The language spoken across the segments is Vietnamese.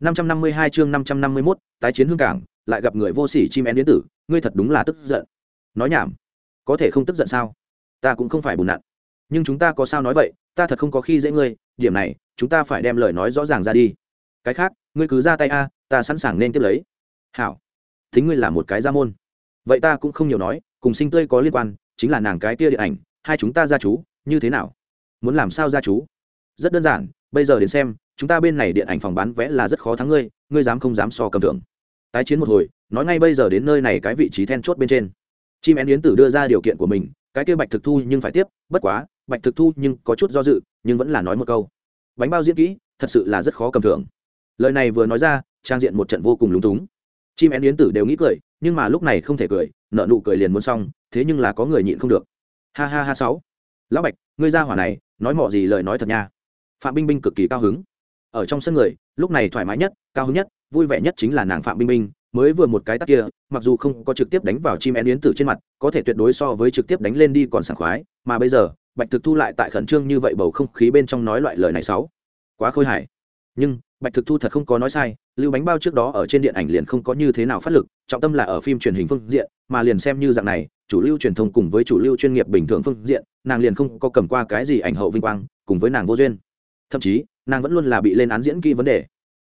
552 chương 551, tái chiến hương cảng, lại gặp người vô sỉ chim én điện tử, ngươi thật đúng là tức giận. Nói nhảm, có thể không tức giận sao? Ta cũng không phải bùn nặn. Nhưng chúng ta có sao nói vậy, ta thật không có khi dễ ngươi, điểm này, chúng ta phải đem lời nói rõ ràng ra đi. Cái khác, ngươi cứ ra tay a, ta sẵn sàng nên tiếp lấy. Hảo. Thính ngươi là một cái gia môn. Vậy ta cũng không nhiều nói, cùng sinh tươi có liên quan, chính là nàng cái kia điện ảnh, hai chúng ta gia chú, như thế nào? Muốn làm sao gia chú? Rất đơn giản, bây giờ đến xem, chúng ta bên này điện ảnh phòng bán vé là rất khó thắng ngươi ngươi dám không dám so cầm thưởng. Tái chiến một hồi, nói ngay bây giờ đến nơi này cái vị trí then chốt bên trên. Chim én yến tử đưa ra điều kiện của mình, cái kia bạch thực thu nhưng phải tiếp, bất quá, bạch thực thu nhưng có chút do dự, nhưng vẫn là nói một câu. Bánh bao diễn kỹ, thật sự là rất khó cầm thưởng. Lời này vừa nói ra, trang diện một trận vô cùng lúng túng. Chim én yến tử đều nghĩ cười, nhưng mà lúc này không thể cười nợ nụ cười liền muốn xong, thế nhưng là có người nhịn không được. Ha ha ha sáu. Lão bạch, ngươi ra hỏa này, nói mọ gì lời nói thật nha. Phạm binh binh cực kỳ cao hứng ở trong sân người lúc này thoải mái nhất cao hứng nhất vui vẻ nhất chính là nàng phạm binh Minh, mới vừa một cái tắt kia mặc dù không có trực tiếp đánh vào chim én yến tử trên mặt có thể tuyệt đối so với trực tiếp đánh lên đi còn sảng khoái mà bây giờ bạch thực thu lại tại khẩn trương như vậy bầu không khí bên trong nói loại lời này sáu quá khôi hài. Nhưng bạch thực thu thật không có nói sai lưu bánh bao trước đó ở trên điện ảnh liền không có như thế nào phát lực trọng tâm là ở phim truyền hình phương diện mà liền xem như dạng này chủ lưu truyền thông cùng với chủ lưu chuyên nghiệp bình thường phương diện nàng liền không có cầm qua cái gì ảnh hậu vinh quang cùng với nàng vô duyên. Thậm chí nàng vẫn luôn là bị lên án diễn kỹ vấn đề.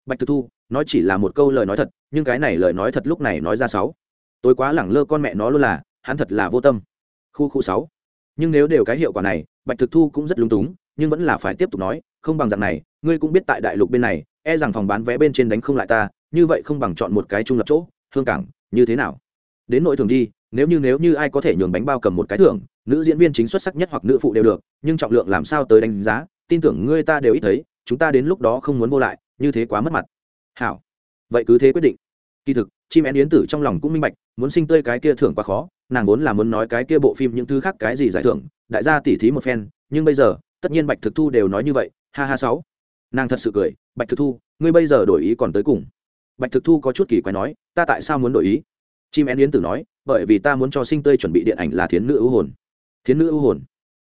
Bạch thực thu, nói chỉ là một câu lời nói thật, nhưng cái này lời nói thật lúc này nói ra sáu. Tôi quá lẳng lơ con mẹ nó luôn là, hắn thật là vô tâm. Khu khu sáu. Nhưng nếu đều cái hiệu quả này, bạch thực thu cũng rất lúng túng, nhưng vẫn là phải tiếp tục nói, không bằng dạng này, ngươi cũng biết tại đại lục bên này e rằng phòng bán vé bên trên đánh không lại ta, như vậy không bằng chọn một cái trung lập chỗ, hương cảng, như thế nào? Đến nội thường đi, nếu như nếu như ai có thể nhường bánh bao cầm một cái thưởng, nữ diễn viên chính xuất sắc nhất hoặc nữ phụ đều được, nhưng trọng lượng làm sao tới đánh giá, tin tưởng ngươi ta đều ít thấy chúng ta đến lúc đó không muốn vô lại, như thế quá mất mặt. Hảo. Vậy cứ thế quyết định. Kỳ thực, chim én yến tử trong lòng cũng minh bạch, muốn sinh tươi cái kia thưởng quá khó, nàng vốn là muốn nói cái kia bộ phim những thứ khác cái gì giải thưởng, đại gia tỉ thí một phen, nhưng bây giờ, tất nhiên bạch thực thu đều nói như vậy, ha ha sáu. Nàng thật sự cười, bạch thực thu, ngươi bây giờ đổi ý còn tới cùng. Bạch thực thu có chút kỳ quái nói, ta tại sao muốn đổi ý? Chim én yến tử nói, bởi vì ta muốn cho sinh tươi chuẩn bị điện ảnh là thiến nữ ưu hồn. Thiến nữ ưu hồn?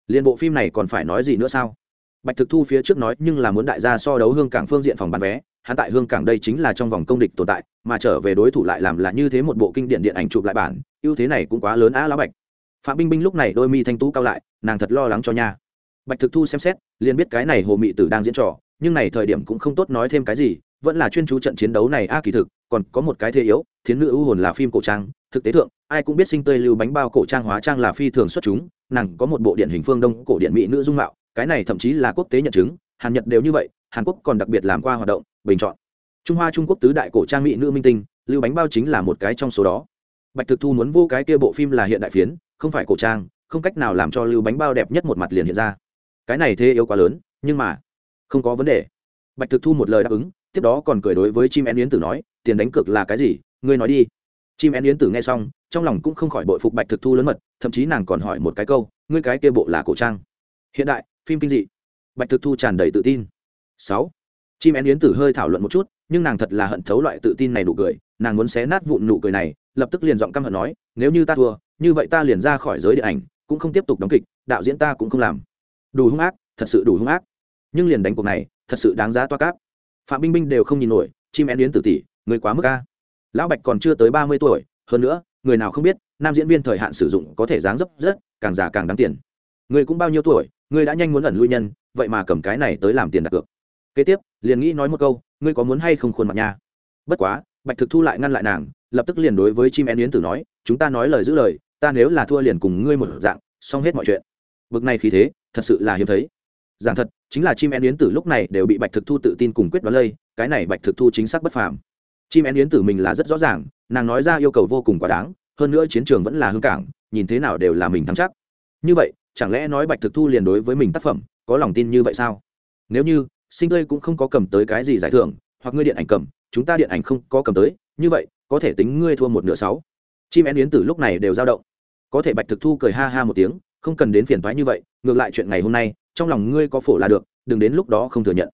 Liên bộ phim này còn phải nói gì nữa sao? Bạch thực thu phía trước nói, nhưng là muốn đại gia so đấu hương cảng phương diện phòng bán vé, hắn tại hương cảng đây chính là trong vòng công địch tồn tại, mà trở về đối thủ lại làm là như thế một bộ kinh điển điện ảnh chụp lại bản, ưu thế này cũng quá lớn á lão bạch. Phạm binh binh lúc này đôi mi thanh tú cao lại, nàng thật lo lắng cho nha. Bạch thực thu xem xét, liền biết cái này hồ mị tử đang diễn trò, nhưng này thời điểm cũng không tốt nói thêm cái gì, vẫn là chuyên chú trận chiến đấu này a kỳ thực, còn có một cái thế yếu, thiến nữ ưu hồn là phim cổ trang, thực tế thượng, ai cũng biết sinh tươi lưu bánh bao cổ trang hóa trang là phi thường xuất chúng, nàng có một bộ điện hình phương đông cổ điện mỹ nữ dung mạo cái này thậm chí là quốc tế nhận chứng, hàn nhật đều như vậy, hàn quốc còn đặc biệt làm qua hoạt động, bình chọn. Trung hoa trung quốc tứ đại cổ trang mỹ nữ minh tinh, lưu bánh bao chính là một cái trong số đó. Bạch thực thu muốn vô cái kia bộ phim là hiện đại phiến, không phải cổ trang, không cách nào làm cho lưu bánh bao đẹp nhất một mặt liền hiện ra. Cái này thế yếu quá lớn, nhưng mà, không có vấn đề. Bạch thực thu một lời đáp ứng, tiếp đó còn cười đối với chim én yến tử nói, tiền đánh cược là cái gì? Ngươi nói đi. Chim én yến tử nghe xong, trong lòng cũng không khỏi bội phục bạch thực thu lớn mật, thậm chí nàng còn hỏi một cái câu, ngươi cái kia bộ là cổ trang? Hiện đại phim kinh dị. Bạch thực thu tràn đầy tự tin. Sáu. Chim én yến tử hơi thảo luận một chút, nhưng nàng thật là hận thấu loại tự tin này nụ cười, nàng muốn xé nát vụn nụ cười này, lập tức liền giọng căm hận nói, nếu như ta thua, như vậy ta liền ra khỏi giới điện ảnh, cũng không tiếp tục đóng kịch, đạo diễn ta cũng không làm. Đủ hung ác, thật sự đủ hung ác. Nhưng liền đánh cuộc này, thật sự đáng giá toa cáp. Phạm binh binh đều không nhìn nổi, chim én yến tử tỷ, người quá mức ca lão bạch còn chưa tới ba mươi tuổi, hơn nữa, người nào không biết, nam diễn viên thời hạn sử dụng có thể dáng dấp rất, càng già càng đáng tiền người cũng bao nhiêu tuổi, ngươi đã nhanh muốn ẩn lui nhân, vậy mà cầm cái này tới làm tiền đặt cược. Kế tiếp, liền nghĩ nói một câu, ngươi có muốn hay không khuôn mặt nha? Bất quá, bạch thực thu lại ngăn lại nàng, lập tức liền đối với chim én yến tử nói, chúng ta nói lời giữ lời, ta nếu là thua liền cùng ngươi một dạng, xong hết mọi chuyện. Bực này khí thế, thật sự là hiếm thấy. Giảng thật, chính là chim én yến tử lúc này đều bị bạch thực thu tự tin cùng quyết đoán lây, cái này bạch thực thu chính xác bất phàm. Chim én yến tử mình là rất rõ ràng, nàng nói ra yêu cầu vô cùng quá đáng, hơn nữa chiến trường vẫn là hương cảng, nhìn thế nào đều là mình thắng chắc. Như vậy chẳng lẽ nói bạch thực thu liền đối với mình tác phẩm có lòng tin như vậy sao? Nếu như, sinh tươi cũng không có cầm tới cái gì giải thưởng, hoặc ngươi điện ảnh cầm, chúng ta điện ảnh không có cầm tới, như vậy, có thể tính ngươi thua một nửa sáu. Chim én yến tử lúc này đều dao động. Có thể bạch thực thu cười ha ha một tiếng, không cần đến phiền thoái như vậy, ngược lại chuyện ngày hôm nay, trong lòng ngươi có phổ là được, đừng đến lúc đó không thừa nhận.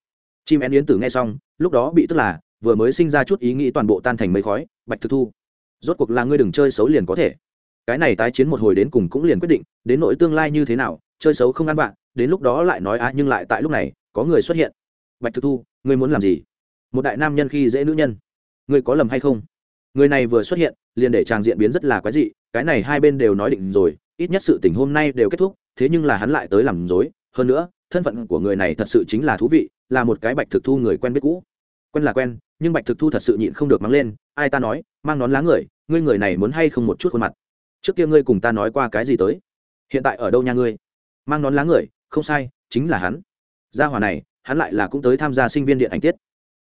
Chim én yến tử nghe xong, lúc đó bị tức là, vừa mới sinh ra chút ý nghĩ toàn bộ tan thành mấy khói, bạch thực thu. Rốt cuộc là ngươi đừng chơi xấu liền có thể cái này tái chiến một hồi đến cùng cũng liền quyết định, đến nỗi tương lai như thế nào, chơi xấu không ăn vạ, đến lúc đó lại nói á, nhưng lại tại lúc này, có người xuất hiện. Bạch thực thu, ngươi muốn làm gì? Một đại nam nhân khi dễ nữ nhân. Ngươi có lầm hay không? Người này vừa xuất hiện, liền để chàng diện biến rất là quái dị, cái này hai bên đều nói định rồi, ít nhất sự tình hôm nay đều kết thúc, thế nhưng là hắn lại tới làm dối hơn nữa, thân phận của người này thật sự chính là thú vị, là một cái bạch thực thu người quen biết cũ. Quen là quen, nhưng bạch thực thu thật sự nhịn không được mắng lên, ai ta nói, mang nón lá người, ngươi người này muốn hay không một chút khuôn mặt? Trước kia ngươi cùng ta nói qua cái gì tới? Hiện tại ở đâu nha ngươi? Mang nón lá người, không sai, chính là hắn. Gia hòa này, hắn lại là cũng tới tham gia sinh viên điện ảnh tiết.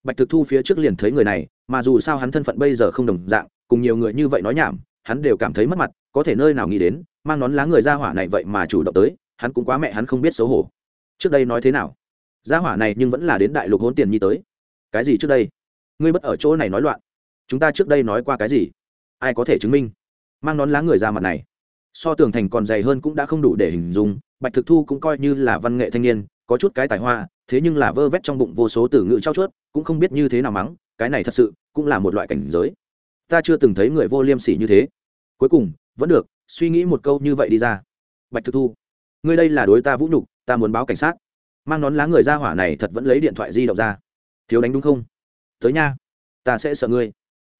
Bạch thực thu phía trước liền thấy người này, mà dù sao hắn thân phận bây giờ không đồng dạng, cùng nhiều người như vậy nói nhảm, hắn đều cảm thấy mất mặt, có thể nơi nào nghĩ đến, mang nón lá người gia hỏa này vậy mà chủ động tới, hắn cũng quá mẹ hắn không biết xấu hổ. Trước đây nói thế nào? Gia hỏa này nhưng vẫn là đến đại lục hôn tiền nhi tới. Cái gì trước đây? Ngươi bất ở chỗ này nói loạn. Chúng ta trước đây nói qua cái gì? Ai có thể chứng minh? Mang nón lá người ra mặt này. So tường thành còn dày hơn cũng đã không đủ để hình dung, bạch thực thu cũng coi như là văn nghệ thanh niên, có chút cái tài hoa, thế nhưng là vơ vét trong bụng vô số từ ngữ trao chuốt, cũng không biết như thế nào mắng, cái này thật sự cũng là một loại cảnh giới. Ta chưa từng thấy người vô liêm sỉ như thế. Cuối cùng, vẫn được, suy nghĩ một câu như vậy đi ra. Bạch thực thu, ngươi đây là đối ta vũ nhục, ta muốn báo cảnh sát. Mang nón lá người ra hỏa này thật vẫn lấy điện thoại di động ra. Thiếu đánh đúng không? Tới nha, ta sẽ sợ ngươi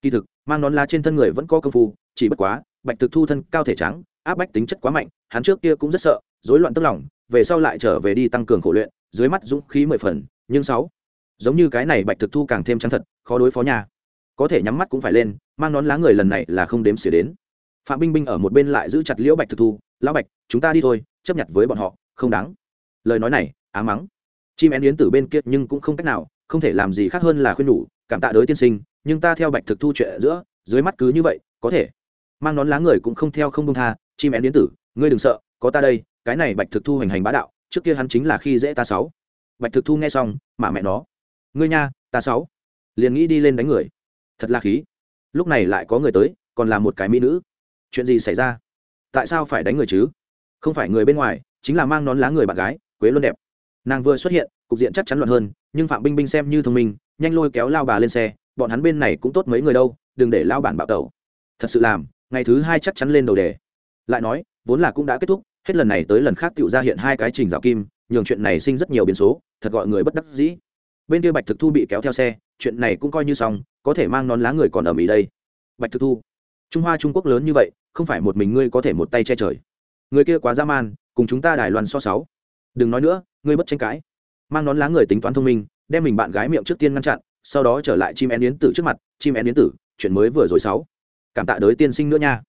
kỳ thực, mang nón lá trên thân người vẫn có công phu, chỉ bất quá, bạch thực thu thân cao thể trắng, áp bách tính chất quá mạnh, hắn trước kia cũng rất sợ, rối loạn tức lòng, về sau lại trở về đi tăng cường khổ luyện, dưới mắt dũng khí mười phần, nhưng sáu. Giống như cái này bạch thực thu càng thêm trắng thật, khó đối phó nhà có thể nhắm mắt cũng phải lên, mang nón lá người lần này là không đếm xỉa đến. Phạm binh binh ở một bên lại giữ chặt liễu bạch thực thu, lão bạch, chúng ta đi thôi, chấp nhận với bọn họ, không đáng. Lời nói này á mắng. Chim én yến từ bên kia nhưng cũng không cách nào, không thể làm gì khác hơn là khuyên nhủ cảm tạ đới tiên sinh, nhưng ta theo bạch thực thu chuyện giữa, dưới mắt cứ như vậy, có thể. Mang nón lá người cũng không theo không đông tha, chim én đến tử, ngươi đừng sợ, có ta đây, cái này bạch thực thu hành hành bá đạo, trước kia hắn chính là khi dễ ta sáu. Bạch thực thu nghe xong, mà mẹ nó. Ngươi nha, ta sáu. Liền nghĩ đi lên đánh người. Thật là khí. Lúc này lại có người tới, còn là một cái mỹ nữ. Chuyện gì xảy ra? Tại sao phải đánh người chứ? Không phải người bên ngoài, chính là mang nón lá người bạn gái, quế luôn đẹp. Nàng vừa xuất hiện, cục diện chắc chắn luận hơn, nhưng phạm binh binh xem như thông minh nhanh lôi kéo lao bà lên xe, bọn hắn bên này cũng tốt mấy người đâu, đừng để lao bản bạo tẩu. Thật sự làm, ngày thứ hai chắc chắn lên đầu đề. Lại nói, vốn là cũng đã kết thúc, hết lần này tới lần khác tự ra hiện hai cái trình rào kim, nhường chuyện này sinh rất nhiều biến số, thật gọi người bất đắc dĩ. Bên kia bạch thực thu bị kéo theo xe, chuyện này cũng coi như xong, có thể mang nón lá người còn ở mỹ đây. Bạch thực thu, trung hoa trung quốc lớn như vậy, không phải một mình ngươi có thể một tay che trời. Người kia quá dã man, cùng chúng ta đài loan so sáu. Đừng nói nữa, ngươi bất tranh cãi. Mang nón lá người tính toán thông minh đem mình bạn gái miệng trước tiên ngăn chặn, sau đó trở lại chim én yến tử trước mặt, chim én yến tử, chuyện mới vừa rồi sáu. Cảm tạ đới tiên sinh nữa nha.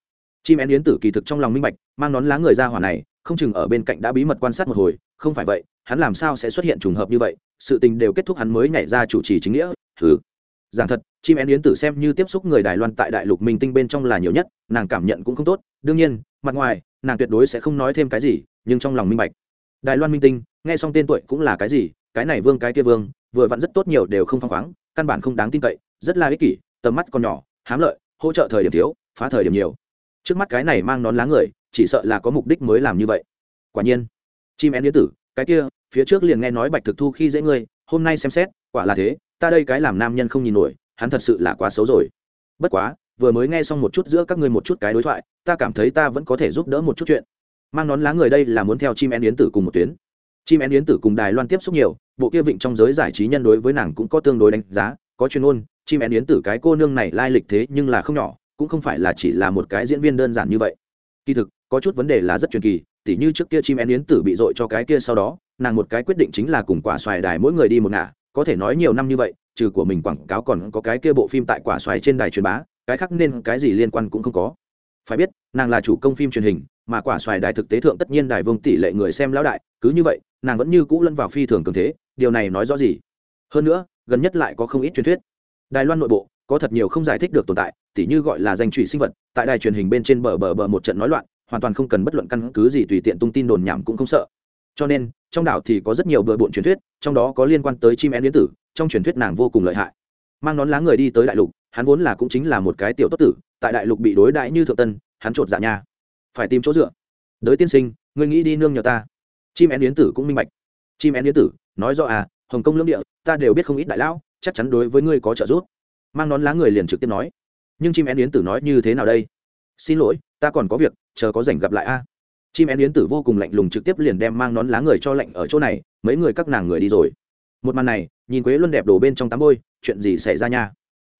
Chim én yến tử kỳ thực trong lòng minh bạch, mang nón lá người ra hỏa này, không chừng ở bên cạnh đã bí mật quan sát một hồi, không phải vậy, hắn làm sao sẽ xuất hiện trùng hợp như vậy, sự tình đều kết thúc hắn mới nhảy ra chủ trì chính nghĩa thứ giảng thật, chim én yến tử xem như tiếp xúc người đài loan tại đại lục minh tinh bên trong là nhiều nhất, nàng cảm nhận cũng không tốt, đương nhiên, mặt ngoài, nàng tuyệt đối sẽ không nói thêm cái gì, nhưng trong lòng minh bạch. Đài loan minh tinh, nghe xong tên tuổi cũng là cái gì, cái này vương cái kia vương vừa vặn rất tốt nhiều đều không phăng khoáng, căn bản không đáng tin cậy, rất là ích kỷ, tầm mắt còn nhỏ, hám lợi, hỗ trợ thời điểm thiếu, phá thời điểm nhiều. Trước mắt cái này mang nón lá người, chỉ sợ là có mục đích mới làm như vậy. Quả nhiên, chim én điện tử, cái kia, phía trước liền nghe nói bạch thực thu khi dễ ngươi, hôm nay xem xét, quả là thế, ta đây cái làm nam nhân không nhìn nổi, hắn thật sự là quá xấu rồi. Bất quá, vừa mới nghe xong một chút giữa các ngươi một chút cái đối thoại, ta cảm thấy ta vẫn có thể giúp đỡ một chút chuyện. Mang nón lá người đây là muốn theo chim én yến tử cùng một tuyến chim én yến tử cùng đài loan tiếp xúc nhiều, bộ kia vịnh trong giới giải trí nhân đối với nàng cũng có tương đối đánh giá, có chuyên ôn chim én yến tử cái cô nương này lai lịch thế nhưng là không nhỏ, cũng không phải là chỉ là một cái diễn viên đơn giản như vậy. Kỳ thực, có chút vấn đề là rất truyền kỳ, tỉ như trước kia chim én yến tử bị dội cho cái kia sau đó, nàng một cái quyết định chính là cùng quả xoài đài mỗi người đi một ngả, có thể nói nhiều năm như vậy, trừ của mình quảng cáo còn có cái kia bộ phim tại quả xoài trên đài truyền bá, cái khác nên cái gì liên quan cũng không có. Phải biết, nàng là chủ công phim truyền hình, mà quả xoài đài thực tế thượng tất nhiên đài vương tỷ lệ người xem lão đại, cứ như vậy nàng vẫn như cũ lẫn vào phi thường cường thế, điều này nói rõ gì? Hơn nữa, gần nhất lại có không ít truyền thuyết. Đài loan nội bộ, có thật nhiều không giải thích được tồn tại, tỉ như gọi là danh trụy sinh vật, tại đài truyền hình bên trên bờ bờ bờ một trận nói loạn, hoàn toàn không cần bất luận căn cứ gì tùy tiện tung tin đồn nhảm cũng không sợ. Cho nên, trong đảo thì có rất nhiều bừa bộn truyền thuyết, trong đó có liên quan tới chim én điện tử, trong truyền thuyết nàng vô cùng lợi hại. Mang nón lá người đi tới đại lục, hắn vốn là cũng chính là một cái tiểu tốt tử, tại đại lục bị đối đãi như thượng tân, hắn trột dạ nha. Phải tìm chỗ dựa. Đới tiên sinh người nghĩ đi nương nhờ ta chim én yến tử cũng minh bạch. Chim én yến tử, nói rõ à hồng kông lưỡng địa, ta đều biết không ít đại lão, chắc chắn đối với ngươi có trợ giúp. Mang nón lá người liền trực tiếp nói. Nhưng chim én yến tử nói như thế nào đây? Xin lỗi, ta còn có việc, chờ có rảnh gặp lại a. Chim én yến tử vô cùng lạnh lùng trực tiếp liền đem mang nón lá người cho lạnh ở chỗ này, mấy người các nàng người đi rồi. Một màn này, nhìn quế luân đẹp đổ bên trong tắm bôi, chuyện gì xảy ra nha?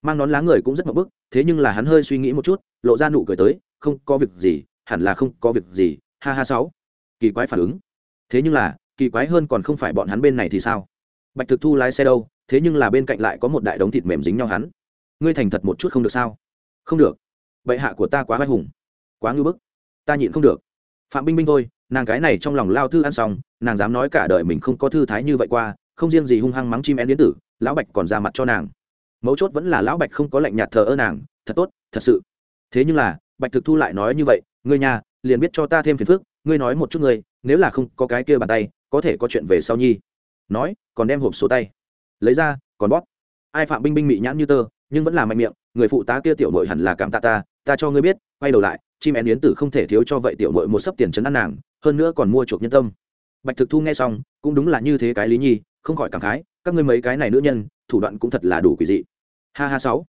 Mang nón lá người cũng rất mập bức, thế nhưng là hắn hơi suy nghĩ một chút, lộ ra nụ cười tới, không có việc gì, hẳn là không có việc gì, ha ha sáu. Kỳ quái phản ứng thế nhưng là, kỳ quái hơn còn không phải bọn hắn bên này thì sao? Bạch thực thu lái xe đâu? Thế nhưng là bên cạnh lại có một đại đống thịt mềm dính nhau hắn. Ngươi thành thật một chút không được sao? Không được. Bệ hạ của ta quá vai hùng, quá ngưỡng bức. Ta nhịn không được. Phạm binh binh thôi, nàng cái này trong lòng lao thư ăn xong, nàng dám nói cả đời mình không có thư thái như vậy qua, không riêng gì hung hăng mắng chim én điện tử, lão bạch còn ra mặt cho nàng. Mấu chốt vẫn là lão bạch không có lệnh nhạt thờ ơ nàng, thật tốt, thật sự. Thế nhưng là, bạch thực thu lại nói như vậy, ngươi nhà liền biết cho ta thêm phiền phức ngươi nói một chút ngươi, nếu là không có cái kia bàn tay, có thể có chuyện về sau nhi. Nói, còn đem hộp số tay. Lấy ra, còn bóp. Ai phạm binh binh mị nhãn như tơ, nhưng vẫn là mạnh miệng, người phụ tá kia tiểu mội hẳn là cảm tạ ta ta cho ngươi biết, quay đầu lại, chim én yến tử không thể thiếu cho vậy tiểu mội một sấp tiền chấn ăn nàng, hơn nữa còn mua chuộc nhân tâm. Bạch thực thu nghe xong, cũng đúng là như thế cái lý nhi, không khỏi cảm khái, các ngươi mấy cái này nữ nhân, thủ đoạn cũng thật là đủ quỷ dị. Ha ha sáu.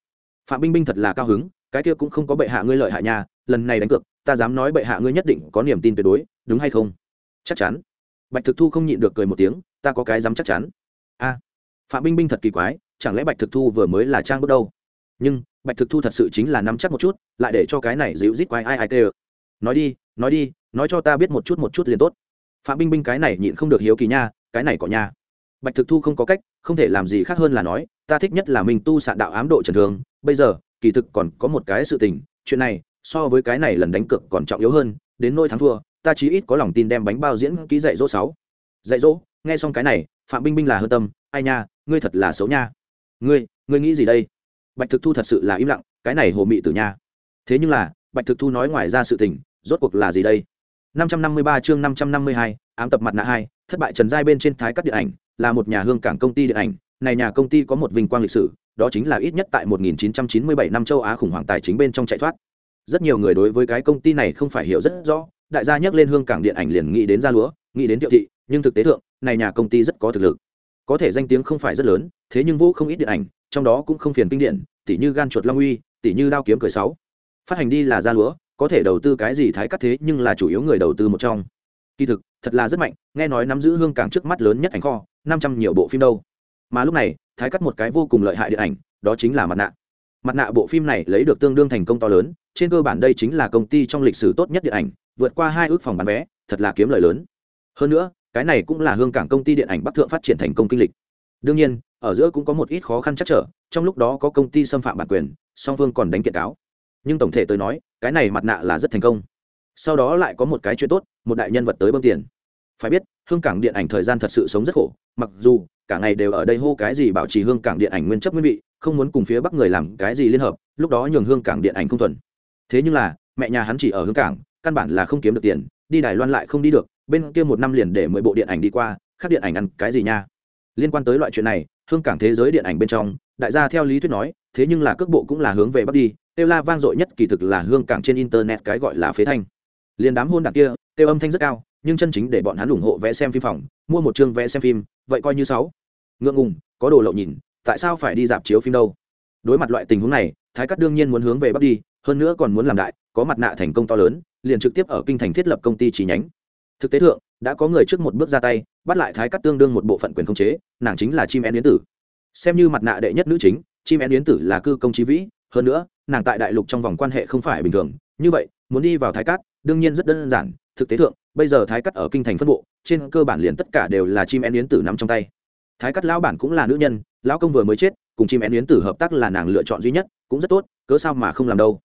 Phạm binh binh thật là cao hứng, cái kia cũng không có bệ hạ ngươi lợi hại nhà lần này đánh cược, ta dám nói bệ hạ ngươi nhất định có niềm tin tuyệt đối, đúng hay không? Chắc chắn. Bạch thực thu không nhịn được cười một tiếng, ta có cái dám chắc chắn. A, phạm binh binh thật kỳ quái, chẳng lẽ bạch thực thu vừa mới là trang bước đâu? Nhưng, bạch thực thu thật sự chính là nắm chắc một chút, lại để cho cái này dịu rít quái ai ai tê nói đi nói đi, nói cho ta biết một chút một chút liền tốt. Phạm binh binh cái này nhịn không được hiếu kỳ nha, cái này có nha. Bạch thực thu không có cách, không thể làm gì khác hơn là nói, ta thích nhất là mình tu sạn đạo ám độ trần thường. Bây giờ, kỳ thực còn có một cái sự tình, chuyện này so với cái này lần đánh cược còn trọng yếu hơn đến nôi thắng thua ta chí ít có lòng tin đem bánh bao diễn ký dạy dỗ sáu. Dạy dỗ nghe xong cái này phạm binh binh là hơn tâm ai nha ngươi thật là xấu nha. Ngươi ngươi nghĩ gì đây? Bạch thực thu thật sự là im lặng cái này hồ mị tử nha. Thế nhưng là bạch thực thu nói ngoài ra sự tình rốt cuộc là gì đây? 553 chương 552, ám tập mặt nạ hai thất bại trần giai bên trên thái cắt điện ảnh là một nhà hương cảng công ty điện ảnh. Này nhà công ty có một vinh quang lịch sử đó chính là ít nhất tại 1997 năm châu á khủng hoảng tài chính bên trong chạy thoát rất nhiều người đối với cái công ty này không phải hiểu rất rõ, đại gia nhắc lên hương cảng điện ảnh liền nghĩ đến gia lúa, nghĩ đến tiệu thị, nhưng thực tế thượng, này nhà công ty rất có thực lực. Có thể danh tiếng không phải rất lớn, thế nhưng vũ không ít điện ảnh, trong đó cũng không phiền kinh điển tỷ như gan chuột long uy tỷ như đao kiếm cười sáu. Phát hành đi là gia lúa, có thể đầu tư cái gì thái cắt thế nhưng là chủ yếu người đầu tư một trong. Kỳ thực, thật là rất mạnh, nghe nói nắm giữ hương cảng trước mắt lớn nhất ảnh kho, năm trăm nhiều bộ phim đâu. Mà lúc này, thái cắt một cái vô cùng lợi hại điện ảnh, đó chính là mặt nạ. Mặt nạ bộ phim này lấy được tương đương thành công to lớn trên cơ bản đây chính là công ty trong lịch sử tốt nhất điện ảnh, vượt qua hai ước phòng bán vé, thật là kiếm lời lớn. Hơn nữa, cái này cũng là hương cảng công ty điện ảnh bắc thượng phát triển thành công kinh lịch. Đương nhiên, ở giữa cũng có một ít khó khăn chắc trở, trong lúc đó có công ty xâm phạm bản quyền, song phương còn đánh kiện cáo. Nhưng tổng thể tôi nói, cái này mặt nạ là rất thành công. Sau đó lại có một cái chuyện tốt, một đại nhân vật tới bơm tiền. Phải biết, hương cảng điện ảnh thời gian thật sự sống rất khổ, mặc dù cả ngày đều ở đây hô cái gì bảo trì hương cảng điện ảnh nguyên chấp nguyên vị, không muốn cùng phía bắc người làm cái gì liên hợp, lúc đó nhường hương cảng điện ảnh không thuần thế nhưng là, mẹ nhà hắn chỉ ở hương cảng, căn bản là không kiếm được tiền, đi đài loan lại không đi được, bên kia một năm liền để mười bộ điện ảnh đi qua, khác điện ảnh ăn cái gì nha? Liên quan tới loại chuyện này, hương cảng thế giới điện ảnh bên trong, đại gia theo lý thuyết nói, thế nhưng là cước bộ cũng là hướng về bắc đi tiêu la vang dội nhất kỳ thực là hương cảng trên internet cái gọi là phế thanh. Liền đám hôn đảng kia tiêu âm thanh rất cao, nhưng chân chính để bọn hắn ủng hộ vẽ xem phim phòng, mua một chương vẽ xem phim, vậy coi như sáu. Ngượng ngùng, có đồ lậu nhìn, tại sao phải đi dạp chiếu phim đâu? Đối mặt loại tình huống này thái cắt đương nhiên muốn hướng về bắc đi, hơn nữa còn muốn làm đại, có mặt nạ thành công to lớn, liền trực tiếp ở kinh thành thiết lập công ty chi nhánh. Thực tế thượng, đã có người trước một bước ra tay, bắt lại thái cắt tương đương một bộ phận quyền khống chế, nàng chính là chim én yến tử. Xem như mặt nạ đệ nhất nữ chính, chim én yến tử là cư công trí vĩ, hơn nữa, nàng tại đại lục trong vòng quan hệ không phải bình thường. Như vậy, muốn đi vào thái cát, đương nhiên rất đơn giản, thực tế thượng, bây giờ thái cát ở kinh thành phân bộ, trên cơ bản liền tất cả đều là chim én yến tử nắm trong tay. Thái cát lão bản cũng là nữ nhân, lão công vừa mới chết, cùng chim én yến tử hợp tác là nàng lựa chọn duy nhất cũng rất tốt, cớ sao mà không làm đâu.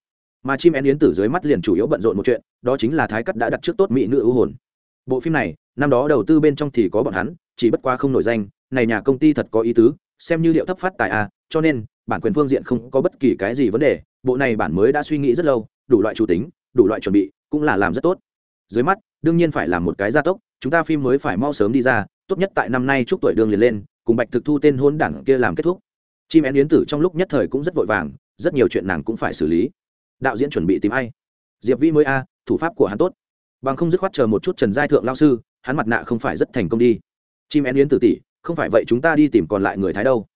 Mà chim én yến tử dưới mắt liền chủ yếu bận rộn một chuyện, đó chính là thái cát đã đặt trước tốt mỹ nữ ưu hồn. Bộ phim này, năm đó đầu tư bên trong thì có bọn hắn, chỉ bất qua không nổi danh, này nhà công ty thật có ý tứ, xem như liệu thấp phát tài a cho nên, bản quyền phương diện không có bất kỳ cái gì vấn đề, bộ này bản mới đã suy nghĩ rất lâu, đủ loại chủ tính, đủ loại chuẩn bị, cũng là làm rất tốt. Dưới mắt, đương nhiên phải làm một cái gia tốc, chúng ta phim mới phải mau sớm đi ra, tốt nhất tại năm nay chúc tuổi đường liền lên, cùng bạch thực thu tên hôn đảng kia làm kết thúc. Chim én yến tử trong lúc nhất thời cũng rất vội vàng rất nhiều chuyện nàng cũng phải xử lý. Đạo diễn chuẩn bị tìm ai? Diệp vĩ mới a, thủ pháp của hắn tốt. Bằng không dứt khoát chờ một chút trần giai thượng lao sư, hắn mặt nạ không phải rất thành công đi. Chim én yến tử tỷ, không phải vậy chúng ta đi tìm còn lại người thái đâu.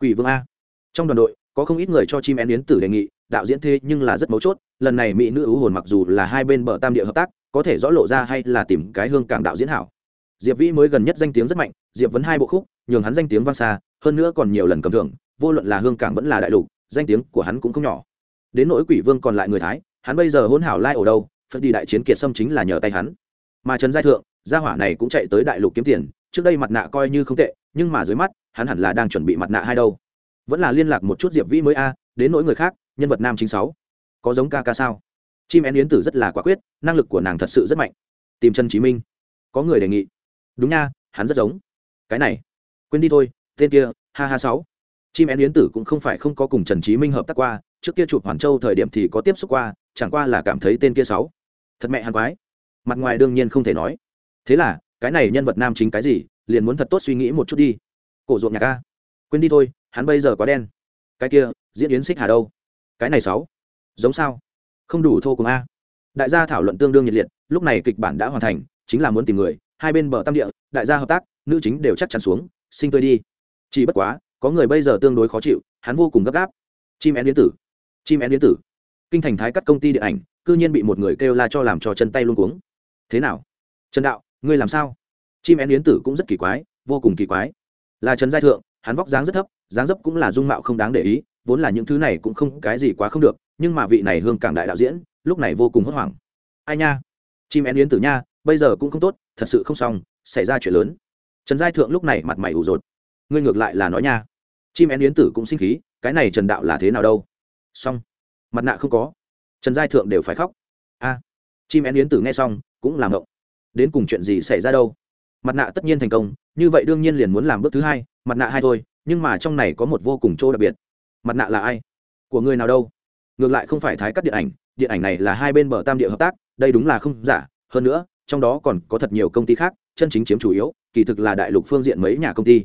Quỷ vương a. Trong đoàn đội, có không ít người cho chim én yến tử đề nghị, đạo diễn thế nhưng là rất mấu chốt, lần này mỹ nữ ưu hồn mặc dù là hai bên bờ tam địa hợp tác, có thể rõ lộ ra hay là tìm cái hương cảng đạo diễn hảo. Diệp vĩ mới gần nhất danh tiếng rất mạnh, diệp vấn hai bộ khúc, nhường hắn danh tiếng vang xa, hơn nữa còn nhiều lần cầm thưởng, vô luận là hương cảng vẫn là đại lục danh tiếng của hắn cũng không nhỏ. Đến nỗi quỷ vương còn lại người thái, hắn bây giờ hôn hảo lai ở đâu phật đi đại chiến kiệt sâm chính là nhờ tay hắn. Mà trần giai thượng, gia hỏa này cũng chạy tới đại lục kiếm tiền, trước đây mặt nạ coi như không tệ, nhưng mà dưới mắt, hắn hẳn là đang chuẩn bị mặt nạ hai đâu. Vẫn là liên lạc một chút diệp vĩ mới a, đến nỗi người khác, nhân vật nam chính sáu. Có giống ca ca sao? Chim én yến tử rất là quả quyết, năng lực của nàng thật sự rất mạnh. Tìm trần chí minh. Có người đề nghị. Đúng nha, hắn rất giống. Cái này, quên đi thôi, tên kia, ha ha sáu chim én yến tử cũng không phải không có cùng trần chí minh hợp tác qua, trước kia chụp hoàn châu thời điểm thì có tiếp xúc qua, chẳng qua là cảm thấy tên kia sáu thật mẹ hàn quái. Mặt ngoài đương nhiên không thể nói. Thế là, cái này nhân vật nam chính cái gì, liền muốn thật tốt suy nghĩ một chút đi. Cổ ruộng nhạc ca quên đi thôi, hắn bây giờ quá đen. Cái kia, diễn yến xích hà đâu? Cái này sáu giống sao? Không đủ thô cùng a. Đại gia thảo luận tương đương nhiệt liệt, lúc này kịch bản đã hoàn thành, chính là muốn tìm người, hai bên bờ tam địa, đại gia hợp tác, nữ chính đều chắc chắn xuống, sinh tươi đi. Chỉ bất quá có người bây giờ tương đối khó chịu, hắn vô cùng gấp gáp. Chim én điện tử. Chim én điện tử. Kinh thành thái cắt công ty điện ảnh, cư nhiên bị một người kêu la cho làm cho chân tay luôn cuống. Thế nào? Trần đạo, ngươi làm sao? Chim én yến tử cũng rất kỳ quái, vô cùng kỳ quái. Là trần giai thượng, hắn vóc dáng rất thấp, dáng dấp cũng là dung mạo không đáng để ý, vốn là những thứ này cũng không, cái gì quá không được, nhưng mà vị này hương cảng đại đạo diễn, lúc này vô cùng hốt hoảng. Ai nha? Chim én yến tử nha, bây giờ cũng không tốt, thật sự không xong, xảy ra chuyện lớn. Trần giai thượng lúc này mặt mày ủ rột. Ngươi ngược lại là nói nha chim én yến tử cũng sinh khí, cái này trần đạo là thế nào đâu? Xong. Mặt nạ không có. Trần giai thượng đều phải khóc. A. Chim én yến tử nghe xong, cũng làm ngộng. Đến cùng chuyện gì xảy ra đâu? Mặt nạ tất nhiên thành công, như vậy đương nhiên liền muốn làm bước thứ hai, mặt nạ hai thôi, nhưng mà trong này có một vô cùng chỗ đặc biệt. Mặt nạ là ai? Của người nào đâu? Ngược lại không phải thái cắt điện ảnh điện ảnh này là hai bên bờ tam địa hợp tác, đây đúng là không giả. Hơn nữa, trong đó còn có thật nhiều công ty khác, chân chính chiếm chủ yếu, kỳ thực là đại lục phương diện mấy nhà công ty.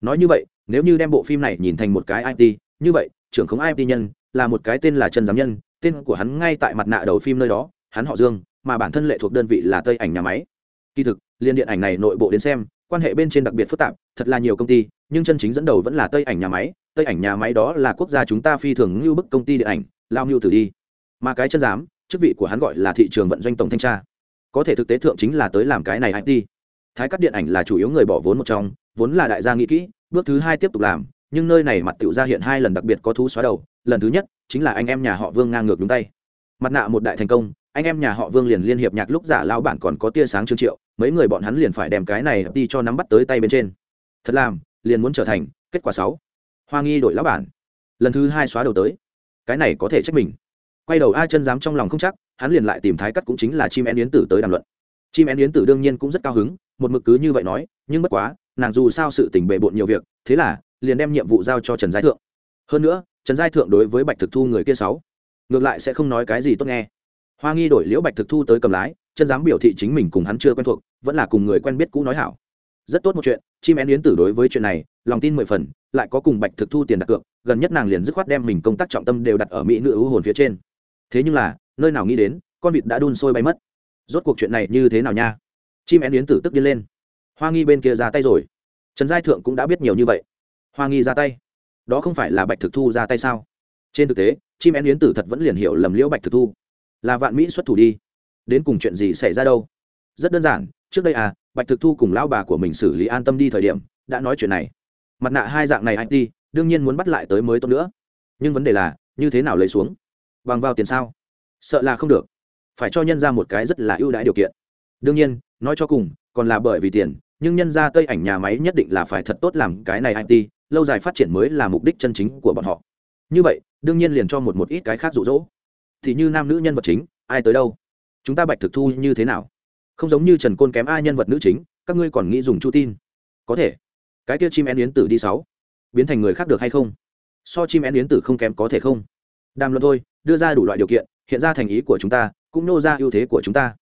Nói như vậy nếu như đem bộ phim này nhìn thành một cái it như vậy, trưởng không it nhân là một cái tên là trần giám nhân, tên của hắn ngay tại mặt nạ đầu phim nơi đó, hắn họ dương, mà bản thân lệ thuộc đơn vị là tây ảnh nhà máy. Kỳ thực, liên điện ảnh này nội bộ đến xem, quan hệ bên trên đặc biệt phức tạp, thật là nhiều công ty, nhưng chân chính dẫn đầu vẫn là tây ảnh nhà máy, tây ảnh nhà máy đó là quốc gia chúng ta phi thường ngưu bức công ty điện ảnh, lao ngưu tử đi. Mà cái chân giám, chức vị của hắn gọi là thị trường vận doanh tổng thanh tra. Có thể thực tế thượng chính là tới làm cái này it thái cắt điện ảnh là chủ yếu người bỏ vốn một trong, vốn là đại gia nghĩ kỹ bước thứ hai tiếp tục làm, nhưng nơi này mặt tựu ra hiện hai lần đặc biệt có thú xóa đầu, lần thứ nhất chính là anh em nhà họ vương ngang ngược đúng tay. Mặt nạ một đại thành công, anh em nhà họ vương liền liên hiệp nhạc lúc giả lao bản còn có tia sáng trương triệu, mấy người bọn hắn liền phải đem cái này đi cho nắm bắt tới tay bên trên. Thật làm, liền muốn trở thành, kết quả sáu. Hoa nghi đổi lão bản. Lần thứ hai xóa đầu tới. Cái này có thể trách mình. Quay đầu ai chân dám trong lòng không chắc, hắn liền lại tìm thái cắt cũng chính là chim én yến tử tới đàm luận. Chim én yến tử đương nhiên cũng rất cao hứng, một mực cứ như vậy nói, nhưng bất quá nàng dù sao sự tình bệ bộn nhiều việc, thế là, liền đem nhiệm vụ giao cho trần giai thượng. Hơn nữa, trần giai thượng đối với bạch thực thu người kia sáu, ngược lại sẽ không nói cái gì tốt nghe. Hoa nghi đổi liễu bạch thực thu tới cầm lái, chân dám biểu thị chính mình cùng hắn chưa quen thuộc, vẫn là cùng người quen biết cũ nói hảo. Rất tốt một chuyện, chim én yến tử đối với chuyện này, lòng tin mười phần, lại có cùng bạch thực thu tiền đặt cược, gần nhất nàng liền dứt khoát đem mình công tác trọng tâm đều đặt ở mỹ nữ ưu hồn phía trên. Thế nhưng là, nơi nào nghĩ đến, con vịt đã đun sôi bay mất. Rốt cuộc chuyện này như thế nào nha? Chim én yến tử tức đi lên hoa nghi bên kia ra tay rồi. Trần giai thượng cũng đã biết nhiều như vậy. Hoa nghi ra tay? Đó không phải là bạch thực thu ra tay sao? Trên thực tế, chim én yến tử thật vẫn liền hiểu lầm liễu bạch thực thu. Là vạn mỹ xuất thủ đi. Đến cùng chuyện gì xảy ra đâu? Rất đơn giản, trước đây à bạch thực thu cùng lão bà của mình xử lý an tâm đi thời điểm, đã nói chuyện này. Mặt nạ hai dạng này it đương nhiên muốn bắt lại tới mới tốt nữa. Nhưng vấn đề là, như thế nào lấy xuống? Bằng vào tiền sao? Sợ là không được. Phải cho nhân ra một cái rất là ưu đãi điều kiện. Đương nhiên, nói cho cùng, còn là bởi vì tiền nhưng nhân ra tây ảnh nhà máy nhất định là phải thật tốt làm cái này it lâu dài phát triển mới là mục đích chân chính của bọn họ. Như vậy, đương nhiên liền cho một một ít cái khác rụ rỗ thì như nam nữ nhân vật chính, ai tới đâu? Chúng ta bạch thực thu như thế nào? Không giống như trần côn kém ai nhân vật nữ chính, các ngươi còn nghĩ dùng chu tin. Có thể. Cái kia chim én yến tử đi sáu. Biến thành người khác được hay không? So chim én yến tử không kém có thể không? Đàm luận thôi, đưa ra đủ loại điều kiện, hiện ra thành ý của chúng ta, cũng nô ra ưu thế của chúng ta.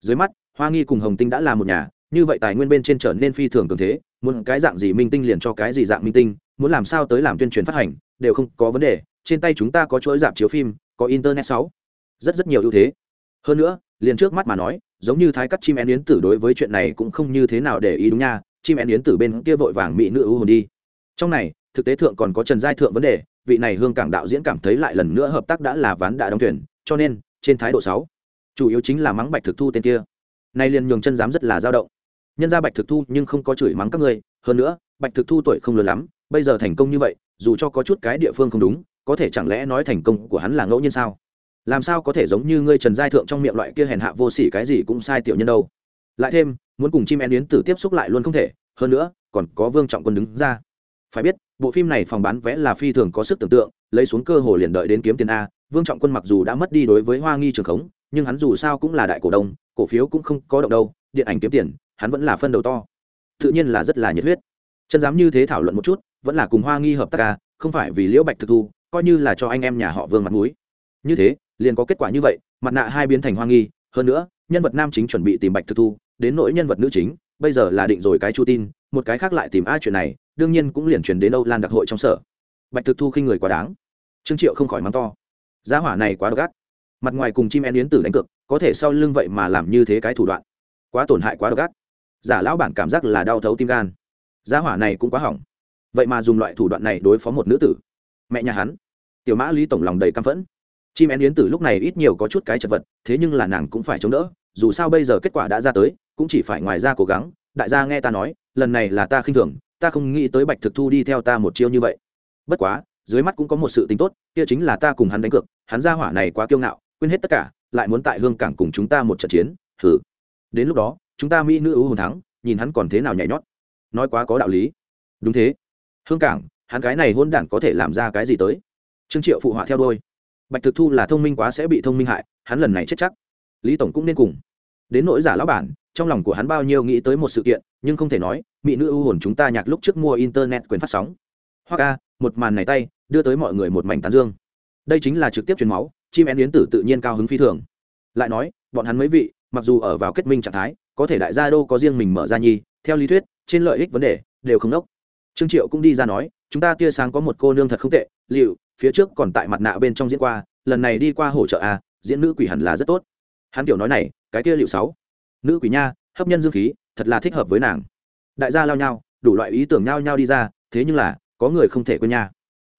Dưới mắt, hoa nghi cùng hồng tinh đã là một nhà như vậy tài nguyên bên trên trở nên phi thường cường thế, muốn cái dạng gì minh tinh liền cho cái gì dạng minh tinh, muốn làm sao tới làm tuyên truyền phát hành, đều không có vấn đề, trên tay chúng ta có chuỗi dạp chiếu phim, có internet sáu. Rất rất nhiều ưu thế. Hơn nữa, liền trước mắt mà nói, giống như thái cắt chim én yến tử đối với chuyện này cũng không như thế nào để ý đúng nha, chim én yến tử bên kia vội vàng mỹ nữ ưu hồn đi. Trong này, thực tế thượng còn có trần giai thượng vấn đề, vị này hương cảng đạo diễn cảm thấy lại lần nữa hợp tác đã là ván đã đóng thuyền cho nên, trên thái độ sáu. Chủ yếu chính là mắng bạch thực thu tên kia. Nay liền nhường chân dám rất là dao động nhân ra bạch thực thu nhưng không có chửi mắng các ngươi, hơn nữa, bạch thực thu tuổi không lớn lắm, bây giờ thành công như vậy, dù cho có chút cái địa phương không đúng, có thể chẳng lẽ nói thành công của hắn là ngẫu nhiên sao? Làm sao có thể giống như ngươi trần giai thượng trong miệng loại kia hèn hạ vô sỉ cái gì cũng sai tiểu nhân đâu? Lại thêm, muốn cùng chim én yến tử tiếp xúc lại luôn không thể, hơn nữa, còn có vương trọng quân đứng ra. Phải biết, bộ phim này phòng bán vé là phi thường có sức tưởng tượng, lấy xuống cơ hồ liền đợi đến kiếm tiền a, vương trọng quân mặc dù đã mất đi đối với hoa nghi trường khống, nhưng hắn dù sao cũng là đại cổ đông, cổ phiếu cũng không có động đâu, điện ảnh kiếm tiền hắn vẫn là phân đầu to. Tự nhiên là rất là nhiệt huyết. Chân dám như thế thảo luận một chút vẫn là cùng hoa nghi hợp tác ca không phải vì liễu bạch thực thu coi như là cho anh em nhà họ vương mặt mũi. Như thế liền có kết quả như vậy mặt nạ hai biến thành hoa nghi hơn nữa nhân vật nam chính chuẩn bị tìm bạch thực thu đến nỗi nhân vật nữ chính bây giờ là định rồi cái chu tin một cái khác lại tìm ai chuyện này đương nhiên cũng liền chuyển đến âu lan đặc hội trong sở. Bạch thực thu khi người quá đáng. Trương triệu không khỏi mắng to. Giá hỏa này quá độc ác. Mặt ngoài cùng chim én yến tử đánh cực, có thể sau lưng vậy mà làm như thế cái thủ đoạn. Quá tổn hại quá độc ác giả lão bản cảm giác là đau thấu tim gan. Giá hỏa này cũng quá hỏng. Vậy mà dùng loại thủ đoạn này đối phó một nữ tử. Mẹ nhà hắn. Tiểu mã lý tổng lòng đầy căm phẫn. Chim én yến tử lúc này ít nhiều có chút cái chật vật, thế nhưng là nàng cũng phải chống đỡ, dù sao bây giờ kết quả đã ra tới, cũng chỉ phải ngoài ra cố gắng. Đại gia nghe ta nói, lần này là ta khinh thường, ta không nghĩ tới bạch thực thu đi theo ta một chiêu như vậy. Bất quá, dưới mắt cũng có một sự tính tốt, kia chính là ta cùng hắn đánh cược, hắn ra hỏa này quá kiêu ngạo, quên hết tất cả, lại muốn tại hương cảng cùng chúng ta một trận chiến thử đến lúc đó chúng ta mỹ nữ ưu hồn thắng, nhìn hắn còn thế nào nhảy nhót. Nói quá có đạo lý. Đúng thế. Hương cảng, hắn cái này hôn đản có thể làm ra cái gì tới? Trương triệu phụ họa theo đôi bạch thực thu là thông minh quá sẽ bị thông minh hại, hắn lần này chết chắc. Lý tổng cũng nên cùng. Đến nỗi giả lão bản, trong lòng của hắn bao nhiêu nghĩ tới một sự kiện, nhưng không thể nói, mỹ nữ ưu hồn chúng ta nhạc lúc trước mua internet quyền phát sóng. Hoặc a, một màn này tay, đưa tới mọi người một mảnh tán dương. Đây chính là trực tiếp truyền máu, chim én yến tử tự nhiên cao hứng phi thường. Lại nói, bọn hắn mấy vị, mặc dù ở vào kết minh trạng thái có thể đại gia đô có riêng mình mở ra nhi, theo lý thuyết, trên lợi ích vấn đề đều không đốc. Trương triệu cũng đi ra nói, chúng ta tia sáng có một cô nương thật không tệ liệu phía trước còn tại mặt nạ bên trong diễn qua, lần này đi qua hỗ trợ a diễn nữ quỷ hẳn là rất tốt. Hắn kiểu nói này, cái kia liệu sáu, nữ quỷ nha, hấp nhân dương khí, thật là thích hợp với nàng. Đại gia lao nhau, đủ loại ý tưởng nhau nhau đi ra, thế nhưng là, có người không thể quên nha.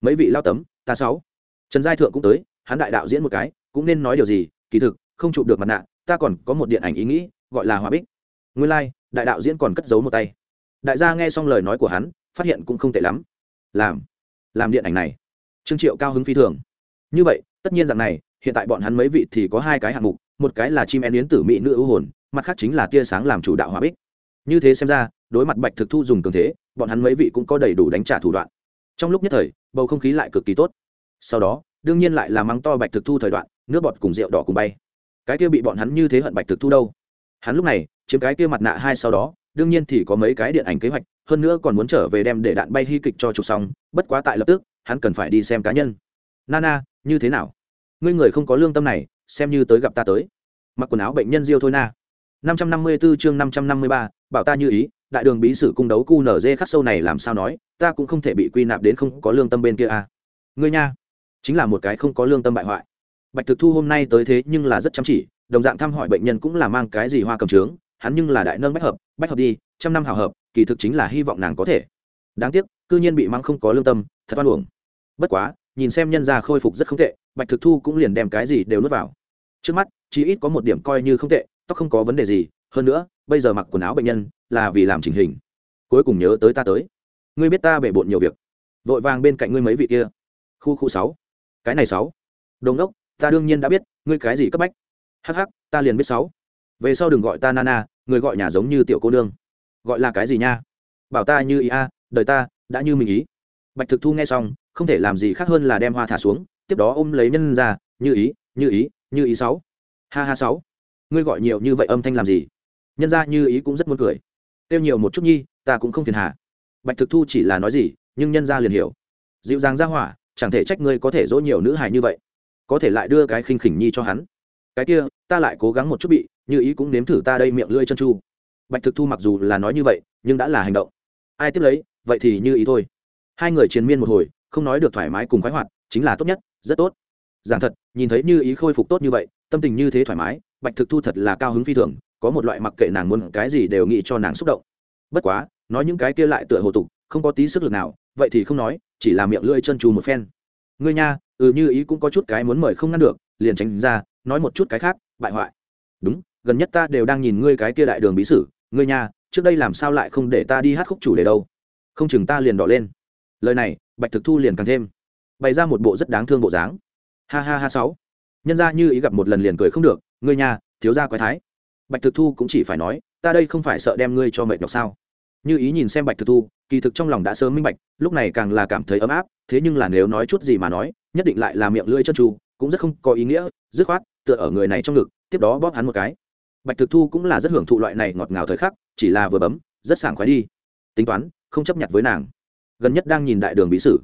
Mấy vị lao tấm, ta sáu. Trần giai thượng cũng tới, hắn đại đạo diễn một cái, cũng nên nói điều gì, kỳ thực, không chụp được mặt nạ, ta còn có một điện ảnh ý nghĩ gọi là hòa bích. Nguyên lai、like, đại đạo diễn còn cất giấu một tay. Đại gia nghe xong lời nói của hắn phát hiện cũng không tệ lắm. Làm làm điện ảnh này. Trương triệu cao hứng phi thường. Như vậy tất nhiên rằng này hiện tại bọn hắn mấy vị thì có hai cái hạng mục một cái là chim én yến tử mỹ nữ ưu hồn mặt khác chính là tia sáng làm chủ đạo hòa bích. Như thế xem ra đối mặt bạch thực thu dùng cường thế bọn hắn mấy vị cũng có đầy đủ đánh trả thủ đoạn. Trong lúc nhất thời bầu không khí lại cực kỳ tốt. Sau đó đương nhiên lại là mắng to bạch thực thu thời đoạn nước bọt cùng rượu đỏ cùng bay. Cái kia bị bọn hắn như thế hận bạch thực thu đâu? Hắn lúc này chiếm cái kia mặt nạ hai sau đó đương nhiên thì có mấy cái điện ảnh kế hoạch hơn nữa còn muốn trở về đem để đạn bay hy kịch cho chụp xong bất quá tại lập tức hắn cần phải đi xem cá nhân. Nana như thế nào? Ngươi người không có lương tâm này xem như tới gặp ta tới. Mặc quần áo bệnh nhân diêu thôi na. 554 chương 553, bảo ta như ý đại đường bí sử cung đấu cu nở dê khắc sâu này làm sao nói ta cũng không thể bị quy nạp đến không có lương tâm bên kia à. ngươi nha chính là một cái không có lương tâm bại hoại. Bạch thực thu hôm nay tới thế nhưng là rất chăm chỉ đồng dạng thăm hỏi bệnh nhân cũng là mang cái gì hoa cầm trướng, hắn nhưng là đại nâng bách hợp bách hợp đi, trăm năm hào hợp, kỳ thực chính là hy vọng nàng có thể. Đáng tiếc, cư nhiên bị mang không có lương tâm, thật oan uổng. Bất quá, nhìn xem nhân gia khôi phục rất không tệ, bạch thực thu cũng liền đem cái gì đều nuốt vào. Trước mắt, chỉ ít có một điểm coi như không tệ, tóc không có vấn đề gì, hơn nữa, bây giờ mặc quần áo bệnh nhân là vì làm chỉnh hình. Cuối cùng nhớ tới ta tới. Ngươi biết ta bể bộn nhiều việc. Vội vàng bên cạnh ngươi mấy vị kia. Khu khu sáu. Cái này sáu. Đồn đốc, ta đương nhiên đã biết, ngươi cái gì cấp bách? Hắc Hắc, ta liền biết sáu. Về sau đừng gọi ta nana người gọi nhà giống như tiểu cô nương. Gọi là cái gì nha? Bảo ta như ý a đời ta đã như mình ý. Bạch thực thu nghe xong không thể làm gì khác hơn là đem hoa thả xuống tiếp đó ôm lấy nhân ra như ý như ý như ý sáu. Ha ha sáu. Ngươi gọi nhiều như vậy âm thanh làm gì? Nhân ra như ý cũng rất muốn cười. Tiêu nhiều một chút nhi ta cũng không phiền hà. Bạch thực thu chỉ là nói gì nhưng nhân ra liền hiểu. Dịu dàng ra hỏa chẳng thể trách ngươi có thể dỗ nhiều nữ hài như vậy. Có thể lại đưa cái khinh khỉnh nhi cho hắn cái kia, ta lại cố gắng một chút bị, như ý cũng nếm thử ta đây miệng lưỡi chân chu. Bạch thực thu mặc dù là nói như vậy, nhưng đã là hành động. Ai tiếp lấy, vậy thì như ý thôi. Hai người chiến miên một hồi, không nói được thoải mái cùng khoái hoạt, chính là tốt nhất, rất tốt. Giảng thật, nhìn thấy như ý khôi phục tốt như vậy, tâm tình như thế thoải mái, bạch thực thu thật là cao hứng phi thường, có một loại mặc kệ nàng muốn cái gì đều nghĩ cho nàng xúc động. Bất quá, nói những cái kia lại tựa hồ tục, không có tí sức lực nào, vậy thì không nói, chỉ là miệng lưỡi chân trù một phen. Ngươi nha ừ như ý cũng có chút cái muốn mời không ngăn được, liền tránh ra nói một chút cái khác, bại hoại. Đúng, gần nhất ta đều đang nhìn ngươi cái kia đại đường bí sử, ngươi nha, trước đây làm sao lại không để ta đi hát khúc chủ đề đâu? Không chừng ta liền đỏ lên. Lời này, bạch thực thu liền càng thêm. Bày ra một bộ rất đáng thương bộ dáng. Ha ha ha sáu. Nhân ra như ý gặp một lần liền cười không được, ngươi nhà thiếu gia quái thái. Bạch thực thu cũng chỉ phải nói, ta đây không phải sợ đem ngươi cho mệt nhọc sao? Như ý nhìn xem bạch thực thu, kỳ thực trong lòng đã sớm minh bạch, lúc này càng là cảm thấy ấm áp, thế nhưng là nếu nói chút gì mà nói, nhất định lại là miệng lưỡi chân tru cũng rất không có ý nghĩa, dứt khoát tựa ở người này trong ngực, tiếp đó bóp hắn một cái. Bạch thực thu cũng là rất hưởng thụ loại này ngọt ngào thời khắc, chỉ là vừa bấm, rất sảng khoái đi. Tính toán, không chấp nhận với nàng. Gần nhất đang nhìn đại đường bí sử.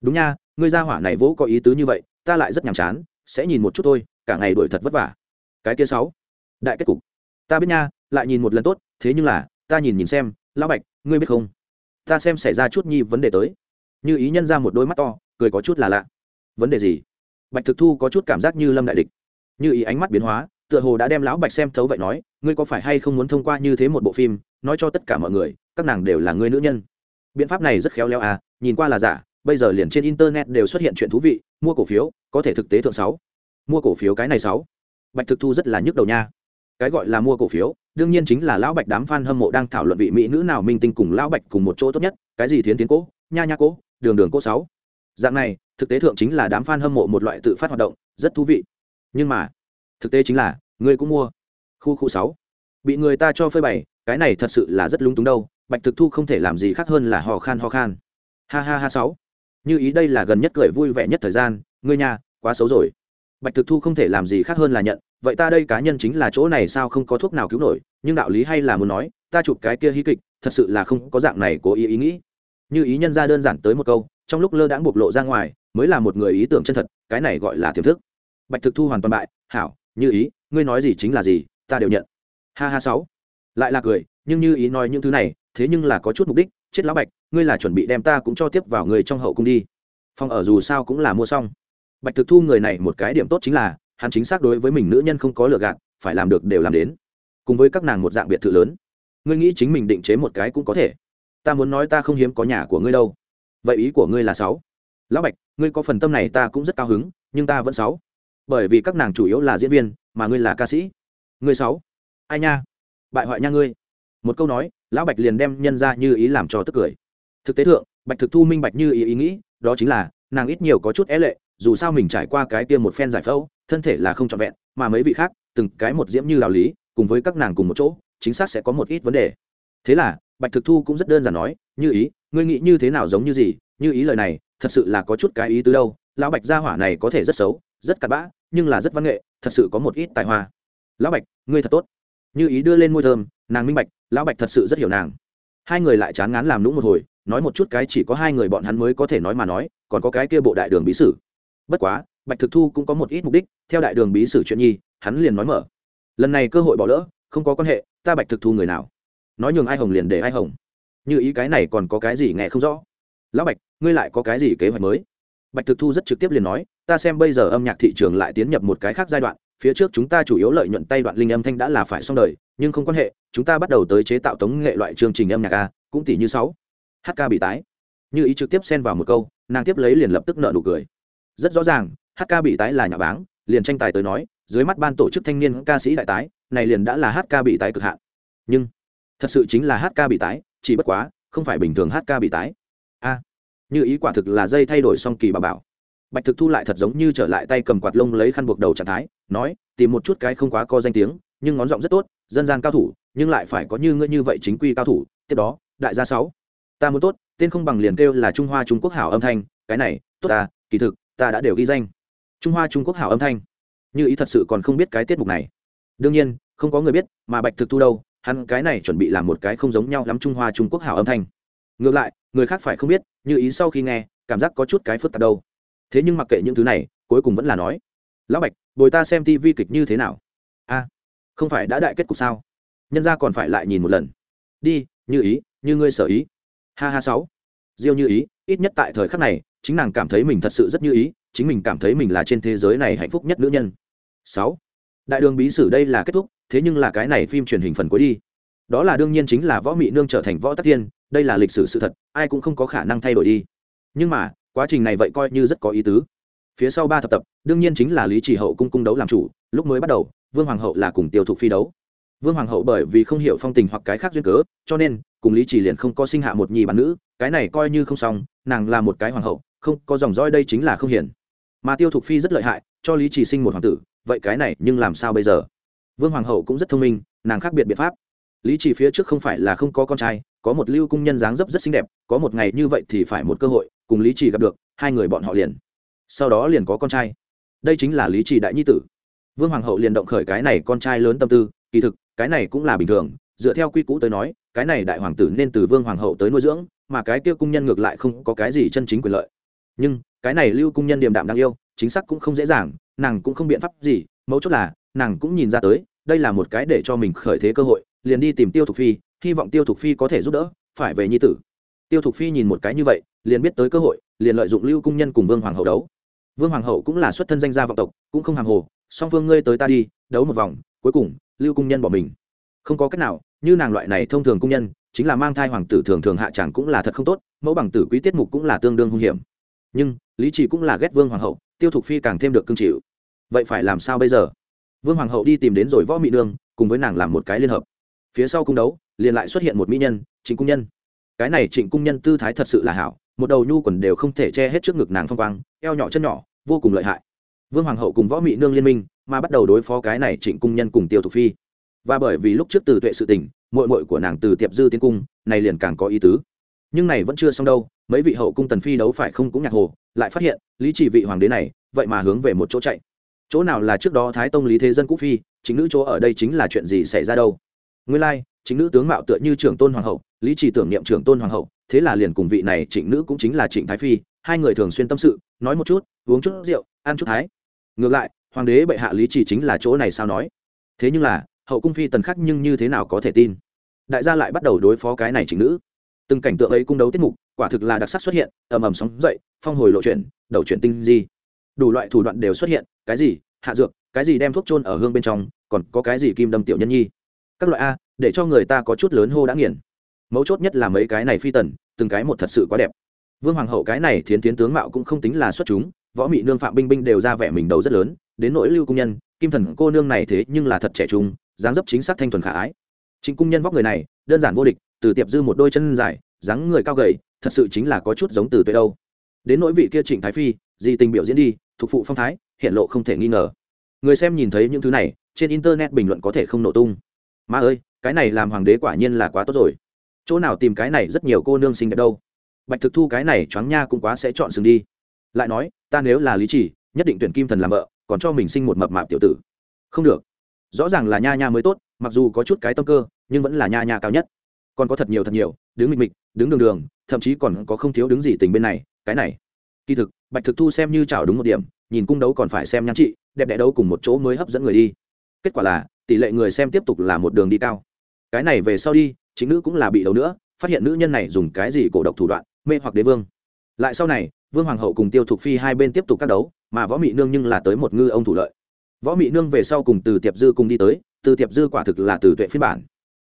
Đúng nha, ngươi gia hỏa này vỗ có ý tứ như vậy, ta lại rất nhàm chán, sẽ nhìn một chút thôi, cả ngày đuổi thật vất vả. Cái kia sáu. Đại kết cục. Ta biết nha, lại nhìn một lần tốt, thế nhưng là, ta nhìn nhìn xem, lão bạch, ngươi biết không? Ta xem xảy ra chút nhi vấn đề tới. Như ý nhân ra một đôi mắt to, cười có chút là lạ. Vấn đề gì? Bạch thực thu có chút cảm giác như lâm đại địch như ý ánh mắt biến hóa, tựa hồ đã đem lão bạch xem thấu vậy nói, ngươi có phải hay không muốn thông qua như thế một bộ phim, nói cho tất cả mọi người, các nàng đều là ngươi nữ nhân. Biện pháp này rất khéo léo à nhìn qua là giả, bây giờ liền trên internet đều xuất hiện chuyện thú vị, mua cổ phiếu, có thể thực tế thượng sáu. Mua cổ phiếu cái này sáu. Bạch thực thu rất là nhức đầu nha. Cái gọi là mua cổ phiếu, đương nhiên chính là lão bạch đám f a n hâm mộ đang thảo luận vị mỹ nữ nào minh tinh cùng lão bạch cùng một chỗ tốt nhất, cái gì thiến tiến cố, nha nha cố, đường đường cố sáu. Dạng này, thực tế thượng chính là đám f a n hâm mộ một loại tự phát hoạt động, rất thú vị nhưng mà, thực tế chính là, ngươi cũng mua. Khu khu sáu. Bị người ta cho phơi bày, cái này thật sự là rất lung túng đâu, bạch thực thu không thể làm gì khác hơn là hò khan hò khan. Ha ha ha sáu. Như ý đây là gần nhất cười vui vẻ nhất thời gian, ngươi nhà, quá xấu rồi. Bạch thực thu không thể làm gì khác hơn là nhận, vậy ta đây cá nhân chính là chỗ này sao không có thuốc nào cứu nổi, nhưng đạo lý hay là muốn nói, ta chụp cái kia hí kịch, thật sự là không có dạng này cố ý ý nghĩ. Như ý nhân ra đơn giản tới một câu, trong lúc lơ đãng bộc lộ ra ngoài, mới là một người ý tưởng chân thật, cái này gọi là tiềm thức bạch thực thu hoàn toàn bại, hảo, như ý, ngươi nói gì chính là gì, ta đều nhận. Ha ha sáu. Lại là cười, nhưng như ý nói những thứ này, thế nhưng là có chút mục đích, chết lão bạch, ngươi là chuẩn bị đem ta cũng cho tiếp vào người trong hậu cung đi. Phòng ở dù sao cũng là mua xong. Bạch thực thu người này một cái điểm tốt chính là, hắn chính xác đối với mình nữ nhân không có lựa gạt, phải làm được đều làm đến. Cùng với các nàng một dạng biệt thự lớn. Ngươi nghĩ chính mình định chế một cái cũng có thể. Ta muốn nói ta không hiếm có nhà của ngươi đâu. Vậy ý của ngươi là sáu. Lão bạch, ngươi có phần tâm này ta cũng rất cao hứng, nhưng ta vẫn sáu bởi vì các nàng chủ yếu là diễn viên, mà ngươi là ca sĩ. Ngươi sáu. Ai nha? Bại hoại nha ngươi. Một câu nói, lão bạch liền đem nhân ra như ý làm cho tức cười. Thực tế thượng, bạch thực thu minh bạch như ý ý nghĩ, đó chính là, nàng ít nhiều có chút é lệ, dù sao mình trải qua cái tiêm một phen giải phẫu, thân thể là không trọn vẹn, mà mấy vị khác, từng cái một diễm như đạo lý, cùng với các nàng cùng một chỗ, chính xác sẽ có một ít vấn đề. Thế là, bạch thực thu cũng rất đơn giản nói, như ý, ngươi nghĩ như thế nào giống như gì? Như ý lời này, thật sự là có chút cái ý tứ đâu. Lão bạch gia hỏa này có thể rất xấu rất cặn bã, nhưng là rất văn nghệ, thật sự có một ít tài hoa. Lão bạch, ngươi thật tốt. Như ý đưa lên môi thơm, nàng minh bạch, lão bạch thật sự rất hiểu nàng. Hai người lại chán ngán làm lũng một hồi, nói một chút cái chỉ có hai người bọn hắn mới có thể nói mà nói, còn có cái kia bộ đại đường bí sử. Bất quá, bạch thực thu cũng có một ít mục đích, theo đại đường bí sử chuyện nhi, hắn liền nói mở. Lần này cơ hội bỏ lỡ, không có quan hệ, ta bạch thực thu người nào? Nói nhường ai hồng liền để ai hồng. Như ý cái này còn có cái gì nghe không rõ? Lão bạch, ngươi lại có cái gì kế hoạch mới? Bạch thực thu rất trực tiếp liền nói, ta xem bây giờ âm nhạc thị trường lại tiến nhập một cái khác giai đoạn, phía trước chúng ta chủ yếu lợi nhuận tay đoạn linh âm thanh đã là phải xong đời, nhưng không quan hệ, chúng ta bắt đầu tới chế tạo tống nghệ loại chương trình âm nhạc a, cũng tỷ như sáu. Hk bị tái. Như ý trực tiếp xen vào một câu, nàng tiếp lấy liền lập tức nợ nụ cười. Rất rõ ràng hk bị tái là nhà báng, liền tranh tài tới nói, dưới mắt ban tổ chức thanh niên ca sĩ đại tái, này liền đã là hk bị tái cực hạn. Nhưng, thật sự chính là hk bị tái, chỉ bất quá, không phải bình thường hk bị tái như ý quả thực là dây thay đổi song kỳ bà bảo. Bạch thực thu lại thật giống như trở lại tay cầm quạt lông lấy khăn buộc đầu trạng thái, nói, tìm một chút cái không quá có danh tiếng, nhưng ngón giọng rất tốt, dân gian cao thủ, nhưng lại phải có như ngươi như vậy chính quy cao thủ, tiếp đó, đại gia sáu, ta muốn tốt, tên không bằng liền kêu là trung hoa trung quốc hảo âm thanh, cái này, tốt ta, kỳ thực, ta đã đều ghi danh. Trung hoa trung quốc hảo âm thanh. Như ý thật sự còn không biết cái tiết mục này. Đương nhiên, không có người biết, mà bạch thực thu đâu, hắn cái này chuẩn bị làm một cái không giống nhau lắm trung hoa trung quốc hảo âm thanh. Ngược lại người khác phải không biết, như ý sau khi nghe, cảm giác có chút cái phức tạp đâu. Thế nhưng mặc kệ những thứ này, cuối cùng vẫn là nói, lão bạch, bồi ta xem tivi kịch như thế nào? A, không phải đã đại kết cục sao? Nhân ra còn phải lại nhìn một lần. Đi, như ý, như ngươi sở ý. Ha ha sáu. Diêu như ý, ít nhất tại thời khắc này, chính nàng cảm thấy mình thật sự rất như ý, chính mình cảm thấy mình là trên thế giới này hạnh phúc nhất nữ nhân. Sáu. Đại đường bí sử đây là kết thúc, thế nhưng là cái này phim truyền hình phần cuối đi. Đó là đương nhiên chính là võ mị nương trở thành võ tắc thiên đây là lịch sử sự thật, ai cũng không có khả năng thay đổi đi. Nhưng mà, quá trình này vậy coi như rất có ý tứ. Phía sau ba thập tập, đương nhiên chính là lý chỉ hậu cung cung đấu làm chủ, lúc mới bắt đầu, vương hoàng hậu là cùng tiêu thụ phi đấu. Vương hoàng hậu bởi vì không hiểu phong tình hoặc cái khác duyên cớ, cho nên, cùng lý chỉ liền không có sinh hạ một nhì bản nữ, cái này coi như không xong, nàng là một cái hoàng hậu, không có dòng dõi đây chính là không hiển. Mà tiêu thục phi rất lợi hại, cho lý chỉ sinh một hoàng tử, vậy cái này nhưng làm sao bây giờ? Vương hoàng hậu cũng rất thông minh, nàng khác biệt biện pháp lý chỉ phía trước không phải là không có con trai, có một lưu cung nhân dáng dấp rất xinh đẹp, có một ngày như vậy thì phải một cơ hội, cùng lý chỉ gặp được, hai người bọn họ liền. Sau đó liền có con trai. Đây chính là lý chỉ đại nhi tử. Vương hoàng hậu liền động khởi cái này con trai lớn tâm tư, kỳ thực, cái này cũng là bình thường, dựa theo quy cũ tới nói, cái này đại hoàng tử nên từ vương hoàng hậu tới nuôi dưỡng, mà cái kia cung nhân ngược lại không có cái gì chân chính quyền lợi. Nhưng, cái này lưu cung nhân điềm đạm đáng yêu, chính xác cũng không dễ dàng, nàng cũng không biện pháp gì, mấu chốt là, nàng cũng nhìn ra tới, đây là một cái để cho mình khởi thế cơ hội liền đi tìm tiêu thục phi, hy vọng tiêu thục phi có thể giúp đỡ, phải về nhi tử. Tiêu thục phi nhìn một cái như vậy, liền biết tới cơ hội, liền lợi dụng lưu cung nhân cùng vương hoàng hậu đấu. Vương hoàng hậu cũng là xuất thân danh gia vọng tộc, cũng không hàng hồ, song phương ngươi tới ta đi, đấu một vòng, cuối cùng, lưu cung nhân bỏ mình. Không có cách nào, như nàng loại này thông thường cung nhân, chính là mang thai hoàng tử thường thường hạ tràng cũng là thật không tốt, mẫu bằng tử quý tiết mục cũng là tương đương hung hiểm. Nhưng, lý trì cũng là ghét vương hoàng hậu, tiêu thục phi càng thêm được cương chịu. Vậy phải làm sao bây giờ? Vương hoàng hậu đi tìm đến rồi võ mỹ nương, cùng với nàng làm một cái liên hợp phía sau cung đấu, liền lại xuất hiện một mỹ nhân, trịnh cung nhân. Cái này trịnh cung nhân tư thái thật sự là hảo, một đầu nhu quần đều không thể che hết trước ngực nàng phong quang, eo nhỏ chân nhỏ, vô cùng lợi hại. Vương hoàng hậu cùng võ mỹ nương liên minh, mà bắt đầu đối phó cái này trịnh cung nhân cùng tiêu thục phi. Và bởi vì lúc trước từ tuệ sự tình mội mội của nàng từ tiệp dư tiến cung, này liền càng có ý tứ. Nhưng này vẫn chưa xong đâu, mấy vị hậu cung tần phi đấu phải không cũng nhạc hồ, lại phát hiện, lý chỉ vị hoàng đế này, vậy mà hướng về một chỗ chạy. Chỗ nào là trước đó thái tông lý thế dân cũ phi chính nữ chỗ ở đây chính là chuyện gì xảy ra đâu? Nguyên lai, chính nữ tướng mạo tựa như trưởng tôn hoàng hậu, lý chỉ tưởng niệm trưởng tôn hoàng hậu, thế là liền cùng vị này trịnh nữ cũng chính là trịnh thái phi, hai người thường xuyên tâm sự, nói một chút, uống chút rượu, ăn chút thái. Ngược lại, hoàng đế bệ hạ lý chỉ chính là chỗ này sao nói. Thế nhưng là, hậu cung phi tần khắc nhưng như thế nào có thể tin? Đại gia lại bắt đầu đối phó cái này trịnh nữ. Từng cảnh tượng ấy cung đấu tiết mục, quả thực là đặc sắc xuất hiện, ầm ầm sóng dậy, phong hồi lộ chuyển, đầu chuyển tinh di. Đủ loại thủ đoạn đều xuất hiện, cái gì? Hạ dược, cái gì đem thuốc trôn ở hương bên trong, còn có cái gì kim đâm tiểu nhân nhi? Các loại a, để cho người ta có chút lớn hô đã nghiền. Mấu chốt nhất là mấy cái này phi tần, từng cái một thật sự quá đẹp. Vương hoàng hậu cái này thiến tiến tướng mạo cũng không tính là xuất chúng, võ mị nương phạm binh binh đều ra vẻ mình đầu rất lớn, đến nỗi lưu cung nhân, kim thần cô nương này thế nhưng là thật trẻ trung, dáng dấp chính xác thanh thuần khả ái. Chính cung nhân vóc người này, đơn giản vô địch, từ tiệp dư một đôi chân dài, dáng người cao gầy, thật sự chính là có chút giống từ tuệ đâu. Đến nỗi vị kia trịnh thái phi di tình biểu diễn đi, thuộc phụ phong thái, hiện lộ không thể nghi ngờ. Người xem nhìn thấy những thứ này, trên internet bình luận có thể không nổ tung mà ơi, cái này làm hoàng đế quả nhiên là quá tốt rồi. Chỗ nào tìm cái này rất nhiều cô nương xinh đẹp đâu. Bạch thực thu cái này choáng nha cũng quá sẽ chọn sừng đi. Lại nói, ta nếu là lý chỉ, nhất định tuyển kim thần làm vợ, còn cho mình sinh một mập mạp tiểu tử. Không được. Rõ ràng là nha nha mới tốt, mặc dù có chút cái tâm cơ, nhưng vẫn là nha nha cao nhất. Còn có thật nhiều thật nhiều, đứng mịch mịch, đứng đường đường, thậm chí còn có không thiếu đứng gì tình bên này, cái này. Kỳ thực, bạch thực thu xem như chảo đúng một điểm, nhìn cung đấu còn phải xem nhan trị, đẹp đẽ đấu cùng một chỗ mới hấp dẫn người đi. Kết quả là tỷ lệ người xem tiếp tục là một đường đi cao. Cái này về sau đi, chính nữ cũng là bị đấu nữa, phát hiện nữ nhân này dùng cái gì cổ độc thủ đoạn, mê hoặc đế vương. Lại sau này, vương hoàng hậu cùng tiêu thục phi hai bên tiếp tục các đấu, mà võ mị nương nhưng là tới một ngư ông thủ lợi. Võ mị nương về sau cùng từ tiệp dư cùng đi tới, từ tiệp dư quả thực là từ tuệ phiên bản.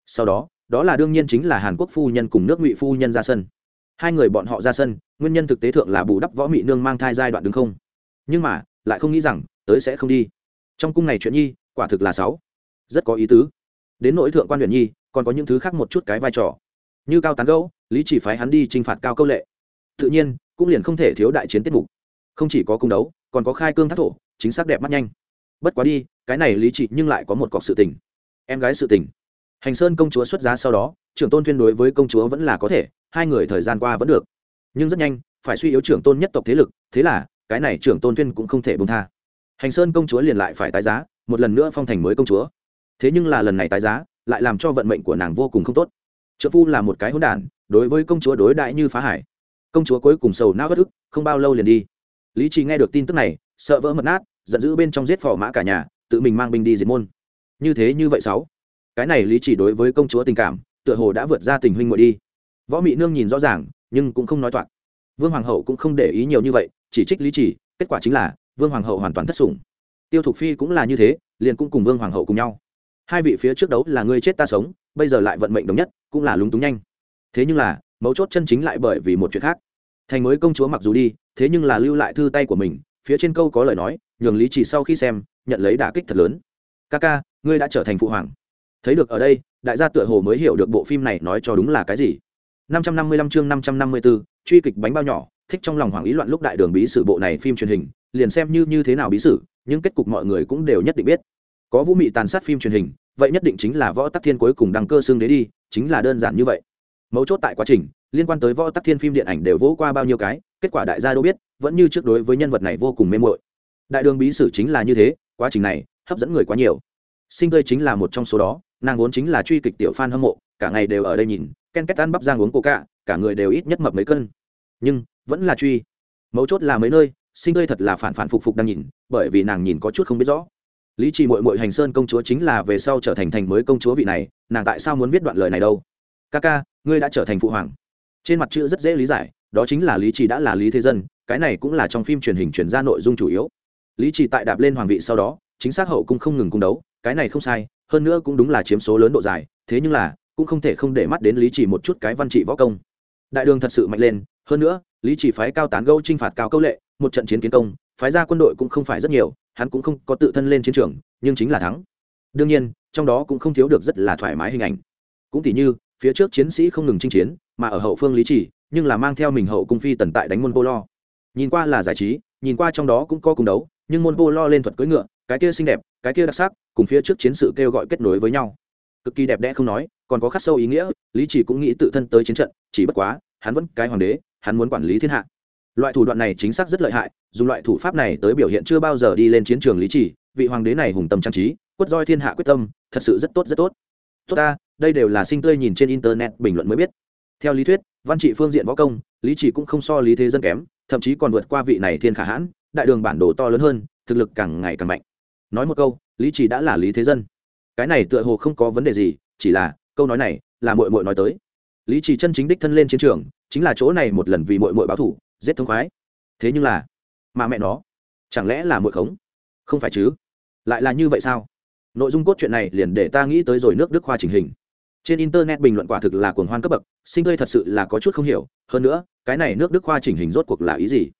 Sau đó đó là đương nhiên chính là hàn quốc phu nhân cùng nước ngụy phu nhân ra sân. Hai người bọn họ ra sân, nguyên nhân thực tế thượng là bù đắp võ mị nương mang thai giai đoạn đứng không. Nhưng mà, lại không nghĩ rằng, tới sẽ không đi. Trong cung này chuyện nhi, quả thực là sáu rất có ý tứ. Đến nỗi thượng quan huyện nhi, còn có những thứ khác một chút cái vai trò. Như cao tán gấu lý chỉ phái hắn đi t r i n h phạt cao câu lệ. Tự nhiên, cũng liền không thể thiếu đại chiến tiết mục. Không chỉ có cung đấu, còn có khai cương thác thổ, chính xác đẹp mắt nhanh. Bất quá đi, cái này lý chỉ nhưng lại có một cọc sự tình. Em gái sự tình. Hành sơn công chúa xuất giá sau đó, trưởng tôn tuyên đối với công chúa vẫn là có thể, hai người thời gian qua vẫn được. Nhưng rất nhanh, phải suy yếu trưởng tôn nhất tộc thế lực, thế là, cái này trưởng tôn tuyên cũng không thể bông tha. Hành sơn công chúa liền lại phải tái giá, một lần nữa phong thành mới công chúa thế nhưng là lần này tái giá, lại làm cho vận mệnh của nàng vô cùng không tốt. Trợ phu là một cái hỗn đản, đối với công chúa đối đại như phá hải. Công chúa cuối cùng sầu não bất ức, không bao lâu liền đi. Lý trì nghe được tin tức này, sợ vỡ mật nát, giận dữ bên trong giết phò mã cả nhà, tự mình mang binh đi diệt môn. Như thế như vậy sáu. Cái này lý chỉ đối với công chúa tình cảm, tựa hồ đã vượt ra tình huynh ngồi đi. Võ mị nương nhìn rõ ràng, nhưng cũng không nói toạc. Vương hoàng hậu cũng không để ý nhiều như vậy, chỉ trích lý chỉ kết quả chính là, vương hoàng hậu hoàn toàn thất sủng. Tiêu thục phi cũng là như thế, liền cũng cùng vương hoàng hậu cùng nhau hai vị phía trước đấu là ngươi chết ta sống bây giờ lại vận mệnh đồng nhất cũng là lúng túng nhanh. Thế nhưng là mấu chốt chân chính lại bởi vì một chuyện khác. Thành mới công chúa mặc dù đi thế nhưng là lưu lại thư tay của mình phía trên câu có lời nói nhường lý chỉ sau khi xem nhận lấy đả kích thật lớn. Ca ca ngươi đã trở thành phụ hoàng. Thấy được ở đây đại gia tựa hồ mới hiểu được bộ phim này nói cho đúng là cái gì. 555 chương 554, truy kịch bánh bao nhỏ thích trong lòng hoàng ý loạn lúc đại đường bí sử bộ này phim truyền hình liền xem như như thế nào bí sử nhưng kết cục mọi người cũng đều nhất định biết. Có vũ mị tàn sát phim truyền hình vậy nhất định chính là võ tắc thiên cuối cùng đăng cơ xương đế đi, chính là đơn giản như vậy. Mấu chốt tại quá trình, liên quan tới võ tắc thiên phim điện ảnh đều vỗ qua bao nhiêu cái, kết quả đại gia đâu biết, vẫn như trước đối với nhân vật này vô cùng mê mội đại đường bí sử chính là như thế, quá trình này hấp dẫn người quá nhiều. Sinh tươi chính là một trong số đó, nàng vốn chính là truy kịch tiểu f hâm mộ, cả ngày đều ở đây nhìn, ken két ăn bắp giang uống coca, cả người đều ít nhất mập mấy cân. Nhưng, vẫn là truy. Mấu chốt là mấy nơi, sinh tươi thật là phản phản phục phục đang nhìn, bởi vì nàng nhìn có chút không biết rõ lý trì mội mội hành sơn công chúa chính là về sau trở thành thành mới công chúa vị này, nàng tại sao muốn viết đoạn lời này đâu? Ca ca, ngươi đã trở thành phụ hoàng. Trên mặt chữ rất dễ lý giải, đó chính là lý trì đã là lý thế dân, cái này cũng là trong phim truyền hình chuyển ra nội dung chủ yếu. Lý trì tại đạp lên hoàng vị sau đó, chính xác hậu cung không ngừng cung đấu, cái này không sai, hơn nữa cũng đúng là chiếm số lớn độ dài, thế nhưng là, cũng không thể không để mắt đến lý trì một chút cái văn trị võ công. Đại đường thật sự mạnh lên, hơn nữa, lý trì phái cao tán gâu t r i n h phạt cao câu lệ, một trận chiến kiến công phái ra quân đội cũng không phải rất nhiều, hắn cũng không có tự thân lên chiến trường, nhưng chính là thắng. Đương nhiên, trong đó cũng không thiếu được rất là thoải mái hình ảnh. Cũng tỉ như, phía trước chiến sĩ không ngừng chinh chiến, mà ở hậu phương lý trì, nhưng là mang theo mình hậu cung phi tần tại đánh môn vô lo. Nhìn qua là giải trí, nhìn qua trong đó cũng có cùng đấu, nhưng môn vô lo lên thuật cưỡi ngựa, cái kia xinh đẹp, cái kia đặc sắc, cùng phía trước chiến sự kêu gọi kết nối với nhau. Cực kỳ đẹp đẽ không nói, còn có khắc sâu ý nghĩa, lý chỉ cũng nghĩ tự thân tới chiến trận, chỉ bất quá, hắn vẫn cái hoàng đế, hắn muốn quản lý thiên hạ loại thủ đoạn này chính xác rất lợi hại, dùng loại thủ pháp này tới biểu hiện chưa bao giờ đi lên chiến trường lý chỉ vị hoàng đế này hùng tâm trang trí, quất roi thiên hạ quyết tâm, thật sự rất tốt rất tốt. Tốt ta, đây đều là sinh tươi nhìn trên internet bình luận mới biết. Theo lý thuyết, văn trị phương diện võ công, lý chỉ cũng không so lý thế dân kém, thậm chí còn vượt qua vị này thiên khả hãn, đại đường bản đồ to lớn hơn, thực lực càng ngày càng mạnh. Nói một câu, lý chỉ đã là lý thế dân. Cái này tựa hồ không có vấn đề gì, chỉ là, câu nói này là mội mội nói tới. Lý chỉ chân chính đích thân lên chiến trường, chính là chỗ này một lần vì mội mội báo thủ giết thông khoái. Thế nhưng là, mà mẹ nó, chẳng lẽ là mượn khống? Không phải chứ? Lại là như vậy sao? Nội dung cốt truyện này liền để ta nghĩ tới rồi nước đức khoa chỉnh hình. Trên internet bình luận quả thực là cuồng hoan cấp bậc, sinh tươi thật sự là có chút không hiểu. Hơn nữa, cái này nước đức khoa chỉnh hình rốt cuộc là ý gì?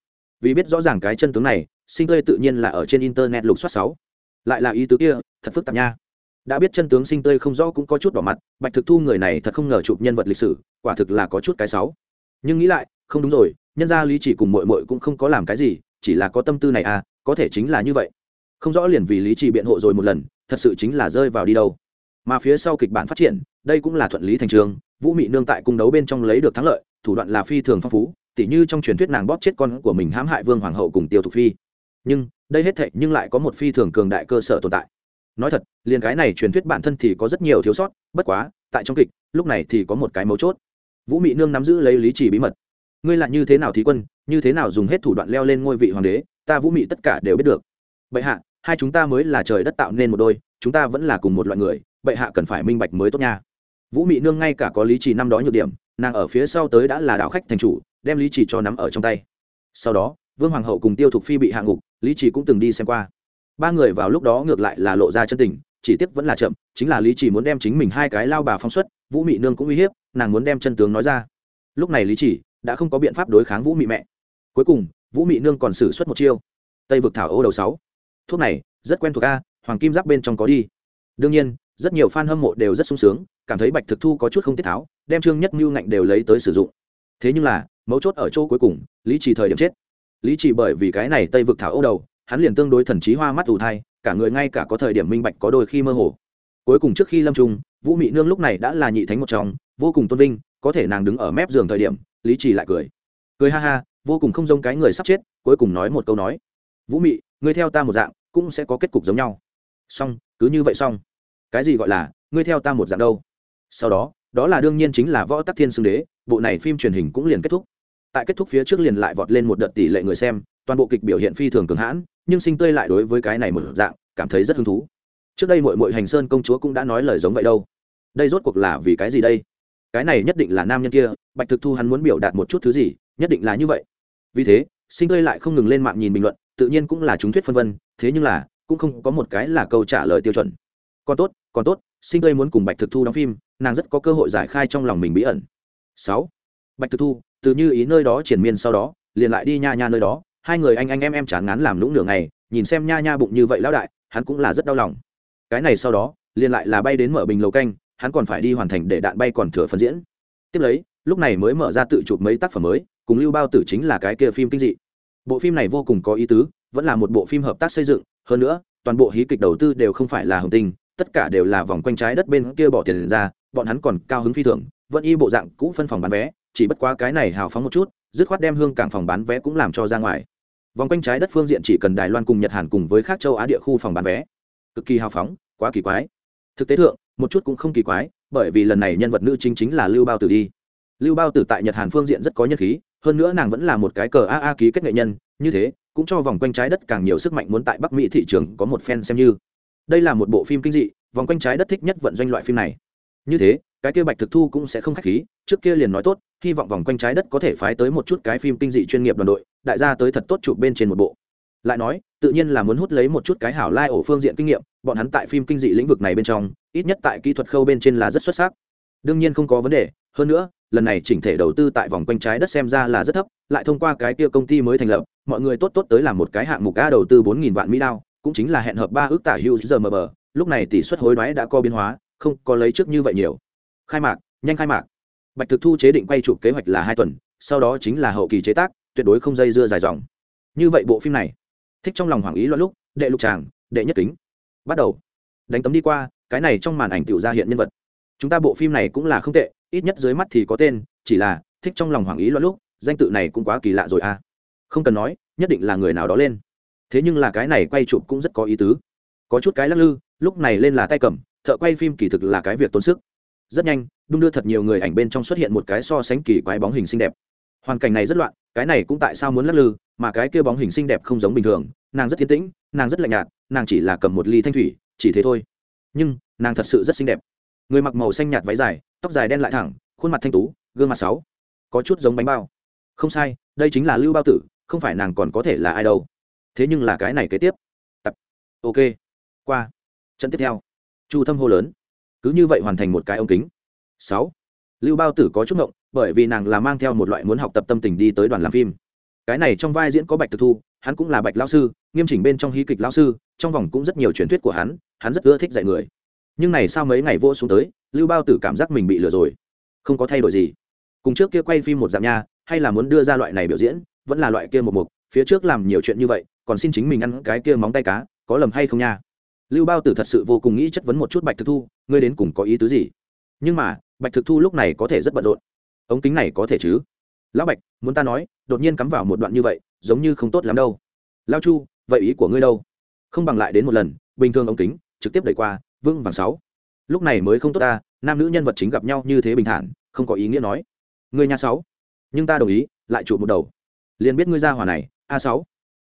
Vì biết rõ ràng cái chân tướng này, sinh tươi tự nhiên là ở trên internet lục soát sáu. Lại là ý tứ kia, thật phức tạp nha. Đã biết chân tướng sinh tươi không rõ cũng có chút đỏ mặt, bạch thực thu người này thật không ngờ chụp nhân vật lịch sử, quả thực là có chút cái sáu. Nhưng nghĩ lại, không đúng rồi nhân gia lý chỉ cùng mội mội cũng không có làm cái gì, chỉ là có tâm tư này à có thể chính là như vậy. Không rõ liền vì lý chỉ biện hộ rồi một lần, thật sự chính là rơi vào đi đâu. Mà phía sau kịch bản phát triển, đây cũng là thuận lý thành trường, vũ mị nương tại cung đấu bên trong lấy được thắng lợi, thủ đoạn là phi thường phong phú, tỉ như trong truyền thuyết nàng bóp chết con của mình hãm hại vương hoàng hậu cùng tiêu thục phi. Nhưng, đây hết thệ nhưng lại có một phi thường cường đại cơ sở tồn tại. Nói thật, liền cái này truyền thuyết bản thân thì có rất nhiều thiếu sót, bất quá, tại trong kịch, lúc này thì có một cái mấu chốt. Vũ mị nương nắm giữ lấy lý trì bí mật ngươi là như thế nào thí quân, như thế nào dùng hết thủ đoạn leo lên ngôi vị hoàng đế, ta vũ mị tất cả đều biết được. Bệ hạ, hai chúng ta mới là trời đất tạo nên một đôi, chúng ta vẫn là cùng một loại người, bệ hạ cần phải minh bạch mới tốt nha. Vũ mị nương ngay cả có lý trì năm đó nhược điểm, nàng ở phía sau tới đã là đạo khách thành chủ, đem lý trì cho nắm ở trong tay. Sau đó, vương hoàng hậu cùng tiêu thục phi bị hạ ngục, lý trì cũng từng đi xem qua. Ba người vào lúc đó ngược lại là lộ ra chân tình, chỉ tiếc vẫn là chậm, chính là lý trì muốn đem chính mình hai cái lao bà phong xuất, vũ mị nương cũng uy hiếp, nàng muốn đem chân tướng nói ra. Lúc này lý trì đã không có biện pháp đối kháng vũ mị mẹ. Cuối cùng, vũ mị nương còn xử suất một chiêu. Tây vực thảo ô đầu sáu. Thuốc này, rất quen thuộc a, hoàng kim giáp bên trong có đi. Đương nhiên, rất nhiều fan hâm mộ đều rất sung sướng, cảm thấy bạch thực thu có chút không tiết tháo, đem trương nhất mưu ngạnh đều lấy tới sử dụng. Thế nhưng là, mấu chốt ở chỗ cuối cùng, lý chỉ thời điểm chết. Lý chỉ bởi vì cái này tây vực thảo âu đầu, hắn liền tương đối thần trí hoa mắt ủ thai, cả người ngay cả có thời điểm minh bạch có đôi khi mơ hồ. Cuối cùng trước khi lâm trung, vũ mị nương lúc này đã là nhị thánh một trong, vô cùng tôn vinh, có thể nàng đứng ở mép giường thời điểm lý chỉ lại cười. Cười ha ha, vô cùng không giống cái người sắp chết, cuối cùng nói một câu nói. Vũ mị, ngươi theo ta một dạng, cũng sẽ có kết cục giống nhau. Xong, cứ như vậy xong. Cái gì gọi là, ngươi theo ta một dạng đâu? Sau đó đó là đương nhiên chính là võ tắc thiên xưng đế, bộ này phim truyền hình cũng liền kết thúc. Tại kết thúc phía trước liền lại vọt lên một đợt tỷ lệ người xem, toàn bộ kịch biểu hiện phi thường cường hãn, nhưng sinh tươi lại đối với cái này một dạng, cảm thấy rất hứng thú. Trước đây mội mội hành sơn công chúa cũng đã nói lời giống vậy đâu. Đây rốt cuộc là vì cái gì đây? Cái này nhất định là nam nhân kia, bạch thực thu hắn muốn biểu đạt một chút thứ gì, nhất định là như vậy. Vì thế, sinh tươi lại không ngừng lên mạng nhìn bình luận, tự nhiên cũng là chúng thuyết phân vân, thế nhưng là, cũng không có một cái là câu trả lời tiêu chuẩn. Còn tốt còn tốt, sinh tươi muốn cùng bạch thực thu đóng phim, nàng rất có cơ hội giải khai trong lòng mình bí ẩn. Sáu, bạch thực thu, từ như ý nơi đó triển miên sau đó, liền lại đi nha nha nơi đó, hai người anh anh em em chán ngán làm lũng nửa ngày, nhìn xem nha nha bụng như vậy lão đại, hắn cũng là rất đau lòng. Cái này sau đó, liền lại là bay đến mở bình lầu canh hắn còn phải đi hoàn thành để đạn bay còn thừa phần diễn. Tiếp lấy, lúc này mới mở ra tự chụp mấy tác phẩm mới, cùng lưu bao tử chính là cái kia phim kinh dị. Bộ phim này vô cùng có ý tứ, vẫn là một bộ phim hợp tác xây dựng, hơn nữa, toàn bộ hí kịch đầu tư đều không phải là hồng tinh, tất cả đều là vòng quanh trái đất bên kia bỏ tiền ra, bọn hắn còn cao hứng phi thường, vẫn y bộ dạng cũ phân phòng bán vé, chỉ bất quá cái này hào phóng một chút, dứt khoát đem hương cảng phòng bán vé cũng làm cho ra ngoài. Vòng quanh trái đất phương diện chỉ cần đài loan cùng nhật hàn cùng với các châu á địa khu phòng bán vé. Cực kỳ hào phóng, quá kỳ quái thực tế thượng, một chút cũng không kỳ quái, bởi vì lần này nhân vật nữ chính chính là lưu bao tử đi. Lưu bao tử tại nhật hàn phương diện rất có nhân khí, hơn nữa nàng vẫn là một cái cờ a a ký kết nghệ nhân, như thế, cũng cho vòng quanh trái đất càng nhiều sức mạnh muốn tại bắc mỹ thị trường có một fan xem như. Đây là một bộ phim kinh dị, vòng quanh trái đất thích nhất vận doanh loại phim này. Như thế, cái kia bạch thực thu cũng sẽ không khách khí, trước kia liền nói tốt, hy vọng vòng quanh trái đất có thể phái tới một chút cái phim kinh dị chuyên nghiệp đoàn đội, đại gia tới thật tốt chụp bên trên một bộ lại nói, tự nhiên là muốn hút lấy một chút cái hảo lai ổ phương diện kinh nghiệm, bọn hắn tại phim kinh dị lĩnh vực này bên trong, ít nhất tại kỹ thuật khâu bên trên là rất xuất sắc. Đương nhiên không có vấn đề, hơn nữa, lần này chỉnh thể đầu tư tại vòng quanh trái đất xem ra là rất thấp, lại thông qua cái kia công ty mới thành lập, mọi người tốt tốt tới làm một cái hạng mục a đầu tư bốn nghìn vạn mỹ đao, cũng chính là hẹn hợp ba ước tả hữu giờ mờ bờ, lúc này tỷ suất hối đoái đã có biến hóa, không có lấy trước như vậy nhiều. Khai mạc, nhanh khai mạc. Bạch thực thu chế định quay chụp kế hoạch là hai tuần, sau đó chính là hậu kỳ chế tác, tuyệt đối không dây dưa dài dòng. Như vậy bộ phim này thích trong lòng hoàng ý loạn lúc, đệ lục tràng đệ nhất kính. Bắt đầu. Đánh tấm đi qua, cái này trong màn ảnh tiểu ra hiện nhân vật. Chúng ta bộ phim này cũng là không tệ, ít nhất dưới mắt thì có tên, chỉ là thích trong lòng hoàng ý loạn lúc, danh tự này cũng quá kỳ lạ rồi à. Không cần nói, nhất định là người nào đó lên. Thế nhưng là cái này quay chụp cũng rất có ý tứ. Có chút cái lắc lư, lúc này lên là tay cầm, thợ quay phim kỳ thực là cái việc tốn sức. Rất nhanh, đung đưa thật nhiều người ảnh bên trong xuất hiện một cái so sánh kỳ quái bóng hình xinh đẹp. Hoàn cảnh này rất loạn cái này cũng tại sao muốn lắc lư, mà cái kia bóng hình xinh đẹp không giống bình thường, nàng rất thiên tĩnh, nàng rất lạnh nhạt, nàng chỉ là cầm một ly thanh thủy, chỉ thế thôi. Nhưng, nàng thật sự rất xinh đẹp. Người mặc màu xanh nhạt váy dài, tóc dài đen lại thẳng, khuôn mặt thanh tú, gương mặt sáu, có chút giống bánh bao. Không sai, đây chính là lưu bao tử, không phải nàng còn có thể là ai đâu. Thế nhưng là cái này kế tiếp. Tập. Ok. Qua. Trận tiếp theo. Chu thâm hô lớn. Cứ như vậy hoàn thành một cái ống kính. Sáu. Lưu bao tử có chút ngộng bởi vì nàng là mang theo một loại muốn học tập tâm tình đi tới đoàn làm phim. Cái này trong vai diễn có bạch thực thu, hắn cũng là bạch lao sư, nghiêm chỉnh bên trong hí kịch lao sư, trong vòng cũng rất nhiều truyền thuyết của hắn hắn rất ưa thích dạy người. Nhưng này sau mấy ngày vô xuống tới, lưu bao tử cảm giác mình bị lừa rồi. Không có thay đổi gì. Cùng trước kia quay phim một dạng nha, hay là muốn đưa ra loại này biểu diễn, vẫn là loại kia một mục, phía trước làm nhiều chuyện như vậy, còn xin chính mình ăn cái kia móng tay cá, có lầm hay không nha? Lưu bao tử thật sự vô cùng nghĩ chất vấn một chút bạch thực thu, ngươi đến cùng có ý tứ gì? Nhưng mà, bạch thực thu lúc này có thể rất bận rộn ống kính này có thể chứ? Lão bạch, muốn ta nói, đột nhiên cắm vào một đoạn như vậy, giống như không tốt lắm đâu. Lao chu, vậy ý của ngươi đâu? Không bằng lại đến một lần, bình thường ống kính, trực tiếp đẩy qua vương vàng sáu. Lúc này mới không tốt ta, nam nữ nhân vật chính gặp nhau như thế bình thản, không có ý nghĩa nói. Ngươi nhà sáu. Nhưng ta đồng ý, lại chụp một đầu. Liền biết ngươi ra hỏa này, a sáu.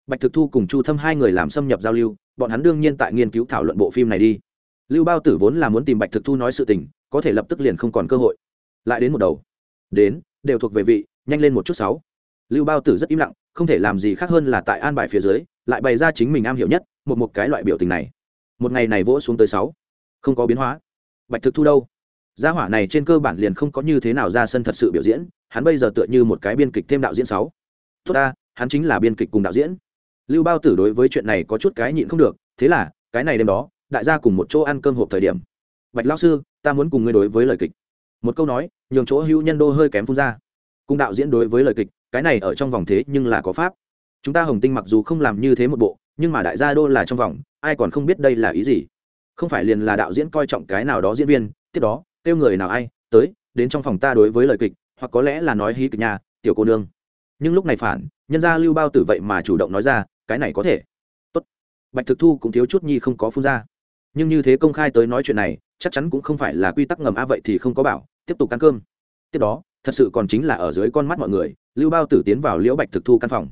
Bạch thực thu cùng chu thâm hai người làm xâm nhập giao lưu, bọn hắn đương nhiên tại nghiên cứu thảo luận bộ phim này đi. Lưu bao tử vốn là muốn tìm bạch thực thu nói sự tình, có thể lập tức liền không còn cơ hội. Lại đến một đầu đến, đều thuộc về vị, nhanh lên một chút sáu. Lưu bao tử rất im lặng, không thể làm gì khác hơn là tại an bài phía dưới, lại bày ra chính mình am hiểu nhất, một một cái loại biểu tình này. Một ngày này vỗ xuống tới sáu. Không có biến hóa. Bạch thực thu đâu? Gia hỏa này trên cơ bản liền không có như thế nào ra sân thật sự biểu diễn, hắn bây giờ tựa như một cái biên kịch thêm đạo diễn sáu. Tốt ta, hắn chính là biên kịch cùng đạo diễn. Lưu bao tử đối với chuyện này có chút cái nhịn không được, thế là, cái này đêm đó, đại gia cùng một chỗ ăn cơm hộp thời điểm. Bạch lao sư, ta muốn cùng ngươi đối với lời kịch một câu nói, nhường chỗ hữu nhân đô hơi kém phun ra. Cung đạo diễn đối với lời kịch, cái này ở trong vòng thế nhưng là có pháp. Chúng ta hồng tinh mặc dù không làm như thế một bộ, nhưng mà đại gia đô là trong vòng, ai còn không biết đây là ý gì. Không phải liền là đạo diễn coi trọng cái nào đó diễn viên, tiếp đó, kêu người nào ai, tới, đến trong phòng ta đối với lời kịch, hoặc có lẽ là nói hí kịch nhà, tiểu cô nương. Nhưng lúc này phản, nhân gia lưu bao tử vậy mà chủ động nói ra, cái này có thể. Tốt. Bạch thực thu cũng thiếu chút nhi không có phun ra. Nhưng như thế công khai tới nói chuyện này, chắc chắn cũng không phải là quy tắc ngầm a, vậy thì không có bảo tiếp tục ăn cơm. Tiếp đó, thật sự còn chính là ở dưới con mắt mọi người, lưu bao tử tiến vào liễu bạch thực thu căn phòng.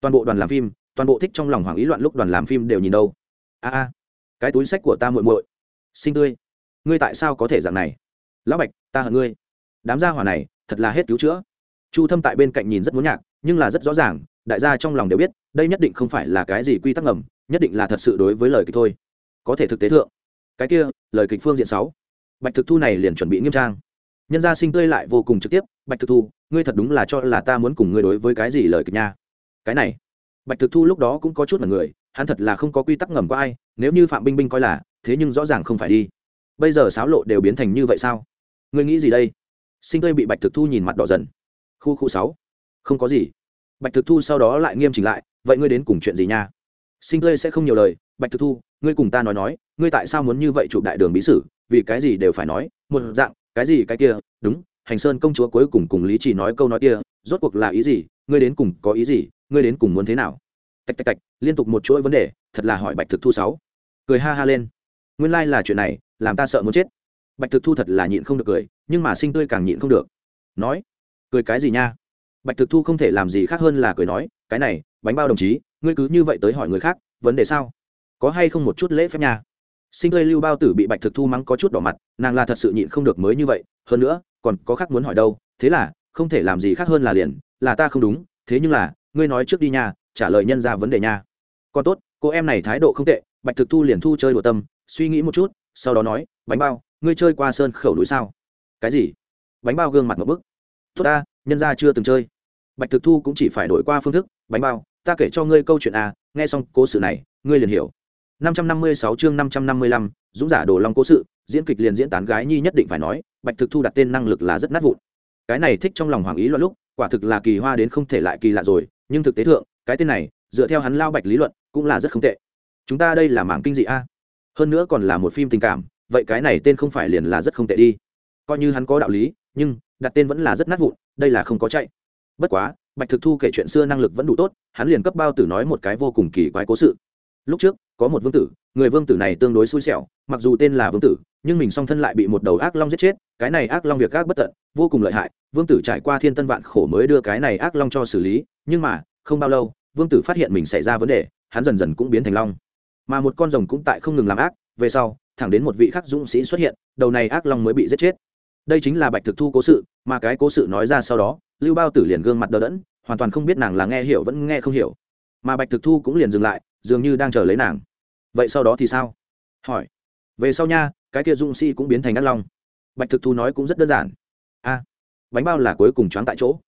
Toàn bộ đoàn làm phim, toàn bộ thích trong lòng hoàng ý loạn lúc đoàn làm phim đều nhìn đâu. A a, cái túi sách của ta muội muội. Sinh tươi. Ngươi tại sao có thể dạng này? Lão bạch, ta hận ngươi. Đám gia hỏa này, thật là hết cứu chữa. Chu thâm tại bên cạnh nhìn rất muốn nhạc, nhưng là rất rõ ràng, đại gia trong lòng đều biết, đây nhất định không phải là cái gì quy tắc ngầm, nhất định là thật sự đối với lời kịch thôi. Có thể thực tế thượng. Cái kia, lời kịch phương diện sáu. Bạch thực thu này liền chuẩn bị nghiêm trang nhân gia sinh tươi lại vô cùng trực tiếp, bạch thực thu, ngươi thật đúng là cho là ta muốn cùng ngươi đối với cái gì lời kịch nha. Cái này, bạch thực thu lúc đó cũng có chút là người, hắn thật là không có quy tắc ngầm có ai, nếu như phạm binh binh coi là, thế nhưng rõ ràng không phải đi. Bây giờ sáo lộ đều biến thành như vậy sao? Ngươi nghĩ gì đây? Sinh tươi bị bạch thực thu nhìn mặt đỏ dần. Khu khu sáu. Không có gì. Bạch thực thu sau đó lại nghiêm chỉnh lại, vậy ngươi đến cùng chuyện gì nha? Sinh tươi sẽ không nhiều lời, bạch thực thu, ngươi cùng ta nói nói, ngươi tại sao muốn như vậy chụp đại đường bí sử, vì cái gì đều phải nói, một dạng cái gì cái kia, đúng, hành sơn công chúa cuối cùng cùng lý chỉ nói câu nói kia, rốt cuộc là ý gì, ngươi đến cùng có ý gì, ngươi đến cùng muốn thế nào? Tạch tạch tạch, liên tục một chuỗi vấn đề, thật là hỏi bạch thực thu sáu. Cười ha ha lên. Nguyên lai、like、là chuyện này, làm ta sợ muốn chết. Bạch thực thu thật là nhịn không được cười, nhưng mà sinh tươi càng nhịn không được. Nói, cười cái gì nha? Bạch thực thu không thể làm gì khác hơn là cười nói, cái này, bánh bao đồng chí, ngươi cứ như vậy tới hỏi người khác, vấn đề sao? Có hay không một chút lễ phép nha? Sinh tươi lưu bao tử bị bạch thực thu mắng có chút đỏ mặt, nàng là thật sự nhịn không được mới như vậy, hơn nữa, còn có khác muốn hỏi đâu, thế là, không thể làm gì khác hơn là liền, là ta không đúng, thế nhưng là, ngươi nói trước đi nha, trả lời nhân ra vấn đề nha. Còn tốt, cô em này thái độ không tệ, bạch thực thu liền thu chơi đùa tâm, suy nghĩ một chút, sau đó nói, bánh bao, ngươi chơi qua sơn khẩu núi sao? Cái gì? Bánh bao gương mặt một bức. Tốt ta, nhân ra chưa từng chơi. Bạch thực thu cũng chỉ phải đổi qua phương thức, bánh bao, ta kể cho ngươi câu chuyện à nghe xong cố sự này, ngươi liền hiểu. 556 chương 555, dũng giả đồ long cố sự diễn kịch liền diễn tán gái nhi nhất định phải nói bạch thực thu đặt tên năng lực là rất nát vụn. Cái này thích trong lòng hoàng ý loạn lúc quả thực là kỳ hoa đến không thể lại kỳ lạ rồi nhưng thực tế thượng cái tên này dựa theo hắn lao bạch lý luận cũng là rất không tệ. Chúng ta đây là mảng kinh dị a. Hơn nữa còn là một phim tình cảm vậy cái này tên không phải liền là rất không tệ đi. Coi như hắn có đạo lý nhưng đặt tên vẫn là rất nát vụn đây là không có chạy. Bất quá bạch thực thu kể chuyện xưa năng lực vẫn đủ tốt hắn liền cấp bao tử nói một cái vô cùng kỳ quái cố sự. Lúc trước có một vương tử, người vương tử này tương đối xui xẻo, mặc dù tên là vương tử, nhưng mình song thân lại bị một đầu ác long giết chết, cái này ác long việc ác bất tận, vô cùng lợi hại, vương tử trải qua thiên tân vạn khổ mới đưa cái này ác long cho xử lý, nhưng mà, không bao lâu, vương tử phát hiện mình xảy ra vấn đề, hắn dần dần cũng biến thành long. Mà một con rồng cũng tại không ngừng làm ác, về sau, thẳng đến một vị khắc dũng sĩ xuất hiện, đầu này ác long mới bị giết chết. Đây chính là bạch thực thu cố sự, mà cái cố sự nói ra sau đó, lưu bao tử liền gương mặt đờ đẫn, hoàn toàn không biết nàng là nghe hiểu vẫn nghe không hiểu. Mà bạch thực thu cũng liền dừng lại, dường như đang chờ lấy nàng vậy sau đó thì sao? Hỏi. Về sau nha, cái kia dũng sĩ cũng biến thành ác long. Bạch thực thu nói cũng rất đơn giản. A, bánh bao là cuối cùng choáng tại chỗ.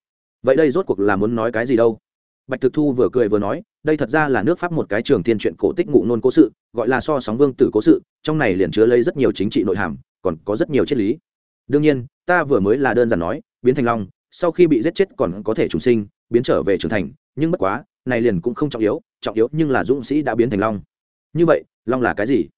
Vậy đây rốt cuộc là muốn nói cái gì đâu? Bạch thực thu vừa cười vừa nói, đây thật ra là nước pháp một cái trường thiên truyện cổ tích ngụ nôn cố sự, gọi là so sóng vương tử cố sự, trong này liền chứa lấy rất nhiều chính trị nội hàm, còn có rất nhiều triết lý. Đương nhiên, ta vừa mới là đơn giản nói, biến thành long, sau khi bị giết chết còn có thể trùng sinh, biến trở về trưởng thành, nhưng bất quá, này liền cũng không trọng yếu trọng yếu nhưng là dũng sĩ đã biến thành long như vậy, long là cái gì?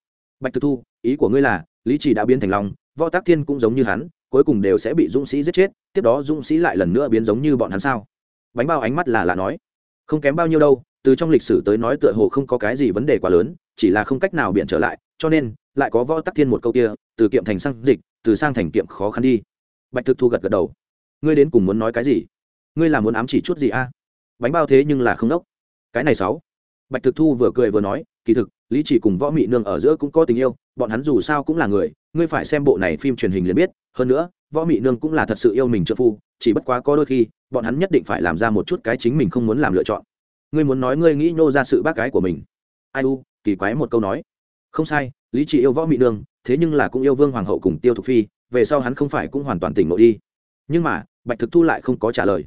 Bạch thực thu, ý của ngươi là, lý trì đã biến thành long, võ tác thiên cũng giống như hắn, cuối cùng đều sẽ bị dũng sĩ giết chết, tiếp đó dũng sĩ lại lần nữa biến giống như bọn hắn sao? Bánh bao ánh mắt là lạ nói. Không kém bao nhiêu đâu, từ trong lịch sử tới nói tựa hồ không có cái gì vấn đề quá lớn, chỉ là không cách nào biện trở lại, cho nên, lại có võ tắc thiên một câu kia, từ kiệm thành sang dịch, từ sang thành kiệm khó khăn đi. Bạch thực thu gật gật đầu. Ngươi đến cùng muốn nói cái gì? Ngươi là muốn ám chỉ chút gì a? Bánh bao thế nhưng là không đốc. Cái này sáu. Bạch thực thu vừa cười vừa nói, kỳ thực lý chỉ cùng võ mị nương ở giữa cũng có tình yêu, bọn hắn dù sao cũng là người, ngươi phải xem bộ này phim truyền hình liền biết, hơn nữa, võ mị nương cũng là thật sự yêu mình trợ phu, chỉ bất quá có đôi khi, bọn hắn nhất định phải làm ra một chút cái chính mình không muốn làm lựa chọn. Ngươi muốn nói ngươi nghĩ nô ra sự bác gái của mình. Ai u, kỳ quái một câu nói. Không sai, lý chỉ yêu võ mị nương, thế nhưng là cũng yêu vương hoàng hậu cùng tiêu thục phi, về sau hắn không phải cũng hoàn toàn tỉnh nội đi. Nhưng mà, bạch thực thu lại không có trả lời.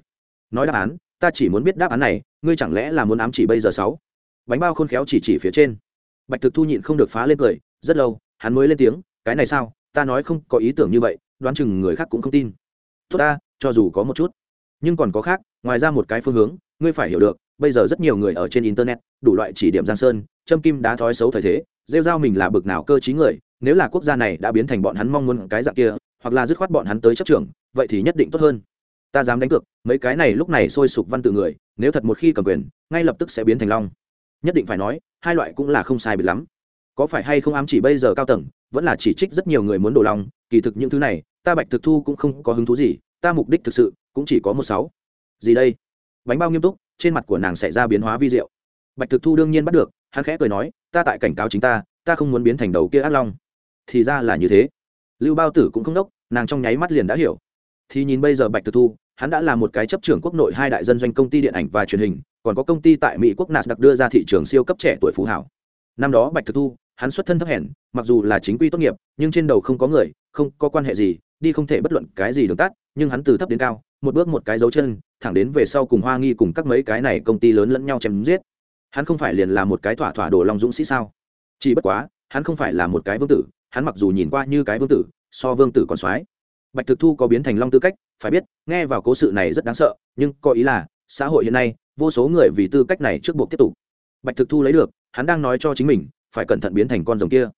Nói đáp án, ta chỉ muốn biết đáp án này, ngươi chẳng lẽ là muốn ám chỉ bây giờ sáu? Bánh bao khôn khéo chỉ chỉ phía trên bạch thực thu nhịn không được phá lên cười, rất lâu, hắn mới lên tiếng, cái này sao? Ta nói không có ý tưởng như vậy, đoán chừng người khác cũng không tin. Tốt ta, cho dù có một chút. Nhưng còn có khác, ngoài ra một cái phương hướng, ngươi phải hiểu được, bây giờ rất nhiều người ở trên internet, đủ loại chỉ điểm giang sơn, châm kim đá thói xấu thời thế, rêu dao mình là bực nào cơ t người, nếu là quốc gia này đã biến thành bọn hắn mong muốn cái dạng kia, hoặc là dứt khoát bọn hắn tới chấp trường vậy thì nhất định tốt hơn. Ta dám đánh cược, mấy cái này lúc này sôi sục văn tự người, nếu thật một khi cầm quyền, ngay lập tức sẽ biến thành long nhất định phải nói hai loại cũng là không sai biệt lắm. Có phải hay không ám chỉ bây giờ cao tầng vẫn là chỉ trích rất nhiều người muốn đổ lòng, kỳ thực những thứ này ta bạch thực thu cũng không có hứng thú gì ta mục đích thực sự cũng chỉ có một sáu. Gì đây? Bánh bao nghiêm túc trên mặt của nàng xảy ra biến hóa vi diệu. Bạch thực thu đương nhiên bắt được hắn khẽ cười nói ta tại cảnh cáo chính ta ta không muốn biến thành đầu kia ác long. Thì ra là như thế. Lưu bao tử cũng không đốc nàng trong nháy mắt liền đã hiểu. Thì nhìn bây giờ bạch thực thu hắn đã là một cái chấp trưởng quốc nội hai đại dân doanh công ty điện ảnh và truyền hình, còn có công ty tại mỹ quốc nas đặc đưa ra thị trường siêu cấp trẻ tuổi phú hảo. Năm đó bạch thực thu, hắn xuất thân thấp hèn, mặc dù là chính quy tốt nghiệp, nhưng trên đầu không có người, không có quan hệ gì, đi không thể bất luận cái gì đường tắt, nhưng hắn từ thấp đến cao, một bước một cái dấu chân, thẳng đến về sau cùng hoa nghi cùng các mấy cái này công ty lớn lẫn nhau chém giết. Hắn không phải liền là một cái thỏa thỏa đồ long dũng sĩ sao? Chỉ bất quá, hắn không phải là một cái vương tử, hắn mặc dù nhìn qua như cái vương tử, so vương tử còn soái. Bạch thực thu có biến thành long tư cách phải biết, nghe vào cố sự này rất đáng sợ, nhưng có ý là, xã hội hiện nay, vô số người vì tư cách này trước buộc tiếp tục. Bạch thực thu lấy được, hắn đang nói cho chính mình, phải cẩn thận biến thành con rồng kia.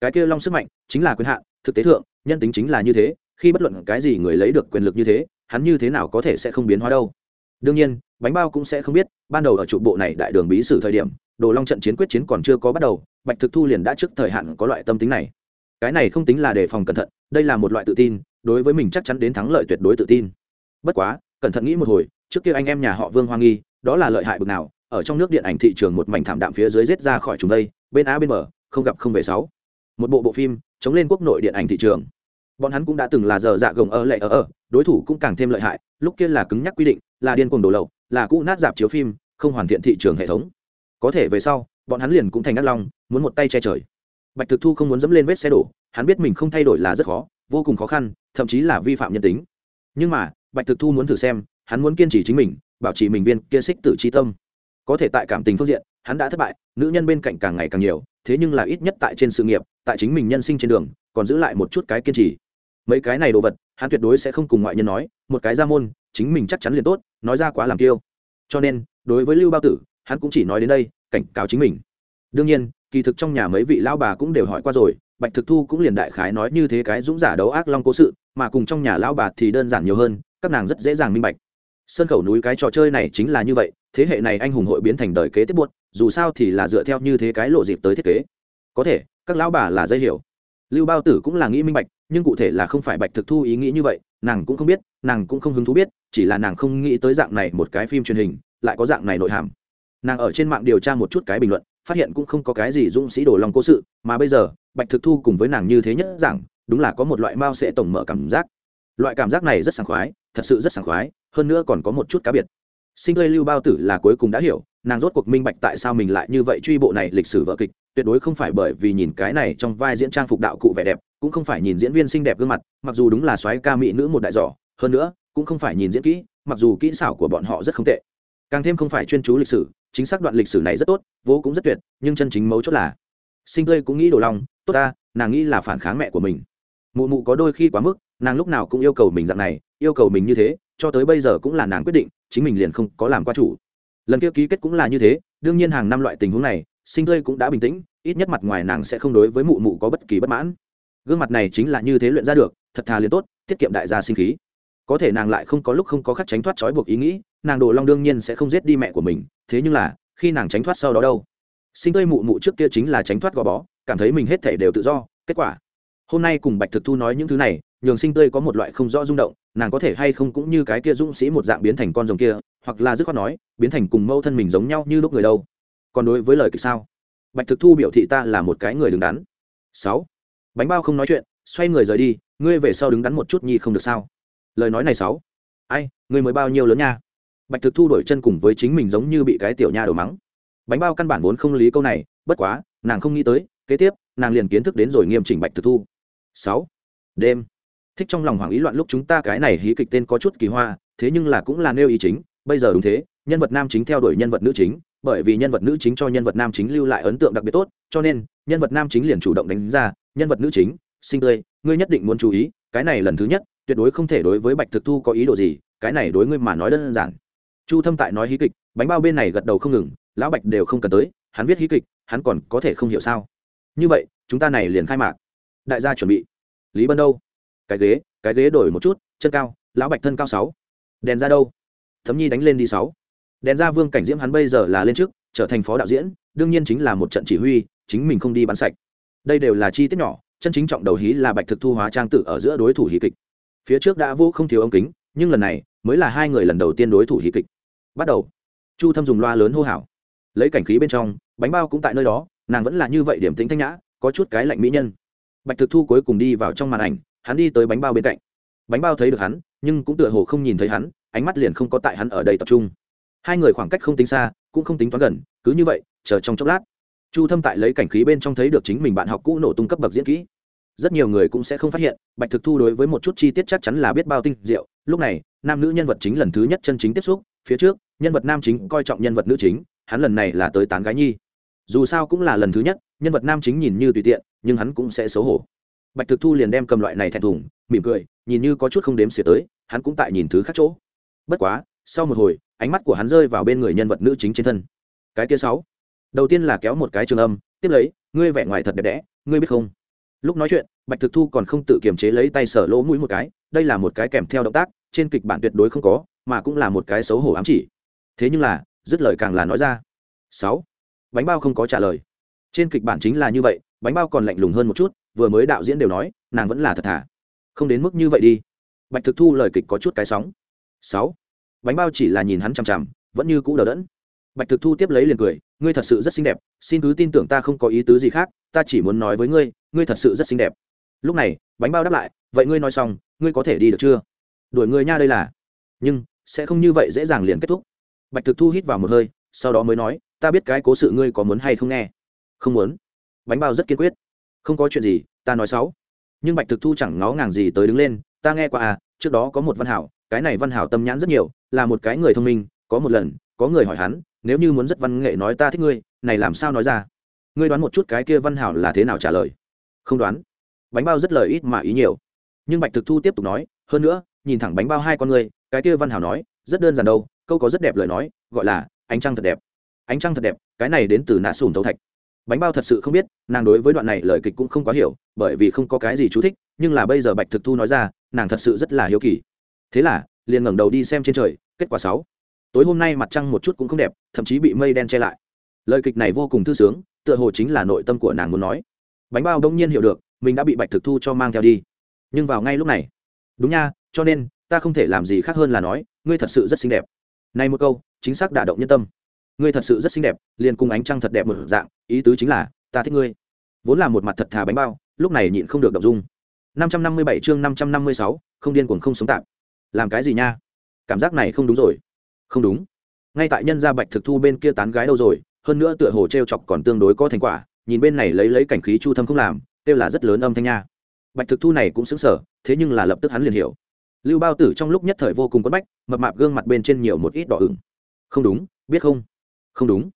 Cái kia long sức mạnh, chính là quyền hạn, thực tế thượng, nhân tính chính là như thế, khi bất luận cái gì người lấy được quyền lực như thế, hắn như thế nào có thể sẽ không biến hóa đâu. Đương nhiên, bánh bao cũng sẽ không biết, ban đầu ở trụ bộ này đại đường bí sử thời điểm, đồ long trận chiến quyết chiến còn chưa có bắt đầu, bạch thực thu liền đã trước thời hạn có loại tâm tính này. Cái này không tính là đề phòng cẩn thận, đây là một loại tự tin đối với mình chắc chắn đến thắng lợi tuyệt đối tự tin. Bất quá, cẩn thận nghĩ một hồi, trước kia anh em nhà họ vương hoa nghi, đó là lợi hại bực nào, ở trong nước điện ảnh thị trường một mảnh thảm đạm phía dưới rết ra khỏi chúng đây, bên á bên mở không gặp không về sáu. Một bộ bộ phim, chống lên quốc nội điện ảnh thị trường. Bọn hắn cũng đã từng là giờ dạ gồng ở lệ ở ở, đối thủ cũng càng thêm lợi hại, lúc kia là cứng nhắc quy định, là điên cuồng đổ lậu, là cũ nát dạp chiếu phim, không hoàn thiện thị trường hệ thống. Có thể về sau, bọn hắn liền cũng thành ác long, muốn một tay che trời. Bạch thực thu không muốn dẫm lên vết xe đổ, hắn biết mình không thay đổi là rất khó, vô cùng khó khăn thậm chí là vi phạm nhân tính. Nhưng mà, bạch thực thu muốn thử xem, hắn muốn kiên trì chính mình, bảo trì mình viên kia xích tử c tâm. Có thể tại cảm tình phương diện, hắn đã thất bại, nữ nhân bên cạnh càng ngày càng nhiều, thế nhưng là ít nhất tại trên sự nghiệp, tại chính mình nhân sinh trên đường, còn giữ lại một chút cái kiên trì. Mấy cái này đồ vật, hắn tuyệt đối sẽ không cùng ngoại nhân nói, một cái ra môn, chính mình chắc chắn liền tốt, nói ra quá làm kiêu. Cho nên, đối với lưu bao tử, hắn cũng chỉ nói đến đây, cảnh cáo chính mình. Đương nhiên, kỳ thực trong nhà mấy vị lão bà cũng đều hỏi qua rồi bạch thực thu cũng liền đại khái nói như thế cái dũng giả đấu ác long cố sự, mà cùng trong nhà lão bà thì đơn giản nhiều hơn, các nàng rất dễ dàng minh bạch. Sơn khẩu núi cái trò chơi này chính là như vậy, thế hệ này anh hùng hội biến thành đời kế tiếp buốt, dù sao thì là dựa theo như thế cái lộ dịp tới thiết kế. Có thể, các lão bà là dây hiểu. Lưu bao tử cũng là nghĩ minh bạch, nhưng cụ thể là không phải bạch thực thu ý nghĩ như vậy, nàng cũng không biết, nàng cũng không hứng thú biết, chỉ là nàng không nghĩ tới dạng này một cái phim truyền hình, lại có dạng này nội hàm. Nàng ở trên mạng điều tra một chút cái bình luận phát hiện cũng không có cái gì dũng sĩ đổ lòng cố sự, mà bây giờ, bạch thực thu cùng với nàng như thế nhất rằng đúng là có một loại mao sẽ tổng mở cảm giác. Loại cảm giác này rất sảng khoái, thật sự rất sảng khoái, hơn nữa còn có một chút cá biệt. Sinh tươi lưu bao tử là cuối cùng đã hiểu, nàng rốt cuộc minh bạch tại sao mình lại như vậy truy bộ này lịch sử vợ kịch, tuyệt đối không phải bởi vì nhìn cái này trong vai diễn trang phục đạo cụ vẻ đẹp, cũng không phải nhìn diễn viên xinh đẹp gương mặt, mặc dù đúng là soái ca mỹ nữ một đại giỏ, hơn nữa, cũng không phải nhìn diễn kỹ, mặc dù kỹ xảo của bọn họ rất không tệ. Càng thêm không phải chuyên chú lịch sử chính xác đoạn lịch sử này rất tốt, vô cũng rất tuyệt, nhưng chân chính mấu chốt là, sinh tươi cũng nghĩ đồ lòng, tốt ta, nàng nghĩ là phản kháng mẹ của mình. Mụ mụ có đôi khi quá mức, nàng lúc nào cũng yêu cầu mình dạng này, yêu cầu mình như thế, cho tới bây giờ cũng là nàng quyết định, chính mình liền không có làm qua chủ. Lần kia ký kết cũng là như thế, đương nhiên hàng năm loại tình huống này, sinh tươi cũng đã bình tĩnh, ít nhất mặt ngoài nàng sẽ không đối với mụ mụ có bất kỳ bất mãn. Gương mặt này chính là như thế luyện ra được, thật thà liền tốt, tiết kiệm đại gia sinh khí có thể nàng lại không có lúc không có khắc tránh thoát trói buộc ý nghĩ, nàng đồ long đương nhiên sẽ không giết đi mẹ của mình, thế nhưng là, khi nàng tránh thoát sau đó đâu? Sinh tươi mụ mụ trước kia chính là tránh thoát gò bó, cảm thấy mình hết thể đều tự do, kết quả, hôm nay cùng bạch thực thu nói những thứ này, nhường sinh tươi có một loại không rõ rung động, nàng có thể hay không cũng như cái kia dũng sĩ một dạng biến thành con rồng kia, hoặc là dứt khoát nói, biến thành cùng mâu thân mình giống nhau như lúc người đâu. Còn đối với lời kịch sao? Bạch thực thu biểu thị ta là một cái người đứng đắn. Sáu. Bánh bao không nói chuyện, xoay người rời đi, ngươi về sau đứng đắn một chút nhi không được sao? Lời nói này sáu. Ai, người mới bao nhiêu lớn nha? Bạch thực thu đổi chân cùng với chính mình giống như bị cái tiểu nha đầu mắng. Bánh bao căn bản vốn không lý câu này, bất quá, nàng không nghĩ tới, kế tiếp, nàng liền kiến thức đến rồi nghiêm chỉnh bạch thực thu. Sáu. Đêm. Thích trong lòng hoàng ý loạn lúc chúng ta cái này hí kịch tên có chút kỳ hoa, thế nhưng là cũng là nêu ý chính, bây giờ đúng thế, nhân vật nam chính theo đuổi nhân vật nữ chính, bởi vì nhân vật nữ chính cho nhân vật nam chính lưu lại ấn tượng đặc biệt tốt, cho nên, nhân vật nam chính liền chủ động đánh ra nhân vật nữ chính sinh tươi, ngươi nhất định muốn chú ý, cái này lần thứ nhất, tuyệt đối không thể đối với bạch thực thu có ý đồ gì, cái này đối ngươi mà nói đơn giản. Chu thâm tại nói hí kịch, bánh bao bên này gật đầu không ngừng, lão bạch đều không cần tới, hắn viết hí kịch, hắn còn có thể không hiểu sao. Như vậy, chúng ta này liền khai mạc. Đại gia chuẩn bị. Lý bân đâu? Cái ghế cái ghế đổi một chút, chân cao, lão bạch thân cao sáu. Đèn ra đâu? Thấm nhi đánh lên đi sáu. Đèn ra vương cảnh diễm hắn bây giờ là lên trước, trở thành phó đạo diễn, đương nhiên chính là một trận chỉ huy, chính mình không đi bắn sạch. Đây đều là chi tiết nhỏ chân chính trọng đầu hí là bạch thực thu hóa trang tử ở giữa đối thủ hí kịch. Phía trước đã vô không thiếu ống kính, nhưng lần này mới là hai người lần đầu tiên đối thủ hí kịch. Bắt đầu. Chu thâm dùng loa lớn hô hào. Lấy cảnh khí bên trong, bánh bao cũng tại nơi đó, nàng vẫn là như vậy điểm tính thanh nhã, có chút cái lạnh mỹ nhân. Bạch thực thu cuối cùng đi vào trong màn ảnh, hắn đi tới bánh bao bên cạnh. Bánh bao thấy được hắn, nhưng cũng tựa hồ không nhìn thấy hắn, ánh mắt liền không có tại hắn ở đây tập trung. Hai người khoảng cách không tính xa, cũng không tính toán gần, cứ như vậy, chờ trong chốc lát chu thâm tại lấy cảnh khí bên trong thấy được chính mình bạn học cũ nổ tung cấp bậc diễn kỹ. Rất nhiều người cũng sẽ không phát hiện, bạch thực thu đối với một chút chi tiết chắc chắn là biết bao tinh diệu. Lúc này, nam nữ nhân vật chính lần thứ nhất chân chính tiếp xúc, phía trước, nhân vật nam chính coi trọng nhân vật nữ chính, hắn lần này là tới tán gái nhi. Dù sao cũng là lần thứ nhất, nhân vật nam chính nhìn như tùy tiện, nhưng hắn cũng sẽ xấu hổ. Bạch thực thu liền đem cầm loại này thẹn thùng, mỉm cười, nhìn như có chút không đếm xỉa tới, hắn cũng tại nhìn thứ khác chỗ. Bất quá, sau một hồi, ánh mắt của hắn rơi vào bên người nhân vật nữ chính trên thân. Cái kia sáu đầu tiên là kéo một cái trường âm, tiếp lấy, ngươi vẻ ngoài thật đẹp đẽ, ngươi biết không? Lúc nói chuyện, bạch thực thu còn không tự kiềm chế lấy tay sở lỗ mũi một cái, đây là một cái kèm theo động tác, trên kịch bản tuyệt đối không có, mà cũng là một cái xấu hổ ám chỉ. Thế nhưng là, dứt lời càng là nói ra. Sáu. Bánh bao không có trả lời. Trên kịch bản chính là như vậy, bánh bao còn lạnh lùng hơn một chút, vừa mới đạo diễn đều nói, nàng vẫn là thật thà. Không đến mức như vậy đi. Bạch thực thu lời kịch có chút cái sóng. Sáu. Bánh bao chỉ là nhìn hắn chằm chằm, vẫn như cũ đờ đẫn. Bạch thực thu tiếp lấy liền cười ngươi thật sự rất xinh đẹp, xin cứ tin tưởng ta không có ý tứ gì khác, ta chỉ muốn nói với ngươi ngươi thật sự rất xinh đẹp. Lúc này, bánh bao đáp lại, vậy ngươi nói xong, ngươi có thể đi được chưa? Đuổi ngươi nha đây là. Nhưng, sẽ không như vậy dễ dàng liền kết thúc. Bạch thực thu hít vào một hơi, sau đó mới nói, ta biết cái cố sự ngươi có muốn hay không nghe. Không muốn. Bánh bao rất kiên quyết. Không có chuyện gì, ta nói sáu nhưng bạch thực thu chẳng ngó ngàng gì tới đứng lên, ta nghe qua à trước đó có một văn hảo, cái này văn hảo tâm nhãn rất nhiều, là một cái người thông minh, có một lần, có người hỏi hắn nếu như muốn rất văn nghệ nói ta thích ngươi, này làm sao nói ra? Ngươi đoán một chút cái kia văn hảo là thế nào trả lời? Không đoán. Bánh bao rất lời ít mà ý nhiều. Nhưng bạch thực thu tiếp tục nói, hơn nữa, nhìn thẳng bánh bao hai con ngươi, cái kia văn hảo nói, rất đơn giản đâu, câu có rất đẹp lời nói, gọi là, ánh trăng thật đẹp. Ánh trăng thật đẹp, cái này đến từ nạ sùn thấu thạch. Bánh bao thật sự không biết, nàng đối với đoạn này lời kịch cũng không quá hiểu, bởi vì không có cái gì chú thích, nhưng là bây giờ bạch thực thu nói ra, nàng thật sự rất là hiếu kỳ. Thế là, liền ngẩng đầu đi xem trên trời, kết quả sáu tối hôm nay mặt trăng một chút cũng không đẹp thậm chí bị mây đen che lại. Lời kịch này vô cùng thư sướng tựa hồ chính là nội tâm của nàng muốn nói. Bánh bao đông nhiên hiểu được mình đã bị bạch thực thu cho mang theo đi. Nhưng vào ngay lúc này. Đúng nha cho nên ta không thể làm gì khác hơn là nói ngươi thật sự rất xinh đẹp. Này một câu chính xác đả động nhân tâm. Ngươi thật sự rất xinh đẹp liền cùng ánh trăng thật đẹp một dạng ý tứ chính là ta thích ngươi. Vốn là một mặt thật thà bánh bao lúc này nhịn không được động dung. 557 chương 556, không điên cuồng không sống tạm. Làm cái gì nha? Cảm giác này không đúng rồi không đúng. Ngay tại nhân gia bạch thực thu bên kia tán gái đâu rồi, hơn nữa tựa hồ t r e o chọc còn tương đối có thành quả, nhìn bên này lấy lấy cảnh khí chu thâm không làm, kêu là rất lớn âm thanh nha. Bạch thực thu này cũng xứng sở thế nhưng là lập tức hắn liền hiểu. Lưu bao tử trong lúc nhất thời vô cùng quất bách, mập mạp gương mặt bên trên nhiều một ít đỏ ửng. Không đúng, biết không? Không đúng.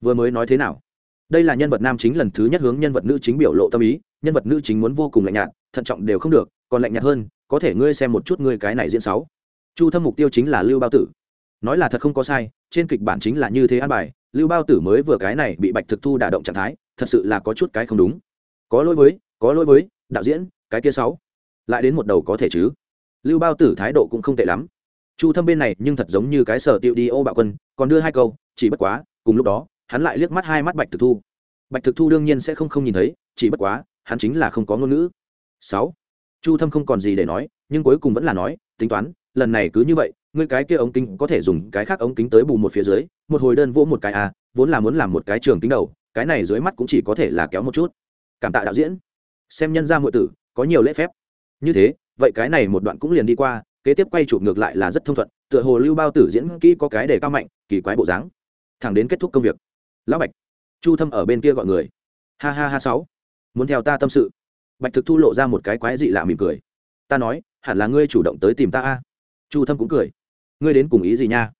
Vừa mới nói thế nào? Đây là nhân vật nam chính lần thứ nhất hướng nhân vật nữ chính biểu lộ tâm ý, nhân vật nữ chính muốn vô cùng lạnh nhạt, thận trọng đều không được, còn lạnh nhạt hơn, có thể ngươi xem một chút ngươi cái này diễn sáu. Chu thâm mục tiêu chính là lưu bao tử nói là thật không có sai, trên kịch bản chính là như thế an bài, lưu bao tử mới vừa cái này bị bạch thực thu đả động trạng thái, thật sự là có chút cái không đúng. Có lỗi với, có lỗi với, đạo diễn, cái kia sáu. Lại đến một đầu có thể chứ. Lưu bao tử thái độ cũng không tệ lắm. Chu thâm bên này nhưng thật giống như cái sở tiệu đi ô bạo quân, còn đưa hai câu, chỉ bất quá, cùng lúc đó, hắn lại liếc mắt hai mắt bạch thực thu. Bạch thực thu đương nhiên sẽ không không nhìn thấy, chỉ bất quá, hắn chính là không có ngôn ngữ. Sáu. Chu thâm không còn gì để nói, nhưng cuối cùng vẫn là nói, tính toán lần này cứ như vậy, ngươi cái kia ống kính có thể dùng cái khác ống kính tới bù một phía dưới, một hồi đơn vỗ một cái à vốn là muốn làm một cái trường kính đầu, cái này dưới mắt cũng chỉ có thể là kéo một chút. Cảm tạ đạo diễn. Xem nhân ra muội tử, có nhiều lễ phép. Như thế, vậy cái này một đoạn cũng liền đi qua, kế tiếp quay chụp ngược lại là rất thông thuận, tựa hồ lưu bao tử diễn kỹ có cái để cao mạnh, kỳ quái bộ dáng. Thẳng đến kết thúc công việc. Lão bạch. Chu thâm ở bên kia gọi người. Ha ha ha sáu. Muốn theo ta tâm sự. Bạch thực thu lộ ra một cái quái dị lạ mỉm cười. Ta nói, hẳn là ngươi chủ động tới tìm ta a chu thâm cũng cười. Ngươi đến cùng ý gì nha?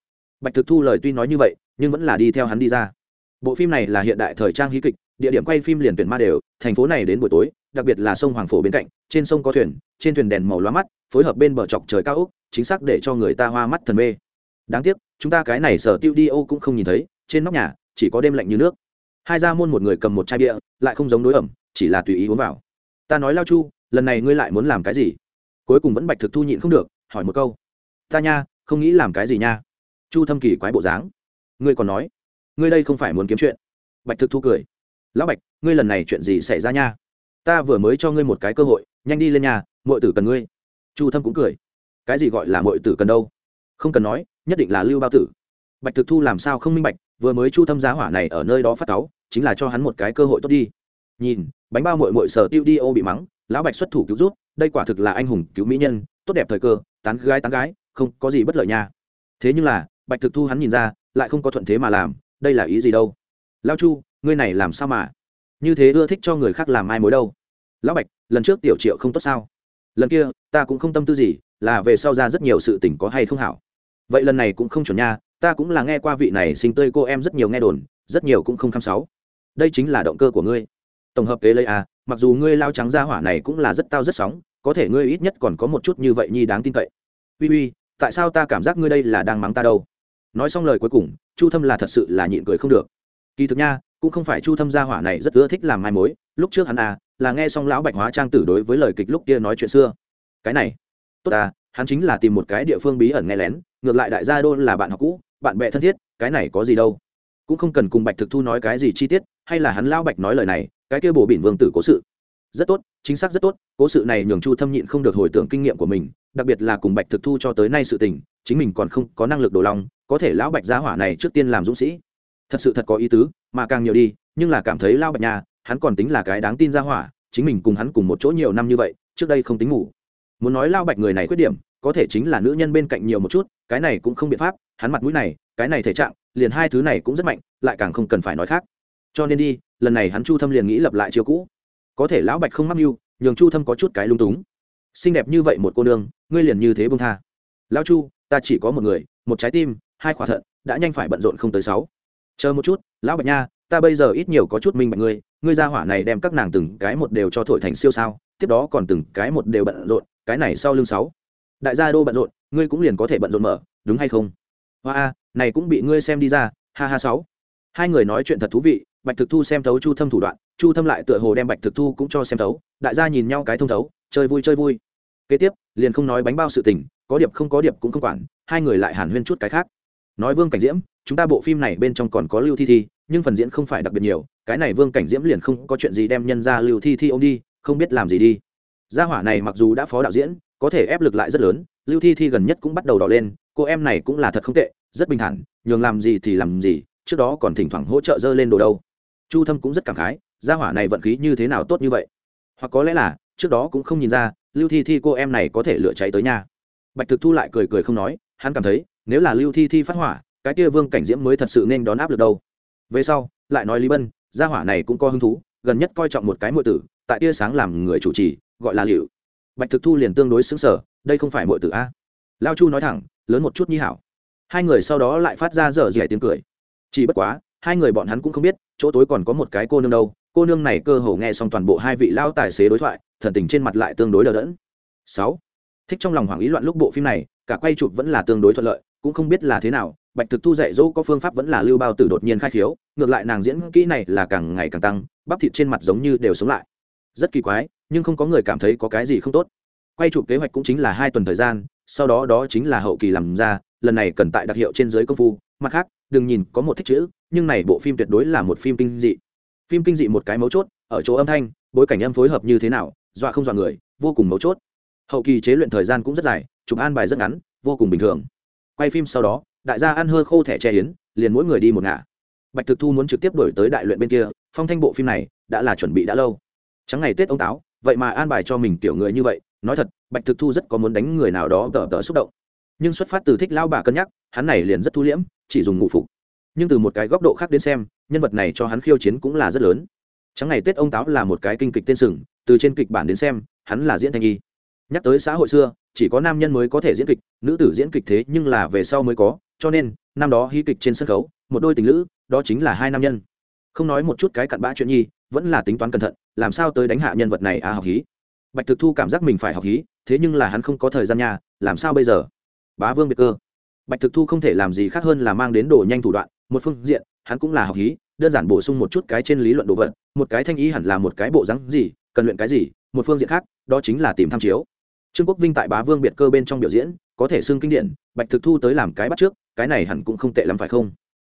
Bạch thực thu lời tuy nói như vậy, nhưng vẫn là đi theo hắn đi ra. Bộ phim này là hiện đại thời trang hí kịch, địa điểm quay phim liền tuyển ma đều, thành phố này đến buổi tối, đặc biệt là sông hoàng phổ bên cạnh, trên sông có thuyền, trên thuyền đèn màu loa mắt, phối hợp bên bờ chọc trời cao úc chính xác để cho người ta hoa mắt thần mê. Đáng tiếc, chúng ta cái này sở tiêu đi ô cũng không nhìn thấy, trên nóc nhà, chỉ có đêm lạnh như nước. Hai gia môn một người cầm một chai bia, lại không giống đối ẩm, chỉ là tùy ý uống vào. Ta nói lao chu, lần này ngươi lại muốn làm cái gì? Cuối cùng vẫn bạch thực thu nhịn không được, hỏi một câu ta nha, không nghĩ làm cái gì nha. Chu thâm kỳ quái bộ dáng. Ngươi còn nói, ngươi đây không phải muốn kiếm chuyện. Bạch thực thu cười. Lão bạch, ngươi lần này chuyện gì xảy ra nha? Ta vừa mới cho ngươi một cái cơ hội, nhanh đi lên nhà mọi tử cần ngươi. Chu thâm cũng cười. Cái gì gọi là mọi tử cần đâu? Không cần nói, nhất định là lưu bao tử. Bạch thực thu làm sao không minh bạch, vừa mới chu thâm giá hỏa này ở nơi đó phát cáu, chính là cho hắn một cái cơ hội tốt đi. Nhìn, bánh bao mội mội sở tiêu đi ô bị mắng, lão bạch xuất thủ cứu rút, đây quả thực là anh hùng cứu mỹ nhân, tốt đẹp thời cơ, tán gái tán gái không có gì bất lợi nha. Thế nhưng là bạch thực thu hắn nhìn ra lại không có thuận thế mà làm đây là ý gì đâu? Lao chu ngươi này làm sao mà? Như thế ưa thích cho người khác làm ai mối đâu? Lão bạch lần trước tiểu triệu không tốt sao? Lần kia ta cũng không tâm tư gì là về sau ra rất nhiều sự tình có hay không hảo. Vậy lần này cũng không chuẩn nha ta cũng là nghe qua vị này sinh tươi cô em rất nhiều nghe đồn rất nhiều cũng không khăm sáu. Đây chính là động cơ của ngươi. Tổng hợp kế lấy à, mặc dù ngươi lao trắng ra hỏa này cũng là rất tao rất sóng có thể ngươi ít nhất còn có một chút như vậy nhi đáng tin cậy. Uy uy tại sao ta cảm giác ngươi đây là đang mắng ta đâu? Nói xong lời cuối cùng, chu thâm là thật sự là nhịn cười không được. Kỳ thực nha, cũng không phải chu thâm gia hỏa này rất ưa thích làm mai mối, lúc trước hắn à là nghe xong lão bạch hóa trang tử đối với lời kịch lúc kia nói chuyện xưa. Cái này, tốt à hắn chính là tìm một cái địa phương bí ẩn nghe lén, ngược lại đại gia đô là bạn học cũ, bạn bè thân thiết, cái này có gì đâu. Cũng không cần cùng bạch thực thu nói cái gì chi tiết, hay là hắn lão bạch nói lời này, cái kia bổ bỉn vương tử cố sự. Rất tốt, chính xác rất tốt, cố sự này nhường chu thâm nhịn không được hồi tưởng kinh nghiệm của mình đặc biệt là cùng bạch thực thu cho tới nay sự tình, chính mình còn không có năng lực đồ lòng, có thể lão bạch gia hỏa này trước tiên làm dũng sĩ. Thật sự thật có ý tứ, mà càng nhiều đi, nhưng là cảm thấy lao bạch nhà, hắn còn tính là cái đáng tin gia hỏa, chính mình cùng hắn cùng một chỗ nhiều năm như vậy, trước đây không tính ngủ. Muốn nói lao bạch người này khuyết điểm, có thể chính là nữ nhân bên cạnh nhiều một chút, cái này cũng không biện pháp, hắn mặt mũi này, cái này thể trạng, liền hai thứ này cũng rất mạnh, lại càng không cần phải nói khác. Cho nên đi, lần này hắn chu thâm liền nghĩ lập lại chiều cũ. Có thể lão bạch không mắc mưu, nhường chu thâm có chút cái lung túng xinh đẹp như vậy một cô nương, ngươi liền như thế bông tha. Lão chu, ta chỉ có một người, một trái tim, hai khỏa thận, đã nhanh phải bận rộn không tới sáu. Chờ một chút, lão bạch nha, ta bây giờ ít nhiều có chút minh bạch ngươi ngươi ra hỏa này đem các nàng từng cái một đều cho thổi thành siêu sao, tiếp đó còn từng cái một đều bận rộn, cái này sau lưng sáu. Đại gia đô bận rộn, ngươi cũng liền có thể bận rộn mở, đúng hay không? Hoa a, này cũng bị ngươi xem đi ra, ha ha sáu. Hai người nói chuyện thật thú vị, bạch thực thu xem thấu chu thâm thủ đoạn, chu thâm lại tựa hồ đem bạch thực thu cũng cho xem thấu, đại gia nhìn nhau cái thông thấu, chơi vui chơi vui kế tiếp, liền không nói bánh bao sự tình, có điệp không có điệp cũng không quản, hai người lại hàn huyên chút cái khác. Nói vương cảnh diễm, chúng ta bộ phim này bên trong còn có lưu thi thi, nhưng phần diễn không phải đặc biệt nhiều, cái này vương cảnh diễm liền không có chuyện gì đem nhân ra lưu thi thi ô m đi, không biết làm gì đi. Gia hỏa này mặc dù đã phó đạo diễn, có thể ép lực lại rất lớn, lưu thi thi gần nhất cũng bắt đầu đỏ lên, cô em này cũng là thật không tệ, rất bình thản, nhường làm gì thì làm gì, trước đó còn thỉnh thoảng hỗ trợ dơ lên đồ đâu. Chu thâm cũng rất cảm khái, gia hỏa này vận khí như thế nào tốt như vậy? Hoặc có lẽ là, trước đó cũng không nhìn ra lưu thi thi cô em này có thể lựa cháy tới nhà bạch thực thu lại cười cười không nói, hắn cảm thấy, nếu là lưu thi thi phát hỏa, cái kia vương cảnh diễm mới thật sự nên đón áp được đâu. Về sau, lại nói lý bân, gia hỏa này cũng có hứng thú, gần nhất coi trọng một cái mọi tử, tại tia sáng làm người chủ trì, gọi là liệu bạch thực thu liền tương đối xứng sở đây không phải mọi tử a. Lao chu nói thẳng, lớn một chút nhi hảo. Hai người sau đó lại phát ra dở dẻ tiếng cười. Chỉ bất quá, hai người bọn hắn cũng không biết, chỗ tối còn có một cái cô nương đâu, cô nương này cơ hồ nghe xong toàn bộ hai vị lao tài xế đối thoại thần tình trên mặt lại tương đối đờ đẫn. Sáu, thích trong lòng hoảng ý loạn lúc bộ phim này, cả quay chụp vẫn là tương đối thuận lợi, cũng không biết là thế nào, bạch thực thu dạy dỗ có phương pháp vẫn là lưu bao tử đột nhiên khai khiếu, ngược lại nàng diễn kỹ này là càng ngày càng tăng, bắp thịt trên mặt giống như đều sống lại. Rất kỳ quái, nhưng không có người cảm thấy có cái gì không tốt. Quay chụp kế hoạch cũng chính là hai tuần thời gian, sau đó đó chính là hậu kỳ làm ra, lần này cần tại đặc hiệu trên dưới công phu. Mặt khác, đừng nhìn có một thích chữ, nhưng này bộ phim tuyệt đối là một phim kinh dị. Phim kinh dị một cái mấu chốt, ở chỗ âm thanh, bối cảnh âm phối hợp như thế nào dọa không dọa người, vô cùng mấu chốt. Hậu kỳ chế luyện thời gian cũng rất dài, chụp an bài rất ngắn, vô cùng bình thường. Quay phim sau đó, đại gia ăn hơ khô thẻ che yến, liền mỗi người đi một ngả. Bạch thực thu muốn trực tiếp đổi tới đại luyện bên kia, phong thanh bộ phim này đã là chuẩn bị đã lâu. Trắng ngày tết ông táo, vậy mà an bài cho mình kiểu người như vậy, nói thật, bạch thực thu rất có muốn đánh người nào đó tờ tờ xúc động. Nhưng xuất phát từ thích lao bà cân nhắc, hắn này liền rất thu liễm, chỉ dùng ngụ phục. Nhưng từ một cái góc độ khác đến xem, nhân vật này cho hắn khiêu chiến cũng là rất lớn. Trắng ngày tết ông táo là một cái kinh kịch tên sừng từ trên kịch bản đến xem, hắn là diễn thanh y. Nhắc tới xã hội xưa, chỉ có nam nhân mới có thể diễn kịch, nữ tử diễn kịch thế nhưng là về sau mới có, cho nên, năm đó hí kịch trên sân khấu, một đôi tình lữ, đó chính là hai nam nhân. Không nói một chút cái cặn bã chuyện nhi, vẫn là tính toán cẩn thận, làm sao tới đánh hạ nhân vật này à học hí. Bạch thực thu cảm giác mình phải học hí, thế nhưng là hắn không có thời gian nhà làm sao bây giờ? Bá vương biệt cơ. Bạch thực thu không thể làm gì khác hơn là mang đến đồ nhanh thủ đoạn, một phương diện, hắn cũng là học hí đơn giản bổ sung một chút cái trên lý luận đồ vật, một cái thanh ý hẳn là một cái bộ rắn gì, cần luyện cái gì, một phương diện khác, đó chính là tìm tham chiếu. Trương quốc vinh tại bá vương biệt cơ bên trong biểu diễn, có thể xưng kinh điển, bạch thực thu tới làm cái bắt trước, cái này hẳn cũng không tệ lắm phải không?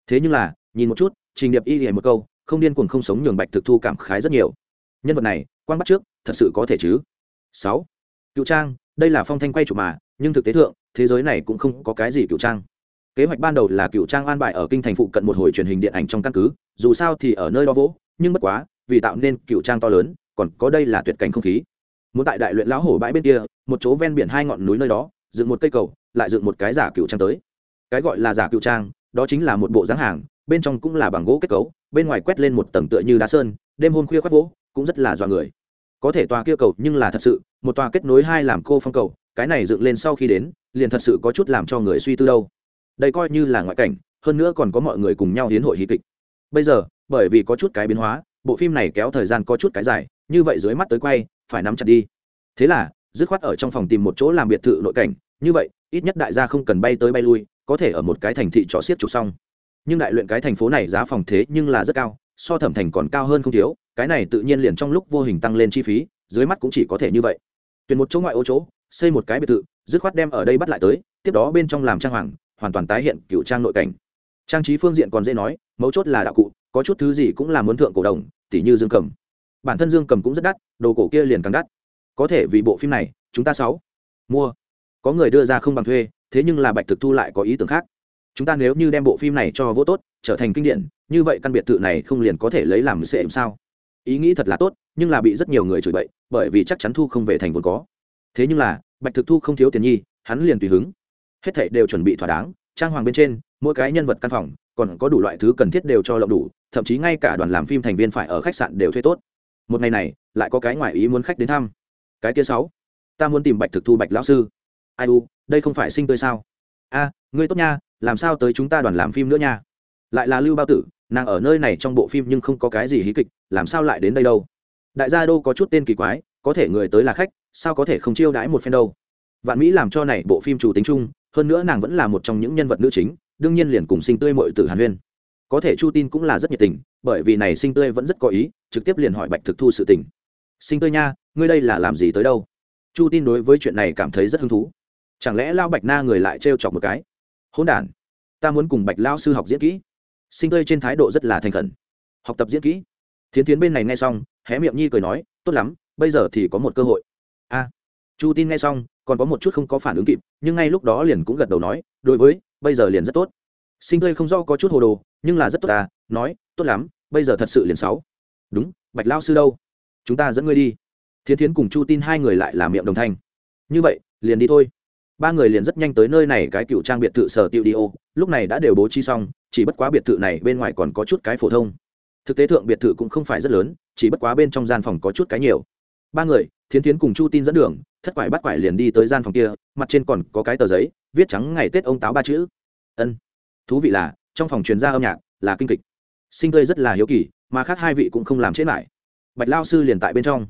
Thế nhưng là, nhìn một chút, trình điệp y hề một câu, không điên cuồng không sống nhường bạch thực thu cảm khái rất nhiều. Nhân vật này quan bắt trước, thật sự có thể chứ? Sáu. Cựu trang, đây là phong thanh quay chủ mà, nhưng thực tế thượng, thế giới này cũng không có cái gì cựu trang kế hoạch ban đầu là cựu trang an bài ở kinh thành phụ cận một hồi truyền hình điện ảnh trong căn cứ, dù sao thì ở nơi đó vỗ, nhưng bất quá, vì tạo nên cựu trang to lớn, còn có đây là tuyệt cảnh không khí. Muốn tại đại luyện lão hổ bãi bên kia, một chỗ ven biển hai ngọn núi nơi đó, dựng một cây cầu, lại dựng một cái giả cựu trang tới. Cái gọi là giả cựu trang, đó chính là một bộ dáng hàng, bên trong cũng là bằng gỗ kết cấu, bên ngoài quét lên một tầng tựa như đá sơn, đêm hôm khuya khoác vỗ, cũng rất là dọa người. Có thể tòa kia cầu nhưng là thật sự, một tòa kết nối hai làm cô phong cầu, cái này dựng lên sau khi đến, liền thật sự có chút làm cho người suy tư đâu đây coi như là ngoại cảnh, hơn nữa còn có mọi người cùng nhau hiến hội hí kịch. Bây giờ, bởi vì có chút cái biến hóa, bộ phim này kéo thời gian có chút cái dài, như vậy dưới mắt tới quay, phải nắm chặt đi. Thế là, dứt khoát ở trong phòng tìm một chỗ làm biệt thự nội cảnh, như vậy, ít nhất đại gia không cần bay tới bay lui, có thể ở một cái thành thị trò xiết trục xong. Nhưng đại luyện cái thành phố này giá phòng thế nhưng là rất cao, so thẩm thành còn cao hơn không thiếu, cái này tự nhiên liền trong lúc vô hình tăng lên chi phí, dưới mắt cũng chỉ có thể như vậy. Tuyển một chỗ ngoại ô chỗ, xây một cái biệt thự, dứt khoát đem ở đây bắt lại tới, tiếp đó bên trong làm trang hoàng hoàn toàn tái hiện cựu trang nội cảnh. Trang trí phương diện còn dễ nói, mấu chốt là đạo cụ, có chút thứ gì cũng là muốn thượng cổ đồng tỷ như dương cầm. Bản thân dương cầm cũng rất đắt, đồ cổ kia liền càng đắt. Có thể vì bộ phim này, chúng ta sáu mua. Có người đưa ra không bằng thuê, thế nhưng là bạch thực thu lại có ý tưởng khác. Chúng ta nếu như đem bộ phim này cho vô tốt, trở thành kinh điển, như vậy căn biệt thự này không liền có thể lấy làm sệ sao? Ý nghĩ thật là tốt, nhưng là bị rất nhiều người chửi bậy, bởi vì chắc chắn thu không về thành vốn có. Thế nhưng là, bạch thực thu không thiếu tiền nhi, hắn liền tùy hứng hết thảy đều chuẩn bị thỏa đáng, trang hoàng bên trên, mỗi cái nhân vật căn phòng, còn có đủ loại thứ cần thiết đều cho lộng đủ, thậm chí ngay cả đoàn làm phim thành viên phải ở khách sạn đều thuê tốt. Một ngày này, lại có cái ngoại ý muốn khách đến thăm. Cái kia sáu, ta muốn tìm bạch thực thu bạch lão sư. Ai u, đây không phải sinh tươi sao? A, ngươi tốt nha, làm sao tới chúng ta đoàn làm phim nữa nha? Lại là lưu bao tử, nàng ở nơi này trong bộ phim nhưng không có cái gì hí kịch, làm sao lại đến đây đâu? Đại gia đô có chút tên kỳ quái, có thể người tới là khách, sao có thể không chiêu đãi một phen đâu? Vạn mỹ làm cho này bộ phim chủ tính chung hơn nữa nàng vẫn là một trong những nhân vật nữ chính, đương nhiên liền cùng sinh tươi mội tử hàn huyên. Có thể chu tin cũng là rất nhiệt tình, bởi vì này sinh tươi vẫn rất có ý, trực tiếp liền hỏi bạch thực thu sự tình. Sinh tươi nha, ngươi đây là làm gì tới đâu? Chu tin đối với chuyện này cảm thấy rất hứng thú. Chẳng lẽ lao bạch na người lại trêu chọc một cái? Hỗn đản, ta muốn cùng bạch lao sư học diễn kỹ. Sinh tươi trên thái độ rất là thành khẩn. Học tập diễn kỹ? Thiến tiến bên này nghe xong, hé miệng nhi cười nói, tốt lắm, bây giờ thì có một cơ hội chu tin nghe xong, còn có một chút không có phản ứng kịp, nhưng ngay lúc đó liền cũng gật đầu nói, đối với, bây giờ liền rất tốt. Sinh tươi không do có chút hồ đồ, nhưng là rất tốt ta, nói, tốt lắm, bây giờ thật sự liền sáu. Đúng, bạch lao sư đâu? Chúng ta dẫn ngươi đi. Thiến thiến cùng chu tin hai người lại làm miệng đồng thanh. Như vậy, liền đi thôi. Ba người liền rất nhanh tới nơi này cái cựu trang biệt thự sở tiệu đi ô, lúc này đã đều bố trí xong, chỉ bất quá biệt thự này bên ngoài còn có chút cái phổ thông. Thực tế thượng biệt thự cũng không phải rất lớn, chỉ bất quá bên trong gian phòng có chút cái nhiều. Ba người, thiến thiến cùng chu tin dẫn đường thất quải bắt quải liền đi tới gian phòng kia mặt trên còn có cái tờ giấy viết trắng ngày tết ông táo ba chữ. Ân. Thú vị là trong phòng truyền ra âm nhạc là kinh kịch. Sinh tươi rất là hiếu kỳ mà khác hai vị cũng không làm chết lại. Bạch lao sư liền tại bên trong.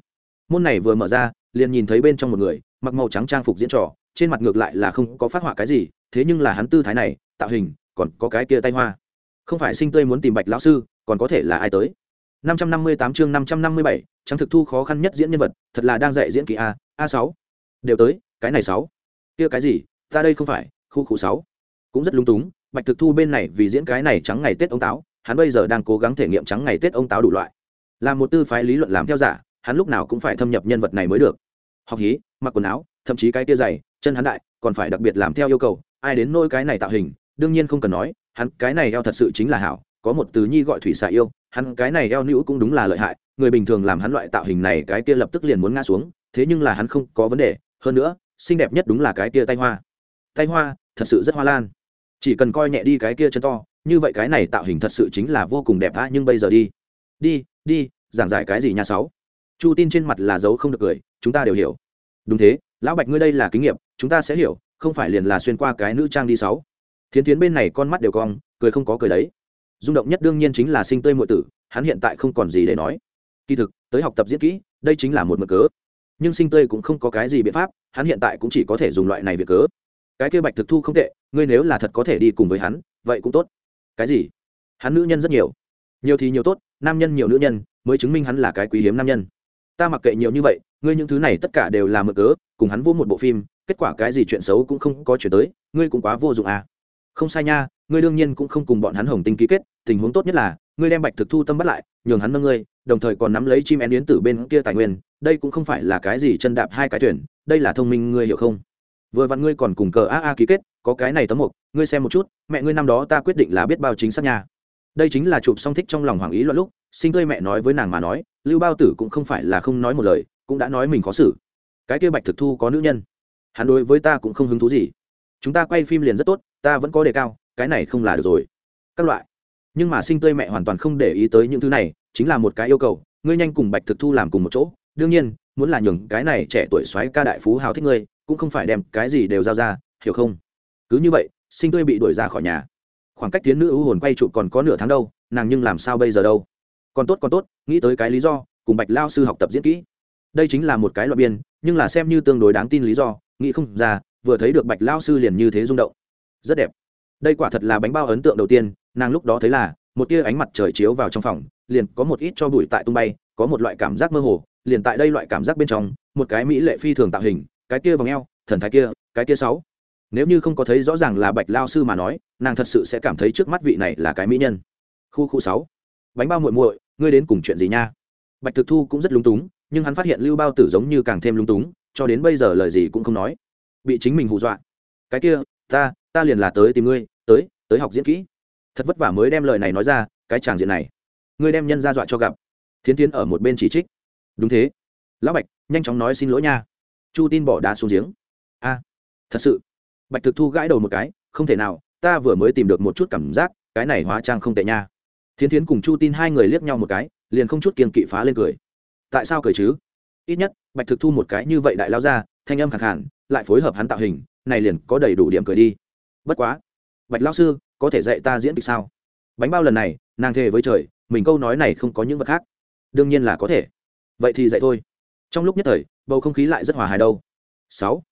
Môn này vừa mở ra liền nhìn thấy bên trong một người mặc màu trắng trang phục diễn trò trên mặt ngược lại là không có phát họa cái gì thế nhưng là hắn tư thái này tạo hình còn có cái kia tay hoa. Không phải sinh tươi muốn tìm bạch lão sư còn có thể là ai tới? 558 chương 557, trắng thực thu khó khăn nhất diễn nhân vật thật là đang dạy diễn kỳ a a sáu đều tới, cái này sáu. Kia cái gì? Ta đây không phải, khu khu sáu. Cũng rất lung túng, bạch thực thu bên này vì diễn cái này trắng ngày tết ông táo, hắn bây giờ đang cố gắng thể nghiệm trắng ngày tết ông táo đủ loại. Làm một tư phái lý luận làm theo giả, hắn lúc nào cũng phải thâm nhập nhân vật này mới được. Học hí, mặc quần áo, thậm chí cái tia dày chân hắn đại, còn phải đặc biệt làm theo yêu cầu, ai đến nôi cái này tạo hình, đương nhiên không cần nói, hắn cái này eo thật sự chính là hảo, có một từ nhi gọi thủy xạ yêu, hắn cái này eo nữ cũng đúng là lợi hại, người bình thường làm hắn loại tạo hình này cái kia lập tức liền muốn ngã xuống, thế nhưng là hắn không có vấn đề hơn nữa, xinh đẹp nhất đúng là cái kia tay hoa. Tay hoa, thật sự rất hoa lan. Chỉ cần coi nhẹ đi cái kia chân to, như vậy cái này tạo hình thật sự chính là vô cùng đẹp tha nhưng bây giờ đi. Đi đi, giảng giải cái gì nhà sáu? Chu tin trên mặt là dấu không được cười, chúng ta đều hiểu. Đúng thế, lão bạch ngươi đây là kinh nghiệm, chúng ta sẽ hiểu, không phải liền là xuyên qua cái nữ trang đi sáu. Thiến thiến bên này con mắt đều cong, cười không có cười đấy. Rung động nhất đương nhiên chính là sinh tươi muội tử, hắn hiện tại không còn gì để nói. Kỳ thực, tới học tập diễn kỹ, đây chính là một mực cớ nhưng sinh tươi cũng không có cái gì biện pháp, hắn hiện tại cũng chỉ có thể dùng loại này việc cớ. Cái kia bạch thực thu không tệ, ngươi nếu là thật có thể đi cùng với hắn, vậy cũng tốt. Cái gì? Hắn nữ nhân rất nhiều. Nhiều thì nhiều tốt, nam nhân nhiều nữ nhân, mới chứng minh hắn là cái quý hiếm nam nhân. Ta mặc kệ nhiều như vậy, ngươi những thứ này tất cả đều là mực cớ, cùng hắn vô một bộ phim, kết quả cái gì chuyện xấu cũng không có chuyển tới, ngươi cũng quá vô dụng à. Không sai nha, ngươi đương nhiên cũng không cùng bọn hắn hồng tinh ký kết, tình huống tốt nhất là, ngươi đem bạch thực thu tâm bắt lại nhường hắn nâng ngươi, đồng thời còn nắm lấy chim én yến tử bên kia tài nguyên, đây cũng không phải là cái gì chân đạp hai cái thuyền, đây là thông minh, ngươi hiểu không? Vừa vặn ngươi còn cùng cờ a a ký kết, có cái này tấm mục, ngươi xem một chút, mẹ ngươi năm đó ta quyết định là biết bao chính xác nha. Đây chính là chụp song thích trong lòng hoàng ý loạn lúc sinh tươi mẹ nói với nàng mà nói, lưu bao tử cũng không phải là không nói một lời, cũng đã nói mình khó xử. Cái kia bạch thực thu có nữ nhân. Hắn đối với ta cũng không hứng thú gì. Chúng ta quay phim liền rất tốt, ta vẫn có đề cao, cái này không là được rồi. Các loại nhưng mà sinh tươi mẹ hoàn toàn không để ý tới những thứ này, chính là một cái yêu cầu, ngươi nhanh cùng bạch thực thu làm cùng một chỗ. Đương nhiên, muốn là nhường cái này trẻ tuổi xoáy ca đại phú hào thích ngươi, cũng không phải đem cái gì đều giao ra, hiểu không? Cứ như vậy, sinh tươi bị đuổi ra khỏi nhà. Khoảng cách tiến nữ ưu hồn quay trụ còn có nửa tháng đâu, nàng nhưng làm sao bây giờ đâu? Còn tốt còn tốt, nghĩ tới cái lý do, cùng bạch lao sư học tập diễn kỹ. Đây chính là một cái loại biên, nhưng là xem như tương đối đáng tin lý do, nghĩ không ra, vừa thấy được bạch lao sư liền như thế rung động. Rất đẹp đây quả thật là bánh bao ấn tượng đầu tiên, nàng lúc đó thấy là, một tia ánh mặt trời chiếu vào trong phòng, liền có một ít cho bụi tại tung bay, có một loại cảm giác mơ hồ, liền tại đây loại cảm giác bên trong, một cái mỹ lệ phi thường tạo hình, cái kia vòng eo, thần thái kia, cái kia sáu. Nếu như không có thấy rõ ràng là bạch lao sư mà nói, nàng thật sự sẽ cảm thấy trước mắt vị này là cái mỹ nhân. Khu khu sáu. Bánh bao muội muội, ngươi đến cùng chuyện gì nha? Bạch thực thu cũng rất lúng túng, nhưng hắn phát hiện lưu bao tử giống như càng thêm lúng túng, cho đến bây giờ lời gì cũng không nói. Bị chính mình hù dọa. Cái kia, ta ta liền là tới tìm ngươi, tới tới học diễn kỹ. Thật vất vả mới đem lời này nói ra, cái tràng diện này. Ngươi đem nhân ra dọa cho gặp. Thiến tiến ở một bên chỉ trích. Đúng thế. Lão bạch, nhanh chóng nói xin lỗi nha. Chu tin bỏ đá xuống giếng. A, thật sự. Bạch thực thu gãi đầu một cái, không thể nào, ta vừa mới tìm được một chút cảm giác, cái này hóa trang không tệ nha. Thiến tiến cùng chu tin hai người liếc nhau một cái, liền không chút kiên kỵ phá lên cười. Tại sao cười chứ? Ít nhất, bạch thực thu một cái như vậy đại lao ra, thanh âm khẳng hẳn lại phối hợp hắn tạo hình, này liền có đầy đủ điểm cười đi bất quá, bạch lao sư, có thể dạy ta diễn kịch sao? Bánh bao lần này, nàng thề với trời, mình câu nói này không có những vật khác. Đương nhiên là có thể. Vậy thì dạy thôi. Trong lúc nhất thời, bầu không khí lại rất hòa hài đâu. Sáu.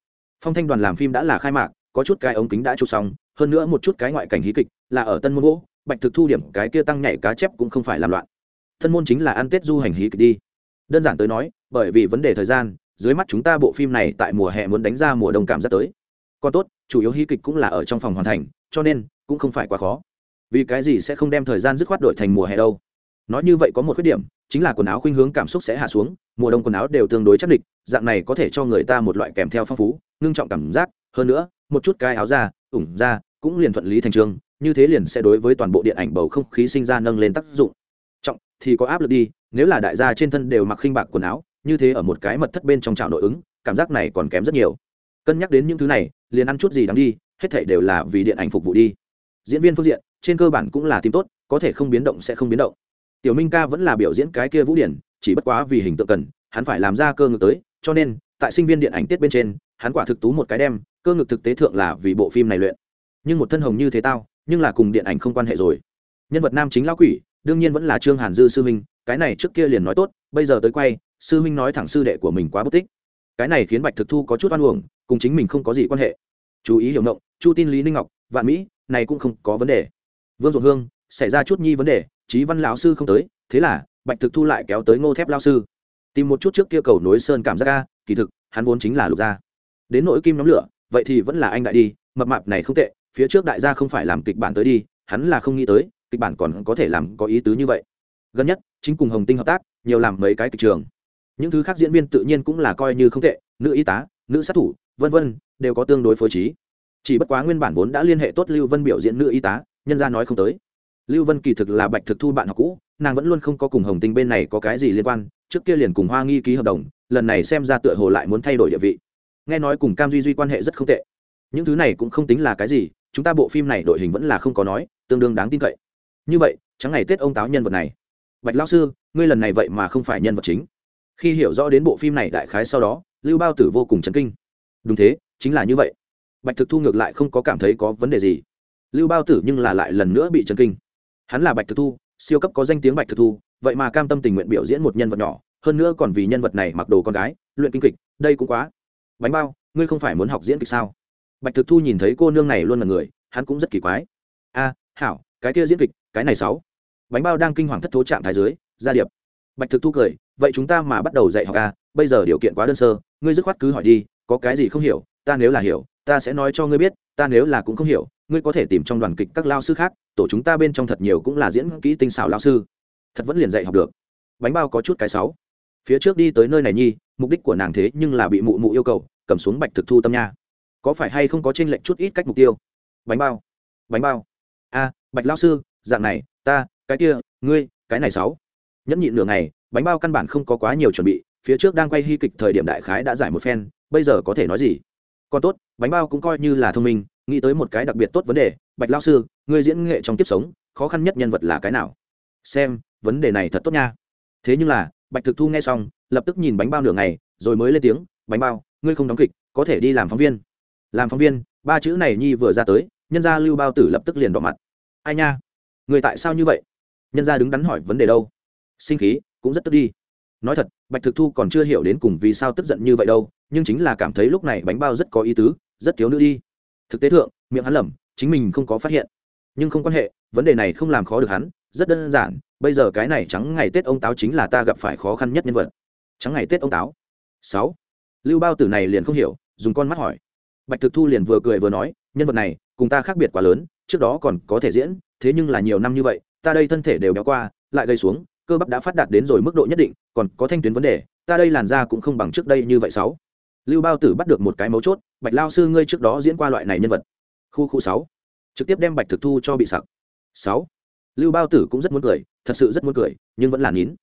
Phong thanh đoàn làm phim đã là khai mạc, có chút cái ống kính đã chụp xong, hơn nữa một chút cái ngoại cảnh hí kịch, là ở tân môn gỗ bạch thực thu điểm cái kia tăng nhảy cá chép cũng không phải làm loạn. Tân môn chính là ăn tết du hành hí kịch đi. Đơn giản tới nói, bởi vì vấn đề thời gian, dưới mắt chúng ta bộ phim này tại mùa hè muốn đánh ra mùa đông cảm giác tới. Còn tốt chủ yếu hí kịch cũng là ở trong phòng hoàn thành, cho nên cũng không phải quá khó. Vì cái gì sẽ không đem thời gian dứt khoát đổi thành mùa hè đâu? Nói như vậy có một khuyết điểm, chính là quần áo khuynh hướng cảm xúc sẽ hạ xuống, mùa đông quần áo đều tương đối chắc địch, dạng này có thể cho người ta một loại kèm theo phong phú, ngưng trọng cảm giác. Hơn nữa, một chút cái áo ra ủng ra cũng liền thuận lý thành trường, như thế liền sẽ đối với toàn bộ điện ảnh bầu không khí sinh ra nâng lên tác dụng. Trọng, thì có áp lực đi, nếu là đại gia trên thân đều mặc khinh bạc quần áo, như thế ở một cái mật thất bên trong trào nội ứng, cảm giác này còn kém rất nhiều cân nhắc đến những thứ này, liền ăn chút gì đáng đi, hết thể đều là vì điện ảnh phục vụ đi. Diễn viên phương diện, trên cơ bản cũng là tim tốt, có thể không biến động sẽ không biến động. Tiểu minh ca vẫn là biểu diễn cái kia vũ điển, chỉ bất quá vì hình tượng cần, hắn phải làm ra cơ ngực tới, cho nên, tại sinh viên điện ảnh tiết bên trên, hắn quả thực tú một cái đem, cơ ngực thực tế thượng là vì bộ phim này luyện. Nhưng một thân hồng như thế tao, nhưng là cùng điện ảnh không quan hệ rồi. Nhân vật nam chính lão quỷ, đương nhiên vẫn là trương hàn dư sư minh cái này trước kia liền nói tốt, bây giờ tới quay, sư minh nói thẳng sư đệ của mình quá bất tích cái này khiến bạch thực thu có chút oan uổng, cùng chính mình không có gì quan hệ. Chú ý hiểu ngộng, chu tin lý ninh ngọc, vạn mỹ, này cũng không có vấn đề. Vương ruộng hương, xảy ra chút nhi vấn đề trí văn lão sư không tới, thế là bạch thực thu lại kéo tới ngô thép lao sư. Tìm một chút trước kia cầu nối sơn cảm giác ca kỳ thực, hắn vốn chính là lục gia. Đến nỗi kim nhóm lửa, vậy thì vẫn là anh đại đi, mập mạp này không tệ, phía trước đại gia không phải làm kịch bản tới đi, hắn là không nghĩ tới, kịch bản còn có thể làm có ý tứ như vậy. Gần nhất, chính cùng hồng tinh hợp tác, nhiều làm mấy cái kịch trường những thứ khác diễn viên tự nhiên cũng là coi như không tệ, nữ y tá, nữ sát thủ, vân vân, đều có tương đối phối trí. Chỉ bất quá nguyên bản vốn đã liên hệ tốt lưu vân biểu diễn nữ y tá, nhân ra nói không tới. Lưu vân kỳ thực là bạch thực thu bạn học cũ, nàng vẫn luôn không có cùng hồng tinh bên này có cái gì liên quan, trước kia liền cùng hoa nghi ký hợp đồng, lần này xem ra tựa hồ lại muốn thay đổi địa vị. Nghe nói cùng cam duy duy quan hệ rất không tệ. Những thứ này cũng không tính là cái gì, chúng ta bộ phim này đội hình vẫn là không có nói, tương đương đáng tin cậy. Như vậy trắng ngày tết ông táo nhân vật này. Bạch lao sư, ngươi lần này vậy mà không phải nhân vật chính khi hiểu rõ đến bộ phim này đại khái sau đó, lưu bao tử vô cùng chấn kinh. Đúng thế, chính là như vậy. Bạch thực thu ngược lại không có cảm thấy có vấn đề gì. Lưu bao tử nhưng là lại lần nữa bị chấn kinh. Hắn là bạch thực thu, siêu cấp có danh tiếng bạch thực thu, vậy mà cam tâm tình nguyện biểu diễn một nhân vật nhỏ, hơn nữa còn vì nhân vật này mặc đồ con gái, luyện kinh kịch, đây cũng quá. Bánh bao, ngươi không phải muốn học diễn kịch sao? Bạch thực thu nhìn thấy cô nương này luôn là người, hắn cũng rất kỳ quái. A, hảo, cái kia diễn kịch, cái này sáu. Bánh bao đang kinh hoàng thất thố trạng thái dưới gia điệp. Bạch thực thu cười vậy chúng ta mà bắt đầu dạy học à? Bây giờ điều kiện quá đơn sơ, ngươi dứt khoát cứ hỏi đi, có cái gì không hiểu, ta nếu là hiểu, ta sẽ nói cho ngươi biết, ta nếu là cũng không hiểu, ngươi có thể tìm trong đoàn kịch các lao sư khác, tổ chúng ta bên trong thật nhiều cũng là diễn kỹ tinh xảo lao sư. Thật vẫn liền dạy học được. Bánh bao có chút cái sáu. Phía trước đi tới nơi này nhi, mục đích của nàng thế nhưng là bị mụ mụ yêu cầu, cầm xuống bạch thực thu tâm nha. Có phải hay không có trên lệnh chút ít cách mục tiêu? Bánh bao. Bánh bao. A bạch lao sư, dạng này, ta, cái kia, ngươi, cái này sáu. Nhẫn nhịn nửa ngày bánh bao căn bản không có quá nhiều chuẩn bị, phía trước đang quay hy kịch thời điểm đại khái đã giải một phen, bây giờ có thể nói gì? Còn tốt, bánh bao cũng coi như là thông minh, nghĩ tới một cái đặc biệt tốt vấn đề, bạch lao sư, ngươi diễn nghệ trong kiếp sống, khó khăn nhất nhân vật là cái nào? Xem, vấn đề này thật tốt nha. Thế nhưng là, bạch thực thu nghe xong, lập tức nhìn bánh bao nửa ngày, rồi mới lên tiếng, bánh bao, ngươi không đóng kịch, có thể đi làm phóng viên. Làm phóng viên, ba chữ này nhi vừa ra tới, nhân gia lưu bao tử lập tức liền đỏ mặt. Ai nha, người tại sao như vậy? Nhân gia đứng đắn hỏi vấn đề đâu? Sinh khí cũng rất tức đi. Nói thật, bạch thực thu còn chưa hiểu đến cùng vì sao tức giận như vậy đâu, nhưng chính là cảm thấy lúc này bánh bao rất có ý tứ, rất thiếu nữ đi. Thực tế thượng, miệng hắn lầm chính mình không có phát hiện. Nhưng không quan hệ, vấn đề này không làm khó được hắn, rất đơn giản, bây giờ cái này trắng ngày tết ông táo chính là ta gặp phải khó khăn nhất nhân vật. Trắng ngày tết ông táo. Sáu. Lưu bao tử này liền không hiểu, dùng con mắt hỏi. Bạch thực thu liền vừa cười vừa nói, nhân vật này, cùng ta khác biệt quá lớn, trước đó còn có thể diễn, thế nhưng là nhiều năm như vậy, ta đây thân thể đều béo qua, lại gây xuống cơ bắp đã phát đạt đến rồi mức độ nhất định, còn có thanh tuyến vấn đề, ta đây làn da cũng không bằng trước đây như vậy sáu. Lưu bao tử bắt được một cái mấu chốt, bạch lao sư ngươi trước đó diễn qua loại này nhân vật. Khu khu sáu. Trực tiếp đem bạch thực thu cho bị sặc. Sáu. Lưu bao tử cũng rất muốn cười, thật sự rất muốn cười, nhưng vẫn là nín.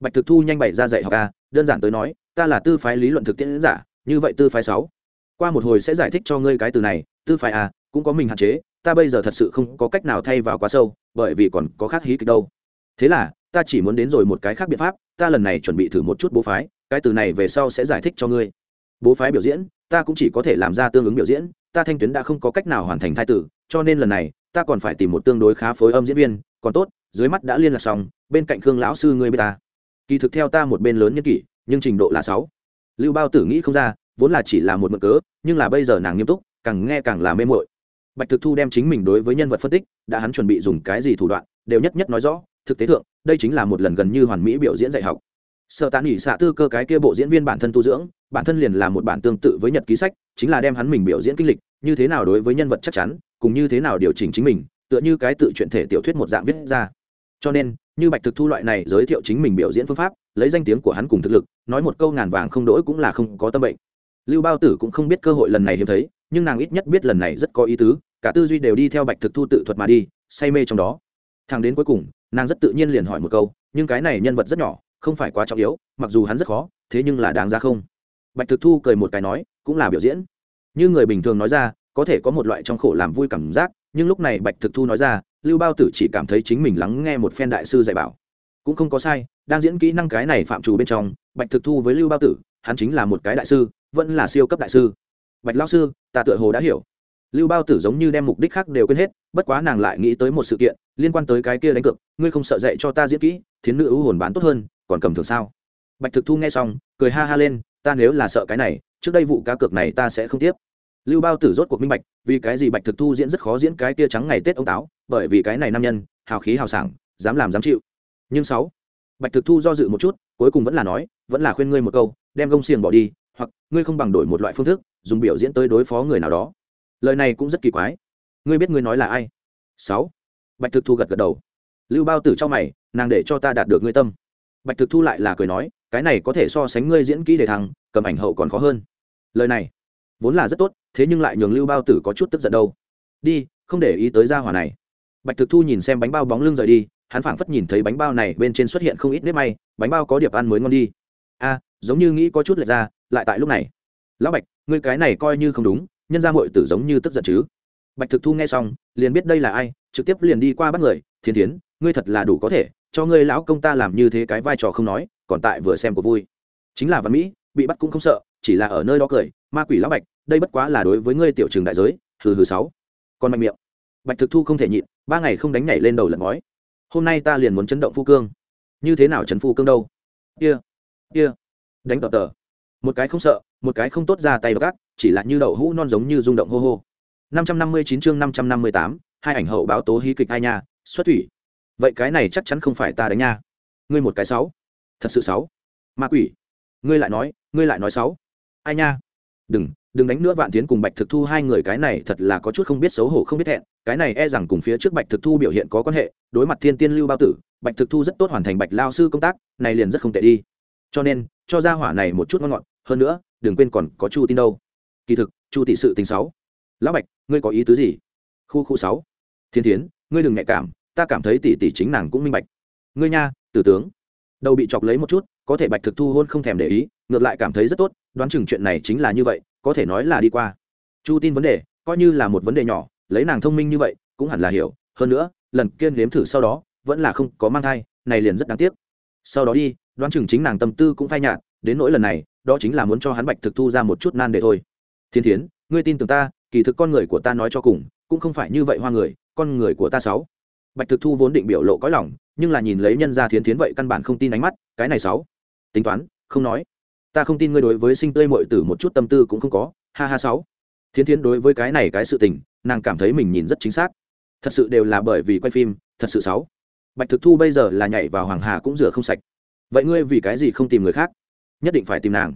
Bạch thực thu nhanh bày ra dạy học a, đơn giản tới nói, ta là tư phái lý luận thực tiễn giả, như vậy tư phái sáu. Qua một hồi sẽ giải thích cho ngươi cái từ này, tư phái a, cũng có mình hạn chế, ta bây giờ thật sự không có cách nào thay vào quá sâu, bởi vì còn có khác hí kịch đâu. Thế là ta chỉ muốn đến rồi một cái khác biện pháp, ta lần này chuẩn bị thử một chút bố phái, cái từ này về sau sẽ giải thích cho ngươi. Bố phái biểu diễn, ta cũng chỉ có thể làm ra tương ứng biểu diễn, ta thanh tuyến đã không có cách nào hoàn thành thai tử, cho nên lần này, ta còn phải tìm một tương đối khá phối âm diễn viên, còn tốt, dưới mắt đã liên lạc xong, bên cạnh khương lão sư ngươi bê ta. Kỳ thực theo ta một bên lớn nhân kỷ, nhưng trình độ là sáu. Lưu bao tử nghĩ không ra, vốn là chỉ là một mực cớ, nhưng là bây giờ nàng nghiêm túc, càng nghe càng là mê mội bạch thực thu đem chính mình đối với nhân vật phân tích, đã hắn chuẩn bị dùng cái gì thủ đoạn, đều nhất nhất nói rõ thực tế thượng, đây chính là một lần gần như hoàn mỹ biểu diễn dạy học. Sợ tàn ỉ xạ tư cơ cái kia bộ diễn viên bản thân tu dưỡng, bản thân liền là một bản tương tự với nhật ký sách, chính là đem hắn mình biểu diễn kinh lịch, như thế nào đối với nhân vật chắc chắn, cùng như thế nào điều chỉnh chính mình, tựa như cái tự chuyện thể tiểu thuyết một dạng viết ra. Cho nên, như bạch thực thu loại này giới thiệu chính mình biểu diễn phương pháp, lấy danh tiếng của hắn cùng thực lực, nói một câu ngàn vàng không đỗi cũng là không có tâm bệnh. Lưu bao tử cũng không biết cơ hội lần này hiếm thấy, nhưng nàng ít nhất biết lần này rất có ý tứ, cả tư duy đều đi theo bạch thực thu tự thuật mà đi, say mê trong đó. Thằng đến cuối cùng nàng rất tự nhiên liền hỏi một câu, nhưng cái này nhân vật rất nhỏ, không phải quá trọng yếu, mặc dù hắn rất khó, thế nhưng là đáng ra không. Bạch thực thu cười một cái nói, cũng là biểu diễn. Như người bình thường nói ra, có thể có một loại trong khổ làm vui cảm giác, nhưng lúc này bạch thực thu nói ra, lưu bao tử chỉ cảm thấy chính mình lắng nghe một phen đại sư dạy bảo. Cũng không có sai, đang diễn kỹ năng cái này phạm trù bên trong, bạch thực thu với lưu bao tử, hắn chính là một cái đại sư, vẫn là siêu cấp đại sư. Bạch lao sư, ta tựa hồ đã hiểu lưu bao tử giống như đem mục đích khác đều quên hết, bất quá nàng lại nghĩ tới một sự kiện liên quan tới cái kia đánh cược, ngươi không sợ dạy cho ta diễn kỹ, thiến nữ ưu hồn bán tốt hơn, còn cầm thường sao? Bạch thực thu nghe xong, cười ha ha lên, ta nếu là sợ cái này, trước đây vụ cá cược này ta sẽ không tiếp. Lưu bao tử rốt cuộc minh bạch, vì cái gì bạch thực thu diễn rất khó diễn cái kia trắng ngày tết ông táo, bởi vì cái này nam nhân, hào khí hào sảng, dám làm dám chịu. Nhưng sáu, bạch thực thu do dự một chút, cuối cùng vẫn là nói, vẫn là khuyên ngươi một câu, đem gông xiềng bỏ đi, hoặc ngươi không bằng đổi một loại phương thức, dùng biểu diễn tới đối phó người nào đó lời này cũng rất kỳ quái. Ngươi biết ngươi nói là ai? Sáu. Bạch thực thu gật gật đầu. Lưu bao tử cho mày, nàng để cho ta đạt được ngươi tâm. Bạch thực thu lại là cười nói, cái này có thể so sánh ngươi diễn kỹ để thằng cầm ảnh hậu còn khó hơn. Lời này, vốn là rất tốt, thế nhưng lại nhường lưu bao tử có chút tức giận đâu. Đi, không để ý tới gia hỏa này. Bạch thực thu nhìn xem bánh bao bóng lưng rời đi, hắn phảng phất nhìn thấy bánh bao này bên trên xuất hiện không ít nếp may, bánh bao có điệp ăn mới ngon đi. A giống như nghĩ có chút lệch ra, lại tại lúc này. Lão bạch, ngươi cái này coi như không đúng nhân ra mội tử giống như tức giận chứ? Bạch thực thu nghe xong, liền biết đây là ai, trực tiếp liền đi qua bắt người thiên tiến ngươi thật là đủ có thể, cho ngươi lão công ta làm như thế cái vai trò không nói, còn tại vừa xem của vui. Chính là văn mỹ, bị bắt cũng không sợ, chỉ là ở nơi đó cười, ma quỷ lão bạch, đây bất quá là đối với ngươi tiểu trường đại giới, hừ hừ sáu. Còn mạnh miệng. Bạch thực thu không thể nhịn, ba ngày không đánh nhảy lên đầu lật ngói. Hôm nay ta liền muốn chấn động phu cương. Như thế nào chấn phu cương đâu? Kia、yeah. kia、yeah. đánh tờ tờ một cái không sợ, một cái không tốt ra tay gác chỉ là như đậu hũ non giống như rung động hô hô. Năm trăm năm mươi chín chương năm trăm năm mươi tám, hai ảnh hậu báo tố hí kịch hai nha, xuất thủy. Vậy cái này chắc chắn không phải ta đánh nha. Ngươi một cái sáu. Thật sự sáu. Ma quỷ. Ngươi lại nói, ngươi lại nói sáu. Ai nha. Đừng đừng đánh nữa vạn tiến cùng bạch thực thu hai người, cái này thật là có chút không biết xấu hổ không biết thẹn. Cái này e rằng cùng phía trước bạch thực thu biểu hiện có quan hệ, đối mặt thiên tiên lưu bao tử, bạch thực thu rất tốt hoàn thành bạch lao sư công tác, này liền rất không tệ đi. Cho nên, cho ra hỏa này một chút ngon ngọt hơn nữa, đừng quên còn có chu tin đâu. Kỳ thực, chu tỷ sự tình sáu. Lão bạch, ngươi có ý tứ gì? Khu khu sáu. Thiên thiến, ngươi đừng nhạy cảm, ta cảm thấy tỷ tỷ chính nàng cũng minh bạch. Ngươi nha, tử tướng. Đầu bị chọc lấy một chút, có thể bạch thực thu hôn không thèm để ý, ngược lại cảm thấy rất tốt, đoán chừng chuyện này chính là như vậy, có thể nói là đi qua. Chu tin vấn đề, coi như là một vấn đề nhỏ, lấy nàng thông minh như vậy, cũng hẳn là hiểu. Hơn nữa, lần kiên nếm thử sau đó, vẫn là không có mang thai, này liền rất đáng tiếc. Sau đó đi, đoán chừng chính nàng tâm tư cũng phai nhạt, đến nỗi lần này đó chính là muốn cho hắn bạch thực thu ra một chút nan đề thôi. Thiên thiến, ngươi tin tưởng ta, kỳ thực con người của ta nói cho cùng, cũng không phải như vậy hoa người, con người của ta sáu. Bạch thực thu vốn định biểu lộ có lòng, nhưng là nhìn lấy nhân gia thiến thiến vậy căn bản không tin ánh mắt, cái này sáu. Tính toán, không nói. Ta không tin ngươi đối với sinh tươi mội tử một chút tâm tư cũng không có, ha ha sáu. Thiến thiến đối với cái này cái sự tình, nàng cảm thấy mình nhìn rất chính xác. Thật sự đều là bởi vì quay phim, thật sự sáu. Bạch thực thu bây giờ là nhảy vào hoàng hà cũng rửa không sạch. Vậy ngươi vì cái gì không tìm người khác? Nhất định phải tìm nàng.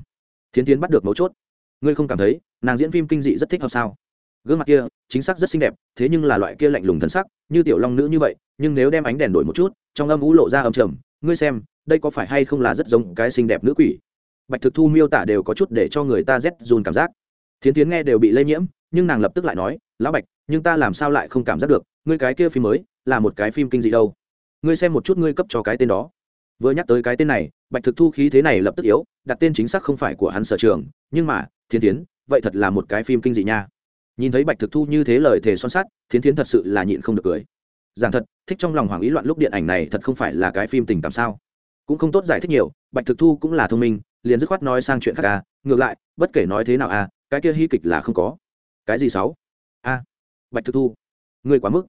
Thiến thiến bắt được mấu chốt. Ngươi không cảm thấy nàng diễn phim kinh dị rất thích hợp sao? Gương mặt kia, chính xác rất xinh đẹp, thế nhưng là loại kia lạnh lùng thân sắc, như tiểu long nữ như vậy, nhưng nếu đem ánh đèn đổi một chút, trong âm ú lộ ra âm trầm, ngươi xem, đây có phải hay không là rất giống cái xinh đẹp nữ quỷ? Bạch thực thu miêu tả đều có chút để cho người ta rét dùn cảm giác. Thiến tiến nghe đều bị lây nhiễm, nhưng nàng lập tức lại nói, lão bạch, nhưng ta làm sao lại không cảm giác được, ngươi cái kia phim mới, là một cái phim kinh dị đâu. Ngươi xem một chút ngươi cấp cho cái tên đó vừa nhắc tới cái tên này, bạch thực thu khí thế này lập tức yếu, đặt tên chính xác không phải của hắn sở trường, nhưng mà thiên tiến vậy thật là một cái phim kinh dị nha. Nhìn thấy bạch thực thu như thế lời thề son sắt thiên tiến thật sự là nhịn không được cười. Giảng thật, thích trong lòng hoàng ý loạn lúc điện ảnh này thật không phải là cái phim tình cảm sao? Cũng không tốt giải thích nhiều, bạch thực thu cũng là thông minh, liền dứt khoát nói sang chuyện khác à ngược lại, bất kể nói thế nào à cái kia hy kịch là không có. Cái gì sáu? A, bạch thực thu, ngươi quá mức.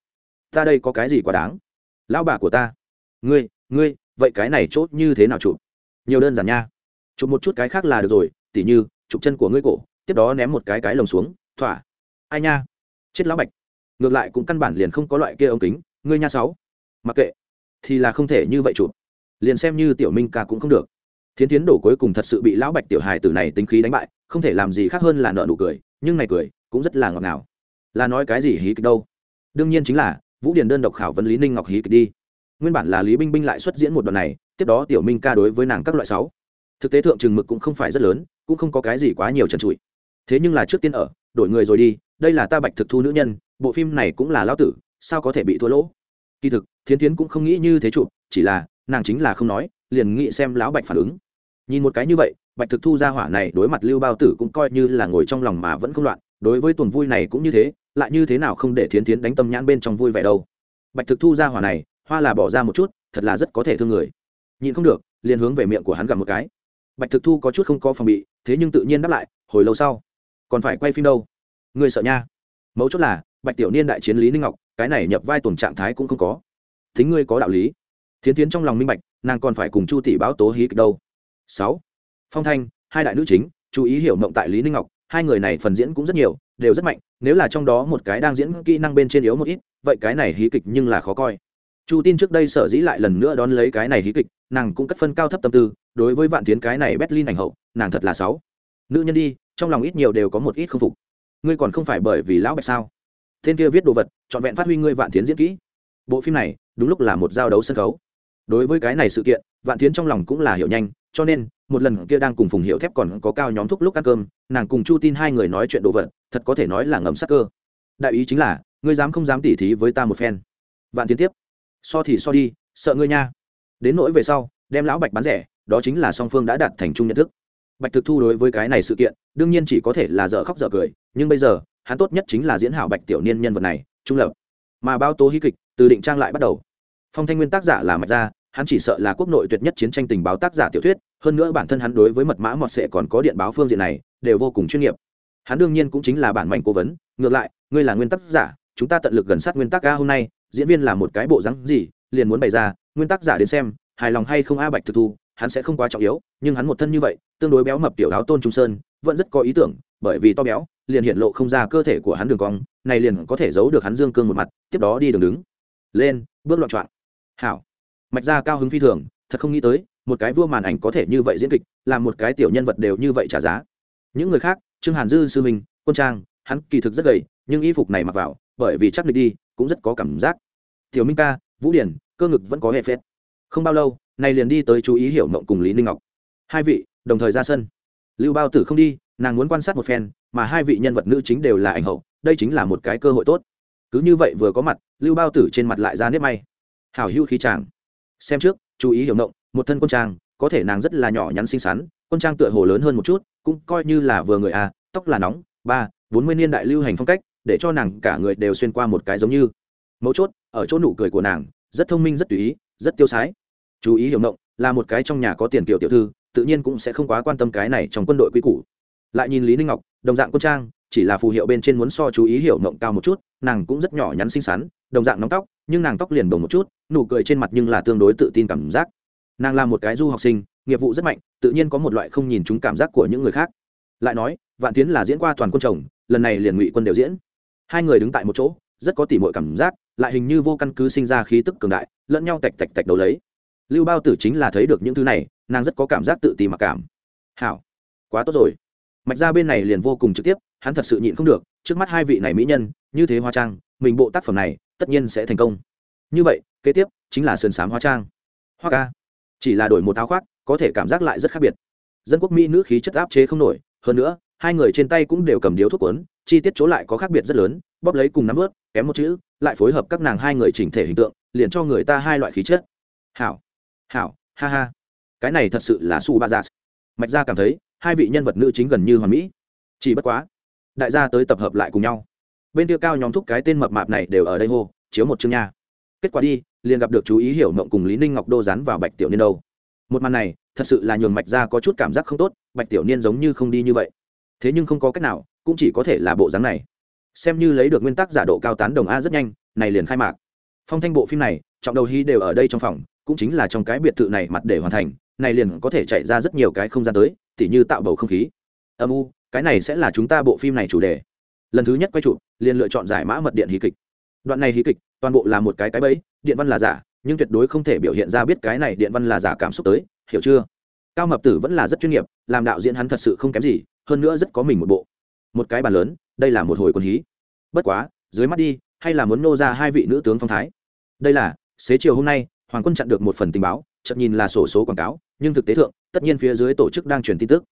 Ta đây có cái gì quá đáng? Lão bà của ta. Ngươi ngươi vậy cái này chốt như thế nào chụp? Nhiều đơn giản nha. Chụp một chút cái khác là được rồi, tỉ như, chụp chân của ngươi cổ, tiếp đó ném một cái cái lồng xuống, thỏa. Ai nha? Chết lão bạch. Ngược lại cũng căn bản liền không có loại kia ống kính, ngươi nha sáu. Mặc kệ. Thì là không thể như vậy chụp. Liền xem như tiểu minh ca cũng không được. Thiến tiến đổ cuối cùng thật sự bị lão bạch tiểu hài tử này tính khí đánh bại, không thể làm gì khác hơn là nợ nụ cười, nhưng này cười cũng rất là ngọt ngào. Là nói cái gì hí kịch đâu? Đương nhiên chính là, vũ điền đơn độc khảo vấn lý ninh ngọc hí kịch đi nguyên bản là lý binh binh lại xuất diễn một đoạn này, tiếp đó tiểu minh ca đối với nàng các loại sáu. Thực tế thượng trừng mực cũng không phải rất lớn, cũng không có cái gì quá nhiều trần trụi. Thế nhưng là trước tiên ở, đổi người rồi đi, đây là ta bạch thực thu nữ nhân, bộ phim này cũng là lão tử, sao có thể bị thua lỗ? Kỳ thực, thiến thiến cũng không nghĩ như thế chụp, chỉ là, nàng chính là không nói, liền nghĩ xem lão bạch phản ứng. Nhìn một cái như vậy, bạch thực thu ra hỏa này đối mặt lưu bao tử cũng coi như là ngồi trong lòng mà vẫn không loạn, đối với tuần vui này cũng như thế, lại như thế nào không để thiến thiến đánh tâm nhãn bên trong vui vẻ đâu. Bạch thực thu ra hỏa này hoa là bỏ ra một chút, thật là rất có thể thương người. Nhìn không được, liền hướng về miệng của hắn gặp một cái. Bạch thực thu có chút không có phòng bị, thế nhưng tự nhiên đáp lại, hồi lâu sau. Còn phải quay phim đâu? Người sợ nha. Mấu chốt là, bạch tiểu niên đại chiến lý ninh ngọc, cái này nhập vai tuần trạng thái cũng không có. Thính ngươi có đạo lý. Thiến tiến trong lòng minh bạch, nàng còn phải cùng chu tỷ báo tố hí kịch đâu. Sáu. Phong thanh, hai đại nữ chính, chú ý hiểu mộng tại lý ninh ngọc, hai người này phần diễn cũng rất nhiều, đều rất mạnh, nếu là trong đó một cái đang diễn kỹ năng bên trên yếu một ít, vậy cái này hí kịch nhưng là khó coi chu tin trước đây sở dĩ lại lần nữa đón lấy cái này hí kịch, nàng cũng cất phân cao thấp tâm tư, đối với vạn tiến cái này berlin ảnh hậu, nàng thật là sáu nữ nhân đi, trong lòng ít nhiều đều có một ít không phục. Ngươi còn không phải bởi vì lão bạch sao? Tên kia viết đồ vật, trọn vẹn phát huy ngươi vạn tiến diễn kỹ. Bộ phim này, đúng lúc là một giao đấu sân khấu. Đối với cái này sự kiện, vạn tiến trong lòng cũng là hiểu nhanh, cho nên, một lần kia đang cùng phùng hiệu thép còn có cao nhóm thúc lúc ăn cơm, nàng cùng chu tin hai người nói chuyện đồ vật, thật có thể nói là ngầm sắc cơ. Đại ý chính là, ngươi dám không dám tỉ thí với ta một phen. Vạn tiến tiếp so thì so đi, sợ ngươi nha. Đến nỗi về sau, đem lão bạch bán rẻ, đó chính là song phương đã đạt thành chung nhận thức. Bạch thực thu đối với cái này sự kiện, đương nhiên chỉ có thể là dở khóc dở cười, nhưng bây giờ, hắn tốt nhất chính là diễn hảo bạch tiểu niên nhân vật này, trung lập. Mà bao tố hí kịch, từ định trang lại bắt đầu. Phong thanh nguyên tác giả là mạch gia, hắn chỉ sợ là quốc nội tuyệt nhất chiến tranh tình báo tác giả tiểu thuyết, hơn nữa bản thân hắn đối với mật mã mọt sệ còn có điện báo phương diện này, đều vô cùng chuyên nghiệp. Hắn đương nhiên cũng chính là bản mệnh cố vấn, ngược lại, ngươi là nguyên tác giả, chúng ta tận lực gần sát nguyên tắc ga hôm nay diễn viên là một cái bộ rắn gì, liền muốn bày ra, nguyên tắc giả đến xem, hài lòng hay không a bạch thực thu, hắn sẽ không quá trọng yếu, nhưng hắn một thân như vậy, tương đối béo mập tiểu áo tôn trung sơn, vẫn rất có ý tưởng, bởi vì to béo, liền hiện lộ không ra cơ thể của hắn đường cong, này liền có thể giấu được hắn dương cương một mặt, tiếp đó đi đường đứng. Lên, bước loạn trọn hảo. Mạch ra cao hứng phi thường, thật không nghĩ tới, một cái vua màn ảnh có thể như vậy diễn kịch, làm một cái tiểu nhân vật đều như vậy trả giá. Những người khác, trương hàn dư sư minh quân trang, hắn kỳ thực rất gầy, nhưng y phục này mặc vào, bởi vì chắc lịch đi cũng rất có cảm giác. Tiểu minh ca, vũ điển, cơ ngực vẫn có hệ phết. Không bao lâu, này liền đi tới chú ý hiểu mộng cùng lý ninh ngọc. Hai vị, đồng thời ra sân. Lưu bao tử không đi, nàng muốn quan sát một phen, mà hai vị nhân vật nữ chính đều là ảnh hậu, đây chính là một cái cơ hội tốt. Cứ như vậy vừa có mặt, lưu bao tử trên mặt lại ra nếp may. Hảo hữu khí chàng. Xem trước, chú ý hiểu mộng, một thân quân trang, có thể nàng rất là nhỏ nhắn xinh xắn, quân trang tựa hồ lớn hơn một chút, cũng coi như là vừa người à tóc là nóng, ba, bốn mươi niên đại lưu hành phong cách để cho nàng cả người đều xuyên qua một cái giống như. Mấu chốt, ở chỗ nụ cười của nàng, rất thông minh, rất tùy ý, rất tiêu sái. Chú ý hiểu mộng là một cái trong nhà có tiền kiểu tiểu thư, tự nhiên cũng sẽ không quá quan tâm cái này trong quân đội quy củ. Lại nhìn lý ninh ngọc, đồng dạng quân trang, chỉ là phù hiệu bên trên muốn so chú ý hiểu mộng cao một chút, nàng cũng rất nhỏ nhắn xinh xắn, đồng dạng nóng tóc, nhưng nàng tóc liền bồng một chút, nụ cười trên mặt nhưng là tương đối tự tin cảm giác. Nàng là một cái du học sinh, nghiệp vụ rất mạnh, tự nhiên có một loại không nhìn chúng cảm giác của những người khác. Lại nói, vạn tiến là diễn qua toàn quân chồng, lần này liền ngụy quân đều diễn hai người đứng tại một chỗ, rất có tỉ mọi cảm giác, lại hình như vô căn cứ sinh ra khí tức cường đại, lẫn nhau tạch tạch tạch đấu lấy. Lưu bao tử chính là thấy được những thứ này, nàng rất có cảm giác tự ti mặc cảm. Hảo, quá tốt rồi. Mạch ra bên này liền vô cùng trực tiếp, hắn thật sự nhịn không được, trước mắt hai vị này mỹ nhân, như thế hoa trang, mình bộ tác phẩm này, tất nhiên sẽ thành công. Như vậy, kế tiếp, chính là sườn sám hoa trang. Hoa ca. Chỉ là đổi một áo khoác, có thể cảm giác lại rất khác biệt. Dân quốc mỹ nữ khí chất áp chế không nổi, hơn nữa, hai người trên tay cũng đều cầm điếu thuốc quấn chi tiết chỗ lại có khác biệt rất lớn, bóp lấy cùng nắm vớt, kém một chữ, lại phối hợp các nàng hai người chỉnh thể hình tượng, liền cho người ta hai loại khí chất. Hảo hảo, ha ha. Cái này thật sự là su ba gia mạch gia cảm thấy, hai vị nhân vật nữ chính gần như hoàn mỹ. Chỉ bất quá, đại gia tới tập hợp lại cùng nhau. Bên kia cao nhóm thúc cái tên mập mạp này đều ở đây hô, chiếu một chương nha. Kết quả đi, liền gặp được chú ý hiểu mộng cùng lý ninh ngọc đô dán vào bạch tiểu niên đâu. Một màn này, thật sự là nhường mạch ra có chút cảm giác không tốt, bạch tiểu niên giống như không đi như vậy. Thế nhưng không có cách nào cũng chỉ có thể là bộ dáng này. Xem như lấy được nguyên tắc giả độ cao tán đồng a rất nhanh, này liền khai mạc. Phong thanh bộ phim này, trọng đầu hy đều ở đây trong phòng, cũng chính là trong cái biệt thự này mặt để hoàn thành, này liền có thể chạy ra rất nhiều cái không gian tới, tỉ như tạo bầu không khí. Âm u, cái này sẽ là chúng ta bộ phim này chủ đề. Lần thứ nhất quay chụp, liền lựa chọn giải mã mật điện hí kịch. Đoạn này hí kịch, toàn bộ là một cái cái bẫy, điện văn là giả, nhưng tuyệt đối không thể biểu hiện ra biết cái này điện văn là giả cảm xúc tới, hiểu chưa? Cao mập tử vẫn là rất chuyên nghiệp, làm đạo diễn hắn thật sự không kém gì, hơn nữa rất có mình một bộ một cái bàn lớn, đây là một hồi quân hí. Bất quá, dưới mắt đi, hay là muốn nô ra hai vị nữ tướng phong thái. Đây là, xế chiều hôm nay, hoàng quân chặn được một phần tình báo chậm nhìn là sổ số quảng cáo, nhưng thực tế thượng, tất nhiên phía dưới tổ chức đang truyền tin tức.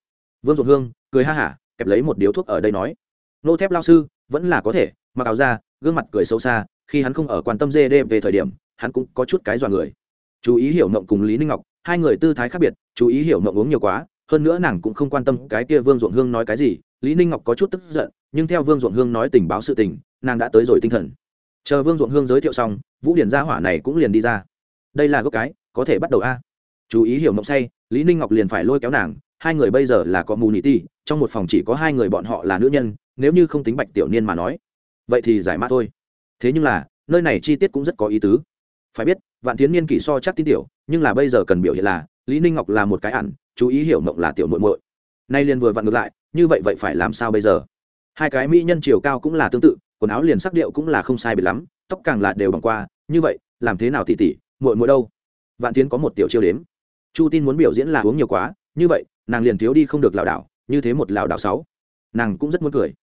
Vương ruột hương, cười ha hả, kẹp lấy một điếu thuốc ở đây nói. Nô thép lao sư, vẫn là có thể, mặc áo ra gương mặt cười sâu xa, khi hắn không ở quan tâm dê đêm về thời điểm, hắn cũng có chút cái dọa người. Chú ý hiểu mộng cùng lý ninh ngọc, hai người tư thái khác biệt, chú ý hiểu mộng uống nhiều quá, hơn nữa nàng cũng không quan tâm cái kia vương ruộng hương nói cái gì lý ninh ngọc có chút tức giận, nhưng theo vương ruộng hương nói tình báo sự tình, nàng đã tới rồi tinh thần. Chờ vương ruộng hương giới thiệu xong, vũ điển gia hỏa này cũng liền đi ra. Đây là gốc cái, có thể bắt đầu a. Chú ý hiểu mộng say, lý ninh ngọc liền phải lôi kéo nàng, hai người bây giờ là có mù nỉ ti trong một phòng chỉ có hai người bọn họ là nữ nhân, nếu như không tính bạch tiểu niên mà nói. Vậy thì giải mã thôi. Thế nhưng là, nơi này chi tiết cũng rất có ý tứ. Phải biết, vạn tiến niên kỷ so chắc tin tiểu, nhưng là bây giờ cần biểu hiện là, lý ninh ngọc là một cái ẩn, chú ý hiểu mộng là tiểu muội muội nay liền vừa vặn ngược lại như vậy vậy phải làm sao bây giờ? Hai cái mỹ nhân chiều cao cũng là tương tự quần áo liền sắc điệu cũng là không sai biệt lắm tóc càng là đều bằng qua như vậy làm thế nào tỉ tỉ muội muội đâu? Vạn tiến có một tiểu chiêu đếm. Chu tin muốn biểu diễn là uống nhiều quá như vậy nàng liền thiếu đi không được lảo đảo như thế một lảo đảo sáu. Nàng cũng rất muốn cười.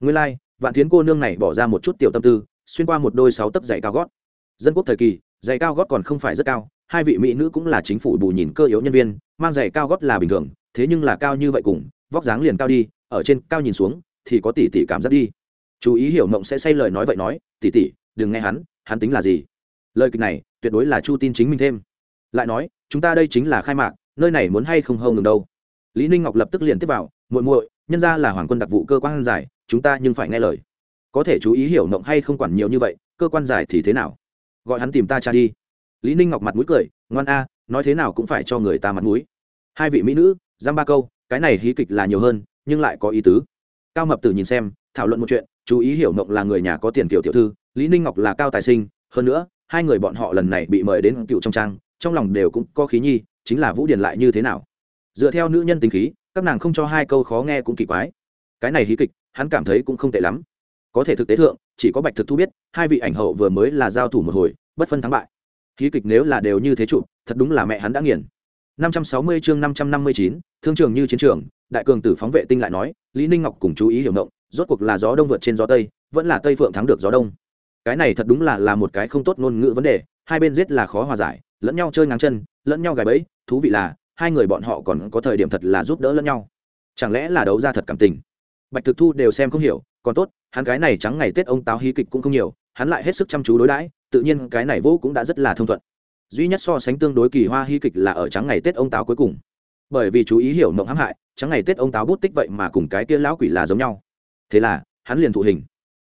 Nguyên lai、like, vạn tiến cô nương này bỏ ra một chút tiểu tâm tư xuyên qua một đôi sáu tấc giày cao gót. Dân quốc thời kỳ giày cao gót còn không phải rất cao hai vị mỹ nữ cũng là chính phủ bù nhìn cơ yếu nhân viên mang giày cao gót là bình thường thế nhưng là cao như vậy cùng, vóc dáng liền cao đi, ở trên cao nhìn xuống, thì có tỷ tỷ cảm giác đi. Chú ý hiểu mộng sẽ say lời nói vậy nói, tỷ tỷ, đừng nghe hắn hắn tính là gì? Lời kịch này, tuyệt đối là chu tin chính mình thêm. Lại nói, chúng ta đây chính là khai mạc, nơi này muốn hay không hâu ngừng đâu? Lý ninh ngọc lập tức liền tiếp vào, muội muội, nhân ra là hoàng quân đặc vụ cơ quan giải chúng ta nhưng phải nghe lời. Có thể chú ý hiểu mộng hay không quản nhiều như vậy, cơ quan giải thì thế nào? Gọi hắn tìm ta cha đi. Lý ninh ngọc mặt mũi cười, ngoan a, nói thế nào cũng phải cho người ta mặt mũi. Hai vị mỹ nữ giam ba câu, cái này hí kịch là nhiều hơn, nhưng lại có ý tứ. Cao mập tử nhìn xem, thảo luận một chuyện, chú ý hiểu mộng là người nhà có tiền kiểu tiểu thư, lý ninh ngọc là cao tài sinh, hơn nữa, hai người bọn họ lần này bị mời đến cựu trong trang, trong lòng đều cũng có khí nhi, chính là vũ điền lại như thế nào? Dựa theo nữ nhân tính khí, các nàng không cho hai câu khó nghe cũng kỳ quái. Cái này hí kịch, hắn cảm thấy cũng không tệ lắm. Có thể thực tế thượng, chỉ có bạch thực thu biết, hai vị ảnh hậu vừa mới là giao thủ một hồi, bất phân thắng bại. Hí kịch nếu là đều như thế chụp, thật đúng là mẹ hắn đã nghiền. 560 chương 559, thương trường như chiến trường đại cường tử phóng vệ tinh lại nói lý ninh ngọc cùng chú ý hiểu ngộng rốt cuộc là gió đông vượt trên gió tây vẫn là tây phượng thắng được gió đông. Cái này thật đúng là là một cái không tốt ngôn ngữ vấn đề hai bên giết là khó hòa giải lẫn nhau chơi ngang chân lẫn nhau gài bẫy thú vị là hai người bọn họ còn có thời điểm thật là giúp đỡ lẫn nhau. Chẳng lẽ là đấu ra thật cảm tình? Bạch thực thu đều xem không hiểu còn tốt hắn cái này trắng ngày tết ông táo hí kịch cũng không nhiều hắn lại hết sức chăm chú đối đãi tự nhiên cái này vô cũng đã rất là thông thuận duy nhất so sánh tương đối kỳ hoa hy kịch là ở trắng ngày tết ông táo cuối cùng. Bởi vì chú ý hiểu mộng hãm hại, trắng ngày tết ông táo bút tích vậy mà cùng cái kia lão quỷ là giống nhau. Thế là, hắn liền thụ hình.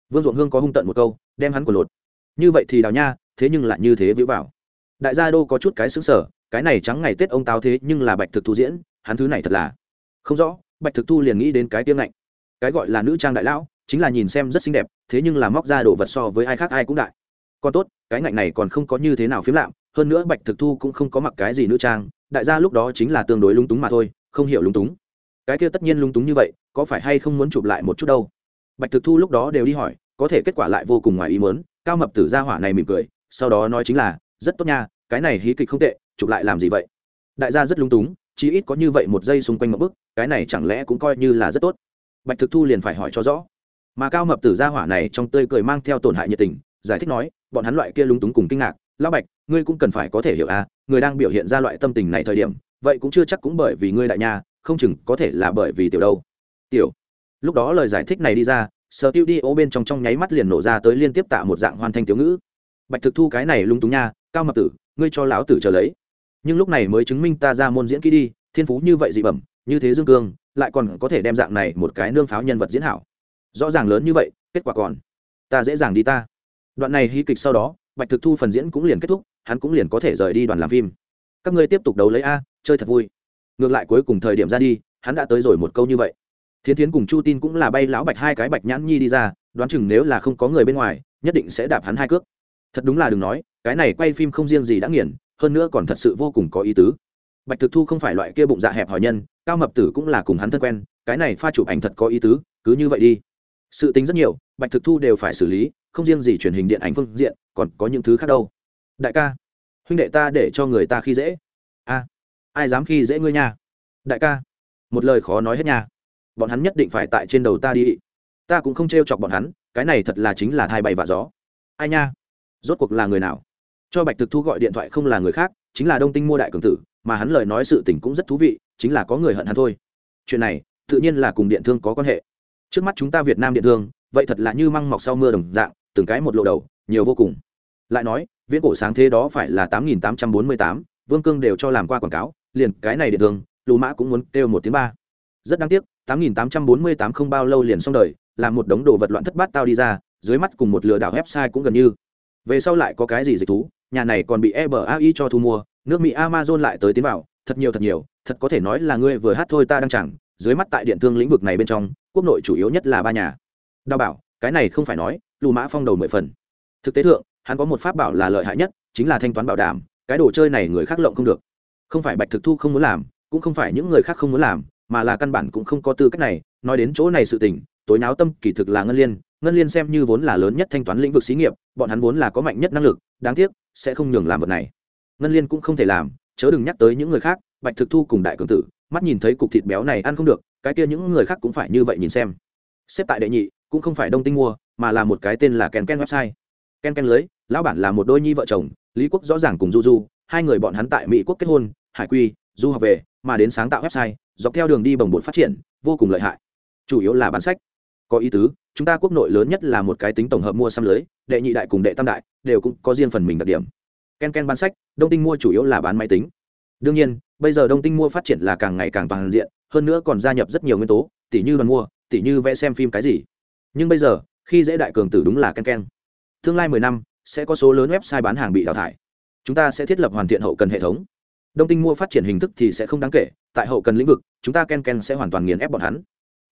Vương ruộng hương có hung tận một câu, đem hắn của lột. Như vậy thì đào nha, thế nhưng lại như thế vĩ vào. Đại gia đô có chút cái xứng sở cái này trắng ngày tết ông táo thế nhưng là bạch thực thu diễn, hắn thứ này thật là. Không rõ, bạch thực thu liền nghĩ đến cái tiêm lạnh cái gọi là nữ trang đại lão, chính là nhìn xem rất xinh đẹp, thế nhưng là móc ra đồ vật so với ai khác ai cũng đại. Còn tốt, cái ngạnh này còn không có như thế nào phiếm lạm hơn nữa bạch thực thu cũng không có mặc cái gì nữ trang, đại gia lúc đó chính là tương đối lung túng mà thôi, không hiểu lung túng. Cái kia tất nhiên lung túng như vậy, có phải hay không muốn chụp lại một chút đâu? Bạch thực thu lúc đó đều đi hỏi, có thể kết quả lại vô cùng ngoài ý muốn, cao mập tử gia hỏa này mỉm cười, sau đó nói chính là, rất tốt nha, cái này hí kịch không tệ, chụp lại làm gì vậy? Đại gia rất lung túng chỉ ít có như vậy một giây xung quanh một bức cái này chẳng lẽ cũng coi như là rất tốt. Bạch thực thu liền phải hỏi cho rõ. Mà cao mập tử gia hỏa này trong tươi cười mang theo tổn hại nhiệt tình, giải thích nói, bọn hắn loại kia lung túng cùng kinh ngạc lão bạch, ngươi cũng cần phải có thể hiểu à người đang biểu hiện ra loại tâm tình này thời điểm, vậy cũng chưa chắc cũng bởi vì ngươi đại nha, không chừng có thể là bởi vì tiểu đâu. Tiểu. Lúc đó lời giải thích này đi ra, sở tiêu đi ô bên trong trong nháy mắt liền nổ ra tới liên tiếp tạ một dạng hoàn thành tiểu ngữ. Bạch thực thu cái này lung túng nha, cao mập tử, ngươi cho lão tử chờ lấy. Nhưng lúc này mới chứng minh ta ra môn diễn kỹ đi, thiên phú như vậy dị bẩm, như thế dương cương, lại còn có thể đem dạng này một cái nương pháo nhân vật diễn hảo. Rõ ràng lớn như vậy, kết quả còn. Ta dễ dàng đi ta. Đoạn này hy kịch sau đó bạch thực thu phần diễn cũng liền kết thúc, hắn cũng liền có thể rời đi đoàn làm phim. Các ngươi tiếp tục đấu lấy a, chơi thật vui. Ngược lại cuối cùng thời điểm ra đi, hắn đã tới rồi một câu như vậy. Thiến thiến cùng chu tin cũng là bay lão bạch hai cái bạch nhãn nhi đi ra, đoán chừng nếu là không có người bên ngoài, nhất định sẽ đạp hắn hai cước. Thật đúng là đừng nói, cái này quay phim không riêng gì đã nghiền, hơn nữa còn thật sự vô cùng có ý tứ. Bạch thực thu không phải loại kia bụng dạ hẹp hòi nhân, cao mập tử cũng là cùng hắn thân quen, cái này pha chụp ảnh thật có ý tứ, cứ như vậy đi sự tính rất nhiều, bạch thực thu đều phải xử lý, không riêng gì truyền hình điện ảnh phương diện, còn có những thứ khác đâu. Đại ca, huynh đệ ta để cho người ta khi dễ. A, ai dám khi dễ ngươi nha? Đại ca, một lời khó nói hết nha. Bọn hắn nhất định phải tại trên đầu ta đi. Ta cũng không t r e o chọc bọn hắn, cái này thật là chính là thai bay và gió. Ai nha? Rốt cuộc là người nào? Cho bạch thực thu gọi điện thoại không là người khác, chính là đông tinh mua đại cường tử, mà hắn lời nói sự tình cũng rất thú vị, chính là có người hận hắn thôi. Chuyện này, tự nhiên là cùng điện thương có quan hệ trước mắt chúng ta việt nam điện thương, vậy thật là như măng mọc sau mưa đồng dạng, từng cái một lộ đầu, nhiều vô cùng. Lại nói, viễn cổ sáng thế đó phải là tám nghìn tám trăm bốn mươi tám, vương cương đều cho làm qua quảng cáo, liền cái này điện thương lù mã cũng muốn kêu một tiếng ba. Rất đáng tiếc, tám nghìn tám trăm bốn mươi tám không bao lâu liền xong đời, làm một đống đồ vật loạn thất bát tao đi ra, dưới mắt cùng một lừa đảo website cũng gần như. Về sau lại có cái gì dịch thú, nhà này còn bị ebai cho thu mua, nước mỹ amazon lại tới tiến vào, thật nhiều thật nhiều, thật có thể nói là ngươi vừa hát thôi ta đang chẳng, dưới mắt tại điện thương lĩnh vực này bên trong quốc nội chủ yếu nhất là ba nhà. Đào bảo, cái này không phải nói, lù mã phong đầu mười phần. Thực tế thượng, hắn có một pháp bảo là lợi hại nhất, chính là thanh toán bảo đảm, cái đồ chơi này người khác lộng không được. Không phải bạch thực thu không muốn làm, cũng không phải những người khác không muốn làm, mà là căn bản cũng không có tư cách này. Nói đến chỗ này sự tình, tối náo tâm kỳ thực là ngân liên. Ngân liên xem như vốn là lớn nhất thanh toán lĩnh vực xí nghiệp, bọn hắn vốn là có mạnh nhất năng lực, đáng tiếc, sẽ không nhường làm vật này. Ngân liên cũng không thể làm, chớ đừng nhắc tới những người khác, bạch thực thu cùng đại cường tử, mắt nhìn thấy cục thịt béo này ăn không được cái kia những người khác cũng phải như vậy nhìn xem. Xếp tại đệ nhị, cũng không phải đông tinh mua, mà là một cái tên là ken ken website. Ken ken lưới, lão bản là một đôi nhi vợ chồng, lý quốc rõ ràng cùng du du, hai người bọn hắn tại mỹ quốc kết hôn, hải quy, du học về, mà đến sáng tạo website, dọc theo đường đi bồng bột phát triển, vô cùng lợi hại. Chủ yếu là bán sách. Có ý tứ, chúng ta quốc nội lớn nhất là một cái tính tổng hợp mua xăm lưới, đệ nhị đại cùng đệ tam đại, đều cũng có riêng phần mình đặc điểm. Ken ken bán sách, đông tinh mua chủ yếu là bán máy tính. Đương nhiên, bây giờ đông tinh mua phát triển là càng ngày càng toàn diện hơn nữa còn gia nhập rất nhiều nguyên tố tỷ như đoàn mua tỷ như vẽ xem phim cái gì. Nhưng bây giờ, khi dễ đại cường tử đúng là ken ken. Tương lai mười năm, sẽ có số lớn website bán hàng bị đào thải. Chúng ta sẽ thiết lập hoàn thiện hậu cần hệ thống. Đông tinh mua phát triển hình thức thì sẽ không đáng kể, tại hậu cần lĩnh vực, chúng ta ken ken sẽ hoàn toàn nghiền ép bọn hắn.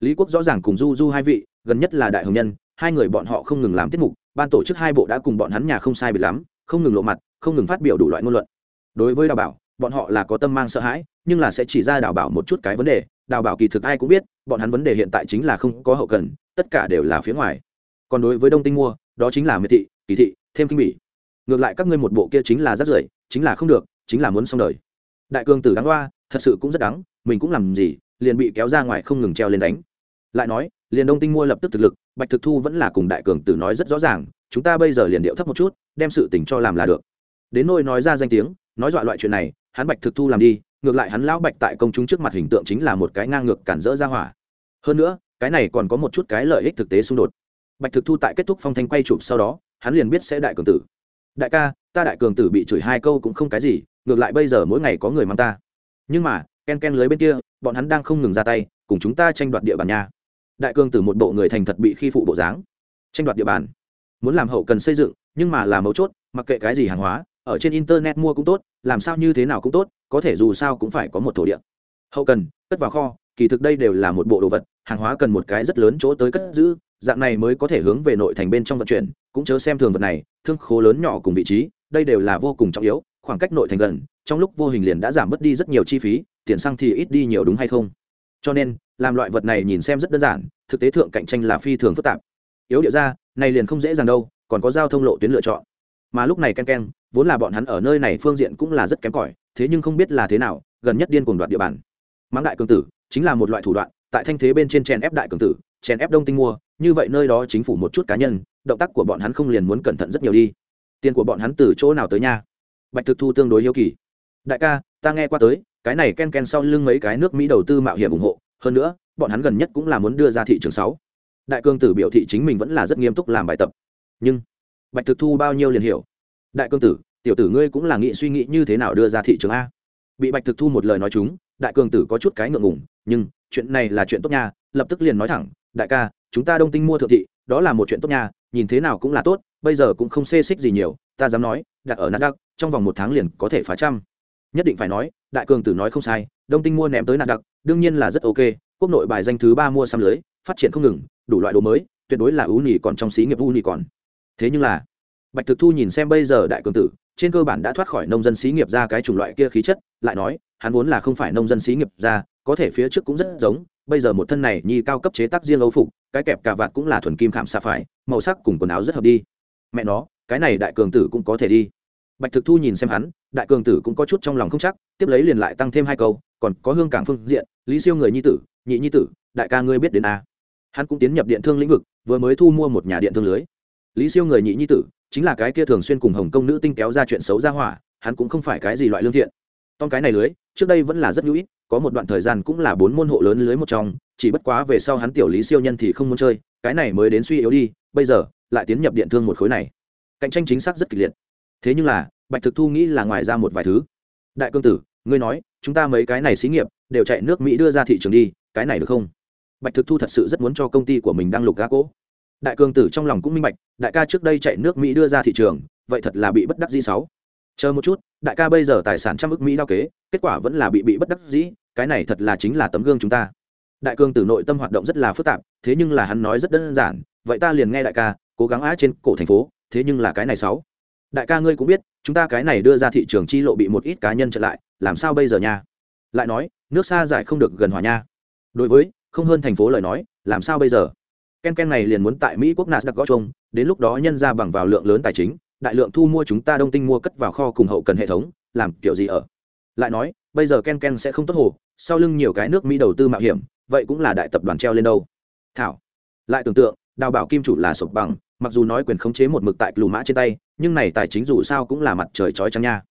Lý quốc rõ ràng cùng du du hai vị, gần nhất là đại hồng nhân, hai người bọn họ không ngừng làm tiết mục, ban tổ chức hai bộ đã cùng bọn hắn nhà không sai bị lắm, không ngừng lộ mặt, không ngừng phát biểu đủ loại ngôn luận. Đối với đào bảo bọn họ là có tâm mang sợ hãi, nhưng là sẽ chỉ ra đào bảo một chút cái vấn đề. Đào bảo kỳ thực ai cũng biết, bọn hắn vấn đề hiện tại chính là không có hậu cần, tất cả đều là phía ngoài. Còn đối với đông tinh mua, đó chính là miệt thị, kỳ thị, thêm kinh bỉ. Ngược lại các ngươi một bộ kia chính là rắt rưởi, chính là không được, chính là muốn xong đời. Đại cường tử đáng hoa thật sự cũng rất đáng, mình cũng làm gì, liền bị kéo ra ngoài không ngừng treo lên đánh. Lại nói, liền đông tinh mua lập tức thực lực, bạch thực thu vẫn là cùng đại cường tử nói rất rõ ràng, chúng ta bây giờ liền điệu thấp một chút, đem sự tình cho làm là được. Đến nôi nói ra danh tiếng, nói dọa loại chuyện này hắn bạch thực thu làm đi, ngược lại hắn lão bạch tại công chúng trước mặt hình tượng chính là một cái ngang ngược cản rỡ ra hỏa. Hơn nữa, cái này còn có một chút cái lợi ích thực tế xung đột. Bạch thực thu tại kết thúc phong thanh quay chụp sau đó, hắn liền biết sẽ đại cường tử. Đại ca, ta đại cường tử bị chửi hai câu cũng không cái gì, ngược lại bây giờ mỗi ngày có người mang ta. Nhưng mà, ken ken lưới bên kia, bọn hắn đang không ngừng ra tay, cùng chúng ta tranh đoạt địa bàn nha. Đại cường tử một bộ người thành thật bị khi phụ bộ dáng. Tranh đoạt địa bàn. Muốn làm hậu cần xây dựng, nhưng mà là mấu chốt, mặc kệ cái gì hàng hóa ở trên internet mua cũng tốt, làm sao như thế nào cũng tốt, có thể dù sao cũng phải có một thổ địa. Hậu cần, cất vào kho, kỳ thực đây đều là một bộ đồ vật, hàng hóa cần một cái rất lớn chỗ tới cất giữ, dạng này mới có thể hướng về nội thành bên trong vận chuyển, cũng chớ xem thường vật này, thương khố lớn nhỏ cùng vị trí, đây đều là vô cùng trọng yếu, khoảng cách nội thành gần, trong lúc vô hình liền đã giảm bớt đi rất nhiều chi phí, tiền xăng thì ít đi nhiều đúng hay không? Cho nên, làm loại vật này nhìn xem rất đơn giản, thực tế thượng cạnh tranh là phi thường phức tạp. Yếu điệu ra, này liền không dễ dàng đâu, còn có giao thông lộ tuyến lựa chọn mà lúc này ken ken, vốn là bọn hắn ở nơi này phương diện cũng là rất kém cỏi, thế nhưng không biết là thế nào, gần nhất điên cuồng đoạt địa bàn. Mãng đại cường tử chính là một loại thủ đoạn, tại thanh thế bên trên chèn ép đại cường tử, chèn ép đông tinh mua, như vậy nơi đó chính phủ một chút cá nhân, động tác của bọn hắn không liền muốn cẩn thận rất nhiều đi. Tiền của bọn hắn từ chỗ nào tới nha? Bạch thực thu tương đối hiếu kỳ. Đại ca, ta nghe qua tới, cái này ken ken sau lưng mấy cái nước mỹ đầu tư mạo hiểm ủng hộ, hơn nữa, bọn hắn gần nhất cũng là muốn đưa ra thị trường sáu. Đại cương tử biểu thị chính mình vẫn là rất nghiêm túc làm bài tập. Nhưng bạch thực thu bao nhiêu liền hiểu. Đại cương tử, tiểu tử ngươi cũng là nghĩ suy nghĩ như thế nào đưa ra thị trường a? Bị bạch thực thu một lời nói chúng, đại cương tử có chút cái ngượng ngùng, nhưng, chuyện này là chuyện tốt nha, lập tức liền nói thẳng, đại ca, chúng ta đông tinh mua thượng thị, đó là một chuyện tốt nha, nhìn thế nào cũng là tốt, bây giờ cũng không xê xích gì nhiều, ta dám nói, đặt ở nasdaq trong vòng một tháng liền có thể phá trăm. Nhất định phải nói, đại cường tử nói không sai, đông tinh mua ném tới nasdaq đương nhiên là rất ok, quốc nội bài danh thứ ba mua xăm lưới, phát triển không ngừng, đủ loại đồ mới, tuyệt đối là ưu nhì còn trong xí nghiệp ưu nhì còn thế nhưng là, bạch thực thu nhìn xem bây giờ đại cường tử, trên cơ bản đã thoát khỏi nông dân xí nghiệp ra cái chủng loại kia khí chất, lại nói, hắn vốn là không phải nông dân xí nghiệp ra, có thể phía trước cũng rất giống, bây giờ một thân này nhi cao cấp chế tác riêng âu phục, cái kẹp cà vạt cũng là thuần kim khảm xà phải, màu sắc cùng quần áo rất hợp đi. Mẹ nó, cái này đại cường tử cũng có thể đi. Bạch thực thu nhìn xem hắn, đại cường tử cũng có chút trong lòng không chắc, tiếp lấy liền lại tăng thêm hai câu, còn có hương cảng phương diện, lý siêu người nhi tử, nhị nhi tử, đại ca ngươi biết đến a. Hắn cũng tiến nhập điện thương lĩnh vực, vừa mới thu mua một nhà điện thương lưới lý siêu người nhị nhi tử, chính là cái kia thường xuyên cùng hồng công nữ tinh kéo ra chuyện xấu ra hỏa, hắn cũng không phải cái gì loại lương thiện. Tom cái này lưới, trước đây vẫn là rất hữu ích có một đoạn thời gian cũng là bốn môn hộ lớn lưới một trong, chỉ bất quá về sau hắn tiểu lý siêu nhân thì không muốn chơi, cái này mới đến suy yếu đi, bây giờ, lại tiến nhập điện thương một khối này. Cạnh tranh chính xác rất kịch liệt. Thế nhưng là, bạch thực thu nghĩ là ngoài ra một vài thứ. Đại cương tử, ngươi nói, chúng ta mấy cái này xí nghiệp, đều chạy nước mỹ đưa ra thị trường đi, cái này được không? Bạch thực thu thật sự rất muốn cho công ty của mình đăng lục gác cỗ đại cương tử trong lòng cũng minh bạch, đại ca trước đây chạy nước mỹ đưa ra thị trường, vậy thật là bị bất đắc dĩ sáu. Chờ một chút, đại ca bây giờ tài sản trăm ước mỹ đao kế, kết quả vẫn là bị bị bất đắc dĩ, cái này thật là chính là tấm gương chúng ta. Đại cương tử nội tâm hoạt động rất là phức tạp, thế nhưng là hắn nói rất đơn giản, vậy ta liền nghe đại ca, cố gắng á trên cổ thành phố, thế nhưng là cái này sáu. Đại ca ngươi cũng biết, chúng ta cái này đưa ra thị trường chi lộ bị một ít cá nhân trở lại, làm sao bây giờ nha? Lại nói, nước xa giải không được gần hòa nha. Đối với, không hơn thành phố lời nói, làm sao bây giờ? Ken ken này liền muốn tại mỹ quốc nasdaq gõ chung đến lúc đó nhân ra bằng vào lượng lớn tài chính, đại lượng thu mua chúng ta đông tinh mua cất vào kho cùng hậu cần hệ thống, làm kiểu gì ở? Lại nói, bây giờ ken ken sẽ không tốt hồ, sau lưng nhiều cái nước mỹ đầu tư mạo hiểm, vậy cũng là đại tập đoàn treo lên đâu. Thảo, lại tưởng tượng, đào bảo kim chủ là sụp bằng, mặc dù nói quyền khống chế một mực tại lù mã trên tay, nhưng này tài chính dù sao cũng là mặt trời chói trắng nha.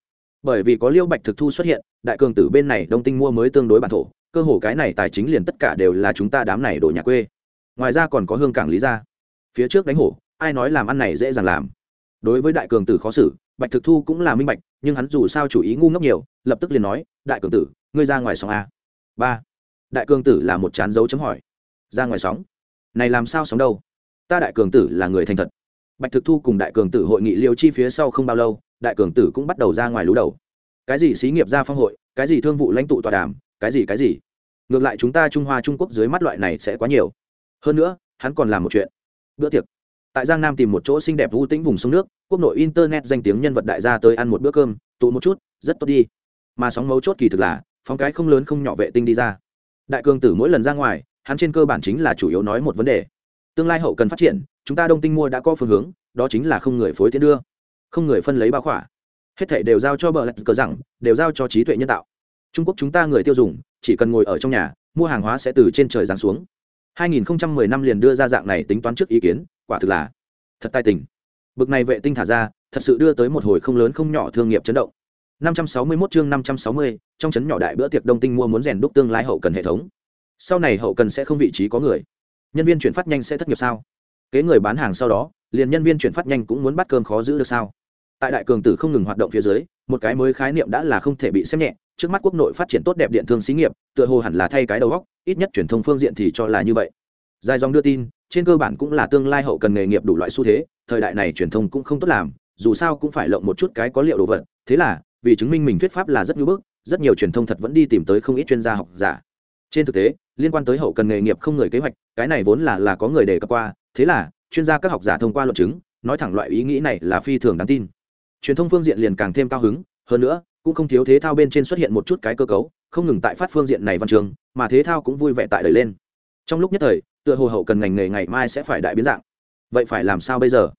Bởi vì có liêu bạch thực thu xuất hiện, đại cường tử bên này đông tinh mua mới tương đối bản thổ, cơ hồ cái này tài chính liền tất cả đều là chúng ta đám này đổ nhà quê ngoài ra còn có hương cảng lý gia. Phía trước đánh hổ, ai nói làm ăn này dễ dàng làm. Đối với đại cường tử khó xử, bạch thực thu cũng là minh bạch, nhưng hắn dù sao chủ ý ngu ngốc nhiều, lập tức liền nói, đại cường tử, ngươi ra ngoài sóng a. Ba. Đại cường tử là một chán dấu chấm hỏi. Ra ngoài sóng? Này làm sao sóng đâu? Ta đại cường tử là người thành thật. Bạch thực thu cùng đại cường tử hội nghị liêu chi phía sau không bao lâu, đại cường tử cũng bắt đầu ra ngoài lú đầu. Cái gì xí nghiệp ra phong hội, cái gì thương vụ lãnh tụ tọa đàm, cái gì cái gì? Ngược lại chúng ta trung hoa trung quốc dưới mắt loại này sẽ quá nhiều hơn nữa, hắn còn làm một chuyện. Bữa tiệc. Tại giang nam tìm một chỗ xinh đẹp vũ tĩnh vùng sông nước, quốc nội internet danh tiếng nhân vật đại gia tới ăn một bữa cơm, tụ một chút, rất tốt đi. Mà sóng mấu chốt kỳ thực là, phóng cái không lớn không nhỏ vệ tinh đi ra. Đại cường tử mỗi lần ra ngoài, hắn trên cơ bản chính là chủ yếu nói một vấn đề. Tương lai hậu cần phát triển, chúng ta đông tinh mua đã có phương hướng, đó chính là không người phối tiến đưa, không người phân lấy bao khỏa. Hết thảy đều giao cho bờ lạch cờ rằng, đều giao cho trí tuệ nhân tạo. Trung quốc chúng ta người tiêu dùng, chỉ cần ngồi ở trong nhà, mua hàng hóa sẽ từ trên trời giáng xuống. 2010 năm liền đưa ra dạng này tính toán trước ý kiến quả thực là thật tài tình. Bực này vệ tinh thả ra thật sự đưa tới một hồi không lớn không nhỏ thương nghiệp chấn động. 561 chương 560, trong chấn nhỏ đại bữa tiệc đông tinh mua muốn rèn đúc tương lai hậu cần hệ thống. Sau này hậu cần sẽ không vị trí có người. Nhân viên chuyển phát nhanh sẽ thất nghiệp sao? Kế người bán hàng sau đó liền nhân viên chuyển phát nhanh cũng muốn bắt cơm khó giữ được sao? Tại đại cường tử không ngừng hoạt động phía dưới một cái mới khái niệm đã là không thể bị xem nhẹ trước mắt quốc nội phát triển tốt đẹp điện thương xí nghiệp, tựa hồ hẳn là thay cái đầu góc ít nhất truyền thông phương diện thì cho là như vậy. Dài dòng đưa tin, trên cơ bản cũng là tương lai hậu cần nghề nghiệp đủ loại xu thế, thời đại này truyền thông cũng không tốt làm, dù sao cũng phải lộng một chút cái có liệu đồ vật, thế là, vì chứng minh mình thuyết pháp là rất nhu bức rất nhiều truyền thông thật vẫn đi tìm tới không ít chuyên gia học giả. Trên thực tế, liên quan tới hậu cần nghề nghiệp không người kế hoạch, cái này vốn là là có người đề cập qua, thế là, chuyên gia các học giả thông qua luận chứng, nói thẳng loại ý nghĩ này là phi thường đáng tin. Truyền thông phương diện liền càng thêm cao hứng, hơn nữa cũng không thiếu thế thao bên trên xuất hiện một chút cái cơ cấu, không ngừng tại phát phương diện này văn trường, mà thế thao cũng vui vẻ tại đẩy lên. Trong lúc nhất thời, tựa hồ hậu cần ngành nghề ngày mai sẽ phải đại biến dạng. Vậy phải làm sao bây giờ?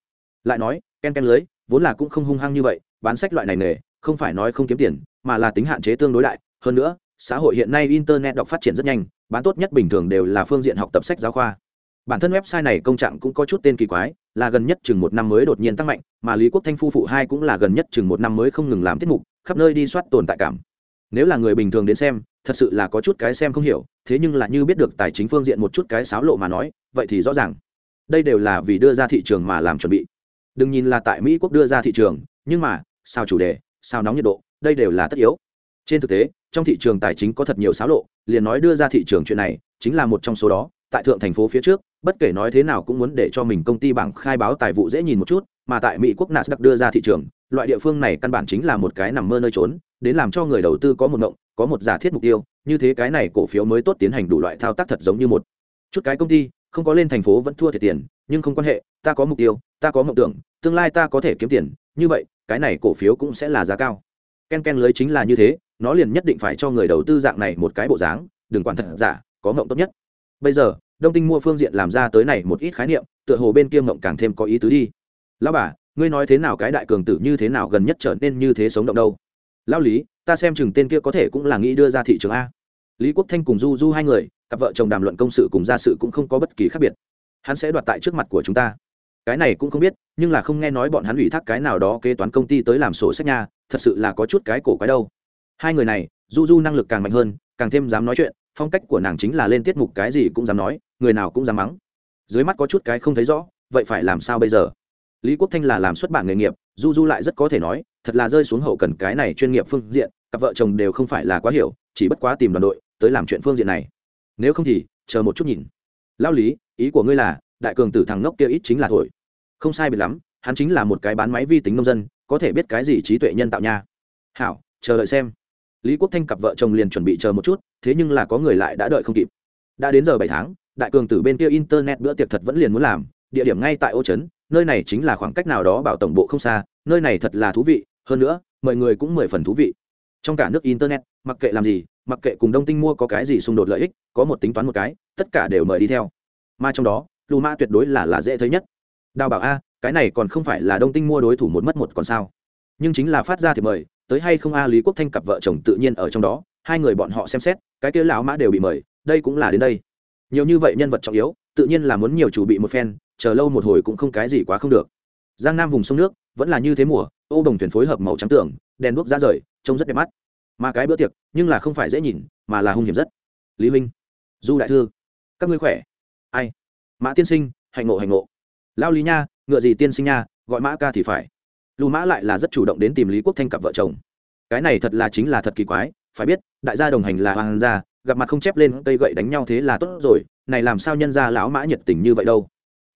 Lại nói, ken ken lưới, vốn là cũng không hung hăng như vậy, bán sách loại này nghề, không phải nói không kiếm tiền, mà là tính hạn chế tương đối đại. Hơn nữa, xã hội hiện nay internet đọc phát triển rất nhanh, bán tốt nhất bình thường đều là phương diện học tập sách giáo khoa. Bản thân website này công trạng cũng có chút tên kỳ quái, là gần nhất chừng một năm mới đột nhiên tăng mạnh, mà lý quốc thanh phu phụ hai cũng là gần nhất chừng một năm mới không ngừng làm tiết mục khắp nơi đi soát tồn tại cảm. Nếu là người bình thường đến xem, thật sự là có chút cái xem không hiểu, thế nhưng là như biết được tài chính phương diện một chút cái xáo lộ mà nói, vậy thì rõ ràng. Đây đều là vì đưa ra thị trường mà làm chuẩn bị. Đừng nhìn là tại mỹ quốc đưa ra thị trường, nhưng mà sao chủ đề sao nóng nhiệt độ, đây đều là tất yếu. Trên thực tế, trong thị trường tài chính có thật nhiều xáo lộ, liền nói đưa ra thị trường chuyện này, chính là một trong số đó. Tại thượng thành phố phía trước, bất kể nói thế nào cũng muốn để cho mình công ty bảng khai báo tài vụ dễ nhìn một chút mà tại mỹ quốc nasdaq đưa ra thị trường loại địa phương này căn bản chính là một cái nằm mơ nơi trốn đến làm cho người đầu tư có một mộng, có một giả thiết mục tiêu như thế cái này cổ phiếu mới tốt tiến hành đủ loại thao tác thật giống như một chút cái công ty không có lên thành phố vẫn thua thiệt tiền nhưng không quan hệ ta có mục tiêu ta có mộng tưởng tương lai ta có thể kiếm tiền như vậy cái này cổ phiếu cũng sẽ là giá cao. Ken ken lưới chính là như thế nó liền nhất định phải cho người đầu tư dạng này một cái bộ dáng đừng quản thật giả có mộng tốt nhất. Bây giờ đông tinh mua phương diện làm ra tới này một ít khái niệm tựa hồ bên kia mộng càng thêm có ý tứ đi lão bà ngươi nói thế nào cái đại cường tử như thế nào gần nhất trở nên như thế sống động đâu? Lão lý ta xem chừng tên kia có thể cũng là nghĩ đưa ra thị trường a. Lý quốc thanh cùng du du hai người cặp vợ chồng đàm luận công sự cùng gia sự cũng không có bất kỳ khác biệt. Hắn sẽ đoạt tại trước mặt của chúng ta. Cái này cũng không biết nhưng là không nghe nói bọn hắn ủy thác cái nào đó kế toán công ty tới làm sổ sách nhà, thật sự là có chút cái cổ quái đâu. Hai người này du du năng lực càng mạnh hơn càng thêm dám nói chuyện phong cách của nàng chính là lên tiết mục cái gì cũng dám nói người nào cũng dám mắng. Dưới mắt có chút cái không thấy rõ vậy phải làm sao bây giờ? Lý quốc thanh là làm xuất bản nghề nghiệp, du du lại rất có thể nói, thật là rơi xuống hậu cần cái này chuyên nghiệp phương diện, cặp vợ chồng đều không phải là quá hiểu, chỉ bất quá tìm đoàn đội, tới làm chuyện phương diện này. Nếu không thì, chờ một chút nhìn. Lao lý, ý của ngươi là, đại cường tử thằng ngốc kia ít chính là thổi. Không sai biệt lắm, hắn chính là một cái bán máy vi tính nông dân, có thể biết cái gì trí tuệ nhân tạo nha. Hảo, chờ đợi xem. Lý quốc thanh cặp vợ chồng liền chuẩn bị chờ một chút, thế nhưng là có người lại đã đợi không kịp. Đã đến giờ bảy tháng, đại cường tử bên kia internet bữa tiệc thật vẫn liền muốn làm, địa điểm ngay tại ô trấn nơi này chính là khoảng cách nào đó bảo tổng bộ không xa, nơi này thật là thú vị, hơn nữa, mọi người cũng mười phần thú vị. Trong cả nước internet, mặc kệ làm gì, mặc kệ cùng đông tinh mua có cái gì xung đột lợi ích, có một tính toán một cái, tất cả đều mời đi theo. Mà trong đó lù mã tuyệt đối là là dễ thấy nhất. Đào bảo a, cái này còn không phải là đông tinh mua đối thủ một mất một còn sao? Nhưng chính là phát ra thì mời, tới hay không a lý quốc thanh cặp vợ chồng tự nhiên ở trong đó, hai người bọn họ xem xét, cái kia lão mã đều bị mời, đây cũng là đến đây. Nhiều như vậy nhân vật trọng yếu, tự nhiên là muốn nhiều chủ bị một phen chờ lâu một hồi cũng không cái gì quá không được. Giang nam vùng sông nước, vẫn là như thế mùa, ô đồng thuyền phối hợp màu trắng tưởng đèn đuốc ra rời, trông rất đẹp mắt. Mà cái bữa tiệc, nhưng là không phải dễ nhìn, mà là hung hiểm rất. Lý minh du đại thư, các ngươi khỏe? Ai? Mã tiên sinh, hạnh ngộ hạnh ngộ. Lao lý nha, ngựa gì tiên sinh nha, gọi mã ca thì phải. Lù mã lại là rất chủ động đến tìm lý quốc thanh cặp vợ chồng. Cái này thật là chính là thật kỳ quái, phải biết, đại gia đồng hành là hoàng gia, gặp mặt không chép lên cây gậy đánh nhau thế là tốt rồi, này làm sao nhân gia lão mã nhiệt tình như vậy đâu?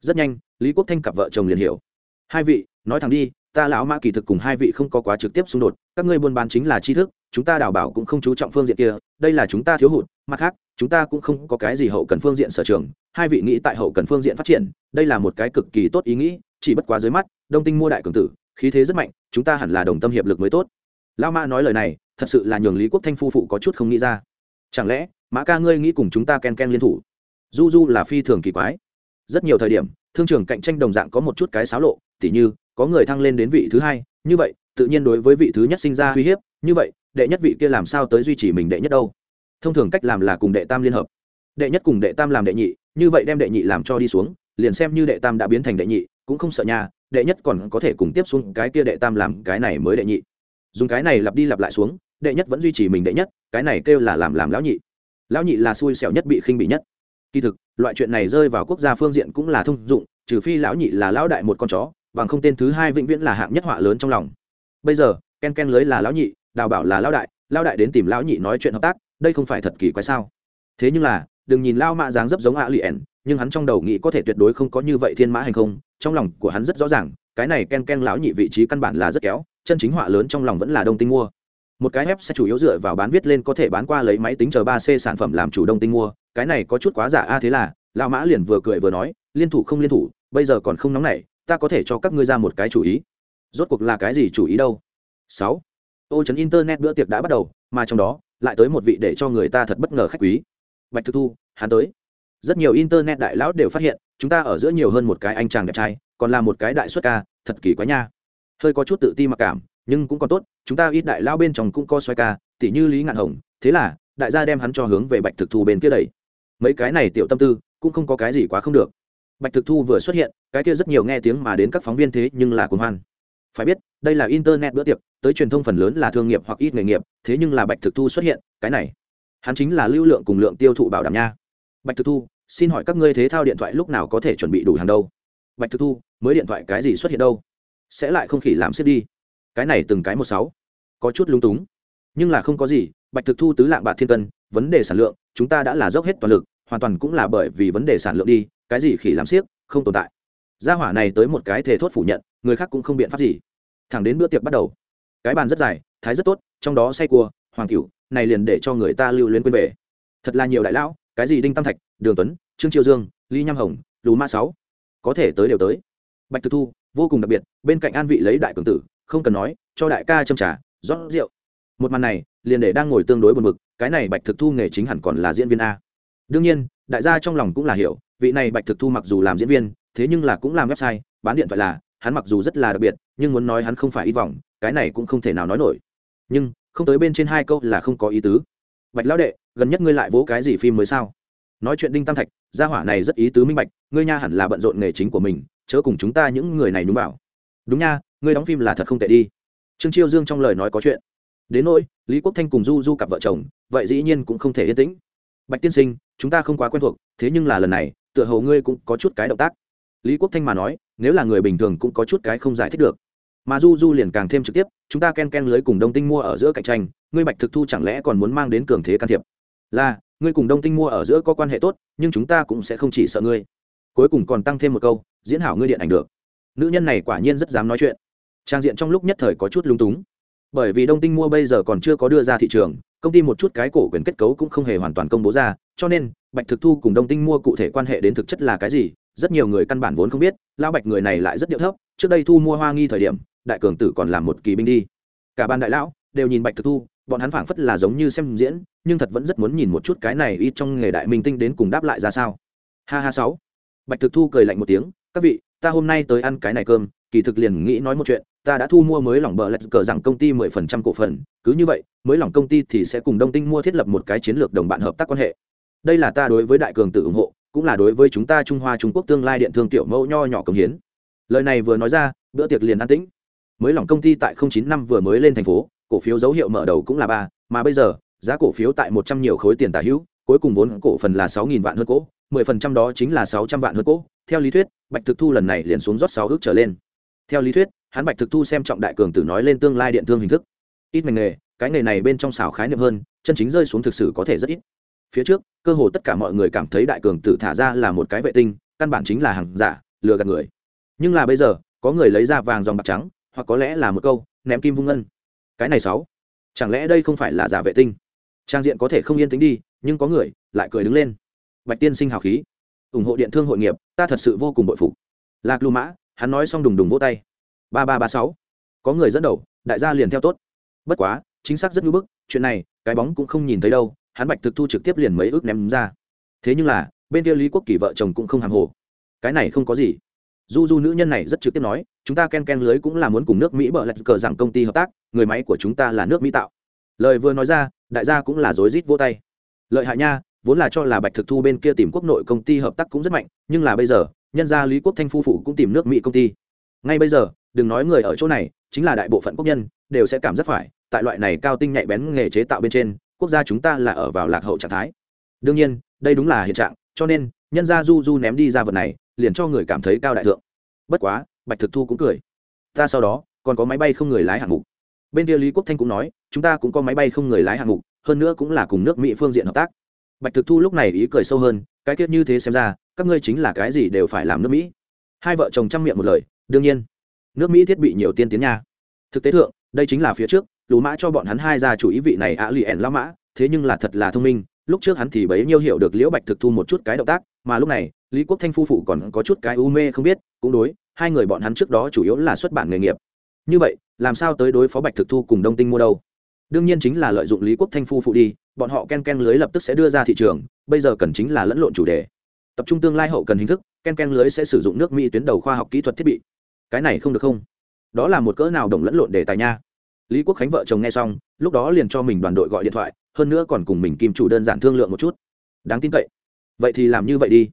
Rất nhanh, lý quốc thanh cặp vợ chồng liền hiểu. Hai vị, nói thẳng đi, ta lão mã kỳ thực cùng hai vị không có quá trực tiếp xung đột, các ngươi buôn bán chính là tri thức, chúng ta đào bảo cũng không chú trọng phương diện kia, đây là chúng ta thiếu hụt, mặt khác, chúng ta cũng không có cái gì hậu cần phương diện sở trường, hai vị nghĩ tại hậu cần phương diện phát triển, đây là một cái cực kỳ tốt ý nghĩ, chỉ bất quá dưới mắt, đông tinh mua đại cường tử, khí thế rất mạnh, chúng ta hẳn là đồng tâm hiệp lực mới tốt. Lao mã nói lời này, thật sự là nhường lý quốc thanh phu phụ có chút không nghĩ ra. Chẳng lẽ, mã ca ngươi nghĩ cùng chúng ta ken ken liên thủ? Du du là phi thường kỳ quái rất nhiều thời điểm, thương trường cạnh tranh đồng dạng có một chút cái xáo lộ, tỉ như, có người thăng lên đến vị thứ hai, như vậy, tự nhiên đối với vị thứ nhất sinh ra uy hiếp, như vậy, đệ nhất vị kia làm sao tới duy trì mình đệ nhất đâu? Thông thường cách làm là cùng đệ tam liên hợp. Đệ nhất cùng đệ tam làm đệ nhị, như vậy đem đệ nhị làm cho đi xuống, liền xem như đệ tam đã biến thành đệ nhị, cũng không sợ nhà đệ nhất còn có thể cùng tiếp xuống cái kia đệ tam làm cái này mới đệ nhị. Dùng cái này lặp đi lặp lại xuống, đệ nhất vẫn duy trì mình đệ nhất, cái này kêu là làm làm lão nhị. Lão nhị là xui xẻo nhất bị khinh bị nhất kỳ thực, loại chuyện này rơi vào quốc gia phương diện cũng là thông dụng, trừ phi lão nhị là lão đại một con chó, bằng không tên thứ hai vĩnh viễn là hạng nhất họa lớn trong lòng. Bây giờ, ken ken lưới là lão nhị, đào bảo là lão đại lão đại đến tìm lão nhị nói chuyện hợp tác, đây không phải thật kỳ quái sao? Thế nhưng là, đừng nhìn lao mạ dáng dấp giống ạ lì ẻn nhưng hắn trong đầu nghĩ có thể tuyệt đối không có như vậy thiên mã hành không, trong lòng của hắn rất rõ ràng, cái này ken ken lão nhị vị trí căn bản là rất kéo, chân chính họa lớn trong lòng vẫn là đông tinh mua một cái ép sẽ chủ yếu dựa vào bán viết lên có thể bán qua lấy máy tính chờ ba c sản phẩm làm chủ đông tinh mua, cái này có chút quá giả a thế là, lão mã liền vừa cười vừa nói, liên thủ không liên thủ, bây giờ còn không nóng nảy, ta có thể cho các ngươi ra một cái chủ ý. Rốt cuộc là cái gì chủ ý đâu? Sáu. Ô trấn internet bữa tiệc đã bắt đầu, mà trong đó, lại tới một vị để cho người ta thật bất ngờ khách quý. Bạch thực thu, hắn tới. Rất nhiều internet đại lão đều phát hiện, chúng ta ở giữa nhiều hơn một cái anh chàng đẹp trai, còn là một cái đại xuất ca, thật kỳ quá nha. Hơi có chút tự ti mặc cảm nhưng cũng còn tốt, chúng ta ít đại lao bên trong cũng có xoay ca, tỉ như lý ngạn hồng, thế là, đại gia đem hắn cho hướng về bạch thực thu bên kia đầy mấy cái này tiểu tâm tư, cũng không có cái gì quá không được. Bạch thực thu vừa xuất hiện, cái kia rất nhiều nghe tiếng mà đến các phóng viên thế nhưng là cuồng hoan. Phải biết, đây là internet bữa tiệc, tới truyền thông phần lớn là thương nghiệp hoặc ít nghề nghiệp, thế nhưng là bạch thực thu xuất hiện, cái này, hắn chính là lưu lượng cùng lượng tiêu thụ bảo đảm nha. Bạch thực thu, xin hỏi các ngươi thế thao điện thoại lúc nào có thể chuẩn bị đủ hàng đâu? Bạch thực thu, mới điện thoại cái gì xuất hiện đâu? Sẽ lại không khỉ làm xếp đi cái này từng cái một sáu, có chút lung túng. Nhưng là không có gì, bạch thực thu tứ lạng bạc thiên cân, vấn đề sản lượng, chúng ta đã là dốc hết toàn lực, hoàn toàn cũng là bởi vì vấn đề sản lượng đi, cái gì khỉ làm siếc không tồn tại. Gia hỏa này tới một cái thể thốt phủ nhận, người khác cũng không biện pháp gì. Thẳng đến bữa tiệc bắt đầu, cái bàn rất dài, thái rất tốt, trong đó say cua, hoàng cửu, này liền để cho người ta lưu luyến quên về. Thật là nhiều đại lão, cái gì đinh tam thạch, đường tuấn, trương triều dương, lý nham hồng, lù ma sáu, có thể tới đều tới. Bạch thực thu, vô cùng đặc biệt, bên cạnh an vị lấy đại cường tử không cần nói, cho đại ca châm trà, rót rượu. Một màn này, liền để đang ngồi tương đối buồn bực, cái này bạch thực thu nghề chính hẳn còn là diễn viên a. Đương nhiên, đại gia trong lòng cũng là hiểu, vị này bạch thực thu mặc dù làm diễn viên, thế nhưng là cũng làm website, bán điện thoại là, hắn mặc dù rất là đặc biệt, nhưng muốn nói hắn không phải hy vọng, cái này cũng không thể nào nói nổi. Nhưng, không tới bên trên hai câu là không có ý tứ. Bạch lão đệ, gần nhất ngươi lại vỗ cái gì phim mới sao? Nói chuyện đinh tam thạch, gia hỏa này rất ý tứ minh bạch, ngươi nha hẳn là bận rộn nghề chính của mình, chớ cùng chúng ta những người này đúng bảo đúng nha ngươi đóng phim là thật không tệ đi. Trương chiêu dương trong lời nói có chuyện. Đến nỗi, lý quốc thanh cùng du du cặp vợ chồng, vậy dĩ nhiên cũng không thể yên tĩnh. Bạch tiên sinh, chúng ta không quá quen thuộc, thế nhưng là lần này, tựa hồ ngươi cũng có chút cái động tác. Lý quốc thanh mà nói, nếu là người bình thường cũng có chút cái không giải thích được. Mà du du liền càng thêm trực tiếp, chúng ta ken ken lưới cùng đông tinh mua ở giữa cạnh tranh, ngươi bạch thực thu chẳng lẽ còn muốn mang đến cường thế can thiệp? Là, ngươi cùng đông tinh mua ở giữa có quan hệ tốt, nhưng chúng ta cũng sẽ không chỉ sợ ngươi. Cuối cùng còn tăng thêm một câu, diễn hảo ngươi điện ảnh được. Nữ nhân này quả nhiên rất dám nói chuyện trang diện trong lúc nhất thời có chút lung túng. Bởi vì đông tinh mua bây giờ còn chưa có đưa ra thị trường, công ty một chút cái cổ quyền kết cấu cũng không hề hoàn toàn công bố ra, cho nên, bạch thực thu cùng đông tinh mua cụ thể quan hệ đến thực chất là cái gì, rất nhiều người căn bản vốn không biết lao bạch người này lại rất điệu thấp, trước đây thu mua hoa nghi thời điểm, đại cường tử còn làm một kỳ binh đi. Cả ban đại lão đều nhìn bạch thực thu, bọn hắn phảng phất là giống như xem diễn, nhưng thật vẫn rất muốn nhìn một chút cái này ít trong nghề đại minh tinh đến cùng đáp lại ra sao. Ha ha sáu. Bạch thực thu cười lạnh một tiếng, các vị, ta hôm nay tới ăn cái này cơm kỳ thực liền nghĩ nói một chuyện, ta đã thu mua mới lỏng bờ lạch cờ rằng công ty mười phần trăm cổ phần, cứ như vậy, mới lỏng công ty thì sẽ cùng đông tinh mua thiết lập một cái chiến lược đồng bạn hợp tác quan hệ. Đây là ta đối với đại cường tự ủng hộ, cũng là đối với chúng ta trung hoa trung quốc tương lai điện thương tiểu mẫu nho nhỏ công hiến. Lời này vừa nói ra, bữa tiệc liền an tĩnh. Mới lỏng công ty tại không chín năm vừa mới lên thành phố, cổ phiếu dấu hiệu mở đầu cũng là ba, mà bây giờ, giá cổ phiếu tại một trăm nhiều khối tiền tả hữu, cuối cùng vốn cổ phần là sáu nghìn vạn hơn cỗ mười phần trăm đó chính là sáu trăm vạn hơn cỗ theo lý thuyết, bạch thực thu lần này liền xuống rót sáu ước trở lên theo lý thuyết, hắn bạch thực thu xem trọng đại cường tử nói lên tương lai điện thương hình thức. Ít ngành nghề, cái nghề này bên trong xảo khái niệm hơn, chân chính rơi xuống thực sự có thể rất ít. Phía trước, cơ hồ tất cả mọi người cảm thấy đại cường tử thả ra là một cái vệ tinh, căn bản chính là hàng giả, lừa gạt người. Nhưng là bây giờ, có người lấy ra vàng dòng bạc trắng, hoặc có lẽ là một câu, ném kim vung ngân. Cái này sáu, chẳng lẽ đây không phải là giả vệ tinh? Trang diện có thể không yên tĩnh đi, nhưng có người lại cười đứng lên. Bạch tiên sinh hào khí. Ủng hộ điện thương hội nghiệp, ta thật sự vô cùng bội phục. Lạc lưu mã hắn nói xong đùng đùng vỗ tay. Ba ba ba sáu. Có người dẫn đầu, đại gia liền theo tốt. Bất quá, chính xác rất ngưỡng bức, chuyện này, cái bóng cũng không nhìn thấy đâu, hắn bạch thực thu trực tiếp liền mấy ước ném ra. Thế nhưng là, bên kia lý quốc kỳ vợ chồng cũng không hàng hồ. Cái này không có gì. Du du nữ nhân này rất trực tiếp nói, chúng ta ken ken lưới cũng là muốn cùng nước mỹ bợ lạch cờ rằng công ty hợp tác, người máy của chúng ta là nước mỹ tạo. Lời vừa nói ra, đại gia cũng là rối rít vô tay. Lợi hại nha, vốn là cho là bạch thực thu bên kia tìm quốc nội công ty hợp tác cũng rất mạnh, nhưng là bây giờ nhân gia lý quốc thanh phu phụ cũng tìm nước mỹ công ty. Ngay bây giờ, đừng nói người ở chỗ này, chính là đại bộ phận quốc nhân, đều sẽ cảm rất phải, tại loại này cao tinh nhạy bén nghề chế tạo bên trên, quốc gia chúng ta là ở vào lạc hậu trạng thái. Đương nhiên, đây đúng là hiện trạng, cho nên, nhân gia du du ném đi ra vật này, liền cho người cảm thấy cao đại thượng. Bất quá, bạch thực thu cũng cười. Ta sau đó, còn có máy bay không người lái hạng mục. Bên kia lý quốc thanh cũng nói, chúng ta cũng có máy bay không người lái hạng mục, hơn nữa cũng là cùng nước mỹ phương diện hợp tác bạch thực thu lúc này ý cười sâu hơn, cái tiết như thế xem ra, các ngươi chính là cái gì đều phải làm nước mỹ. Hai vợ chồng chăm miệng một lời, đương nhiên, nước mỹ thiết bị nhiều tiên tiến nha. Thực tế thượng, đây chính là phía trước lù mã cho bọn hắn hai ra chủ ý vị này ạ lì ẻn lao mã, thế nhưng là thật là thông minh, lúc trước hắn thì bấy nhiêu hiểu được liễu bạch thực thu một chút cái động tác, mà lúc này, lý quốc thanh phu phụ còn có chút cái u mê không biết, cũng đối, hai người bọn hắn trước đó chủ yếu là xuất bản nghề nghiệp. Như vậy, làm sao tới đối phó bạch thực thu cùng đông tinh mua đâu? Đương nhiên chính là lợi dụng lý quốc thanh phu phụ đi bọn họ ken ken lưới lập tức sẽ đưa ra thị trường, bây giờ cần chính là lẫn lộn chủ đề. Tập trung tương lai hậu cần hình thức, ken ken lưới sẽ sử dụng nước mỹ tuyến đầu khoa học kỹ thuật thiết bị. Cái này không được không? Đó là một cỡ nào đồng lẫn lộn đề tài nha. Lý quốc khánh vợ chồng nghe xong, lúc đó liền cho mình đoàn đội gọi điện thoại, hơn nữa còn cùng mình kim chủ đơn giản thương lượng một chút. Đáng tin cậy. Vậy thì làm như vậy đi.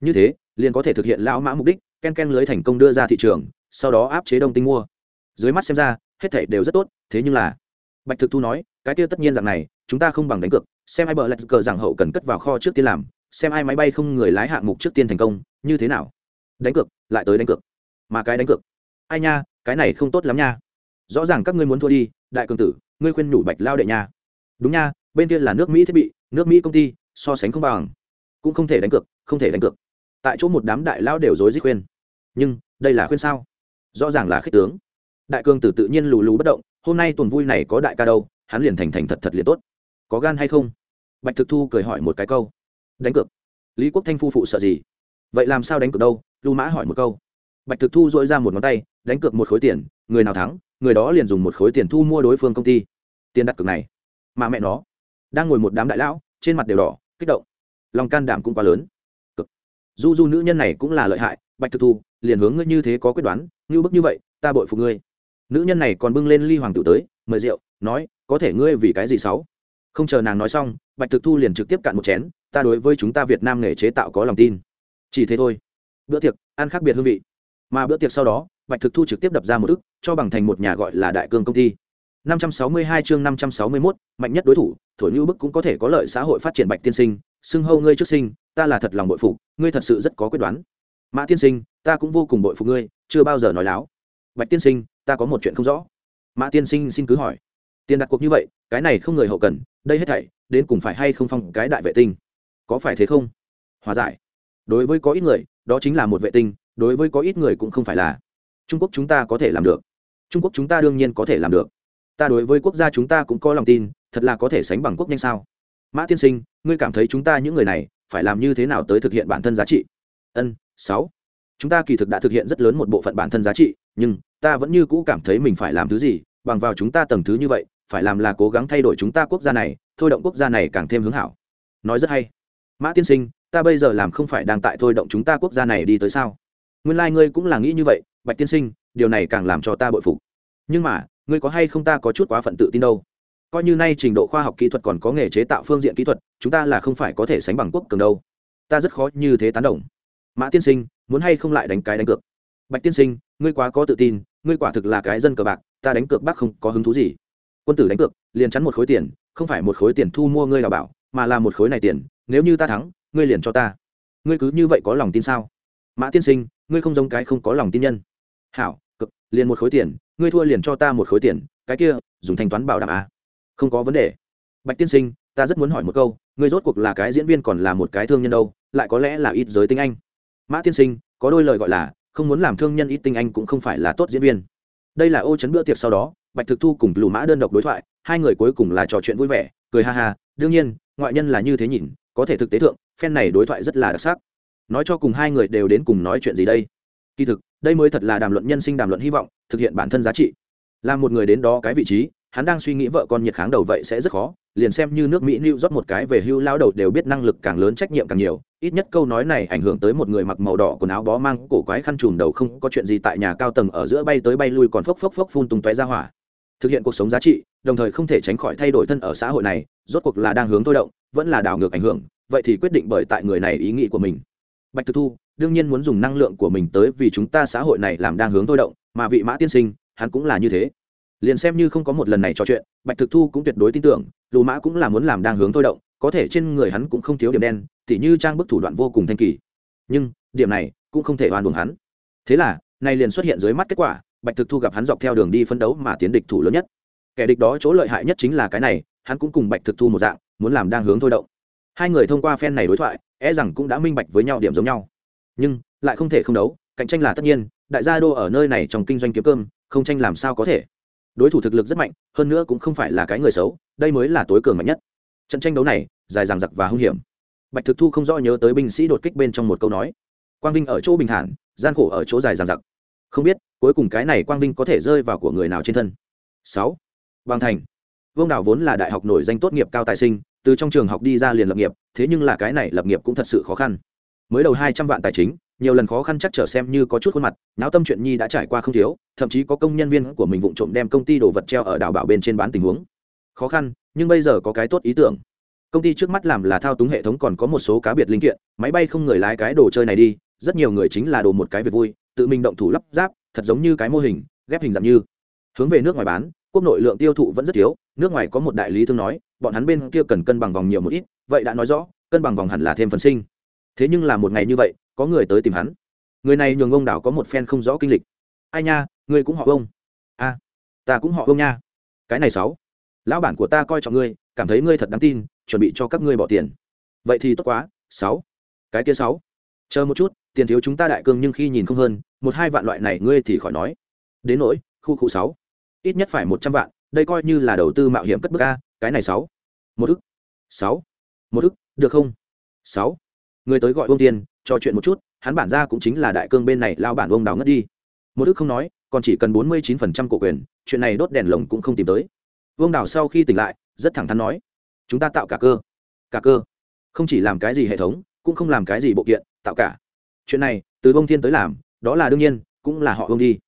Như thế, liền có thể thực hiện lão mã mục đích, ken ken lưới thành công đưa ra thị trường, sau đó áp chế đông tinh mua. Dưới mắt xem ra, hết thể đều rất tốt, thế nhưng là, bạch thực thu nói, cái tiêu tất nhiên rằng này chúng ta không bằng đánh cược, xem ai bờ lạch cờ rằng hậu cần cất vào kho trước tiên làm, xem ai máy bay không người lái hạng mục trước tiên thành công, như thế nào? Đánh cược, lại tới đánh cược. Mà cái đánh cược? Ai nha, cái này không tốt lắm nha. Rõ ràng các ngươi muốn thua đi, đại cường tử, ngươi khuyên nhủ bạch lao đệ nha. Đúng nha, bên kia là nước mỹ thiết bị, nước mỹ công ty, so sánh không bằng. Cũng không thể đánh cược, không thể đánh cược. Tại chỗ một đám đại lao đều dối dích khuyên. Nhưng, đây là khuyên sao? Rõ ràng là khích tướng. Đại cường tử tự nhiên lù lù bất động, hôm nay tuần vui này có đại ca đâu, hắn liền thành thành thật thật liền tốt có gan hay không? Bạch thực thu cười hỏi một cái câu. Đánh cược. Lý quốc thanh phu phụ sợ gì? Vậy làm sao đánh cược đâu? Lưu mã hỏi một câu. Bạch thực thu dội ra một ngón tay, đánh cược một khối tiền, người nào thắng, người đó liền dùng một khối tiền thu mua đối phương công ty. Tiền đặt cược này. Mà mẹ nó, đang ngồi một đám đại lão, trên mặt đều đỏ, kích động. Lòng can đảm cũng quá lớn. Cực du du nữ nhân này cũng là lợi hại, bạch thực thu, liền hướng ngươi như thế có quyết đoán, như bức như vậy, ta bội phục ngươi. Nữ nhân này còn bưng lên ly hoàng tử tới, mời rượu, nói, có thể ngươi vì cái gì xấu? Không chờ nàng nói xong bạch thực thu liền trực tiếp cạn một chén ta đối với chúng ta việt nam nghề chế tạo có lòng tin. Chỉ thế thôi. Bữa tiệc ăn khác biệt hương vị. Mà bữa tiệc sau đó bạch thực thu trực tiếp đập ra một ức cho bằng thành một nhà gọi là đại cương công ty. 562 chương 561, mạnh nhất đối thủ thổi như bức cũng có thể có lợi xã hội phát triển bạch tiên sinh. Xưng hâu ngươi trước sinh ta là thật lòng bội phục ngươi thật sự rất có quyết đoán. Mã tiên sinh ta cũng vô cùng bội phục ngươi chưa bao giờ nói láo. Bạch tiên sinh ta có một chuyện không rõ. Mã tiên sinh xin cứ hỏi. Tiền đặt cuộc như vậy cái này không người hậu cần, đây hết thảy, đến cùng phải hay không phong cái đại vệ tinh? Có phải thế không? Hòa giải. Đối với có ít người, đó chính là một vệ tinh, đối với có ít người cũng không phải là. Trung quốc chúng ta có thể làm được. Trung quốc chúng ta đương nhiên có thể làm được. Ta đối với quốc gia chúng ta cũng có lòng tin, thật là có thể sánh bằng quốc nhanh sao? Mã tiên sinh, ngươi cảm thấy chúng ta những người này phải làm như thế nào tới thực hiện bản thân giá trị? Ân, sáu. Chúng ta kỳ thực đã thực hiện rất lớn một bộ phận bản thân giá trị, nhưng ta vẫn như cũ cảm thấy mình phải làm thứ gì, bằng vào chúng ta tầng thứ như vậy phải làm là cố gắng thay đổi chúng ta quốc gia này, thôi động quốc gia này càng thêm hướng hảo. Nói rất hay. Mã tiên sinh, ta bây giờ làm không phải đang tại thôi động chúng ta quốc gia này đi tới sao? Nguyên lai、like、ngươi cũng là nghĩ như vậy, bạch tiên sinh, điều này càng làm cho ta bội phục. Nhưng mà, ngươi có hay không ta có chút quá phận tự tin đâu? Coi như nay trình độ khoa học kỹ thuật còn có nghề chế tạo phương diện kỹ thuật, chúng ta là không phải có thể sánh bằng quốc cường đâu. Ta rất khó như thế tán đồng. Mã tiên sinh, muốn hay không lại đánh cái đánh cược? Bạch tiên sinh, ngươi quá có tự tin, ngươi quả thực là cái dân cờ bạc, ta đánh cược bác không có hứng thú gì quân tử đánh cược, liền chắn một khối tiền, không phải một khối tiền thu mua ngươi đào bảo, mà là một khối này tiền, nếu như ta thắng, ngươi liền cho ta. Ngươi cứ như vậy có lòng tin sao? Mã tiên sinh, ngươi không giống cái không có lòng tin nhân. Hảo, cực, liền một khối tiền, ngươi thua liền cho ta một khối tiền, cái kia, dùng thanh toán bảo đảm à? Không có vấn đề. Bạch tiên sinh, ta rất muốn hỏi một câu, ngươi rốt cuộc là cái diễn viên còn là một cái thương nhân đâu, lại có lẽ là ít giới tinh anh? Mã tiên sinh, có đôi lời gọi là, không muốn làm thương nhân ít tinh anh cũng không phải là tốt diễn viên. Đây là ô chấn bữa tiệc sau đó bạch thực thu cùng lù mã đơn độc đối thoại, hai người cuối cùng là trò chuyện vui vẻ, cười ha ha, đương nhiên, ngoại nhân là như thế nhìn, có thể thực tế thượng, phen này đối thoại rất là đặc sắc. Nói cho cùng hai người đều đến cùng nói chuyện gì đây? Kỳ thực, đây mới thật là đàm luận nhân sinh đàm luận hy vọng, thực hiện bản thân giá trị. Là một người đến đó cái vị trí, hắn đang suy nghĩ vợ con nhiệt kháng đầu vậy sẽ rất khó, liền xem như nước mỹ lưu rót một cái về hưu lao đầu đều biết năng lực càng lớn trách nhiệm càng nhiều, ít nhất câu nói này ảnh hưởng tới một người mặc màu đỏ quần áo bó mang, cổ quái khăn trùm đầu không có chuyện gì tại nhà cao tầng ở giữa bay tới bay lui còn phốc phốc phốc phun tung tóe ra hỏa thực hiện cuộc sống giá trị, đồng thời không thể tránh khỏi thay đổi thân ở xã hội này, rốt cuộc là đang hướng thôi động, vẫn là đảo ngược ảnh hưởng, vậy thì quyết định bởi tại người này ý nghĩ của mình. Bạch thực thu, đương nhiên muốn dùng năng lượng của mình tới vì chúng ta xã hội này làm đang hướng thôi động, mà vị mã tiên sinh, hắn cũng là như thế. Liền xem như không có một lần này trò chuyện, bạch thực thu cũng tuyệt đối tin tưởng, lù mã cũng là muốn làm đang hướng thôi động, có thể trên người hắn cũng không thiếu điểm đen, tỉ như trang bức thủ đoạn vô cùng thanh kỳ. Nhưng, điểm này cũng không thể oan buồng hắn. Thế là nay liền xuất hiện dưới mắt kết quả bạch thực thu gặp hắn dọc theo đường đi phân đấu mà tiến địch thủ lớn nhất. Kẻ địch đó chỗ lợi hại nhất chính là cái này, hắn cũng cùng bạch thực thu một dạng, muốn làm đang hướng thôi động. Hai người thông qua phen này đối thoại e rằng cũng đã minh bạch với nhau điểm giống nhau. Nhưng, lại không thể không đấu, cạnh tranh là tất nhiên, đại gia đô ở nơi này trong kinh doanh kiếm cơm, không tranh làm sao có thể. Đối thủ thực lực rất mạnh, hơn nữa cũng không phải là cái người xấu, đây mới là tối cường mạnh nhất. Trận tranh đấu này, dài dằng dặc và hung hiểm. Bạch thực thu không rõ nhớ tới binh sĩ đột kích bên trong một câu nói. Quang vinh ở chỗ bình thản, gian khổ ở chỗ dài dằng dặc không biết, cuối cùng cái này quang vinh có thể rơi vào của người nào trên thân. Sáu. Bằng thành. Vương đào vốn là đại học nổi danh tốt nghiệp cao tài sinh, từ trong trường học đi ra liền lập nghiệp, thế nhưng là cái này lập nghiệp cũng thật sự khó khăn. Mới đầu hai trăm vạn tài chính, nhiều lần khó khăn chắc trở xem như có chút khuôn mặt náo tâm chuyện nhi đã trải qua không thiếu, thậm chí có công nhân viên của mình vụng trộm đem công ty đồ vật treo ở đảo bảo bên trên bán tình huống. Khó khăn, nhưng bây giờ có cái tốt ý tưởng. Công ty trước mắt làm là thao túng hệ thống còn có một số cá biệt linh kiện, máy bay không người lái cái đồ chơi này đi, rất nhiều người chính là đồ một cái việc vui tự mình động thủ lắp ráp, thật giống như cái mô hình, ghép hình dạng như. Hướng về nước ngoài bán, quốc nội lượng tiêu thụ vẫn rất thiếu, nước ngoài có một đại lý thương nói, bọn hắn bên kia cần cân bằng vòng nhiều một ít, vậy đã nói rõ, cân bằng vòng hẳn là thêm phần sinh. Thế nhưng là một ngày như vậy, có người tới tìm hắn. Người này nhường ông đảo có một phen không rõ kinh lịch. Ai nha ngươi cũng họ ông. A, ta cũng họ ông nha. Cái này sáu. Lão bản của ta coi trọng ngươi, cảm thấy ngươi thật đáng tin, chuẩn bị cho các ngươi bỏ tiền. Vậy thì tốt quá, sáu. Cái kia sáu chờ một chút, tiền thiếu chúng ta đại cương nhưng khi nhìn không hơn, một hai vạn loại này ngươi thì khỏi nói. Đến nỗi, khu khu sáu. Ít nhất phải một trăm vạn, đây coi như là đầu tư mạo hiểm cất bước a, cái này sáu. Một ức. Sáu. Một ức, được không? Sáu. Người tới gọi ông tiên, trò chuyện một chút, hắn bản ra cũng chính là đại cương bên này, lao bản ông đào ngất đi. Một ức không nói, còn chỉ cần bốn mươi chín phần trăm cổ quyền, chuyện này đốt đèn lồng cũng không tìm tới. Vương đào sau khi tỉnh lại, rất thẳng thắn nói, chúng ta tạo cả cơ. Cả cơ? Không chỉ làm cái gì hệ thống, cũng không làm cái gì bộ kiện tạo cả. Chuyện này, từ bông thiên tới làm, đó là đương nhiên, cũng là họ bông đi.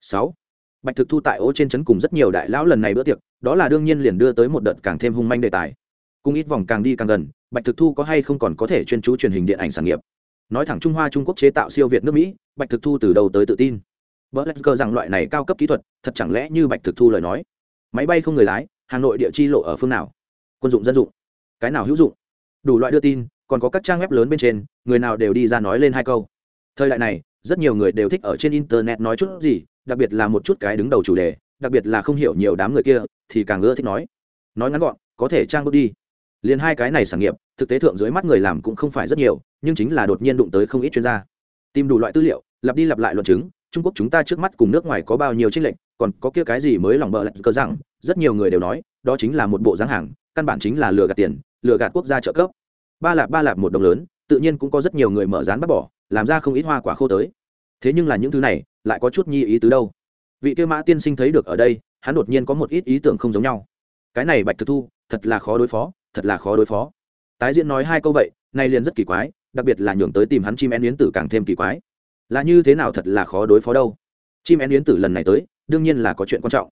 Sáu. Bạch thực thu tại ố trên trấn cùng rất nhiều đại lão lần này bữa tiệc, đó là đương nhiên liền đưa tới một đợt càng thêm hung manh đề tài. Cùng ít vòng càng đi càng gần, bạch thực thu có hay không còn có thể chuyên chú truyền hình điện ảnh sản nghiệp. Nói thẳng trung hoa trung quốc chế tạo siêu việt nước mỹ, bạch thực thu từ đầu tới tự tin. Vợ cơ rằng loại này cao cấp kỹ thuật, thật chẳng lẽ như bạch thực thu lời nói? Máy bay không người lái, hà nội địa chi lộ ở phương nào? Quân dụng dân dụng. Cái nào hữu dụng? Đủ loại đưa tin còn có các trang web lớn bên trên, người nào đều đi ra nói lên hai câu. Thời đại này, rất nhiều người đều thích ở trên internet nói chút gì, đặc biệt là một chút cái đứng đầu chủ đề, đặc biệt là không hiểu nhiều đám người kia, thì càng ưa thích nói. Nói ngắn gọn, có thể trang bước đi. Liền hai cái này sản nghiệp, thực tế thượng dưới mắt người làm cũng không phải rất nhiều, nhưng chính là đột nhiên đụng tới không ít chuyên gia. Tìm đủ loại tư liệu, lặp đi lặp lại luận chứng, trung quốc chúng ta trước mắt cùng nước ngoài có bao nhiêu tranh lệch, còn có kia cái gì mới lòng bợ lạch cờ rằng rất nhiều người đều nói, đó chính là một bộ dáng hàng, căn bản chính là lừa gạt tiền, lừa gạt quốc gia trợ cấp ba lạp ba lạp một đồng lớn, tự nhiên cũng có rất nhiều người mở rán bắt bỏ, làm ra không ít hoa quả khô tới. Thế nhưng là những thứ này, lại có chút nhi ý tứ đâu. Vị kia mã tiên sinh thấy được ở đây, hắn đột nhiên có một ít ý tưởng không giống nhau. Cái này bạch thực thu, thật là khó đối phó, thật là khó đối phó. Tái diễn nói hai câu vậy, nay liền rất kỳ quái, đặc biệt là nhường tới tìm hắn chim én yến tử càng thêm kỳ quái. Là như thế nào thật là khó đối phó đâu. Chim én yến tử lần này tới, đương nhiên là có chuyện quan trọng.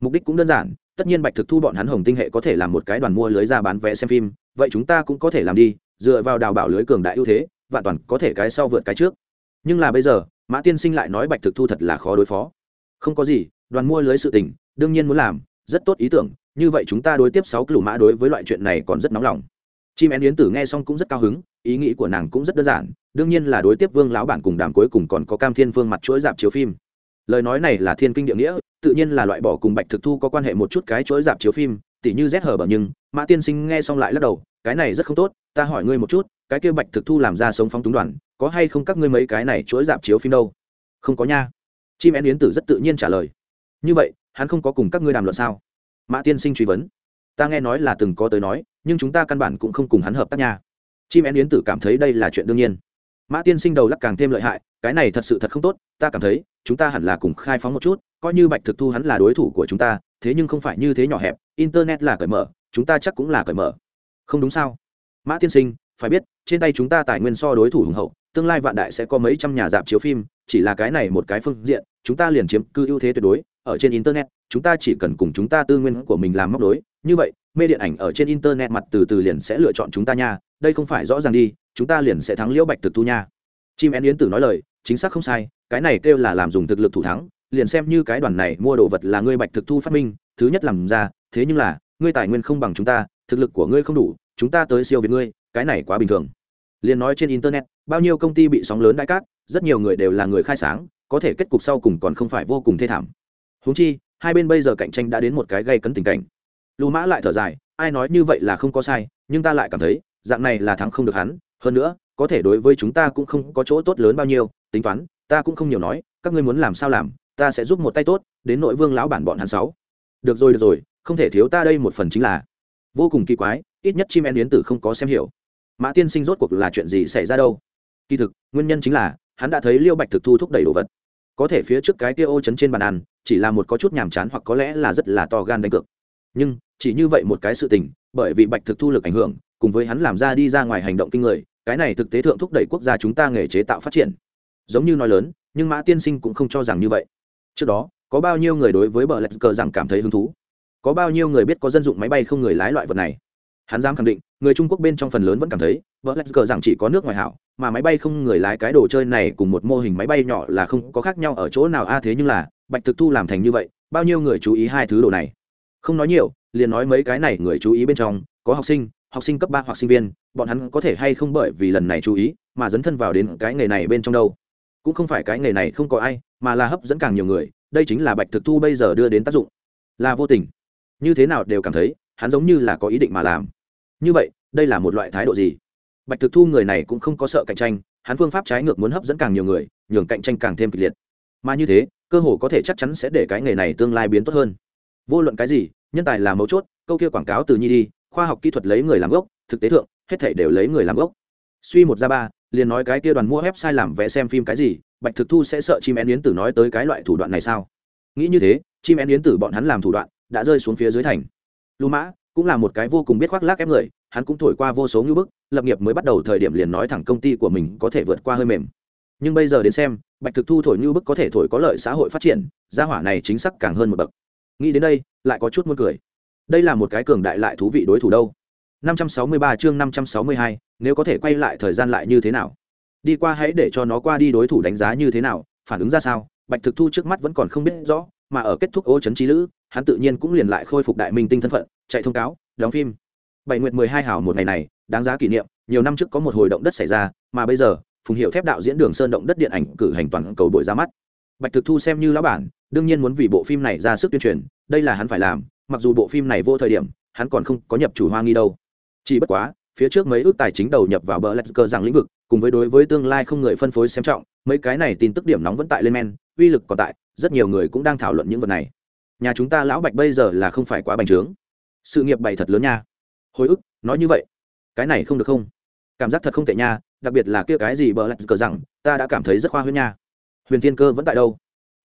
Mục đích cũng đơn giản tất nhiên bạch thực thu bọn hắn hồng tinh hệ có thể làm một cái đoàn mua lưới ra bán vé xem phim, vậy chúng ta cũng có thể làm đi, dựa vào đào bảo lưới cường đại ưu thế, vạn toàn có thể cái sau vượt cái trước. Nhưng là bây giờ, mã tiên sinh lại nói bạch thực thu thật là khó đối phó. Không có gì, đoàn mua lưới sự tình, đương nhiên muốn làm, rất tốt ý tưởng, như vậy chúng ta đối tiếp sáu cửu mã đối với loại chuyện này còn rất nóng lòng. Chim én yến tử nghe xong cũng rất cao hứng, ý nghĩ của nàng cũng rất đơn giản, đương nhiên là đối tiếp vương lão bản cùng đàm cuối cùng còn có cam thiên vương mặt chuỗi dạp chiếu phim. Lời nói này là thiên kinh địa nghĩa tự nhiên là loại bỏ cùng bạch thực thu có quan hệ một chút cái chuỗi dạp chiếu phim, tỉ như rét hở bở nhưng mã tiên sinh nghe xong lại lắc đầu, cái này rất không tốt, ta hỏi ngươi một chút, cái kia bạch thực thu làm ra sống phóng túng đoàn, có hay không các ngươi mấy cái này chuỗi dạp chiếu phim đâu? Không có nha. Chim én yến tử rất tự nhiên trả lời. Như vậy, hắn không có cùng các ngươi đàm luận sao? Mã tiên sinh truy vấn. Ta nghe nói là từng có tới nói, nhưng chúng ta căn bản cũng không cùng hắn hợp tác nha. Chim én yến tử cảm thấy đây là chuyện đương nhiên mã tiên sinh đầu lắc càng thêm lợi hại, cái này thật sự thật không tốt, ta cảm thấy, chúng ta hẳn là cùng khai phóng một chút, coi như bạch thực thu hắn là đối thủ của chúng ta, thế nhưng không phải như thế nhỏ hẹp, internet là cởi mở, chúng ta chắc cũng là cởi mở. Không đúng sao? Mã tiên sinh, phải biết, trên tay chúng ta tài nguyên so đối thủ hùng hậu, tương lai vạn đại sẽ có mấy trăm nhà dạp chiếu phim, chỉ là cái này một cái phương diện, chúng ta liền chiếm cư ưu thế tuyệt đối, ở trên internet, chúng ta chỉ cần cùng chúng ta tư nguyên của mình làm móc đối, như vậy mê điện ảnh ở trên internet mặt từ từ liền sẽ lựa chọn chúng ta nha, đây không phải rõ ràng đi, chúng ta liền sẽ thắng liễu bạch thực thu nha. Chim én yến tử nói lời, chính xác không sai, cái này kêu là làm dùng thực lực thủ thắng, liền xem như cái đoàn này mua đồ vật là ngươi bạch thực thu phát minh, thứ nhất làm ra, thế nhưng là, ngươi tài nguyên không bằng chúng ta, thực lực của ngươi không đủ, chúng ta tới siêu việt ngươi, cái này quá bình thường. Liền nói trên internet, bao nhiêu công ty bị sóng lớn đại cát, rất nhiều người đều là người khai sáng, có thể kết cục sau cùng còn không phải vô cùng thê thảm. Húng chi, hai bên bây giờ cạnh tranh đã đến một cái gây cấn tình cảnh lù mã lại thở dài, ai nói như vậy là không có sai, nhưng ta lại cảm thấy, dạng này là thắng không được hắn. Hơn nữa, có thể đối với chúng ta cũng không có chỗ tốt lớn bao nhiêu. Tính toán, ta cũng không nhiều nói, các ngươi muốn làm sao làm, ta sẽ giúp một tay tốt, đến nội vương lão bản bọn hắn sáu. Được rồi được rồi, không thể thiếu ta đây một phần chính là vô cùng kỳ quái, ít nhất chim én yến tử không có xem hiểu. Mã tiên sinh rốt cuộc là chuyện gì xảy ra đâu? Kỳ thực, nguyên nhân chính là, hắn đã thấy liêu bạch thực thu thúc đẩy đồ vật. Có thể phía trước cái tia ô chấn trên bàn ăn, chỉ là một có chút nhàm chán hoặc có lẽ là rất là to gan đánh cược nhưng chỉ như vậy một cái sự tình, bởi vì bạch thực thu lực ảnh hưởng, cùng với hắn làm ra đi ra ngoài hành động kinh người, cái này thực tế thượng thúc đẩy quốc gia chúng ta nghề chế tạo phát triển. Giống như nói lớn, nhưng mã tiên sinh cũng không cho rằng như vậy. Trước đó, có bao nhiêu người đối với bờ lạch cờ rằng cảm thấy hứng thú? Có bao nhiêu người biết có dân dụng máy bay không người lái loại vật này? Hắn dám khẳng định, người trung quốc bên trong phần lớn vẫn cảm thấy, bờ lạch cờ rằng chỉ có nước ngoài hảo, mà máy bay không người lái cái đồ chơi này cùng một mô hình máy bay nhỏ là không có khác nhau ở chỗ nào. A, thế nhưng là, bạch thực thu làm thành như vậy, bao nhiêu người chú ý hai thứ đồ này? Không nói nhiều, liền nói mấy cái này người chú ý bên trong, có học sinh học sinh cấp ba hoặc sinh viên, bọn hắn có thể hay không bởi vì lần này chú ý mà dấn thân vào đến cái nghề này bên trong đâu. Cũng không phải cái nghề này không có ai, mà là hấp dẫn càng nhiều người, đây chính là bạch thực thu bây giờ đưa đến tác dụng. Là vô tình. Như thế nào đều cảm thấy, hắn giống như là có ý định mà làm. Như vậy, đây là một loại thái độ gì? Bạch thực thu người này cũng không có sợ cạnh tranh, hắn phương pháp trái ngược muốn hấp dẫn càng nhiều người, nhường cạnh tranh càng thêm kịch liệt. Mà như thế, cơ hồ có thể chắc chắn sẽ để cái nghề này tương lai biến tốt hơn. Vô luận cái gì nhân tài là mấu chốt, câu kia quảng cáo từ nhi đi, khoa học kỹ thuật lấy người làm gốc, thực tế thượng, hết thảy đều lấy người làm gốc. Suy một ra ba, liền nói cái kia đoàn mua website làm vẽ xem phim cái gì, bạch thực thu sẽ sợ chim én yến tử nói tới cái loại thủ đoạn này sao? Nghĩ như thế, chim én yến tử bọn hắn làm thủ đoạn, đã rơi xuống phía dưới thành. Lưu mã cũng là một cái vô cùng biết khoác lác ép người, hắn cũng thổi qua vô số ngưỡng bức, lập nghiệp mới bắt đầu thời điểm liền nói thẳng công ty của mình có thể vượt qua hơi mềm. Nhưng bây giờ đến xem, bạch thực thu thổi ngư bức có thể thổi có lợi xã hội phát triển, gia hỏa này chính xác càng hơn một bậc nghĩ đến đây lại có chút muốn cười. Đây là một cái cường đại lại thú vị đối thủ đâu. 563 chương 562, nếu có thể quay lại thời gian lại như thế nào? Đi qua hãy để cho nó qua đi đối thủ đánh giá như thế nào phản ứng ra sao? Bạch thực thu trước mắt vẫn còn không biết rõ mà ở kết thúc ô chấn trí lữ hắn tự nhiên cũng liền lại khôi phục đại minh tinh thân phận chạy thông cáo đóng phim. Bảy nguyệt mười hai hảo một ngày này đáng giá kỷ niệm nhiều năm trước có một hồi động đất xảy ra mà bây giờ phùng hiệu thép đạo diễn đường sơn động đất điện ảnh cử hành toàn cầu buổi ra mắt bạch thực thu xem như lão bản, đương nhiên muốn vì bộ phim này ra sức tuyên truyền, đây là hắn phải làm, mặc dù bộ phim này vô thời điểm, hắn còn không có nhập chủ hoa nghi đâu. Chỉ bất quá, phía trước mấy ước tài chính đầu nhập vào bờ lạch cơ rằng lĩnh vực, cùng với đối với tương lai không người phân phối xem trọng, mấy cái này tin tức điểm nóng vẫn tại lên men, uy lực còn tại, rất nhiều người cũng đang thảo luận những vật này. Nhà chúng ta lão bạch bây giờ là không phải quá bành trướng. Sự nghiệp bày thật lớn nha. Hồi ức, nói như vậy. Cái này không được không? Cảm giác thật không tệ nha, đặc biệt là kia cái gì bờ lạch cờ rằng ta đã cảm thấy rất khoa huyễn nha huyền thiên cơ vẫn tại đâu?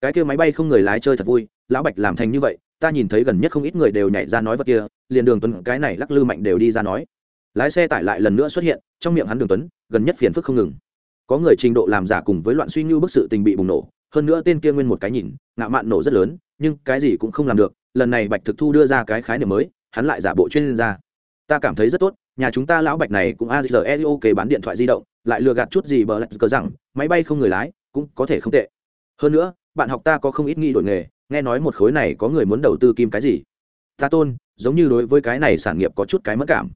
Cái kia máy bay không người lái chơi thật vui, lão bạch làm thành như vậy, ta nhìn thấy gần nhất không ít người đều nhảy ra nói vật kia, liền đường tuấn cái này lắc lư mạnh đều đi ra nói. Lái xe tải lại lần nữa xuất hiện, trong miệng hắn đường tuấn, gần nhất phiền phức không ngừng. Có người trình độ làm giả cùng với loạn suy như bức sự tình bị bùng nổ, hơn nữa tên kia nguyên một cái nhìn, ngạo mạn nổ rất lớn, nhưng cái gì cũng không làm được, lần này bạch thực thu đưa ra cái khái niệm mới, hắn lại giả bộ chuyên gia. Ta cảm thấy rất tốt, nhà chúng ta lão bạch này cũng azre ok bán điện thoại di động, lại lừa gạt chút gì bờ lạch cờ rằng, máy bay không người lái cũng có thể không tệ. Hơn nữa, bạn học ta có không ít nghi đổi nghề, nghe nói một khối này có người muốn đầu tư kim cái gì. Ta tôn, giống như đối với cái này sản nghiệp có chút cái mất cảm.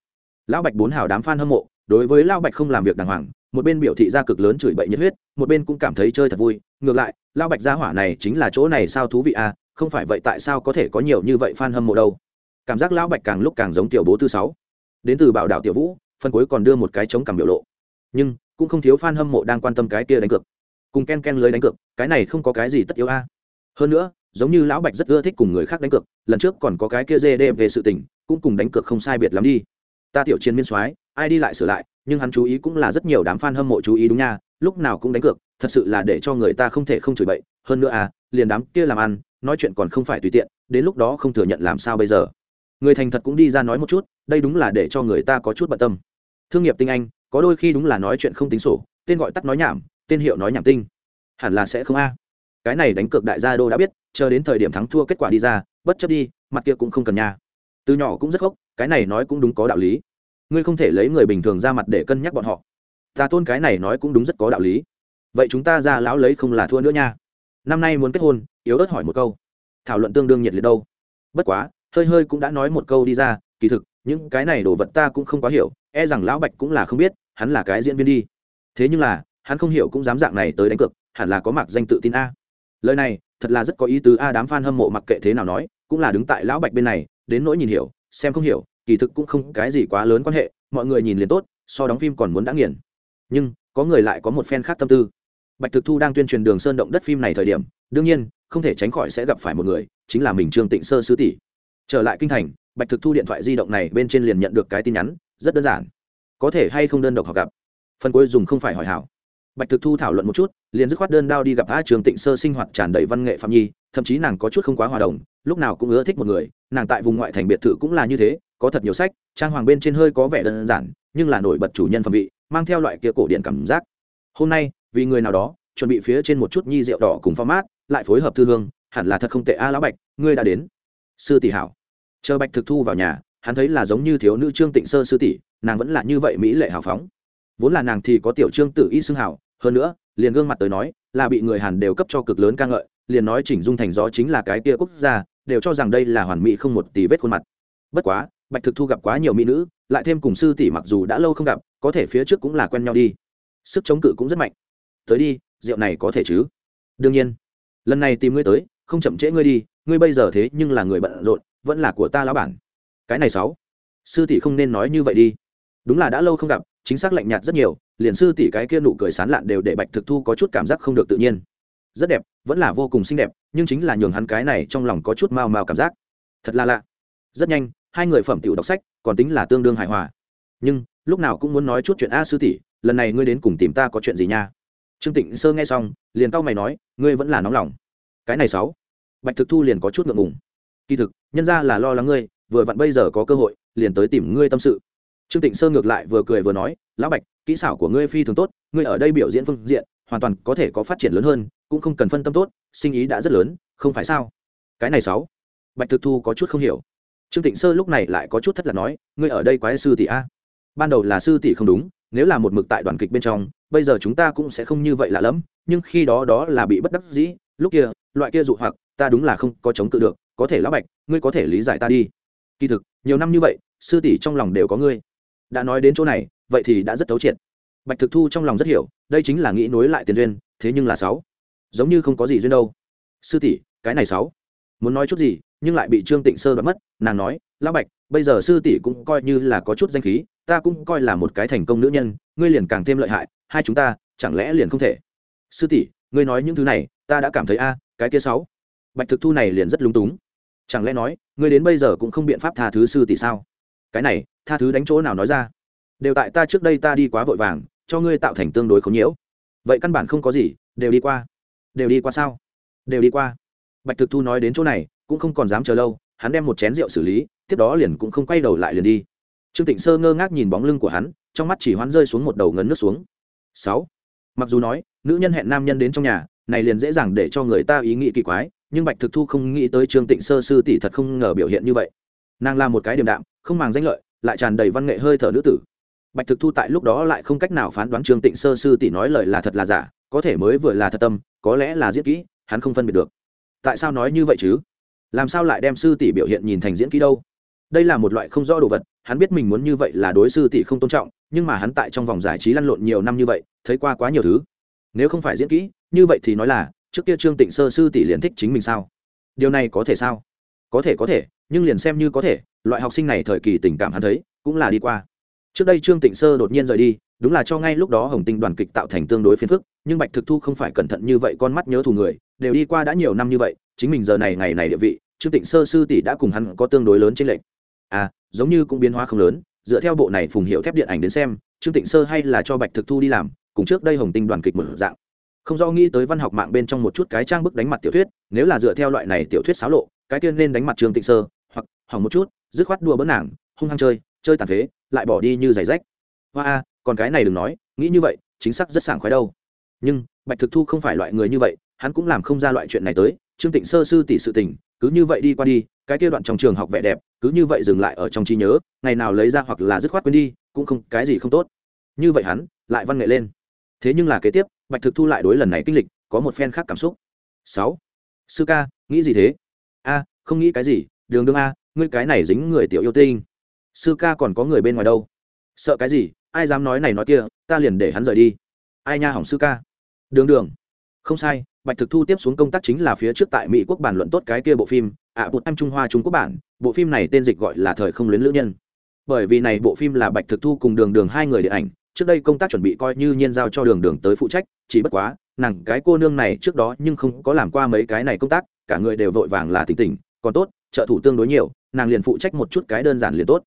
Lão bạch bốn hào đám f a n hâm mộ, đối với lão bạch không làm việc đàng hoàng, một bên biểu thị ra cực lớn chửi bậy nhiệt huyết, một bên cũng cảm thấy chơi thật vui. Ngược lại, lão bạch gia hỏa này chính là chỗ này sao thú vị à không phải vậy tại sao có thể có nhiều như vậy f a n hâm mộ đâu. Cảm giác lão bạch càng lúc càng giống tiểu bố tư sáu. Đến từ bảo đạo tiểu vũ, phần cuối còn đưa một cái chống cảm biểu lộ. Nhưng, cũng không thiếu f a n hâm mộ đang quan tâm cái kia đánh cược cùng ken ken lưới đánh cược, cái này không có cái gì tất yếu a. Hơn nữa, giống như lão bạch rất ưa thích cùng người khác đánh cược, lần trước còn có cái kia dê đê về sự tình, cũng cùng đánh cược không sai biệt lắm đi. Ta tiểu chiến miên soái, ai đi lại sửa lại, nhưng hắn chú ý cũng là rất nhiều đám fan hâm mộ chú ý đúng nha, lúc nào cũng đánh cược, thật sự là để cho người ta không thể không chửi bậy. Hơn nữa à liền đám kia làm ăn, nói chuyện còn không phải tùy tiện, đến lúc đó không thừa nhận làm sao bây giờ. Người thành thật cũng đi ra nói một chút, đây đúng là để cho người ta có chút bận tâm. Thương nghiệp tinh anh, có đôi khi đúng là nói chuyện không tính sổ, tên gọi tắt nói nhảm tên hiệu nói nhảm tinh. Hẳn là sẽ không a. Cái này đánh cược đại gia đô đã biết, chờ đến thời điểm thắng thua kết quả đi ra, bất chấp đi, mặt kia cũng không cần nha. Từ nhỏ cũng rất gốc, cái này nói cũng đúng có đạo lý. Ngươi không thể lấy người bình thường ra mặt để cân nhắc bọn họ. Ta tôn cái này nói cũng đúng rất có đạo lý. Vậy chúng ta ra lão lấy không là thua nữa nha. Năm nay muốn kết hôn, yếu ớt hỏi một câu. Thảo luận tương đương nhiệt liệt đâu. Bất quá, hơi hơi cũng đã nói một câu đi ra, kỳ thực, những cái này đồ vật ta cũng không quá hiểu e rằng lão bạch cũng là không biết, hắn là cái diễn viên đi. Thế nhưng là hắn không hiểu cũng dám dạng này tới đánh cược, hẳn là có mặc danh tự tin a. Lời này, thật là rất có ý tứ a đám fan hâm mộ mặc kệ thế nào nói, cũng là đứng tại lão bạch bên này, đến nỗi nhìn hiểu, xem không hiểu, kỳ thực cũng không cái gì quá lớn quan hệ, mọi người nhìn liền tốt, so đóng phim còn muốn đã nghiền. Nhưng, có người lại có một fan khác tâm tư. Bạch thực thu đang tuyên truyền đường sơn động đất phim này thời điểm, đương nhiên, không thể tránh khỏi sẽ gặp phải một người, chính là mình trương tịnh sơ sứ tỷ. Trở lại kinh thành, bạch thực thu điện thoại di động này bên trên liền nhận được cái tin nhắn, rất đơn giản. Có thể hay không đơn độc họ gặp. Phần cuối dùng không phải hỏi hảo bạch thực thu thảo luận một chút liền dứt khoát đơn đao đi gặp a trường tịnh sơ sinh hoạt tràn đầy văn nghệ phạm nhi thậm chí nàng có chút không quá hòa đồng lúc nào cũng ưa thích một người nàng tại vùng ngoại thành biệt thự cũng là như thế có thật nhiều sách trang hoàng bên trên hơi có vẻ đơn giản nhưng là nổi bật chủ nhân phẩm vị mang theo loại kia cổ điện cảm giác. Hôm nay vì người nào đó chuẩn bị phía trên một chút nhi rượu đỏ cùng pha mát, lại phối hợp thư hương hẳn là thật không tệ a lão bạch ngươi đã đến. Sư tỷ hảo. Chờ bạch thực thu vào nhà hắn thấy là giống như thiếu nữ trương tịnh sơ sư tỷ nàng vẫn là như vậy mỹ lệ hào phóng. Vốn là nàng thì có tiểu trương tự y xưng hảo hơn nữa, liền gương mặt tới nói, là bị người hàn đều cấp cho cực lớn ca ngợi, liền nói chỉnh dung thành gió chính là cái kia quốc gia, đều cho rằng đây là hoàn mỹ không một tí vết khuôn mặt. Bất quá, bạch thực thu gặp quá nhiều mỹ nữ, lại thêm cùng sư tỷ mặc dù đã lâu không gặp, có thể phía trước cũng là quen nhau đi. Sức chống cự cũng rất mạnh. Tới đi, rượu này có thể chứ? Đương nhiên. Lần này tìm ngươi tới, không chậm trễ ngươi đi, ngươi bây giờ thế nhưng là người bận rộn, vẫn là của ta lão bản. Cái này sáu. Sư tỷ không nên nói như vậy đi. Đúng là đã lâu không gặp chính xác lạnh nhạt rất nhiều, liền sư tỷ cái kia nụ cười sán lạn đều để bạch thực thu có chút cảm giác không được tự nhiên. Rất đẹp, vẫn là vô cùng xinh đẹp, nhưng chính là nhường hắn cái này trong lòng có chút mau mau cảm giác. Thật là lạ. Rất nhanh, hai người phẩm tiểu đọc sách, còn tính là tương đương hài hòa. Nhưng, lúc nào cũng muốn nói chút chuyện a sư tỷ, lần này ngươi đến cùng tìm ta có chuyện gì nha? Trương tịnh sơ nghe xong, liền cau mày nói, ngươi vẫn là nóng lòng. Cái này sáu. Bạch thực thu liền có chút ngượng ngùng. Kỳ thực, nhân ra là lo lắng ngươi, vừa vặn bây giờ có cơ hội, liền tới tìm ngươi tâm sự trương tịnh sơ ngược lại vừa cười vừa nói, lão bạch, kỹ xảo của ngươi phi thường tốt, ngươi ở đây biểu diễn phương diện, hoàn toàn có thể có phát triển lớn hơn, cũng không cần phân tâm tốt, sinh ý đã rất lớn, không phải sao? Cái này sáu. Bạch thực thu có chút không hiểu. Trương tịnh sơ lúc này lại có chút thất là nói, ngươi ở đây quái sư tỷ a? Ban đầu là sư tỷ không đúng, nếu là một mực tại đoàn kịch bên trong, bây giờ chúng ta cũng sẽ không như vậy lạ lẫm, nhưng khi đó đó là bị bất đắc dĩ, lúc kia, loại kia dụ hoặc, ta đúng là không có chống cự được, có thể lão bạch, ngươi có thể lý giải ta đi. Kỳ thực, nhiều năm như vậy, sư tỷ trong lòng đều có ngươi đã nói đến chỗ này, vậy thì đã rất thấu triệt. Bạch thực thu trong lòng rất hiểu, đây chính là nghĩ nối lại tiền duyên, thế nhưng là sáu. Giống như không có gì duyên đâu. Sư tỷ, cái này sáu. Muốn nói chút gì, nhưng lại bị trương tịnh sơ đoán mất, nàng nói, lão bạch, bây giờ sư tỷ cũng coi như là có chút danh khí, ta cũng coi là một cái thành công nữ nhân, ngươi liền càng thêm lợi hại, hai chúng ta, chẳng lẽ liền không thể? Sư tỷ, ngươi nói những thứ này, ta đã cảm thấy a, cái kia sáu. Bạch thực thu này liền rất lúng túng. Chẳng lẽ nói, ngươi đến bây giờ cũng không biện pháp tha thứ sư tỷ sao? Cái này tha thứ đánh chỗ nào nói ra. Đều tại ta trước đây ta đi quá vội vàng, cho ngươi tạo thành tương đối khốn nhiễu. Vậy căn bản không có gì, đều đi qua. Đều đi qua sao? Đều đi qua. Bạch thực thu nói đến chỗ này, cũng không còn dám chờ lâu, hắn đem một chén rượu xử lý, tiếp đó liền cũng không quay đầu lại liền đi. Trương tịnh sơ ngơ ngác nhìn bóng lưng của hắn, trong mắt chỉ hoán rơi xuống một đầu ngấn nước xuống. Sáu. Mặc dù nói, nữ nhân hẹn nam nhân đến trong nhà, này liền dễ dàng để cho người ta ý nghĩ kỳ quái, nhưng bạch thực thu không nghĩ tới trương tịnh sơ sư tỷ thật không ngờ biểu hiện như vậy. Nàng là một cái điềm đạm, không màng danh lợi lại tràn đầy văn nghệ hơi thở nữ tử. Bạch thực thu tại lúc đó lại không cách nào phán đoán trương tịnh sơ sư tỷ nói lời là thật là giả, có thể mới vừa là thật tâm, có lẽ là diễn kỹ, hắn không phân biệt được. Tại sao nói như vậy chứ? Làm sao lại đem sư tỷ biểu hiện nhìn thành diễn kỹ đâu? Đây là một loại không rõ đồ vật, hắn biết mình muốn như vậy là đối sư tỷ không tôn trọng, nhưng mà hắn tại trong vòng giải trí lăn lộn nhiều năm như vậy, thấy qua quá nhiều thứ. Nếu không phải diễn kỹ, như vậy thì nói là, trước kia trương tịnh sơ sư tỷ liền thích chính mình sao? Điều này có thể sao? Có thể có thể, nhưng liền xem như có thể loại học sinh này thời kỳ tình cảm hắn thấy, cũng là đi qua. Trước đây trương tịnh sơ đột nhiên rời đi, đúng là cho ngay lúc đó hồng tinh đoàn kịch tạo thành tương đối phiền phức, nhưng bạch thực thu không phải cẩn thận như vậy, con mắt nhớ thù người, đều đi qua đã nhiều năm như vậy, chính mình giờ này, ngày này địa vị, trương tịnh sơ sư tỷ đã cùng hắn có tương đối lớn trên lệnh à giống như cũng biến hóa không lớn, dựa theo bộ này phùng hiệu thép điện ảnh đến xem, trương tịnh sơ hay là cho bạch thực thu đi làm, cùng trước đây hồng tinh đoàn kịch mở dạng. Không do nghĩ tới văn học mạng bên trong một chút cái trang bức đánh mặt tiểu thuyết, nếu là dựa theo loại này tiểu thuyết xáo lộ, cái tiên nên đánh mặt trương tịnh sơ, hoặc hỏng một chút dứt khoát đua bỡn nàng, hung hăng chơi chơi tàn phế, lại bỏ đi như giày rách. Hoa a, còn cái này đừng nói, nghĩ như vậy, chính xác rất sảng khoái đâu. Nhưng, bạch thực thu không phải loại người như vậy, hắn cũng làm không ra loại chuyện này tới, trương tịnh sơ sư tỷ sự tình, cứ như vậy đi qua đi, cái kia đoạn trong trường học vẻ đẹp, cứ như vậy dừng lại ở trong trí nhớ, ngày nào lấy ra hoặc là dứt khoát quên đi, cũng không, cái gì không tốt. Như vậy hắn, lại văn nghệ lên. Thế nhưng là kế tiếp, bạch thực thu lại đối lần này kinh lịch, có một phen khác cảm xúc. Sáu, sư ca, nghĩ gì thế? A, không nghĩ cái gì, đường đương a ngươi cái này dính người tiểu yêu tinh. Sư ca còn có người bên ngoài đâu? Sợ cái gì? Ai dám nói này nói kia? Ta liền để hắn rời đi. Ai nha hỏng sư ca? Đường đường. Không sai bạch thực thu tiếp xuống công tác chính là phía trước tại mỹ quốc bản luận tốt cái kia bộ phim ạ à, bụt em trung hoa trung quốc bản. Bộ phim này tên dịch gọi là thời không luyến lữ nhân. Bởi vì này bộ phim là bạch thực thu cùng đường đường hai người điện ảnh trước đây công tác chuẩn bị coi như nhiên giao cho đường đường tới phụ trách chỉ bất quá nàng cái cô nương này trước đó nhưng không có làm qua mấy cái này công tác cả người đều vội vàng là tỉnh tỉnh còn tốt trợ thủ tương đối nhiều nàng liền phụ trách một chút cái đơn giản liền tốt.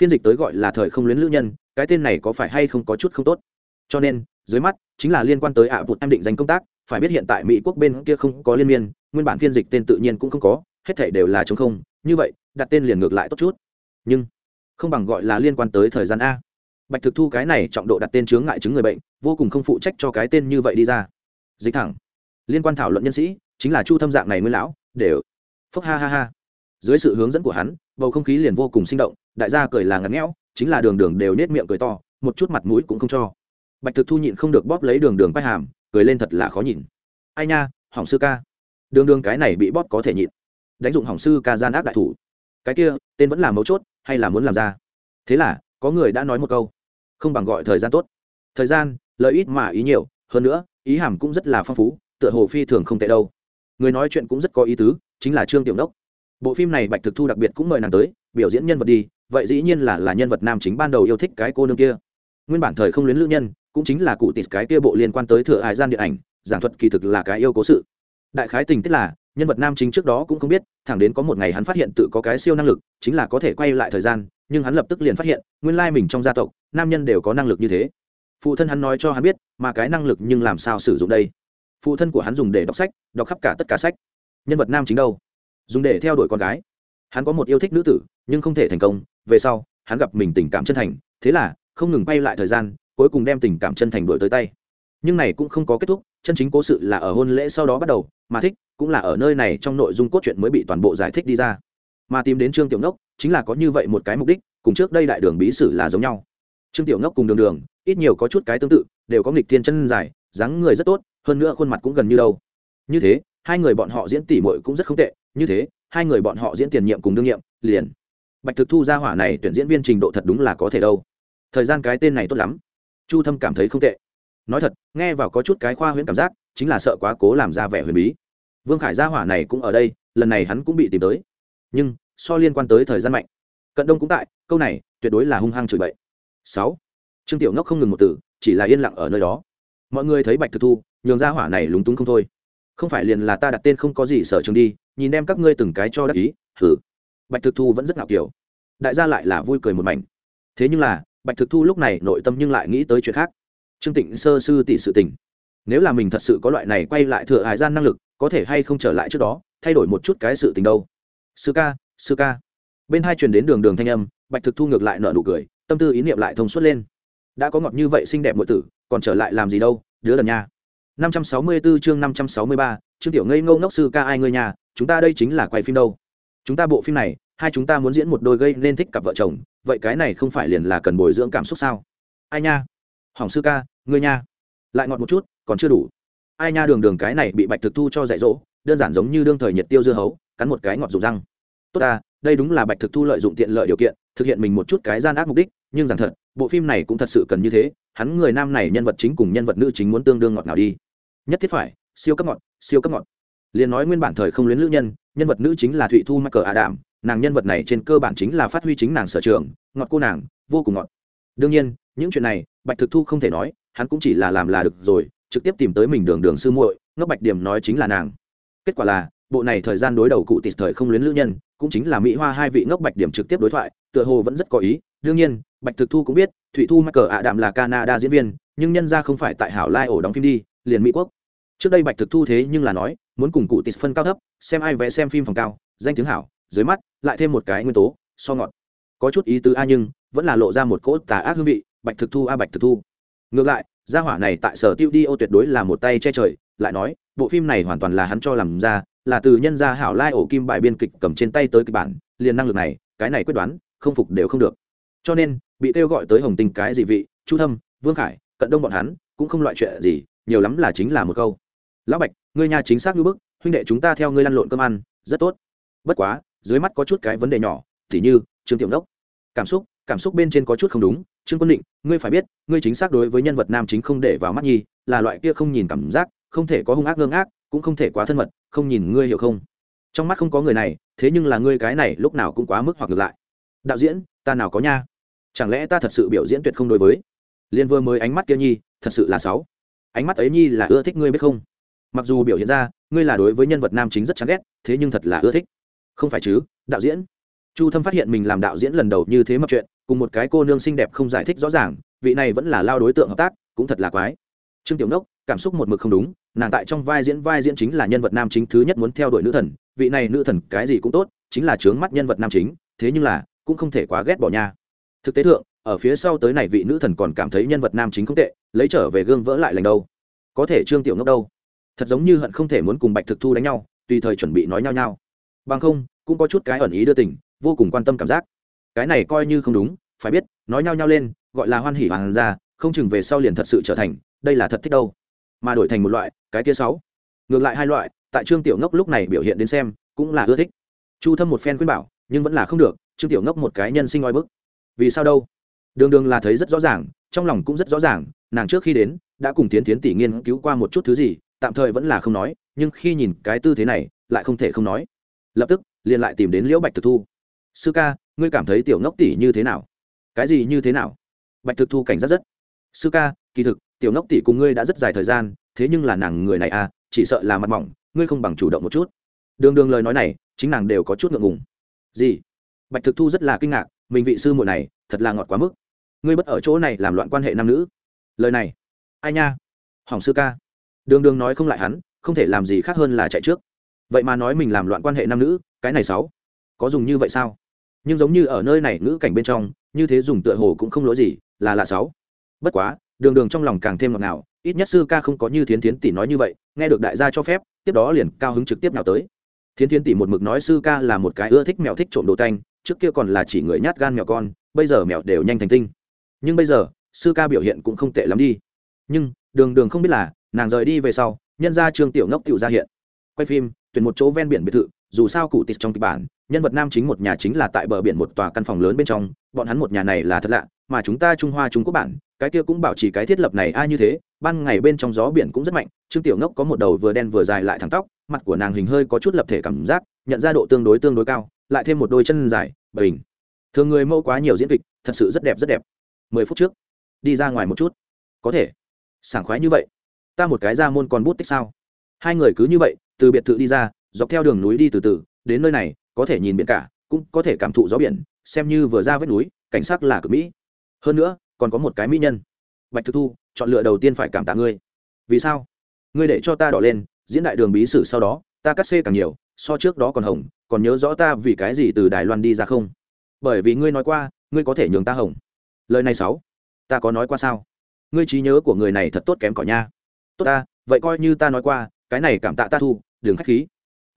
Phiên dịch tới gọi là thời không luyến lữ nhân, cái tên này có phải hay không có chút không tốt? Cho nên, dưới mắt, chính là liên quan tới ạ bụt em định danh công tác, phải biết hiện tại mỹ quốc bên kia không có liên miên, nguyên bản phiên dịch tên tự nhiên cũng không có, hết thể đều là chống không, như vậy, đặt tên liền ngược lại tốt chút. Nhưng, không bằng gọi là liên quan tới thời gian a. Bạch thực thu cái này trọng độ đặt tên chướng ngại chứng người bệnh, vô cùng không phụ trách cho cái tên như vậy đi ra. Dịch thẳng. Liên quan thảo luận nhân sĩ, chính là chu thâm dạng này nguyên lão, đều. Phúc ha ha ha dưới sự hướng dẫn của hắn, bầu không khí liền vô cùng sinh động, đại gia cười là ngắn ngẽo chính là đường đường đều nết miệng cười to, một chút mặt mũi cũng không cho. Bạch thực thu nhịn không được bóp lấy đường đường quay hàm, cười lên thật là khó nhìn ai nha, hỏng sư ca. Đường đường cái này bị bóp có thể nhịn. Đánh dụng hỏng sư ca gian ác đại thủ. Cái kia, tên vẫn là mấu chốt, hay là muốn làm ra? Thế là, có người đã nói một câu. Không bằng gọi thời gian tốt. Thời gian, lợi ít mà ý nhiều, hơn nữa, ý hàm cũng rất là phong phú, tựa hồ phi thường không tệ đâu. Người nói chuyện cũng rất có ý tứ, chính là trương tiểu đốc bộ phim này bạch thực thu đặc biệt cũng mời nàng tới, biểu diễn nhân vật đi, vậy dĩ nhiên là là nhân vật nam chính ban đầu yêu thích cái cô nương kia. Nguyên bản thời không luyến lữ nhân, cũng chính là cụ tịt cái kia bộ liên quan tới thừa hải gian điện ảnh, giảng thuật kỳ thực là cái yêu cố sự. Đại khái tình tiết là, nhân vật nam chính trước đó cũng không biết, thẳng đến có một ngày hắn phát hiện tự có cái siêu năng lực, chính là có thể quay lại thời gian, nhưng hắn lập tức liền phát hiện, nguyên lai mình trong gia tộc, nam nhân đều có năng lực như thế. Phụ thân hắn nói cho hắn biết, mà cái năng lực nhưng làm sao sử dụng đây? Phụ thân của hắn dùng để đọc sách, đọc khắp cả tất cả sách. Nhân vật nam chính đâu? Dùng để theo đuổi con gái. Hắn có một yêu thích nữ tử, nhưng không thể thành công, về sau, hắn gặp mình tình cảm chân thành, thế là, không ngừng quay lại thời gian, cuối cùng đem tình cảm chân thành đuổi tới tay. Nhưng này cũng không có kết thúc, chân chính cố sự là ở hôn lễ sau đó bắt đầu, mà thích cũng là ở nơi này trong nội dung cốt truyện mới bị toàn bộ giải thích đi ra. Mà tìm đến trương tiểu ngốc, chính là có như vậy một cái mục đích, cùng trước đây đại đường bí sử là giống nhau. Trương tiểu ngốc cùng đường đường, ít nhiều có chút cái tương tự, đều có nghịch thiên chân dài, dáng người rất tốt, hơn nữa khuôn mặt cũng gần như đâu. Như thế hai người bọn họ diễn tỉ mội cũng rất không tệ, như thế, hai người bọn họ diễn tiền nhiệm cùng đương nhiệm, liền. Bạch thực thu ra hỏa này tuyển diễn viên trình độ thật đúng là có thể đâu. Thời gian cái tên này tốt lắm. Chu thâm cảm thấy không tệ. Nói thật, nghe vào có chút cái khoa huyễn cảm giác, chính là sợ quá cố làm ra vẻ huyền bí. Vương khải gia hỏa này cũng ở đây, lần này hắn cũng bị tìm tới. Nhưng, so liên quan tới thời gian mạnh. Cận đông cũng tại, câu này, tuyệt đối là hung hăng chửi bậy. Sáu. Trương tiểu ngốc không ngừng một từ, chỉ là yên lặng ở nơi đó. Mọi người thấy bạch thực thu, nhường gia hỏa này lúng túng không thôi không phải liền là ta đặt tên không có gì sở trường đi, nhìn đem các ngươi từng cái cho đắc ý thử bạch thực thu vẫn rất ngạo kiểu. Đại gia lại là vui cười một mảnh. Thế nhưng là, bạch thực thu lúc này nội tâm nhưng lại nghĩ tới chuyện khác. Trương tịnh sơ sư tỷ sự tình. Nếu là mình thật sự có loại này quay lại thừa hải gian năng lực, có thể hay không trở lại trước đó, thay đổi một chút cái sự tình đâu. Sư ca sư ca. Bên hai truyền đến đường đường thanh âm, bạch thực thu ngược lại nợ nụ cười, tâm tư ý niệm lại thông suốt lên. Đã có ngọt như vậy xinh đẹp mọi tử, còn trở lại làm gì đâu, đứa đần nha. 564 chương 563, chương tiểu ngây ngô ngốc sư ca ai người nhà chúng ta đây chính là quay phim đâu? Chúng ta bộ phim này hai chúng ta muốn diễn một đôi gây nên thích cặp vợ chồng vậy cái này không phải liền là cần bồi dưỡng cảm xúc sao? Ai nha? Hỏng sư ca ngươi nha. Lại ngọt một chút còn chưa đủ. Ai nha đường đường cái này bị bạch thực thu cho dạy dỗ đơn giản giống như đương thời nhiệt tiêu dưa hấu cắn một cái ngọt rụng răng. Tốt ta đây đúng là bạch thực thu lợi dụng tiện lợi điều kiện thực hiện mình một chút cái gian ác mục đích nhưng rằng thật bộ phim này cũng thật sự cần như thế hắn người nam này nhân vật chính cùng nhân vật nữ chính muốn tương đương ngọt nào đi nhất thiết phải, siêu cấp ngọt, siêu cấp ngọt. Liền nói nguyên bản thời không luyến lữ nhân nhân vật nữ chính là thụy thu mắc cờ ả đạm nàng nhân vật này trên cơ bản chính là phát huy chính nàng sở trường, ngọt cô nàng, vô cùng ngọt. Đương nhiên, những chuyện này, bạch thực thu không thể nói, hắn cũng chỉ là làm là được rồi, trực tiếp tìm tới mình đường đường sư muội, ngốc bạch điểm nói chính là nàng. Kết quả là, bộ này thời gian đối đầu cụ tịt thời không luyến lữ nhân, cũng chính là mỹ hoa hai vị ngốc bạch điểm trực tiếp đối thoại, tựa hồ vẫn rất có ý. Đương nhiên, bạch thực thu cũng biết, thụy thu mắc cờ ạ đạm là canada diễn viên, nhưng nhân ra không phải tại hảo lai ổ đóng phim đi, liền mỹ quốc trước đây bạch thực thu thế nhưng là nói, muốn cùng cụ tịt phân cao thấp, xem ai vẽ xem phim phòng cao, danh tiếng hảo, dưới mắt, lại thêm một cái nguyên tố, so ngọt. Có chút ý tứ a nhưng, vẫn là lộ ra một cỗ tà ác hương vị, bạch thực thu a bạch thực thu. Ngược lại, gia hỏa này tại sở tiêu đi ô tuyệt đối là một tay che trời, lại nói, bộ phim này hoàn toàn là hắn cho làm ra, là từ nhân gia hảo lai ổ kim bài biên kịch cầm trên tay tới kịch bản, liền năng lực này, cái này quyết đoán, không phục đều không được. Cho nên, bị kêu gọi tới hồng tình cái gì vị, chu thâm, vương khải, cận đông bọn hắn, cũng không loại chuyện gì, nhiều lắm là chính là một câu lão bạch, ngươi nhà chính xác như bức, huynh đệ chúng ta theo ngươi lăn lộn cơm ăn, rất tốt. Bất quá, dưới mắt có chút cái vấn đề nhỏ Thì như, trương tiểu đốc. Cảm xúc cảm xúc bên trên có chút không đúng, trương quân định, ngươi phải biết, ngươi chính xác đối với nhân vật nam chính không để vào mắt nhi, là loại kia không nhìn cảm giác, không thể có hung ác ngưng ác cũng không thể quá thân mật, không nhìn ngươi hiểu không? Trong mắt không có người này, thế nhưng là ngươi cái này lúc nào cũng quá mức hoặc ngược lại. Đạo diễn, ta nào có nha? Chẳng lẽ ta thật sự biểu diễn tuyệt không đối với? Liên vừa mới ánh mắt kia nhi, thật sự là sáu ánh mắt ấy nhi là ưa thích ngươi biết không? Mặc dù biểu hiện ra ngươi là đối với nhân vật nam chính rất chán ghét thế nhưng thật là ưa thích. Không phải chứ đạo diễn. Chu thâm phát hiện mình làm đạo diễn lần đầu như thế mập chuyện cùng một cái cô nương xinh đẹp không giải thích rõ ràng vị này vẫn là lao đối tượng hợp tác cũng thật là quái. Trương tiểu Nốc, cảm xúc một mực không đúng nàng tại trong vai diễn vai diễn chính là nhân vật nam chính thứ nhất muốn theo đuổi nữ thần vị này nữ thần cái gì cũng tốt chính là chướng mắt nhân vật nam chính thế nhưng là cũng không thể quá ghét bỏ nha. Thực tế thượng ở phía sau tới này vị nữ thần còn cảm thấy nhân vật nam chính không tệ lấy trở về gương vỡ lại lành đâu. Có thể trương tiểu ngốc đâu? Thật giống như hận không thể muốn cùng bạch thực thu đánh nhau, tùy thời chuẩn bị nói nhau nhau. Bằng không, cũng có chút cái ẩn ý đưa tình, vô cùng quan tâm cảm giác. Cái này coi như không đúng, phải biết, nói nhau nhau lên, gọi là hoan hỉ hoàng gia, không chừng về sau liền thật sự trở thành, đây là thật thích đâu. Mà đổi thành một loại, cái kia sáu. Ngược lại hai loại, tại trương tiểu ngốc lúc này biểu hiện đến xem, cũng là ưa thích. Chu thâm một phen khuyên bảo, nhưng vẫn là không được, trương tiểu ngốc một cái nhân sinh oi bức. Vì sao đâu? Đường đường là thấy rất rõ ràng, trong lòng cũng rất rõ ràng, nàng trước khi đến, đã cùng tiến tiến tỷ nghiên cứu qua một chút thứ gì tạm thời vẫn là không nói, nhưng khi nhìn cái tư thế này, lại không thể không nói. Lập tức, liền lại tìm đến liễu bạch thực thu. Sư ca, ngươi cảm thấy tiểu ngốc tỷ như thế nào? Cái gì như thế nào? Bạch thực thu cảnh giác rất. Sư ca, kỳ thực, tiểu ngốc tỷ cùng ngươi đã rất dài thời gian, thế nhưng là nàng người này à chỉ sợ là mặt mỏng, ngươi không bằng chủ động một chút. Đường đường lời nói này, chính nàng đều có chút ngượng ngùng. Gì? Bạch thực thu rất là kinh ngạc, mình vị sư muội này, thật là ngọt quá mức. Ngươi bất ở chỗ này làm loạn quan hệ nam nữ. Lời này. Ai nha? Hỏng sư ca đường đường nói không lại hắn, không thể làm gì khác hơn là chạy trước. Vậy mà nói mình làm loạn quan hệ nam nữ, cái này sáu có dùng như vậy sao? Nhưng giống như ở nơi này ngữ cảnh bên trong, như thế dùng tựa hồ cũng không lỗi gì, là là sáu bất quá, đường đường trong lòng càng thêm ngọt ngào, ít nhất sư ca không có như thiến thiến tỷ nói như vậy, nghe được đại gia cho phép, tiếp đó liền cao hứng trực tiếp nào tới. Thiến thiến tỷ một mực nói sư ca là một cái ưa thích mèo thích trộm đồ tanh, trước kia còn là chỉ người nhát gan mèo con, bây giờ mèo đều nhanh thành tinh. Nhưng bây giờ, sư ca biểu hiện cũng không tệ lắm đi. Nhưng, đường đường không biết là nàng rời đi về sau, nhân gia trương tiểu ngốc tiểu ra hiện. Quay phim, tuyển một chỗ ven biển biệt thự, dù sao cụ tịt trong kịch bản, nhân vật nam chính một nhà chính là tại bờ biển một tòa căn phòng lớn bên trong, bọn hắn một nhà này là thật lạ, mà chúng ta trung hoa trung quốc bản, cái kia cũng bảo trì cái thiết lập này ai như thế, ban ngày bên trong gió biển cũng rất mạnh, trương tiểu ngốc có một đầu vừa đen vừa dài lại thẳng tóc, mặt của nàng hình hơi có chút lập thể cảm giác, nhận ra độ tương đối tương đối cao, lại thêm một đôi chân dài, bình. Thường người mẫu quá nhiều diễn kịch, thật sự rất đẹp rất đẹp. Mười phút trước, đi ra ngoài một chút. Có thể. Sảng khoái như vậy ta một cái ra môn còn bút tích sao? Hai người cứ như vậy, từ biệt thự đi ra, dọc theo đường núi đi từ từ, đến nơi này, có thể nhìn biển cả, cũng có thể cảm thụ gió biển, xem như vừa ra vết núi, cảnh sắc là cực mỹ. Hơn nữa, còn có một cái mỹ nhân. Bạch thực thu, chọn lựa đầu tiên phải cảm tạ ngươi. Vì sao? Ngươi để cho ta đỏ lên, diễn đại đường bí sử sau đó, ta cắt xê càng nhiều, so trước đó còn hồng, còn nhớ rõ ta vì cái gì từ đài loan đi ra không? Bởi vì ngươi nói qua, ngươi có thể nhường ta hồng. Lời này sáu ta có nói qua sao? Ngươi trí nhớ của người này thật tốt kém cỏi nha tốt ta, vậy coi như ta nói qua, cái này cảm tạ ta thu, đừng k h á c h khí.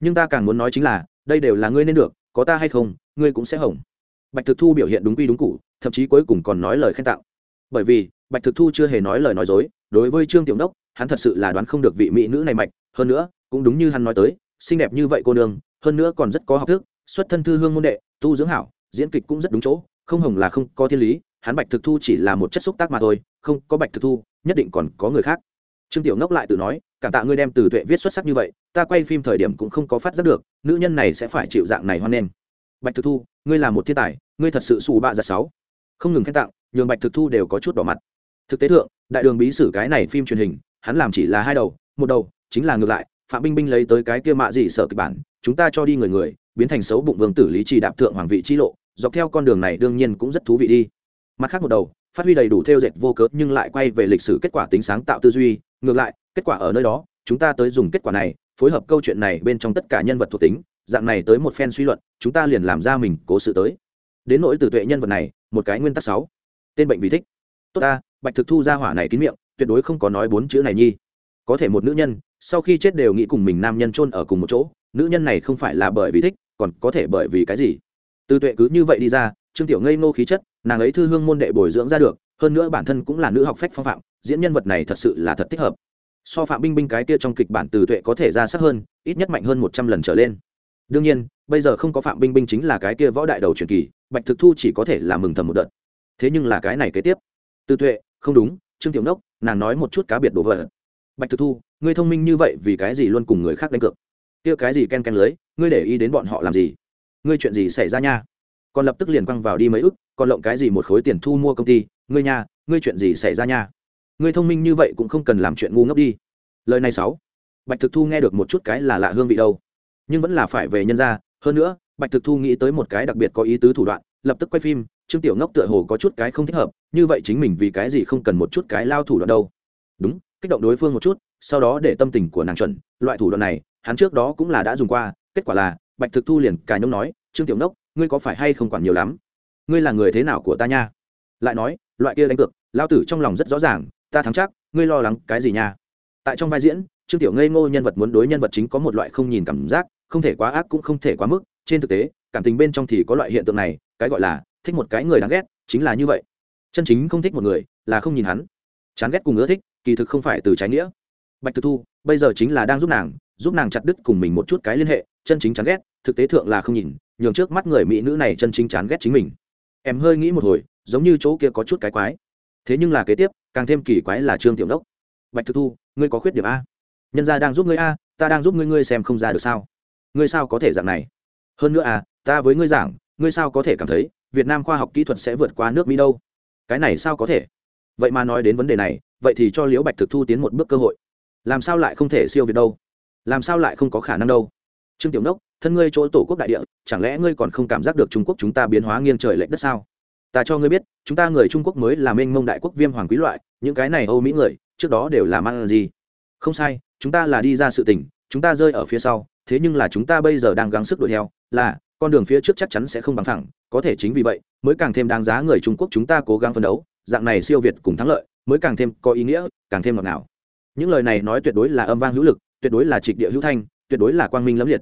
Nhưng ta càng muốn nói chính là, đây đều là ngươi nên được, có ta hay không, ngươi cũng sẽ hỏng. Bạch thực thu biểu hiện đúng quy đúng cụ thậm chí cuối cùng còn nói lời khen tạo. Bởi vì, bạch thực thu chưa hề nói lời nói dối, đối với trương tiểu đốc, hắn thật sự là đoán không được vị mỹ nữ này mạch hơn nữa, cũng đúng như hắn nói tới, xinh đẹp như vậy cô nương, hơn nữa còn rất có học thức, xuất thân thư hương môn đệ, tu dưỡng hảo, diễn kịch cũng rất đúng chỗ, không hồng là không có thiên lý, hắn bạch thực thu chỉ là một chất xúc tác mà thôi, không có bạch thực thu, nhất định còn có người khác trương tiểu ngốc lại tự nói, cảm tạ ngươi đem từ tuệ viết xuất sắc như vậy, ta quay phim thời điểm cũng không có phát giác được, nữ nhân này sẽ phải chịu dạng này hoan nghênh. Bạch thực thu, ngươi là một thiên tài, ngươi thật sự xù bạ giật sáu. Không ngừng khen tặng, nhường bạch thực thu đều có chút đỏ mặt. Thực tế thượng, đại đường bí sử cái này phim truyền hình, hắn làm chỉ là hai đầu, một đầu chính là ngược lại, phạm binh binh lấy tới cái kia mạ gì sợ kịch bản, chúng ta cho đi người người, biến thành xấu bụng vương tử lý trì đạp thượng hoàng vị chi lộ, dọc theo con đường này đương nhiên cũng rất thú vị đi. Mặt khác một đầu phát huy đầy đủ theo dệt vô cớ nhưng lại quay về lịch sử kết quả tính sáng tạo tư duy. Ngược lại, kết quả ở nơi đó, chúng ta tới dùng kết quả này, phối hợp câu chuyện này bên trong tất cả nhân vật thuộc tính, dạng này tới một phen suy luận, chúng ta liền làm ra mình cố sự tới. Đến nỗi từ tuệ nhân vật này, một cái nguyên tắc sáu. Tên bệnh vì thích. Tốt ta, bạch thực thu ra hỏa này kín miệng, tuyệt đối không có nói bốn chữ này nhi. Có thể một nữ nhân, sau khi chết đều nghĩ cùng mình nam nhân chôn ở cùng một chỗ, nữ nhân này không phải là bởi vì thích, còn có thể bởi vì cái gì? Từ tuệ cứ như vậy đi ra, trương tiểu ngây ngô khí chất nàng ấy thư hương môn đệ bồi dưỡng ra được, hơn nữa bản thân cũng là nữ học phách phong phạm, diễn nhân vật này thật sự là thật thích hợp. So phạm binh binh cái kia trong kịch bản từ tuệ có thể ra sắc hơn, ít nhất mạnh hơn một trăm lần trở lên. Đương nhiên, bây giờ không có phạm binh binh chính là cái kia võ đại đầu truyền kỳ, bạch thực thu chỉ có thể là mừng thầm một đợt. Thế nhưng là cái này kế tiếp. Từ tuệ, không đúng, trương tiểu nốc, nàng nói một chút cá biệt đồ vật. Bạch thực thu, ngươi thông minh như vậy vì cái gì luôn cùng người khác đánh cược? Kia cái gì ken ken lưới, ngươi để ý đến bọn họ làm gì? Ngươi chuyện gì xảy ra nha? Còn lập tức liền quăng vào đi mấy ức, còn lộng cái gì một khối tiền thu mua công ty, ngươi nha, ngươi chuyện gì xảy ra nha? Ngươi thông minh như vậy cũng không cần làm chuyện ngu ngốc đi. Lời này sáu, bạch thực thu nghe được một chút cái là lạ hương vị đâu. Nhưng vẫn là phải về nhân ra, hơn nữa, bạch thực thu nghĩ tới một cái đặc biệt có ý tứ thủ đoạn, lập tức quay phim, trương tiểu ngốc tựa hồ có chút cái không thích hợp, như vậy chính mình vì cái gì không cần một chút cái lao thủ đoạn đâu. Đúng, kích động đối phương một chút, sau đó để tâm tình của nàng chuẩn, loại thủ đoạn này, hắn trước đó cũng là đã dùng qua, kết quả là, bạch thực thu liền cài nhông nói, trương tiểu Ngốc ngươi có phải hay không quản nhiều lắm? Ngươi là người thế nào của ta nha? Lại nói, loại kia đánh cược lao tử trong lòng rất rõ ràng, ta thắng chắc, ngươi lo lắng cái gì nha? Tại trong vai diễn, trương tiểu ngây ngô nhân vật muốn đối nhân vật chính có một loại không nhìn cảm giác, không thể quá ác cũng không thể quá mức. Trên thực tế, cảm tình bên trong thì có loại hiện tượng này, cái gọi là thích một cái người đáng ghét, chính là như vậy. Chân chính không thích một người là không nhìn hắn. Chán ghét cùng ưa thích, kỳ thực không phải từ trái nghĩa. Bạch thực thu, bây giờ chính là đang giúp nàng giúp nàng chặt đứt cùng mình một chút cái liên hệ, chân chính chán ghét, thực tế thượng là không nhìn nhường trước mắt người mỹ nữ này chân chính chán ghét chính mình. Em hơi nghĩ một hồi, giống như chỗ kia có chút cái quái. Thế nhưng là kế tiếp, càng thêm kỳ quái là trương tiểu đốc. Bạch thực thu, ngươi có khuyết điểm a? Nhân gia đang giúp ngươi a, ta đang giúp ngươi ngươi xem không ra được sao? Ngươi sao có thể dạng này? Hơn nữa à ta với ngươi giảng, ngươi sao có thể cảm thấy, việt nam khoa học kỹ thuật sẽ vượt qua nước mỹ đâu? Cái này sao có thể? Vậy mà nói đến vấn đề này, vậy thì cho liễu bạch thực thu tiến một bước cơ hội. Làm sao lại không thể siêu việt đâu? Làm sao lại không có khả năng đâu? Trương tiểu nốc thân ngươi chỗ tổ quốc đại địa, chẳng lẽ ngươi còn không cảm giác được trung quốc chúng ta biến hóa nghiêng trời lệch đất sao? Ta cho ngươi biết, chúng ta người trung quốc mới là mênh mông đại quốc viêm hoàng quý loại, những cái này âu mỹ người, trước đó đều là mang gì? Không sai, chúng ta là đi ra sự tình, chúng ta rơi ở phía sau, thế nhưng là chúng ta bây giờ đang gắng sức đuổi theo, là, con đường phía trước chắc chắn sẽ không bằng thẳng có thể chính vì vậy, mới càng thêm đáng giá người trung quốc chúng ta cố gắng phấn đấu, dạng này siêu việt cùng thắng lợi, mới càng thêm có ý nghĩa, càng thêm ngọt ngào. Những lời này nói tuyệt đối là âm vang hữu lực, tuyệt đối là trịch địa hữu thanh, tuyệt đối là quang minh lẫm liệt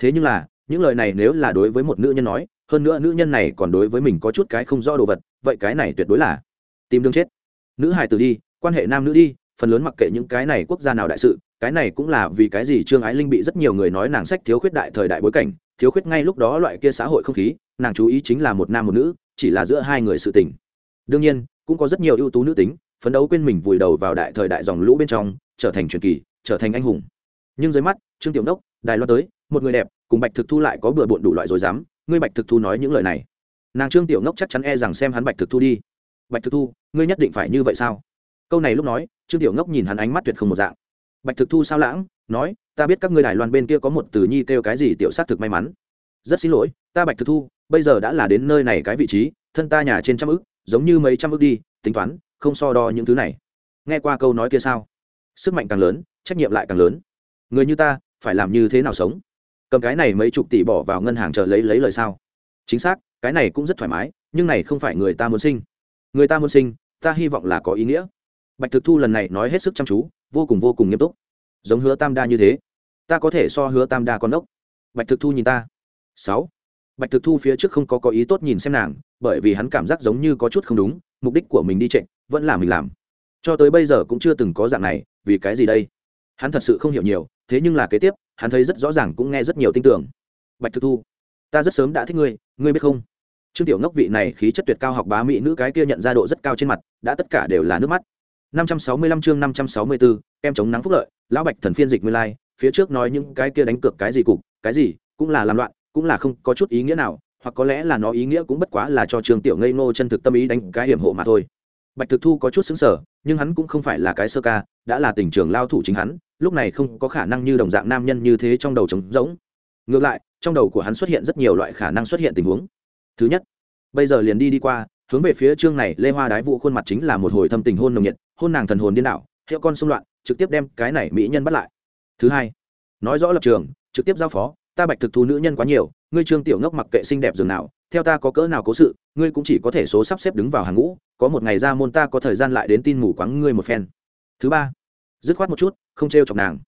thế nhưng là, những lời này nếu là đối với một nữ nhân nói, hơn nữa nữ nhân này còn đối với mình có chút cái không rõ đồ vật, vậy cái này tuyệt đối là tìm đường chết. Nữ hài tử đi, quan hệ nam nữ đi, phần lớn mặc kệ những cái này quốc gia nào đại sự, cái này cũng là vì cái gì trương ái linh bị rất nhiều người nói nàng sách thiếu khuyết đại thời đại bối cảnh, thiếu khuyết ngay lúc đó loại kia xã hội không khí, nàng chú ý chính là một nam một nữ, chỉ là giữa hai người sự tình. Đương nhiên, cũng có rất nhiều ưu tú nữ tính, phấn đấu quên mình vùi đầu vào đại thời đại dòng lũ bên trong, trở thành truyền kỳ, trở thành anh hùng. Nhưng dưới mắt, trương tiểu đốc, đài loan tới một người đẹp, cùng bạch thực thu lại có bừa bộn đủ loại rồi dám, ngươi bạch thực thu nói những lời này. Nàng trương tiểu ngốc chắc chắn e rằng xem hắn bạch thực thu đi. Bạch thực thu, ngươi nhất định phải như vậy sao? Câu này lúc nói, trương tiểu ngốc nhìn hắn ánh mắt tuyệt không một dạng. Bạch thực thu sao lãng, nói, ta biết các ngươi đài loan bên kia có một từ nhi kêu cái gì tiểu s á t thực may mắn. Rất xin lỗi, ta bạch thực thu, bây giờ đã là đến nơi này cái vị trí, thân ta nhà trên trăm ức giống như mấy trăm ức đi, tính toán, không so đo những thứ này. Nghe qua câu nói kia sao? Sức mạnh càng lớn, trách nhiệm lại càng lớn. Người như ta, phải làm như thế nào sống? Cầm cái này mấy chục tỷ bỏ vào ngân hàng chờ lấy lấy lời sao? Chính xác, cái này cũng rất thoải mái, nhưng này không phải người ta muốn sinh. Người ta muốn sinh, ta hy vọng là có ý nghĩa. Bạch thực thu lần này nói hết sức chăm chú, vô cùng vô cùng nghiêm túc. Giống hứa tam đa như thế, ta có thể so hứa tam đa con ốc. Bạch thực thu nhìn ta. Sáu. Bạch thực thu phía trước không có có ý tốt nhìn xem nàng, bởi vì hắn cảm giác giống như có chút không đúng, mục đích của mình đi trịnh vẫn là mình làm. Cho tới bây giờ cũng chưa từng có dạng này, vì cái gì đây? Hắn thật sự không hiểu nhiều thế nhưng là kế tiếp hắn thấy rất rõ ràng cũng nghe rất nhiều tin tưởng. Bạch thực thu ta rất sớm đã thích ngươi ngươi biết không? Trương tiểu ngốc vị này khí chất tuyệt cao học bá mỹ nữ cái kia nhận ra độ rất cao trên mặt đã tất cả đều là nước mắt. 565 chương 564, em chống nắng phúc lợi lão bạch thần phiên dịch nguyên lai like, phía trước nói những cái kia đánh cược cái gì cục cái gì cũng là làm loạn cũng là không có chút ý nghĩa nào hoặc có lẽ là nó ý nghĩa cũng bất quá là cho trường tiểu ngây ngô chân thực tâm ý đánh cái hiểm hộ mà thôi. Bạch thực thu có chút xứng sở nhưng hắn cũng không phải là cái sơ ca đã là tình trường lao thủ chính hắn lúc này không có khả năng như đồng dạng nam nhân như thế trong đầu trống rỗng. Ngược lại, trong đầu của hắn xuất hiện rất nhiều loại khả năng xuất hiện tình huống. Thứ nhất, bây giờ liền đi đi qua, hướng về phía chương này, lê hoa đái vụ khuôn mặt chính là một hồi thâm tình hôn nồng nhiệt, hôn nàng thần hồn điên đảo, hiệu con xung loạn, trực tiếp đem cái này mỹ nhân bắt lại. Thứ hai, nói rõ lập trường, trực tiếp giao phó, ta bạch thực thu nữ nhân quá nhiều, ngươi trương tiểu ngốc mặc kệ xinh đẹp dường nào, theo ta có cỡ nào cố sự, ngươi cũng chỉ có thể số sắp xếp đứng vào hàng ngũ, có một ngày ra môn ta có thời gian lại đến tin mù quáng ngươi một phen. Thứ ba, dứt khoát một chút không t chọc nàng.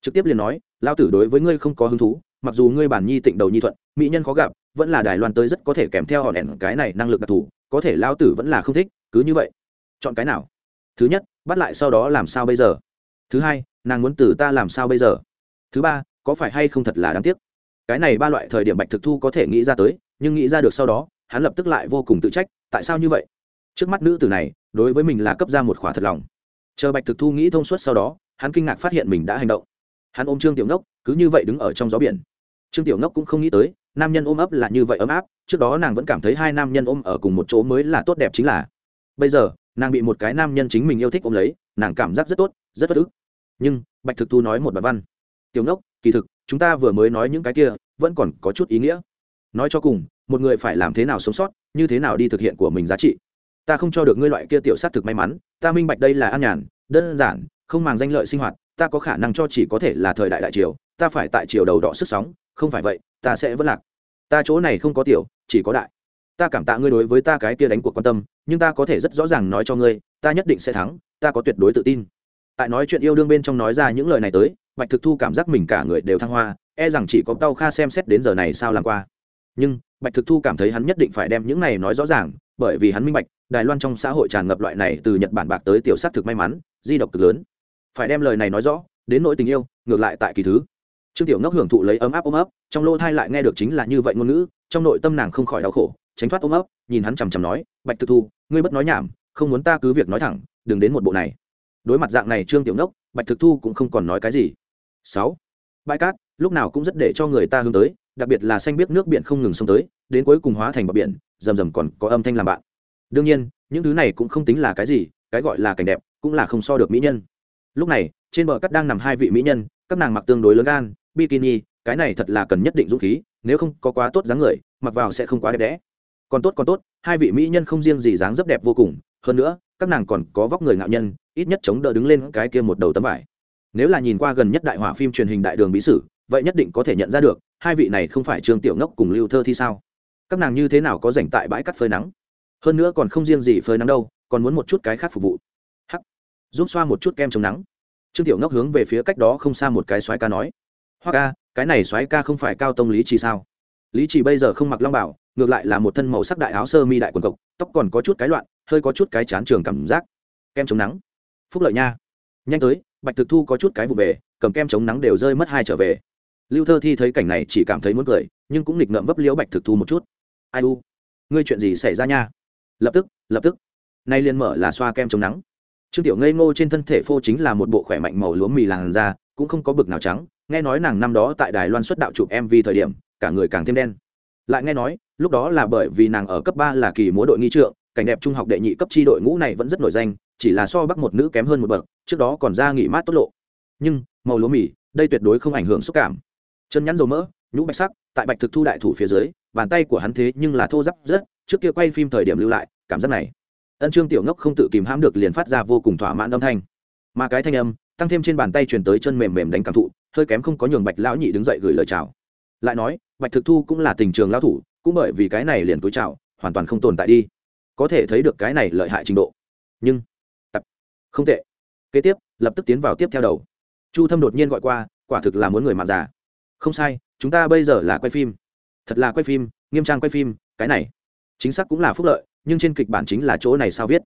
Trực tiếp liền nói lao tử đối với ngươi không có hứng thú, mặc dù ngươi bản nhi tịnh đầu nhi thuận, mỹ nhân khó gặp, vẫn là đài loan tới rất có thể kèm theo họ đèn cái này năng lực đặc thù, có thể lao tử vẫn là không thích, cứ như vậy. Chọn cái nào? Thứ nhất, bắt lại sau đó làm sao bây giờ? Thứ hai, nàng muốn tử ta làm sao bây giờ? Thứ ba, có phải hay không thật là đáng tiếc? Cái này ba loại thời điểm bạch thực thu có thể nghĩ ra tới, nhưng nghĩ ra được sau đó, hắn lập tức lại vô cùng tự trách, tại sao như vậy? Trước mắt nữ tử này, đối với mình là cấp ra một khỏa thật lòng. Chờ bạch thực thu nghĩ thông suốt sau đó hắn kinh ngạc phát hiện mình đã hành động. Hắn ôm trương tiểu ngốc, cứ như vậy đứng ở trong gió biển. Trương tiểu ngốc cũng không nghĩ tới, nam nhân ôm ấp là như vậy ấm áp, trước đó nàng vẫn cảm thấy hai nam nhân ôm ở cùng một chỗ mới là tốt đẹp chính là. Bây giờ, nàng bị một cái nam nhân chính mình yêu thích ôm lấy, nàng cảm giác rất tốt, rất bất ức. Nhưng, bạch thực thu nói một bài văn. Tiểu ngốc, kỳ thực, chúng ta vừa mới nói những cái kia, vẫn còn có chút ý nghĩa. Nói cho cùng, một người phải làm thế nào sống sót, như thế nào đi thực hiện của mình giá trị. Ta không cho được ngươi loại kia tiểu sát thực may mắn, ta minh bạch đây là an nhàn, đơn giản không màng danh lợi sinh hoạt, ta có khả năng cho chỉ có thể là thời đại đại triều, ta phải tại triều đầu đỏ sức sóng, không phải vậy, ta sẽ vẫn lạc. Ta chỗ này không có tiểu, chỉ có đại. Ta cảm tạ ngươi đối với ta cái kia đánh cuộc quan tâm, nhưng ta có thể rất rõ ràng nói cho ngươi, ta nhất định sẽ thắng, ta có tuyệt đối tự tin. Tại nói chuyện yêu đương bên trong nói ra những lời này tới, bạch thực thu cảm giác mình cả người đều thăng hoa e rằng chỉ có tao kha xem xét đến giờ này sao làm qua. Nhưng, bạch thực thu cảm thấy hắn nhất định phải đem những này nói rõ ràng, bởi vì hắn minh bạch, đài loan trong xã hội tràn ngập loại này từ nhật bản bạc tới tiểu s á t thực may mắn, di độc cực lớn phải đem lời này nói rõ, đến nỗi tình yêu, ngược lại tại kỳ thứ. Trương tiểu ngốc hưởng thụ lấy ấm áp ôm ấp, trong lỗ thai lại nghe được chính là như vậy ngôn ngữ, trong nội tâm nàng không khỏi đau khổ, tránh thoát ôm ấp, nhìn hắn chằm chằm nói, bạch thực thu, ngươi bất nói nhảm, không muốn ta cứ việc nói thẳng, đừng đến một bộ này. Đối mặt dạng này trương tiểu ngốc, bạch thực thu cũng không còn nói cái gì. Sáu, bãi cát, lúc nào cũng rất để cho người ta hướng tới, đặc biệt là xanh biết nước biển không ngừng xông tới, đến cuối cùng hóa thành bờ biển, rầm rầm còn có âm thanh làm bạn. Đương nhiên, những thứ này cũng không tính là cái gì, cái gọi là cảnh đẹp, cũng là không so được mỹ nhân lúc này, trên bờ cắt đang nằm hai vị mỹ nhân, các nàng mặc tương đối lớn gan, bikini, cái này thật là cần nhất định dũng khí, nếu không có quá tốt dáng người, mặc vào sẽ không quá đẹp đẽ. Còn tốt còn tốt, hai vị mỹ nhân không riêng gì dáng rất đẹp vô cùng, hơn nữa, các nàng còn có vóc người ngạo nhân, ít nhất chống đỡ đứng lên cái kia một đầu tấm vải. Nếu là nhìn qua gần nhất đại hỏa phim truyền hình đại đường bí sử, vậy nhất định có thể nhận ra được, hai vị này không phải trương tiểu ngốc cùng lưu thơ thi sao? Các nàng như thế nào có dành tại bãi cắt phơi nắng? Hơn nữa còn không riêng gì phơi nắng đâu, còn muốn một chút cái khác phục vụ giúp xoa một chút kem chống nắng. Trương tiểu ngốc hướng về phía cách đó không xa một cái xoáy ca nói, hoa ca, cái này xoáy ca không phải cao tông lý trì sao? Lý trì bây giờ không mặc long bảo, ngược lại là một thân màu sắc đại áo sơ mi đại quần cộc, tóc còn có chút cái loạn, hơi có chút cái chán trường cảm giác. Kem chống nắng. Phúc lợi nha. Nhanh tới, bạch thực thu có chút cái vụ về, cầm kem chống nắng đều rơi mất hai trở về. Lưu thơ thi thấy cảnh này chỉ cảm thấy muốn cười, nhưng cũng nghịch ngợm vấp liễu bạch thực thu một chút. Ai u? Ngươi chuyện gì xảy ra nha? Lập tức lập tức. Nay liền mở là xoa kem chống nắng trương tiểu ngây ngô trên thân thể phô chính là một bộ khỏe mạnh màu lúa mì làn da, cũng không có bực nào trắng, nghe nói nàng năm đó tại đài loan xuất đạo chụp mv thời điểm, cả người càng thêm đen. Lại nghe nói, lúc đó là bởi vì nàng ở cấp ba là kỳ múa đội nghi trượng, cảnh đẹp trung học đệ nhị cấp tri đội ngũ này vẫn rất nổi danh, chỉ là so bắc một nữ kém hơn một bậc, trước đó còn ra nghỉ mát tốt lộ. Nhưng, màu lúa mì, đây tuyệt đối không ảnh hưởng xúc cảm. Chân nhắn dầu mỡ, nhũ bạch sắc, tại bạch thực thu đại thủ phía dưới, bàn tay của hắn thế nhưng là thô giáp rất, trước kia quay phim thời điểm lưu lại, cảm giác này ân trương tiểu ngốc không tự kìm hãm được liền phát ra vô cùng thỏa mãn âm thanh. Mà cái thanh âm, tăng thêm trên bàn tay truyền tới chân mềm mềm đánh cảm thụ, hơi kém không có nhường bạch lão nhị đứng dậy gửi lời chào. Lại nói, bạch thực thu cũng là tình trường lão thủ, cũng bởi vì cái này liền túi chào, hoàn toàn không tồn tại đi. Có thể thấy được cái này lợi hại trình độ. Nhưng, tập, không tệ. Kế tiếp, lập tức tiến vào tiếp theo đầu. Chu thâm đột nhiên gọi qua, quả thực là muốn người mà già. Không sai, chúng ta bây giờ là quay phim. Thật là quay phim, nghiêm trang quay phim, cái này, chính xác cũng là phúc lợi nhưng trên kịch bản chính là chỗ này sao viết?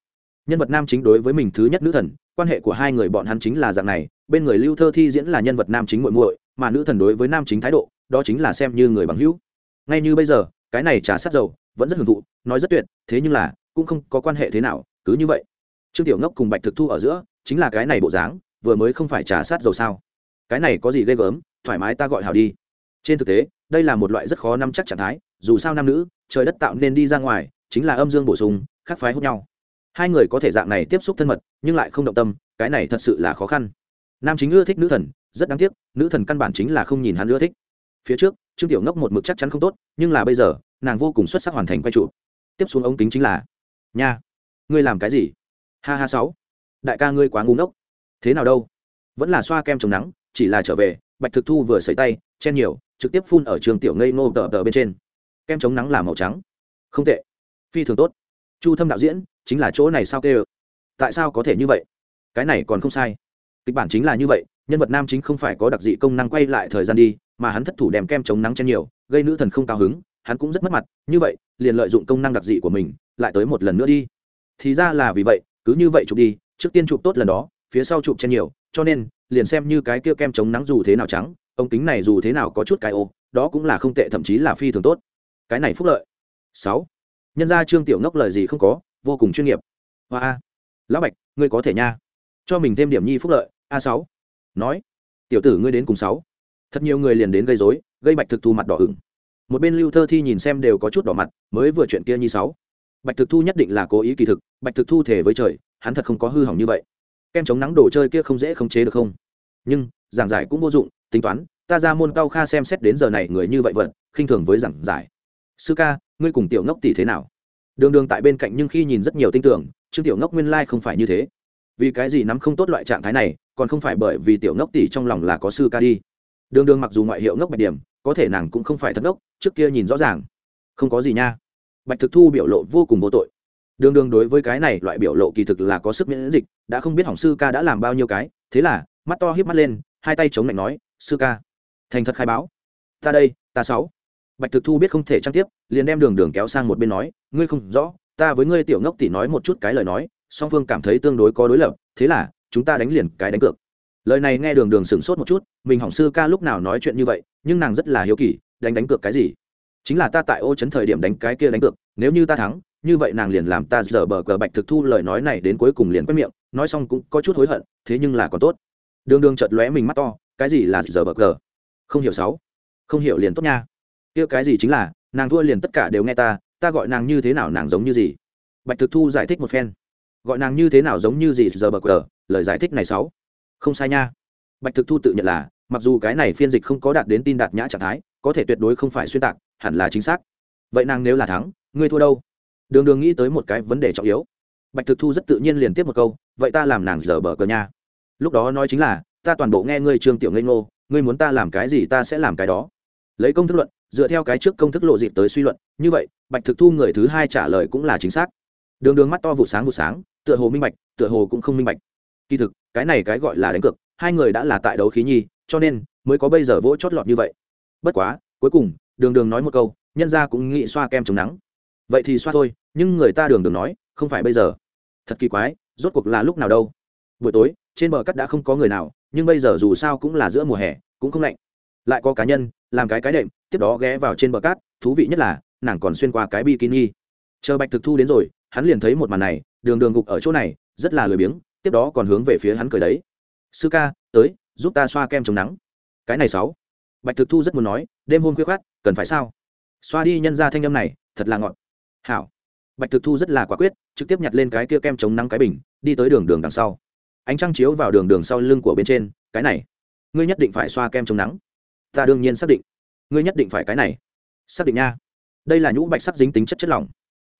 Nhân vật nam chính đối với mình thứ nhất nữ thần, quan hệ của hai người bọn hắn chính là dạng này, bên người lưu thơ thi diễn là nhân vật nam chính muội muội, mà nữ thần đối với nam chính thái độ, đó chính là xem như người bằng hữu. Ngay như bây giờ, cái này trà sát dầu, vẫn rất hưởng thụ, nói rất tuyệt, thế nhưng là, cũng không có quan hệ thế nào, cứ như vậy. Trương tiểu ngốc cùng bạch thực thu ở giữa, chính là cái này bộ dáng, vừa mới không phải trà sát dầu sao? Cái này có gì ghê gớm, thoải mái ta gọi hào đi. Trên thực tế, đây là một loại rất khó nắm chắc trạng thái, dù sao nam nữ, trời đất tạo nên đi ra ngoài chính là âm dương bổ sung khắc phái hút nhau. Hai người có thể dạng này tiếp xúc thân mật, nhưng lại không động tâm, cái này thật sự là khó khăn. Nam chính ưa thích nữ thần, rất đáng tiếc, nữ thần căn bản chính là không nhìn hắn ưa thích. Phía trước, trương tiểu ngốc một mực chắc chắn không tốt, nhưng là bây giờ, nàng vô cùng xuất sắc hoàn thành quay trụ tiếp xuống ống kính chính là, nha, ngươi làm cái gì? Ha ha sáu, đại ca ngươi quá ngu ngốc. Thế nào đâu? Vẫn là xoa kem chống nắng, chỉ là trở về, bạch thực thu vừa sấy tay, chen nhiều, trực tiếp phun ở trường tiểu ngây ngô tờ tờ bên trên. Kem chống nắng là màu trắng. Không tệ phi thường tốt. Chu thâm đạo diễn, chính là chỗ này sao kêu? Tại sao có thể như vậy? Cái này còn không sai. Kịch bản chính là như vậy, nhân vật nam chính không phải có đặc dị công năng quay lại thời gian đi, mà hắn thất thủ đem kem chống nắng chen nhiều, gây nữ thần không cao hứng, hắn cũng rất mất mặt, như vậy, liền lợi dụng công năng đặc dị của mình, lại tới một lần nữa đi. Thì ra là vì vậy, cứ như vậy chụp đi, trước tiên chụp tốt lần đó, phía sau chụp chen nhiều, cho nên, liền xem như cái kia kem chống nắng dù thế nào trắng, ống kính này dù thế nào có chút cái ô, đó cũng là không tệ, thậm chí là phi thường tốt. Cái này phúc lợi. Sáu nhân ra trương tiểu ngốc lời gì không có, vô cùng chuyên nghiệp. Hoa a. Lão bạch, ngươi có thể nha. Cho mình thêm điểm nhi phúc lợi, a sáu. Nói. Tiểu tử ngươi đến cùng sáu. Thật nhiều người liền đến gây dối gây bạch thực thu mặt đỏ ửng. Một bên lưu thơ thi nhìn xem đều có chút đỏ mặt, mới vừa chuyện kia nhi sáu. Bạch thực thu nhất định là cố ý kỳ thực, bạch thực thu thể với trời, hắn thật không có hư hỏng như vậy. Kem chống nắng đồ chơi kia không dễ khống chế được không? Nhưng, giảng giải cũng vô dụng, tính toán, ta ra môn cao kha xem xét đến giờ này người như vậy vật khinh thường với giảng giải. Sư ca ngươi cùng tiểu ngốc tỷ thế nào? Đường đường tại bên cạnh nhưng khi nhìn rất nhiều tin tưởng, trương tiểu ngốc nguyên lai không phải như thế. Vì cái gì nắm không tốt loại trạng thái này, còn không phải bởi vì tiểu ngốc tỷ trong lòng là có sư ca đi. Đường đường mặc dù ngoại hiệu ngốc bạch điểm, có thể nàng cũng không phải thật ngốc, trước kia nhìn rõ ràng. Không có gì nha. Bạch thực thu biểu lộ vô cùng vô tội. Đường đường đối với cái này loại biểu lộ kỳ thực là có sức miễn dịch, đã không biết hỏng sư ca đã làm bao nhiêu cái, thế là, mắt to hiếp mắt lên, hai tay chống lạnh nói, sư ca, thành thật khai báo. Ta đây, ta sáu bạch thực thu biết không thể trang tiếp, liền đem đường đường kéo sang một bên nói, ngươi không rõ, ta với ngươi tiểu ngốc tỷ nói một chút cái lời nói, song phương cảm thấy tương đối có đối lập, thế là, chúng ta đánh liền cái đánh cược. Lời này nghe đường đường sửng sốt một chút, mình hỏng sư ca lúc nào nói chuyện như vậy, nhưng nàng rất là hiếu kỳ, đánh đánh cược cái gì? Chính là ta tại ô chấn thời điểm đánh cái kia đánh cược, nếu như ta thắng, như vậy nàng liền làm ta dở bờ cờ bạch thực thu lời nói này đến cuối cùng liền quét miệng, nói xong cũng có chút hối hận, thế nhưng là còn tốt. Đường đường chợt lóe mình mắt to, cái gì là dở bờ cờ? Không hiểu sáu, không hiểu liền tốt nha kia cái gì chính là, nàng thua liền tất cả đều nghe ta ta gọi nàng như thế nào nàng giống như gì? Bạch thực thu giải thích một phen. Gọi nàng như thế nào giống như gì giờ bờ cờ lời giải thích này sáu. Không sai nha. Bạch thực thu tự nhận là, mặc dù cái này phiên dịch không có đạt đến tin đạt nhã trạng thái, có thể tuyệt đối không phải xuyên tạc, hẳn là chính xác. Vậy nàng nếu là thắng, ngươi thua đâu? Đường đường nghĩ tới một cái vấn đề trọng yếu. Bạch thực thu rất tự nhiên liền tiếp một câu, vậy ta làm nàng giờ bờ cờ nha. Lúc đó nói chính là, ta toàn bộ nghe ngươi trương tiểu ngây ngô, ngươi muốn ta làm cái gì ta sẽ làm cái đó. Lấy công thức luận dựa theo cái trước công thức lộ dịp tới suy luận, như vậy, bạch thực thu người thứ hai trả lời cũng là chính xác. Đường đường mắt to vụ sáng vụ sáng, tựa hồ minh bạch, tựa hồ cũng không minh bạch. Kỳ thực, cái này cái gọi là đánh cược, hai người đã là tại đấu khí nhi, cho nên mới có bây giờ vỗ chót lọt như vậy. Bất quá, cuối cùng, đường đường nói một câu, nhân ra cũng nghĩ xoa kem chống nắng. Vậy thì xoa thôi, nhưng người ta đường đường nói, không phải bây giờ. Thật kỳ quái, rốt cuộc là lúc nào đâu? Buổi tối, trên bờ cắt đã không có người nào, nhưng bây giờ dù sao cũng là giữa mùa hè, cũng không lạnh. Lại có cá nhân, làm cái cái đệm tiếp đó ghé vào trên bờ cát, thú vị nhất là, nàng còn xuyên qua cái bikini. Chờ bạch thực thu đến rồi, hắn liền thấy một màn này, đường đường gục ở chỗ này, rất là lười biếng, tiếp đó còn hướng về phía hắn cười đấy. Sư ca, tới, giúp ta xoa kem chống nắng. Cái này sáu. Bạch thực thu rất muốn nói, đêm hôm khuya khoát cần phải sao? Xoa đi nhân ra thanh âm này, thật là ngọt. Hảo. Bạch thực thu rất là quả quyết, trực tiếp nhặt lên cái kia kem chống nắng cái bình, đi tới đường đường đằng sau. Ánh trăng chiếu vào đường đường sau lưng của bên trên, cái này, ngươi nhất định phải xoa kem chống nắng. Ta đương nhiên xác định ngươi nhất định phải cái này. Xác định nha. Đây là nhũ bạch sắc dính tính chất chất lỏng.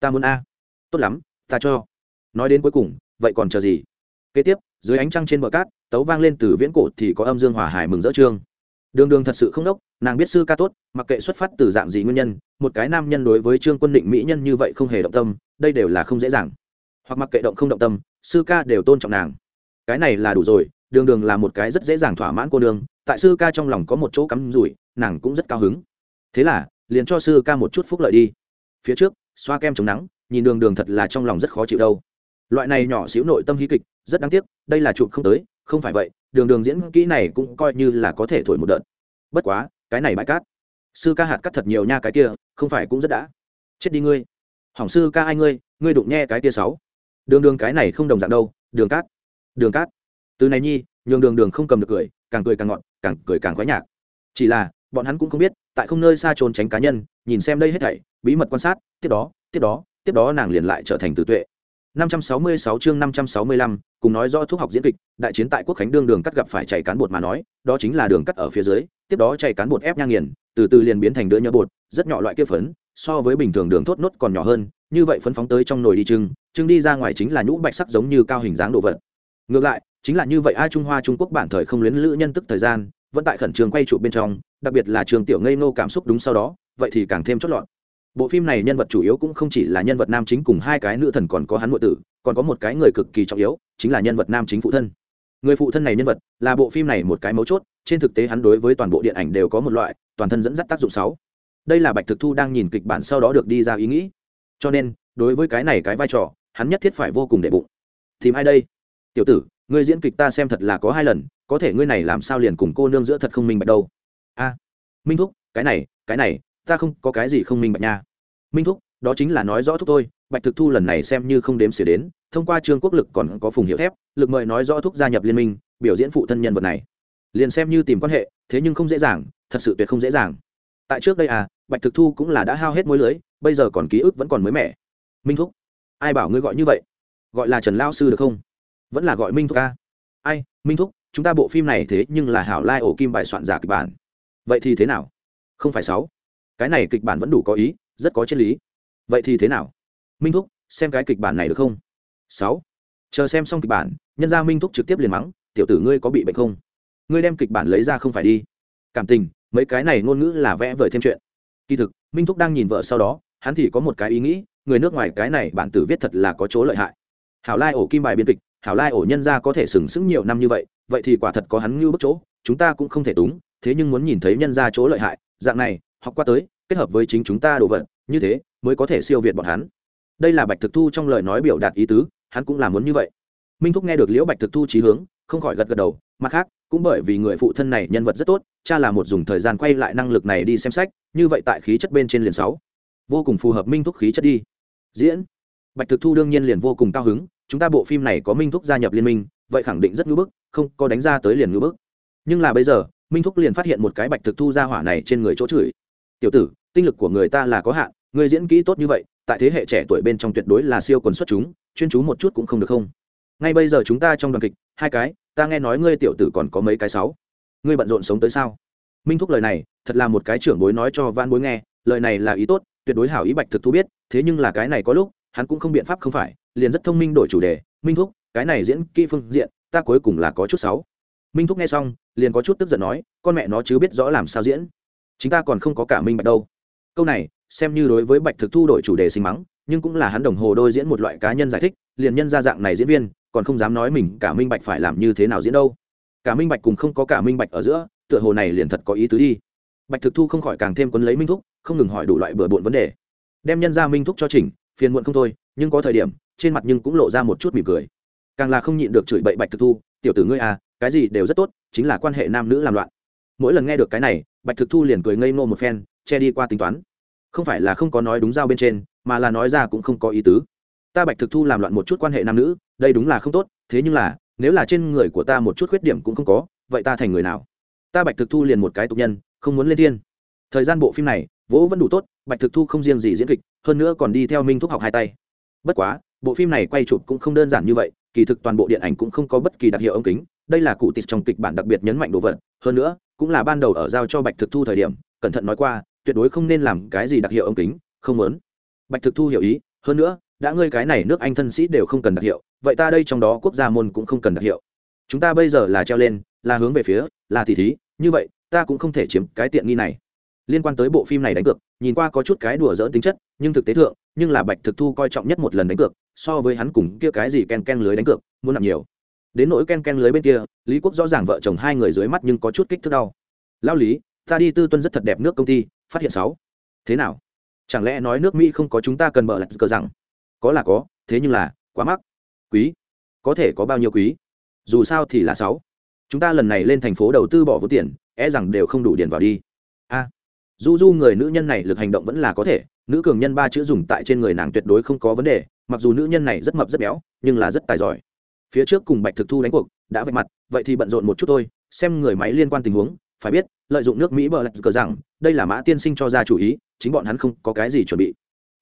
Ta muốn a. Tốt lắm, ta cho. Nói đến cuối cùng, vậy còn chờ gì? Kế tiếp, dưới ánh trăng trên bờ cát, tấu vang lên từ viễn cổ thì có âm dương hòa hải mừng rỡ trương. Đường đường thật sự không đốc, nàng biết sư ca tốt, mặc kệ xuất phát từ dạng gì nguyên nhân, một cái nam nhân đối với trương quân định mỹ nhân như vậy không hề động tâm, đây đều là không dễ dàng. Hoặc mặc kệ động không động tâm, sư ca đều tôn trọng nàng. Cái này là đủ rồi, đường đường là một cái rất dễ dàng thỏa mãn cô đường tại sư ca trong lòng có một chỗ cắm rủi, nàng cũng rất cao hứng. Thế là, liền cho sư ca một chút phúc lợi đi. Phía trước, xoa kem chống nắng, nhìn đường đường thật là trong lòng rất khó chịu đâu. Loại này nhỏ xíu nội tâm hí kịch, rất đáng tiếc, đây là chụp không tới, không phải vậy, đường đường diễn kỹ này cũng coi như là có thể thổi một đợt. Bất quá, cái này bãi cát. Sư ca hạt cắt thật nhiều nha cái kia, không phải cũng rất đã. Chết đi ngươi. Hỏng sư ca ai ngươi ngươi đụng nhe cái kia sáu. Đường đường cái này không đồng dạng đâu, đường cát. Đường cát. Từ này nhi, nhường đường đường không cầm được cười càng cười càng ngọn càng cười càng khoái nhạc chỉ là bọn hắn cũng không biết tại không nơi xa trốn tránh cá nhân nhìn xem đây hết thảy bí mật quan sát tiếp đó tiếp đó tiếp đó nàng liền lại trở thành tử tuệ 566 chương 565, cùng nói rõ thuốc học diễn kịch, đại chiến tại quốc khánh đương đường cắt gặp phải chảy cán bột mà nói, đó chính là đường cắt ở phía dưới, tiếp đó chảy cán bột ép nhang nghiền, từ từ liền biến thành đứa nhớ bột, rất nhỏ loại kia phấn, so với bình thường đường thốt nốt còn nhỏ hơn, như vậy phấn phóng tới trong nồi đi trưng, trưng đi ra ngoài chính là nhũ bạch sắc giống như cao hình dáng đồ vật. Ngược lại, chính là như vậy ai Trung Hoa Trung Quốc bản thời không luyến lữ nhân tức thời gian, vẫn tại khẩn trương quay trụ bên trong, đặc biệt là trường tiểu ngây nô cảm xúc đúng sau đó, vậy thì càng thêm chót lọt. Bộ phim này nhân vật chủ yếu cũng không chỉ là nhân vật nam chính cùng hai cái nữ thần còn có hắn nội tử còn có một cái người cực kỳ trọng yếu chính là nhân vật nam chính phụ thân. Người phụ thân này nhân vật là bộ phim này một cái mấu chốt trên thực tế hắn đối với toàn bộ điện ảnh đều có một loại toàn thân dẫn dắt tác dụng sáu. Đây là bạch thực thu đang nhìn kịch bản sau đó được đi ra ý nghĩ. Cho nên đối với cái này cái vai trò hắn nhất thiết phải vô cùng để bụng. Tìm ai đây? Tiểu tử ngươi diễn kịch ta xem thật là có hai lần, có thể ngươi này làm sao liền cùng cô nương giữa thật không minh bạch đâu? A, minh thúc, cái này cái này, ta không có cái gì không minh bạch nha. Minh thúc, đó chính là nói rõ thúc tôi, bạch thực thu lần này xem như không đếm xỉa đến, thông qua trương quốc lực còn có phùng hiệu thép, lực mời nói rõ thúc gia nhập liên minh, biểu diễn phụ thân nhân vật này. Liền xem như tìm quan hệ, thế nhưng không dễ dàng, thật sự tuyệt không dễ dàng. Tại trước đây à bạch thực thu cũng là đã hao hết mối lưới, bây giờ còn ký ức vẫn còn mới mẻ. Minh thúc, ai bảo ngươi gọi như vậy? Gọi là trần lao sư được không? Vẫn là gọi minh thúc ca. Ai, minh thúc, chúng ta bộ phim này thế nhưng là hảo lai ổ kim bài soạn giả kịch bản. Vậy thì thế nào? Không phải sáu. Cái này kịch bản vẫn đủ có ý, rất có triết lý. Vậy thì thế nào? Minh thúc, xem cái kịch bản này được không? Sáu. Chờ xem xong kịch bản, nhân gia minh thúc trực tiếp liền mắng, tiểu tử ngươi có bị bệnh không? Ngươi đem kịch bản lấy ra không phải đi. Cảm tình, mấy cái này ngôn ngữ là vẽ vời thêm chuyện. Kỳ thực, minh thúc đang nhìn vợ sau đó, hắn thì có một cái ý nghĩ, người nước ngoài cái này bản tử viết thật là có chỗ lợi hại. Hảo lai ổ kim bài biên kịch hảo lai ổ nhân ra có thể sừng sững nhiều năm như vậy vậy thì quả thật có hắn như bức chỗ, chúng ta cũng không thể túng, thế nhưng muốn nhìn thấy nhân ra chỗ lợi hại, dạng này, học qua tới, kết hợp với chính chúng ta đồ vật, như thế, mới có thể siêu việt bọn hắn. Đây là bạch thực thu trong lời nói biểu đạt ý tứ, hắn cũng là muốn như vậy. Minh thúc nghe được liễu bạch thực thu trí hướng, không khỏi gật gật đầu, mặt khác, cũng bởi vì người phụ thân này nhân vật rất tốt, cha là một dùng thời gian quay lại năng lực này đi xem sách, như vậy tại khí chất bên trên liền sáu. Vô cùng phù hợp minh thúc khí chất đi. Diễn. Bạch thực thu đương nhiên liền vô cùng cao hứng chúng ta bộ phim này có minh thúc gia nhập liên minh, vậy khẳng định rất ngưỡng bức, không có đánh ra tới liền ngưỡng bức. Nhưng là bây giờ, minh thúc liền phát hiện một cái bạch thực thu ra hỏa này trên người chỗ chửi. Tiểu tử, tinh lực của người ta là có hạn người diễn kỹ tốt như vậy, tại thế hệ trẻ tuổi bên trong tuyệt đối là siêu quần xuất chúng, chuyên chú một chút cũng không được không? Ngay bây giờ chúng ta trong đoàn kịch, hai cái, ta nghe nói ngươi tiểu tử còn có mấy cái sáu. Ngươi bận rộn sống tới sao? Minh thúc lời này, thật là một cái trưởng bối nói cho van bối nghe, lời này là ý tốt, tuyệt đối hảo ý bạch thực thu biết, thế nhưng là cái này có lúc, hắn cũng không biện pháp không phải liền rất thông minh đổi chủ đề, minh thúc, cái này diễn kỹ phương diện, ta cuối cùng là có chút sáu minh thúc nghe xong, liền có chút tức giận nói, con mẹ nó chứ biết rõ làm sao diễn. Chúng ta còn không có cả minh bạch đâu. Câu này, xem như đối với bạch thực thu đổi chủ đề sinh mắng, nhưng cũng là hắn đồng hồ đôi diễn một loại cá nhân giải thích, liền nhân ra dạng này diễn viên, còn không dám nói mình cả minh bạch phải làm như thế nào diễn đâu. Cả minh bạch cùng không có cả minh bạch ở giữa, tựa hồ này liền thật có ý tứ đi. Bạch thực thu không khỏi càng thêm quấn lấy minh thúc, không ngừng hỏi đủ loại bừa bộn vấn đề. Đem nhân ra minh thúc cho chỉnh, phiền muộn không thôi, nhưng có thời điểm trên mặt nhưng cũng lộ ra một chút mỉm cười. Càng là không nhịn được chửi bậy bạch thực thu, tiểu tử ngươi à cái gì đều rất tốt, chính là quan hệ nam nữ làm loạn. Mỗi lần nghe được cái này, bạch thực thu liền cười ngây ngô một phen, che đi qua tính toán. Không phải là không có nói đúng giao bên trên, mà là nói ra cũng không có ý tứ. Ta bạch thực thu làm loạn một chút quan hệ nam nữ, đây đúng là không tốt, thế nhưng là, nếu là trên người của ta một chút khuyết điểm cũng không có, vậy ta thành người nào? Ta bạch thực thu liền một cái tục nhân, không muốn lên thiên. Thời gian bộ phim này, vỗ vẫn đủ tốt, bạch thực thu không riêng gì diễn kịch, hơn nữa còn đi theo minh thúc học hai tay. Bất quá bộ phim này quay chụp cũng không đơn giản như vậy, kỳ thực toàn bộ điện ảnh cũng không có bất kỳ đặc hiệu ống kính. Đây là cụ tịt trong kịch bản đặc biệt nhấn mạnh đồ vật. Hơn nữa, cũng là ban đầu ở giao cho bạch thực thu thời điểm, cẩn thận nói qua, tuyệt đối không nên làm cái gì đặc hiệu ống kính, không muốn. Bạch thực thu hiểu ý, hơn nữa, đã ngươi cái này nước anh thân sĩ đều không cần đặc hiệu, vậy ta đây trong đó quốc gia môn cũng không cần đặc hiệu. Chúng ta bây giờ là treo lên, là hướng về phía, là tỷ thí, như vậy, ta cũng không thể chiếm cái tiện nghi này liên quan tới bộ phim này đánh cược, nhìn qua có chút cái đùa dỡn tính chất, nhưng thực tế thượng, nhưng là bạch thực thu coi trọng nhất một lần đánh cược, so với hắn cùng kia cái gì ken ken lưới đánh cược, muốn nặng nhiều. Đến nỗi ken ken lưới bên kia, lý quốc rõ ràng vợ chồng hai người dưới mắt nhưng có chút kích thước đau. Lao lý, ta đi tư tuân rất thật đẹp nước công ty, phát hiện sáu. Thế nào? Chẳng lẽ nói nước mỹ không có chúng ta cần mở lại cờ rằng? Có là có, thế nhưng là quá mắc. Quý? Có thể có bao nhiêu quý? Dù sao thì là sáu. Chúng ta lần này lên thành phố đầu tư bỏ vốn tiền e rằng đều không đủ điền vào đi. A du du người nữ nhân này lực hành động vẫn là có thể, nữ cường nhân ba chữ dùng tại trên người nàng tuyệt đối không có vấn đề, mặc dù nữ nhân này rất mập rất béo, nhưng là rất tài giỏi. Phía trước cùng bạch thực thu đánh cuộc, đã vạch mặt, vậy thì bận rộn một chút thôi, xem người máy liên quan tình huống, phải biết, lợi dụng nước mỹ bờ lạch cờ rằng, đây là mã tiên sinh cho ra chủ ý, chính bọn hắn không có cái gì chuẩn bị.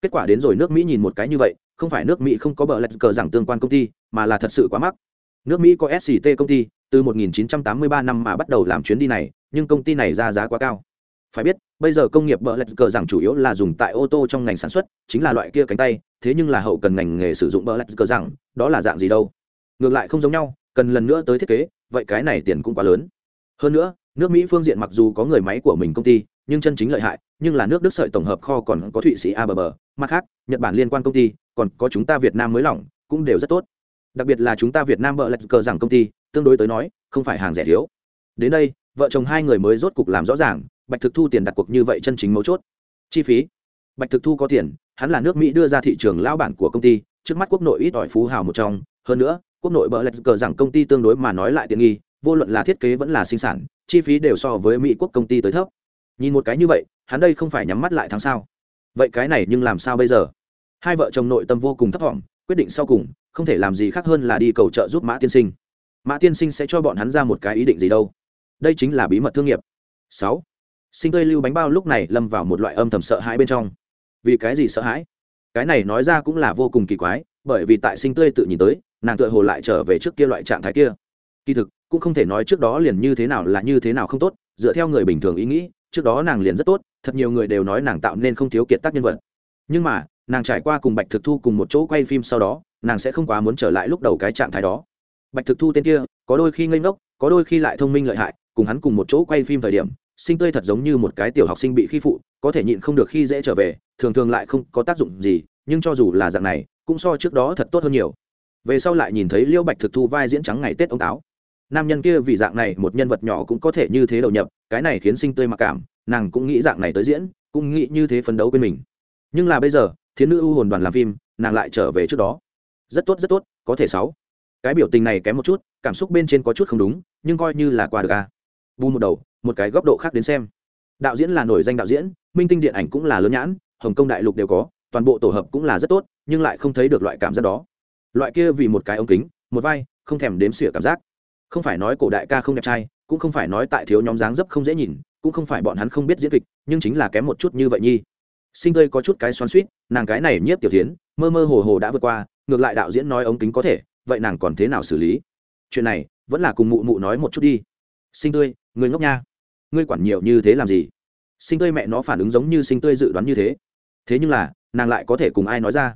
Kết quả đến rồi nước mỹ nhìn một cái như vậy, không phải nước mỹ không có bờ lạch cờ rằng tương quan công ty, mà là thật sự quá mắc. Nước mỹ có sct công ty, từ 1983 năm mà bắt đầu làm chuyến đi này, nhưng công ty này ra giá quá cao phải biết, bây giờ công nghiệp bờ lạch cờ rằng chủ yếu là dùng tại ô tô trong ngành sản xuất, chính là loại kia cánh tay, thế nhưng là hậu cần ngành nghề sử dụng bờ lạch cờ rằng, đó là dạng gì đâu? Ngược lại không giống nhau, cần lần nữa tới thiết kế, vậy cái này tiền cũng quá lớn. Hơn nữa, nước mỹ phương diện mặc dù có người máy của mình công ty, nhưng chân chính lợi hại, nhưng là nước đức sợi tổng hợp kho còn có thụy sĩ abb mặt khác, nhật bản liên quan công ty, còn có chúng ta việt nam mới lỏng, cũng đều rất tốt. Đặc biệt là chúng ta việt nam bờ lạch cờ rằng công ty, tương đối tới nói, không phải hàng rẻ thiếu. Đến đây, vợ chồng hai người mới rốt cục làm rõ ràng bạch thực thu tiền đặt cuộc như vậy chân chính mấu chốt. Chi phí? Bạch thực thu có tiền, hắn là nước mỹ đưa ra thị trường lao bản của công ty, trước mắt quốc nội ít ỏi phú hào một trong. Hơn nữa, quốc nội bờ lạch cờ rằng công ty tương đối mà nói lại tiện nghi, vô luận là thiết kế vẫn là sinh sản, chi phí đều so với mỹ quốc công ty tới thấp. Nhìn một cái như vậy, hắn đây không phải nhắm mắt lại tháng sau. Vậy cái này nhưng làm sao bây giờ? Hai vợ chồng nội tâm vô cùng thấp thỏm, quyết định sau cùng, không thể làm gì khác hơn là đi cầu trợ giúp mã tiên sinh. Mã tiên sinh sẽ cho bọn hắn ra một cái ý định gì đâu? Đây chính là bí mật thương nghiệp. Sáu sinh tươi lưu bánh bao lúc này lâm vào một loại âm thầm sợ hãi bên trong. Vì cái gì sợ hãi? Cái này nói ra cũng là vô cùng kỳ quái, bởi vì tại sinh tươi tự nhìn tới, nàng tựa hồ lại trở về trước kia loại trạng thái kia. Kỳ thực, cũng không thể nói trước đó liền như thế nào là như thế nào không tốt, dựa theo người bình thường ý nghĩ, trước đó nàng liền rất tốt, thật nhiều người đều nói nàng tạo nên không thiếu kiệt tác nhân vật. Nhưng mà, nàng trải qua cùng bạch thực thu cùng một chỗ quay phim sau đó, nàng sẽ không quá muốn trở lại lúc đầu cái trạng thái đó. Bạch thực thu tên kia, có đôi khi ngây ngốc, có đôi khi lại thông minh lợi hại, cùng hắn cùng một chỗ quay phim thời điểm sinh tươi thật giống như một cái tiểu học sinh bị khi phụ, có thể nhịn không được khi dễ trở về, thường thường lại không có tác dụng gì, nhưng cho dù là dạng này, cũng so trước đó thật tốt hơn nhiều. Về sau lại nhìn thấy liễu bạch thực thu vai diễn trắng ngày tết ông táo. Nam nhân kia vì dạng này, một nhân vật nhỏ cũng có thể như thế đầu nhập, cái này khiến sinh tươi mặc cảm, nàng cũng nghĩ dạng này tới diễn, cũng nghĩ như thế phấn đấu bên mình. Nhưng là bây giờ, thiến nữ ưu hồn đoàn làm phim, nàng lại trở về trước đó. Rất tốt rất tốt, có thể sáu. Cái biểu tình này kém một chút, cảm xúc bên trên có chút không đúng, nhưng coi như là qua được à. a bu một đầu một cái góc độ khác đến xem. Đạo diễn là nổi danh đạo diễn, minh tinh điện ảnh cũng là lớn nhãn, hồng kông đại lục đều có, toàn bộ tổ hợp cũng là rất tốt, nhưng lại không thấy được loại cảm giác đó. Loại kia vì một cái ống kính, một vai, không thèm đếm xỉa cảm giác. Không phải nói cổ đại ca không đẹp trai, cũng không phải nói tại thiếu nhóm dáng dấp không dễ nhìn, cũng không phải bọn hắn không biết diễn kịch, nhưng chính là kém một chút như vậy nhi. Sinh tươi có chút cái xoắn suýt nàng cái này nhiếp tiểu tiến, mơ mơ hồ hồ đã vượt qua, ngược lại đạo diễn nói ống kính có thể, vậy nàng còn thế nào xử lý? Chuyện này, vẫn là cùng mụ mụ nói một chút đi. Sinh tươi, người ngốc nha ngươi quản nhiều như thế làm gì? Sinh tươi mẹ nó phản ứng giống như sinh tươi dự đoán như thế. Thế nhưng là, nàng lại có thể cùng ai nói ra?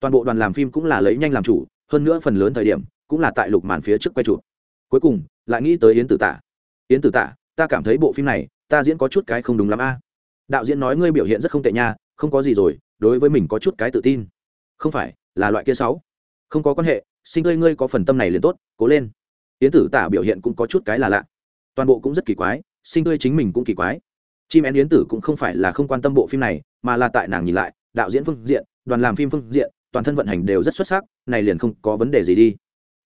Toàn bộ đoàn làm phim cũng là lấy nhanh làm chủ, hơn nữa phần lớn thời điểm cũng là tại lục màn phía trước quay chụp. Cuối cùng, lại nghĩ tới yến tử tả yến tử tả ta cảm thấy bộ phim này, ta diễn có chút cái không đúng lắm a. Đạo diễn nói ngươi biểu hiện rất không tệ nha, không có gì rồi, đối với mình có chút cái tự tin. Không phải, là loại kia sáu không có quan hệ, sinh tươi ngươi có phần tâm này liền tốt, cố lên. Yến tử tả biểu hiện cũng có chút cái là lạ. Toàn bộ cũng rất kỳ quái sinh tươi chính mình cũng kỳ quái. Chim én yến tử cũng không phải là không quan tâm bộ phim này, mà là tại nàng nhìn lại, đạo diễn phương diện, đoàn làm phim phương diện, toàn thân vận hành đều rất xuất sắc, này liền không có vấn đề gì đi.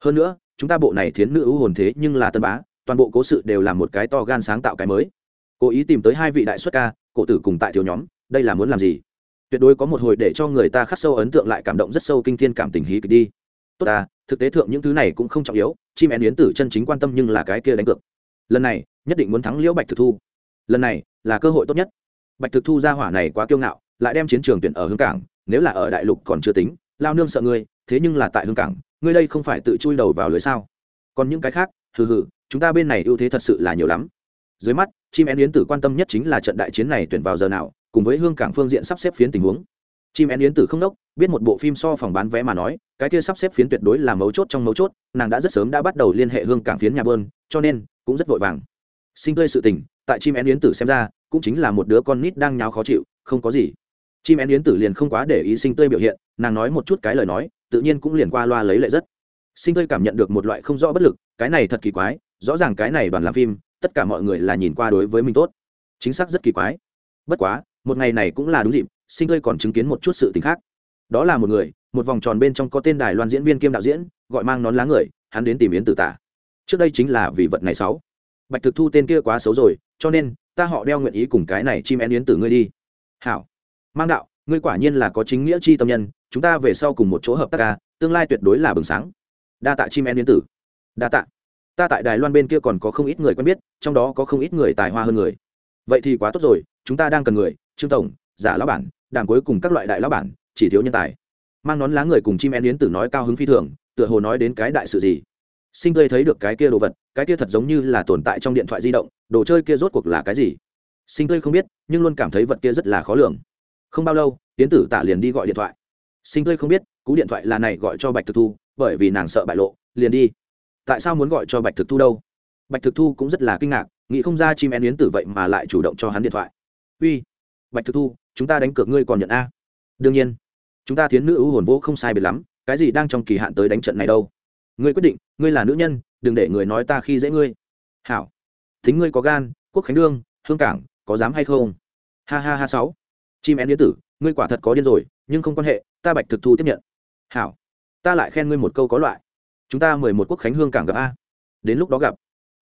Hơn nữa, chúng ta bộ này thiến nữ ưu hồn thế nhưng là tân bá, toàn bộ cố sự đều là một cái to gan sáng tạo cái mới. Cố ý tìm tới hai vị đại xuất ca, cổ tử cùng tại thiếu nhóm, đây là muốn làm gì? Tuyệt đối có một hồi để cho người ta khắc sâu ấn tượng lại cảm động rất sâu kinh thiên cảm tình hí kịch đi. Tốt ta, thực tế thượng những thứ này cũng không trọng yếu, chim én yến tử chân chính quan tâm nhưng là cái kia đánh cược. Lần này nhất định muốn thắng liễu bạch thực thu. Lần này là cơ hội tốt nhất. Bạch thực thu ra hỏa này quá kiêu ngạo, lại đem chiến trường tuyển ở hương cảng, nếu là ở đại lục còn chưa tính, lao nương sợ ngươi, thế nhưng là tại hương cảng, ngươi đây không phải tự chui đầu vào lưới sao? Còn những cái khác, hừ hừ, chúng ta bên này ưu thế thật sự là nhiều lắm. Dưới mắt, chim én yến tử quan tâm nhất chính là trận đại chiến này tuyển vào giờ nào, cùng với hương cảng phương diện sắp xếp phiến tình huống. Chim én yến tử không đốc, biết một bộ phim so phòng bán vé mà nói, cái kia sắp xếp phiến tuyệt đối là mấu chốt trong mấu chốt, nàng đã rất sớm đã bắt đầu liên hệ hương cảng phiến nhà bơn, cho nên cũng rất vội vàng sinh tươi sự tình, tại chim én yến tử xem ra, cũng chính là một đứa con nít đang nháo khó chịu, không có gì. Chim én yến tử liền không quá để ý sinh tươi biểu hiện, nàng nói một chút cái lời nói, tự nhiên cũng liền qua loa lấy lệ rất. Sinh tươi cảm nhận được một loại không rõ bất lực, cái này thật kỳ quái, rõ ràng cái này đoàn làm phim, tất cả mọi người là nhìn qua đối với mình tốt. Chính xác rất kỳ quái. Bất quá, một ngày này cũng là đúng dịp, sinh tươi còn chứng kiến một chút sự t ì n h khác. Đó là một người, một vòng tròn bên trong có tên đài loan diễn viên kiêm đạo diễn, gọi mang nón lá người, hắn đến tìm yến tử tả. Trước đây chính là vì vật này sáu bạch thực thu tên kia quá xấu rồi, cho nên, ta họ đeo nguyện ý cùng cái này chim én yến tử ngươi đi. Hảo. Mang đạo, ngươi quả nhiên là có chính nghĩa chi tâm nhân, chúng ta về sau cùng một chỗ hợp tác ca tương lai tuyệt đối là bừng sáng. Đa tạ chim én yến tử. Đa tạ. Ta tại đài loan bên kia còn có không ít người quen biết, trong đó có không ít người tài hoa hơn người. Vậy thì quá tốt rồi, chúng ta đang cần người, trương tổng, giả lão bản, đảng cuối cùng các loại đại lão bản, chỉ thiếu nhân tài. Mang nón lá người cùng chim én yến tử nói cao hứng phi thường, tựa hồ nói đến cái đại sự gì. Sinh tươi thấy được cái kia đồ vật cái kia thật giống như là tồn tại trong điện thoại di động, đồ chơi kia rốt cuộc là cái gì? Sinh tươi không biết, nhưng luôn cảm thấy vật kia rất là khó lường. Không bao lâu tiến tử tả liền đi gọi điện thoại. Sinh tươi không biết, cú điện thoại là này gọi cho bạch thực thu, bởi vì nàng sợ bại lộ, liền đi. Tại sao muốn gọi cho bạch thực thu đâu? Bạch thực thu cũng rất là kinh ngạc, nghĩ không ra chim én yến tử vậy mà lại chủ động cho hắn điện thoại. Uy, bạch thực thu, chúng ta đánh cược ngươi còn nhận a? Đương nhiên. Chúng ta thiến nữ ưu hồn vô không sai biệt lắm, cái gì đang trong kỳ hạn tới đánh trận này đâu? Ngươi quyết định, ngươi là nữ nhân đừng để người nói ta khi dễ ngươi. Hảo. Thính ngươi có gan, quốc khánh đương, hương cảng, có dám hay không? Ha ha ha sáu. Chim én yến tử, ngươi quả thật có điên rồi, nhưng không quan hệ, ta bạch thực thu tiếp nhận. Hảo. Ta lại khen ngươi một câu có loại. Chúng ta mười một quốc khánh hương cảng gặp a. Đến lúc đó gặp.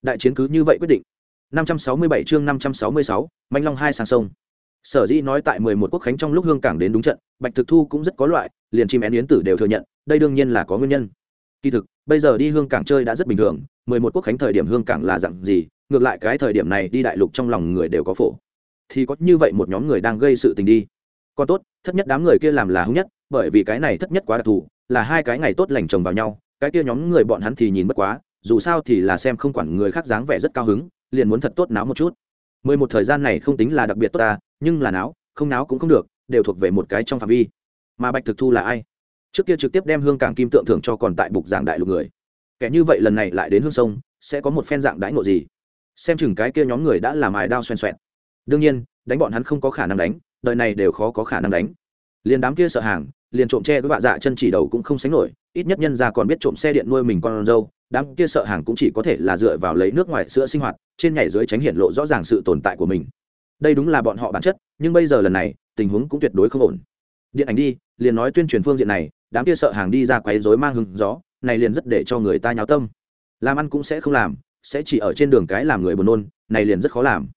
Đại chiến cứ như vậy quyết định. Năm trăm sáu mươi bảy chương năm trăm sáu mươi sáu, manh long hai sang sông. Sở dĩ nói tại mười một quốc khánh trong lúc hương cảng đến đúng trận, bạch thực thu cũng rất có loại, liền chim én yến tử đều thừa nhận, đây đương nhiên là có nguyên nhân. Kỳ thực bây giờ đi hương cảng chơi đã rất bình thường, mười một quốc khánh thời điểm hương cảng là dặn gì, ngược lại cái thời điểm này đi đại lục trong lòng người đều có phổ. Thì có như vậy một nhóm người đang gây sự tình đi. Còn tốt, thất nhất đám người kia làm là hứng nhất, bởi vì cái này thất nhất quá đặc thù, là hai cái ngày tốt lành chồng vào nhau, cái kia nhóm người bọn hắn thì nhìn bất quá, dù sao thì là xem không quản người khác dáng vẻ rất cao hứng, liền muốn thật tốt náo một chút. Mười một thời gian này không tính là đặc biệt tốt ta, nhưng là náo, không náo cũng không được, đều thuộc về một cái trong phạm vi. Mà bạch thực thu là ai? Trước kia trực tiếp đem hương cảng kim tượng thưởng cho còn tại bục giảng đại lục người. Kẻ như vậy lần này lại đến hương sông, sẽ có một phen dạng đãi ngộ gì? Xem chừng cái kia nhóm người đã làm mài đao xoen xoẹt. Đương nhiên, đánh bọn hắn không có khả năng đánh, đời này đều khó có khả năng đánh. Liền đám kia sợ hàng, liền trộm tre với vạ dạ chân chỉ đầu cũng không sánh nổi, ít nhất nhân ra còn biết trộm xe điện nuôi mình con dâu, đám kia sợ hàng cũng chỉ có thể là dựa vào lấy nước ngoài sữa sinh hoạt, trên nhảy dưới tránh hiện lộ rõ ràng sự tồn tại của mình. Đây đúng là bọn họ bản chất, nhưng bây giờ lần này, tình huống cũng tuyệt đối không ổn điện ảnh đi, liền nói tuyên truyền phương diện này, đám kia sợ hàng đi ra quấy rối mang hứng gió, này liền rất để cho người ta nháo tâm. Làm ăn cũng sẽ không làm, sẽ chỉ ở trên đường cái làm người buồn nôn, này liền rất khó làm.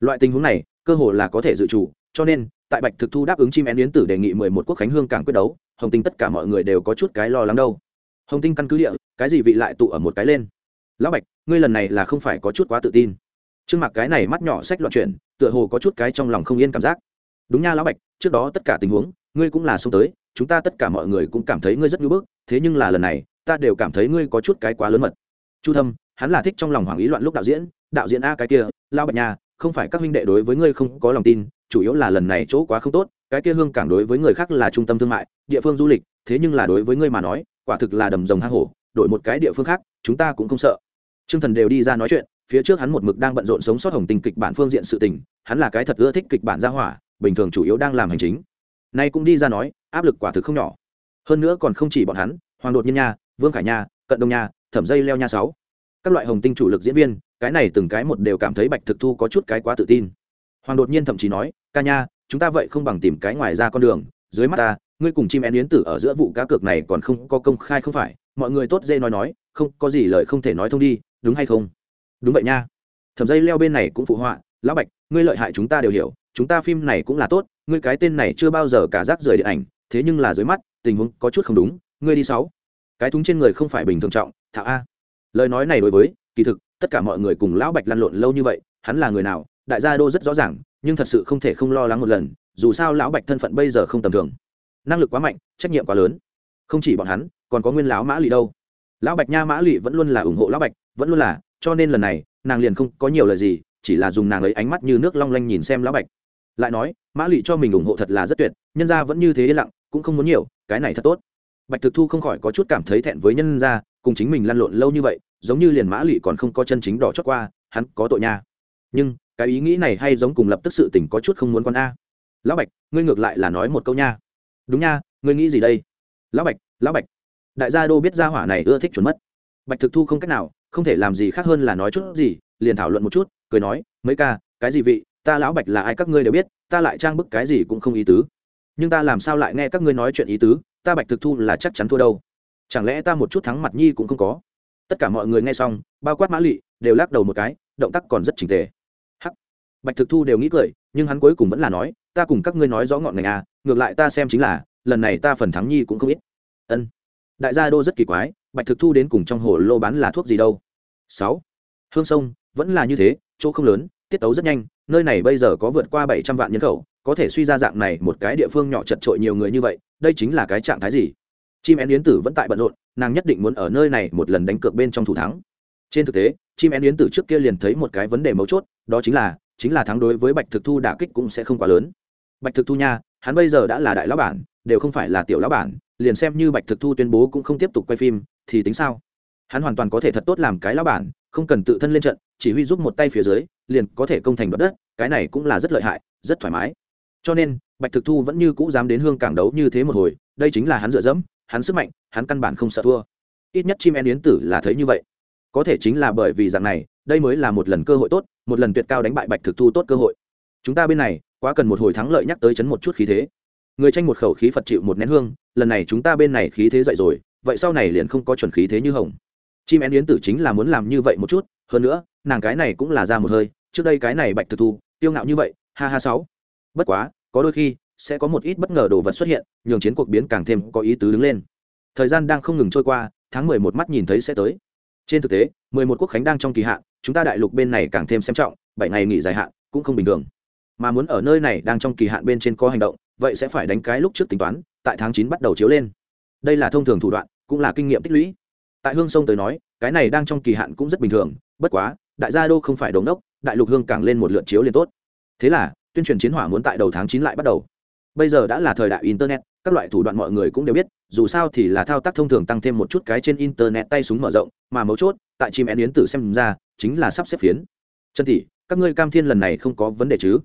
Loại tình huống này, cơ hồ là có thể dự chủ cho nên, tại bạch thực thu đáp ứng chim én yến tử đề nghị mười một quốc khánh hương cảng quyết đấu, hồng tinh tất cả mọi người đều có chút cái lo lắng đâu. Hồng tinh căn cứ địa, cái gì vị lại tụ ở một cái lên? Lão bạch, ngươi lần này là không phải có chút quá tự tin. Trương mặc cái này mắt nhỏ sách loạn chuyện tựa hồ có chút cái trong lòng không yên cảm giác. Đúng nha lão bạch, trước đó tất cả tình huống ngươi cũng là xuống tới, chúng ta tất cả mọi người cũng cảm thấy ngươi rất nhu bức, thế nhưng là lần này, ta đều cảm thấy ngươi có chút cái quá lớn mật. Chu thâm, hắn là thích trong lòng hoàng ý loạn lúc đạo diễn đạo diễn a cái kia lao bạch nha, không phải các huynh đệ đối với ngươi không có lòng tin, chủ yếu là lần này chỗ quá không tốt, cái kia hương cảng đối với người khác là trung tâm thương mại, địa phương du lịch, thế nhưng là đối với ngươi mà nói, quả thực là đầm rồng hang hổ, đổi một cái địa phương khác, chúng ta cũng không sợ. Trương thần đều đi ra nói chuyện, phía trước hắn một mực đang bận rộn sống sót hồng tình kịch bản phương diện sự tình, hắn là cái thật ưa thích kịch bản gia hỏa, bình thường chủ yếu đang làm hành chính nay cũng đi ra nói, áp lực quả thực không nhỏ. Hơn nữa còn không chỉ bọn hắn, hoàng đột nhiên nha, vương khải nha, cận đông nha, thẩm dây leo nha sáu. Các loại hồng tinh chủ lực diễn viên, cái này từng cái một đều cảm thấy bạch thực thu có chút cái quá tự tin. Hoàng đột nhiên thậm chí nói, ca nha, chúng ta vậy không bằng tìm cái ngoài ra con đường, dưới mắt ta, ngươi cùng chim én yến tử ở giữa vụ cá cược này còn không có công khai không phải, mọi người tốt dễ nói nói, không, có gì lời không thể nói thông đi, đúng hay không? Đúng vậy nha. Thẩm dây leo bên này cũng phụ họa, lão bạch, ngươi lợi hại chúng ta đều hiểu, chúng ta phim này cũng là tốt ngươi cái tên này chưa bao giờ cả rác rời điện ảnh, thế nhưng là dưới mắt, tình huống có chút không đúng, ngươi đi sáu. Cái thúng trên người không phải bình thường trọng thạo a. Lời nói này đối với, kỳ thực, tất cả mọi người cùng lão bạch lăn lộn lâu như vậy, hắn là người nào, đại gia đô rất rõ ràng, nhưng thật sự không thể không lo lắng một lần, dù sao lão bạch thân phận bây giờ không tầm thường. Năng lực quá mạnh, trách nhiệm quá lớn. Không chỉ bọn hắn, còn có nguyên lão mã lụy đâu. Lão bạch nha mã lụy vẫn luôn là ủng hộ lão bạch, vẫn luôn là, cho nên lần này, nàng liền không có nhiều lời gì, chỉ là dùng nàng ấy ánh mắt như nước long lanh nhìn xem lão bạch lại nói, mã lỵ cho mình ủng hộ thật là rất tuyệt, nhân gia vẫn như thế yên lặng, cũng không muốn nhiều, cái này thật tốt. Bạch thực thu không khỏi có chút cảm thấy thẹn với nhân gia, cùng chính mình lăn lộn lâu như vậy, giống như liền mã lỵ còn không có chân chính đỏ chót qua, hắn có tội nha. Nhưng, cái ý nghĩ này hay giống cùng lập tức sự tình có chút không muốn con a. Lão bạch, ngươi ngược lại là nói một câu nha. Đúng nha, ngươi nghĩ gì đây? Lão bạch lão bạch. Đại gia đô biết gia hỏa này ưa thích chuẩn mất. Bạch thực thu không cách nào, không thể làm gì khác hơn là nói chút gì, liền thảo luận một chút, cười nói, mấy ca, cái gì vị? Ta lão bạch là ai các ngươi đều biết, ta lại trang bức cái gì cũng không ý tứ. Nhưng ta làm sao lại nghe các ngươi nói chuyện ý tứ, ta bạch thực thu là chắc chắn thua đâu. Chẳng lẽ ta một chút thắng mặt nhi cũng không có? Tất cả mọi người nghe xong, bao quát mã lụy đều lắc đầu một cái, động tác còn rất trình tề. Hắc. Bạch thực thu đều nghĩ cười, nhưng hắn cuối cùng vẫn là nói, ta cùng các ngươi nói rõ ngọn ngành à ngược lại ta xem chính là, lần này ta phần thắng nhi cũng không ít. Ân. Đại gia đô rất kỳ quái, bạch thực thu đến cùng trong hồ lô bán là thuốc gì đâu? Sáu. Hương sông, vẫn là như thế, chỗ không lớn tiết tấu rất nhanh, nơi này bây giờ có vượt qua bảy trăm vạn nhân khẩu, có thể suy ra dạng này một cái địa phương nhỏ chật trội nhiều người như vậy, đây chính là cái trạng thái gì? Chim én yến tử vẫn tại bận rộn, nàng nhất định muốn ở nơi này một lần đánh cược bên trong thủ thắng. Trên thực tế, chim én yến tử trước kia liền thấy một cái vấn đề mấu chốt, đó chính là chính là thắng đối với bạch thực thu đả kích cũng sẽ không quá lớn. Bạch thực thu nha, hắn bây giờ đã là đại lão bản, đều không phải là tiểu lão bản, liền xem như bạch thực thu tuyên bố cũng không tiếp tục quay phim, thì tính sao? Hắn hoàn toàn có thể thật tốt làm cái lão bản, không cần tự thân lên trận chỉ huy giúp một tay phía dưới, liền có thể công thành đoạt đất, cái này cũng là rất lợi hại, rất thoải mái. Cho nên, bạch thực thu vẫn như cũ dám đến hương cảng đấu như thế một hồi, đây chính là hắn dựa dẫm, hắn sức mạnh, hắn căn bản không sợ thua. Ít nhất chim én yến tử là thấy như vậy. Có thể chính là bởi vì dạng này, đây mới là một lần cơ hội tốt, một lần tuyệt cao đánh bại bạch thực thu tốt cơ hội. Chúng ta bên này, quá cần một hồi thắng lợi nhắc tới chấn một chút khí thế. Người tranh một khẩu khí phật chịu một nén hương, lần này chúng ta bên này khí thế dậy rồi, vậy sau này liền không có chuẩn khí thế như hồng. Chim én yến tử chính là muốn làm như vậy một chút, hơn nữa nàng cái này cũng là ra một hơi, trước đây cái này bạch thực thu tiêu ngạo như vậy, ha ha sáu. Bất quá, có đôi khi, sẽ có một ít bất ngờ đồ vật xuất hiện, nhường chiến cuộc biến càng thêm có ý tứ đứng lên. Thời gian đang không ngừng trôi qua, tháng mười một mắt nhìn thấy sẽ tới. Trên thực tế, mười một quốc khánh đang trong kỳ hạn, chúng ta đại lục bên này càng thêm xem trọng, bảy ngày nghỉ dài hạn, cũng không bình thường. Mà muốn ở nơi này đang trong kỳ hạn bên trên có hành động, vậy sẽ phải đánh cái lúc trước tính toán, tại tháng chín bắt đầu chiếu lên. Đây là thông thường thủ đoạn, cũng là kinh nghiệm tích lũy. Tại hương sông tới nói, cái này đang trong kỳ hạn cũng rất bình thường, bất quá đại gia đô không phải đống đốc, đại lục hương càng lên một lượt chiếu liền tốt. Thế là, tuyên truyền chiến hỏa muốn tại đầu tháng chín lại bắt đầu. Bây giờ đã là thời đại internet, các loại thủ đoạn mọi người cũng đều biết, dù sao thì là thao tác thông thường tăng thêm một chút cái trên internet tay súng mở rộng, mà mấu chốt, tại chim én yến tử xem ra, chính là sắp xếp phiến. Chân tỷ, các ngươi cam thiên lần này không có vấn đề chứ?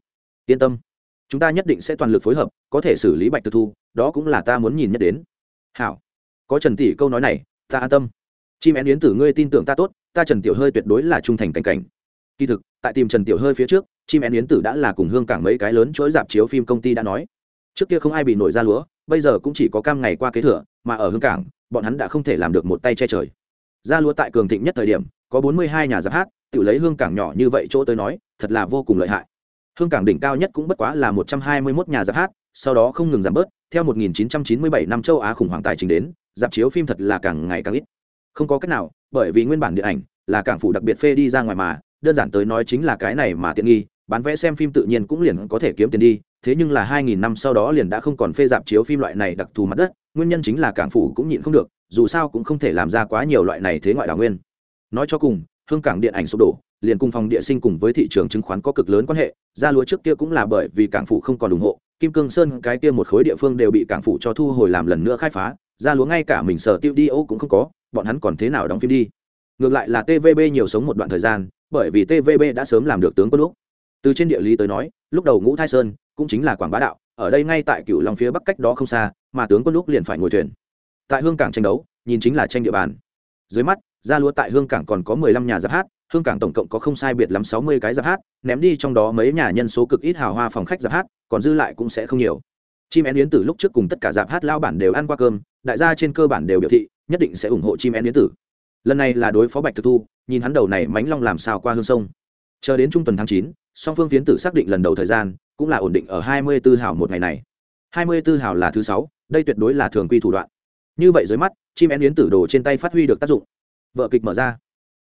Yên tâm. Chúng ta nhất định sẽ toàn lực phối hợp, có thể xử lý bạch thực thu, đó cũng là ta muốn nhìn nhất đến. Hảo. Có trần tỷ câu nói này, ta an tâm. Chim én yến tử ngươi tin tưởng ta tốt ta trần tiểu hơi tuyệt đối là trung thành cảnh cảnh. Kỳ thực, tại tìm trần tiểu hơi phía trước, chim én yến tử đã là cùng hương cảng mấy cái lớn chuỗi dạp chiếu phim công ty đã nói. Trước kia không ai bị nổi ra lúa, bây giờ cũng chỉ có cam ngày qua kế thừa, mà ở hương cảng, bọn hắn đã không thể làm được một tay che trời. Ra lúa tại cường thịnh nhất thời điểm, có bốn mươi hai nhà giáp hát, tự lấy hương cảng nhỏ như vậy chỗ tới nói, thật là vô cùng lợi hại. Hương cảng đỉnh cao nhất cũng bất quá là một trăm hai mươi mốt nhà giáp hát, sau đó không ngừng giảm bớt, theo 1997 năm châu á khủng hoảng tài chính đến, dạp chiếu phim thật là càng ngày càng ít. Không có cách nào bởi vì nguyên bản điện ảnh là cảng phủ đặc biệt phê đi ra ngoài mà, đơn giản tới nói chính là cái này mà tiện nghi, bán vé xem phim tự nhiên cũng liền có thể kiếm tiền đi, thế nhưng là 2000 năm sau đó liền đã không còn phê dạp chiếu phim loại này đặc thù mặt đất, nguyên nhân chính là cảng phủ cũng nhịn không được, dù sao cũng không thể làm ra quá nhiều loại này thế ngoại đảo nguyên. Nói cho cùng, hương cảng điện ảnh sụp đổ, liền cùng phòng địa sinh cùng với thị trường chứng khoán có cực lớn quan hệ, ra lúa trước kia cũng là bởi vì cảng phủ không còn ủng hộ, kim cương sơn cái kia một khối địa phương đều bị cảng phủ cho thu hồi làm lần nữa khai phá, ra lúa ngay cả mình sở tiêu đi ô cũng không có bọn hắn còn thế nào đóng phim đi? Ngược lại là tvb nhiều sống một đoạn thời gian, bởi vì tvb đã sớm làm được tướng quân lúc. Từ trên địa lý tới nói, lúc đầu ngũ thái sơn cũng chính là quảng bá đạo, ở đây ngay tại cựu long phía bắc cách đó không xa, mà tướng quân lúc liền phải ngồi thuyền. Tại hương cảng tranh đấu, nhìn chính là tranh địa bàn. Dưới mắt, ra lúa tại hương cảng còn có mười lăm nhà giáp hát, hương cảng tổng cộng có không sai biệt lắm sáu mươi cái giáp hát, ném đi trong đó mấy nhà nhân số cực ít hào hoa phòng khách giáp hát, còn dư lại cũng sẽ không nhiều. Chim én yến từ lúc trước cùng tất cả giáp hát lao bản đều ăn qua cơm, đại gia trên cơ bản đều biểu thị nhất định sẽ ủng hộ chim én yến tử. Lần này là đối phó bạch thực thu, nhìn hắn đầu này mánh long làm sao qua hương sông. Chờ đến trung tuần tháng chín, song phương phiến tử xác định lần đầu thời gian, cũng là ổn định ở hai mươi tư hào một ngày này. Hai mươi tư hào là thứ sáu, đây tuyệt đối là thường quy thủ đoạn. Như vậy dưới mắt, chim én yến tử đồ trên tay phát huy được tác dụng. Vợ kịch mở ra.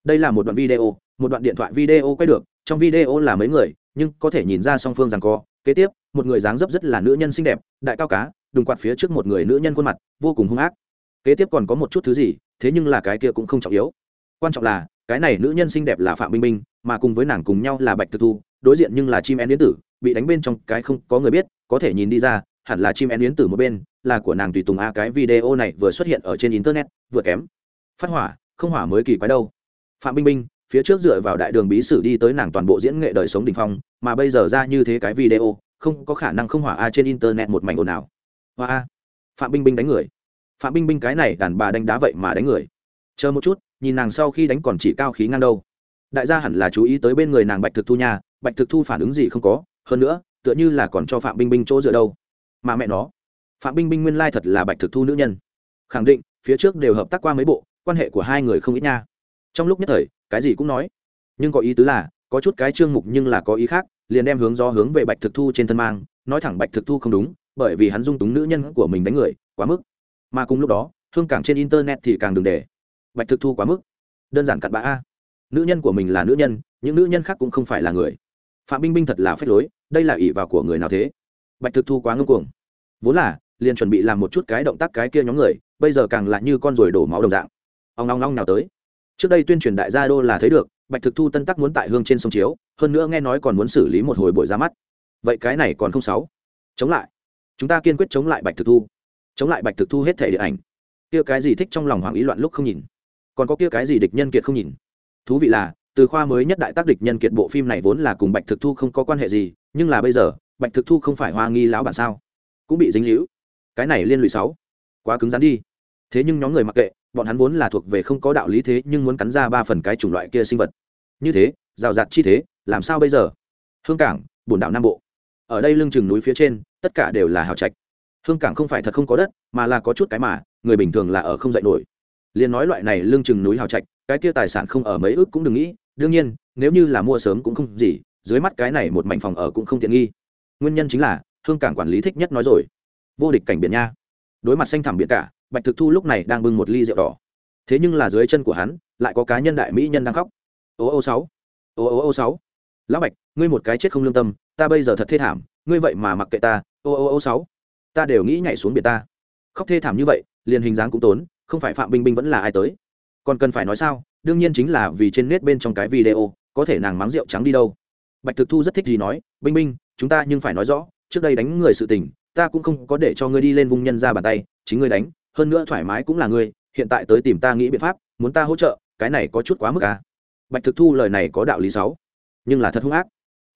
Đây là một đoạn video, một đoạn điện thoại video quay được, trong video là mấy người, nhưng có thể nhìn ra song phương rằng co. Kế tiếp, một người dáng dấp rất là nữ nhân xinh đẹp, đại cao cá, đùng quạt phía trước một người nữ nhân khuôn mặt, vô cùng hung ác kế tiếp còn có một chút thứ gì, thế nhưng là cái kia cũng không trọng yếu. Quan trọng là, cái này nữ nhân xinh đẹp là phạm minh minh mà cùng với nàng cùng nhau là bạch thực thu, đối diện nhưng là chim én yến tử, bị đánh bên trong cái không có người biết, có thể nhìn đi ra, hẳn là chim én yến tử một bên, là của nàng tùy tùng a, cái video này vừa xuất hiện ở trên internet, vừa kém. Phát hỏa, không hỏa mới kỳ quái đâu. Phạm minh minh phía trước dựa vào đại đường bí sử đi tới nàng toàn bộ diễn nghệ đời sống đỉnh phong, mà bây giờ ra như thế cái video, không có khả năng không hỏa a trên internet một mảnh ồn ào. Hoa a. Phạm Minh Minh đánh người phạm binh binh cái này đàn bà đánh đá vậy mà đánh người. Chờ một chút, nhìn nàng sau khi đánh còn chỉ cao khí ngang đâu. Đại gia hẳn là chú ý tới bên người nàng bạch thực thu nha, bạch thực thu phản ứng gì không có, hơn nữa, tựa như là còn cho phạm binh binh chỗ dựa đâu. Mà mẹ nó, phạm binh binh nguyên lai thật là bạch thực thu nữ nhân. Khẳng định, phía trước đều hợp tác qua mấy bộ, quan hệ của hai người không ít nha. Trong lúc nhất thời, cái gì cũng nói. Nhưng có ý tứ là, có chút cái chương mục nhưng là có ý khác, liền đem hướng do hướng về bạch thực thu trên thân mang, nói thẳng bạch thực thu không đúng, bởi vì hắn dung túng nữ nhân của mình đánh người, quá mức mà cùng lúc đó, hương cảng trên internet thì càng đừng để. Bạch thực thu quá mức. Đơn giản cặn bã a. Nữ nhân của mình là nữ nhân, những nữ nhân khác cũng không phải là người. Phạm binh binh thật là phép lối, đây là ỷ vào của người nào thế? Bạch thực thu quá ngưng cuồng. Vốn là, liền chuẩn bị làm một chút cái động tác cái kia nhóm người, bây giờ càng lại như con ruồi đổ máu đồng dạng. Ông long long nào tới. Trước đây tuyên truyền đại gia đô là thấy được, bạch thực thu tân tắc muốn tại hương trên sông chiếu, hơn nữa nghe nói còn muốn xử lý một hồi buổi ra mắt. Vậy cái này còn không sáu chống lại. Chúng ta kiên quyết chống lại bạch thực thu chống lại bạch thực thu hết thể điện ảnh. Kia cái gì thích trong lòng hoàng ý loạn lúc không nhìn. Còn có kia cái gì địch nhân kiệt không nhìn. Thú vị là, từ khoa mới nhất đại tác địch nhân kiệt bộ phim này vốn là cùng bạch thực thu không có quan hệ gì, nhưng là bây giờ, bạch thực thu không phải hoa nghi lão bản sao? Cũng bị dính hữu cái này liên lụy sáu. Quá cứng rắn đi. Thế nhưng nhóm người mặc kệ, bọn hắn vốn là thuộc về không có đạo lý thế, nhưng muốn cắn ra ba phần cái chủng loại kia sinh vật. Như thế, rào rạt chi thế, làm sao bây giờ? Hương cảng, bồn đảo nam bộ. Ở đây lưng chừng núi phía trên, tất cả đều là hào trạch hương cảng không phải thật không có đất, mà là có chút cái mà, người bình thường là ở không dạy nổi. Liền nói loại này lương chừng núi hào trạch, cái kia tài sản không ở mấy ước cũng đừng nghĩ, đương nhiên, nếu như là mua sớm cũng không gì, dưới mắt cái này một mảnh phòng ở cũng không tiện nghi. Nguyên nhân chính là, hương cảng quản lý thích nhất nói rồi. Vô địch cảnh biển nha. Đối mặt xanh thẳm biển cả, bạch thực thu lúc này đang bưng một ly rượu đỏ. Thế nhưng là dưới chân của hắn, lại có cá nhân đại mỹ nhân đang khóc. Ô ô sáu. Ô ô ô sáu. Lão bạch, ngươi một cái chết không lương tâm, ta bây giờ thật thê thảm, ngươi vậy mà mặc kệ ta. Ô ô ô sáu ta đều nghĩ nhảy xuống biển ta. Khóc thê thảm như vậy, liền hình dáng cũng tốn, không phải phạm binh binh vẫn là ai tới. Còn cần phải nói sao, đương nhiên chính là vì trên nét bên trong cái video, có thể nàng mắng rượu trắng đi đâu. Bạch thực thu rất thích gì nói binh binh chúng ta nhưng phải nói rõ, trước đây đánh người sự tình, ta cũng không có để cho ngươi đi lên vùng nhân ra bàn tay, chính ngươi đánh, hơn nữa thoải mái cũng là ngươi, hiện tại tới tìm ta nghĩ biện pháp, muốn ta hỗ trợ, cái này có chút quá mức à. bạch thực thu lời này có đạo lý sáu nhưng là thật hung ác.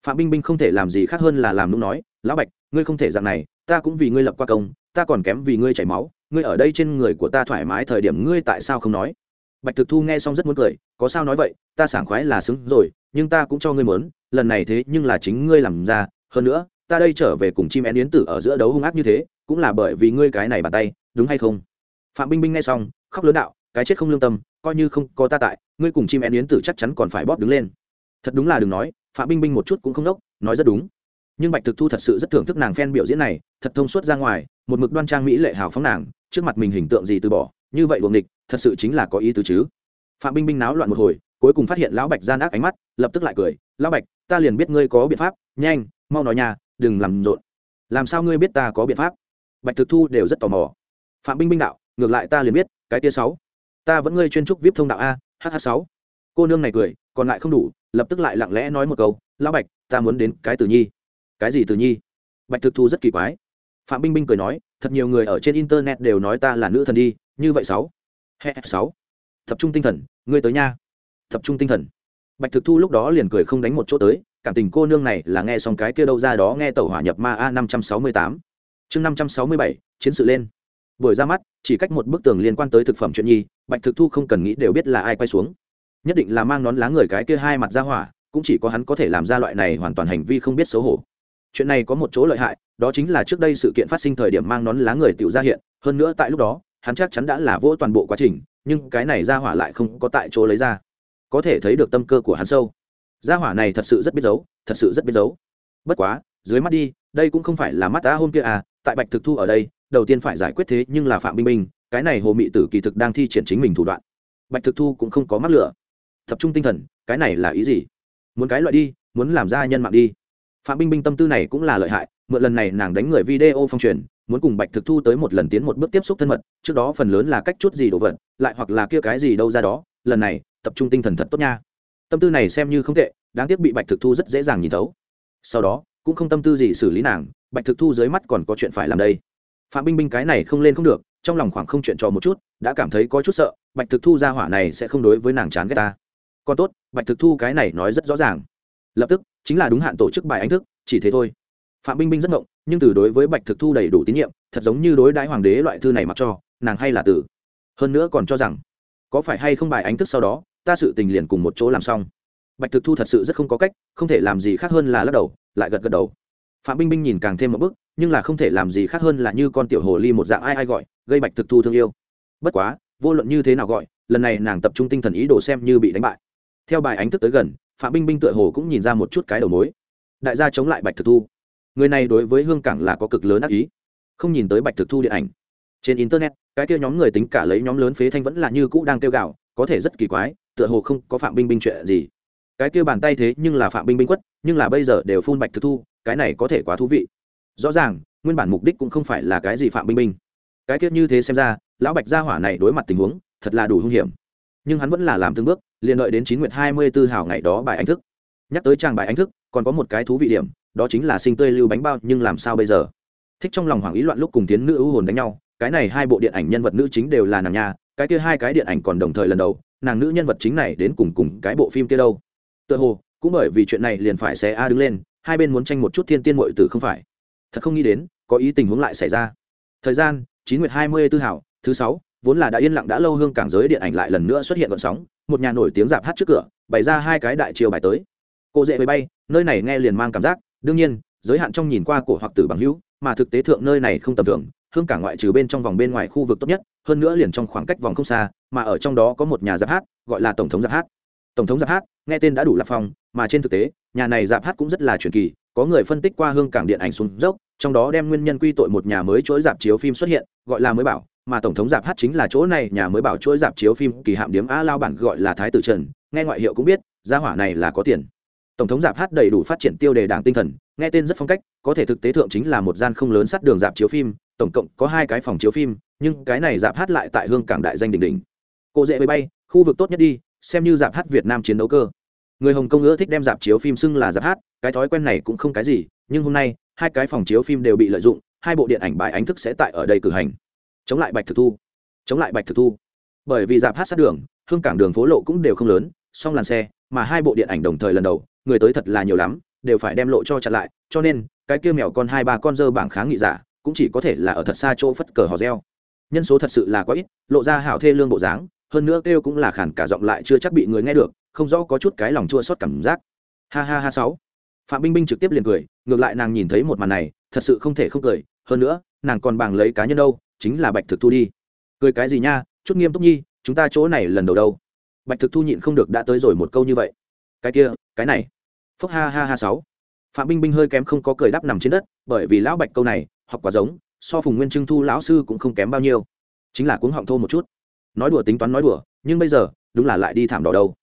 Phạm binh binh không thể làm gì khác hơn là làm nũng nói, lão bạch, ngươi không thể dạng này ta cũng vì ngươi lập qua công, ta còn kém vì ngươi chảy máu, ngươi ở đây trên người của ta thoải mái thời điểm ngươi tại sao không nói? Bạch thực thu nghe xong rất muốn cười, có sao nói vậy, ta sảng khoái là xứng rồi, nhưng ta cũng cho ngươi mớn, lần này thế nhưng là chính ngươi làm ra, hơn nữa, ta đây trở về cùng chim én yến tử ở giữa đấu hung ác như thế, cũng là bởi vì ngươi cái này bàn tay, đúng hay không? Phạm binh binh nghe xong, khóc lớn đạo, cái chết không lương tâm, coi như không có ta tại, ngươi cùng chim én yến tử chắc chắn còn phải bóp đứng lên. Thật đúng là đừng nói, phạm binh binh một chút cũng không đốc, nói rất đúng nhưng bạch thực thu thật sự rất thưởng thức nàng phen biểu diễn này, thật thông suốt ra ngoài, một mực đoan trang mỹ lệ hào phóng nàng, trước mặt mình hình tượng gì từ bỏ, như vậy buồng địch thật sự chính là có ý tứ chứ. Phạm binh binh náo loạn một hồi, cuối cùng phát hiện lão bạch gian ác ánh mắt, lập tức lại cười, lão bạch, ta liền biết ngươi có biện pháp, nhanh, mau nói nhà đừng làm rộn. Làm sao ngươi biết ta có biện pháp? Bạch thực thu đều rất tò mò. Phạm binh binh đạo, ngược lại ta liền biết, cái tia sáu, ta vẫn ngươi chuyên trúc vip thông đạo a hh sáu. Cô nương này cười, còn lại không đủ, lập tức lại lặng lẽ nói một câu, lão bạch, ta muốn đến cái tử nhi cái gì từ nhi? Bạch thực thu rất kỳ quái. Phạm binh binh cười nói, thật nhiều người ở trên internet đều nói ta là nữ thần đi, như vậy sáu. He sáu. Tập trung tinh thần, ngươi tới nha. Tập trung tinh thần. Bạch thực thu lúc đó liền cười không đánh một chỗ tới, cảm tình cô nương này là nghe xong cái kia đâu ra đó nghe tàu hỏa nhập ma a năm trăm sáu mươi tám. Chương năm trăm sáu mươi bảy, chiến sự lên. Buổi ra mắt, chỉ cách một bức tường liên quan tới thực phẩm chuyện nhi, bạch thực thu không cần nghĩ đều biết là ai quay xuống. Nhất định là mang nón lá người cái kia hai mặt ra hỏa, cũng chỉ có hắn có thể làm ra loại này hoàn toàn hành vi không biết xấu hổ chuyện này có một chỗ lợi hại đó chính là trước đây sự kiện phát sinh thời điểm mang nón lá người tự ra hiện hơn nữa tại lúc đó hắn chắc chắn đã là vỗ toàn bộ quá trình nhưng cái này ra hỏa lại không có tại chỗ lấy ra. Có thể thấy được tâm cơ của hắn sâu. Gia hỏa này thật sự rất biết giấu thật sự rất biết giấu. Bất quá dưới mắt đi đây cũng không phải là mắt ta hôm kia à tại bạch thực thu ở đây đầu tiên phải giải quyết thế nhưng là phạm minh minh, cái này hồ mị tử kỳ thực đang thi triển chính mình thủ đoạn. Bạch thực thu cũng không có mắc lửa. Tập trung tinh thần cái này là ý gì? Muốn cái loại đi muốn làm ra nhân mạng đi phạm binh binh tâm tư này cũng là lợi hại, mượn lần này nàng đánh người video phong truyền, muốn cùng bạch thực thu tới một lần tiến một bước tiếp xúc thân mật, trước đó phần lớn là cách chút gì đồ vật, lại hoặc là kia cái gì đâu ra đó, lần này, tập trung tinh thần thật tốt nha. Tâm tư này xem như không tệ, đáng tiếc bị bạch thực thu rất dễ dàng nhìn thấu. Sau đó, cũng không tâm tư gì xử lý nàng, bạch thực thu dưới mắt còn có chuyện phải làm đây. Phạm binh binh cái này không lên không được, trong lòng khoảng không chuyện trò một chút, đã cảm thấy có chút sợ, bạch thực thu ra hỏa này sẽ không đối với nàng chán ghét ta. Còn tốt, bạch thực thu cái này nói rất rõ ràng lập tức, chính là đúng hạn tổ chức bài ánh thức, chỉ thế thôi. Phạm binh binh rất ngộng, nhưng từ đối với bạch thực thu đầy đủ tín nhiệm, thật giống như đối đãi hoàng đế loại thư này mặc cho, nàng hay là tử hơn nữa còn cho rằng, có phải hay không bài ánh thức sau đó, ta sự tình liền cùng một chỗ làm xong. Bạch thực thu thật sự rất không có cách, không thể làm gì khác hơn là lắc đầu, lại gật gật đầu. Phạm binh binh nhìn càng thêm một bước, nhưng là không thể làm gì khác hơn là như con tiểu hồ ly một dạng ai ai gọi, gây bạch thực thu thương yêu. Bất quá, vô luận như thế nào gọi, lần này nàng tập trung tinh thần ý đồ xem như bị đánh bại. Theo bài ánh thức tới gần phạm binh binh tựa hồ cũng nhìn ra một chút cái đầu mối. Đại gia chống lại bạch thực thu. Người này đối với hương cảng là có cực lớn ác ý. Không nhìn tới bạch thực thu điện ảnh. Trên internet, cái kia nhóm người tính cả lấy nhóm lớn phế thanh vẫn là như cũ đang kêu gạo có thể rất kỳ quái, tựa hồ không có phạm binh binh chuyện gì. Cái kia bàn tay thế nhưng là phạm binh binh quất, nhưng là bây giờ đều phun bạch thực thu, cái này có thể quá thú vị. Rõ ràng, nguyên bản mục đích cũng không phải là cái gì phạm binh binh. Cái kia như thế xem ra, lão bạch gia hỏa này đối mặt tình huống, thật là đủ hung hiểm. Nhưng hắn vẫn là làm từng bước liền đợi đến chín nguyệt hai mươi tư hào ngày đó bài ánh thức. Nhắc tới trang bài ánh thức, còn có một cái thú vị điểm, đó chính là sinh tươi lưu bánh bao, nhưng làm sao bây giờ? Thích trong lòng hoàng ý loạn lúc cùng tiến nữ ưu hồn đánh nhau, cái này hai bộ điện ảnh nhân vật nữ chính đều là nàng nhà, cái kia hai cái điện ảnh còn đồng thời lần đầu, nàng nữ nhân vật chính này đến cùng cùng cái bộ phim kia đâu? Tựa hồ, cũng bởi vì chuyện này liền phải xé a đứng lên, hai bên muốn tranh một chút thiên tiên muội tử không phải. Thật không nghĩ đến, có ý tình huống lại xảy ra. Thời gian, chín nguyệt hai mươi tư hảo thứ sáu, vốn là đã yên lặng đã lâu hương cảng giới điện ảnh lại lần nữa xuất hiện gọn sóng một nhà nổi tiếng dạp hát trước cửa, bày ra hai cái đại chiều bài tới. Cô dễ bay bay, nơi này nghe liền mang cảm giác, đương nhiên, giới hạn trong nhìn qua cổ hoặc tử bằng hữu, mà thực tế thượng nơi này không tầm thường, hương cảng ngoại trừ bên trong vòng bên ngoài khu vực tốt nhất, hơn nữa liền trong khoảng cách vòng không xa, mà ở trong đó có một nhà giáp hát, gọi là tổng thống giáp hát. Tổng thống giáp hát, nghe tên đã đủ lạc phong, mà trên thực tế, nhà này giáp hát cũng rất là truyền kỳ, có người phân tích qua hương cảng điện ảnh xuống dốc, trong đó đem nguyên nhân quy tội một nhà mới chuỗi dạp chiếu phim xuất hiện, gọi là mới bảo mà tổng thống dạp hát chính là chỗ này, nhà mới bảo chuỗi dạp chiếu phim kỳ hạm điếm a lao bản gọi là thái tử trần, nghe ngoại hiệu cũng biết, gia hỏa này là có tiền. Tổng thống dạp hát đầy đủ phát triển tiêu đề đảng tinh thần, nghe tên rất phong cách, có thể thực tế thượng chính là một gian không lớn sắt đường dạp chiếu phim, tổng cộng có hai cái phòng chiếu phim, nhưng cái này dạp hát lại tại hương cảng đại danh đỉnh đỉnh. Cô dễ bay bay, khu vực tốt nhất đi, xem như dạp hát việt nam chiến đấu cơ. Người hồng kông ưa thích đem dạp chiếu phim xưng là dạp hát, cái thói quen này cũng không cái gì, nhưng hôm nay, hai cái phòng chiếu phim đều bị lợi dụng, hai bộ điện ảnh bài ánh thức sẽ tại ở đây cử hành chống lại bạch thực thu. Chống lại bạch thực thu. Bởi vì dạp hát sát đường, hương cảng đường phố lộ cũng đều không lớn, song làn xe, mà hai bộ điện ảnh đồng thời lần đầu, người tới thật là nhiều lắm, đều phải đem lộ cho chặn lại, cho nên, cái kia mèo con hai ba con dơ bảng kháng nghị giả cũng chỉ có thể là ở thật xa chỗ phất cờ hò reo. Nhân số thật sự là quá ít, lộ ra hảo thê lương bộ dáng, hơn nữa kêu cũng là khản cả giọng lại chưa chắc bị người nghe được, không rõ có chút cái lòng chua xót cảm giác. Ha ha ha sáu. Phạm binh binh trực tiếp liền cười, ngược lại nàng nhìn thấy một màn này, thật sự không thể không cười, hơn nữa, nàng còn bằng lấy cá nhân đâu chính là bạch thực thu đi. Cười cái gì nha, chút nghiêm túc nhi, chúng ta chỗ này lần đầu đâu? Bạch thực thu nhịn không được đã tới rồi một câu như vậy. Cái kia, cái này. Phúc ha ha ha sáu. Phạm binh binh hơi kém không có cười đắp nằm trên đất, bởi vì lão bạch câu này, học quá giống, so phùng nguyên trưng thu lão sư cũng không kém bao nhiêu. Chính là cuống họng thô một chút. Nói đùa tính toán nói đùa, nhưng bây giờ, đúng là lại đi thảm đỏ đâu.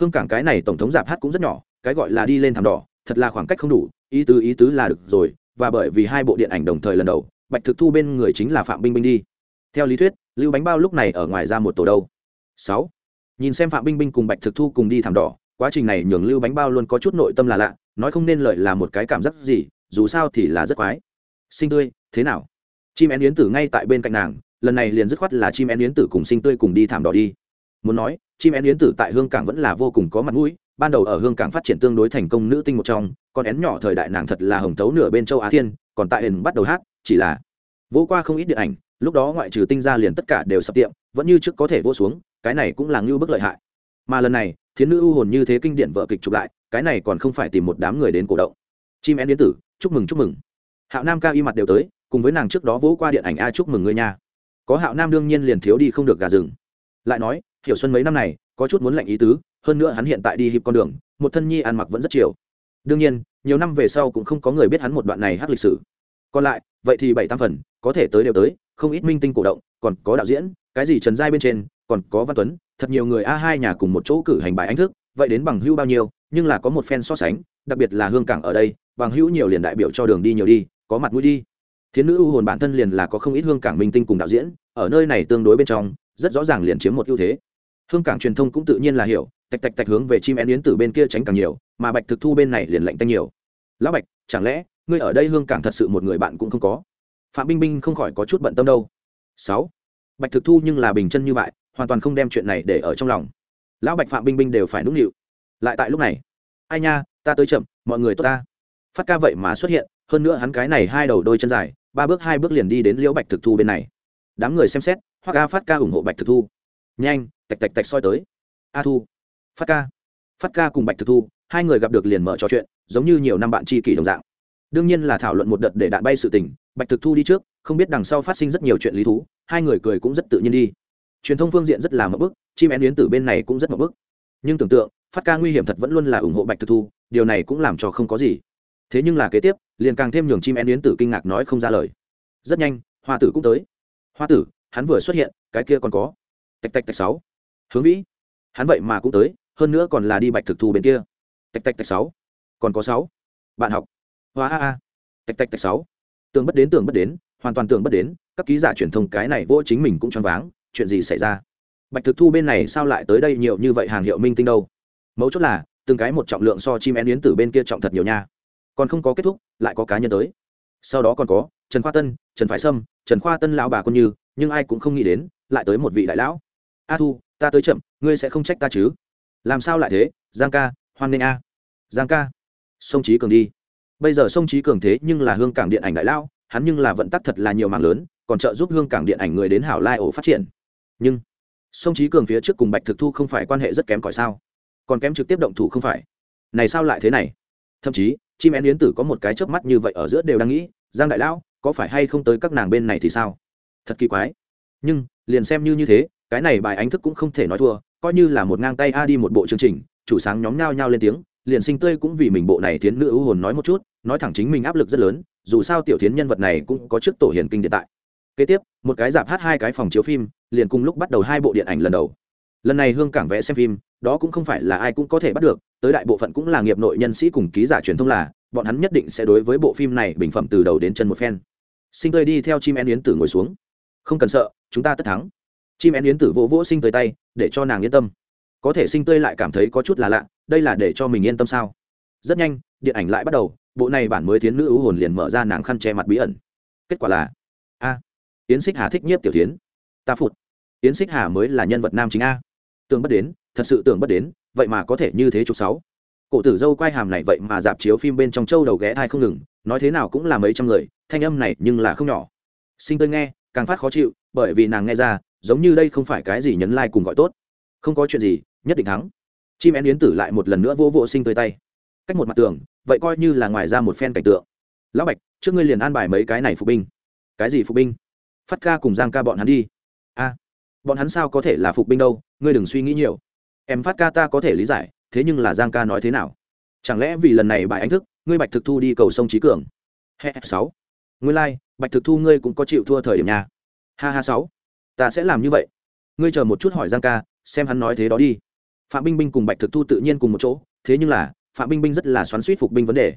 Hương cảng cái này tổng thống giạp hát cũng rất nhỏ, cái gọi là đi lên thảm đỏ, thật là khoảng cách không đủ, ý tứ ý tứ là được rồi, và bởi vì hai bộ điện ảnh đồng thời lần đầu bạch thực thu bên người chính là phạm binh binh đi. Theo lý thuyết, lưu bánh bao lúc này ở ngoài ra một tổ đâu? Sáu. Nhìn xem phạm binh binh cùng bạch thực thu cùng đi thảm đỏ, quá trình này nhường lưu bánh bao luôn có chút nội tâm là lạ, nói không nên lợi là một cái cảm giác gì, dù sao thì là rất quái. Sinh tươi, thế nào? Chim én yến tử ngay tại bên cạnh nàng, lần này liền dứt khoát là chim én yến tử cùng sinh tươi cùng đi thảm đỏ đi. Muốn nói, chim én yến tử tại hương cảng vẫn là vô cùng có mặt mũi, ban đầu ở hương cảng phát triển tương đối thành công nữ tinh một trong, con én nhỏ thời đại nàng thật là hồng tấu nửa bên châu á thiên, còn tại hình bắt đầu hát chỉ là vô qua không ít điện ảnh, lúc đó ngoại trừ tinh ra liền tất cả đều sập tiệm, vẫn như trước có thể vô xuống, cái này cũng là ngưu bức lợi hại. Mà lần này, thiến nữ ưu hồn như thế kinh điển vợ kịch chụp lại, cái này còn không phải tìm một đám người đến cổ động. Chim én điện tử, chúc mừng chúc mừng. Hạo nam ca y mặt đều tới, cùng với nàng trước đó vỗ qua điện ảnh a chúc mừng người nha. Có hạo nam đương nhiên liền thiếu đi không được gà rừng. Lại nói, hiểu xuân mấy năm này, có chút muốn lạnh ý tứ, hơn nữa hắn hiện tại đi hiệp con đường, một thân nhi ăn mặc vẫn rất chiều. Đương nhiên, nhiều năm về sau cũng không có người biết hắn một đoạn này hát lịch sử còn lại, vậy thì bảy tam phần, có thể tới đều tới, không ít minh tinh cổ động, còn có đạo diễn, cái gì trần giai bên trên, còn có văn tuấn, thật nhiều người a hai nhà cùng một chỗ cử hành bài ánh thức, vậy đến bằng hữu bao nhiêu, nhưng là có một phen so sánh, đặc biệt là hương cảng ở đây, bằng hữu nhiều liền đại biểu cho đường đi nhiều đi, có mặt mũi đi. Thiến nữ ưu hồn bản thân liền là có không ít hương cảng minh tinh cùng đạo diễn, ở nơi này tương đối bên trong, rất rõ ràng liền chiếm một ưu thế. Hương cảng truyền thông cũng tự nhiên là hiểu, tạch tạch tạch hướng về chim én yến từ bên kia tránh càng nhiều, mà bạch thực thu bên này liền lạnh tanh nhiều. Lão bạch, chẳng lẽ ngươi ở đây hương cảng thật sự một người bạn cũng không có. Phạm binh binh không khỏi có chút bận tâm đâu. Sáu, bạch thực thu nhưng là bình chân như vậy, hoàn toàn không đem chuyện này để ở trong lòng. Lão bạch phạm binh binh đều phải nũng nịu. Lại tại lúc này, ai nha, ta tới chậm, mọi người tốt ta. Phát ca vậy mà xuất hiện, hơn nữa hắn cái này hai đầu đôi chân dài, ba bước hai bước liền đi đến liễu bạch thực thu bên này. Đám người xem xét hoặc a phát ca ủng hộ bạch thực thu. Nhanh, tạch tạch tạch soi tới. A thu. Phát ca. Phát ca cùng bạch thực thu, hai người gặp được liền mở trò chuyện, giống như nhiều năm bạn tri kỷ đồng dạng đương nhiên là thảo luận một đợt để đạn bay sự tình, bạch thực thu đi trước, không biết đằng sau phát sinh rất nhiều chuyện lý thú, hai người cười cũng rất tự nhiên đi. Truyền thông phương diện rất là mậu bức, chim én yến tử bên này cũng rất mậu bức. Nhưng tưởng tượng, phát ca nguy hiểm thật vẫn luôn là ủng hộ bạch thực thu, điều này cũng làm cho không có gì. Thế nhưng là kế tiếp, liền càng thêm nhường chim én yến tử kinh ngạc nói không ra lời. Rất nhanh, hoa tử cũng tới. Hoa tử, hắn vừa xuất hiện, cái kia còn có. Tạch tạch tạch sáu. Hướng vĩ. Hắn vậy mà cũng tới, hơn nữa còn là đi bạch thực thu bên kia. Tạch tạch tạch sáu. Còn có sáu. Bạn học hoa a a. Tạch tạch tạch sáu. Tưởng bất đến, tưởng bất đến, hoàn toàn tưởng bất đến, các ký giả truyền thông cái này vô chính mình cũng choáng váng, chuyện gì xảy ra? Bạch thực thu bên này sao lại tới đây nhiều như vậy hàng hiệu minh tinh đâu? Mấu chốt là, từng cái một trọng lượng so chim én yến tử bên kia trọng thật nhiều nha. Còn không có kết thúc, lại có cá nhân tới. Sau đó còn có, trần khoa tân, trần phải sâm, trần khoa tân lão bà con như, nhưng ai cũng không nghĩ đến, lại tới một vị đại lão. A thu, ta tới chậm, ngươi sẽ không trách ta chứ? Làm sao lại thế? Giang ca, hoan nghênh a. Giang ca, sông trí cường đi bây giờ sông trí cường thế nhưng là hương cảng điện ảnh đại lao, hắn nhưng là vận tắc thật là nhiều mảng lớn, còn trợ giúp hương cảng điện ảnh người đến hảo lai ổ phát triển. Nhưng, sông trí cường phía trước cùng bạch thực thu không phải quan hệ rất kém cỏi sao? Còn kém trực tiếp động thủ không phải? Này sao lại thế này? Thậm chí, chim én yến tử có một cái chớp mắt như vậy ở giữa đều đang nghĩ, giang đại lão, có phải hay không tới các nàng bên này thì sao? Thật kỳ quái. Nhưng, liền xem như như thế, cái này bài ánh thức cũng không thể nói thua, coi như là một ngang tay a đi một bộ chương trình, chủ sáng nhóm nhao nhao lên tiếng liền sinh tươi cũng vì mình bộ này tiến nữ ưu hồn nói một chút, nói thẳng chính mình áp lực rất lớn, dù sao tiểu thiến nhân vật này cũng có trước tổ hiền kinh điện tại. Kế tiếp, một cái dạp hát hai cái phòng chiếu phim, liền cùng lúc bắt đầu hai bộ điện ảnh lần đầu. Lần này hương cảng vẽ xem phim, đó cũng không phải là ai cũng có thể bắt được, tới đại bộ phận cũng là nghiệp nội nhân sĩ cùng ký giả truyền thông là, bọn hắn nhất định sẽ đối với bộ phim này bình phẩm từ đầu đến chân một phen. Sinh tươi đi theo chim én yến tử ngồi xuống. Không cần sợ, chúng ta tất thắng. Chim én yến tử vỗ vỗ sinh tươi tay, để cho nàng yên tâm có thể sinh tươi lại cảm thấy có chút là lạ, đây là để cho mình yên tâm sao? Rất nhanh, điện ảnh lại bắt đầu, bộ này bản mới thiến nữ ưu hồn liền mở ra nàng khăn che mặt bí ẩn. Kết quả là, a, yến xích hà thích nhiếp tiểu tiến ta phụt. Yến xích hà mới là nhân vật nam chính a. Tưởng bất đến, thật sự tưởng bất đến, vậy mà có thể như thế chục sáu. Cổ tử dâu quay hàm này vậy mà dạp chiếu phim bên trong châu đầu ghé thai không ngừng, nói thế nào cũng là mấy trăm người, thanh âm này nhưng là không nhỏ. Sinh tươi nghe, càng phát khó chịu, bởi vì nàng nghe ra, giống như đây không phải cái gì nhấn like cùng gọi tốt. Không có chuyện gì nhất định thắng. Chim én yến tử lại một lần nữa vô vô sinh tươi tay. Cách một mặt tường vậy coi như là ngoài ra một phen cảnh tượng. Lão bạch trước ngươi liền an bài mấy cái này phục binh. Cái gì phục binh? Phát ca cùng giang ca bọn hắn đi. A bọn hắn sao có thể là phục binh đâu ngươi đừng suy nghĩ nhiều. Em phát ca ta có thể lý giải thế nhưng là giang ca nói thế nào? Chẳng lẽ vì lần này bài anh thức ngươi bạch thực thu đi cầu sông trí cường? Hè sáu. Ngươi lai、like, bạch thực thu ngươi cũng có chịu thua thời điểm nhà ha ha sáu. Ta sẽ làm như vậy. Ngươi chờ một chút hỏi giang ca xem hắn nói thế đó đi phạm binh binh cùng bạch thực thu tự nhiên cùng một chỗ, thế nhưng là, phạm binh binh rất là xoắn suýt phục binh vấn đề.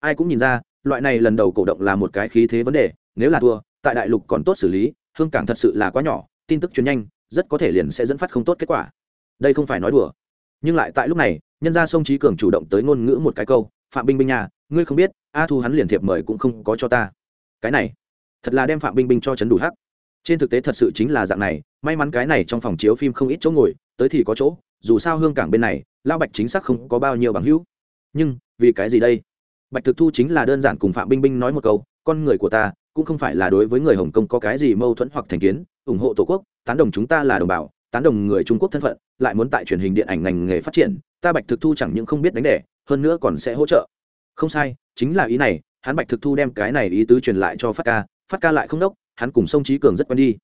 Ai cũng nhìn ra, loại này lần đầu cổ động là một cái khí thế vấn đề, nếu là thua, tại đại lục còn tốt xử lý, hương cảng thật sự là quá nhỏ, tin tức truyền nhanh, rất có thể liền sẽ dẫn phát không tốt kết quả. Đây không phải nói đùa. Nhưng lại tại lúc này, nhân gia sông trí cường chủ động tới ngôn ngữ một cái câu, phạm binh binh nhà, ngươi không biết, a thu hắn liền thiệp mời cũng không có cho ta. Cái này, thật là đem phạm binh binh cho chấn đủ hắc. Trên thực tế thật sự chính là dạng này, may mắn cái này trong phòng chiếu phim không ít chỗ ngồi, tới thì có chỗ dù sao hương cảng bên này lao bạch chính xác không có bao nhiêu bằng hữu. Nhưng, vì cái gì đây? Bạch thực thu chính là đơn giản cùng phạm binh binh nói một câu, con người của ta cũng không phải là đối với người hồng kông có cái gì mâu thuẫn hoặc thành kiến, ủng hộ tổ quốc, tán đồng chúng ta là đồng bào, tán đồng người trung quốc thân phận, lại muốn tại truyền hình điện ảnh ngành nghề phát triển, ta bạch thực thu chẳng những không biết đánh đẻ, hơn nữa còn sẽ hỗ trợ. Không sai, chính là ý này, hắn bạch thực thu đem cái này ý tứ truyền lại cho phát ca phát ca lại không đốc, hắn cùng sông trí cường rất quen đi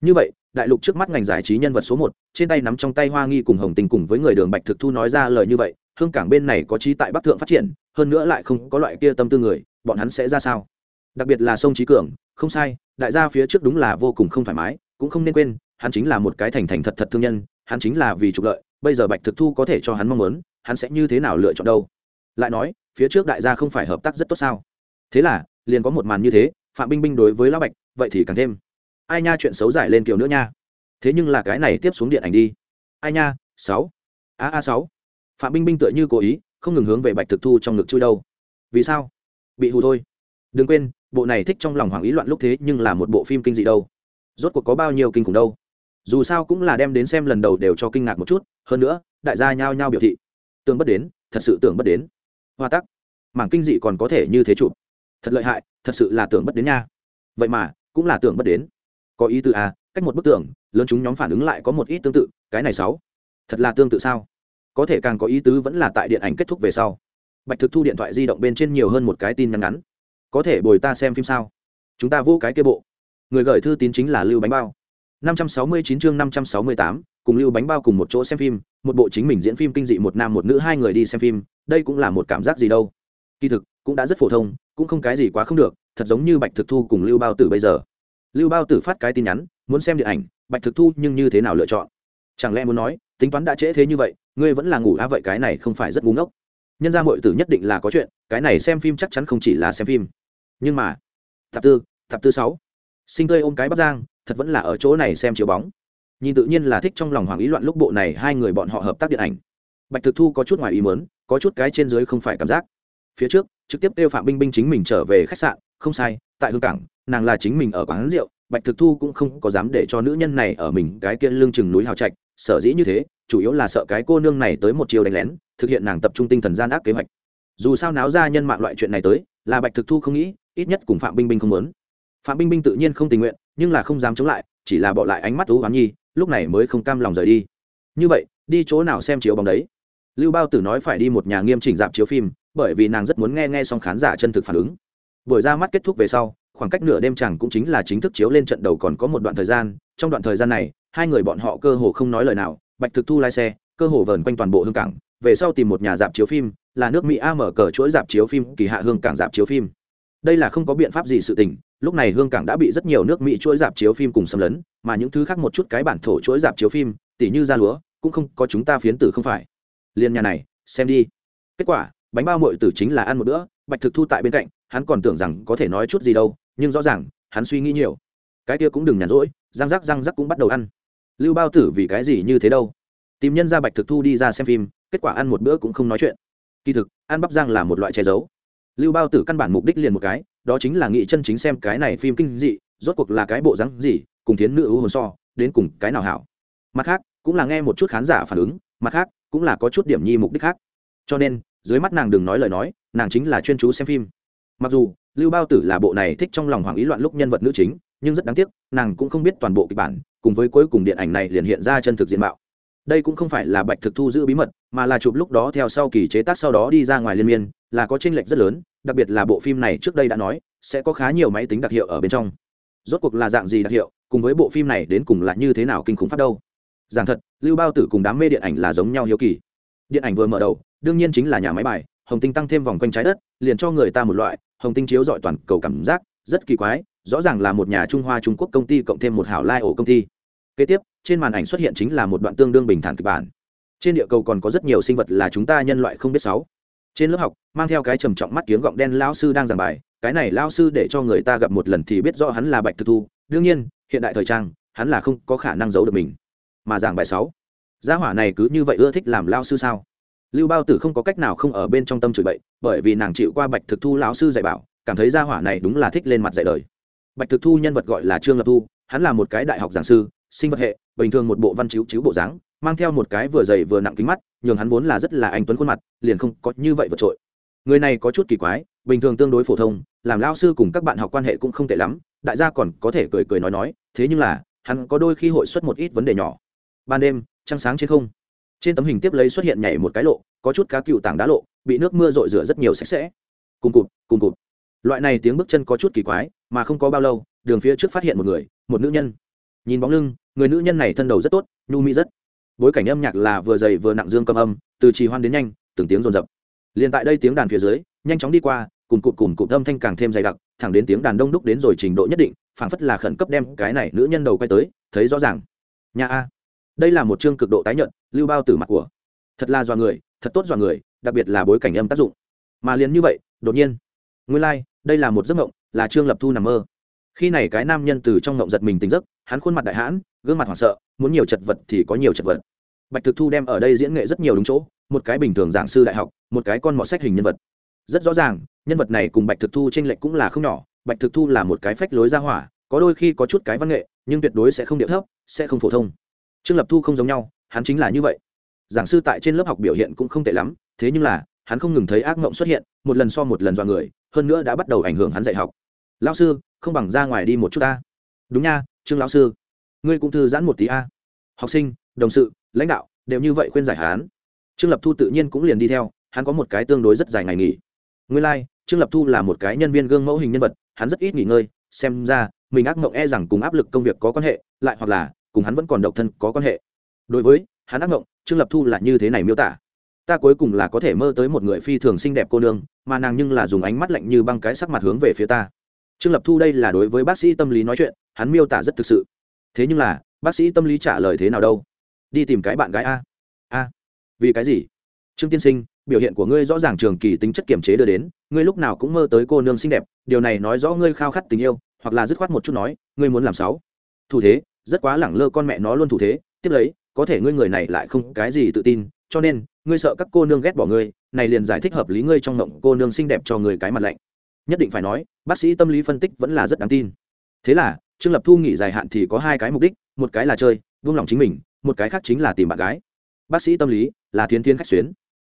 như vậy, đại lục trước mắt ngành giải trí nhân vật số một, trên tay nắm trong tay hoa nghi cùng hồng tình cùng với người đường bạch thực thu nói ra lời như vậy, hương cảng bên này có trí tại bắc thượng phát triển, hơn nữa lại không có loại kia tâm tư người, bọn hắn sẽ ra sao? Đặc biệt là sông trí cường, không sai, đại gia phía trước đúng là vô cùng không thoải mái, cũng không nên quên, hắn chính là một cái thành thành thật thật thương nhân, hắn chính là vì trục lợi, bây giờ bạch thực thu có thể cho hắn mong muốn, hắn sẽ như thế nào lựa chọn đâu? Lại nói, phía trước đại gia không phải hợp tác rất tốt sao? Thế là, liền có một màn như thế, phạm binh binh đối với lão bạch, vậy thì càng thêm ai nha chuyện xấu giải lên kiểu nữa nha. Thế nhưng là cái này tiếp xuống điện ảnh đi. Ai nha, sáu. A a sáu. Phạm binh binh tựa như cố ý, không ngừng hướng về bạch thực thu trong ngực chui đâu. Vì sao? Bị hù thôi. Đừng quên, bộ này thích trong lòng hoàng ý loạn lúc thế nhưng là một bộ phim kinh dị đâu. Rốt cuộc có bao nhiêu kinh khủng đâu. Dù sao cũng là đem đến xem lần đầu đều cho kinh ngạc một chút, hơn nữa, đại gia nhao nhao biểu thị. Tưởng bất đến, thật sự tưởng bất đến. Hoa tắc. Mảng kinh dị còn có thể như thế chụp. Thật lợi hại, thật sự là tưởng bất đến nha. Vậy mà, cũng là tưởng bất đến có ý tư à cách một bức tường, lớn chúng nhóm phản ứng lại có một ít tương tự cái này sáu thật là tương tự sao? Có thể càng có ý tứ vẫn là tại điện ảnh kết thúc về sau. Bạch thực thu điện thoại di động bên trên nhiều hơn một cái tin nhắn ngắn. Có thể bồi ta xem phim sao? Chúng ta vô cái kia bộ. Người gửi thư tín chính là lưu bánh bao. 569 chương 568, cùng lưu bánh bao cùng một chỗ xem phim một bộ chính mình diễn phim kinh dị một nam một nữ hai người đi xem phim đây cũng là một cảm giác gì đâu? Kỳ thực cũng đã rất phổ thông cũng không cái gì quá không được thật giống như bạch thực thu cùng lưu bao tử bây giờ lưu bao tử phát cái tin nhắn, muốn xem điện ảnh, bạch thực thu nhưng như thế nào lựa chọn? Chẳng lẽ muốn nói, tính toán đã trễ thế như vậy, ngươi vẫn là ngủ á vậy cái này không phải rất ngu ngốc. Nhân ra mọi tử nhất định là có chuyện, cái này xem phim chắc chắn không chỉ là xem phim. Nhưng mà thập tư thập tư sáu. Sinh tươi ôm cái bắc giang, thật vẫn là ở chỗ này xem chiếu bóng. Nhìn tự nhiên là thích trong lòng hoàng ý loạn lúc bộ này hai người bọn họ hợp tác điện ảnh. Bạch thực thu có chút ngoài ý mớn có chút cái trên dưới không phải cảm giác. Phía trước, trực tiếp kêu phạm binh binh chính mình trở về khách sạn, không sai, tại hương cảng nàng là chính mình ở quán rượu, bạch thực thu cũng không có dám để cho nữ nhân này ở mình cái kia lưng chừng núi hào trạch, sở dĩ như thế, chủ yếu là sợ cái cô nương này tới một chiều đánh lén, thực hiện nàng tập trung tinh thần gian ác kế hoạch. Dù sao náo ra nhân mạng loại chuyện này tới, là bạch thực thu không nghĩ, ít nhất cùng phạm binh binh không muốn. Phạm binh binh tự nhiên không tình nguyện, nhưng là không dám chống lại, chỉ là bỏ lại ánh mắt thú hoán nhi, lúc này mới không cam lòng rời đi. Như vậy, đi chỗ nào xem chiếu bóng đấy? Lưu bao tử nói phải đi một nhà nghiêm chỉnh dạp chiếu phim, bởi vì nàng rất muốn nghe nghe xong khán giả chân thực phản ứng. Buổi ra mắt kết thúc về sau khoảng cách nửa đêm chẳng cũng chính là chính thức chiếu lên trận đầu còn có một đoạn thời gian, trong đoạn thời gian này, hai người bọn họ cơ hồ không nói lời nào, bạch thực thu lái xe, cơ hồ vờn quanh toàn bộ hương cảng, về sau tìm một nhà dạp chiếu phim, là nước mỹ a mở cờ chuỗi dạp chiếu phim, kỳ hạ hương cảng dạp chiếu phim. Đây là không có biện pháp gì sự tình, lúc này hương cảng đã bị rất nhiều nước mỹ chuỗi dạp chiếu phim cùng xâm lấn, mà những thứ khác một chút cái bản thổ chuỗi dạp chiếu phim, tỉ như da lúa, cũng không có chúng ta phiến tử không phải. Liên nhà này, xem đi. Kết quả, bánh bao mội tử chính là ăn một bữa, bạch thực thu tại bên cạnh, hắn còn tưởng rằng có thể nói chút gì đâu nhưng rõ ràng, hắn suy nghĩ nhiều. Cái kia cũng đừng nhàn rỗi, răng rắc răng rắc cũng bắt đầu ăn. Lưu bao tử vì cái gì như thế đâu? Tìm nhân ra bạch thực thu đi ra xem phim, kết quả ăn một bữa cũng không nói chuyện. Kỳ thực, ăn bắp giang là một loại che giấu. Lưu bao tử căn bản mục đích liền một cái, đó chính là nghị chân chính xem cái này phim kinh dị, rốt cuộc là cái bộ rắn gì, cùng thiến nữ ưu hồn so, đến cùng cái nào hảo. Mặt khác, cũng là nghe một chút khán giả phản ứng, mặt khác, cũng là có chút điểm nhi mục đích khác. Cho nên, dưới mắt nàng đừng nói lời nói, nàng chính là chuyên chú xem phim mặc dù, lưu bao tử là bộ này thích trong lòng hoàng ý loạn lúc nhân vật nữ chính, nhưng rất đáng tiếc, nàng cũng không biết toàn bộ kịch bản, cùng với cuối cùng điện ảnh này liền hiện ra chân thực diện mạo. Đây cũng không phải là bạch thực thu giữ bí mật, mà là chụp lúc đó theo sau kỳ chế tác sau đó đi ra ngoài liên miên, là có tranh lệch rất lớn, đặc biệt là bộ phim này trước đây đã nói, sẽ có khá nhiều máy tính đặc hiệu ở bên trong. Rốt cuộc là dạng gì đặc hiệu, cùng với bộ phim này đến cùng là như thế nào kinh khủng phát đâu? Giảng thật, lưu bao tử cùng đám mê điện ảnh là giống nhau hiếu kỳ. Điện ảnh vừa mở đầu, đương nhiên chính là nhà máy bài, hồng tinh tăng thêm vòng quanh trái đất, liền cho người ta một loại hồng tinh chiếu dọi toàn cầu cảm giác, rất kỳ quái, rõ ràng là một nhà trung hoa trung quốc công ty cộng thêm một hảo lai ổ công ty. Kế tiếp, trên màn ảnh xuất hiện chính là một đoạn tương đương bình thản kịch bản. Trên địa cầu còn có rất nhiều sinh vật là chúng ta nhân loại không biết sáu. Trên lớp học, mang theo cái trầm trọng mắt kiếng gọng đen lao sư đang giảng bài, cái này lao sư để cho người ta gặp một lần thì biết rõ hắn là bạch thực thu, đương nhiên, hiện đại thời trang, hắn là không có khả năng giấu được mình. Mà giảng bài sáu. Gia hỏa này cứ như vậy ưa thích làm lao sư sao? Lưu bao tử không có cách nào không ở bên trong tâm chửi bậy, bởi vì nàng chịu qua bạch thực thu lão sư dạy bảo, cảm thấy gia hỏa này đúng là thích lên mặt dạy đời. Bạch thực thu nhân vật gọi là trương lập thu, hắn là một cái đại học giảng sư, sinh vật hệ, bình thường một bộ văn chiếu chiếu bộ dáng, mang theo một cái vừa dày vừa nặng kính mắt, nhường hắn vốn là rất là anh tuấn khuôn mặt, liền không có như vậy vượt trội. Người này có chút kỳ quái, bình thường tương đối phổ thông, làm lao sư cùng các bạn học quan hệ cũng không tệ lắm, đại gia còn có thể cười cười nói nói, thế nhưng là, hắn có đôi khi hội xuất một ít vấn đề nhỏ. Ban đêm, trăng sáng trên không trên tấm hình tiếp lấy xuất hiện nhảy một cái lộ, có chút cá cựu tảng đá lộ, bị nước mưa rội rửa rất nhiều sạch sẽ. Cùng cụt cùng cụt. Loại này tiếng bước chân có chút kỳ quái, mà không có bao lâu, đường phía trước phát hiện một người, một nữ nhân. Nhìn bóng lưng, người nữ nhân này thân đầu rất tốt, nhu mỹ rất. Bối cảnh âm nhạc là vừa dày vừa nặng dương cầm âm, từ trì hoan đến nhanh, từng tiếng rồn rập liền tại đây tiếng đàn phía dưới, nhanh chóng đi qua, cùng cụt cùng cụt âm thanh càng thêm dày đặc, thẳng đến tiếng đàn đông đúc đến rồi trình độ nhất định, phảng phất là khẩn cấp đem cái này nữ nhân đầu quay tới, thấy rõ ràng. Nhà a đây là một chương cực độ tái nhận lưu bao tử mặt của. Thật là dọa người thật tốt dọa người đặc biệt là bối cảnh âm tác dụng. Mà liền như vậy đột nhiên. Nguyên lai、like, đây là một giấc mộng là trương lập thu nằm mơ. Khi này cái nam nhân từ trong mộng giật mình tỉnh giấc hắn khuôn mặt đại hãn gương mặt hoảng sợ muốn nhiều chật vật thì có nhiều chật vật. Bạch thực thu đem ở đây diễn nghệ rất nhiều đúng chỗ một cái bình thường giảng sư đại học một cái con mọ sách hình nhân vật. Rất rõ ràng nhân vật này cùng bạch thực thu t r ê n lệch cũng là không nhỏ bạch thực thu là một cái phách lối ra hỏa có đôi khi có chút cái văn nghệ nhưng tuyệt đối sẽ không điệu thấp sẽ không phổ thông trương lập thu không giống nhau hắn chính là như vậy. Giảng sư tại trên lớp học biểu hiện cũng không tệ lắm thế nhưng là hắn không ngừng thấy ác mộng xuất hiện một lần so một lần dọa người hơn nữa đã bắt đầu ảnh hưởng hắn dạy học. Lao sư không bằng ra ngoài đi một chút ta. Đúng nha trương lão sư. Ngươi cũng thư giãn một tí a. Học sinh đồng sự lãnh đạo đều như vậy khuyên giải hắn. trương lập thu tự nhiên cũng liền đi theo hắn có một cái tương đối rất dài ngày nghỉ. Nguyên lai、like, trương lập thu là một cái nhân viên gương mẫu hình nhân vật hắn rất ít nghỉ ngơi xem ra mình ác mộng e rằng cùng áp lực công việc có quan hệ lại hoặc là cùng hắn vẫn còn độc thân có quan hệ. Đối với hắn ác mộng, trương lập thu là như thế này miêu tả. Ta cuối cùng là có thể mơ tới một người phi thường xinh đẹp cô nương, mà nàng nhưng là dùng ánh mắt lạnh như băng cái sắc mặt hướng về phía ta. Trương lập thu đây là đối với bác sĩ tâm lý nói chuyện, hắn miêu tả rất thực sự. Thế nhưng là, bác sĩ tâm lý trả lời thế nào đâu? Đi tìm cái bạn gái a. A. Vì cái gì? Trương tiên sinh, biểu hiện của ngươi rõ ràng trường kỳ tính chất kiểm chế đưa đến, ngươi lúc nào cũng mơ tới cô nương xinh đẹp, điều này nói rõ ngươi khao khát tình yêu, hoặc là dứt khoát một chút nói, ngươi muốn làm sáu. Thủ thế rất quá lẳng lơ con mẹ nó luôn thủ thế, tiếp lấy, có thể ngươi người này lại không cái gì tự tin, cho nên, ngươi sợ các cô nương ghét bỏ ngươi, này liền giải thích hợp lý ngươi trong mộng cô nương xinh đẹp cho người cái mặt lạnh. Nhất định phải nói, bác sĩ tâm lý phân tích vẫn là rất đáng tin. Thế là, trương lập thu nghỉ dài hạn thì có hai cái mục đích, một cái là chơi, vung lòng chính mình, một cái khác chính là tìm bạn gái. Bác sĩ tâm lý là thiên thiên khách xuyến.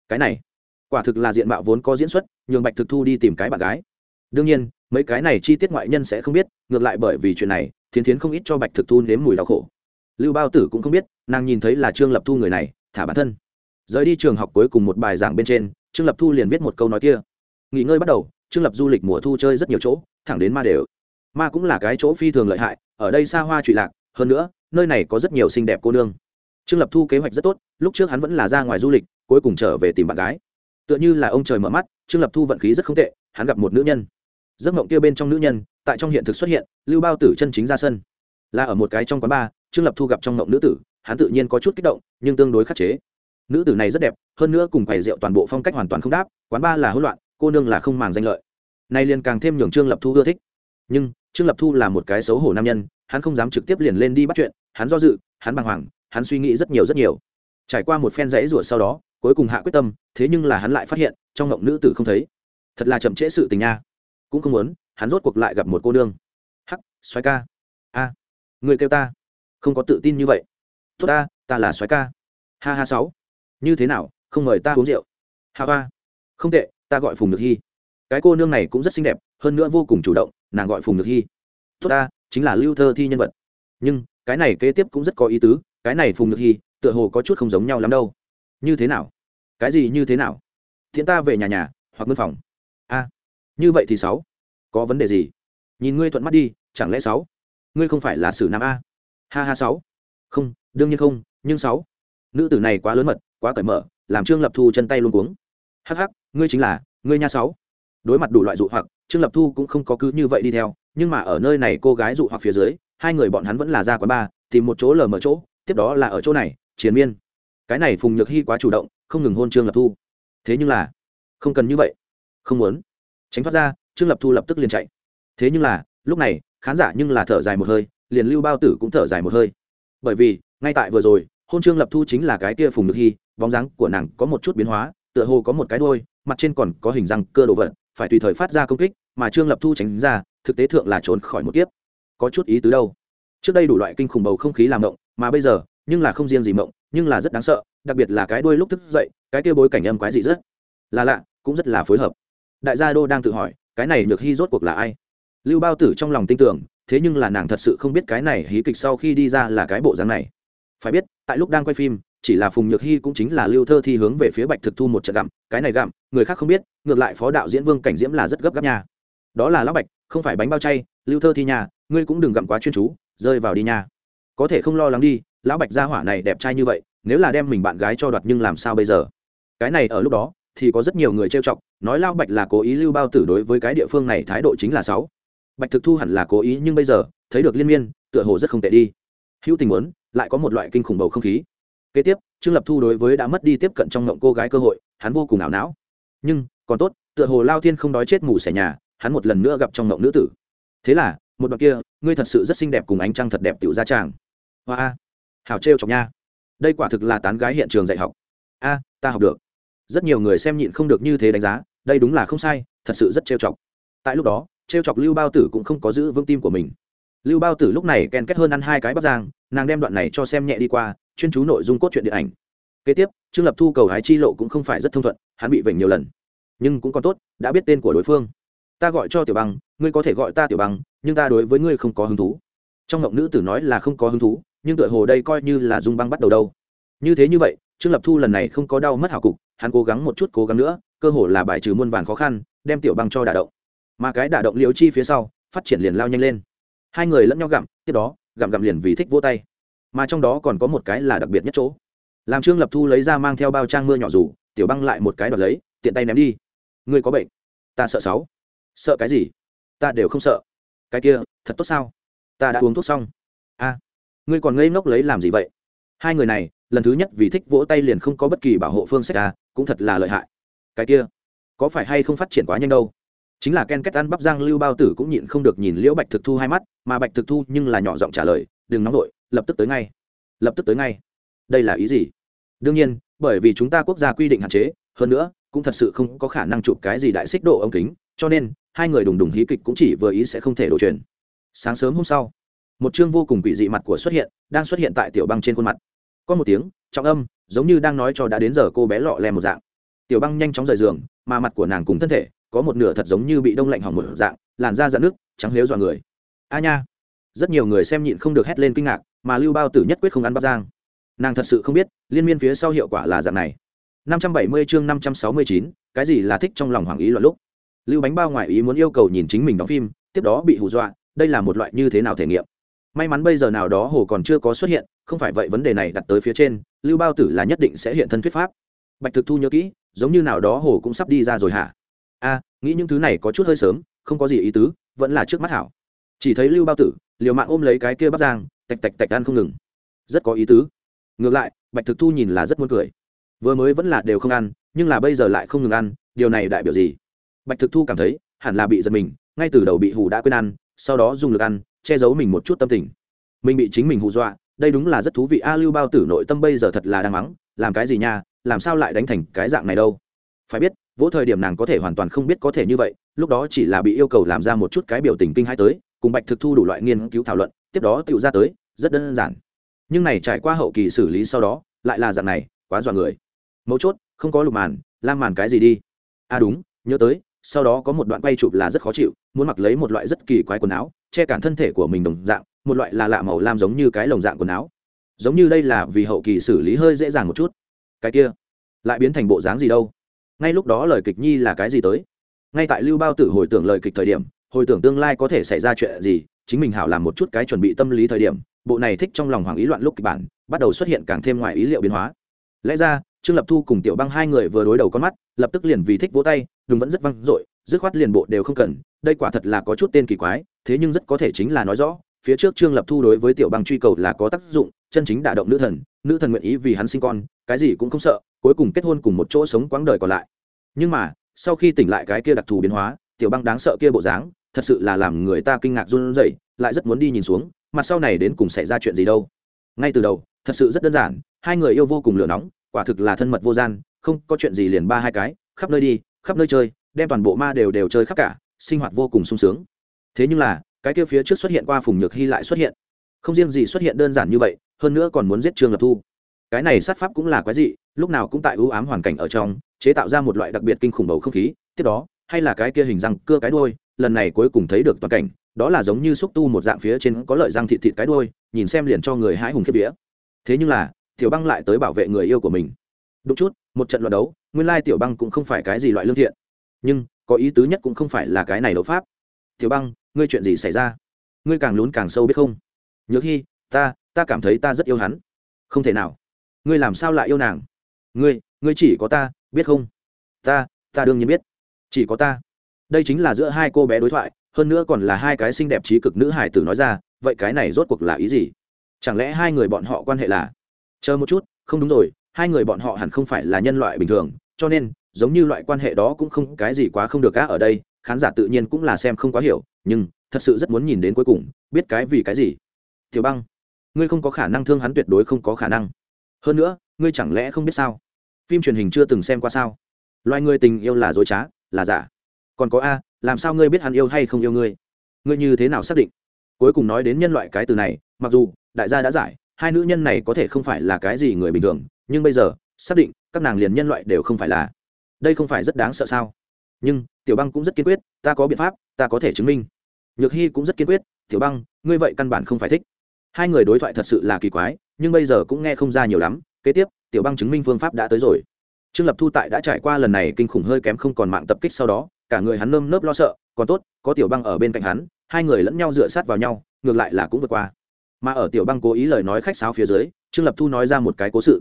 Cái này, quả thực là diện mạo vốn có diễn xuất, nhường bạch thực thu đi tìm cái bạn gái. Đương nhiên, mấy cái này chi tiết ngoại nhân sẽ không biết, ngược lại bởi vì chuyện này Thiến thiến không ít cho bạch thực thu nếm mùi đau khổ. Lưu bao tử cũng không biết, nàng nhìn thấy là trương lập thu người này, thả bản thân. Rời đi trường học cuối cùng một bài giảng bên trên, trương lập thu liền viết một câu nói kia. Nghỉ ngơi bắt đầu, trương lập du lịch mùa thu chơi rất nhiều chỗ, thẳng đến ma đều. Ma cũng là cái chỗ phi thường lợi hại, ở đây xa hoa trụy lạc, hơn nữa, nơi này có rất nhiều xinh đẹp cô nương. Trương lập thu kế hoạch rất tốt, lúc trước hắn vẫn là ra ngoài du lịch, cuối cùng trở về tìm bạn gái. Tựa như là ông trời mở mắt, trương lập thu vận khí rất không tệ, hắn gặp một nữ nhân. Giấc mộng kia bên trong nữ nhân tại trong hiện thực xuất hiện, lưu bao tử chân chính ra sân. Là ở một cái trong quán bar, trương lập thu gặp trong ngộng nữ tử, hắn tự nhiên có chút kích động, nhưng tương đối khắc chế. Nữ tử này rất đẹp, hơn nữa cùng quầy rượu toàn bộ phong cách hoàn toàn không đáp, quán bar là hỗn loạn, cô nương là không màng danh lợi. Nay liền càng thêm nhường trương lập thu ưa thích. Nhưng, trương lập thu là một cái xấu hổ nam nhân, hắn không dám trực tiếp liền lên đi bắt chuyện, hắn do dự, hắn bàng hoàng, hắn suy nghĩ rất nhiều rất nhiều. Trải qua một phen rẫy ruột sau đó, cuối cùng hạ quyết tâm, thế nhưng là hắn lại phát hiện, trong ngộng nữ tử không thấy. Thật là chậm trễ sự tình nha. Cũng không muốn hắn rốt cuộc lại gặp một cô nương. Hắc xoáy ca. A, người kêu ta. Không có tự tin như vậy. Tốt ta ta là xoáy ca. Ha ha sáu. Như thế nào, không mời ta uống rượu? Ha ba không tệ, ta gọi phùng được hy. Cái cô nương này cũng rất xinh đẹp, hơn nữa vô cùng chủ động, nàng gọi phùng được hy. Tốt ta, chính là lưu thơ thi nhân vật. Nhưng, cái này kế tiếp cũng rất có ý tứ, cái này phùng được hy, tựa hồ có chút không giống nhau lắm đâu. Như thế nào? Cái gì như thế nào? Thiện ta về nhà nhà, hoặc ngân phòng. A, như vậy thì sáu có vấn đề gì? Nhìn ngươi thuận mắt đi, chẳng lẽ sáu? Ngươi không phải là sử nam a? Ha ha, sáu. Không, đương nhiên không, nhưng sáu. Nữ tử này quá lớn mật, quá cởi mở, làm trương lập thu chân tay luôn cuống. Hắc hắc, ngươi chính là, ngươi nha sáu. Đối mặt đủ loại dụ hoặc, trương lập thu cũng không có cứ như vậy đi theo, nhưng mà ở nơi này cô gái dụ hoặc phía dưới, hai người bọn hắn vẫn là ra quán bar, tìm một chỗ lờ mở chỗ, tiếp đó là ở chỗ này chiến miên. Cái này phùng nhược hy quá chủ động, không ngừng hôn trương lập thu. Thế nhưng là, không cần như vậy. Không muốn. Tránh thoát ra trương lập thu lập tức liền chạy. Thế nhưng là lúc này khán giả nhưng là thở dài một hơi liền lưu bao tử cũng thở dài một hơi. Bởi vì ngay tại vừa rồi hôn trương lập thu chính là cái kia phùng được hy bóng dáng của nàng có một chút biến hóa tựa hồ có một cái đôi mặt trên còn có hình răng cơ đồ vật phải tùy thời phát ra công kích mà trương lập thu tránh ra thực tế thượng là trốn khỏi một kiếp. Có chút ý tứ đâu. Trước đây đủ loại kinh khủng bầu không khí làm mộng, mà bây giờ nhưng là không riêng gì mộng nhưng là rất đáng sợ đặc biệt là cái đuôi lúc thức dậy cái kia bối cảnh âm quái dị rất là lạ cũng rất là phối hợp. Đại gia đô đang tự hỏi cái này nhược hy rốt cuộc là ai? Lưu bao tử trong lòng tin tưởng, thế nhưng là nàng thật sự không biết cái này hí kịch sau khi đi ra là cái bộ dáng này. Phải biết, tại lúc đang quay phim, chỉ là phùng nhược hy cũng chính là lưu thơ thi hướng về phía bạch thực thu một trận gặm, cái này gặm, người khác không biết, ngược lại phó đạo diễn vương cảnh diễm là rất gấp gáp nha. Đó là lão bạch, không phải bánh bao chay, lưu thơ thi nhà, ngươi cũng đừng gặm quá chuyên chú, rơi vào đi nha. Có thể không lo lắng đi, lão bạch gia hỏa này đẹp trai như vậy, nếu là đem mình bạn gái cho đoạt nhưng làm sao bây giờ? Cái này ở lúc đó, thì có rất nhiều người trêu chọc nói lao bạch là cố ý lưu bao tử đối với cái địa phương này thái độ chính là sáu. Bạch thực thu hẳn là cố ý, nhưng bây giờ, thấy được liên miên, tựa hồ rất không tệ đi. Hữu tình muốn, lại có một loại kinh khủng bầu không khí. Kế tiếp, trương lập thu đối với đã mất đi tiếp cận trong ngộng cô gái cơ hội, hắn vô cùng ảo não. Nhưng, còn tốt, tựa hồ lao thiên không đói chết ngủ xẻ nhà, hắn một lần nữa gặp trong ngộng nữ tử. Thế là, một đoạn kia, ngươi thật sự rất xinh đẹp cùng ánh trăng thật đẹp tiểu gia tràng. Hoa a, hảo trêu chọc nha. Đây quả thực là tán gái hiện trường dạy học. A, ta học được. Rất nhiều người xem nhịn không được như thế đánh giá đây đúng là không sai, thật sự rất trêu chọc. Tại lúc đó, trêu chọc lưu bao tử cũng không có giữ vững tim của mình. Lưu bao tử lúc này ken kết hơn ăn hai cái bắp giang nàng đem đoạn này cho xem nhẹ đi qua, chuyên chú nội dung cốt truyện điện ảnh. Kế tiếp, trương lập thu cầu hái chi lộ cũng không phải rất thông thuận, hắn bị vểnh nhiều lần. Nhưng cũng còn tốt, đã biết tên của đối phương. Ta gọi cho tiểu băng ngươi có thể gọi ta tiểu băng nhưng ta đối với ngươi không có hứng thú. Trong ngộng nữ tử nói là không có hứng thú, nhưng tựa hồ đây coi như là dung băng bắt đầu đâu. Như thế như vậy, trương lập thu lần này không có đau mất hảo cục, hắn cố gắng một chút cố gắng nữa cơ hồ là bài trừ muôn vàn khó khăn, đem tiểu băng cho đả động. Mà cái đả động liễu chi phía sau, phát triển liền lao nhanh lên. Hai người lẫn nhau gặm, tiếp đó, gặm gặm liền vì thích vỗ tay. Mà trong đó còn có một cái là đặc biệt nhất chỗ. Làm trương lập thu lấy ra mang theo bao trang mưa nhỏ rủ tiểu băng lại một cái đoạt lấy, tiện tay ném đi. Ngươi có bệnh? Ta sợ sáu. Sợ cái gì? Ta đều không sợ. Cái kia, thật tốt sao? Ta đã uống thuốc xong. A, ngươi còn ngây ngốc lấy làm gì vậy? Hai người này, lần thứ nhất vì thích vỗ tay liền không có bất kỳ bảo hộ phương sách à cũng thật là lợi hại cái kia, có phải hay không phát triển quá nhanh đâu? Chính là ken kết ăn bắp giang lưu bao tử cũng nhịn không được nhìn liễu bạch thực thu hai mắt, mà bạch thực thu nhưng là nhỏ giọng trả lời, đừng nóng vội, lập tức tới ngay, lập tức tới ngay. Đây là ý gì? Đương nhiên, bởi vì chúng ta quốc gia quy định hạn chế, hơn nữa, cũng thật sự không có khả năng chụp cái gì đại xích độ ống kính, cho nên, hai người đùng đùng hí kịch cũng chỉ vừa ý sẽ không thể đổ truyền. Sáng sớm hôm sau, một chương vô cùng quỷ dị mặt của xuất hiện, đang xuất hiện tại tiểu băng trên khuôn mặt. Có một tiếng, trọng âm, giống như đang nói cho đã đến giờ cô bé lọ lem một dạng tiểu băng nhanh chóng rời giường mà mặt của nàng cùng thân thể có một nửa thật giống như bị đông lạnh hỏng một dạng làn da dạn nước trắng lếu dọa người. A nha! Rất nhiều người xem nhịn không được hét lên kinh ngạc mà lưu bao tử nhất quyết không ăn bắp giang nàng thật sự không biết liên miên phía sau hiệu quả là dạng này. 570 chương 569, cái gì là thích trong lòng hoàng ý loạn lúc? Lưu bánh bao ngoại ý muốn yêu cầu nhìn chính mình đóng phim tiếp đó bị hù dọa đây là một loại như thế nào thể nghiệm? May mắn bây giờ nào đó hồ còn chưa có xuất hiện không phải vậy vấn đề này đặt tới phía trên lưu bao tử là nhất định sẽ hiện thân thuyết pháp. Bạch thực thu nhớ kỹ giống như nào đó hồ cũng sắp đi ra rồi hả? A, nghĩ những thứ này có chút hơi sớm, không có gì ý tứ, vẫn là trước mắt hảo. Chỉ thấy lưu bao tử, liều mạng ôm lấy cái kia bắt giang, tạch tạch tạch ăn không ngừng. Rất có ý tứ. Ngược lại, bạch thực thu nhìn là rất muốn cười. Vừa mới vẫn là đều không ăn, nhưng là bây giờ lại không ngừng ăn, điều này đại biểu gì? Bạch thực thu cảm thấy, hẳn là bị giật mình, ngay từ đầu bị hù đã quên ăn, sau đó dùng lực ăn, che giấu mình một chút tâm tình. Mình bị chính mình hù dọa, đây đúng là rất thú vị. A, lưu bao tử nội tâm bây giờ thật là đang mắng, làm cái gì nha? Làm sao lại đánh thành cái dạng này đâu? Phải biết, vỗ thời điểm nàng có thể hoàn toàn không biết có thể như vậy, lúc đó chỉ là bị yêu cầu làm ra một chút cái biểu tình kinh hai tới, cùng bạch thực thu đủ loại nghiên cứu thảo luận, tiếp đó tự ra tới, rất đơn giản. Nhưng này trải qua hậu kỳ xử lý sau đó, lại là dạng này, quá dọa người. Mấu chốt, không có lục màn, lam màn cái gì đi? À đúng, nhớ tới, sau đó có một đoạn quay chụp là rất khó chịu, muốn mặc lấy một loại rất kỳ quái quần áo, che cản thân thể của mình đồng dạng, một loại là lạ màu lam giống như cái lồng dạng quần áo. Giống như đây là vì hậu kỳ xử lý hơi dễ dàng một chút cái kia lại biến thành bộ dáng gì đâu? Ngay lúc đó lời kịch nhi là cái gì tới? Ngay tại lưu bao tử hồi tưởng lời kịch thời điểm, hồi tưởng tương lai có thể xảy ra chuyện gì, chính mình hảo làm một chút cái chuẩn bị tâm lý thời điểm, bộ này thích trong lòng hoàng ý loạn lúc kịch bản, bắt đầu xuất hiện càng thêm ngoài ý liệu biến hóa. Lẽ ra, trương lập thu cùng tiểu băng hai người vừa đối đầu con mắt, lập tức liền vì thích vỗ tay đúng vẫn rất văng dội, dứt khoát liền bộ đều không cần, đây quả thật là có chút tên kỳ quái, thế nhưng rất có thể chính là nói rõ phía trước trương lập thu đối với tiểu băng truy cầu là có tác dụng, chân chính đả động nữ thần nữ thần nguyện ý vì hắn sinh con, cái gì cũng không sợ, cuối cùng kết hôn cùng một chỗ sống quãng đời còn lại. Nhưng mà, sau khi tỉnh lại cái kia đặc thù biến hóa, tiểu băng đáng sợ kia bộ dáng, thật sự là làm người ta kinh ngạc run rẩy, lại rất muốn đi nhìn xuống mặt sau này đến cùng xảy ra chuyện gì đâu. Ngay từ đầu, thật sự rất đơn giản, hai người yêu vô cùng lửa nóng, quả thực là thân mật vô gian, không có chuyện gì liền ba hai cái, khắp nơi đi, khắp nơi chơi, đem toàn bộ ma đều đều chơi khắp cả, sinh hoạt vô cùng sung sướng. Thế nhưng là cái kia phía trước xuất hiện qua phùng nhược hy lại xuất hiện. Không riêng gì xuất hiện đơn giản như vậy, hơn nữa còn muốn giết trương lập thu. Cái này sát pháp cũng là quái dị, lúc nào cũng tại ưu ám hoàn cảnh ở trong, chế tạo ra một loại đặc biệt kinh khủng bầu không khí, tiếp đó, hay là cái kia hình răng cưa cái đôi lần này cuối cùng thấy được toàn cảnh, đó là giống như xúc tu một dạng phía trên có lợi răng thịt thịt cái đôi nhìn xem liền cho người hãi hùng khiếp vía. Thế nhưng là, tiểu băng lại tới bảo vệ người yêu của mình. Đúng chút, một trận loạt đấu, nguyên lai tiểu băng cũng không phải cái gì loại lương thiện. Nhưng, có ý tứ nhất cũng không phải là cái này đấu pháp tiểu băng, ngươi chuyện gì xảy ra? Ngươi càng lún càng sâu biết không? Nhớ khi ta ta cảm thấy ta rất yêu hắn. Không thể nào. Ngươi làm sao lại yêu nàng? Ngươi ngươi chỉ có ta, biết không? Ta ta đương nhiên biết. Chỉ có ta. Đây chính là giữa hai cô bé đối thoại, hơn nữa còn là hai cái xinh đẹp trí cực nữ hải tử nói ra, vậy cái này rốt cuộc là ý gì? Chẳng lẽ hai người bọn họ quan hệ là? Chờ một chút, không đúng rồi, hai người bọn họ hẳn không phải là nhân loại bình thường, cho nên, giống như loại quan hệ đó cũng không, cái gì quá không được cá ở đây khán giả tự nhiên cũng là xem không quá hiểu, nhưng thật sự rất muốn nhìn đến cuối cùng, biết cái vì cái gì. Tiểu băng, ngươi không có khả năng thương hắn tuyệt đối không có khả năng. Hơn nữa, ngươi chẳng lẽ không biết sao? Phim truyền hình chưa từng xem qua sao? Loài người tình yêu là dối trá, là giả. Còn có a, làm sao ngươi biết hắn yêu hay không yêu ngươi? Ngươi như thế nào xác định? Cuối cùng nói đến nhân loại cái từ này, mặc dù đại gia đã giải, hai nữ nhân này có thể không phải là cái gì người bình thường, nhưng bây giờ, xác định các nàng liền nhân loại đều không phải là. Đây không phải rất đáng sợ sao? Nhưng tiểu băng cũng rất kiên quyết, ta có biện pháp, ta có thể chứng minh. Nhược hy cũng rất kiên quyết, tiểu băng, ngươi vậy căn bản không phải thích. Hai người đối thoại thật sự là kỳ quái, nhưng bây giờ cũng nghe không ra nhiều lắm, kế tiếp, tiểu băng chứng minh phương pháp đã tới rồi. Trương lập thu tại đã trải qua lần này kinh khủng hơi kém không còn mạng tập kích sau đó, cả người hắn nơm nớp lo sợ, còn tốt, có tiểu băng ở bên cạnh hắn, hai người lẫn nhau dựa sát vào nhau, ngược lại là cũng vượt qua. Mà ở tiểu băng cố ý lời nói khách sáo phía dưới, trương lập thu nói ra một cái cố sự.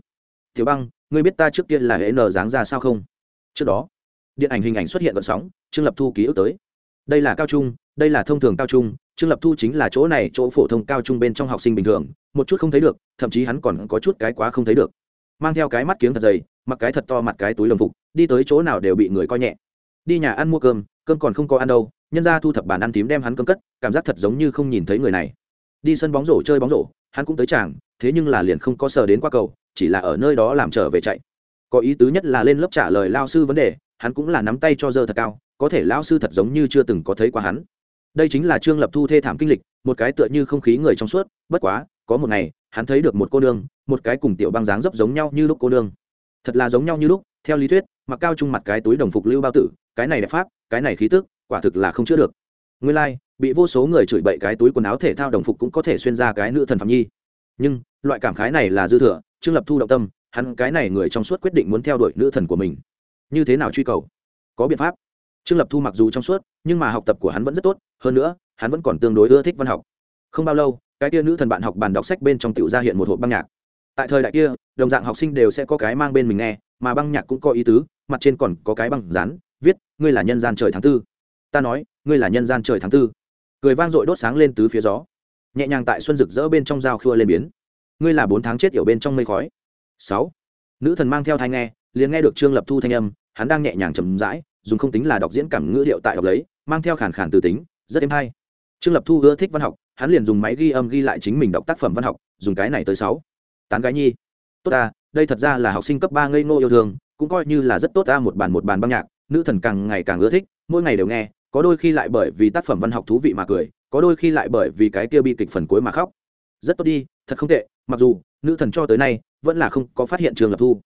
Tiểu băng, ngươi biết ta trước kia là hệ n dáng ra sao không? Trước đó điện ảnh hình ảnh xuất hiện vận sóng, trương lập thu ký ức tới. Đây là cao trung, đây là thông thường cao trung, trương lập thu chính là chỗ này, chỗ phổ thông cao trung bên trong học sinh bình thường, một chút không thấy được, thậm chí hắn còn có chút cái quá không thấy được. Mang theo cái mắt kiếng thật dày, mặc cái thật to mặt cái túi đồng phục, đi tới chỗ nào đều bị người coi nhẹ. Đi nhà ăn mua cơm cơm còn không có ăn đâu, nhân ra thu thập bàn ăn tím đem hắn cơm cất, cảm giác thật giống như không nhìn thấy người này. Đi sân bóng rổ chơi bóng rổ, hắn cũng tới chàng thế nhưng là liền không có sờ đến qua cầu, chỉ là ở nơi đó làm trở về chạy. Có ý tứ nhất là lên lớp trả lời lao sư vấn đề hắn cũng là nắm tay cho dơ thật cao có thể lão sư thật giống như chưa từng có thấy qua hắn. Đây chính là trương lập thu thê thảm kinh lịch một cái tựa như không khí người trong suốt bất quá có một ngày hắn thấy được một cô nương một cái cùng tiểu băng dáng dấp giống nhau như lúc cô nương. Thật là giống nhau như lúc theo lý thuyết mặc cao trung mặt cái túi đồng phục lưu bao tử cái này đẹp pháp cái này khí tức quả thực là không chữa được. Nguyên lai、like, bị vô số người chửi bậy cái túi quần áo thể thao đồng phục cũng có thể xuyên ra cái nữ thần phạm nhi. Nhưng loại cảm khái này là dư thừa trương lập thu động tâm hắn cái này người trong suốt quyết định muốn theo đuổi nữ thần của mình như thế nào truy cầu? Có biện pháp. Trương lập thu mặc dù trong suốt, nhưng mà học tập của hắn vẫn rất tốt, hơn nữa, hắn vẫn còn tương đối ưa thích văn học. Không bao lâu, cái kia nữ thần bạn học bàn đọc sách bên trong tiểu ra hiện một hộp băng nhạc. Tại thời đại kia, đồng dạng học sinh đều sẽ có cái mang bên mình nghe, mà băng nhạc cũng có ý tứ, mặt trên còn có cái băng rán viết, ngươi là nhân gian trời tháng tư. Ta nói, ngươi là nhân gian trời tháng tư. Cười vang dội đốt sáng lên tứ phía gió. Nhẹ nhàng tại xuân rực rỡ bên trong dao khua lên biến. Ngươi là bốn tháng chết yểu bên trong mây khói. Sáu. Nữ thần mang theo thai nghe liền nghe được trương lập thu thanh âm, hắn đang nhẹ nhàng chầm rãi, dùng không tính là đọc diễn cảm ngữ điệu tại đọc lấy, mang theo khản khản từ tính, rất êm hay. Trương lập thu ưa thích văn học, hắn liền dùng máy ghi âm ghi lại chính mình đọc tác phẩm văn học, dùng cái này tới sáu. Tán gái nhi. Tốt ta, đây thật ra là học sinh cấp ba ngây ngô yêu thương, cũng coi như là rất tốt ta một bàn một bàn băng nhạc, nữ thần càng ngày càng ưa thích, mỗi ngày đều nghe, có đôi khi lại bởi vì tác phẩm văn học thú vị mà cười, có đôi khi lại bởi vì cái kia bi kịch phần cuối mà khóc. Rất tốt đi, thật không tệ, mặc dù, nữ thần cho tới nay, vẫn là không có phát hiện trương lập thu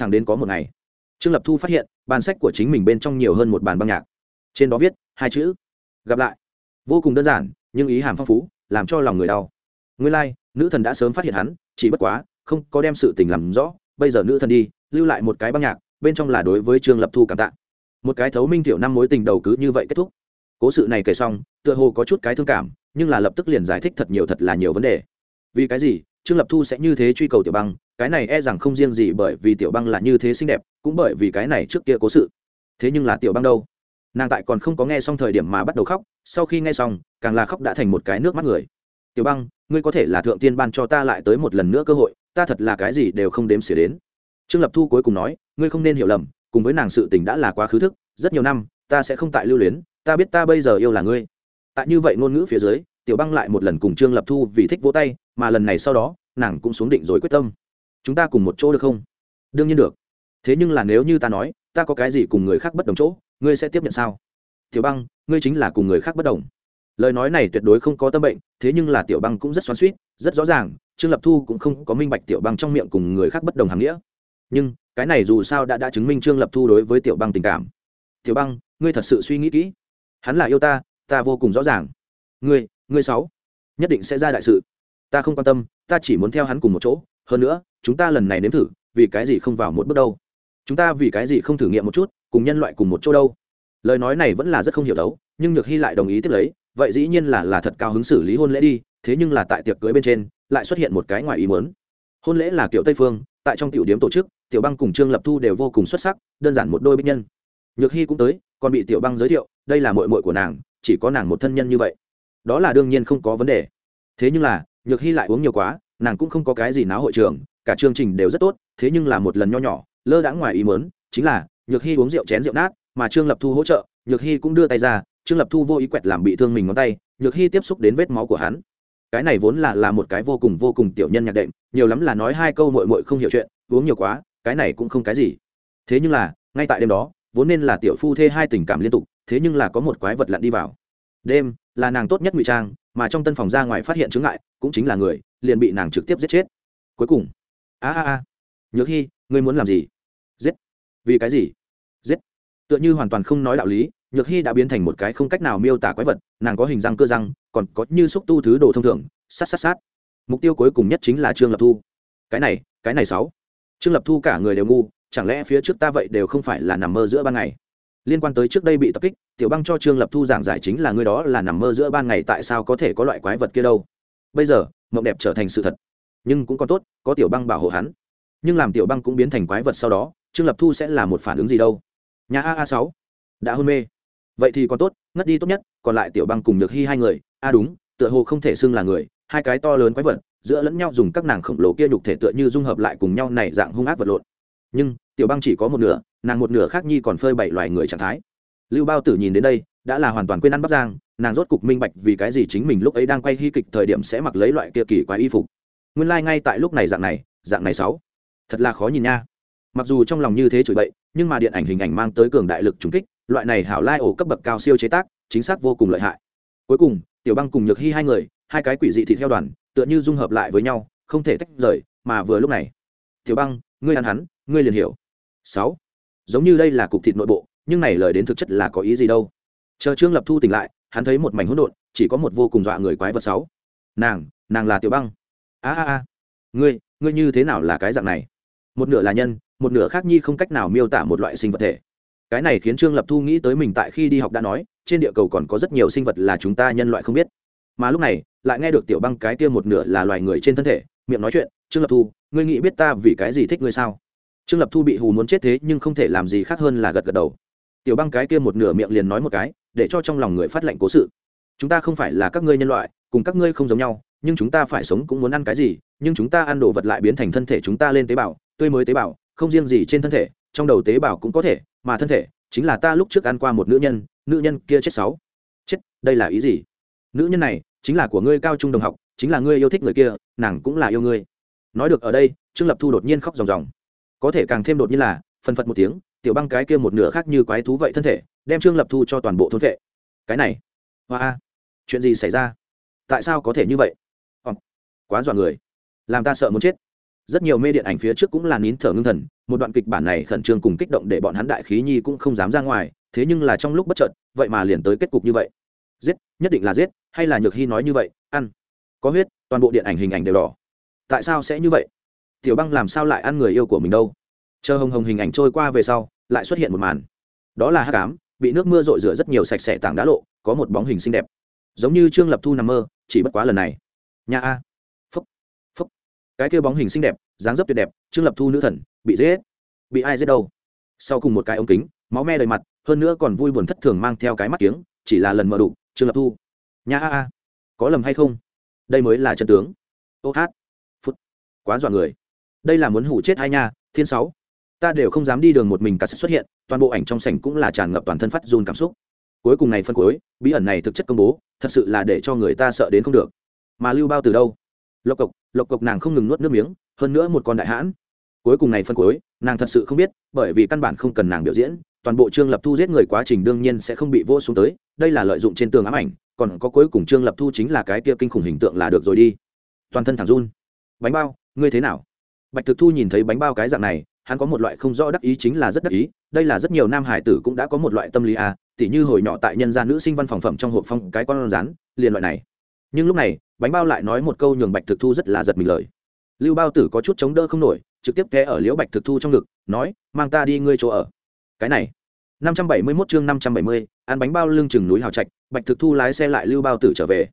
thẳng đến có một ngày trương lập thu phát hiện bàn sách của chính mình bên trong nhiều hơn một bàn băng nhạc. Trên đó viết hai chữ gặp lại. Vô cùng đơn giản nhưng ý hàm phong phú làm cho lòng người đau. Nguyên lai、like, nữ thần đã sớm phát hiện hắn chỉ bất quá không có đem sự tình làm rõ bây giờ nữ thần đi lưu lại một cái băng nhạc bên trong là đối với trương lập thu cảm tạ. Một cái thấu minh tiểu năm mối tình đầu cứ như vậy kết thúc. Cố sự này kể xong tựa hồ có chút cái thương cảm nhưng là lập tức liền giải thích thật nhiều thật là nhiều vấn đề. Vì cái gì trương lập thu sẽ như thế truy cầu tiểu băng cái này e rằng không riêng gì bởi vì tiểu băng là như thế xinh đẹp, cũng bởi vì cái này trước kia cố sự. Thế nhưng là tiểu băng đâu? Nàng tại còn không có nghe xong thời điểm mà bắt đầu khóc, sau khi nghe xong, càng là khóc đã thành một cái nước mắt người. Tiểu băng, ngươi có thể là thượng tiên ban cho ta lại tới một lần nữa cơ hội, ta thật là cái gì đều không đếm xỉa đến. Trương lập thu cuối cùng nói, ngươi không nên hiểu lầm, cùng với nàng sự tình đã là quá khứ thức, rất nhiều năm, ta sẽ không tại lưu luyến, ta biết ta bây giờ yêu là ngươi. Tại như vậy ngôn ngữ phía dưới, tiểu băng lại một lần cùng trương lập thu vì thích vỗ tay, mà lần này sau đó, nàng cũng xuống định rồi quyết tâm chúng ta cùng một chỗ được không? Đương nhiên được. Thế nhưng là nếu như ta nói, ta có cái gì cùng người khác bất đồng chỗ, ngươi sẽ tiếp nhận sao? Tiểu băng, ngươi chính là cùng người khác bất đồng. Lời nói này tuyệt đối không có tâm bệnh, thế nhưng là tiểu băng cũng rất xoắn suýt rất rõ ràng, trương lập thu cũng không có minh bạch tiểu băng trong miệng cùng người khác bất đồng hàm nghĩa. Nhưng, cái này dù sao đã đã chứng minh trương lập thu đối với tiểu băng tình cảm. Tiểu băng, ngươi thật sự suy nghĩ kỹ. Hắn là yêu ta ta vô cùng rõ ràng. Ngươi ngươi sáu nhất định sẽ ra đại sự. Ta không quan tâm, ta chỉ muốn theo hắn cùng một chỗ hơn nữa, chúng ta lần này nếm thử, vì cái gì không vào một bước đâu? Chúng ta vì cái gì không thử nghiệm một chút, cùng nhân loại cùng một chỗ đâu? Lời nói này vẫn là rất không hiểu đấu, nhưng nhược hy lại đồng ý tiếp lấy, vậy dĩ nhiên là là thật cao hứng xử lý hôn lễ đi, thế nhưng là tại tiệc cưới bên trên, lại xuất hiện một cái ngoài ý muốn. Hôn lễ là kiểu tây phương, tại trong tiểu điếm tổ chức, tiểu băng cùng trương lập thu đều vô cùng xuất sắc, đơn giản một đôi bích nhân. Nhược hy cũng tới, còn bị tiểu băng giới thiệu, đây là mội mội của nàng, chỉ có nàng một thân nhân như vậy. Đó là đương nhiên không có vấn đề. Thế nhưng là, nhược hy lại uống nhiều quá nàng cũng không có cái gì náo hội trường, cả chương trình đều rất tốt, thế nhưng là một lần nho nhỏ, lơ đãng ngoài ý mớn chính là, nhược hy uống rượu chén rượu nát, mà trương lập thu hỗ trợ, nhược hy cũng đưa tay ra, trương lập thu vô ý quẹt làm bị thương mình ngón tay, nhược hy tiếp xúc đến vết máu của hắn. Cái này vốn là là một cái vô cùng vô cùng tiểu nhân nhạc đệm, nhiều lắm là nói hai câu mội mội không hiểu chuyện, uống nhiều quá, cái này cũng không cái gì. Thế nhưng là, ngay tại đêm đó, vốn nên là tiểu phu thê hai tình cảm liên tục, thế nhưng là có một quái vật lặn đi vào. Đêm, là nàng tốt nhất ngụy trang mà trong tân phòng ra ngoài phát hiện chứng ngại, cũng chính là người, liền bị nàng trực tiếp giết chết. Cuối cùng, a a a, nhược hy ngươi muốn làm gì? Giết. Vì cái gì? Giết. Tựa như hoàn toàn không nói đạo lý, nhược hy đã biến thành một cái không cách nào miêu tả quái vật, nàng có hình răng cơ răng, còn có như xúc tu thứ đồ thông thường, sát sát sát. Mục tiêu cuối cùng nhất chính là trương lập thu. Cái này cái này sáu. Trương lập thu cả người đều ngu, chẳng lẽ phía trước ta vậy đều không phải là nằm mơ giữa ban ngày? Liên quan tới trước đây bị tập kích, tiểu băng cho trương lập thu giảng giải chính là người đó là nằm mơ giữa ban ngày tại sao có thể có loại quái vật kia đâu. Bây giờ, mộng đẹp trở thành sự thật. Nhưng cũng còn tốt, có tiểu băng bảo hộ hắn. Nhưng làm tiểu băng cũng biến thành quái vật sau đó, trương lập thu sẽ là một phản ứng gì đâu. Nhà a a sáu, đã hôn mê. Vậy thì còn tốt, ngất đi tốt nhất, còn lại tiểu băng cùng nhược hy hai người. A đúng, tựa hồ không thể xưng là người, hai cái to lớn quái vật, giữa lẫn nhau dùng các nàng khổng lồ kia nhục thể tựa như dung hợp lại cùng nhau này dạng hung ác vật lộn. Nhưng, tiểu băng chỉ có một nửa nàng một nửa khác nhi còn phơi bảy loài người trạng thái. Lưu bao tử nhìn đến đây, đã là hoàn toàn quên ăn bắc giang nàng rốt cục minh bạch vì cái gì chính mình lúc ấy đang quay hy kịch thời điểm sẽ mặc lấy loại kia kỳ quái y phục. Nguyên lai、like、ngay tại lúc này dạng này dạng này sáu. Thật là khó nhìn nha. Mặc dù trong lòng như thế chửi bậy, nhưng mà điện ảnh hình ảnh mang tới cường đại lực trúng kích, loại này hảo lai ổ cấp bậc cao siêu chế tác, chính xác vô cùng lợi hại. Cuối cùng, tiểu băng cùng nhược hy hai người, hai cái quỷ dị thị theo đoàn, tựa như dung hợp lại với nhau, không thể tách rời, mà vừa lúc này. Tiểu băng, ngươi ăn hắn, ngươi liền hiểu. Sáu giống như đây là cục thịt nội bộ, nhưng này lời đến thực chất là có ý gì đâu? Chờ trương lập thu tỉnh lại, hắn thấy một mảnh hỗn độn, chỉ có một vô cùng dọa người quái vật sáu. Nàng nàng là tiểu băng. A a a. Ngươi ngươi như thế nào là cái dạng này? Một nửa là nhân, một nửa khác nhi không cách nào miêu tả một loại sinh vật thể. Cái này khiến trương lập thu nghĩ tới mình tại khi đi học đã nói, trên địa cầu còn có rất nhiều sinh vật là chúng ta nhân loại không biết. Mà lúc này, lại nghe được tiểu băng cái kia một nửa là loài người trên thân thể, miệng nói chuyện, trương lập thu, ngươi nghĩ biết ta vì cái gì thích ngươi sao? Trương lập thu bị hù muốn chết thế nhưng không thể làm gì khác hơn là gật gật đầu. Tiểu băng cái kia một nửa miệng liền nói một cái, để cho trong lòng người phát lệnh cố sự. Chúng ta không phải là các ngươi nhân loại, cùng các ngươi không giống nhau, nhưng chúng ta phải sống cũng muốn ăn cái gì, nhưng chúng ta ăn đồ vật lại biến thành thân thể chúng ta lên tế bào, tươi mới tế bào, không riêng gì trên thân thể, trong đầu tế bào cũng có thể, mà thân thể chính là ta lúc trước ăn qua một nữ nhân nữ nhân kia chết sáu. Chết, đây là ý gì? Nữ nhân này chính là của ngươi cao trung đồng học, chính là ngươi yêu thích người kia, nàng cũng là yêu ngươi. Nói được ở đây, trương lập thu đột nhiên khóc ròng ròng có thể càng thêm đột nhiên là phần phật một tiếng tiểu băng cái kia một nửa khác như quái thú vậy thân thể đem trương lập thu cho toàn bộ thôn vệ. Cái này hoa chuyện gì xảy ra? Tại sao có thể như vậy? Ồ, quá dọa người. Làm ta sợ muốn chết. Rất nhiều mê điện ảnh phía trước cũng là nín thở ngưng thần một đoạn kịch bản này khẩn trương cùng kích động để bọn hắn đại khí nhi cũng không dám ra ngoài thế nhưng là trong lúc bất chợt vậy mà liền tới kết cục như vậy. Giết nhất định là giết hay là nhược hy nói như vậy ăn. Có huyết toàn bộ điện ảnh hình ảnh đều đỏ. Tại sao sẽ như vậy? Tiểu băng làm sao lại ăn người yêu của mình đâu? Chờ hồng hồng hình ảnh trôi qua về sau, lại xuất hiện một màn. Đó là hát cám bị nước mưa rội rửa rất nhiều sạch sẽ tảng đá lộ, có một bóng hình xinh đẹp. Giống như trương lập thu nằm mơ, chỉ bất quá lần này. Nhà a. Phúc. Phúc. Cái kêu bóng hình xinh đẹp, dáng dấp tuyệt đẹp, trương lập thu nữ thần, bị giết. Bị ai giết đâu? Sau cùng một cái ống kính, máu me đầy mặt, hơn nữa còn vui buồn thất thường mang theo cái mắt kiếng, chỉ là lần mở đủ, trương lập thu. Nhà a a. Có lầm hay không? Đây mới là chân tướng. Ô hát. Phút. Quá dọa người đây là muốn hủ chết hai nha, thiên sáu. Ta đều không dám đi đường một mình cả sẽ xuất hiện, toàn bộ ảnh trong sảnh cũng là tràn ngập toàn thân phát run cảm xúc. Cuối cùng này phân cuối, bí ẩn này thực chất công bố, thật sự là để cho người ta sợ đến không được. Mà lưu bao từ đâu? Lộc cộc lộc cộc nàng không ngừng nuốt nước miếng, hơn nữa một con đại hãn. Cuối cùng này phân cuối, nàng thật sự không biết, bởi vì căn bản không cần nàng biểu diễn, toàn bộ trương lập thu giết người quá trình đương nhiên sẽ không bị vô xuống tới, đây là lợi dụng trên tường ám ảnh, còn có cuối cùng trương lập thu chính là cái kia kinh khủng hình tượng là được rồi đi. Toàn thân thẳng run. Bánh bao, ngươi thế nào? Bạch thực thu nhìn thấy bánh bao cái dạng này hắn có một loại không rõ đắc ý chính là rất đắc ý đây là rất nhiều nam hải tử cũng đã có một loại tâm lý à, tỉ như hồi nhỏ tại nhân gia nữ sinh văn phòng phẩm trong hộp phong cái con rán liền loại này. Nhưng lúc này bánh bao lại nói một câu nhường bạch thực thu rất là giật mình lời. Lưu bao tử có chút chống đỡ không nổi trực tiếp té ở liễu bạch thực thu trong ngực nói mang ta đi ngươi chỗ ở. Cái này 571 chương 570, ăn bánh bao lưng chừng núi hào trạch bạch thực thu lái xe lại lưu bao tử trở về.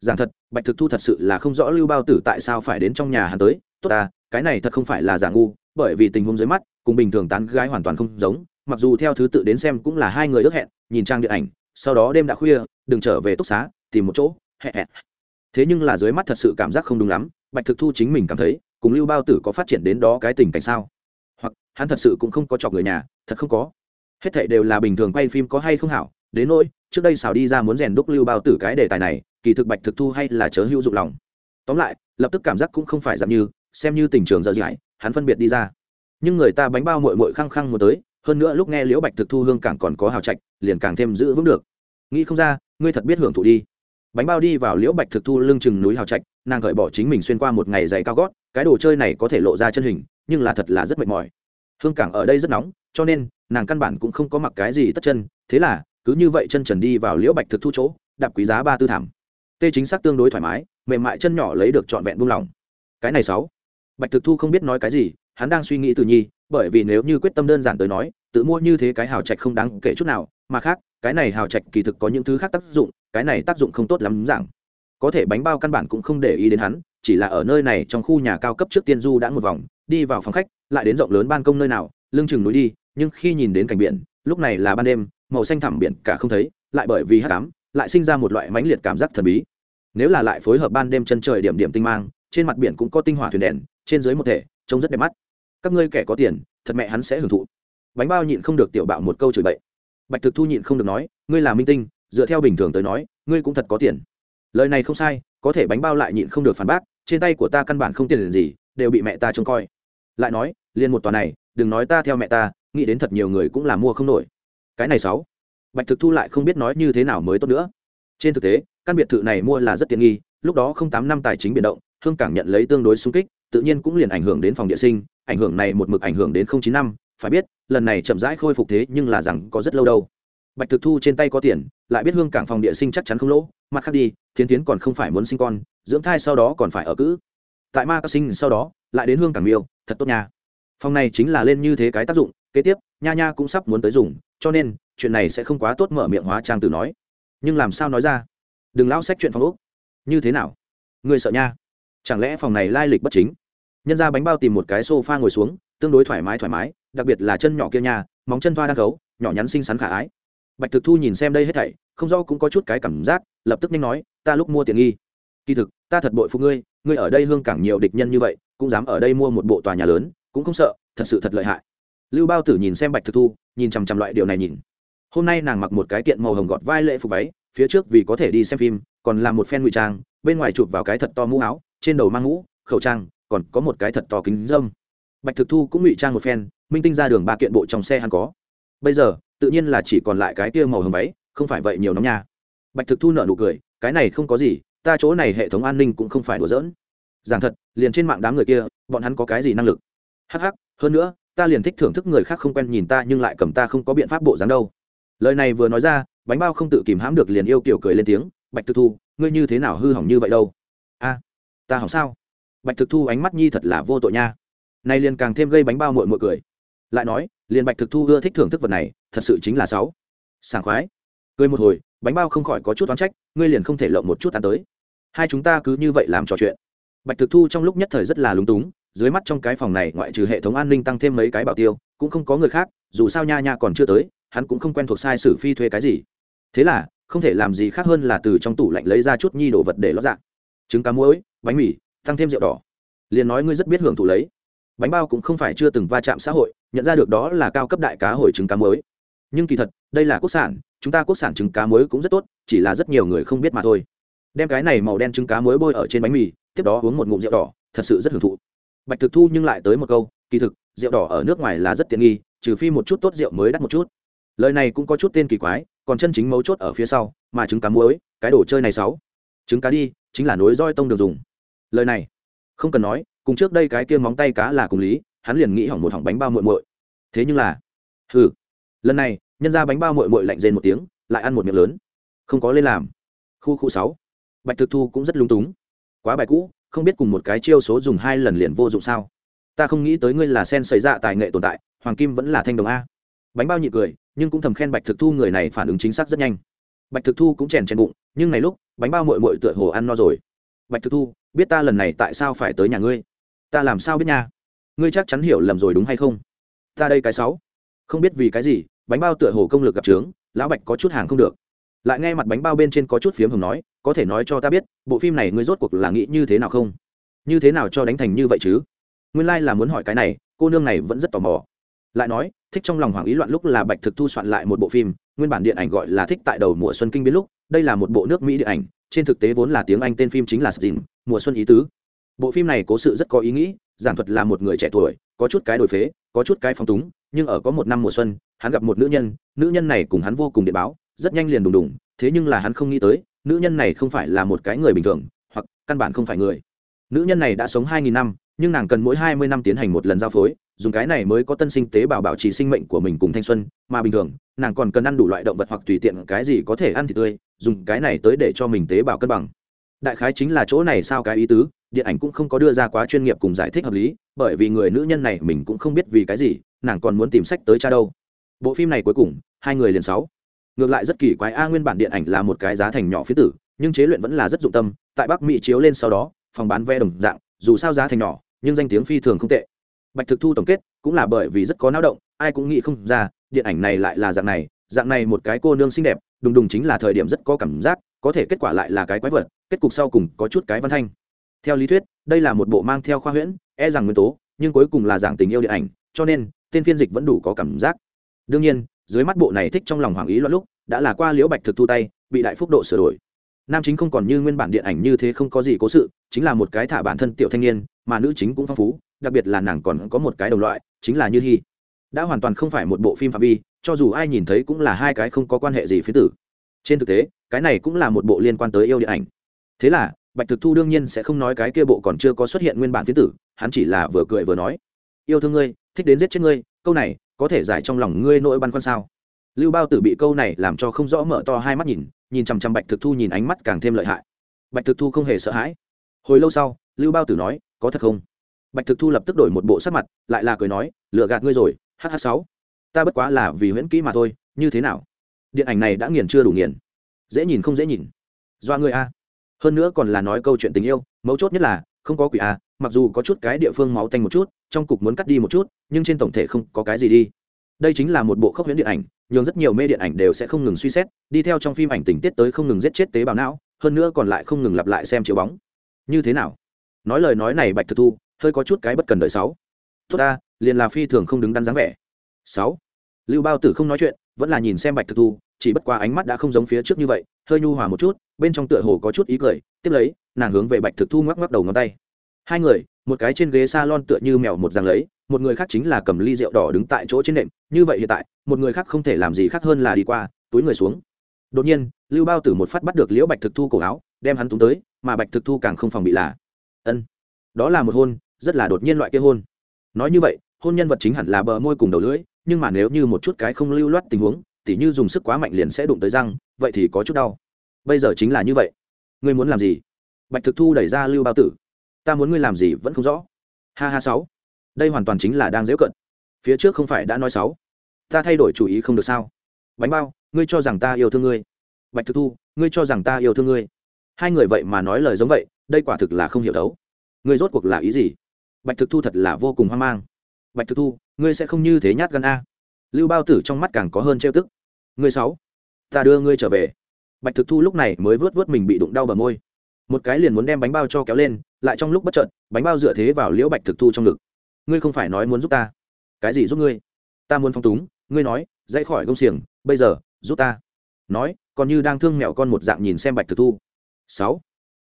Giảng thật bạch thực thu thật sự là không rõ lưu bao tử tại sao phải đến trong nhà hắn tới. Tốt ta cái này thật không phải là giả ngu, bởi vì tình huống dưới mắt, cùng bình thường tán gái hoàn toàn không giống, mặc dù theo thứ tự đến xem cũng là hai người ước hẹn, nhìn trang điện ảnh, sau đó đêm đã khuya, đừng trở về túc xá, tìm một chỗ hẹn hẹn thế nhưng là dưới mắt thật sự cảm giác không đúng lắm, bạch thực thu chính mình cảm thấy, cùng lưu bao tử có phát triển đến đó cái tình cảnh sao? Hoặc, hắn thật sự cũng không có chọc người nhà, thật không có. Hết thệ đều là bình thường quay phim có hay không hảo, đến nỗi, trước đây xào đi ra muốn rèn đúc lưu bao tử cái đề tài này, kỳ thực bạch thực thu hay là chớ hữu dụng lòng. Tóm lại, lập tức cảm giác cũng không phải giảm như xem như tình trường dở dãi hắn phân biệt đi ra. Nhưng người ta bánh bao mội mội khăng khăng một tới, hơn nữa lúc nghe liễu bạch thực thu hương càng còn có hào trạch, liền càng thêm giữ vững được. Nghĩ không ra, ngươi thật biết hưởng thụ đi. Bánh bao đi vào liễu bạch thực thu lưng chừng núi hào trạch, nàng gợi bỏ chính mình xuyên qua một ngày dày cao gót, cái đồ chơi này có thể lộ ra chân hình, nhưng là thật là rất mệt mỏi. Hương cảng ở đây rất nóng, cho nên nàng căn bản cũng không có mặc cái gì tất chân, thế là cứ như vậy chân trần đi vào liễu bạch thực thu chỗ, đạp quý giá ba tư thảm. Tê chính xác tương đối thoải mái, mềm mại chân nhỏ lấy được trọn vẹn buông lỏng. Cái này sáu bạch thực thu không biết nói cái gì, hắn đang suy nghĩ từ nhi, bởi vì nếu như quyết tâm đơn giản tới nói, tự mua như thế cái hào trạch không đáng kể chút nào, mà khác, cái này hào trạch kỳ thực có những thứ khác tác dụng, cái này tác dụng không tốt lắm rằng có thể bánh bao căn bản cũng không để ý đến hắn, chỉ là ở nơi này trong khu nhà cao cấp trước tiên du đã một vòng, đi vào phòng khách, lại đến rộng lớn ban công nơi nào, lưng chừng núi đi, nhưng khi nhìn đến cảnh biển, lúc này là ban đêm, màu xanh thẳm biển cả không thấy, lại bởi vì hát cám lại sinh ra một loại mãnh liệt cảm giác thần bí. Nếu là lại phối hợp ban đêm chân trời điểm điểm tinh mang, trên mặt biển cũng có tinh hỏa thuyền đèn trên dưới một thể, trông rất đẹp mắt. Các ngươi kẻ có tiền, thật mẹ hắn sẽ hưởng thụ. Bánh bao nhịn không được tiểu bạo một câu chửi bậy. Bạch thực thu nhịn không được nói, ngươi là minh tinh, dựa theo bình thường tới nói, ngươi cũng thật có tiền. Lời này không sai, có thể bánh bao lại nhịn không được phản bác, trên tay của ta căn bản không tiền gì, đều bị mẹ ta trông coi. Lại nói liền một tòa này, đừng nói ta theo mẹ ta, nghĩ đến thật nhiều người cũng là mua không nổi. Cái này sáu. Bạch thực thu lại không biết nói như thế nào mới tốt nữa. Trên thực tế, căn biệt thự này mua là rất tiện nghi, lúc đó không tám năm tài chính biển động, hương cảng nhận lấy tương đối sung kích tự nhiên cũng liền ảnh hưởng đến phòng địa sinh, ảnh hưởng này một mực ảnh hưởng đến không chín năm, phải biết, lần này chậm rãi khôi phục thế nhưng là rằng có rất lâu đâu. Bạch thực thu trên tay có tiền, lại biết hương cảng phòng địa sinh chắc chắn không lỗ, mặt khác đi, thiến tiến còn không phải muốn sinh con, dưỡng thai sau đó còn phải ở cữ. Tại ma các sinh sau đó, lại đến hương cảng miêu, thật tốt nha. Phòng này chính là lên như thế cái tác dụng, kế tiếp, nha nha cũng sắp muốn tới dùng, cho nên, chuyện này sẽ không quá tốt mở miệng hóa trang từ nói. Nhưng làm sao nói ra? Đừng lao sách chuyện phòng úc như thế nào? Người sợ nha chẳng lẽ phòng này lai lịch bất chính? Nhân ra bánh bao tìm một cái sofa ngồi xuống, tương đối thoải mái thoải mái, đặc biệt là chân nhỏ kia nha, móng chân thoa đang khấu nhỏ nhắn xinh xắn khả ái. Bạch thực thu nhìn xem đây hết thảy, không do cũng có chút cái cảm giác, lập tức nhanh nói, ta lúc mua tiền nghi. Kỳ thực, ta thật bội phụ ngươi ngươi ở đây hương cảng nhiều địch nhân như vậy, cũng dám ở đây mua một bộ tòa nhà lớn, cũng không sợ, thật sự thật lợi hại. Lưu bao tử nhìn xem bạch thực thu, nhìn chằm chằm loại điều này nhìn. Hôm nay nàng mặc một cái kiện màu hồng gọt vai lệ phục váy, phía trước vì có thể đi xem phim, còn làm một phen ngụy trang, bên ngoài chụp vào cái thật to mũ áo trên đầu mang mũ khẩu trang, còn có một cái thật to kính dâm. Bạch thực thu cũng ngụy trang một phen, minh tinh ra đường ba kiện bộ trong xe hắn có. Bây giờ, tự nhiên là chỉ còn lại cái tia màu hồng váy, không phải vậy nhiều nóng nha. Bạch thực thu nợ nụ cười, cái này không có gì, ta chỗ này hệ thống an ninh cũng không phải đùa giỡn. Giảng thật, liền trên mạng đám người kia, bọn hắn có cái gì năng lực? Hh hơn nữa, ta liền thích thưởng thức người khác không quen nhìn ta nhưng lại cầm ta không có biện pháp bộ dáng đâu. Lời này vừa nói ra, bánh bao không tự kìm hãm được liền yêu kiểu cười lên tiếng, bạch thực thu, ngươi như thế nào hư hỏng như vậy đâu? Ta hỏng sao? Bạch thực thu ánh mắt nhi thật là vô tội nha. Này liền càng thêm gây bánh bao mội mội cười. Lại nói, liền bạch thực thu ưa thích thưởng thức vật này, thật sự chính là sáu. Sảng khoái. Cười một hồi, bánh bao không khỏi có chút oán trách, ngươi liền không thể lộng một chút ăn tới. Hai chúng ta cứ như vậy làm trò chuyện. Bạch thực thu trong lúc nhất thời rất là lúng túng, dưới mắt trong cái phòng này ngoại trừ hệ thống an ninh tăng thêm mấy cái bảo tiêu, cũng không có người khác, dù sao nha nha còn chưa tới, hắn cũng không quen thuộc sai sử phi thuê cái gì. Thế là, không thể làm gì khác hơn là từ trong tủ lạnh lấy ra chút nhi đồ vật để lót dạng trứng cá muối bánh mì, tăng thêm rượu đỏ. Liền nói ngươi rất biết hưởng thụ lấy. Bánh bao cũng không phải chưa từng va chạm xã hội, nhận ra được đó là cao cấp đại cá hồi trứng cá muối. Nhưng kỳ thật, đây là quốc sản, chúng ta quốc sản trứng cá muối cũng rất tốt, chỉ là rất nhiều người không biết mà thôi. Đem cái này màu đen trứng cá muối bôi ở trên bánh mì, tiếp đó uống một ngụm rượu đỏ, thật sự rất hưởng thụ. Bạch thực thu nhưng lại tới một câu, kỳ thực, rượu đỏ ở nước ngoài là rất tiện nghi, trừ phi một chút tốt rượu mới đắt một chút. Lời này cũng có chút tên kỳ quái, còn chân chính mấu chốt ở phía sau, mà trứng cá muối, cái đồ chơi này sáu. Trứng cá đi, chính là nối roi tông đường dùng lời này, không cần nói, cùng trước đây cái kia móng tay cá là cùng lý, hắn liền nghĩ hỏng một hỏng bánh bao muội muội. Thế nhưng là, hừ, lần này, nhân ra bánh bao muội muội lạnh rên một tiếng, lại ăn một miệng lớn. Không có lên làm. Khu khu sáu. Bạch thực thu cũng rất lung túng. Quá bài cũ, không biết cùng một cái chiêu số dùng hai lần liền vô dụng sao? Ta không nghĩ tới ngươi là sen xảy ra dạ tài nghệ tồn tại, hoàng kim vẫn là thanh đồng a. Bánh bao nhị cười, nhưng cũng thầm khen bạch thực thu người này phản ứng chính xác rất nhanh. Bạch thực thu cũng chèn chèn bụng, nhưng này lúc, bánh bao mội mội tựa hồ ăn no rồi. Bạch thực thu biết ta lần này tại sao phải tới nhà ngươi? Ta làm sao biết nha? Ngươi chắc chắn hiểu lầm rồi đúng hay không? Ta đây cái sáu. Không biết vì cái gì, bánh bao tựa hồ công lực gặp trướng, lão bạch có chút hàng không được. Lại nghe mặt bánh bao bên trên có chút phiếm hồng nói, có thể nói cho ta biết, bộ phim này ngươi rốt cuộc là nghĩ như thế nào không? Như thế nào cho đánh thành như vậy chứ? Nguyên lai、like、là muốn hỏi cái này, cô nương này vẫn rất tò mò. Lại nói thích trong lòng hoàng ý loạn lúc là bạch thực thu soạn lại một bộ phim, nguyên bản điện ảnh gọi là thích tại đầu mùa xuân kinh biến lúc, đây là một bộ nước mỹ điện ảnh, trên thực tế vốn là tiếng anh tên phim chính là sdin mùa xuân ý tứ. Bộ phim này cố sự rất có ý nghĩ, giảng thuật là một người trẻ tuổi, có chút cái đổi phế, có chút cái phong túng, nhưng ở có một năm mùa xuân, hắn gặp một nữ nhân nữ nhân này cùng hắn vô cùng điện báo, rất nhanh liền đùng đùng, thế nhưng là hắn không nghĩ tới, nữ nhân này không phải là một cái người bình thường, hoặc căn bản không phải người. Nữ nhân này đã sống hai nghìn năm nhưng nàng cần mỗi hai mươi năm tiến hành một lần giao phối, dùng cái này mới có tân sinh tế bào bảo trì sinh mệnh của mình cùng thanh xuân, mà bình thường, nàng còn cần ăn đủ loại động vật hoặc tùy tiện cái gì có thể ăn thì tươi, dùng cái này tới để cho mình tế bào cân bằng. Đại khái chính là chỗ này sao cái ý tứ, điện ảnh cũng không có đưa ra quá chuyên nghiệp cùng giải thích hợp lý, bởi vì người nữ nhân này mình cũng không biết vì cái gì, nàng còn muốn tìm sách tới cha đâu. Bộ phim này cuối cùng, hai người liền sáu. Ngược lại rất kỳ quái, a nguyên bản điện ảnh là một cái giá thành nhỏ phía tử, nhưng chế luyện vẫn là rất dụng tâm, tại bắc mỹ chiếu lên sau đó, phòng bán vé đồng dạng, dù sao giá thành nhỏ nhưng danh tiếng phi thường không tệ. Bạch thực thu tổng kết, cũng là bởi vì rất có náo động, ai cũng nghĩ không ra, điện ảnh này lại là dạng này dạng này một cái cô nương xinh đẹp, đùng đùng chính là thời điểm rất có cảm giác, có thể kết quả lại là cái quái vật, kết cục sau cùng có chút cái văn thanh. Theo lý thuyết, đây là một bộ mang theo khoa huyễn e rằng nguyên tố, nhưng cuối cùng là dạng tình yêu điện ảnh, cho nên, tên phiên dịch vẫn đủ có cảm giác. Đương nhiên, dưới mắt bộ này thích trong lòng hoàng ý loạn lúc, đã là qua liễu bạch thực thu tay, bị đại phúc độ sửa đổi. Nam chính không còn như nguyên bản điện ảnh như thế không có gì cố sự, chính là một cái thả bản thân tiểu thanh niên mà nữ chính cũng phong phú, đặc biệt là nàng còn có một cái đồng loại, chính là như hy đã hoàn toàn không phải một bộ phim phạm vi, cho dù ai nhìn thấy cũng là hai cái không có quan hệ gì phía tử. Trên thực tế, cái này cũng là một bộ liên quan tới yêu điện ảnh. Thế là, bạch thực thu đương nhiên sẽ không nói cái kia bộ còn chưa có xuất hiện nguyên bản phía tử, hắn chỉ là vừa cười vừa nói. Yêu thương ngươi, thích đến giết chết ngươi, câu này có thể giải trong lòng ngươi nỗi băn khoăn sao? Lưu bao tử bị câu này làm cho không rõ mở to hai mắt nhìn nhìn chằm chằm bạch thực thu nhìn ánh mắt càng thêm lợi hại. Bạch thực thu không hề sợ hãi. Hồi lâu sau, lưu bao tử nói có thật không? Bạch thực thu lập tức đổi một bộ sắc mặt, lại là cười nói lựa gạt ngươi rồi hh sáu. Ta bất quá là vì huyễn kỹ mà thôi, như thế nào? Điện ảnh này đã nghiền chưa đủ nghiền. Dễ nhìn không dễ nhìn. Do ngươi a. Hơn nữa còn là nói câu chuyện tình yêu, mấu chốt nhất là, không có quỷ a, mặc dù có chút cái địa phương máu tanh một chút, trong cục muốn cắt đi một chút, nhưng trên tổng thể không có cái gì đi. Đây chính là một bộ khốc huyễn điện ảnh, nhường rất nhiều mê điện ảnh đều sẽ không ngừng suy xét, đi theo trong phim ảnh tình tiết tới không ngừng giết chết tế bào não, hơn nữa còn lại không ngừng lặp lại xem chiếu bóng. Như thế nào? Nói lời nói này bạch thực thu, hơi có chút cái bất cần đời sáu. Tốt ta, liền là phi thường không đứng đắn dáng vẻ. Sáu. Lưu bao tử không nói chuyện, vẫn là nhìn xem bạch thực thu, chỉ bất qua ánh mắt đã không giống phía trước như vậy, hơi nhu hòa một chút, bên trong tựa hồ có chút ý cười, tiếp lấy, nàng hướng về bạch thực thu ngoắc ngoắc đầu ngón tay. Hai người, một cái trên ghế s a lon tựa như mèo một dàng lấy, một người khác chính là cầm ly rượu đỏ đứng tại chỗ trên nệm, như vậy hiện tại, một người khác không thể làm gì khác hơn là đi qua, túi người xuống. Đột nhiên, lưu bao tử một phát bắt được liễu bạch thực thu cổ áo, đem hắn túng tới, mà bạch thực thu càng không phòng bị là ân. Đó là một hôn, rất là đột nhiên loại kia hôn. Nói như vậy, hôn nhân vật chính hẳn là bờ môi cùng đầu lưỡi, nhưng mà nếu như một chút cái không lưu loát tình huống, tỉ như dùng sức quá mạnh liền sẽ đụng tới răng, vậy thì có chút đau. Bây giờ chính là như vậy. Ngươi muốn làm gì? Bạch thực thu đẩy ra lưu bao tử. Ta muốn ngươi làm gì vẫn không rõ. Ha ha sáu. Đây hoàn toàn chính là đang dễu cận. Phía trước không phải đã nói sáu. Ta thay đổi chủ ý không được sao? Bánh bao, ngươi cho rằng ta yêu thương ngươi. Bạch thực thu, ngươi cho rằng ta yêu thương ngươi. Hai người vậy mà nói lời giống vậy đây quả thực là không hiểu đấu. Ngươi rốt cuộc là ý gì? Bạch thực thu thật là vô cùng hoang mang. Bạch thực thu, ngươi sẽ không như thế nhát gan a. Lưu bao tử trong mắt càng có hơn trêu tức. Ngươi sáu, ta đưa ngươi trở về. Bạch thực thu lúc này mới vớt vớt mình bị đụng đau bờ môi. Một cái liền muốn đem bánh bao cho kéo lên, lại trong lúc bất trợn bánh bao dựa thế vào liễu bạch thực thu trong ngực. Ngươi không phải nói muốn giúp ta. Cái gì giúp ngươi? Ta muốn phong túng, ngươi nói, dãy khỏi công xiềng, bây giờ, giúp ta. Nói, còn như đang thương mẹo con một dạng nhìn xem bạch thực thu. Sáu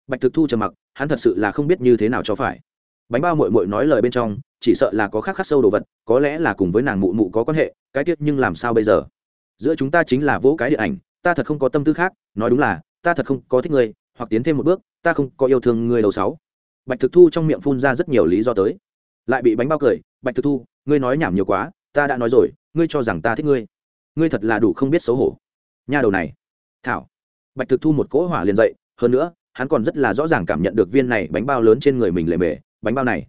bạch thực thu trầm mặc hắn thật sự là không biết như thế nào cho phải. Bánh bao mội mội nói lời bên trong chỉ sợ là có khác khắc sâu đồ vật có lẽ là cùng với nàng mụ mụ có quan hệ cái tiết nhưng làm sao bây giờ? Giữa chúng ta chính là vỗ cái điện ảnh ta thật không có tâm tư khác nói đúng là ta thật không có thích người, hoặc tiến thêm một bước ta không có yêu thương người đầu sáu. Bạch thực thu trong miệng phun ra rất nhiều lý do tới. Lại bị bánh bao cười bạch thực thu ngươi nói nhảm nhiều quá ta đã nói rồi ngươi cho rằng ta thích ngươi. Ngươi thật là đủ không biết xấu hổ. Nha đầu này. Thảo. Bạch thực thu một cỗ hỏa liền dậy hơn nữa hắn còn rất là rõ ràng cảm nhận được viên này bánh bao lớn trên người mình lề mề. Bánh bao này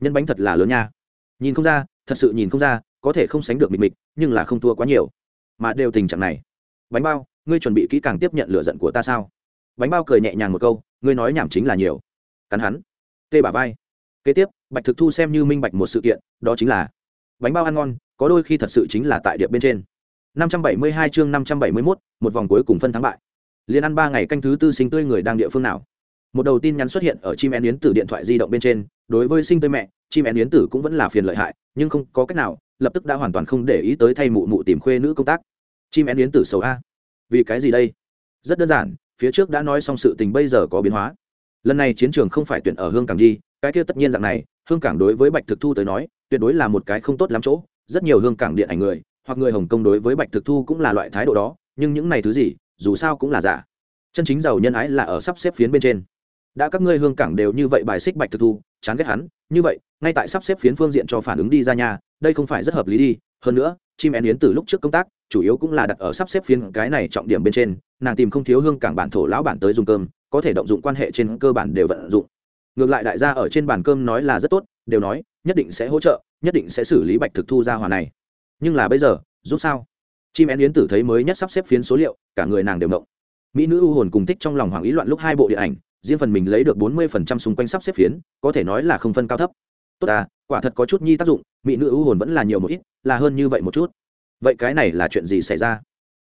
nhân bánh thật là lớn nha. Nhìn không ra thật sự nhìn không ra có thể không sánh được mịt mịt nhưng là không thua quá nhiều. Mà đều tình trạng này. Bánh bao ngươi chuẩn bị kỹ càng tiếp nhận lựa giận của ta sao? Bánh bao cười nhẹ nhàng một câu ngươi nói nhảm chính là nhiều. Cắn hắn. Tê bả vai. Kế tiếp bạch thực thu xem như minh bạch một sự kiện đó chính là bánh bao ăn ngon có đôi khi thật sự chính là tại địa bên trên. 572 chương 571, một vòng cuối cùng phân thắng bại liên ăn ba ngày canh thứ tư sinh tươi người đang địa phương nào. Một đầu tin nhắn xuất hiện ở chim én yến tử điện thoại di động bên trên, đối với sinh tươi mẹ, chim én yến tử cũng vẫn là phiền lợi hại, nhưng không có cách nào, lập tức đã hoàn toàn không để ý tới thay mụ mụ tìm khuê nữ công tác. Chim én yến tử xấu a. Vì cái gì đây? Rất đơn giản, phía trước đã nói xong sự tình bây giờ có biến hóa. Lần này chiến trường không phải tuyển ở hương cảng đi, cái kia tất nhiên dạng này, hương cảng đối với bạch thực thu tới nói, tuyệt đối là một cái không tốt lắm chỗ. Rất nhiều hương cảng điện ảnh người, hoặc người hồng kông đối với bạch thực thu cũng là loại thái độ đó, nhưng những này thứ gì dù sao cũng là giả. Chân chính giàu nhân ái là ở sắp xếp phiến bên trên. Đã các ngươi hương cảng đều như vậy bài xích bạch thực thu, chán ghét hắn, như vậy, ngay tại sắp xếp phiến phương diện cho phản ứng đi ra nhà, đây không phải rất hợp lý đi. Hơn nữa, chim én yến từ lúc trước công tác, chủ yếu cũng là đặt ở sắp xếp phiến cái này trọng điểm bên trên, nàng tìm không thiếu hương cảng bản thổ lão bản tới dùng cơm, có thể động dụng quan hệ trên cơ bản đều vận dụng. Ngược lại đại gia ở trên bàn cơm nói là rất tốt, đều nói, nhất định sẽ hỗ trợ, nhất định sẽ xử lý bạch thực thu ra hòa này. Nhưng là bây giờ, giúp sao? Chim én yến tử thấy mới nhất sắp xếp phiến số liệu, cả người nàng đều động mỹ nữ u hồn cùng thích trong lòng hoàng ý loạn lúc hai bộ điện ảnh, riêng phần mình lấy được bốn mươi phần trăm xung quanh sắp xếp phiến, có thể nói là không phân cao thấp. Tốt à quả thật có chút nhi tác dụng, mỹ nữ ưu hồn vẫn là nhiều một ít, là hơn như vậy một chút. Vậy cái này là chuyện gì xảy ra?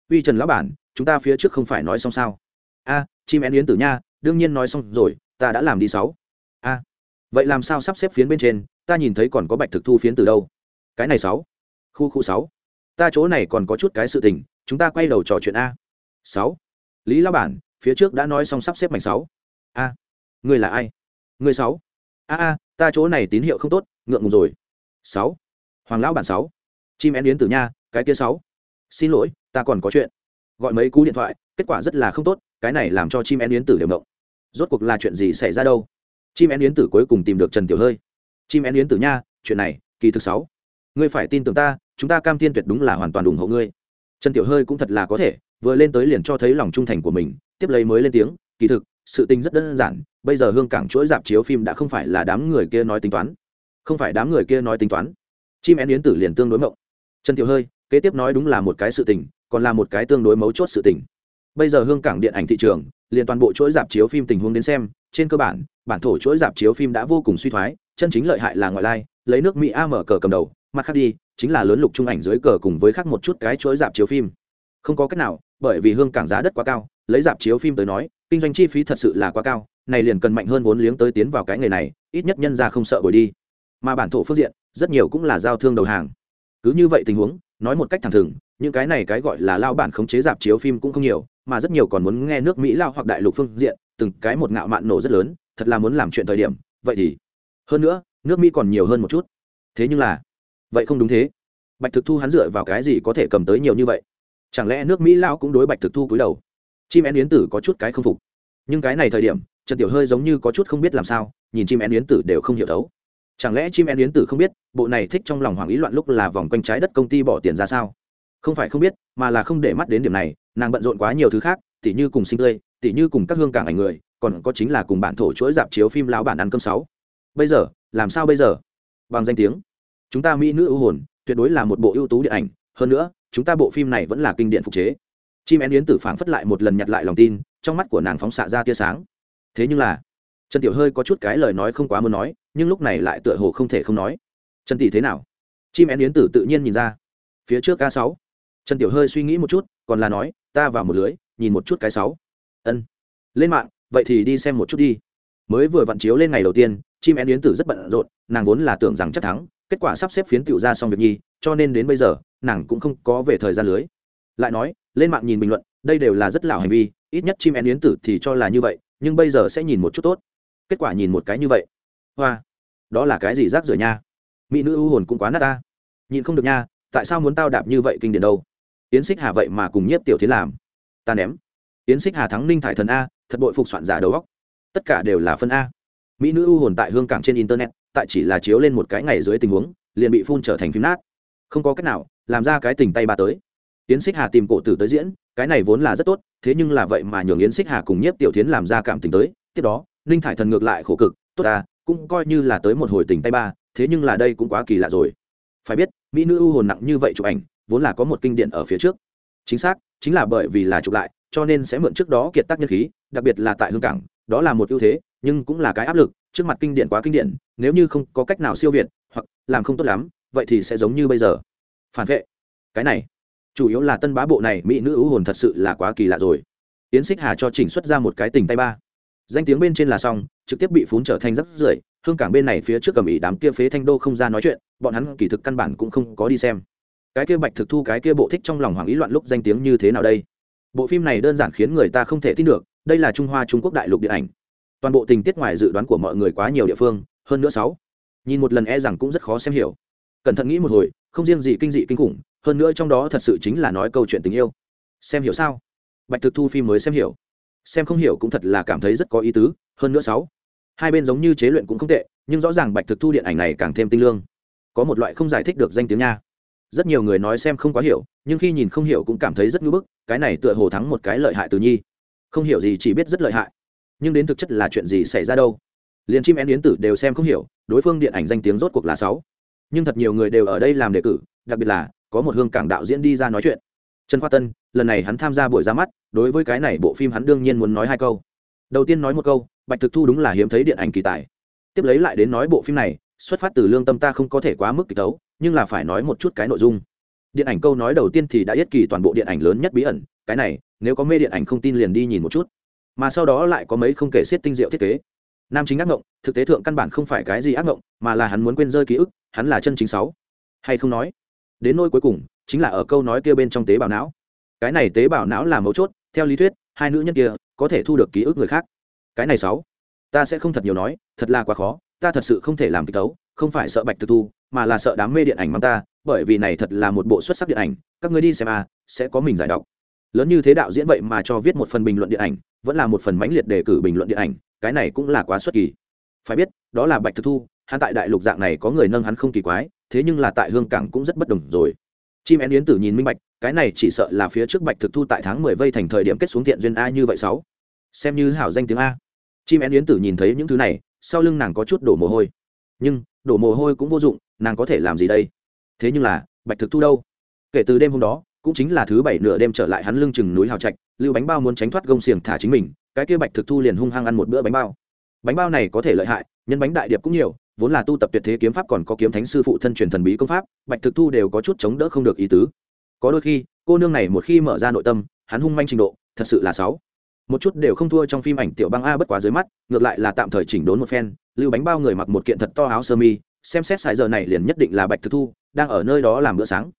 Uy trần lão bản, chúng ta phía trước không phải nói xong sao? A, chim én yến tử nha, đương nhiên nói xong rồi, ta đã làm đi sáu. A, vậy làm sao sắp xếp phiến bên trên, ta nhìn thấy còn có bạch thực thu phiến từ đâu? Cái này sáu. Khu khu sáu ta chỗ này còn có chút cái sự tình, chúng ta quay đầu trò chuyện a. Sáu. Lý lão bản, phía trước đã nói xong sắp xếp mảnh sáu. A. Người là ai? Người sáu. A a, ta chỗ này tín hiệu không tốt, ngượng ngùng rồi. Sáu. Hoàng lão bản sáu. Chim én yến tử nha, cái kia sáu. Xin lỗi, ta còn có chuyện. Gọi mấy cú điện thoại, kết quả rất là không tốt, cái này làm cho chim én yến tử đều ngộng. Rốt cuộc là chuyện gì xảy ra đâu? Chim én yến tử cuối cùng tìm được trần tiểu hơi. Chim én yến tử nha, chuyện này, kỳ thực sáu. Ngươi phải tin tưởng ta chúng ta cam tiên tuyệt đúng là hoàn toàn ủng hộ ngươi. Trần tiểu hơi cũng thật là có thể, vừa lên tới liền cho thấy lòng trung thành của mình, tiếp lấy mới lên tiếng, kỳ thực, sự tình rất đơn giản, bây giờ hương cảng chuỗi dạp chiếu phim đã không phải là đám người kia nói tính toán. Không phải đám người kia nói tính toán. Chim én yến tử liền tương đối mộng. Trần tiểu hơi, kế tiếp nói đúng là một cái sự tình, còn là một cái tương đối mấu chốt sự tình. Bây giờ hương cảng điện ảnh thị trường, liền toàn bộ chuỗi dạp chiếu phim tình huống đến xem, trên cơ bản bản thổ chuỗi dạp chiếu phim đã vô cùng suy thoái, chân chính lợi hại là ngoại lai, lấy nước mỹ a mở cờ cầm đầu, mặt khác đi chính là lớn lục trung ảnh dưới cờ cùng với khác một chút cái chuỗi dạp chiếu phim. Không có cách nào, bởi vì hương cảng giá đất quá cao, lấy dạp chiếu phim tới nói, kinh doanh chi phí thật sự là quá cao, này liền cần mạnh hơn vốn liếng tới tiến vào cái nghề này, ít nhất nhân ra không sợ bồi đi. Mà bản thổ phương diện, rất nhiều cũng là giao thương đầu hàng. Cứ như vậy tình huống, nói một cách thẳng thừng, những cái này cái gọi là lao bản khống chế dạp chiếu phim cũng không nhiều, mà rất nhiều còn muốn nghe nước mỹ lao hoặc đại lục phương diện, từng cái một ngạo mạn nổ rất lớn, thật là muốn làm chuyện thời điểm, vậy thì, hơn nữa, nước mỹ còn nhiều hơn một chút. Thế nhưng là vậy không đúng thế. Bạch thực thu hắn dựa vào cái gì có thể cầm tới nhiều như vậy? Chẳng lẽ nước mỹ lao cũng đối bạch thực thu cúi đầu? Chim én yến tử có chút cái không phục. Nhưng cái này thời điểm, trần tiểu hơi giống như có chút không biết làm sao, nhìn chim én yến tử đều không hiểu thấu. Chẳng lẽ chim én yến tử không biết, bộ này thích trong lòng hoàng ý loạn lúc là vòng quanh trái đất công ty bỏ tiền ra sao? Không phải không biết, mà là không để mắt đến điểm này, nàng bận rộn quá nhiều thứ khác, tỉ như cùng sinh tươi, tỉ như cùng các hương cảng ảnh người, còn có chính là cùng bản thổ chuỗi dạp chiếu phim lão bản ăn cơm sáu. Bây giờ, làm sao bây giờ? Bằng danh tiếng chúng ta mỹ nữ ưu hồn, tuyệt đối là một bộ ưu tú điện ảnh, hơn nữa, chúng ta bộ phim này vẫn là kinh điển phục chế. Chim én yến tử phảng phất lại một lần nhặt lại lòng tin, trong mắt của nàng phóng xạ ra tia sáng. Thế nhưng là, trần tiểu hơi có chút cái lời nói không quá muốn nói, nhưng lúc này lại tựa hồ không thể không nói. Trần tỷ thế nào? Chim én yến tử tự nhiên nhìn ra. Phía trước ca sáu. Trần tiểu hơi suy nghĩ một chút, còn là nói, ta vào một lưới, nhìn một chút cái sáu. Ân. Lên mạng, vậy thì đi xem một chút đi. Mới vừa vặn chiếu lên ngày đầu tiên, chim én yến tử rất bận rộn, nàng vốn là tưởng rằng chắc thắng kết quả sắp xếp phiến tiểu ra xong việc nhi, cho nên đến bây giờ, nàng cũng không có về thời gian lưới. Lại nói, lên mạng nhìn bình luận, đây đều là rất lảo hành vi, ít nhất chim én yến tử thì cho là như vậy, nhưng bây giờ sẽ nhìn một chút tốt. Kết quả nhìn một cái như vậy. Hoa, đó là cái gì rác rưởi nha? Mỹ nữ ưu hồn cũng quá nát ta. Nhìn không được nha, tại sao muốn tao đạp như vậy kinh điển đâu? Yến xích hà vậy mà cùng nhiếp tiểu thiến làm. Ta ném. Yến xích hà thắng ninh thải thần a, thật bội phục soạn giả đầu góc tất cả đều là phân a. Mỹ nữ ưu hồn tại hương cảng trên internet tại chỉ là chiếu lên một cái ngày dưới tình huống, liền bị phun trở thành phim nát. Không có cách nào, làm ra cái tình tay ba tới. Yến xích hà tìm cổ tử tới diễn, cái này vốn là rất tốt, thế nhưng là vậy mà nhường yến xích hà cùng nhiếp tiểu tiến làm ra cảm tình tới. Tiếp đó, ninh thải thần ngược lại khổ cực, tốt ta, cũng coi như là tới một hồi tình tay ba, thế nhưng là đây cũng quá kỳ lạ rồi. Phải biết, mỹ nữ ưu hồn nặng như vậy chụp ảnh, vốn là có một kinh điển ở phía trước. Chính xác, chính là bởi vì là chụp lại, cho nên sẽ mượn trước đó kiệt tác nhân khí, đặc biệt là tại hương cảng đó là một ưu thế, nhưng cũng là cái áp lực, trước mặt kinh điển quá kinh điển, nếu như không có cách nào siêu việt, hoặc làm không tốt lắm, vậy thì sẽ giống như bây giờ. Phản vệ. Cái này, chủ yếu là tân bá bộ này mỹ nữ ưu hồn thật sự là quá kỳ lạ rồi. Tiến xích hà cho chỉnh xuất ra một cái tình tay ba. Danh tiếng bên trên là xong, trực tiếp bị phún trở thành rắc rưởi, hương cảng bên này phía trước cầm ỉ đám kia phế thanh đô không ra nói chuyện, bọn hắn kỳ thực căn bản cũng không có đi xem. Cái kia bạch thực thu, cái kia bộ thích trong lòng hoàng ý loạn lúc danh tiếng như thế nào đây? Bộ phim này đơn giản khiến người ta không thể tin được đây là trung hoa trung quốc đại lục điện ảnh toàn bộ tình tiết ngoài dự đoán của mọi người quá nhiều địa phương hơn nữa sáu nhìn một lần e rằng cũng rất khó xem hiểu cẩn thận nghĩ một hồi không riêng gì kinh dị kinh khủng hơn nữa trong đó thật sự chính là nói câu chuyện tình yêu xem hiểu sao bạch thực thu phim mới xem hiểu xem không hiểu cũng thật là cảm thấy rất có ý tứ hơn nữa sáu hai bên giống như chế luyện cũng không tệ nhưng rõ ràng bạch thực thu điện ảnh này càng thêm tinh lương có một loại không giải thích được danh tiếng nha rất nhiều người nói xem không quá hiểu nhưng khi nhìn không hiểu cũng cảm thấy rất ngưỡng bức cái này tựa hồ thắng một cái lợi hại từ nhi không hiểu gì chỉ biết rất lợi hại. Nhưng đến thực chất là chuyện gì xảy ra đâu? Liền chim én yến tử đều xem không hiểu, đối phương điện ảnh danh tiếng rốt cuộc là sáu. Nhưng thật nhiều người đều ở đây làm đề cử, đặc biệt là có một hương cảng đạo diễn đi ra nói chuyện. Trần khoa tân, lần này hắn tham gia buổi ra mắt, đối với cái này bộ phim hắn đương nhiên muốn nói hai câu. Đầu tiên nói một câu, bạch thực thu đúng là hiếm thấy điện ảnh kỳ tài. Tiếp lấy lại đến nói bộ phim này, xuất phát từ lương tâm ta không có thể quá mức kỳ tấu, nhưng là phải nói một chút cái nội dung. Điện ảnh câu nói đầu tiên thì đã yết kỳ toàn bộ điện ảnh lớn nhất bí ẩn, cái này nếu có mê điện ảnh không tin liền đi nhìn một chút. Mà sau đó lại có mấy không kể xiết tinh diệu thiết kế. Nam chính ác ngộng, thực tế thượng căn bản không phải cái gì ác ngộng, mà là hắn muốn quên rơi ký ức, hắn là chân chính sáu. Hay không nói? Đến nôi cuối cùng, chính là ở câu nói kia bên trong tế bào não. Cái này tế bào não là mấu chốt, theo lý thuyết, hai nữ nhân kia có thể thu được ký ức người khác. Cái này sáu, ta sẽ không thật nhiều nói, thật là quá khó, ta thật sự không thể làm kịch tấu, không phải sợ bạch thực thu, mà là sợ đám mê điện ảnh mắng ta, bởi vì này thật là một bộ xuất sắc điện ảnh, các người đi xem à sẽ có mình giải đọc lớn như thế đạo diễn vậy mà cho viết một phần bình luận điện ảnh, vẫn là một phần mãnh liệt đề cử bình luận điện ảnh, cái này cũng là quá xuất kỳ. Phải biết, đó là bạch thực thu, hắn tại đại lục dạng này có người nâng hắn không kỳ quái, thế nhưng là tại hương cảng cũng rất bất đồng rồi. Chim én yến tử nhìn minh bạch, cái này chỉ sợ là phía trước bạch thực thu tại tháng mười vây thành thời điểm kết xuống thiện duyên a như vậy sáu. Xem như hảo danh tiếng a. Chim én yến tử nhìn thấy những thứ này, sau lưng nàng có chút đổ mồ hôi. Nhưng, đổ mồ hôi cũng vô dụng, nàng có thể làm gì đây? Thế nhưng là, bạch thực thu đâu? Kể từ đêm hôm đó cũng chính là thứ bảy nửa đêm trở lại hắn lưng chừng núi hào trạch, lưu bánh bao muốn tránh thoát gông xiềng thả chính mình, cái kia bạch thực thu liền hung hăng ăn một bữa bánh bao. Bánh bao này có thể lợi hại, nhân bánh đại điệp cũng nhiều, vốn là tu tập tuyệt thế kiếm pháp còn có kiếm thánh sư phụ thân truyền thần bí công pháp, bạch thực thu đều có chút chống đỡ không được ý tứ. Có đôi khi, cô nương này một khi mở ra nội tâm, hắn hung manh trình độ, thật sự là sáu một chút đều không thua trong phim ảnh tiểu băng a bất quá dưới mắt, ngược lại là tạm thời chỉnh đốn một phen, lưu bánh bao người mặc một kiện thật to áo sơ mi, xem xét sai giờ này liền nhất định là bạch thực thu, đang ở nơi đó làm bữa sáng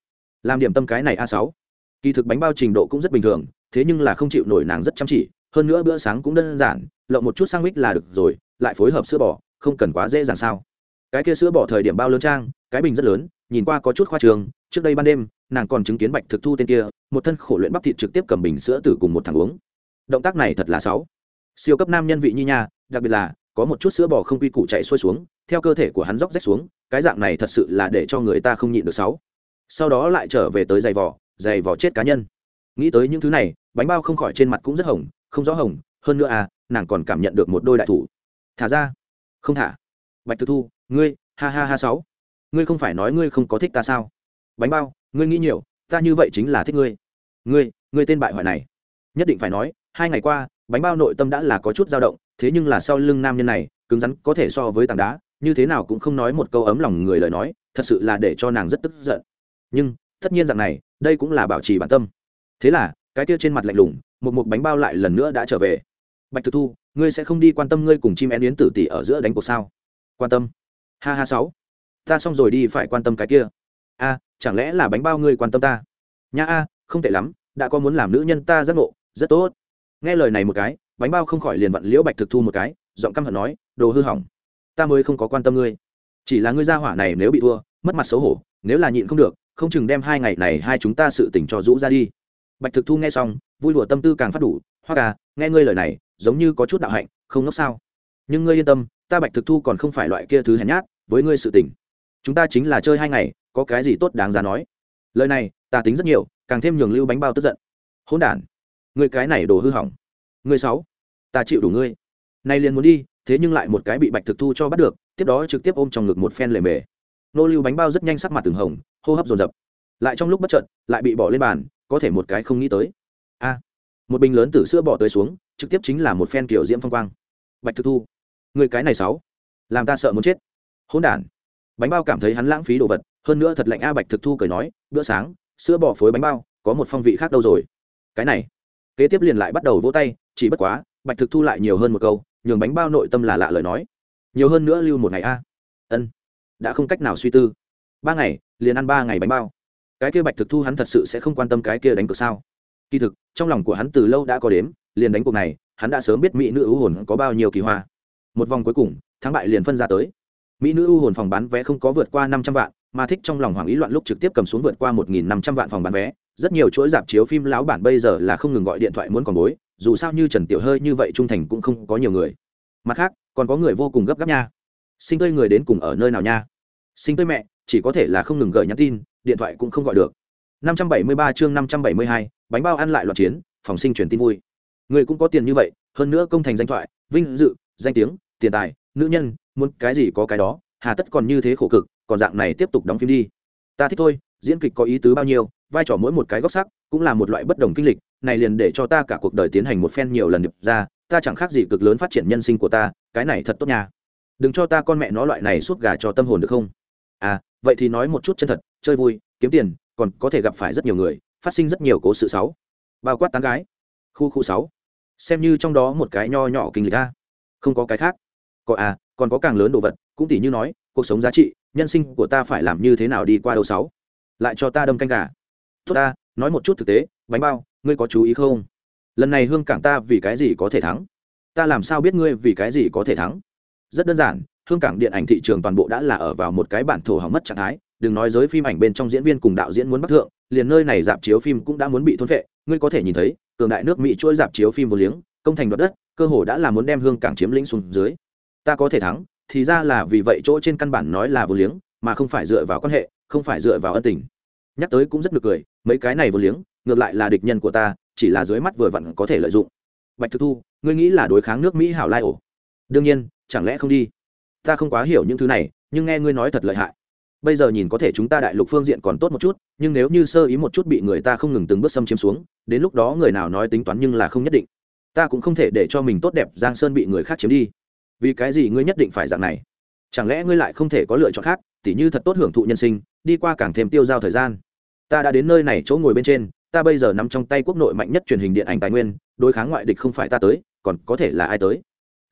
làm điểm tâm cái này a sáu. Kỳ thực bánh bao trình độ cũng rất bình thường, thế nhưng là không chịu nổi nàng rất chăm chỉ, hơn nữa bữa sáng cũng đơn giản, lộng một chút sang mít là được rồi, lại phối hợp sữa bò, không cần quá dễ dàng sao. Cái kia sữa bò thời điểm bao lớn trang, cái bình rất lớn, nhìn qua có chút khoa trường, trước đây ban đêm, nàng còn chứng kiến bạch thực thu tên kia, một thân khổ luyện bắp thịt trực tiếp cầm bình sữa từ cùng một thằng uống. Động tác này thật là sáu siêu cấp nam nhân vị như nha, đặc biệt là, có một chút sữa bò không quy củ chạy xuôi xuống, theo cơ thể của hắn róc rách xuống, cái dạng này thật sự là để cho người ta không nhịn được sáu sau đó lại trở về tới giày vỏ giày vỏ chết cá nhân. Nghĩ tới những thứ này, bánh bao không khỏi trên mặt cũng rất hồng, không rõ hồng, hơn nữa à nàng còn cảm nhận được một đôi đại thủ. Thả ra. Không thả. Bạch thực thu, ngươi, ha ha ha sáu. Ngươi không phải nói ngươi không có thích ta sao? Bánh bao, ngươi nghĩ nhiều, ta như vậy chính là thích ngươi. Ngươi ngươi tên bại hoại này. Nhất định phải nói, hai ngày qua, bánh bao nội tâm đã là có chút dao động, thế nhưng là sau lưng nam nhân này, cứng rắn có thể so với tảng đá, như thế nào cũng không nói một câu ấm lòng người lời nói, thật sự là để cho nàng rất tức giận nhưng tất nhiên rằng này, đây cũng là bảo trì bản tâm. Thế là, cái kia trên mặt lạnh lùng, một một bánh bao lại lần nữa đã trở về. Bạch thực thu, ngươi sẽ không đi quan tâm ngươi cùng chim én yến tử tỷ ở giữa đánh cuộc sao? Quan tâm. Ha ha sáu. Ta xong rồi đi phải quan tâm cái kia. A, chẳng lẽ là bánh bao ngươi quan tâm ta? Nha a, không tệ lắm, đã có muốn làm nữ nhân ta rất ngộ, rất tốt. Nghe lời này một cái, bánh bao không khỏi liền vặn liễu bạch thực thu một cái, giọng căm hận nói, đồ hư hỏng. Ta mới không có quan tâm ngươi. Chỉ là ngươi ra hỏa này nếu bị thua, mất mặt xấu hổ, nếu là nhịn không được không chừng đem hai ngày này hai chúng ta sự tình cho rũ ra đi. Bạch thực thu nghe xong vui lụa tâm tư càng phát đủ hoa à nghe ngươi lời này giống như có chút đạo hạnh không ngốc sao? Nhưng ngươi yên tâm ta bạch thực thu còn không phải loại kia thứ hèn nhát với ngươi sự tình, chúng ta chính là chơi hai ngày có cái gì tốt đáng giá nói? Lời này ta tính rất nhiều càng thêm nhường lưu bánh bao tức giận. Hỗn đản người cái này đồ hư hỏng. Người sáu ta chịu đủ ngươi. Nay liền muốn đi thế nhưng lại một cái bị bạch thực thu cho bắt được tiếp đó trực tiếp ôm trong ngực một phen lề mề. Nô lưu bánh bao rất nhanh sắc mặt từng hồng hô hấp dồn dập. Lại trong lúc bất chợt, lại bị bỏ lên bàn, có thể một cái không nghĩ tới. A, một bình lớn từ sữa bỏ tới xuống, trực tiếp chính là một phen kiểu diễm phong quang. Bạch thực thu, người cái này sáu, làm ta sợ muốn chết. Hỗn đản. Bánh bao cảm thấy hắn lãng phí đồ vật, hơn nữa thật lạnh a, bạch thực thu cười nói, bữa sáng, sữa bò phối bánh bao, có một phong vị khác đâu rồi. Cái này, kế tiếp liền lại bắt đầu vỗ tay, chỉ bất quá, bạch thực thu lại nhiều hơn một câu, nhường bánh bao nội tâm là lạ lời nói. Nhiều hơn nữa lưu một ngày a. Ân, đã không cách nào suy tư ba ngày, liền ăn ba ngày bánh bao. Cái kia bạch thực thu hắn thật sự sẽ không quan tâm cái kia đánh cược sao? Kỳ thực, trong lòng của hắn từ lâu đã có đếm, liền đánh cuộc này, hắn đã sớm biết mỹ nữ ưu hồn có bao nhiêu kỳ hoa. Một vòng cuối cùng, thắng bại liền phân ra tới. Mỹ nữ ưu hồn phòng bán vé không có vượt qua năm trăm vạn, mà thích trong lòng hoàng ý loạn lúc trực tiếp cầm xuống vượt qua một nghìn năm trăm vạn phòng bán vé. Rất nhiều chuỗi dạp chiếu phim lão bản bây giờ là không ngừng gọi điện thoại muốn còn bối, dù sao như trần tiểu hơi như vậy trung thành cũng không có nhiều người. Mặt khác, còn có người vô cùng gấp gáp nha. Sinh tươi người đến cùng ở nơi nào nha? Sinh tươi mẹ chỉ có thể là không ngừng gửi nhắn tin điện thoại cũng không gọi được. 573 chương 572, bánh bao ăn lại loạn chiến phòng sinh truyền tin vui. Người cũng có tiền như vậy hơn nữa công thành danh thoại vinh dự danh tiếng tiền tài nữ nhân muốn cái gì có cái đó hà tất còn như thế khổ cực còn dạng này tiếp tục đóng phim đi. Ta thích thôi diễn kịch có ý tứ bao nhiêu vai trò mỗi một cái góc sắc cũng là một loại bất đồng kinh lịch này liền để cho ta cả cuộc đời tiến hành một phen nhiều lần điệp ra ta chẳng khác gì cực lớn phát triển nhân sinh của ta cái này thật tốt nha. Đừng cho ta con mẹ nó loại này suốt gà cho tâm hồn được không? À vậy thì nói một chút chân thật, chơi vui, kiếm tiền, còn có thể gặp phải rất nhiều người, phát sinh rất nhiều cố sự sáu bao quát tán gái. Khu khu sáu. Xem như trong đó một cái nho nhỏ kinh lịch a. Không có cái khác. Có à còn có càng lớn đồ vật, cũng tỷ như nói, cuộc sống giá trị, nhân sinh của ta phải làm như thế nào đi qua đầu sáu. Lại cho ta đâm canh gà. Tốt ta, nói một chút thực tế, bánh bao, ngươi có chú ý không? Lần này hương cảng ta vì cái gì có thể thắng? Ta làm sao biết ngươi vì cái gì có thể thắng? Rất đơn giản hương cảng điện ảnh thị trường toàn bộ đã là ở vào một cái bản thổ hỏng mất trạng thái, đừng nói giới phim ảnh bên trong diễn viên cùng đạo diễn muốn bắt thượng, liền nơi này dạp chiếu phim cũng đã muốn bị thôn vệ ngươi có thể nhìn thấy, cường đại nước mỹ chuỗi dạp chiếu phim vô liếng, công thành đoạt đất, cơ hồ đã là muốn đem hương cảng chiếm lĩnh xuống dưới. Ta có thể thắng, thì ra là vì vậy chỗ trên căn bản nói là vô liếng, mà không phải dựa vào quan hệ, không phải dựa vào ân tình. Nhắc tới cũng rất được cười, mấy cái này vô liếng, ngược lại là địch nhân của ta, chỉ là dưới mắt vừa vặn có thể lợi dụng. Bạch thực thu, ngươi nghĩ là đối kháng nước mỹ hảo lai ổ? Đương nhiên, chẳng lẽ không đi? Ta không quá hiểu những thứ này, nhưng nghe ngươi nói thật lợi hại. Bây giờ nhìn có thể chúng ta đại lục phương diện còn tốt một chút, nhưng nếu như sơ ý một chút bị người ta không ngừng từng bước xâm chiếm xuống, đến lúc đó người nào nói tính toán nhưng là không nhất định. Ta cũng không thể để cho mình tốt đẹp giang sơn bị người khác chiếm đi. Vì cái gì ngươi nhất định phải dạng này? Chẳng lẽ ngươi lại không thể có lựa chọn khác, tỉ như thật tốt hưởng thụ nhân sinh, đi qua càng thêm tiêu giao thời gian. Ta đã đến nơi này chỗ ngồi bên trên, ta bây giờ nằm trong tay quốc nội mạnh nhất truyền hình điện ảnh tài nguyên, đối kháng ngoại địch không phải ta tới, còn có thể là ai tới?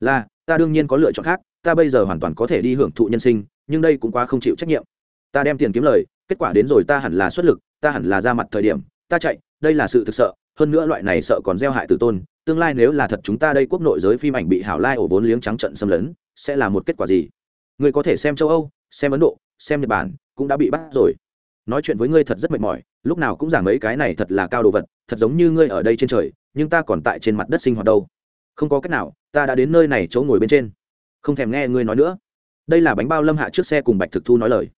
Là, ta đương nhiên có lựa chọn khác ta bây giờ hoàn toàn có thể đi hưởng thụ nhân sinh, nhưng đây cũng quá không chịu trách nhiệm. Ta đem tiền kiếm lời, kết quả đến rồi ta hẳn là xuất lực, ta hẳn là ra mặt thời điểm, ta chạy, đây là sự thực sợ, hơn nữa loại này sợ còn gieo hại tử tôn, tương lai nếu là thật chúng ta đây quốc nội giới phim ảnh bị hảo lai ổ vốn liếng trắng trận xâm lấn, sẽ là một kết quả gì? Người có thể xem châu âu, xem ấn độ, xem nhật bản, cũng đã bị bắt rồi. Nói chuyện với ngươi thật rất mệt mỏi, lúc nào cũng giảng mấy cái này thật là cao đồ vật, thật giống như ngươi ở đây trên trời, nhưng ta còn tại trên mặt đất sinh hoạt đâu. Không có cách nào, ta đã đến nơi này chỗ ngồi bên trên không thèm nghe ngươi nói nữa. Đây là bánh bao lâm hạ trước xe cùng bạch thực thu nói lời.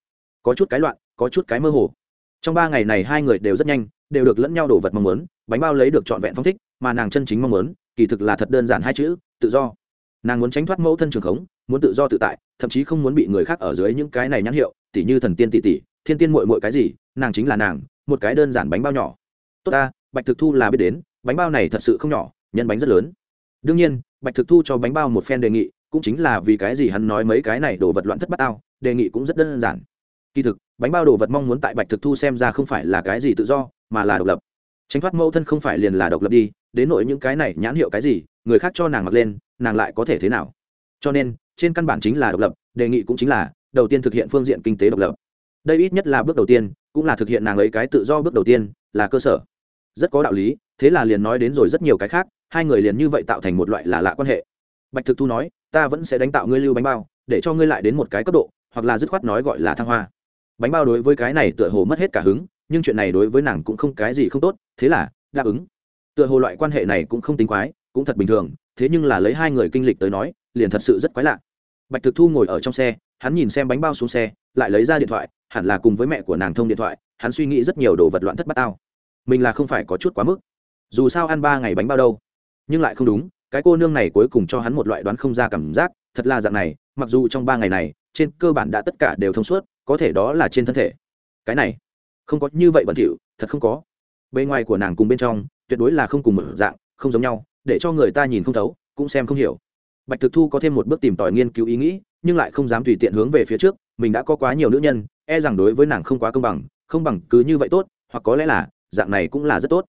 Có chút cái loạn, có chút cái mơ hồ. Trong ba ngày này hai người đều rất nhanh, đều được lẫn nhau đổ vật mong muốn, bánh bao lấy được trọn vẹn phong thích, mà nàng chân chính mong muốn, kỳ thực là thật đơn giản hai chữ, tự do. Nàng muốn tránh thoát mẫu thân trường khống, muốn tự do tự tại, thậm chí không muốn bị người khác ở dưới những cái này nhãn hiệu, tỉ như thần tiên tỉ tỉ thiên tiên mội mội cái gì, nàng chính là nàng, một cái đơn giản bánh bao nhỏ. Tốt ta, bạch thực thu là biết đến, bánh bao này thật sự không nhỏ, nhân bánh rất lớn. Đương nhiên, bạch thực thu cho bánh bao một phen đề nghị cũng chính là vì cái gì hắn nói mấy cái này đồ vật loạn thất bát ao đề nghị cũng rất đơn giản. Kỳ thực, bánh bao đồ vật mong muốn tại bạch thực thu xem ra không phải là cái gì tự do, mà là độc lập. Tránh thoát mẫu thân không phải liền là độc lập đi, đến nội những cái này nhãn hiệu cái gì, người khác cho nàng mặc lên, nàng lại có thể thế nào? Cho nên, trên căn bản chính là độc lập, đề nghị cũng chính là, đầu tiên thực hiện phương diện kinh tế độc lập. Đây ít nhất là bước đầu tiên, cũng là thực hiện nàng ấy cái tự do bước đầu tiên, là cơ sở. Rất có đạo lý, thế là liền nói đến rồi rất nhiều cái khác, hai người liền như vậy tạo thành một loại là lạ quan hệ. Bạch thực thu nói ta vẫn sẽ đánh tạo ngươi lưu bánh bao, để cho ngươi lại đến một cái cấp độ, hoặc là dứt khoát nói gọi là thăng hoa. Bánh bao đối với cái này tựa hồ mất hết cả hứng, nhưng chuyện này đối với nàng cũng không cái gì không tốt, thế là, đáp ứng. Tựa hồ loại quan hệ này cũng không tính quái, cũng thật bình thường, thế nhưng là lấy hai người kinh lịch tới nói, liền thật sự rất quái lạ. Bạch thực thu ngồi ở trong xe, hắn nhìn xem bánh bao xuống xe, lại lấy ra điện thoại, hẳn là cùng với mẹ của nàng thông điện thoại, hắn suy nghĩ rất nhiều đồ vật loạn thất bát tao. Mình là không phải có chút quá mức. Dù sao ăn ba ngày bánh bao đâu, nhưng lại không đúng cái cô nương này cuối cùng cho hắn một loại đoán không ra cảm giác, thật là dạng này, mặc dù trong ba ngày này, trên cơ bản đã tất cả đều thông suốt, có thể đó là trên thân thể. Cái này, không có như vậy bẩn thỉu, thật không có. Bề ngoài của nàng cùng bên trong, tuyệt đối là không cùng một dạng, không giống nhau, để cho người ta nhìn không thấu, cũng xem không hiểu. Bạch thực thu có thêm một bước tìm tòi nghiên cứu ý nghĩ, nhưng lại không dám tùy tiện hướng về phía trước, mình đã có quá nhiều nữ nhân e rằng đối với nàng không quá công bằng, không bằng cứ như vậy tốt, hoặc có lẽ là, dạng này cũng là rất tốt.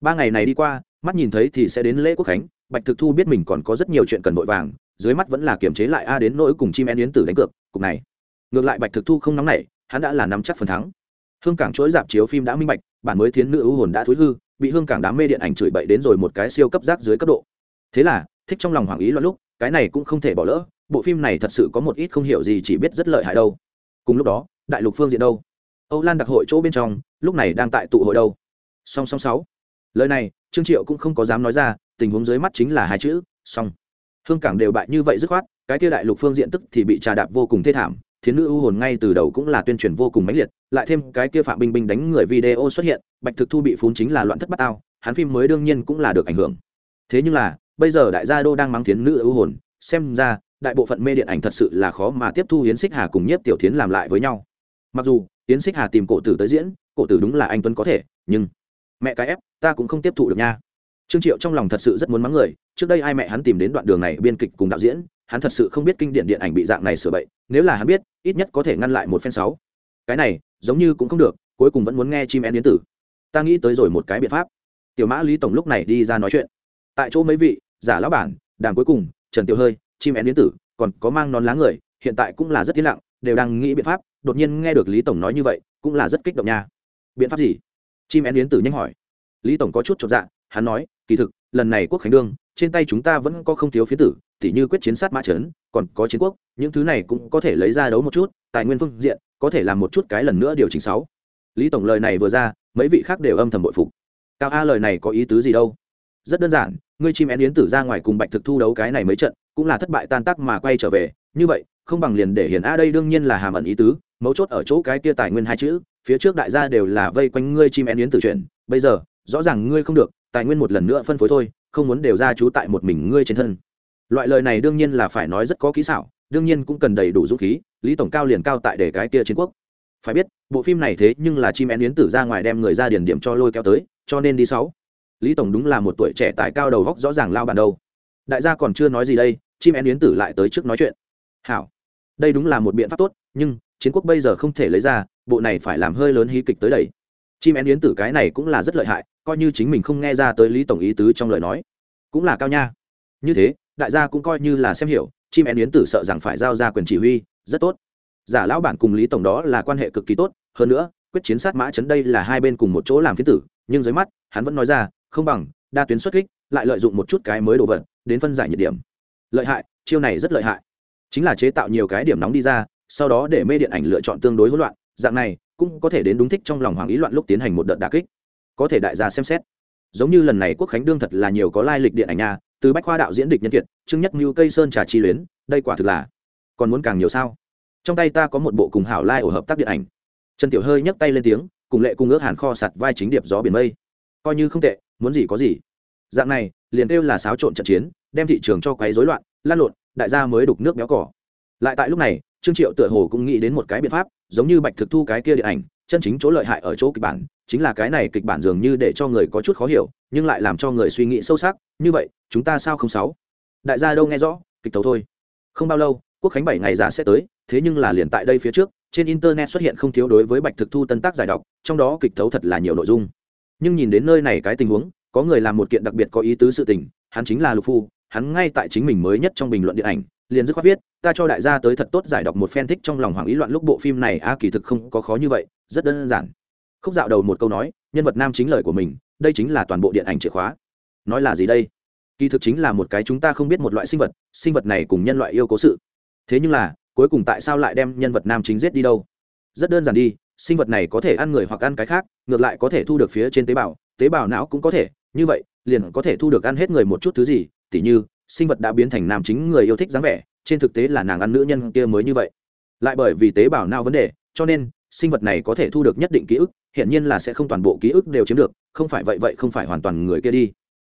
Ba ngày này đi qua, mắt nhìn thấy thì sẽ đến lễ quốc khánh bạch thực thu biết mình còn có rất nhiều chuyện cần vội vàng, dưới mắt vẫn là kiềm chế lại a đến nỗi cùng chim én yến tử đánh cược, cục này. Ngược lại bạch thực thu không nóng nảy, hắn đã là nắm chắc phần thắng. Hương cảng chuỗi dạp chiếu phim đã minh bạch, bản mới thiến nữ ưu hồn đã thối hư, bị hương cảng đám mê điện ảnh chửi bậy đến rồi một cái siêu cấp rác dưới cấp độ. Thế là, thích trong lòng hoàng ý loạn lúc, cái này cũng không thể bỏ lỡ, bộ phim này thật sự có một ít không hiểu gì chỉ biết rất lợi hại đâu. Cùng lúc đó, đại lục phương diện đâu? Âu lan đặc hội chỗ bên trong, lúc này đang tại tụ hội đâu? Song song sáu. Lời này, trương triệu cũng không có dám nói ra tình huống dưới mắt chính là hai chữ song hương cảng đều bại như vậy dứt khoát, cái kia đại lục phương diện tức thì bị trà đạp vô cùng thê thảm, thiến nữ ưu hồn ngay từ đầu cũng là tuyên truyền vô cùng mãnh liệt, lại thêm cái kia phạm binh binh đánh người video xuất hiện, bạch thực thu bị phun chính là loạn thất bát ao, hắn phim mới đương nhiên cũng là được ảnh hưởng. Thế nhưng là, bây giờ đại gia đô đang mắng thiến nữ ưu hồn, xem ra, đại bộ phận mê điện ảnh thật sự là khó mà tiếp thu hiến xích hà cùng nhiếp tiểu thiến làm lại với nhau. Mặc dù hiến xích hà tìm cổ tử tới diễn, cổ tử đúng là anh tuấn có thể, nhưng mẹ cái ép, ta cũng không tiếp thụ được nha trương triệu trong lòng thật sự rất muốn mắng người, trước đây ai mẹ hắn tìm đến đoạn đường này biên kịch cùng đạo diễn, hắn thật sự không biết kinh điển điện ảnh bị dạng này sửa bậy, nếu là hắn biết, ít nhất có thể ngăn lại một phen sáu. Cái này, giống như cũng không được, cuối cùng vẫn muốn nghe chim én điện tử. Ta nghĩ tới rồi một cái biện pháp. Tiểu mã lý tổng lúc này đi ra nói chuyện. Tại chỗ mấy vị, giả lão bản, đàm cuối cùng, trần tiểu hơi, chim én điện tử, còn có mang nón lá người, hiện tại cũng là rất yên lặng, đều đang nghĩ biện pháp, đột nhiên nghe được lý tổng nói như vậy, cũng là rất kích động nha. Biện pháp gì? Chim én điện tử nhanh hỏi. Lý tổng có chút chột dạ hắn nói kỳ thực, lần này quốc khánh đương, trên tay chúng ta vẫn có không thiếu phía tử, tỉ như quyết chiến sát mã trấn, còn có chiến quốc, những thứ này cũng có thể lấy ra đấu một chút, tài nguyên phương diện, có thể làm một chút cái lần nữa điều chỉnh sáu. Lý tổng lời này vừa ra, mấy vị khác đều âm thầm bội phục. Cao a lời này có ý tứ gì đâu? Rất đơn giản, ngươi chim én yến tử ra ngoài cùng bạch thực thu đấu cái này mấy trận, cũng là thất bại tan tác mà quay trở về, như vậy, không bằng liền để hiển a đây đương nhiên là hàm ẩn ý tứ, mấu chốt ở chỗ cái kia tài nguyên hai chữ, phía trước đại gia đều là vây quanh ngươi chim én yến tử chuyện, bây giờ, rõ ràng ngươi không được tài nguyên một lần nữa phân phối thôi, không muốn đều ra chú tại một mình ngươi trên thân. Loại lời này đương nhiên là phải nói rất có kỹ xảo, đương nhiên cũng cần đầy đủ dũng khí, lý tổng cao liền cao tại để cái kia chiến quốc. Phải biết, bộ phim này thế nhưng là chim én yến tử ra ngoài đem người ra điển điểm cho lôi kéo tới, cho nên đi sáu. Lý tổng đúng là một tuổi trẻ tại cao đầu góc rõ ràng lao bản đâu. Đại gia còn chưa nói gì đây, chim én yến tử lại tới trước nói chuyện. Hảo. Đây đúng là một biện pháp tốt, nhưng chiến quốc bây giờ không thể lấy ra, bộ này phải làm hơi lớn hí kịch tới đây. Chim én yến tử cái này cũng là rất lợi hại coi như chính mình không nghe ra tới lý tổng ý tứ trong lời nói. Cũng là cao nha. Như thế, đại gia cũng coi như là xem hiểu, chim én yến tử sợ rằng phải giao ra quyền chỉ huy, rất tốt. Giả lão bản cùng lý tổng đó là quan hệ cực kỳ tốt, hơn nữa, quyết chiến sát mã chấn đây là hai bên cùng một chỗ làm phiến tử, nhưng dưới mắt, hắn vẫn nói ra, không bằng, đa tuyến xuất kích, lại lợi dụng một chút cái mới đồ vật, đến phân giải nhiệt điểm. Lợi hại, chiêu này rất lợi hại. Chính là chế tạo nhiều cái điểm nóng đi ra, sau đó để mê điện ảnh lựa chọn tương đối hỗn loạn, dạng này, cũng có thể đến đúng thích trong lòng hoàng ý loạn lúc tiến hành một đợt đà kích có thể đại gia xem xét. Giống như lần này quốc khánh đương thật là nhiều có lai lịch điện ảnh nha, từ bách khoa đạo diễn địch nhân kiệt, trương nhất mưu, cây sơn trà chi luyến, đây quả thực là còn muốn càng nhiều sao. Trong tay ta có một bộ cùng hảo lai ổ hợp tác điện ảnh. Trần tiểu hơi nhấc tay lên tiếng, cùng lệ cung ước hàn kho sạt vai chính điệp gió biển mây. Coi như không tệ, muốn gì có gì. Dạng này, liền kêu là xáo trộn trận chiến, đem thị trường cho quấy rối loạn, lan lộn, đại gia mới đục nước béo cỏ. Lại tại lúc này, trương triệu tựa hồ cũng nghĩ đến một cái biện pháp, giống như bạch thực thu cái kia điện ảnh chân chính chỗ lợi hại ở chỗ kịch bản, chính là cái này kịch bản dường như để cho người có chút khó hiểu, nhưng lại làm cho người suy nghĩ sâu sắc, như vậy, chúng ta sao không sáu? Đại gia đâu nghe rõ, kịch tấu thôi. Không bao lâu, quốc khánh bảy ngày giả sẽ tới, thế nhưng là liền tại đây phía trước, trên internet xuất hiện không thiếu đối với bạch thực thu tân tác giải đọc, trong đó kịch tấu thật là nhiều nội dung. Nhưng nhìn đến nơi này cái tình huống, có người làm một kiện đặc biệt có ý tứ sự tình, hắn chính là lục phu, hắn ngay tại chính mình mới nhất trong bình luận điện ảnh liền dứt khoát viết, ta cho đại gia tới thật tốt giải đọc một fan thích trong lòng hoàng ý loạn lúc bộ phim này, a, kỳ thực không có khó như vậy, rất đơn giản. Khúc dạo đầu một câu nói, nhân vật nam chính lời của mình, đây chính là toàn bộ điện ảnh chìa khóa. Nói là gì đây? Kỳ thực chính là một cái chúng ta không biết một loại sinh vật sinh vật này cùng nhân loại yêu cố sự. Thế nhưng là, cuối cùng tại sao lại đem nhân vật nam chính giết đi đâu? Rất đơn giản đi, sinh vật này có thể ăn người hoặc ăn cái khác, ngược lại có thể thu được phía trên tế bào tế bào não cũng có thể, như vậy, liền có thể thu được ăn hết người một chút thứ gì, tỉ như sinh vật đã biến thành nam chính người yêu thích dáng vẻ, trên thực tế là nàng ăn nữ nhân kia mới như vậy. Lại bởi vì tế bào não vấn đề, cho nên, sinh vật này có thể thu được nhất định ký ức hiện nhiên là sẽ không toàn bộ ký ức đều chiếm được, không phải vậy vậy không phải hoàn toàn người kia đi.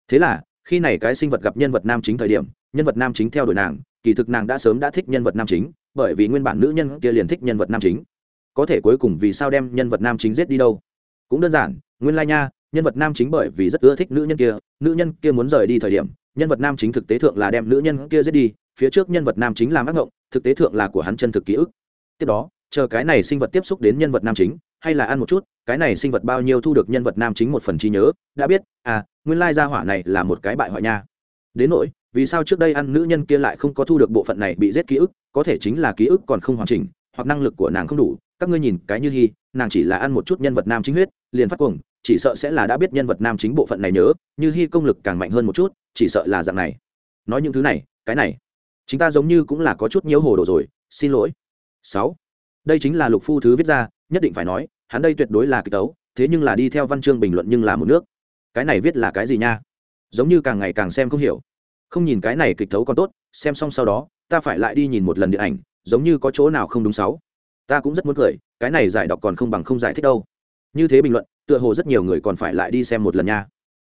Thế là, khi này cái sinh vật gặp nhân vật nam chính thời điểm, nhân vật nam chính theo đuổi nàng, kỳ thực nàng đã sớm đã thích nhân vật nam chính, bởi vì nguyên bản nữ nhân kia liền thích nhân vật nam chính. Có thể cuối cùng vì sao đem nhân vật nam chính giết đi đâu? Cũng đơn giản, nguyên lai nha nhân vật nam chính bởi vì rất ưa thích nữ nhân kia, nữ nhân kia muốn rời đi thời điểm, nhân vật nam chính thực tế thượng là đem nữ nhân kia giết đi, phía trước nhân vật nam chính làm ác ngộng, thực tế thượng là của hắn chân thực ký ức. Tiếp đó, chờ cái này sinh vật tiếp xúc đến nhân vật nam chính, hay là ăn một chút, cái này sinh vật bao nhiêu thu được nhân vật nam chính một phần trí nhớ, đã biết à nguyên lai gia hỏa này là một cái bại hoại nha. Đến nỗi, vì sao trước đây ăn nữ nhân kia lại không có thu được bộ phận này bị giết ký ức, có thể chính là ký ức còn không hoàn chỉnh, hoặc năng lực của nàng không đủ các ngươi nhìn cái như hy nàng chỉ là ăn một chút nhân vật nam chính huyết, liền phát cuồng, chỉ sợ sẽ là đã biết nhân vật nam chính bộ phận này nhớ, như hy công lực càng mạnh hơn một chút, chỉ sợ là dạng này. Nói những thứ này, cái này chúng ta giống như cũng là có chút nhiễu hồ đồ rồi, xin lỗi. Sáu, đây chính là lục phu thứ viết ra, nhất định phải nói, hắn đây tuyệt đối là kịch tấu, thế nhưng là đi theo văn chương bình luận nhưng là một nước. Cái này viết là cái gì nha? Giống như càng ngày càng xem không hiểu. Không nhìn cái này kịch tấu còn tốt, xem xong sau đó, ta phải lại đi nhìn một lần điện ảnh, giống như có chỗ nào không đúng sáu ta cũng rất muốn cười, cái này giải đọc còn không bằng không giải thích đâu. Như thế bình luận, tựa hồ rất nhiều người còn phải lại đi xem một lần nha.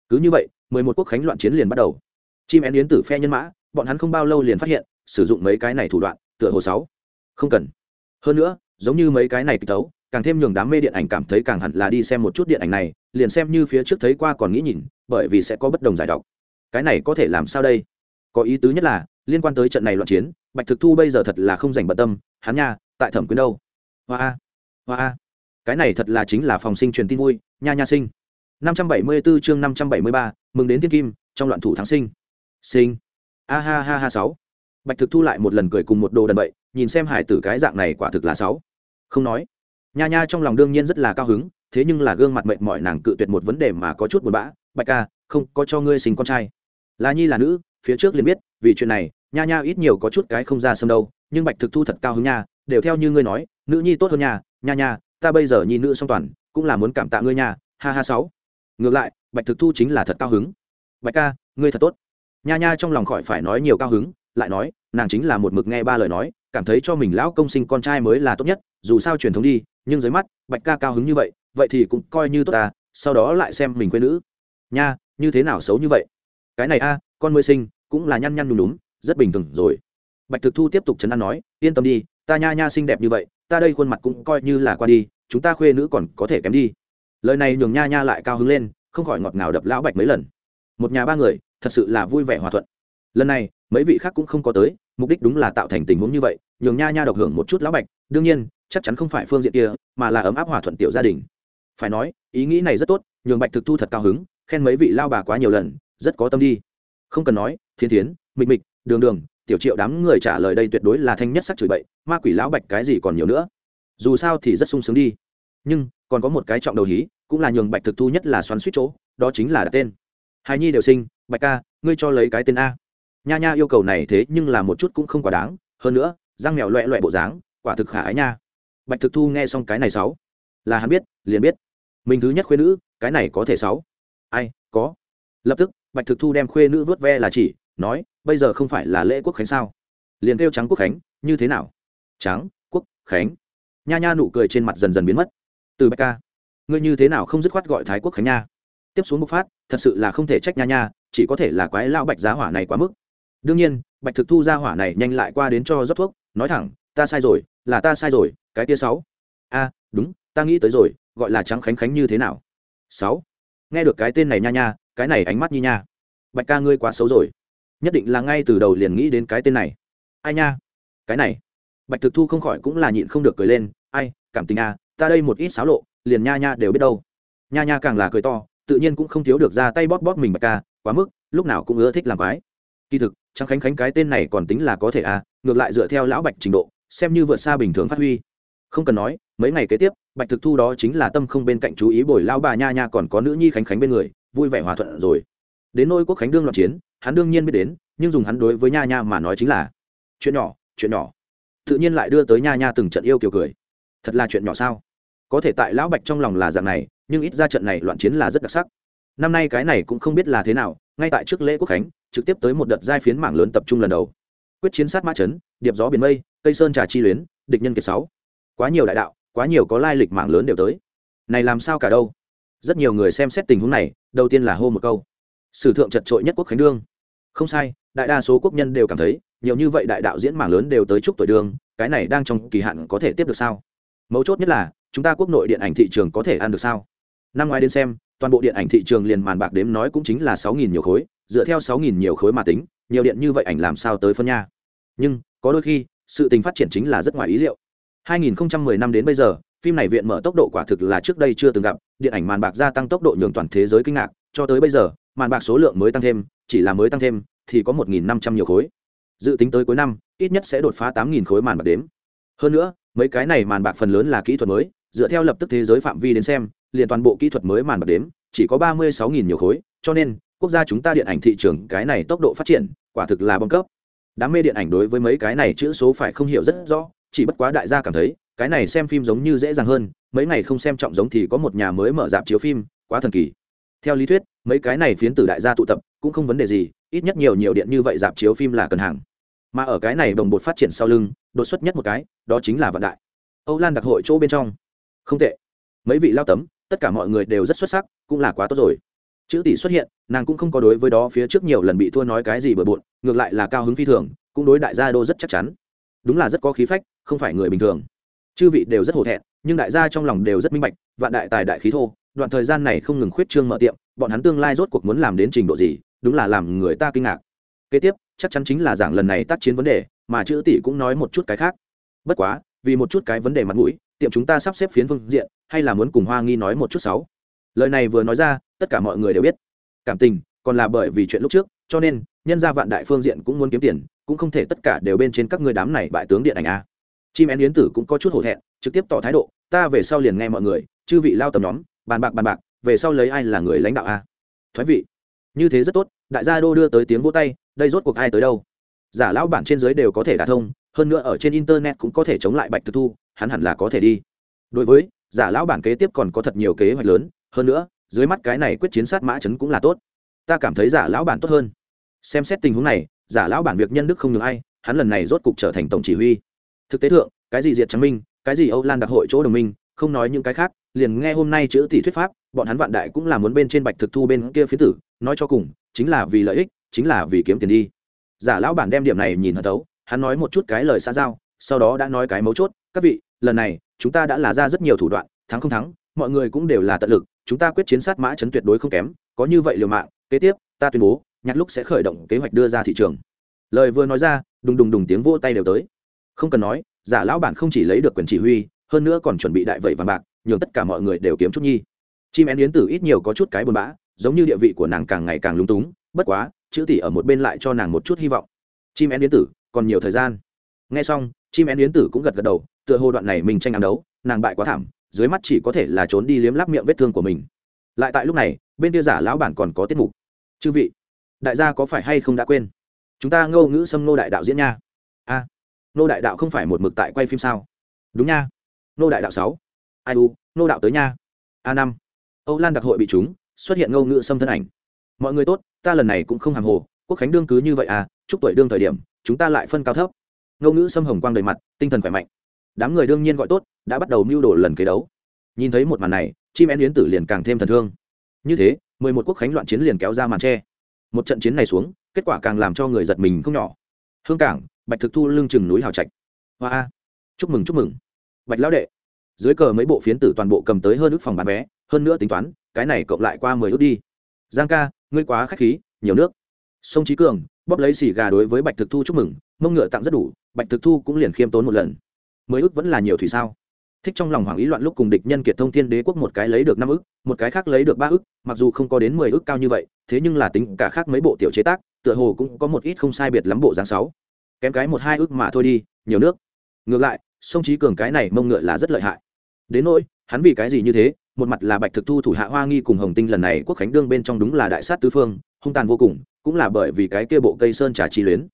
Cứ như vậy, mười một quốc khánh loạn chiến liền bắt đầu. Chim én yến tử phe nhân mã, bọn hắn không bao lâu liền phát hiện, sử dụng mấy cái này thủ đoạn, tựa hồ sáu. Không cần. Hơn nữa, giống như mấy cái này kịch tấu, càng thêm nhường đám mê điện ảnh cảm thấy càng hẳn là đi xem một chút điện ảnh này, liền xem như phía trước thấy qua còn nghĩ nhìn, bởi vì sẽ có bất đồng giải đọc. Cái này có thể làm sao đây? Có ý tứ nhất là, liên quan tới trận này loạn chiến, bạch thực thu bây giờ thật là không dành bận tâm, hắn nha, tại thẩm quyến đâu? Hoa a. Hoa a. Cái này thật là chính là phòng sinh truyền tin vui nha nha sinh. 574 chương 573, mừng đến thiên kim trong loạn thủ thắng sinh. Sinh. A ha ha ha sáu. Bạch thực thu lại một lần cười cùng một đồ đần bậy nhìn xem hải tử cái dạng này quả thực là sáu. Không nói. Nha nha trong lòng đương nhiên rất là cao hứng thế nhưng là gương mặt mệt mỏi nàng cự tuyệt một vấn đề mà có chút buồn bã bạch ca không có cho ngươi sinh con trai. Là nhi là nữ phía trước liền biết vì chuyện này nha nha ít nhiều có chút cái không ra sâm đâu nhưng bạch thực thu thật cao hứng nha đều theo như ngươi nói, nữ nhi tốt hơn nha nha nha, ta bây giờ nhi nữ song toàn, cũng là muốn cảm tạ ngươi nha, ha ha sáu. Ngược lại, bạch thực thu chính là thật cao hứng. Bạch ca, ngươi thật tốt. Nha nha trong lòng khỏi phải nói nhiều cao hứng, lại nói, nàng chính là một mực nghe ba lời nói, cảm thấy cho mình lão công sinh con trai mới là tốt nhất, dù sao truyền thống đi, nhưng dưới mắt, bạch ca cao hứng như vậy vậy thì cũng coi như tốt ta, sau đó lại xem mình quê nữ. Nha, như thế nào xấu như vậy? Cái này a, con mới sinh, cũng là nhăn nhăn nhùm đúng rất bình thường rồi. Bạch thực thu tiếp tục chấn an nói, yên tâm đi ta nha nha xinh đẹp như vậy, ta đây khuôn mặt cũng coi như là qua đi, chúng ta khuê nữ còn có thể kém đi. Lời này nhường nha nha lại cao hứng lên, không khỏi ngọt ngào đập lão bạch mấy lần. Một nhà ba người, thật sự là vui vẻ hòa thuận. Lần này, mấy vị khác cũng không có tới, mục đích đúng là tạo thành tình huống như vậy, nhường nha nha độc hưởng một chút lão bạch, đương nhiên, chắc chắn không phải phương diện kia, mà là ấm áp hòa thuận tiểu gia đình. Phải nói, ý nghĩ này rất tốt, nhường bạch thực thu thật cao hứng, khen mấy vị lao bà quá nhiều lần, rất có tâm đi. Không cần nói thiên thiến, mịch mịch, đường đường tiểu triệu đám người trả lời đây tuyệt đối là thanh nhất sắc chửi bậy, ma quỷ lão bạch cái gì còn nhiều nữa. Dù sao thì rất sung sướng đi. Nhưng, còn có một cái trọng đầu hí, cũng là nhường bạch thực thu nhất là xoắn suýt chỗ, đó chính là đặt tên. Hài nhi đều sinh, bạch ca, ngươi cho lấy cái tên a. Nha nha yêu cầu này thế nhưng là một chút cũng không quá đáng, hơn nữa, răng mèo loẹ loẹ bộ dáng, quả thực khả ái nha. Bạch thực thu nghe xong cái này sáu, là hắn biết, liền biết. Mình thứ nhất khuyên nữ, cái này có thể sáu. Ai, có. Lập tức, bạch thực thu đem khuê nữ vớt ve là chỉ nói, bây giờ không phải là lễ quốc khánh sao? Liền kêu trắng quốc khánh, như thế nào? Trắng quốc khánh. Nha nha nụ cười trên mặt dần dần biến mất. Từ bạch ca, ngươi như thế nào không dứt khoát gọi thái quốc khánh nha? Tiếp xuống bộc phát, thật sự là không thể trách nha nha, chỉ có thể là quái lao bạch giá hỏa này quá mức. Đương nhiên, bạch thực thu ra hỏa này nhanh lại qua đến cho dốc thuốc, nói thẳng, ta sai rồi, là ta sai rồi, cái tia sáu. A, đúng, ta nghĩ tới rồi, gọi là trắng khánh khánh như thế nào? Sáu. Nghe được cái tên này nha nha, cái này ánh mắt như nha. Bạch ca, ngươi quá xấu rồi nhất định là ngay từ đầu liền nghĩ đến cái tên này. Ai nha? Cái này. Bạch thực thu không khỏi cũng là nhịn không được cười lên. Ai, cảm tình à ta đây một ít xáo lộ, liền nha nha đều biết đâu. Nha nha càng là cười to, tự nhiên cũng không thiếu được ra tay bóp bóp mình bạch ca, quá mức, lúc nào cũng ưa thích làm quái. Kỳ thực trang khánh khánh cái tên này còn tính là có thể à ngược lại dựa theo lão bạch trình độ, xem như vượt xa bình thường phát huy. Không cần nói, mấy ngày kế tiếp, bạch thực thu đó chính là tâm không bên cạnh chú ý bồi lao bà nha nha còn có nữ nhi khánh khánh bên người, vui vẻ hòa thuận rồi. Đến nôi quốc khánh đương loạn chiến hắn đương nhiên biết đến, nhưng dùng hắn đối với nha nha mà nói chính là, chuyện nhỏ chuyện nhỏ. Tự nhiên lại đưa tới nha nha từng trận yêu kiều cười. Thật là chuyện nhỏ sao? Có thể tại lão bạch trong lòng là dạng này, nhưng ít ra trận này loạn chiến là rất đặc sắc. Năm nay cái này cũng không biết là thế nào, ngay tại trước lễ quốc khánh, trực tiếp tới một đợt giai phiến mảng lớn tập trung lần đầu. Quyết chiến sát mã trấn điệp gió biển mây cây sơn trà chi luyến, địch nhân kiệt sáu. Quá nhiều đại đạo, quá nhiều có lai lịch mảng lớn đều tới. Này làm sao cả đâu? Rất nhiều người xem xét tình huống này, đầu tiên là hô một câu sử thượng chật trội nhất quốc khánh đương. Không sai, đại đa số quốc nhân đều cảm thấy, nhiều như vậy đại đạo diễn mảng lớn đều tới chúc tuổi đường, cái này đang trong kỳ hạn có thể tiếp được sao? Mấu chốt nhất là, chúng ta quốc nội điện ảnh thị trường có thể ăn được sao? Năm ngoái đến xem, toàn bộ điện ảnh thị trường liền màn bạc đếm nói cũng chính là sáu nghìn nhiều khối, dựa theo sáu nghìn nhiều khối mà tính, nhiều điện như vậy ảnh làm sao tới phân nha. Nhưng, có đôi khi, sự tình phát triển chính là rất ngoài ý liệu. 2010 năm đến bây giờ, phim này viện mở tốc độ quả thực là trước đây chưa từng gặp, điện ảnh màn bạc gia tăng tốc độ nhường toàn thế giới kinh ngạc, cho tới bây giờ màn bạc số lượng mới tăng thêm, chỉ là mới tăng thêm thì có 1.500 nhiều khối. Dự tính tới cuối năm, ít nhất sẽ đột phá 8.000 khối màn bạc đếm. Hơn nữa, mấy cái này màn bạc phần lớn là kỹ thuật mới, dựa theo lập tức thế giới phạm vi đến xem, liền toàn bộ kỹ thuật mới màn bạc đếm, chỉ có 36.000 nhiều khối. Cho nên, quốc gia chúng ta điện ảnh thị trường cái này tốc độ phát triển, quả thực là bom cấp. Đám mê điện ảnh đối với mấy cái này chữ số phải không hiểu rất rõ, chỉ bất quá đại gia cảm thấy, cái này xem phim giống như dễ dàng hơn, mấy ngày không xem trọng giống thì có một nhà mới mở dạp chiếu phim, quá thần kỳ theo lý thuyết, mấy cái này phiến từ đại gia tụ tập cũng không vấn đề gì, ít nhất nhiều nhiều điện như vậy dạp chiếu phim là cần hàng. Mà ở cái này đồng bột phát triển sau lưng, đột xuất nhất một cái, đó chính là vạn đại. Âu lan đặc hội chỗ bên trong. Không tệ. Mấy vị lao tấm, tất cả mọi người đều rất xuất sắc, cũng là quá tốt rồi. Chữ tỷ xuất hiện, nàng cũng không có đối với đó phía trước nhiều lần bị thua nói cái gì bừa bộn, ngược lại là cao hứng phi thường, cũng đối đại gia đô rất chắc chắn. Đúng là rất có khí phách, không phải người bình thường. Chư vị đều rất hổ thẹn, nhưng đại gia trong lòng đều rất minh bạch, vạn đại tài đại khí thô đoạn thời gian này không ngừng khuyết trương mở tiệm, bọn hắn tương lai rốt cuộc muốn làm đến trình độ gì, đúng là làm người ta kinh ngạc. Kế tiếp, chắc chắn chính là giảng lần này tác chiến vấn đề, mà chữ tỷ cũng nói một chút cái khác. Bất quá, vì một chút cái vấn đề mặt mũi, tiệm chúng ta sắp xếp phiến phương diện, hay là muốn cùng hoa nghi nói một chút sáu. Lời này vừa nói ra, tất cả mọi người đều biết. Cảm tình, còn là bởi vì chuyện lúc trước, cho nên, nhân gia vạn đại phương diện cũng muốn kiếm tiền, cũng không thể tất cả đều bên trên các người đám này bại tướng điện ảnh a. Chim én yến tử cũng có chút hổ thẹn, trực tiếp tỏ thái độ, ta về sau liền nghe mọi người, chư vị lao tầm nhóm bàn bạc bàn bạc, về sau lấy ai là người lãnh đạo a? Thoái vị. Như thế rất tốt, đại gia đô đưa tới tiếng vỗ tay, đây rốt cuộc ai tới đâu? Giả lão bản trên dưới đều có thể đả thông, hơn nữa ở trên internet cũng có thể chống lại bạch thực thu, hắn hẳn là có thể đi. Đối với, giả lão bản kế tiếp còn có thật nhiều kế hoạch lớn, hơn nữa, dưới mắt cái này quyết chiến sát mã chấn cũng là tốt. Ta cảm thấy giả lão bản tốt hơn. Xem xét tình huống này, giả lão bản việc nhân đức không ngừng ai, hắn lần này rốt cục trở thành tổng chỉ huy. Thực tế thượng, cái gì diệt trắng minh, cái gì âu lan đặc hội chỗ đồng minh, không nói những cái khác liền nghe hôm nay chữ tỷ thuyết pháp, bọn hắn vạn đại cũng là muốn bên trên bạch thực thu bên kia phía tử, nói cho cùng, chính là vì lợi ích, chính là vì kiếm tiền đi. Giả lão bản đem điểm này nhìn hận tấu hắn nói một chút cái lời xa giao, sau đó đã nói cái mấu chốt, các vị, lần này, chúng ta đã là ra rất nhiều thủ đoạn, thắng không thắng, mọi người cũng đều là tận lực, chúng ta quyết chiến sát mã chấn tuyệt đối không kém, có như vậy liều mạng, kế tiếp, ta tuyên bố, nhạc lúc sẽ khởi động kế hoạch đưa ra thị trường. Lời vừa nói ra, đùng đùng đùng tiếng vỗ tay đều tới. Không cần nói, giả lão bản không chỉ lấy được quyền chỉ huy, hơn nữa còn chuẩn bị đại vẩy vàng bạc nhường tất cả mọi người đều kiếm chút nhi. Chim én yến tử ít nhiều có chút cái buồn bã, giống như địa vị của nàng càng ngày càng lúng túng, bất quá, chữ tỷ ở một bên lại cho nàng một chút hy vọng. Chim én yến tử, còn nhiều thời gian. Nghe xong, chim én yến tử cũng gật gật đầu, tựa hồ đoạn này mình tranh ám đấu, nàng bại quá thảm, dưới mắt chỉ có thể là trốn đi liếm lắp miệng vết thương của mình. Lại tại lúc này, bên kia giả lão bản còn có tiết mục. Chư vị, đại gia có phải hay không đã quên? Chúng ta ngâu ngữ xâm nô đại đạo diễn nha. A nô đại đạo không phải một mực tại quay phim sao? Đúng nha. Nô đại đạo sáu ai u, nô đạo tới nha. A năm. Âu lan đặc hội bị chúng xuất hiện ngâu ngự xâm thân ảnh. Mọi người tốt, ta lần này cũng không hàng hồ, quốc khánh đương cứ như vậy à chúc tuổi đương thời điểm, chúng ta lại phân cao thấp. Ngâu ngữ xâm hồng quang đầy mặt, tinh thần khỏe mạnh. Đám người đương nhiên gọi tốt, đã bắt đầu mưu đồ lần kế đấu. Nhìn thấy một màn này, chim én yến tử liền càng thêm thần thương. Như thế, mười một quốc khánh loạn chiến liền kéo ra màn tre. Một trận chiến này xuống, kết quả càng làm cho người giật mình không nhỏ. Hương cảng, bạch thực thu lưng chừng núi hào trạch. Hoa a. Chúc mừng chúc mừng. Bạch lão đệ dưới cờ mấy bộ phiến tử toàn bộ cầm tới hơn ước phòng bán vé, hơn nữa tính toán, cái này cộng lại qua mười ước đi. Giang ca, ngươi quá k h á c h khí, nhiều nước. Sông trí cường, bóp lấy xì gà đối với bạch thực thu chúc mừng, mông ngựa tặng rất đủ, bạch thực thu cũng liền khiêm tốn một lần. Mười ước vẫn là nhiều thủy sao? Thích trong lòng hoàng ý loạn lúc cùng địch nhân kiệt thông thiên đế quốc một cái lấy được năm ước, một cái khác lấy được ba ước, mặc dù không có đến mười ước cao như vậy, thế nhưng là tính cả khác mấy bộ tiểu chế tác, tựa hồ cũng có một ít không sai biệt lắm bộ dáng sáu. Kém cái một hai ước mà thôi đi, nhiều nước. Ngược lại, sông trí cường cái này mông ngựa là rất lợi hại đến nỗi, hắn vì cái gì như thế? Một mặt là bạch thực thu, thủ hạ hoa nghi cùng hồng tinh lần này quốc khánh đương bên trong đúng là đại sát tứ phương, hung tàn vô cùng, cũng là bởi vì cái kia bộ cây sơn trà chi luyến.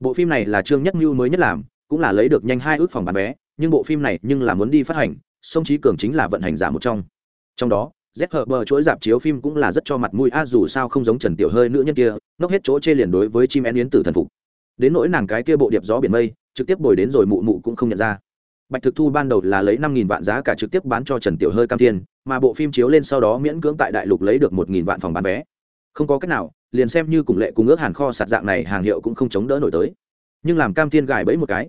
Bộ phim này là trương nhất mưu mới nhất làm, cũng là lấy được nhanh hai ước phòng bán vé, nhưng bộ phim này nhưng là muốn đi phát hành, sông trí cường chính là vận hành giả một trong. Trong đó, z hờ bờ chuỗi dạp chiếu phim cũng là rất cho mặt mũi, a, dù sao không giống trần tiểu hơi nữ nhân kia nốc hết chỗ chê liền đối với chim én yến tử thần phục. Đến nỗi nàng cái kia bộ điệp gió biển mây, trực tiếp bồi đến rồi mụ mụ cũng không nhận ra bạch thực thu ban đầu là lấy năm nghìn vạn giá cả trực tiếp bán cho trần tiểu hơi cam thiên, mà bộ phim chiếu lên sau đó miễn cưỡng tại đại lục lấy được một nghìn vạn phòng bán vé. Không có cách nào, liền xem như cùng lệ cùng ước hàn kho sạt dạng này hàng hiệu cũng không chống đỡ nổi tới. Nhưng làm cam thiên gài bẫy một cái.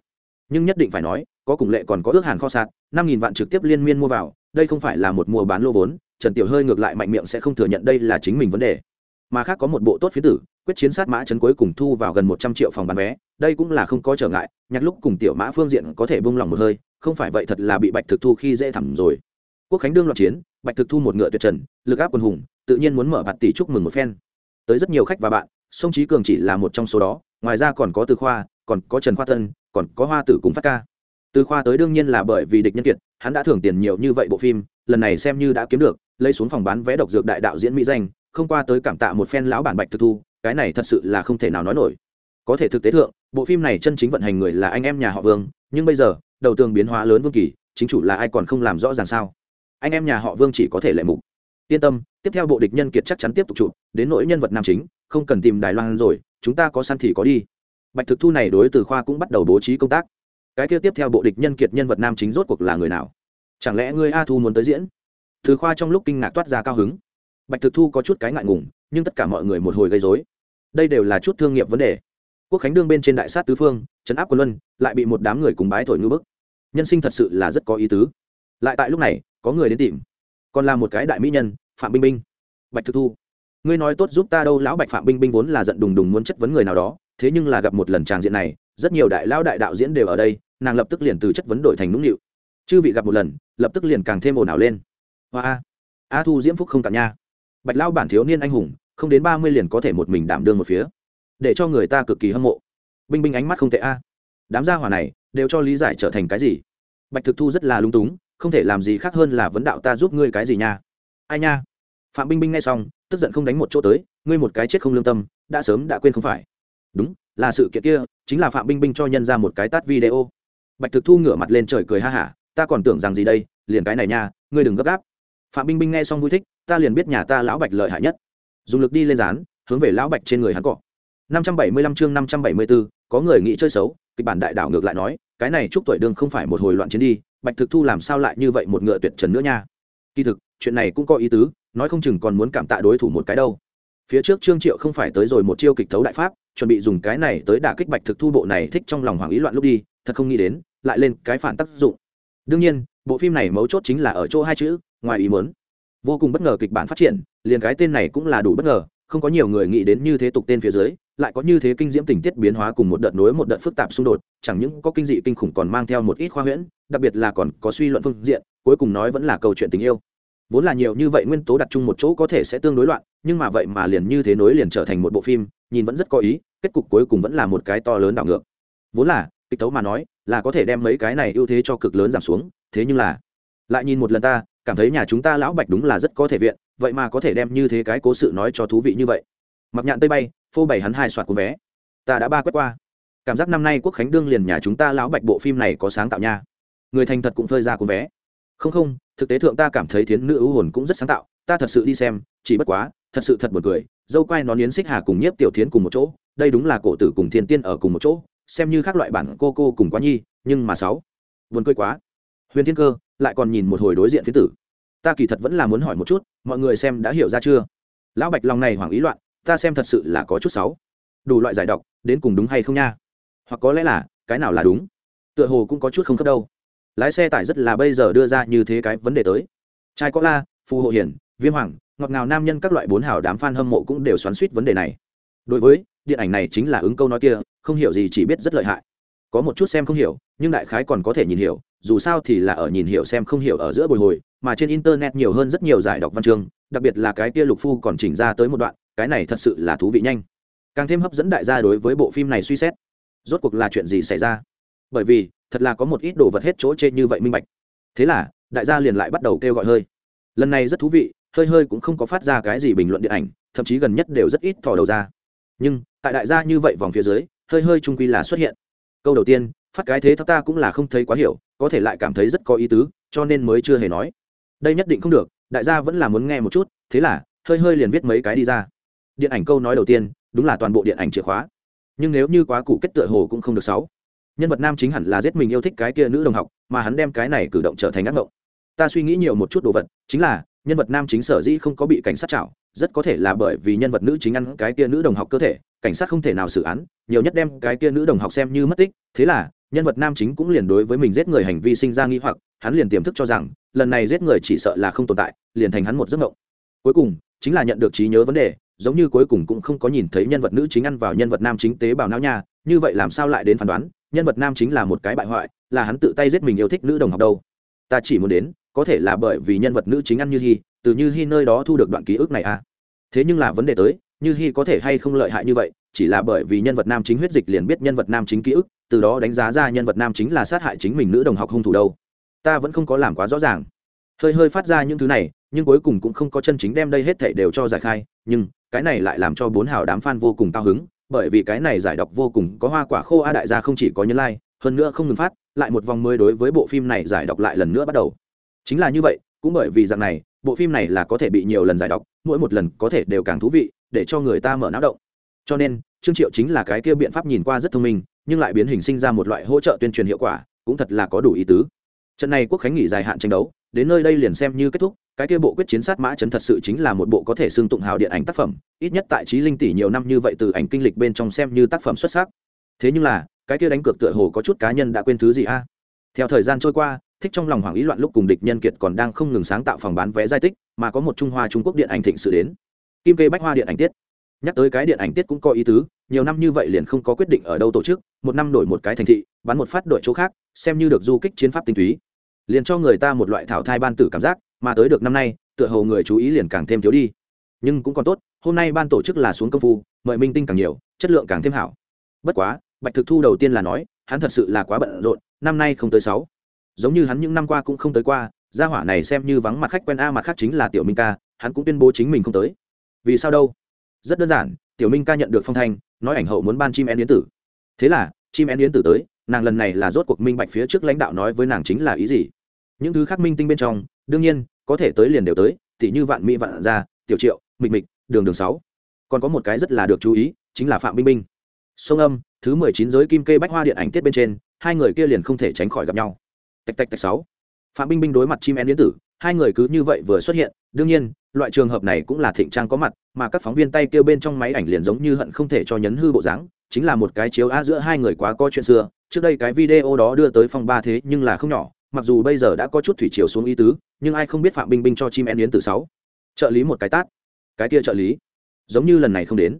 Nhưng nhất định phải nói, có cùng lệ còn có ước hàn kho sạt, năm nghìn vạn trực tiếp liên miên mua vào, đây không phải là một mua bán lô vốn, trần tiểu hơi ngược lại mạnh miệng sẽ không thừa nhận đây là chính mình vấn đề mà khác có một bộ tốt phía tử, quyết chiến sát mã chấn cuối cùng thu vào gần một trăm triệu phòng bán vé, đây cũng là không có trở ngại, nhạc lúc cùng tiểu mã phương diện có thể bung lòng một hơi, không phải vậy thật là bị bạch thực thu khi dễ thẳm rồi. Quốc khánh đương loạn chiến, bạch thực thu một ngựa tuyệt trần, lực áp quân hùng, tự nhiên muốn mở bạt tỷ chúc mừng một phen. Tới rất nhiều khách và bạn, sông trí cường chỉ là một trong số đó, ngoài ra còn có từ khoa, còn có trần khoa tân, còn có hoa tử cùng phát ca. Từ khoa tới đương nhiên là bởi vì địch nhân kiệt, hắn đã thưởng tiền nhiều như vậy bộ phim, lần này xem như đã kiếm được, lấy xuống phòng bán vé độc dược đại đạo diễn mỹ danh không qua tới cảm tạ một phen lão bản bạch thực thu, cái này thật sự là không thể nào nói nổi. Có thể thực tế thượng, bộ phim này chân chính vận hành người là anh em nhà họ vương, nhưng bây giờ, đầu tường biến hóa lớn vương kỳ, chính chủ là ai còn không làm rõ ràng sao? Anh em nhà họ vương chỉ có thể lệ mục. Yên tâm, tiếp theo bộ địch nhân kiệt chắc chắn tiếp tục chụp, đến nỗi nhân vật nam chính, không cần tìm đài loan rồi, chúng ta có săn thì có đi. Bạch thực thu này đối từ khoa cũng bắt đầu bố trí công tác. Cái kia tiếp theo bộ địch nhân kiệt nhân vật nam chính rốt cuộc là người nào? Chẳng lẽ ngươi a thu muốn tới diễn? Từ khoa trong lúc kinh ngạc toát ra cao hứng bạch thực thu có chút cái ngại ngùng, nhưng tất cả mọi người một hồi gây dối đây đều là chút thương nghiệp vấn đề. Quốc khánh đương bên trên đại sát tứ phương, trấn áp quân luân, lại bị một đám người cùng bái thổi ngư bức. Nhân sinh thật sự là rất có ý tứ. Lại tại lúc này, có người đến tìm. Còn là một cái đại mỹ nhân, phạm binh binh. Bạch thực thu, ngươi nói tốt giúp ta đâu, lão bạch phạm binh binh vốn là giận đùng đùng muốn chất vấn người nào đó, thế nhưng là gặp một lần tràng diện này, rất nhiều đại lão đại đạo diễn đều ở đây, nàng lập tức liền từ chất vấn đổi thành nũng nịu. Chư vị gặp một lần, lập tức liền càng thêm ồn ào lên. Hoa, a a thu diễm phúc không cạn nha bạch lao bản thiếu niên anh hùng, không đến ba mươi liền có thể một mình đảm đương một phía. Để cho người ta cực kỳ hâm mộ. Binh binh ánh mắt không tệ a. À. Đám gia hỏa này, đều cho lý giải trở thành cái gì? Bạch thực thu rất là lung túng, không thể làm gì khác hơn là vấn đạo ta giúp ngươi cái gì nha? Ai nha? Phạm binh binh nghe xong, tức giận không đánh một chỗ tới, ngươi một cái chết không lương tâm, đã sớm đã quên không phải. Đúng, là sự kiện kia, chính là phạm binh binh cho nhân ra một cái tát video. Bạch thực thu ngửa mặt lên trời cười ha hả, ta còn tưởng rằng gì đây, liền cái này nha, ngươi đừng gấp gáp. Phạm binh binh nghe xong vui thích ta liền biết nhà ta lão bạch lợi hại nhất. Dùng lực đi lên dán, hướng về lão bạch trên người hắn cọ. Năm trăm bảy mươi lăm chương năm trăm bảy mươi bốn có người nghĩ chơi xấu, kịch bản đại đảo ngược lại nói, cái này chúc tuổi đương không phải một hồi loạn chiến đi, bạch thực thu làm sao lại như vậy một ngựa tuyệt trần nữa nha. Kỳ thực, chuyện này cũng có ý tứ, nói không chừng còn muốn cảm tạ đối thủ một cái đâu. Phía trước trương triệu không phải tới rồi một chiêu kịch thấu đại pháp, chuẩn bị dùng cái này tới đả kích bạch thực thu bộ này thích trong lòng hoàng ý loạn lúc đi, thật không nghĩ đến, lại lên cái phản tác dụng. Đương nhiên, bộ phim này mấu chốt chính là ở chỗ hai chữ, ngoài ý muốn vô cùng bất ngờ kịch bản phát triển, liền cái tên này cũng là đủ bất ngờ, không có nhiều người nghĩ đến như thế tục tên phía dưới, lại có như thế kinh diễm tình tiết biến hóa cùng một đợt nối một đợt phức tạp xung đột, chẳng những có kinh dị kinh khủng còn mang theo một ít khoa huyễn, đặc biệt là còn có suy luận phương diện, cuối cùng nói vẫn là câu chuyện tình yêu. Vốn là nhiều như vậy nguyên tố đặt chung một chỗ có thể sẽ tương đối loạn, nhưng mà vậy mà liền như thế nối liền trở thành một bộ phim, nhìn vẫn rất có ý, kết cục cuối cùng vẫn là một cái to lớn đảo ngược. Vốn là, kịch tấu mà nói, là có thể đem mấy cái này ưu thế cho cực lớn giảm xuống, thế nhưng là, lại nhìn một lần ta cảm thấy nhà chúng ta lão bạch đúng là rất có thể viện, vậy mà có thể đem như thế cái cố sự nói cho thú vị như vậy. Mặc nhạn tây bay, phô bày hắn hai soạt cuốn vé. Ta đã ba quét qua. Cảm giác năm nay quốc khánh đương liền nhà chúng ta lão bạch bộ phim này có sáng tạo nha. Người thành thật cũng phơi ra cuốn vé. Không không, thực tế thượng ta cảm thấy thiến nữ ưu hồn cũng rất sáng tạo. Ta thật sự đi xem, chỉ bất quá, thật sự thật buồn cười. Dâu quai nó yến xích hà cùng nhiếp tiểu thiến cùng một chỗ, đây đúng là cổ tử cùng thiên tiên ở cùng một chỗ, xem như các loại bản cô cô cùng quá nhi, nhưng mà sáu. Buồn cười quá. Huyền thiên cơ lại còn nhìn một hồi đối diện phía tử. Ta kỳ thật vẫn là muốn hỏi một chút, mọi người xem đã hiểu ra chưa? Lão bạch lòng này hoảng ý loạn, ta xem thật sự là có chút sáu đủ loại giải độc, đến cùng đúng hay không nha? Hoặc có lẽ là, cái nào là đúng? Tựa hồ cũng có chút không khớp đâu. Lái xe tải rất là bây giờ đưa ra như thế cái vấn đề tới. Trai có la, phù hộ hiển, viêm hoàng, ngọt ngào nam nhân các loại bốn hào đám f a n hâm mộ cũng đều xoắn suýt vấn đề này. Đối với, điện ảnh này chính là ứng câu nói kia, không hiểu gì chỉ biết rất lợi hại có một chút xem không hiểu, nhưng đại khái còn có thể nhìn hiểu, dù sao thì là ở nhìn hiểu xem không hiểu ở giữa bồi hồi, mà trên internet nhiều hơn rất nhiều giải đọc văn chương, đặc biệt là cái kia lục phu còn chỉnh ra tới một đoạn, cái này thật sự là thú vị nhanh. Càng thêm hấp dẫn đại gia đối với bộ phim này suy xét. Rốt cuộc là chuyện gì xảy ra? Bởi vì, thật là có một ít đồ vật hết chỗ trên như vậy minh bạch. Thế là, đại gia liền lại bắt đầu kêu gọi hơi. Lần này rất thú vị, hơi hơi cũng không có phát ra cái gì bình luận điện ảnh, thậm chí gần nhất đều rất ít thò đầu ra. Nhưng, tại đại gia như vậy vòng phía dưới, hơi hơi trung quy là xuất hiện câu đầu tiên, phát cái thế ta cũng là không thấy quá hiểu, có thể lại cảm thấy rất có ý tứ, cho nên mới chưa hề nói. Đây nhất định không được, đại gia vẫn là muốn nghe một chút, thế là, hơi hơi liền viết mấy cái đi ra. Điện ảnh câu nói đầu tiên, đúng là toàn bộ điện ảnh chìa khóa. Nhưng nếu như quá cụ kết tựa hồ cũng không được sáu. Nhân vật nam chính hẳn là giết mình yêu thích cái kia nữ đồng học, mà hắn đem cái này cử động trở thành ác mộng. Ta suy nghĩ nhiều một chút đồ vật, chính là, nhân vật nam chính sở dĩ không có bị cảnh sát chảo, rất có thể là bởi vì nhân vật nữ chính ăn cái kia nữ đồng học cơ thể cảnh sát không thể nào xử án, nhiều nhất đem cái kia nữ đồng học xem như mất tích, thế là, nhân vật nam chính cũng liền đối với mình giết người hành vi sinh ra nghi hoặc, hắn liền tiềm thức cho rằng, lần này giết người chỉ sợ là không tồn tại, liền thành hắn một giấc mộng. Cuối cùng, chính là nhận được trí nhớ vấn đề, giống như cuối cùng cũng không có nhìn thấy nhân vật nữ chính ăn vào nhân vật nam chính tế bào não nha, như vậy làm sao lại đến phán đoán, nhân vật nam chính là một cái bại hoại, là hắn tự tay giết mình yêu thích nữ đồng học đâu. Ta chỉ muốn đến, có thể là bởi vì nhân vật nữ chính ăn như hy từ như hy nơi đó thu được đoạn ký ức này à. Thế nhưng là vấn đề tới như hy có thể hay không lợi hại như vậy chỉ là bởi vì nhân vật nam chính huyết dịch liền biết nhân vật nam chính ký ức từ đó đánh giá ra nhân vật nam chính là sát hại chính mình nữ đồng học hung thủ đâu. Ta vẫn không có làm quá rõ ràng. Hơi hơi phát ra những thứ này nhưng cuối cùng cũng không có chân chính đem đây hết thảy đều cho giải khai nhưng cái này lại làm cho bốn hào đám fan vô cùng cao hứng bởi vì cái này giải độc vô cùng có hoa quả khô a đại gia không chỉ có nhân lai、like, hơn nữa không ngừng phát lại một vòng mới đối với bộ phim này giải độc lại lần nữa bắt đầu. Chính là như vậy cũng bởi vì dạng này bộ phim này là có thể bị nhiều lần giải độc mỗi một lần có thể đều càng thú vị để cho người ta mở não động. Cho nên, trương triệu chính là cái kia biện pháp nhìn qua rất thông minh, nhưng lại biến hình sinh ra một loại hỗ trợ tuyên truyền hiệu quả, cũng thật là có đủ ý tứ. Trận này quốc khánh nghỉ dài hạn tranh đấu, đến nơi đây liền xem như kết thúc, cái kia bộ quyết chiến sát mã chấn thật sự chính là một bộ có thể xưng tụng hào điện ảnh tác phẩm, ít nhất tại trí linh tỷ nhiều năm như vậy từ ảnh kinh lịch bên trong xem như tác phẩm xuất sắc. Thế nhưng là, cái kia đánh cược tựa hồ có chút cá nhân đã quên thứ gì a? Theo thời gian trôi qua, thích trong lòng hoàng ý loạn lúc cùng địch nhân kiệt còn đang không ngừng sáng tạo phòng bán vé giải tích mà có một trung hoa trung quốc điện ảnh thịnh sự đến kim kê bách hoa điện ảnh tiết. Nhắc tới cái điện ảnh tiết cũng có ý tứ, nhiều năm như vậy liền không có quyết định ở đâu tổ chức, một năm đổi một cái thành thị, bắn một phát đội chỗ khác, xem như được du kích chiến pháp tinh túy. Liền cho người ta một loại thảo thai ban tử cảm giác, mà tới được năm nay, tựa hồ người chú ý liền càng thêm thiếu đi. Nhưng cũng còn tốt, hôm nay ban tổ chức là xuống công phu, mời minh tinh càng nhiều, chất lượng càng thêm hảo. Bất quá, bạch thực thu đầu tiên là nói, hắn thật sự là quá bận rộn, năm nay không tới sáu. Giống như hắn những năm qua cũng không tới qua, gia hỏa này xem như vắng mặt khách quen a, mặt khác chính là tiểu minh ca, hắn cũng tuyên bố chính mình không tới vì sao đâu? Rất đơn giản, tiểu minh ca nhận được phong thanh, nói ảnh hậu muốn ban chim én yến tử. Thế là, chim én yến tử tới, nàng lần này là rốt cuộc minh bạch phía trước lãnh đạo nói với nàng chính là ý gì. Những thứ khác minh tinh bên trong, đương nhiên, có thể tới liền đều tới thì như vạn mỹ vạn gia, tiểu triệu, mịch mịch, đường đường sáu. Còn có một cái rất là được chú ý, chính là phạm minh minh sông âm, thứ mười chín giới kim kê bách hoa điện ảnh tiết bên trên, hai người kia liền không thể tránh khỏi gặp nhau. Tạch tạch tạch sáu phạm binh binh đối mặt chim én yến tử, hai người cứ như vậy vừa xuất hiện, đương nhiên, loại trường hợp này cũng là thịnh trang có mặt, mà các phóng viên tay kêu bên trong máy ảnh liền giống như hận không thể cho nhấn hư bộ dáng, chính là một cái chiếu á giữa hai người quá có chuyện xưa, trước đây cái video đó đưa tới phong ba thế nhưng là không nhỏ, mặc dù bây giờ đã có chút thủy chiều xuống ý tứ, nhưng ai không biết phạm binh binh cho chim én yến từ sáu. Trợ lý một cái tát. Cái kia trợ lý. Giống như lần này không đến.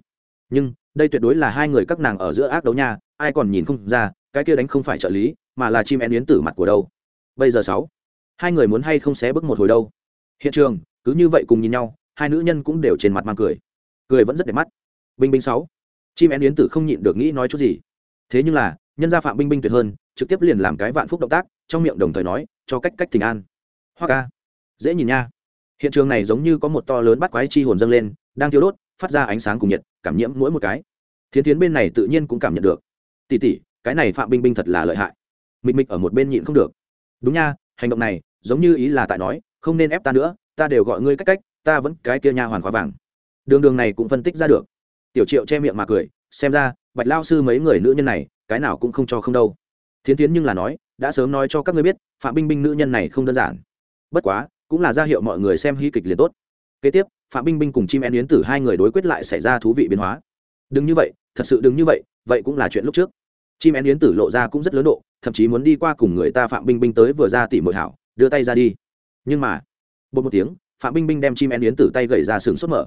Nhưng, đây tuyệt đối là hai người các nàng ở giữa ác đấu nha, ai còn nhìn không ra, cái kia đánh không phải trợ lý, mà là chim én yến tử mặt của đâu. Bây giờ sáu hai người muốn hay không xé bước một hồi đâu. Hiện trường, cứ như vậy cùng nhìn nhau, hai nữ nhân cũng đều trên mặt mang cười. Cười vẫn rất đẹp mắt. Binh binh sáu. Chim én yến tử không nhịn được nghĩ nói chút gì. Thế nhưng là, nhân gia phạm binh binh tuyệt hơn, trực tiếp liền làm cái vạn phúc động tác, trong miệng đồng thời nói, cho cách cách tình an. Hoa ca. Dễ nhìn nha. Hiện trường này giống như có một to lớn bắt quái chi hồn dâng lên, đang thiếu đốt, phát ra ánh sáng cùng nhiệt, cảm nhiễm mỗi một cái. Thiến thiến bên này tự nhiên cũng cảm nhận được. Tỉ tỉ, cái này phạm binh binh thật là lợi hại. Mịch mịch ở một bên nhịn không được. Đúng nha, hành động này giống như ý là tại nói, không nên ép ta nữa, ta đều gọi ngươi cách cách, ta vẫn cái kia nha hoàn khóa vàng. Đường đường này cũng phân tích ra được. Tiểu triệu che miệng mà cười, xem ra, bạch lao sư mấy người nữ nhân này, cái nào cũng không cho không đâu. Thiến tiến nhưng là nói, đã sớm nói cho các ngươi biết, phạm binh binh nữ nhân này không đơn giản. Bất quá, cũng là ra hiệu mọi người xem hy kịch liền tốt. Kế tiếp, phạm binh binh cùng chim én yến tử hai người đối quyết lại xảy ra thú vị biến hóa. Đừng như vậy, thật sự đừng như vậy vậy cũng là chuyện lúc trước. Chim én yến tử lộ ra cũng rất lớn độ, thậm chí muốn đi qua cùng người ta phạm binh binh tới vừa ra tỉ mội hảo đưa tay ra đi. Nhưng mà, bột một tiếng, phạm binh binh đem chim én yến tử tay gậy ra sừng xuất mở.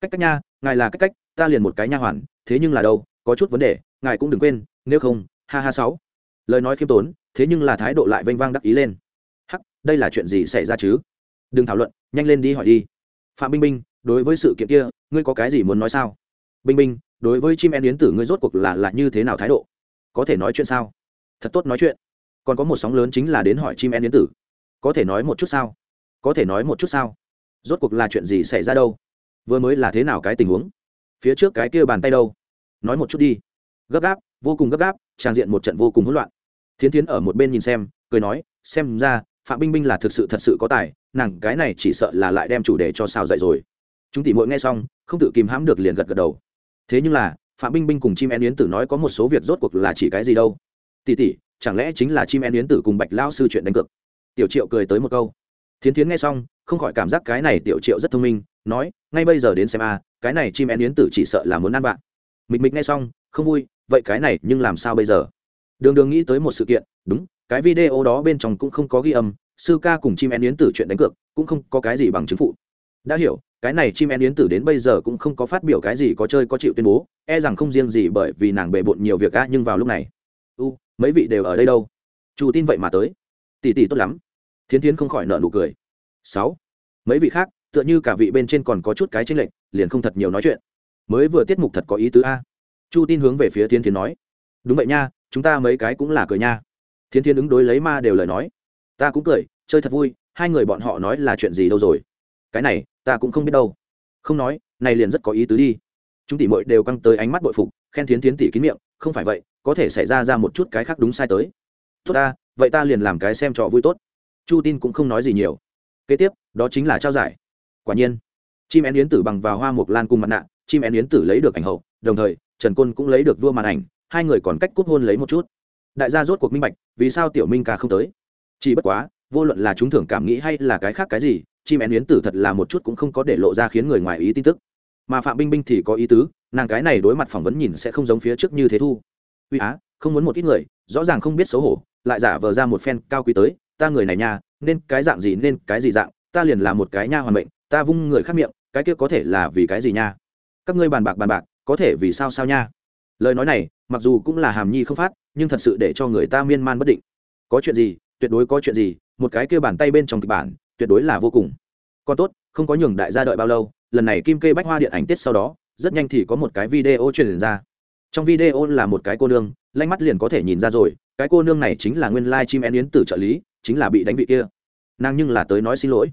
Cách cách nha, ngài là cách cách, ta liền một cái nha hoàn, thế nhưng là đâu, có chút vấn đề, ngài cũng đừng quên, nếu không, ha ha sáu. Lời nói khiêm tốn, thế nhưng là thái độ lại vênh vang đắc ý lên. Hắc, đây là chuyện gì xảy ra chứ? Đừng thảo luận, nhanh lên đi hỏi đi. Phạm binh binh, đối với sự kiện kia, ngươi có cái gì muốn nói sao? Binh binh, đối với chim én yến tử ngươi rốt cuộc là là như thế nào thái độ? Có thể nói chuyện sao? Thật tốt nói chuyện. Còn có một sóng lớn chính là đến hỏi chim én yến tử có thể nói một chút sao? Có thể nói một chút sao? Rốt cuộc là chuyện gì xảy ra đâu? Vừa mới là thế nào cái tình huống? Phía trước cái kia bàn tay đâu? Nói một chút đi. Gấp gáp, vô cùng gấp gáp, trang diện một trận vô cùng hỗn loạn. Thiến thiến ở một bên nhìn xem, cười nói, xem ra, phạm binh binh là thực sự thật sự có tài, nàng cái này chỉ sợ là lại đem chủ đề cho xào dậy rồi. Chúng tỷ muội nghe xong, không tự kìm hãm được liền gật gật đầu. Thế nhưng là, phạm binh binh cùng chim én yến tử nói có một số việc rốt cuộc là chỉ cái gì đâu? Tỷ tỷ, chẳng lẽ chính là chim én yến tử cùng bạch lao sư chuyện đánh cược? Tiểu triệu cười tới một câu. Thiến thiến nghe xong, không khỏi cảm giác cái này tiểu triệu rất thông minh, nói, ngay bây giờ đến xem a, cái này chim én yến tử chỉ sợ là muốn ăn bạn mịch mịch nghe xong, không vui, vậy cái này nhưng làm sao bây giờ? Đường đường nghĩ tới một sự kiện, đúng, cái video đó bên trong cũng không có ghi âm, sư ca cùng chim én yến tử chuyện đánh cược, cũng không có cái gì bằng chứng phụ. Đã hiểu, cái này chim én yến tử đến bây giờ cũng không có phát biểu cái gì có chơi có chịu tuyên bố e rằng không riêng gì bởi vì nàng bề bộn nhiều việc a nhưng vào lúc này, u, mấy vị đều ở đây đâu? Chủ tin vậy mà tới tỷ tỷ tốt lắm. Thiến thiến không khỏi nợ nụ cười. Sáu. Mấy vị khác, tựa như cả vị bên trên còn có chút cái tranh lệch, liền không thật nhiều nói chuyện. Mới vừa tiết mục thật có ý tứ a. Chu tin hướng về phía thiến thiến nói. Đúng vậy nha, chúng ta mấy cái cũng là cười nha. Thiến thiến ứng đối lấy ma đều lời nói. Ta cũng cười, chơi thật vui, hai người bọn họ nói là chuyện gì đâu rồi. Cái này, ta cũng không biết đâu. Không nói, này liền rất có ý tứ đi. Chúng tỷ muội đều căng tới ánh mắt bội phục, khen thiến thiến tỷ kín miệng, không phải vậy, có thể xảy ra ra một chút cái khác đúng sai tới. Tốt ta vậy ta liền làm cái xem trò vui tốt. Chu tin cũng không nói gì nhiều. Kế tiếp, đó chính là trao giải. Quả nhiên, chim én yến tử bằng vào hoa mộc lan cùng mặt nạ, chim én yến tử lấy được ảnh hậu, đồng thời, trần côn cũng lấy được vua màn ảnh, hai người còn cách cúp hôn lấy một chút. Đại gia rốt cuộc minh bạch, vì sao tiểu minh ca không tới? Chỉ bất quá, vô luận là chúng thưởng cảm nghĩ hay là cái khác cái gì, chim én yến tử thật là một chút cũng không có để lộ ra khiến người ngoài ý tin tức. Mà phạm binh binh thì có ý tứ, nàng cái này đối mặt phỏng vấn nhìn sẽ không giống phía trước như thế thu. Uy á, không muốn một ít người, rõ ràng không biết xấu hổ lại giả vờ ra một phen cao quý tới, ta người này nha, nên cái dạng gì nên cái gì dạng, ta liền là một cái nha hoàn mệnh, ta vung người khác miệng, cái kia có thể là vì cái gì nha? Các ngươi bàn bạc bàn bạc, có thể vì sao sao nha? Lời nói này, mặc dù cũng là hàm nhi không phát, nhưng thật sự để cho người ta miên man bất định. Có chuyện gì, tuyệt đối có chuyện gì, một cái kia bàn tay bên trong kịch bản, tuyệt đối là vô cùng. Còn tốt, không có nhường đại gia đợi bao lâu, lần này kim kê bách hoa điện ảnh tiết sau đó, rất nhanh thì có một cái video truyền ra. Trong video là một cái cô nương lanh mắt liền có thể nhìn ra rồi, cái cô nương này chính là nguyên lai chim én yến tử trợ lý, chính là bị đánh vị kia. Nàng nhưng là tới nói xin lỗi.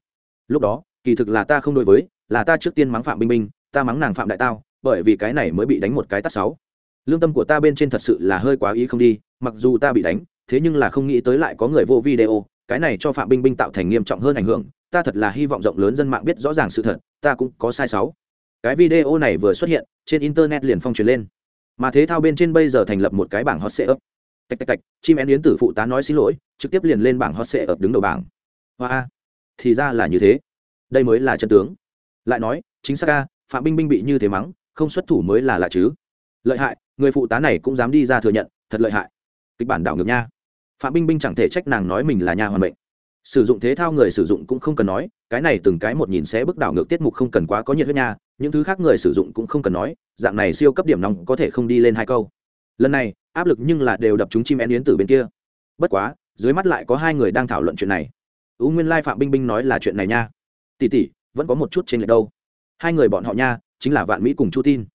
Lúc đó, kỳ thực là ta không đối với, là ta trước tiên mắng phạm binh binh ta mắng nàng phạm đại tao, bởi vì cái này mới bị đánh một cái tắt sáu. Lương tâm của ta bên trên thật sự là hơi quá ý không đi, mặc dù ta bị đánh, thế nhưng là không nghĩ tới lại có người vô video, cái này cho phạm binh binh tạo thành nghiêm trọng hơn ảnh hưởng, ta thật là hy vọng rộng lớn dân mạng biết rõ ràng sự thật, ta cũng có sai sáu. Cái video này vừa xuất hiện, trên internet liền phong truyền lên mà thế thao bên trên bây giờ thành lập một cái bảng hot sệ ấp tạch tạch tạch, chim én yến tử phụ tá nói xin lỗi, trực tiếp liền lên bảng hot sệ ấp đứng đầu bảng. Hoa thì ra là như thế. Đây mới là chân tướng. Lại nói, chính xác ca phạm binh binh bị như thế mắng, không xuất thủ mới là lạ chứ. Lợi hại, người phụ tá này cũng dám đi ra thừa nhận, thật lợi hại. Kịch bản đảo ngược nha. Phạm binh binh chẳng thể trách nàng nói mình là nhà hoàn mệnh sử dụng thế thao người sử dụng cũng không cần nói cái này từng cái một nhìn sẽ bước đảo ngược tiết mục không cần quá có nhiệt huyết nha những thứ khác người sử dụng cũng không cần nói dạng này siêu cấp điểm nóng có thể không đi lên hai câu. Lần này áp lực nhưng là đều đập chúng chim én yến từ bên kia. Bất quá dưới mắt lại có hai người đang thảo luận chuyện này. U nguyên lai phạm binh binh nói là chuyện này nha. Tỷ tỷ vẫn có một chút trên lệch đâu. Hai người bọn họ nha chính là vạn mỹ cùng chu tin.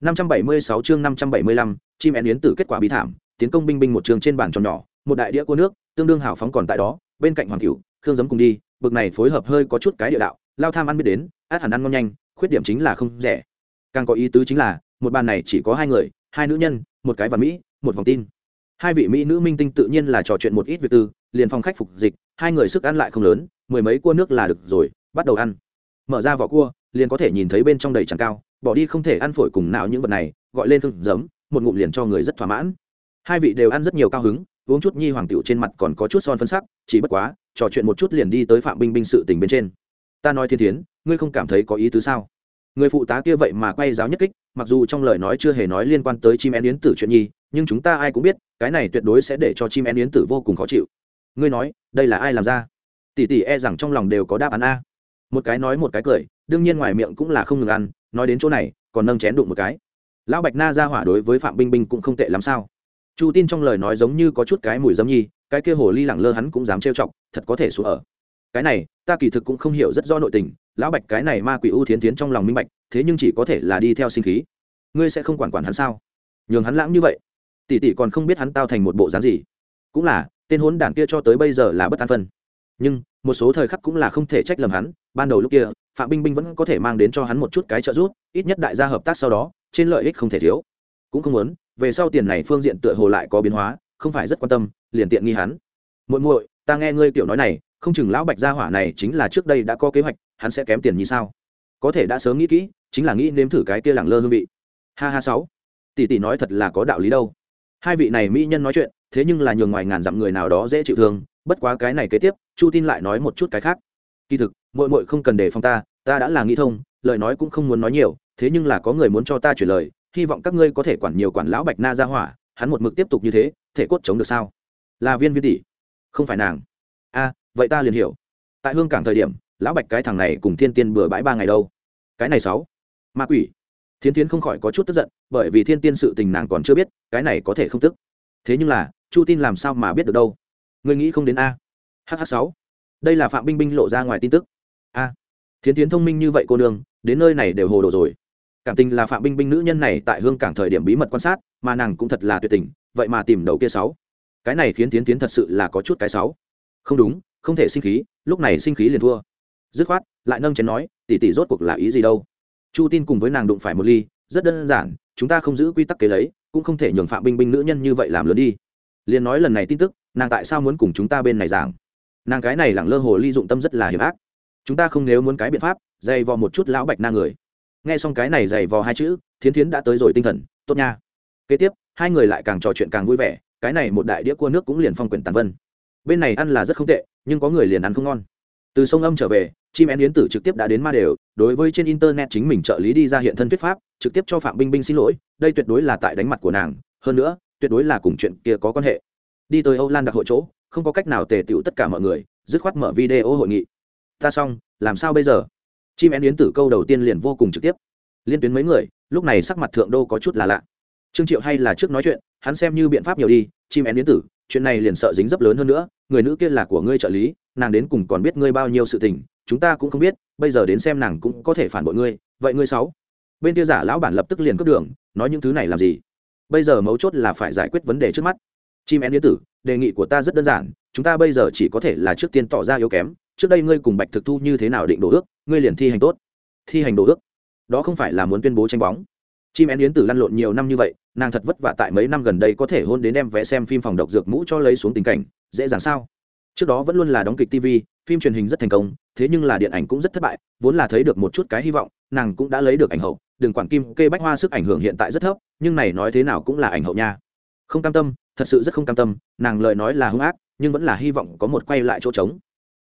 576 chương 575, chim én yến tử kết quả bí thảm tiến công binh binh một trường trên bàn tròn nhỏ một đại đĩa cua nước tương đương hào phóng còn tại đó bên cạnh hoàng cửu, khương giấm cùng đi, bực này phối hợp hơi có chút cái địa đạo, lao tham ăn biết đến, át hẳn ăn ngon nhanh, khuyết điểm chính là không rẻ. Càng có ý tứ chính là, một bàn này chỉ có hai người, hai nữ nhân, một cái và mỹ, một vòng tin. Hai vị mỹ nữ minh tinh tự nhiên là trò chuyện một ít việc tư, liền phòng khách phục dịch, hai người sức ăn lại không lớn, mười mấy cua nước là được rồi, bắt đầu ăn. Mở ra vỏ cua, liền có thể nhìn thấy bên trong đầy tràn cao, bỏ đi không thể ăn phổi cùng nào những vật này, gọi lên thương giấm, một ngụm liền cho người rất thỏa mãn. Hai vị đều ăn rất nhiều cao hứng uống chút nhi hoàng tiểu trên mặt còn có chút son phân sắc, chỉ bất quá, trò chuyện một chút liền đi tới phạm binh binh sự tình bên trên. Ta nói thiên thiến, ngươi không cảm thấy có ý tứ sao? Người phụ tá kia vậy mà quay giáo nhất kích, mặc dù trong lời nói chưa hề nói liên quan tới chim én yến tử chuyện nhi, nhưng chúng ta ai cũng biết, cái này tuyệt đối sẽ để cho chim én yến tử vô cùng khó chịu. Ngươi nói, đây là ai làm ra? Tỷ tỷ e rằng trong lòng đều có đáp án a. Một cái nói một cái cười, đương nhiên ngoài miệng cũng là không ngừng ăn, nói đến chỗ này, còn nâng chén đụng một cái. Lão bạch na ra hỏa đối với phạm binh binh cũng không tệ lắm sao? Chu tin trong lời nói giống như có chút cái mùi dâm nhi, cái kia hồ ly lẳng lơ hắn cũng dám trêu chọc, thật có thể xuống ở. Cái này, ta kỳ thực cũng không hiểu rất rõ nội tình, lão bạch cái này ma quỷ ưu thiến tiến trong lòng minh bạch, thế nhưng chỉ có thể là đi theo sinh khí. Ngươi sẽ không quản quản hắn sao? Nhường hắn lãng như vậy. Tỷ tỷ còn không biết hắn tao thành một bộ dáng gì. Cũng là, tên hốn đảng kia cho tới bây giờ là bất an phân. Nhưng, một số thời khắc cũng là không thể trách lầm hắn, ban đầu lúc kia, phạm binh binh vẫn có thể mang đến cho hắn một chút cái trợ giúp, ít nhất đại gia hợp tác sau đó, trên lợi ích không thể thiếu. Cũng không muốn về sau tiền này phương diện tựa hồ lại có biến hóa, không phải rất quan tâm, liền tiện nghi hắn. Muội muội, ta nghe ngươi kiểu nói này, không chừng lão bạch gia hỏa này chính là trước đây đã có kế hoạch, hắn sẽ kém tiền như sao? Có thể đã sớm nghĩ kỹ, chính là nghĩ nếm thử cái kia lẳng lơ hương vị. Ha ha sáu, tỷ tỷ nói thật là có đạo lý đâu. Hai vị này mỹ nhân nói chuyện, thế nhưng là nhường ngoài ngàn dặm người nào đó dễ chịu thương, bất quá cái này kế tiếp, chu tin lại nói một chút cái khác. Kỳ thực, muội muội không cần đề phòng ta ta đã là nghĩ thông, lời nói cũng không muốn nói nhiều, thế nhưng là có người muốn cho ta chuyển lời hy vọng các ngươi có thể quản nhiều quản lão bạch na ra hỏa, hắn một mực tiếp tục như thế, thể cốt chống được sao? Là viên viên tỷ, không phải nàng. A, vậy ta liền hiểu. Tại hương cảng thời điểm, lão bạch cái thằng này cùng thiên tiên bừa bãi ba ngày đâu. Cái này sáu. Ma quỷ. Thiên tiến không khỏi có chút tức giận, bởi vì thiên tiên sự tình nàng còn chưa biết, cái này có thể không tức. Thế nhưng là, chu tin làm sao mà biết được đâu? Ngươi nghĩ không đến a. Hh sáu. Đây là phạm binh binh lộ ra ngoài tin tức. A. Thiên tiến thông minh như vậy cô nương, đến nơi này đều hồ đồ rồi cảm tình là phạm binh binh nữ nhân này tại hương cảng thời điểm bí mật quan sát, mà nàng cũng thật là tuyệt tình, vậy mà tìm đầu kia sáu. Cái này khiến tiến tiến thật sự là có chút cái sáu. Không đúng, không thể sinh khí, lúc này sinh khí liền thua. Dứt khoát, lại nâng chén nói, tỷ tỷ rốt cuộc là ý gì đâu? Chu tin cùng với nàng đụng phải một ly, rất đơn giản, chúng ta không giữ quy tắc kế lấy, cũng không thể nhường phạm binh binh nữ nhân như vậy làm lớn đi. Liền nói lần này tin tức, nàng tại sao muốn cùng chúng ta bên này giảng? Nàng cái này lẳng lơ hồ ly dụng tâm rất là hiểm ác. Chúng ta không nếu muốn cái biện pháp, dày vò một chút lão bạch na người nghe xong cái này dày vò hai chữ, thiến thiến đã tới rồi tinh thần, tốt nha. Kế tiếp, hai người lại càng trò chuyện càng vui vẻ, cái này một đại đĩa cua nước cũng liền phong quyển tàn vân. Bên này ăn là rất không tệ, nhưng có người liền ăn không ngon. Từ sông âm trở về, chim én yến tử trực tiếp đã đến ma đều, đối với trên internet chính mình trợ lý đi ra hiện thân thuyết pháp, trực tiếp cho phạm binh binh xin lỗi, đây tuyệt đối là tại đánh mặt của nàng, hơn nữa, tuyệt đối là cùng chuyện kia có quan hệ. Đi tới âu lan đặc hội chỗ, không có cách nào tề tựu tất cả mọi người, dứt khoát mở video hội nghị. Ta xong, làm sao bây giờ? Chim én yến tử câu đầu tiên liền vô cùng trực tiếp. Liên tuyến mấy người, lúc này sắc mặt thượng đô có chút là lạ. Trương triệu hay là trước nói chuyện, hắn xem như biện pháp nhiều đi, chim én yến tử, chuyện này liền sợ dính dấp lớn hơn nữa, người nữ kia là của ngươi trợ lý, nàng đến cùng còn biết ngươi bao nhiêu sự tình, chúng ta cũng không biết, bây giờ đến xem nàng cũng có thể phản bội ngươi, vậy ngươi sáu? Bên kia giả lão bản lập tức liền cướp đường, nói những thứ này làm gì? Bây giờ mấu chốt là phải giải quyết vấn đề trước mắt. Chim én yến tử, đề nghị của ta rất đơn giản, chúng ta bây giờ chỉ có thể là trước tiên tỏ ra yếu kém trước đây ngươi cùng bạch thực thu như thế nào định đồ ước, ngươi liền thi hành tốt. Thi hành đồ ước? Đó không phải là muốn tuyên bố tranh bóng. Chim én yến tử lăn lộn nhiều năm như vậy, nàng thật vất vả tại mấy năm gần đây có thể hôn đến đem vẽ xem phim phòng độc dược mũ cho lấy xuống tình cảnh, dễ dàng sao? Trước đó vẫn luôn là đóng kịch tv phim truyền hình rất thành công, thế nhưng là điện ảnh cũng rất thất bại, vốn là thấy được một chút cái hy vọng, nàng cũng đã lấy được ảnh hậu. Đừng quản kim kê bách hoa sức ảnh hưởng hiện tại rất thấp, nhưng này nói thế nào cũng là ảnh hậu nha. Không cam tâm, thật sự rất không cam tâm, nàng lời nói là hung ác, nhưng vẫn là hy vọng có một quay lại chỗ trống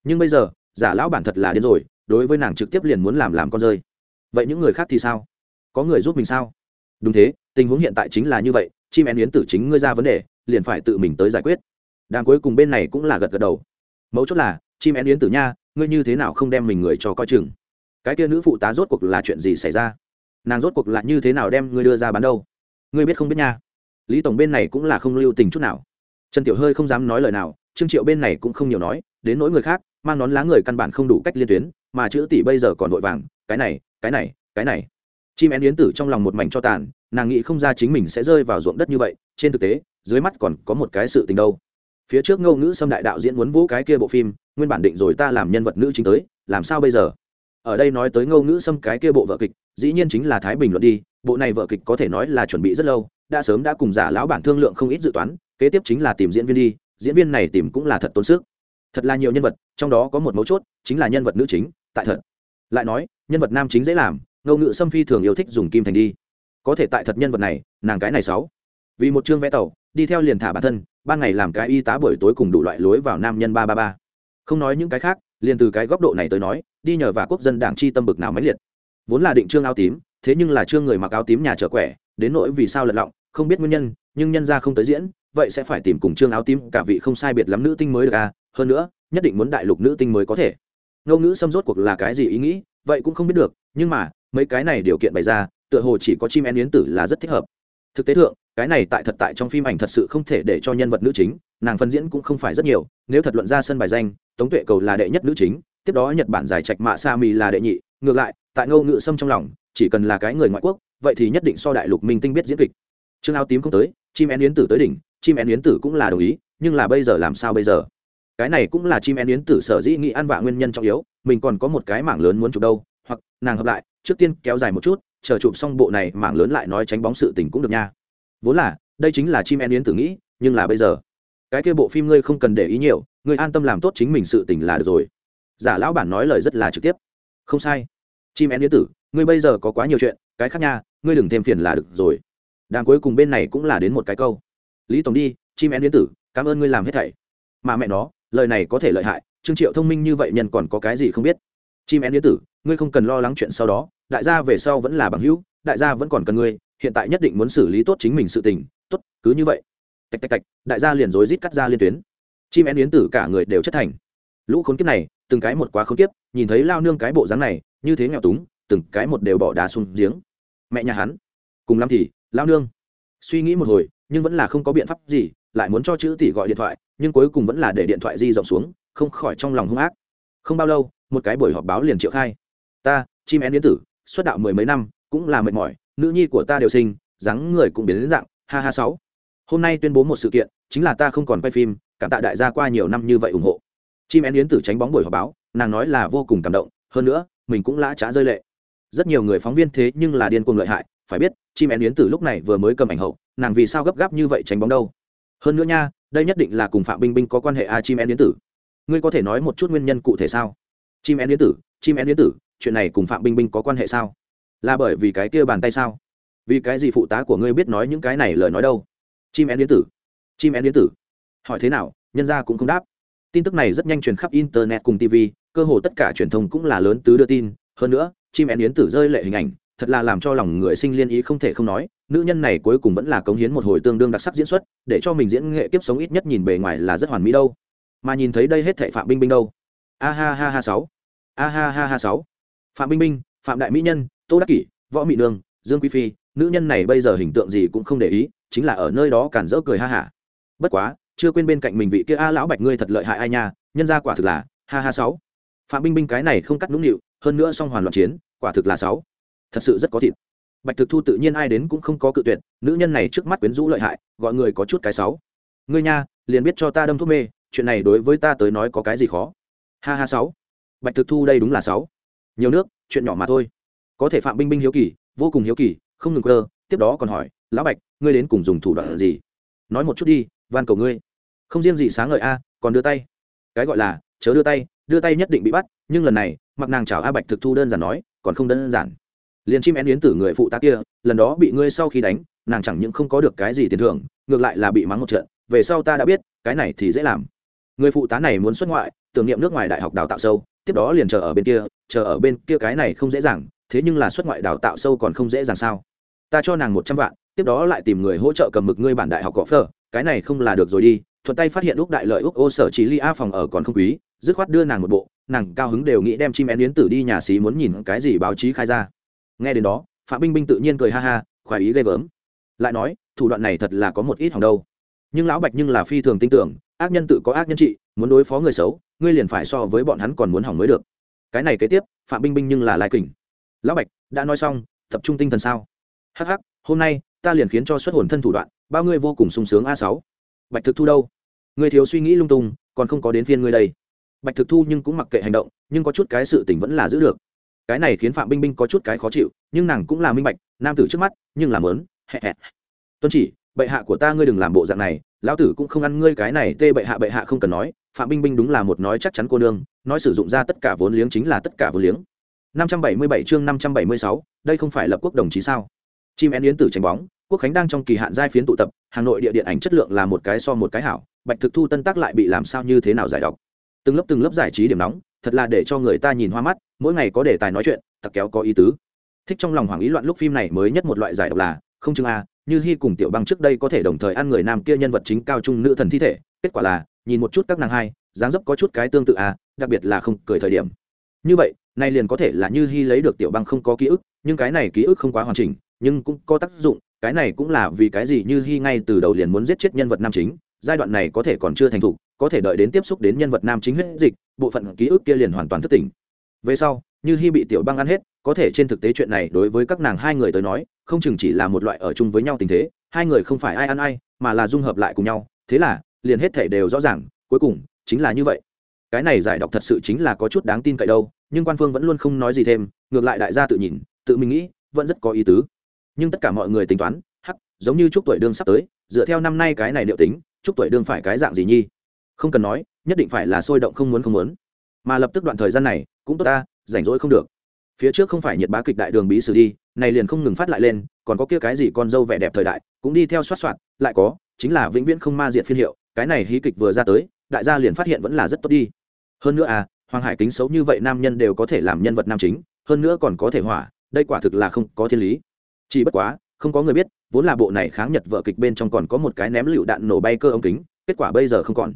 nhưng bây giờ, giả lão bản thật là đến rồi, đối với nàng trực tiếp liền muốn làm làm con rơi. Vậy những người khác thì sao? Có người giúp mình sao? Đúng thế, tình huống hiện tại chính là như vậy, chim én yến tử chính ngươi ra vấn đề, liền phải tự mình tới giải quyết. Đàn cuối cùng bên này cũng là gật gật đầu. Mấu chốt là, chim én yến tử nha, ngươi như thế nào không đem mình người cho coi chừng? Cái kia nữ phụ tá rốt cuộc là chuyện gì xảy ra? Nàng rốt cuộc là như thế nào đem ngươi đưa ra bán đâu? Ngươi biết không biết nha? Lý tổng bên này cũng là không lưu tình chút nào. Trần tiểu hơi không dám nói lời nào, trương triệu bên này cũng không nhiều nói, đến nỗi người khác mang nón lá người căn bản không đủ cách liên tuyến, mà chữ tỷ bây giờ còn vội vàng, cái này cái này cái này. Chim én yến tử trong lòng một mảnh cho tàn, nàng nghĩ không ra chính mình sẽ rơi vào ruộng đất như vậy, trên thực tế, dưới mắt còn có một cái sự tình đâu. Phía trước ngâu ngữ xâm đại đạo diễn muốn vũ cái kia bộ phim, nguyên bản định rồi ta làm nhân vật nữ chính tới, làm sao bây giờ? Ở đây nói tới ngâu ngữ xâm cái kia bộ vợ kịch, dĩ nhiên chính là thái bình luận đi, bộ này vợ kịch có thể nói là chuẩn bị rất lâu, đã sớm đã cùng giả lão bản thương lượng không ít dự toán, kế tiếp chính là tìm diễn viên đi, diễn viên này tìm cũng là thật tốn sức thật là nhiều nhân vật, trong đó có một mấu chốt, chính là nhân vật nữ chính, tại thật. Lại nói, nhân vật nam chính dễ làm ngâu ngự xâm phi thường yêu thích dùng kim thành đi. Có thể tại thật nhân vật này, nàng cái này sáu. Vì một chương vẽ tàu, đi theo liền thả bản thân, ban ngày làm cái y tá buổi tối cùng đủ loại lối vào nam nhân ba ba ba. Không nói những cái khác, liền từ cái góc độ này tới nói, đi nhờ và quốc dân đảng chi tâm bực nào máy liệt. Vốn là định trương áo tím, thế nhưng là trương người mặc áo tím nhà trở quẻ, đến nỗi vì sao lật lọng, không biết nguyên nhân, nhưng nhân ra không tới diễn, vậy sẽ phải tìm cùng trương áo tím, cả vị không sai biệt lắm nữ tinh mới được à hơn nữa, nhất định muốn đại lục nữ tinh mới có thể. Ngôn ngữ xâm rốt cuộc là cái gì ý nghĩ, vậy cũng không biết được, nhưng mà, mấy cái này điều kiện bày ra, tựa hồ chỉ có chim én yến tử là rất thích hợp. Thực tế thượng, cái này tại thật tại trong phim ảnh thật sự không thể để cho nhân vật nữ chính, nàng phân diễn cũng không phải rất nhiều, nếu thật luận ra sân bài danh, tống tuệ cầu là đệ nhất nữ chính, tiếp đó nhật bản giải trạch mạ sa mì là đệ nhị, ngược lại, tại ngô ngự sâm trong lòng, chỉ cần là cái người ngoại quốc, vậy thì nhất định so đại lục minh tinh biết diễn kịch. Trương áo tím không tới, chim én yến tử tới đỉnh, chim én yến tử cũng là đồng ý, nhưng là bây giờ làm sao bây giờ? Cái này cũng là chim én yến tử sở dĩ nghĩ ăn vạ nguyên nhân trọng yếu, mình còn có một cái mảng lớn muốn chụp đâu, hoặc nàng hợp lại, trước tiên kéo dài một chút, chờ chụp xong bộ này mảng lớn lại nói tránh bóng sự tình cũng được nha. Vốn là, đây chính là chim én yến tử nghĩ, nhưng là bây giờ, cái kia bộ phim ngươi không cần để ý nhiều, ngươi an tâm làm tốt chính mình sự tình là được rồi. Giả lão bản nói lời rất là trực tiếp. Không sai. Chim én yến tử, ngươi bây giờ có quá nhiều chuyện, cái khác nha, ngươi đừng thêm phiền là được rồi. Đàn cuối cùng bên này cũng là đến một cái câu. Lý tổng đi, chim én yến tử, cảm ơn ngươi làm hết thảy. Mà mẹ nó lời này có thể lợi hại, trương triệu thông minh như vậy nhân còn có cái gì không biết? Chim én yến tử, ngươi không cần lo lắng chuyện sau đó, đại gia về sau vẫn là bằng hữu, đại gia vẫn còn cần ngươi, hiện tại nhất định muốn xử lý tốt chính mình sự tình, tốt, cứ như vậy. Tạch tạch tạch, đại gia liền rối rít cắt ra liên tuyến. Chim én yến tử cả người đều chất thành. Lũ khốn kiếp này, từng cái một quá khốn kiếp, nhìn thấy lao nương cái bộ dáng này, như thế nghèo túng, từng cái một đều bỏ đá xuống giếng. Mẹ nhà hắn, cùng lắm thì, lao nương, suy nghĩ một hồi, nhưng vẫn là không có biện pháp gì lại muốn cho chữ tỷ gọi điện thoại, nhưng cuối cùng vẫn là để điện thoại di rộng xuống, không khỏi trong lòng hung ác. Không bao lâu, một cái buổi họp báo liền triệu khai. Ta, chim én điện tử xuất đạo mười mấy năm, cũng là mệt mỏi, nữ nhi của ta đều sinh, dáng người cũng biến đến dạng, ha ha sáu. Hôm nay tuyên bố một sự kiện, chính là ta không còn quay phim, cảm tạ đại gia qua nhiều năm như vậy ủng hộ. Chim én yến tử tránh bóng buổi họp báo, nàng nói là vô cùng cảm động, hơn nữa, mình cũng lã trá rơi lệ. Rất nhiều người phóng viên thế nhưng là điên cuồng lợi hại, phải biết, chim én yến tử lúc này vừa mới cầm ảnh hậu, nàng vì sao gấp gáp như vậy tránh bóng đâu? Hơn nữa nha, đây nhất định là cùng phạm binh binh có quan hệ a chim én yến tử. Ngươi có thể nói một chút nguyên nhân cụ thể sao? Chim én yến tử, chim én yến tử, chuyện này cùng phạm binh binh có quan hệ sao? Là bởi vì cái kia bàn tay sao? Vì cái gì phụ tá của ngươi biết nói những cái này lời nói đâu? Chim én yến tử, chim én yến tử. Hỏi thế nào, nhân ra cũng không đáp. Tin tức này rất nhanh truyền khắp internet cùng tv cơ hồ tất cả truyền thông cũng là lớn tứ đưa tin. Hơn nữa, chim én yến tử rơi lệ hình ảnh thật là làm cho lòng người sinh liên ý không thể không nói, nữ nhân này cuối cùng vẫn là cống hiến một hồi tương đương đặc sắc diễn xuất, để cho mình diễn nghệ kiếp sống ít nhất nhìn bề ngoài là rất hoàn mỹ đâu. Mà nhìn thấy đây hết thệ phạm binh binh đâu. A ha ha ha sáu. A ha ha ha sáu. Phạm binh binh, phạm đại mỹ nhân, tô đắc kỷ, võ mỹ nương, dương quý phi, nữ nhân này bây giờ hình tượng gì cũng không để ý, chính là ở nơi đó cản rỡ cười ha hả. Bất quá, chưa quên bên cạnh mình vị kia a lão bạch ngươi thật lợi hại ai nha, nhân ra quả thực là, ha ha sáu. Phạm binh binh cái này không cắt nũng nịu, hơn nữa song hoàn loạn chiến, quả thực là sáu thật sự rất có thịt. Bạch thực thu tự nhiên ai đến cũng không có cự tuyệt, nữ nhân này trước mắt quyến rũ lợi hại, gọi người có chút cái sáu. Ngươi nha, liền biết cho ta đâm thuốc mê, chuyện này đối với ta tới nói có cái gì khó? Ha ha sáu. Bạch thực thu đây đúng là sáu. Nhiều nước, chuyện nhỏ mà thôi. Có thể phạm binh binh hiếu kỳ, vô cùng hiếu kỳ, không ngừng cơ tiếp đó còn hỏi, lão bạch, ngươi đến cùng dùng thủ đoạn gì? Nói một chút đi, van cầu ngươi. Không riêng gì sáng ngời a, còn đưa tay. Cái gọi là, chớ đưa tay đưa tay nhất định bị bắt, nhưng lần này, mặc nàng chào a bạch thực thu đơn giản nói, còn không đơn giản liền chim én yến tử người phụ tá kia, lần đó bị ngươi sau khi đánh, nàng chẳng những không có được cái gì tiền thưởng, ngược lại là bị mắng một trận, về sau ta đã biết, cái này thì dễ làm. Người phụ tá này muốn xuất ngoại, tưởng niệm nước ngoài đại học đào tạo sâu, tiếp đó liền chờ ở bên kia, chờ ở bên kia cái này không dễ dàng, thế nhưng là xuất ngoại đào tạo sâu còn không dễ dàng sao? Ta cho nàng một trăm vạn, tiếp đó lại tìm người hỗ trợ cầm mực ngươi bản đại học gõ phở cái này không là được rồi đi, thuận tay phát hiện úc đại lợi úc ô sở trí li a phòng ở còn không quý, dứt khoát đưa nàng một bộ, nàng cao hứng đều nghĩ đem chim én yến tử đi nhà xí muốn nhìn cái gì báo chí khai ra nghe đến đó, phạm binh binh tự nhiên cười ha ha, khoái ý ghê gớm. Lại nói, thủ đoạn này thật là có một ít hỏng đâu. Nhưng lão bạch nhưng là phi thường tin tưởng, ác nhân tự có ác nhân trị, muốn đối phó người xấu, ngươi liền phải so với bọn hắn còn muốn hỏng mới được. Cái này kế tiếp, phạm binh binh nhưng là lai kình. Lão bạch, đã nói xong, tập trung tinh thần sao? Hh hôm nay, ta liền khiến cho xuất hồn thân thủ đoạn, bao ngươi vô cùng sung sướng a sáu. Bạch thực thu đâu? Ngươi thiếu suy nghĩ lung tung, còn không có đến phiên ngươi đây. Bạch thực thu nhưng cũng mặc kệ hành động, nhưng có chút cái sự tình vẫn là giữ được cái này khiến phạm binh binh có chút cái khó chịu nhưng nàng cũng là minh bạch nam tử trước mắt nhưng làm lớn tuân chỉ bệ hạ của ta ngươi đừng làm bộ dạng này lão tử cũng không ăn ngươi cái này tê bệ hạ bệ hạ không cần nói phạm binh binh đúng là một nói chắc chắn cô nương nói sử dụng ra tất cả vốn liếng chính là tất cả vốn liếng 577 chương 576, đây không phải lập quốc đồng chí sao? Chim én yến tử tranh bóng, quốc khánh đang trong kỳ hạn giai phiến tụ tập, Hà Nội địa điện ảnh chất lượng là một cái so một cái hảo, Bạch Thực Thu tân tác lại bị làm sao như thế nào giải độc. Từng lớp từng lớp giải trí điểm nóng, thật là để cho người ta nhìn hoa mắt, mỗi ngày có đề tài nói chuyện, tặc kéo có ý tứ. Thích trong lòng hoàng ý loạn lúc phim này mới nhất một loại giải độc là, không chừng a, như Hi cùng Tiểu Băng trước đây có thể đồng thời ăn người nam kia nhân vật chính cao trung nữ thần thi thể, kết quả là, nhìn một chút các nàng hai, dáng dấp có chút cái tương tự a, đặc biệt là không cười thời điểm. Như vậy, nay liền có thể là như hy lấy được tiểu băng không có ký ức nhưng cái này ký ức không quá hoàn chỉnh nhưng cũng có tác dụng cái này cũng là vì cái gì như hy ngay từ đầu liền muốn giết chết nhân vật nam chính giai đoạn này có thể còn chưa thành thục có thể đợi đến tiếp xúc đến nhân vật nam chính huyết dịch, bộ phận ký ức kia liền hoàn toàn thất tỉnh. Về sau, như hy bị tiểu băng ăn hết, có thể trên thực tế chuyện này đối với các nàng hai người tới nói, không chừng chỉ là một loại ở chung với nhau tình thế, hai người không phải ai ăn ai, mà là dung hợp lại cùng nhau. Thế là, liền hết thể đều rõ ràng, cuối cùng, chính là như vậy. Cái này giải đọc thật sự chính là có chút đáng tin cậy đâu, nhưng quan phương vẫn luôn không nói gì thêm, ngược lại đại gia tự nhìn, tự mình nghĩ, vẫn rất có ý tứ. Nhưng tất cả mọi người tính toán, hắc, giống như chúc tuổi đương sắp tới, dựa theo năm nay cái này liệu tính, chúc tuổi đương phải cái dạng gì nhi? Không cần nói, nhất định phải là sôi động không muốn không muốn. Mà lập tức đoạn thời gian này, cũng tốt ta, rảnh rỗi không được. Phía trước không phải nhiệt bá kịch đại đường bí sử đi, này liền không ngừng phát lại lên, còn có kia cái gì con dâu vẻ đẹp thời đại, cũng đi theo soát soạn, lại có, chính là vĩnh viễn không ma diện phiên hiệu, cái này hí kịch vừa ra tới, đại gia liền phát hiện vẫn là rất tốt đi. Hơn nữa à hoàng hải kính xấu như vậy nam nhân đều có thể làm nhân vật nam chính, hơn nữa còn có thể hỏa, đây quả thực là không có thiên lý. Chỉ bất quá, không có người biết, vốn là bộ này kháng nhật vợ kịch bên trong còn có một cái ném lựu đạn nổ bay cơ ống kính, kết quả bây giờ không còn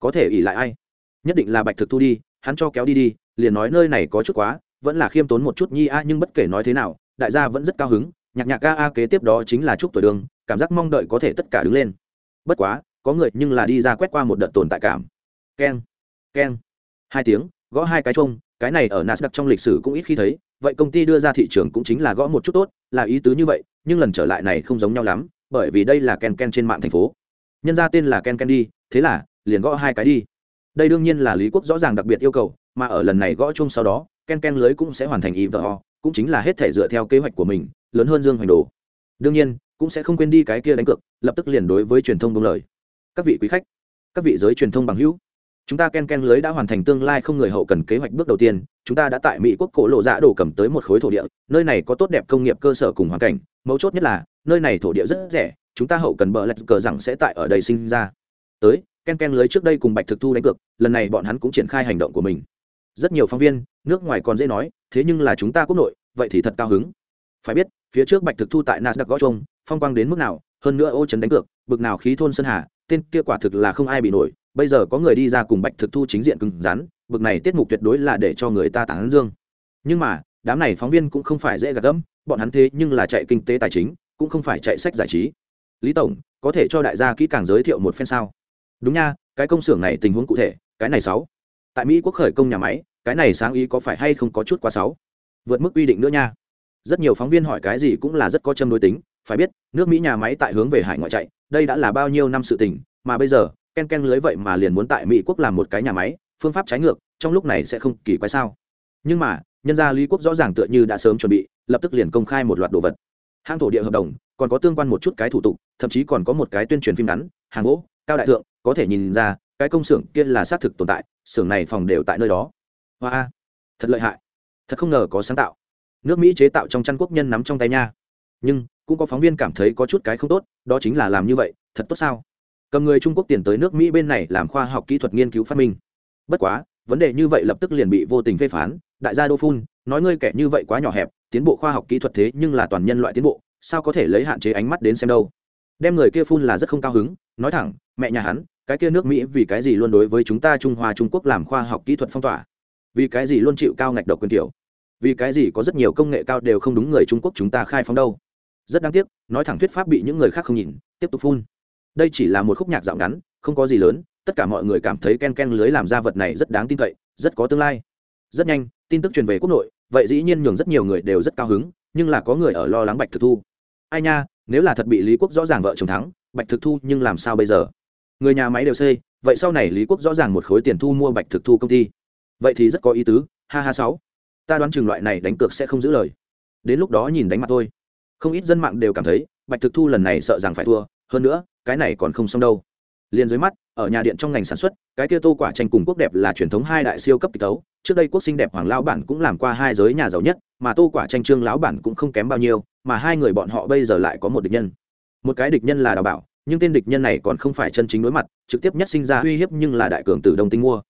có thể ỉ lại ai? Nhất định là bạch thực thu đi, hắn cho kéo đi đi, liền nói nơi này có chút quá, vẫn là khiêm tốn một chút nhi a à, nhưng bất kể nói thế nào, đại gia vẫn rất cao hứng, nhạc nhạc ca a kế tiếp đó chính là chúc tuổi đường, cảm giác mong đợi có thể tất cả đứng lên. Bất quá, có người nhưng là đi ra quét qua một đợt tồn tại cảm. Keng keng. Hai tiếng, gõ hai cái chung cái này ở nasdaq trong lịch sử cũng ít khi thấy, vậy công ty đưa ra thị trường cũng chính là gõ một chút tốt, là ý tứ như vậy, nhưng lần trở lại này không giống nhau lắm, bởi vì đây là ken ken trên mạng thành phố. Nhân ra tên là ken ken đi, thế là liền gõ hai cái đi. Đây đương nhiên là lý quốc rõ ràng đặc biệt yêu cầu, mà ở lần này gõ chung sau đó, ken ken lưới cũng sẽ hoàn thành ý cũng chính là hết thể dựa theo kế hoạch của mình, lớn hơn dương hoành đồ. Đương nhiên, cũng sẽ không quên đi cái kia đánh cược, lập tức liền đối với truyền thông đúng lời. Các vị quý khách, các vị giới truyền thông bằng hữu, chúng ta ken ken lưới đã hoàn thành tương lai không người hậu cần kế hoạch bước đầu tiên, chúng ta đã tại mỹ quốc cổ lộ dạ đổ cầm tới một khối thổ địa, nơi này có tốt đẹp công nghiệp cơ sở cùng hoàn cảnh, mấu chốt nhất là, nơi này thổ địa rất rẻ, chúng ta hậu cần bờ lạch cờ rằng sẽ tại ở đây sinh ra. Tới ken ken lưới trước đây cùng bạch thực thu đánh cược, lần này bọn hắn cũng triển khai hành động của mình. Rất nhiều phóng viên, nước ngoài còn dễ nói, thế nhưng là chúng ta quốc nội, vậy thì thật cao hứng. Phải biết, phía trước bạch thực thu tại nasdaq gõ trông phong quang đến mức nào, hơn nữa ô trấn đánh cược, bực nào khí thôn sơn hà, tên kia quả thực là không ai bị nổi, bây giờ có người đi ra cùng bạch thực thu chính diện cứng rắn, bực này tiết mục tuyệt đối là để cho người ta tán dương. Nhưng mà, đám này phóng viên cũng không phải dễ gạt gẫm, bọn hắn thế nhưng là chạy kinh tế tài chính, cũng không phải chạy sách giải trí. Lý tổng, có thể cho đại gia kỹ càng giới thiệu một phen sao? Đúng nha, cái công xưởng này tình huống cụ thể, cái này sáu. Tại mỹ quốc khởi công nhà máy, cái này sáng ý có phải hay không có chút quá sáu? Vượt mức quy định nữa nha. Rất nhiều phóng viên hỏi cái gì cũng là rất có châm đối tính, phải biết, nước mỹ nhà máy tại hướng về hải ngoại chạy, đây đã là bao nhiêu năm sự tình, mà bây giờ, ken ken lưới vậy mà liền muốn tại mỹ quốc làm một cái nhà máy, phương pháp trái ngược, trong lúc này sẽ không kỳ quái sao? Nhưng mà, nhân gia lý quốc rõ ràng tựa như đã sớm chuẩn bị, lập tức liền công khai một loạt đồ vật. Hang thổ địa hợp đồng, còn có tương quan một chút cái thủ tục, thậm chí còn có một cái tuyên truyền phim ngắn, hàng gỗ, cao đại thượng có thể nhìn ra, cái công xưởng kia là xác thực tồn tại, xưởng này phòng đều tại nơi đó. Hoa, thật lợi hại. Thật không ngờ có sáng tạo. Nước mỹ chế tạo trong chăn quốc nhân nắm trong tay nha. Nhưng, cũng có phóng viên cảm thấy có chút cái không tốt, đó chính là làm như vậy, thật tốt sao? Cầm người trung quốc tiền tới nước mỹ bên này làm khoa học kỹ thuật nghiên cứu phát minh. Bất quá, vấn đề như vậy lập tức liền bị vô tình phê phán, đại gia đô phun, nói ngươi kẻ như vậy quá nhỏ hẹp, tiến bộ khoa học kỹ thuật thế nhưng là toàn nhân loại tiến bộ, sao có thể lấy hạn chế ánh mắt đến xem đâu? Đem người kia phun là rất không cao hứng, nói thẳng, mẹ nhà hắn cái kia nước mỹ vì cái gì luôn đối với chúng ta trung hoa, trung quốc làm khoa học kỹ thuật phong tỏa? Vì cái gì luôn chịu cao ngạch độc quyền tiểu vì cái gì có rất nhiều công nghệ cao đều không đúng người trung quốc chúng ta khai phóng đâu? Rất đáng tiếc, nói thẳng thuyết pháp bị những người khác không nhìn, tiếp tục phun. Đây chỉ là một khúc nhạc dạo ngắn, không có gì lớn, tất cả mọi người cảm thấy ken ken lưới làm ra vật này rất đáng tin cậy, rất có tương lai. Rất nhanh, tin tức truyền về quốc nội, vậy dĩ nhiên nhường rất nhiều người đều rất cao hứng, nhưng là có người ở lo lắng bạch thực thu. Ai nha, nếu là thật bị lý quốc rõ ràng vợ chồng thắng, bạch thực thu nhưng làm sao bây giờ? Người nhà máy đều xây vậy sau này lý quốc rõ ràng một khối tiền thu mua bạch thực thu công ty. Vậy thì rất có ý tứ, ha ha sáu. Ta đoán chừng loại này đánh cược sẽ không giữ lời. Đến lúc đó nhìn đánh mặt thôi. Không ít dân mạng đều cảm thấy, bạch thực thu lần này sợ rằng phải thua, hơn nữa, cái này còn không xong đâu. Liền dưới mắt, ở nhà điện trong ngành sản xuất, cái kia tô quả tranh cùng quốc đẹp là truyền thống hai đại siêu cấp kịch tấu. Trước đây quốc sinh đẹp hoàng lão bản cũng làm qua hai giới nhà giàu nhất, mà tô quả tranh trương lão bản cũng không kém bao nhiêu, mà hai người bọn họ bây giờ lại có một địch nhân. Một cái địch nhân là đào bảo nhưng tên địch nhân này còn không phải chân chính đối mặt, trực tiếp nhất sinh ra uy hiếp nhưng là đại cường tử đông tinh mua.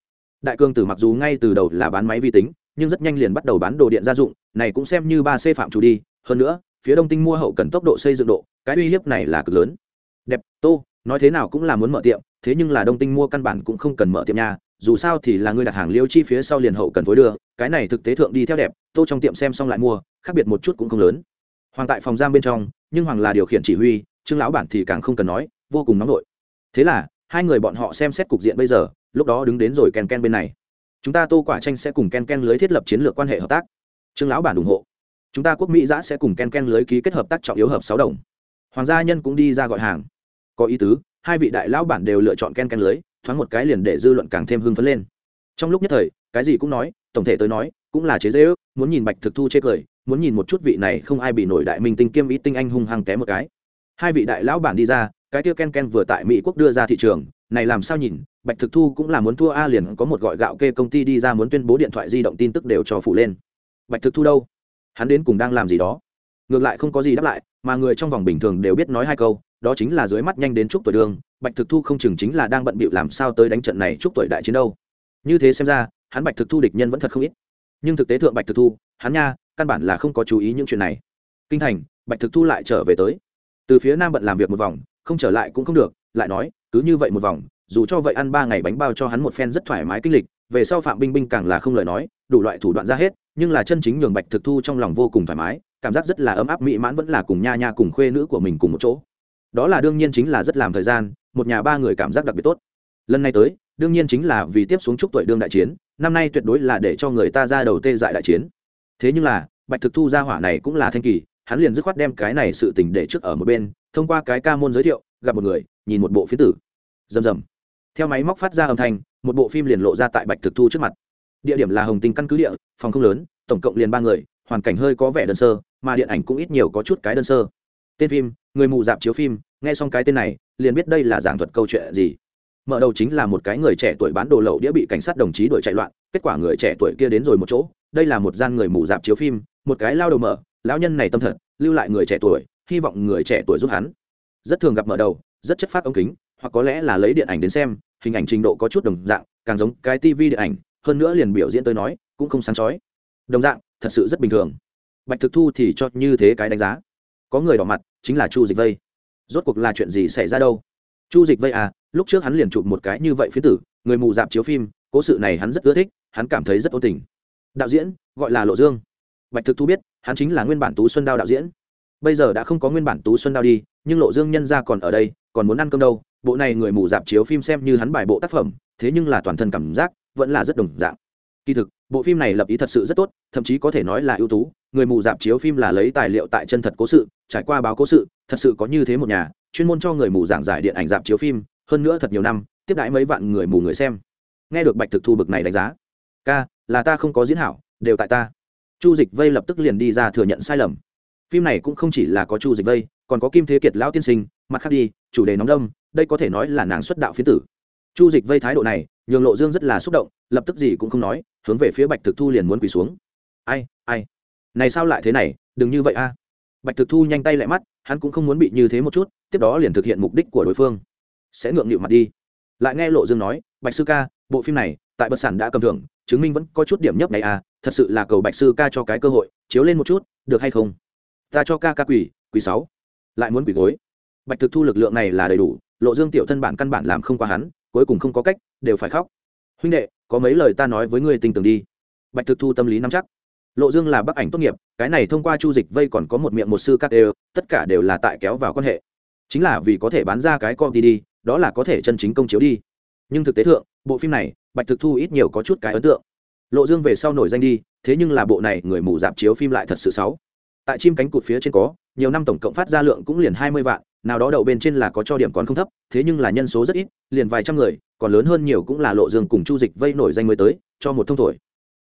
Đại cường tử mặc dù ngay từ đầu là bán máy vi tính, nhưng rất nhanh liền bắt đầu bán đồ điện gia dụng, này cũng xem như ba c phạm chủ đi. Hơn nữa, phía đông tinh mua hậu cần tốc độ xây dựng độ, cái uy hiếp này là cực lớn. Đẹp, tô, nói thế nào cũng là muốn mở tiệm, thế nhưng là đông tinh mua căn bản cũng không cần mở tiệm nhà dù sao thì là người đặt hàng liêu chi phía sau liền hậu cần phối đưa, cái này thực tế thượng đi theo đẹp, tô trong tiệm xem xong lại mua, khác biệt một chút cũng không lớn. Hoàng tại phòng giam bên trong, nhưng hoàng là điều khiển chỉ huy trương lão bản thì càng không cần nói, vô cùng nóng nổi thế là, hai người bọn họ xem xét cục diện bây giờ, lúc đó đứng đến rồi ken ken bên này. Chúng ta tô quả tranh sẽ cùng ken ken lưới thiết lập chiến lược quan hệ hợp tác. Trương lão bản ủng hộ. Chúng ta quốc mỹ giã sẽ cùng ken ken lưới ký kết hợp tác trọng yếu hợp sáu đồng. Hoàng gia nhân cũng đi ra gọi hàng. Có ý tứ, hai vị đại lão bản đều lựa chọn ken ken lưới, thoáng một cái liền để dư luận càng thêm hưng phấn lên. Trong lúc nhất thời, cái gì cũng nói, tổng thể tới nói, cũng là chế dễ ước, muốn nhìn bạch thực thu chê cười, muốn nhìn một chút vị này không ai bị nổi đại minh tinh kiêm ý tinh anh hung hăng té một cái hai vị đại lão bản đi ra, cái kia ken ken vừa tại mỹ quốc đưa ra thị trường, này làm sao nhìn, bạch thực thu cũng là muốn thua a liền có một gọi gạo kê công ty đi ra muốn tuyên bố điện thoại di động tin tức đều cho phụ lên. Bạch thực thu đâu? Hắn đến cùng đang làm gì đó? Ngược lại không có gì đáp lại, mà người trong vòng bình thường đều biết nói hai câu, đó chính là dưới mắt nhanh đến chúc tuổi đường, bạch thực thu không chừng chính là đang bận bịu làm sao tới đánh trận này chúc tuổi đại chiến đâu. Như thế xem ra, hắn bạch thực thu địch nhân vẫn thật không ít. Nhưng thực tế thượng bạch thực thu, hắn nha, căn bản là không có chú ý những chuyện này. Kinh thành, bạch thực thu lại trở về tới từ phía nam bận làm việc một vòng, không trở lại cũng không được, lại nói, cứ như vậy một vòng, dù cho vậy ăn ba ngày bánh bao cho hắn một phen rất thoải mái kinh lịch, về sau phạm binh binh càng là không lời nói, đủ loại thủ đoạn ra hết, nhưng là chân chính nhường bạch thực thu trong lòng vô cùng thoải mái, cảm giác rất là ấm áp mỹ mãn vẫn là cùng nha nha cùng khuê nữ của mình cùng một chỗ. Đó là đương nhiên chính là rất làm thời gian, một nhà ba người cảm giác đặc biệt tốt. Lần này tới, đương nhiên chính là vì tiếp xuống chúc tuổi đương đại chiến, năm nay tuyệt đối là để cho người ta ra đầu tê dại đại chiến. Thế nhưng là, bạch thực thu ra hỏa này cũng là thanh kỳ hắn liền dứt khoát đem cái này sự tình để trước ở một bên, thông qua cái ca môn giới thiệu, gặp một người, nhìn một bộ phiến tử. Rầm rầm. Theo máy móc phát ra âm thanh, một bộ phim liền lộ ra tại bạch thực thu trước mặt. Địa điểm là hồng tinh căn cứ địa, phòng không lớn, tổng cộng liền ba người, hoàn cảnh hơi có vẻ đơn sơ, mà điện ảnh cũng ít nhiều có chút cái đơn sơ. Tên phim, người mù dạp chiếu phim, nghe xong cái tên này, liền biết đây là giảng thuật câu chuyện gì. Mở đầu chính là một cái người trẻ tuổi bán đồ lậu đĩa bị cảnh sát đồng chí đuổi chạy loạn, kết quả người trẻ tuổi kia đến rồi một chỗ, đây là một gian người mù dạp chiếu phim, một cái lao đầu mở lão nhân này tâm thật, lưu lại người trẻ tuổi, hy vọng người trẻ tuổi giúp hắn. Rất thường gặp mở đầu, rất chất phát ống kính, hoặc có lẽ là lấy điện ảnh đến xem, hình ảnh trình độ có chút đồng dạng, càng giống cái tivi điện ảnh, hơn nữa liền biểu diễn tới nói, cũng không sáng chói. Đồng dạng, thật sự rất bình thường. Bạch thực thu thì cho như thế cái đánh giá. Có người đỏ mặt, chính là chu dịch vây. Rốt cuộc là chuyện gì xảy ra đâu? Chu dịch vây à lúc trước hắn liền chụp một cái như vậy phía tử, người mù dạp chiếu phim, cố sự này hắn rất ưa thích, hắn cảm thấy rất ôn tình. Đạo diễn, gọi là lộ dương bạch thực thu biết, hắn chính là nguyên bản tú xuân đao đạo diễn. Bây giờ đã không có nguyên bản tú xuân đao đi, nhưng lộ dương nhân ra còn ở đây, còn muốn ăn cơm đâu. Bộ này người mù dạp chiếu phim xem như hắn bài bộ tác phẩm, thế nhưng là toàn thân cảm giác vẫn là rất đồng dạng. Kỳ thực, bộ phim này lập ý thật sự rất tốt, thậm chí có thể nói là ưu tú. Người mù dạp chiếu phim là lấy tài liệu tại chân thật cố sự, trải qua báo cố sự, thật sự có như thế một nhà, chuyên môn cho người mù giảng giải điện ảnh dạp chiếu phim, hơn nữa thật nhiều năm, tiếp đãi mấy vạn người mù người xem. Nghe được bạch thực thu bực này đánh giá, ca, là ta không có diễn hảo, đều tại ta chu dịch vây lập tức liền đi ra thừa nhận sai lầm. Phim này cũng không chỉ là có chu dịch vây, còn có kim thế kiệt lão tiên sinh, mặt khác đi, chủ đề nóng đông đây có thể nói là nàng xuất đạo phiến tử. Chu dịch vây thái độ này, nhường lộ dương rất là xúc động, lập tức gì cũng không nói, hướng về phía bạch thực thu liền muốn quỳ xuống. Ai ai? Này sao lại thế này, đừng như vậy a. Bạch thực thu nhanh tay lại mắt, hắn cũng không muốn bị như thế một chút, tiếp đó liền thực hiện mục đích của đối phương. Sẽ ngượng nghịu mặt đi. Lại nghe lộ dương nói, bạch sư ca, bộ phim này, tại bất sản đã cầm thưởng chứng minh vẫn có chút điểm nhấp này à thật sự là cầu bạch sư ca cho cái cơ hội, chiếu lên một chút, được hay không? Ta cho ca ca quỷ quỷ sáu. Lại muốn quỷ gối. Bạch thực thu lực lượng này là đầy đủ, lộ dương tiểu thân bản căn bản làm không qua hắn, cuối cùng không có cách, đều phải khóc. Huynh đệ, có mấy lời ta nói với ngươi tình tưởng đi. Bạch thực thu tâm lý nắm chắc. Lộ dương là bác ảnh tốt nghiệp, cái này thông qua chu dịch vây còn có một miệng một sư các đều, tất cả đều là tại kéo vào quan hệ. Chính là vì có thể bán ra cái con ty đi, đó là có thể chân chính công chiếu đi nhưng thực tế thượng, bộ phim này, bạch thực thu ít nhiều có chút cái ấn tượng. Lộ dương về sau nổi danh đi, thế nhưng là bộ này người mù dạp chiếu phim lại thật sự xấu. Tại chim cánh cụt phía trên có, nhiều năm tổng cộng phát ra lượng cũng liền hai mươi vạn, nào đó đậu bên trên là có cho điểm còn không thấp, thế nhưng là nhân số rất ít, liền vài trăm người, còn lớn hơn nhiều cũng là lộ dương cùng chu dịch vây nổi danh mới tới, cho một thông thổi.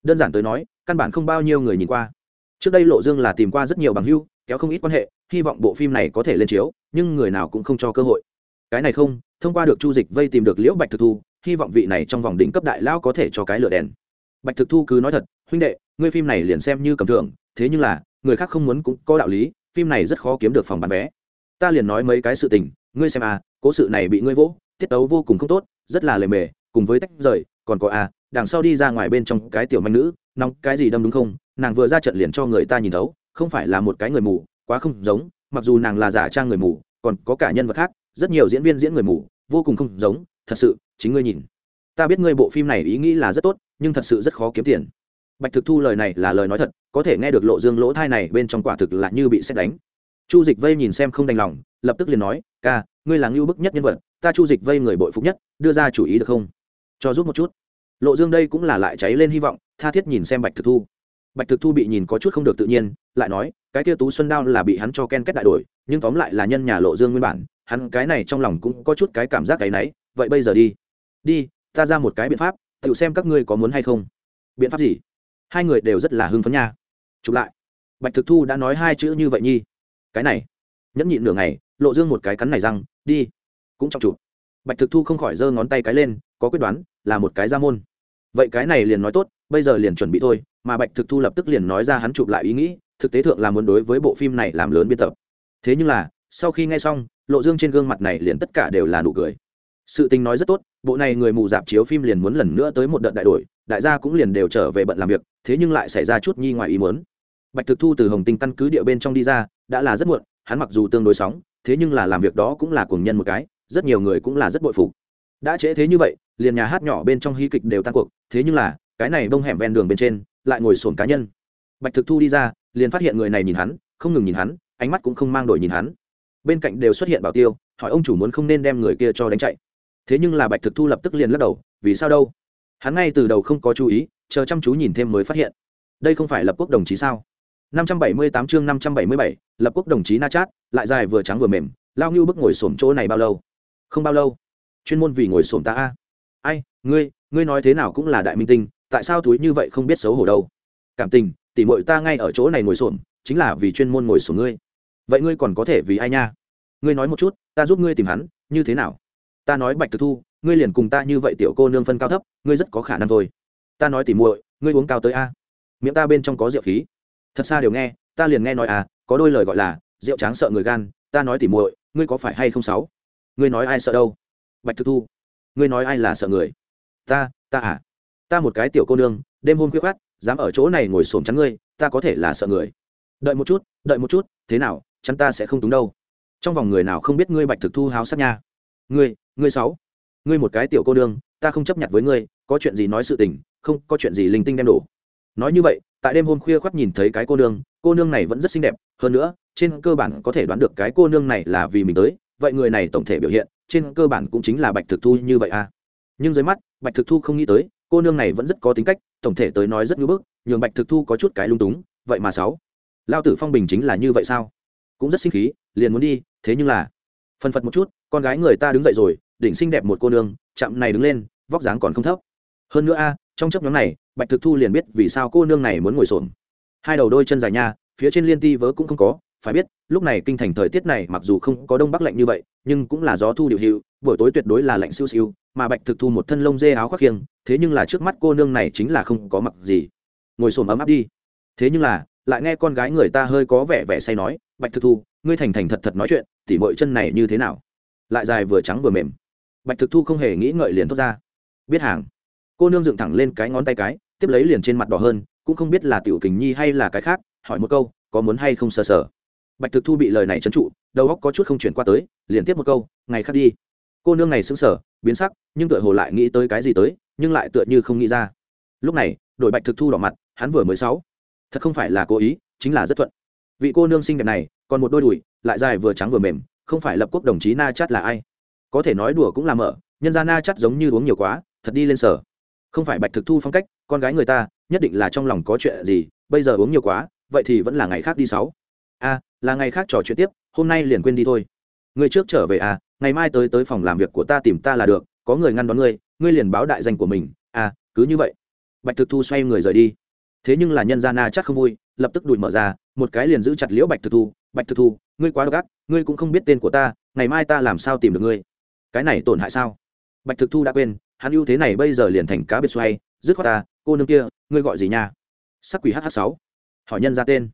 Đơn giản tới nói, căn bản không bao nhiêu người nhìn qua. Trước đây lộ dương là tìm qua rất nhiều bằng hưu, kéo không ít quan hệ, hy vọng bộ phim này có thể lên chiếu, nhưng người nào cũng không cho cơ hội. Cái này không thông qua được chu dịch vây tìm được liễu bạch thực thu, hy vọng vị này trong vòng đỉnh cấp đại lão có thể cho cái lửa đèn. Bạch thực thu cứ nói thật, huynh đệ, ngươi phim này liền xem như cầm thưởng, thế nhưng là, người khác không muốn cũng có đạo lý, phim này rất khó kiếm được phòng bán vé. Ta liền nói mấy cái sự tình, ngươi xem à cố sự này bị ngươi vỗ, tiết tấu vô cùng không tốt, rất là lề mề, cùng với tách rời, còn có à đằng sau đi ra ngoài bên trong cái tiểu manh nữ, nóng cái gì đâm đúng không, nàng vừa ra trận liền cho người ta nhìn thấu, không phải là một cái người mù, quá không giống, mặc dù nàng là giả trang người mù, còn có cả nhân vật khác, rất nhiều diễn viên diễn người mù vô cùng không giống, thật sự, chính ngươi nhìn. Ta biết ngươi bộ phim này ý nghĩ là rất tốt, nhưng thật sự rất khó kiếm tiền. Bạch thực thu lời này là lời nói thật, có thể nghe được lộ dương lỗ thai này bên trong quả thực là như bị xét đánh. Chu dịch vây nhìn xem không đành lòng, lập tức liền nói, ca, ngươi là ngưu bức nhất nhân vật, ta chu dịch vây người bội phục nhất, đưa ra chủ ý được không? Cho giúp một chút. Lộ dương đây cũng là lại cháy lên hy vọng, tha thiết nhìn xem bạch thực thu. Bạch thực thu bị nhìn có chút không được tự nhiên, lại nói, cái kia tú xuân đao là bị hắn cho ken kết đại đổi, nhưng tóm lại là nhân nhà lộ dương nguyên bản hắn cái này trong lòng cũng có chút cái cảm giác cái náy, vậy bây giờ đi. Đi, ta ra một cái biện pháp, tự xem các ngươi có muốn hay không. Biện pháp gì? Hai người đều rất là hưng phấn nha. Chụp lại. Bạch thực thu đã nói hai chữ như vậy nhi. Cái này. Nhẫn nhịn nửa ngày, lộ dương một cái cắn này răng, đi. Cũng trọng chụp. Bạch thực thu không khỏi giơ ngón tay cái lên, có quyết đoán, là một cái ra môn. Vậy cái này liền nói tốt, bây giờ liền chuẩn bị thôi, mà bạch thực thu lập tức liền nói ra hắn chụp lại ý nghĩ, thực tế thượng là muốn đối với bộ phim này làm lớn biên tập. Thế nhưng là, sau khi nghe xong lộ dương trên gương mặt này liền tất cả đều là nụ cười. Sự tình nói rất tốt, bộ này người mù dạp chiếu phim liền muốn lần nữa tới một đợt đại đổi, đại gia cũng liền đều trở về bận làm việc, thế nhưng lại xảy ra chút nhi ngoài ý muốn. Bạch thực thu từ hồng tinh căn cứ địa bên trong đi ra, đã là rất muộn, hắn mặc dù tương đối sóng, thế nhưng là làm việc đó cũng là cuồng nhân một cái, rất nhiều người cũng là rất bội phục. Đã trễ thế như vậy, liền nhà hát nhỏ bên trong hy kịch đều tan cuộc, thế nhưng là, cái này bông hẻm ven đường bên trên, lại ngồi sồn cá nhân. Bạch thực thu đi ra, liền phát hiện người này nhìn hắn, không ngừng nhìn hắn, ánh mắt cũng không mang đổi nhìn hắn bên cạnh đều xuất hiện bảo tiêu hỏi ông chủ muốn không nên đem người kia cho đánh chạy. Thế nhưng là bạch thực thu lập tức liền lắc đầu vì sao đâu? Hắn ngay từ đầu không có chú ý chờ chăm chú nhìn thêm mới phát hiện. Đây không phải lập quốc đồng chí sao? 578 chương 577, lập quốc đồng chí na chát lại dài vừa trắng vừa mềm lao như bức ngồi xổm chỗ này bao lâu? Không bao lâu. Chuyên môn vì ngồi xổm ta a. Ai ngươi ngươi nói thế nào cũng là đại minh tinh tại sao túi như vậy không biết xấu hổ đâu? Cảm tình tỉ mội ta ngay ở chỗ này ngồi xổm chính là vì chuyên môn ngồi xổm ngươi vậy ngươi còn có thể vì ai nha? Ngươi nói một chút, ta giúp ngươi tìm hắn, như thế nào? Ta nói bạch thực thu, ngươi liền cùng ta như vậy tiểu cô nương phân cao thấp, ngươi rất có khả năng thôi. Ta nói tỉ muội, ngươi uống cao tới a. Miệng ta bên trong có rượu khí. Thật xa đều nghe, ta liền nghe nói à có đôi lời gọi là, rượu tráng sợ người gan, ta nói tỉ muội, ngươi có phải hay không sáu ngươi nói ai sợ đâu? Bạch thực thu, ngươi nói ai là sợ người? Ta ta à? Ta một cái tiểu cô nương, đêm hôm khuya khoát dám ở chỗ này ngồi xổm trắng ngươi, ta có thể là sợ người. Đợi một chút, đợi một chút, thế nào? Chắn ta sẽ không túng đâu. Trong vòng người nào không biết ngươi bạch thực thu háo sát nha. Ngươi ngươi sáu, ngươi một cái tiểu cô nương, ta không chấp nhận với ngươi, có chuyện gì nói sự tình, không, có chuyện gì linh tinh đem đổ. Nói như vậy, tại đêm hôm khuya khoác nhìn thấy cái cô nương cô nương này vẫn rất xinh đẹp, hơn nữa, trên cơ bản có thể đoán được cái cô nương này là vì mình tới, vậy người này tổng thể biểu hiện, trên cơ bản cũng chính là bạch thực thu như vậy à. Nhưng dưới mắt, bạch thực thu không nghĩ tới, cô nương này vẫn rất có tính cách, tổng thể tới nói rất ngưỡng bức, nhường bạch thực thu có chút cái lung túng, vậy mà sáu. Lao tử phong bình chính là như vậy sao? Cũng rất sinh khí, liền muốn đi, thế nhưng là, phân phật một chút, con gái người ta đứng dậy rồi, đỉnh xinh đẹp một cô nương, chạm này đứng lên, vóc dáng còn không thấp. Hơn nữa a, trong chấp nhóm này, bạch thực thu liền biết vì sao cô nương này muốn ngồi xổm. Hai đầu đôi chân dài nha, phía trên liên ti vớ cũng không có, phải biết, lúc này kinh thành thời tiết này mặc dù không có đông bắc lạnh như vậy, nhưng cũng là gió thu điều hiệu, buổi tối tuyệt đối là lạnh siêu siêu, mà bạch thực thu một thân lông dê áo khoác khiêng, thế nhưng là trước mắt cô nương này chính là không có mặc gì. Ngồi xổm ấm áp đi. Thế nhưng là lại nghe con gái người ta hơi có vẻ vẻ say nói, bạch thực thu, ngươi thành thành thật thật nói chuyện, tỉ mọi chân này như thế nào? Lại dài vừa trắng vừa mềm. Bạch thực thu không hề nghĩ ngợi liền thốt ra, biết hàng. Cô nương dựng thẳng lên cái ngón tay cái, tiếp lấy liền trên mặt đỏ hơn, cũng không biết là tiểu kình nhi hay là cái khác, hỏi một câu, có muốn hay không sờ sờ? Bạch thực thu bị lời này trấn trụ, đầu óc có chút không chuyển qua tới, liền tiếp một câu, ngày khác đi. Cô nương này sững sờ, biến sắc, nhưng tựa hồ lại nghĩ tới cái gì tới, nhưng lại tựa như không nghĩ ra. Lúc này, đội bạch thực thu đỏ mặt, hắn vừa mới sáu thật không phải là cố ý, chính là rất thuận. Vị cô nương xinh đẹp này, còn một đôi đùi, lại dài vừa trắng vừa mềm, không phải lập quốc đồng chí na chắt là ai? Có thể nói đùa cũng là mở, nhân ra na chắt giống như uống nhiều quá, thật đi lên sở. Không phải bạch thực thu phong cách, con gái người ta, nhất định là trong lòng có chuyện gì, bây giờ uống nhiều quá, vậy thì vẫn là ngày khác đi sáu. A, là ngày khác trò chuyện tiếp, hôm nay liền quên đi thôi. Người trước trở về à ngày mai tới tới phòng làm việc của ta tìm ta là được, có người ngăn đón ngươi ngươi liền báo đại danh của mình à cứ như vậy. Bạch thực thu xoay người rời đi thế nhưng là nhân gia na chắc không vui, lập tức đùi mở ra, một cái liền giữ chặt liễu bạch thực thu, bạch thực thu, ngươi quá độc ác, ngươi cũng không biết tên của ta, ngày mai ta làm sao tìm được ngươi? Cái này tổn hại sao? Bạch thực thu đã quên, hắn ưu thế này bây giờ liền thành cá biệt xoay, dứt khoát ta, cô nương kia, ngươi gọi gì nha? Sắc quỷ hh sáu, hỏi nhân ra tên.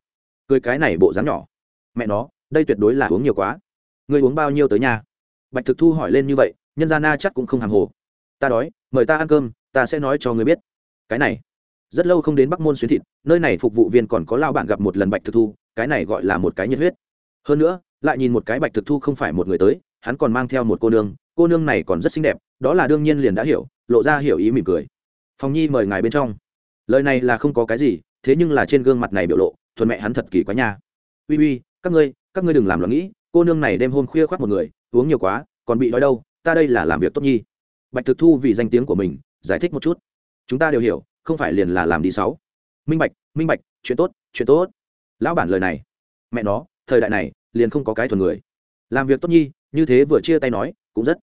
Cười cái này bộ dáng nhỏ. Mẹ nó, đây tuyệt đối là uống nhiều quá. Ngươi uống bao nhiêu tới nhà bạch thực thu hỏi lên như vậy, nhân gia na chắc cũng không hàng hồ. Ta đói, mời ta ăn cơm, ta sẽ nói cho ngươi biết. Cái này rất lâu không đến bắc môn xuyến thịt, nơi này phục vụ viên còn có lao bạn gặp một lần bạch thực thu, cái này gọi là một cái nhiệt huyết. Hơn nữa, lại nhìn một cái bạch thực thu không phải một người tới, hắn còn mang theo một cô nương cô nương này còn rất xinh đẹp, đó là đương nhiên liền đã hiểu, lộ ra hiểu ý mỉm cười. Phong nhi mời ngài bên trong. Lời này là không có cái gì, thế nhưng là trên gương mặt này biểu lộ, thuần mẹ hắn thật kỳ quá nha. Uy uy, các ngươi các ngươi đừng làm lo nghĩ, cô nương này đêm hôm khuya khoác một người, uống nhiều quá, còn bị đói đâu, ta đây là làm việc tốt nhi. Bạch thực thu vì danh tiếng của mình, giải thích một chút. Chúng ta đều hiểu không phải liền là làm đi sáu. Minh bạch minh bạch, chuyện tốt chuyện tốt. Lão bản lời này. Mẹ nó, thời đại này, liền không có cái thuần người. Làm việc tốt nhi, như thế vừa chia tay nói, cũng rất.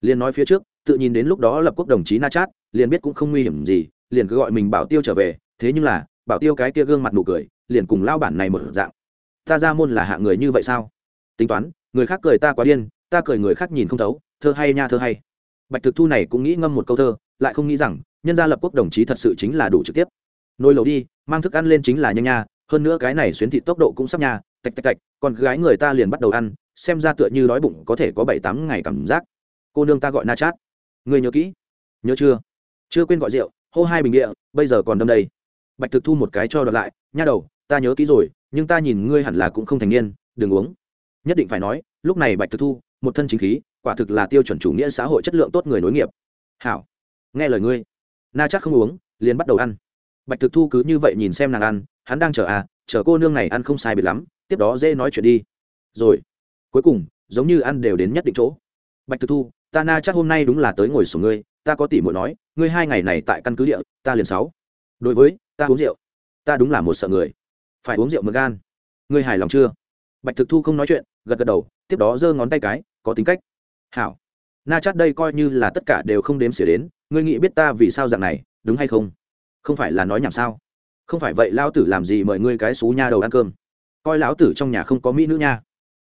Liền nói phía trước, tự nhìn đến lúc đó lập quốc đồng chí na chát, liền biết cũng không nguy hiểm gì, liền cứ gọi mình bảo tiêu trở về. Thế nhưng là, bảo tiêu cái kia gương mặt nụ cười, liền cùng lao bản này một dạng. Ta ra môn là hạ người như vậy sao? Tính toán, người khác cười ta quá điên, ta cười người khác nhìn không thấu, thơ hay nha thơ hay. Bạch thực thu này cũng nghĩ ngâm một câu thơ, lại không nghĩ rằng nhân gia lập quốc đồng chí thật sự chính là đủ trực tiếp. Nồi lầu đi, mang thức ăn lên chính là nhanh nha, hơn nữa cái này xuyến thịt tốc độ cũng sắp nha, tạch tạch tạch còn gái người ta liền bắt đầu ăn, xem ra tựa như đói bụng có thể có bảy tám ngày cảm giác. Cô nương ta gọi na chát. Người nhớ kỹ. Nhớ chưa? Chưa quên gọi rượu, hô hai bình địa, bây giờ còn đâm đây. Bạch thực thu một cái cho đợt lại, nha đầu, ta nhớ kỹ rồi, nhưng ta nhìn ngươi hẳn là cũng không thành niên, đừng uống. Nhất định phải nói, lúc này bạch thực thu, một thân chính khí, quả thực là tiêu chuẩn chủ nghĩa xã hội chất lượng tốt người nối nghiệp. Hảo. Nghe lời ngươi na chắc không uống, liền bắt đầu ăn. Bạch thực thu cứ như vậy nhìn xem nàng ăn, hắn đang chờ à chờ cô nương này ăn không sai biệt lắm, tiếp đó dễ nói chuyện đi. Rồi, cuối cùng, giống như ăn đều đến nhất định chỗ. Bạch thực thu, ta na chắc hôm nay đúng là tới ngồi sổ ngươi, ta có tỉ muội nói, ngươi hai ngày này tại căn cứ địa, ta liền sáu. Đối với, ta uống rượu. Ta đúng là một sợ người. Phải uống rượu mượn gan. Ngươi hài lòng chưa? Bạch thực thu không nói chuyện, gật gật đầu, tiếp đó giơ ngón tay cái, có tính cách. Hảo. Na chát đây coi như là tất cả đều không đếm xỉa đến ngươi nghĩ biết ta vì sao dạng này, đúng hay không? Không phải là nói nhảm sao? Không phải vậy Lão tử làm gì mời ngươi cái xú nha đầu ăn cơm? Coi lão tử trong nhà không có mỹ nữ nha.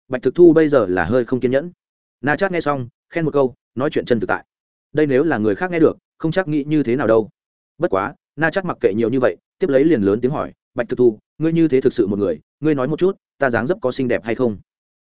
Bạch thực thu bây giờ là hơi không kiên nhẫn. Na chát nghe xong, khen một câu, nói chuyện chân thực tại. Đây nếu là người khác nghe được, không chắc nghĩ như thế nào đâu. Bất quá, na chát mặc kệ nhiều như vậy, tiếp lấy liền lớn tiếng hỏi, bạch thực thu, ngươi như thế thực sự một người, ngươi nói một chút, ta dáng dấp có xinh đẹp hay không?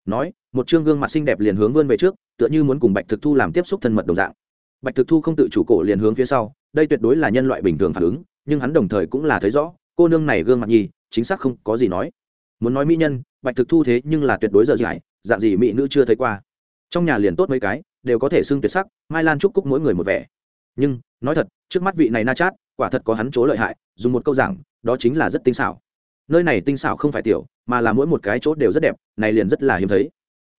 Nói, một chương gương mặt xinh đẹp liền hướng vươn về trước, tựa như muốn cùng bạch thực thu làm tiếp xúc thân mật đồng dạng bạch thực thu không tự chủ cổ liền hướng phía sau, đây tuyệt đối là nhân loại bình thường phản ứng, nhưng hắn đồng thời cũng là thấy rõ, cô nương này gương mặt nhi chính xác không có gì nói. Muốn nói mỹ nhân, bạch thực thu thế nhưng là tuyệt đối giờ giải dạng gì mỹ nữ chưa thấy qua. Trong nhà liền tốt mấy cái, đều có thể xưng tuyệt sắc, mai lan trúc cúc mỗi người một vẻ. Nhưng, nói thật, trước mắt vị này na chát, quả thật có hắn chỗ lợi hại, dùng một câu giảng, đó chính là rất tinh xảo. Nơi này tinh xảo không phải tiểu, mà là mỗi một cái chỗ đều rất đẹp, này liền rất là hiếm thấy.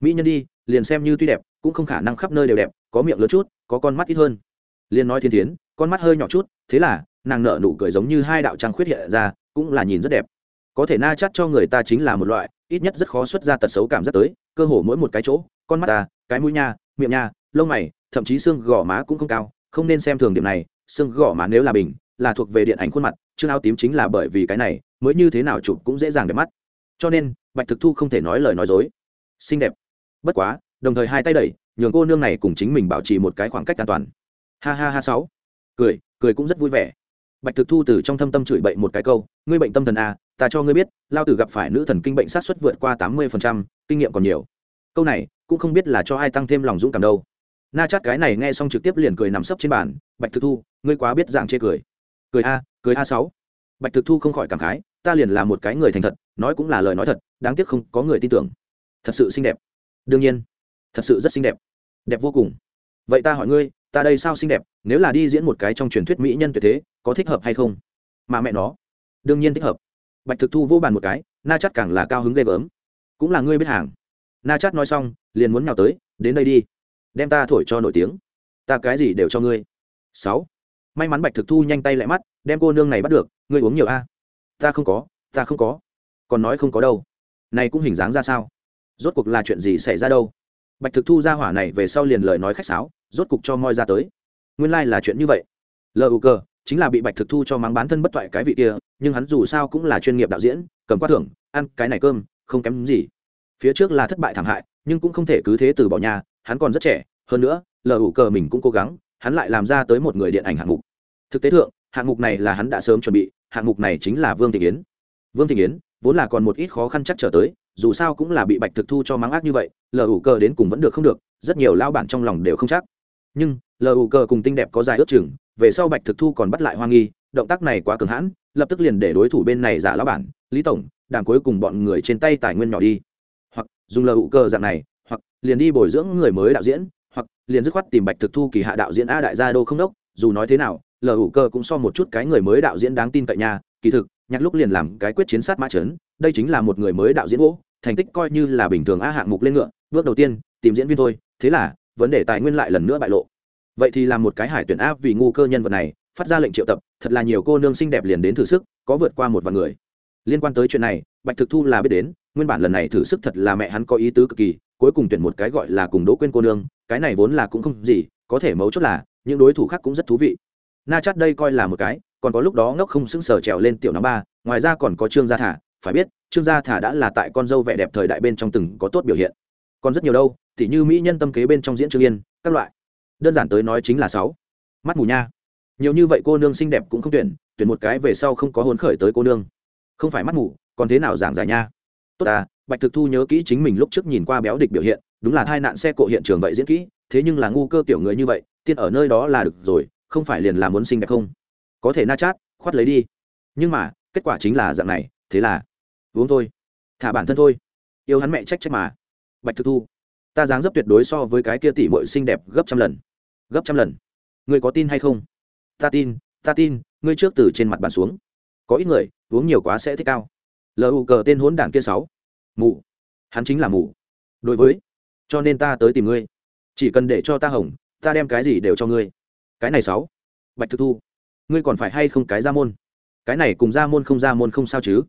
Mỹ nhân đi liền xem như tuy đẹp, cũng không khả năng khắp nơi đều đẹp, có miệng lớn chút, có con mắt ít hơn. Liền nói thiên tiến con mắt hơi nhỏ chút, thế là, nàng nở nụ cười giống như hai đạo trăng khuyết hiện ra, cũng là nhìn rất đẹp. Có thể na chắt cho người ta chính là một loại, ít nhất rất khó xuất ra tật xấu cảm giác tới, cơ hồ mỗi một cái chỗ, con mắt ta, cái mũi nha, miệng nha, lông mày, thậm chí xương gò má cũng không cao, không nên xem thường điểm này, xương gò má nếu là bình, là thuộc về điện ảnh khuôn mặt, chương áo tím chính là bởi vì cái này, mới như thế nào chụp cũng dễ dàng đẹp mắt. Cho nên, bạch thực thu không thể nói lời nói dối. Xinh đẹp bất quá, đồng thời hai tay đẩy, nhường cô nương này cùng chính mình bảo trì một cái khoảng cách an toàn. Ha ha ha sáu. Cười cười cũng rất vui vẻ. Bạch thực thu từ trong thâm tâm chửi bậy một cái câu, ngươi bệnh tâm thần a ta cho ngươi biết, lao tử gặp phải nữ thần kinh bệnh sát xuất vượt qua tám mươi kinh nghiệm còn nhiều. Câu này, cũng không biết là cho ai tăng thêm lòng dũng cảm đâu. Na chát cái này nghe xong trực tiếp liền cười nằm sấp trên bàn, bạch thực thu, ngươi quá biết dạng chê cười. Cười a cười a sáu. Bạch thực thu không khỏi cảm khái, ta liền là một cái người thành thật, nói cũng là lời nói thật, đáng tiếc không có người tin tưởng. Thật sự xinh đẹp đương nhiên. Thật sự rất xinh đẹp. Đẹp vô cùng. Vậy ta hỏi ngươi, ta đây sao xinh đẹp, nếu là đi diễn một cái trong truyền thuyết mỹ nhân tuyệt thế, có thích hợp hay không? Mà mẹ nó. Đương nhiên thích hợp. Bạch thực thu vô bàn một cái, na chắt càng là cao hứng ghê gớm. Cũng là ngươi biết hàng. Na chắt nói xong, liền muốn nhào tới, đến đây đi. Đem ta thổi cho nổi tiếng. Ta cái gì đều cho ngươi. Sáu. May mắn bạch thực thu nhanh tay lại mắt, đem cô nương này bắt được, ngươi uống nhiều a. Ta không có, ta không có. Còn nói không có đâu. Này cũng hình dáng ra sao? Rốt cuộc là chuyện gì xảy ra đâu? Bạch thực thu ra hỏa này về sau liền lời nói khách sáo, rốt cục cho moi ra tới. Nguyên lai、like、là chuyện như vậy. Lu cơ chính là bị bạch thực thu cho mắng bán thân bất toại cái vị kia, nhưng hắn dù sao cũng là chuyên nghiệp đạo diễn, cầm quát thưởng, ăn cái này cơm, không kém gì. Phía trước là thất bại thảm hại, nhưng cũng không thể cứ thế từ bỏ nhà, hắn còn rất trẻ. Hơn nữa, lờ ủ cờ mình cũng cố gắng, hắn lại làm ra tới một người điện ảnh hạng mục. Thực tế thượng, hạng mục này là hắn đã sớm chuẩn bị, hạng mục này chính là vương thị yến. Vương thị yến vốn là còn một ít khó khăn chắc trở tới, dù sao cũng là bị bạch thực thu cho mắng ác như vậy lờ ủ cờ đến cùng vẫn được không được, rất nhiều lao bản trong lòng đều không chắc. Nhưng lờ ủ cờ cùng tinh đẹp có dài ước chừng, về sau bạch thực thu còn bắt lại hoa nghi, động tác này quá cường hãn, lập tức liền để đối thủ bên này giả lao bản, lý tổng đàm cuối cùng bọn người trên tay tài nguyên nhỏ đi. Hoặc, dùng lờ ủ cờ dạng này, hoặc, liền đi bồi dưỡng người mới đạo diễn, hoặc, liền dứt khoát tìm bạch thực thu kỳ hạ đạo diễn a đại gia đô không đốc, dù nói thế nào lờ ủ cơ cũng so một chút cái người mới đạo diễn đáng tin cậy nhà kỳ thực nhạc lúc liền làm cái quyết chiến sát mã trấn đây chính là một người mới đạo diễn gỗ thành tích coi như là bình thường a hạng mục lên ngựa, bước đầu tiên, tìm diễn viên thôi, thế là, vấn đề tài nguyên lại lần nữa bại lộ. Vậy thì làm một cái hải tuyển áp vì ngu cơ nhân vật này, phát ra lệnh triệu tập, thật là nhiều cô nương xinh đẹp liền đến thử sức, có vượt qua một vài người. Liên quan tới chuyện này, bạch thực thu là biết đến, nguyên bản lần này thử sức thật là mẹ hắn có ý tứ cực kỳ, cuối cùng tuyển một cái gọi là cùng đỗ quên cô nương, cái này vốn là cũng không gì, có thể mấu chốt là, những đối thủ khác cũng rất thú vị. Na chát đây coi là một cái còn có lúc đó ngốc không xứng sở trèo lên tiểu năm ba, ngoài ra còn có trương gia thả, phải biết, trương gia thả đã là tại con dâu vẻ đẹp thời đại bên trong từng có tốt biểu hiện. Còn rất nhiều đâu t như mỹ nhân tâm kế bên trong diễn trương yên, các loại. Đơn giản tới nói chính là sáu. Mắt mù nha. Nhiều như vậy cô nương xinh đẹp cũng không tuyển tuyển một cái về sau không có hôn khởi tới cô nương. Không phải mắt mù, còn thế nào giảng giải nha? Tốt à bạch thực thu nhớ kỹ chính mình lúc trước nhìn qua béo địch biểu hiện, đúng là tai nạn xe cộ hiện trường vậy diễn kỹ, thế nhưng là ngu cơ tiểu người như vậy, tiên ở nơi đó là được rồi, không phải liền là muốn xinh đẹp không? Có thể na chát, khoát lấy đi. Nhưng mà, kết quả chính là dạng này, thế là, uống thôi. Thả bản thân thôi. Yêu hắn mẹ trách trách mà. Bạch thực thu, ta dáng dấp tuyệt đối so với cái kia tỷ mội xinh đẹp gấp trăm lần. Gấp trăm lần. Người có tin hay không? Ta tin ta tin, ngươi trước từ trên mặt bàn xuống. Có ít người, uống nhiều quá sẽ thích cao. Lu cờ tên hốn đảng kia sáu. Mù hắn chính là mù đối với. Cho nên ta tới tìm ngươi. Chỉ cần để cho ta hồng ta đem cái gì đều cho ngươi. Cái này sáu. Bạch thực thu ngươi còn phải hay không cái ra môn? Cái này cùng ra môn không ra môn không sao chứ.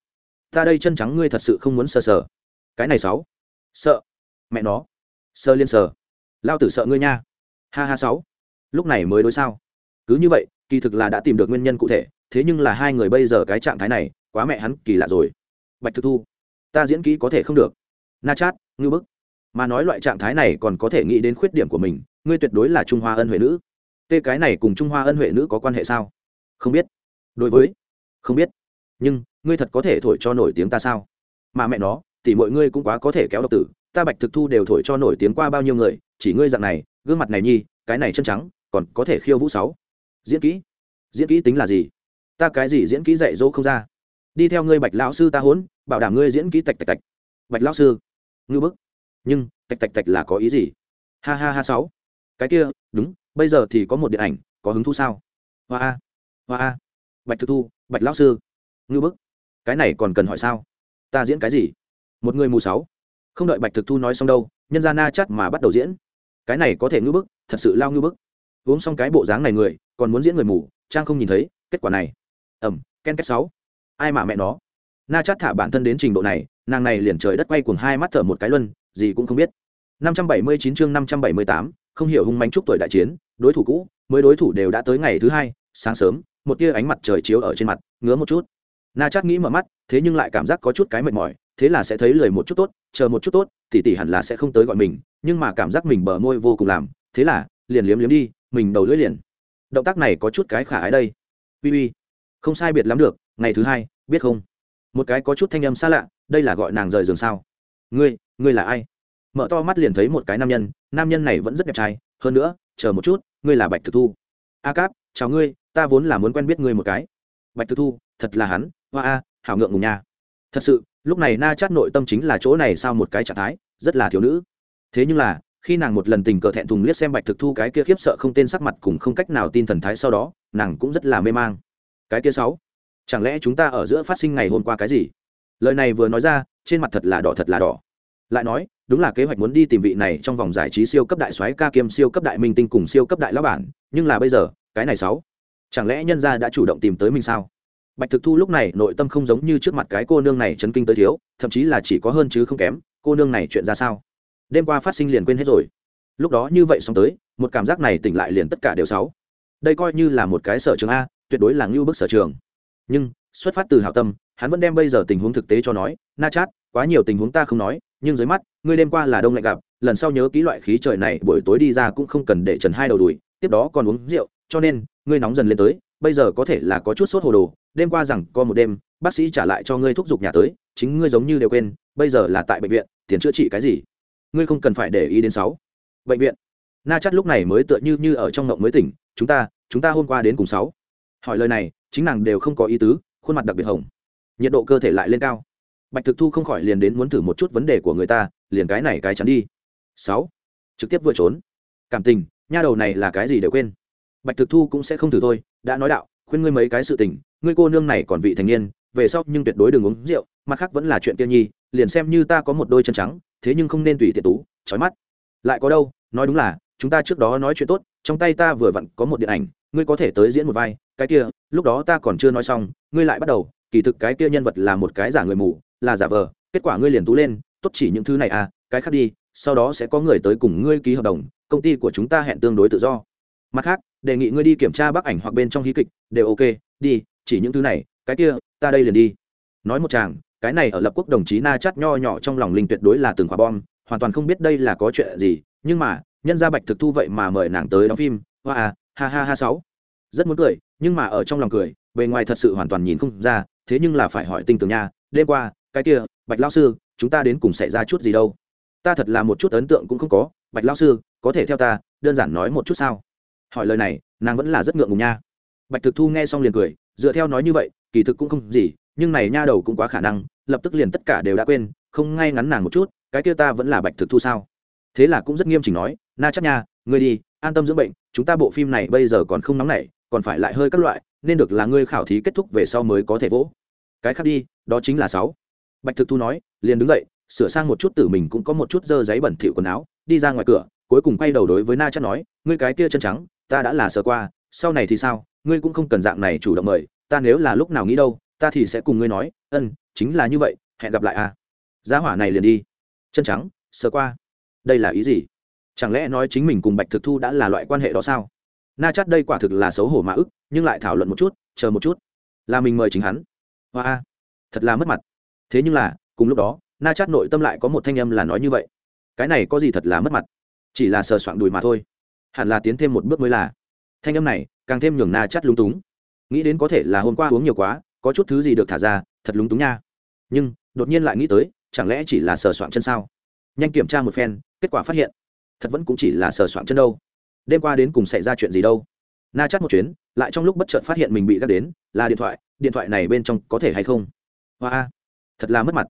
Ta đây chân trắng ngươi thật sự không muốn sờ sờ. Cái này sáu. Sợ. Mẹ nó. Sơ liên sờ. Lao tử sợ ngươi nha. Ha ha sáu. Lúc này mới đối sao? Cứ như vậy, kỳ thực là đã tìm được nguyên nhân cụ thể, thế nhưng là hai người bây giờ cái trạng thái này, quá mẹ hắn, kỳ lạ rồi. Bạch thực thu, ta diễn kỹ có thể không được. Na chát, ngư bức. Mà nói loại trạng thái này còn có thể nghĩ đến khuyết điểm của mình, ngươi tuyệt đối là trung hoa ân huệ nữ. Tê cái này cùng trung hoa ân huệ nữ có quan hệ sao? Không biết. Đối với, không biết. Nhưng, ngươi thật có thể thổi cho nổi tiếng ta sao? Mà mẹ nó thì mọi ngươi cũng quá có thể kéo độc tử. Ta bạch thực thu đều thổi cho nổi tiếng qua bao nhiêu người, chỉ ngươi dạng này, gương mặt này nhi, cái này chân trắng, còn có thể khiêu vũ sáu. Diễn kỹ. Diễn kỹ tính là gì? Ta cái gì diễn kỹ dạy dỗ không ra? Đi theo ngươi bạch lão sư ta hốn, bảo đảm ngươi diễn kỹ tạch tạch tạch. Bạch lão sư. Ngư bức. Nhưng, tạch tạch tạch là có ý gì? Ha ha ha sáu. Cái kia, đúng, bây giờ thì có một điện ảnh, có hứng thú sao? Hoa a hoa a. Bạch thực thu bạch lão sư. Ngư bức. Cái này còn cần hỏi sao? Ta diễn cái gì? Một người mù sáu. Không đợi bạch thực thu nói xong đâu nhân ra na chắt mà bắt đầu diễn. Cái này có thể ngư bức thật sự lao ngư bức. Uống xong cái bộ dáng này người còn muốn diễn người mù trang không nhìn thấy kết quả này. Ẩm ken két sáu. Ai mà mẹ nó? Na chắt thả bản thân đến trình độ này nàng này liền trời đất quay cùng hai mắt thở một cái luân gì cũng không biết. 579 chương 578, không hiểu hung manh chúc tuổi đại chiến đối thủ cũ mới đối thủ đều đã tới ngày thứ hai sáng sớm một tia ánh mặt trời chiếu ở trên mặt, ngứa một chút. Na chát nghĩ mở mắt, thế nhưng lại cảm giác có chút cái mệt mỏi, thế là sẽ thấy lười một chút tốt, chờ một chút tốt, tỉ tỉ hẳn là sẽ không tới gọi mình, nhưng mà cảm giác mình bờ môi vô cùng làm, thế là, liền liếm liếm đi, mình đầu lưỡi liền. Động tác này có chút cái khả ái đây. Uy uy, không sai biệt lắm được, ngày thứ hai, biết không? Một cái có chút thanh âm xa lạ, đây là gọi nàng rời giường sao? Ngươi ngươi là ai? Mở to mắt liền thấy một cái nam nhân nam nhân này vẫn rất đẹp trai, hơn nữa, chờ một chút, ngươi là bạch thực thu. A cáp chào ngươi, ta vốn là muốn quen biết ngươi một cái. Bạch thực thu, thật là hắn, hoa a, hảo ngượng ngùng nha. Thật sự, lúc này na chát nội tâm chính là chỗ này sao một cái trạng thái, rất là thiếu nữ. Thế nhưng là, khi nàng một lần tình cờ thẹn thùng liếc xem bạch thực thu cái kia khiếp sợ không tên sắc mặt cùng không cách nào tin thần thái sau đó, nàng cũng rất là mê mang. Cái kia sáu, chẳng lẽ chúng ta ở giữa phát sinh ngày hôm qua cái gì? Lời này vừa nói ra, trên mặt thật là đỏ thật là đỏ. Lại nói, đúng là kế hoạch muốn đi tìm vị này trong vòng giải trí siêu cấp đại soái ca kiêm siêu cấp đại minh tinh cùng siêu cấp đại lão bản, nhưng là bây giờ cái này sáu. Chẳng lẽ nhân gia đã chủ động tìm tới mình sao? Bạch thực thu lúc này nội tâm không giống như trước mặt cái cô nương này chấn kinh tới thiếu, thậm chí là chỉ có hơn chứ không kém, cô nương này chuyện ra sao? Đêm qua phát sinh liền quên hết rồi. Lúc đó như vậy xong tới, một cảm giác này tỉnh lại liền tất cả đều sáu. Đây coi như là một cái sở trường a, tuyệt đối là ngưu bức sở trường. Nhưng, xuất phát từ hảo tâm, hắn vẫn đem bây giờ tình huống thực tế cho nói, na chát, quá nhiều tình huống ta không nói, nhưng dưới mắt, ngươi đêm qua là đông lạnh gặp, lần sau nhớ ký loại khí trời này, buổi tối đi ra cũng không cần để trần hai đầu đùi tiếp đó còn uống rượu cho nên, ngươi nóng dần lên tới, bây giờ có thể là có chút sốt hồ đồ, đêm qua rằng có một đêm, bác sĩ trả lại cho ngươi thúc giục nhà tới, chính ngươi giống như đều quên, bây giờ là tại bệnh viện, tiền chữa trị cái gì? Ngươi không cần phải để ý đến sáu. Bệnh viện. Na chắt lúc này mới tựa như như ở trong ngộng mới tỉnh, chúng ta chúng ta hôm qua đến cùng sáu. Hỏi lời này, chính nàng đều không có ý tứ, khuôn mặt đặc biệt hồng. Nhiệt độ cơ thể lại lên cao. Bạch thực thu không khỏi liền đến muốn thử một chút vấn đề của người ta, liền cái này cái chắn đi. Sáu. Trực tiếp vừa trốn. Cảm tình, nha đầu này là cái gì đều quên bạch thực thu cũng sẽ không thử thôi, đã nói đạo, khuyên ngươi mấy cái sự tình, ngươi cô nương này còn vị thành niên, về sau nhưng tuyệt đối đừng uống rượu, mặt khác vẫn là chuyện kia nhi, liền xem như ta có một đôi chân trắng, thế nhưng không nên tùy tiện tú trói mắt. Lại có đâu, nói đúng là, chúng ta trước đó nói chuyện tốt, trong tay ta vừa vặn có một điện ảnh, ngươi có thể tới diễn một vai, cái kia, lúc đó ta còn chưa nói xong, ngươi lại bắt đầu, kỳ thực cái kia nhân vật là một cái giả người mù, là giả vờ, kết quả ngươi liền tú lên, tốt chỉ những thứ này à cái khác đi, sau đó sẽ có người tới cùng ngươi ký hợp đồng, công ty của chúng ta hẹn tương đối tự do. Mặt khác đề nghị ngươi đi kiểm tra bác ảnh hoặc bên trong hí kịch, đều ok, đi, chỉ những thứ này, cái kia, ta đây liền đi. Nói một chàng, cái này ở lập quốc đồng chí na chắt nho nhỏ trong lòng linh tuyệt đối là từng quả bom, hoàn toàn không biết đây là có chuyện gì, nhưng mà, nhân gia bạch thực thu vậy mà mời nàng tới đóng phim, hoa à ha ha ha sáu. Rất muốn cười, nhưng mà ở trong lòng cười, bề ngoài thật sự hoàn toàn nhìn không ra, thế nhưng là phải hỏi tinh tường nha, đêm qua, cái kia, bạch lao sư, chúng ta đến cùng xảy ra chút gì đâu? Ta thật là một chút ấn tượng cũng không có, bạch lao sư, có thể theo ta, đơn giản nói một chút sao? Hỏi lời này, nàng vẫn là rất ngượng ngùng nha. Bạch thực thu nghe xong liền cười, dựa theo nói như vậy, kỳ thực cũng không gì, nhưng này nha đầu cũng quá khả năng, lập tức liền tất cả đều đã quên, không ngay ngắn nàng một chút, cái kia ta vẫn là bạch thực thu sao? Thế là cũng rất nghiêm chỉnh nói, na chắc nha, ngươi đi, an tâm dưỡng bệnh, chúng ta bộ phim này bây giờ còn không nóng nảy, còn phải lại hơi các loại, nên được là ngươi khảo thí kết thúc về sau mới có thể vỗ. Cái khác đi, đó chính là sáu. Bạch thực thu nói, liền đứng dậy, sửa sang một chút tử mình cũng có một chút dơ giấy bẩn thỉu quần áo, đi ra ngoài cửa, cuối cùng quay đầu đối với na chắc nói, ngươi cái kia chân trắng ta đã là sờ qua, sau này thì sao? Ngươi cũng không cần dạng này chủ động mời, ta nếu là lúc nào nghĩ đâu, ta thì sẽ cùng ngươi nói, ân, chính là như vậy, hẹn gặp lại à. Giá hỏa này liền đi. Chân trắng, sờ qua. Đây là ý gì? Chẳng lẽ nói chính mình cùng bạch thực thu đã là loại quan hệ đó sao? Na chắt đây quả thực là xấu hổ mà ức, nhưng lại thảo luận một chút, chờ một chút. Là mình mời chính hắn. Hoa a, thật là mất mặt. Thế nhưng là, cùng lúc đó, na chắt nội tâm lại có một thanh âm là nói như vậy. Cái này có gì thật là mất mặt? Chỉ là sờ soạn đùi mà thôi hẳn là tiến thêm một bước mới là. Thanh âm này, càng thêm nhường na chắt lúng túng. Nghĩ đến có thể là hôm qua uống nhiều quá, có chút thứ gì được thả ra, thật lúng túng nha. Nhưng, đột nhiên lại nghĩ tới, chẳng lẽ chỉ là sờ soạn chân sao? Nhanh kiểm tra một phen, kết quả phát hiện, thật vẫn cũng chỉ là sờ soạn chân đâu. Đêm qua đến cùng xảy ra chuyện gì đâu? Na chắt một chuyến, lại trong lúc bất chợt phát hiện mình bị gác đến, là điện thoại điện thoại này bên trong có thể hay không? Hoa thật là mất mặt.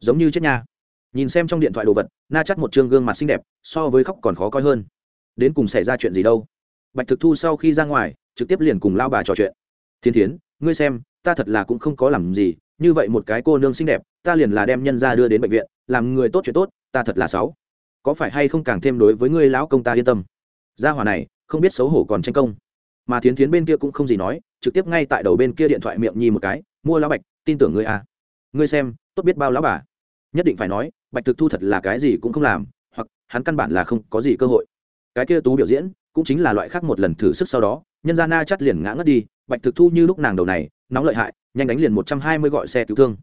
Giống như chết nha. Nhìn xem trong điện thoại đồ vật, na chắt một chương gương mặt xinh đẹp, so với khóc còn khó coi hơn đến cùng xảy ra chuyện gì đâu? Bạch thực thu sau khi ra ngoài, trực tiếp liền cùng lao bà trò chuyện. Thiên thiến, ngươi xem, ta thật là cũng không có làm gì, như vậy một cái cô nương xinh đẹp, ta liền là đem nhân ra đưa đến bệnh viện, làm người tốt chuyện tốt, ta thật là xấu. Có phải hay không càng thêm đối với ngươi lão công ta yên tâm? Gia hỏa này, không biết xấu hổ còn tranh công. Mà thiến thiến bên kia cũng không gì nói, trực tiếp ngay tại đầu bên kia điện thoại miệng nhi một cái, mua lão bạch, tin tưởng ngươi à. Ngươi xem, tốt biết bao lão bà. Nhất định phải nói, bạch thực thu thật là cái gì cũng không làm, hoặc hắn căn bản là không có gì cơ hội cái kia tú biểu diễn cũng chính là loại khác một lần thử sức sau đó, nhân gia na chắt liền ngã ngất đi, bạch thực thu như lúc nàng đầu này, nóng lợi hại, nhanh đánh liền một trăm hai mươi gọi xe cứu thương.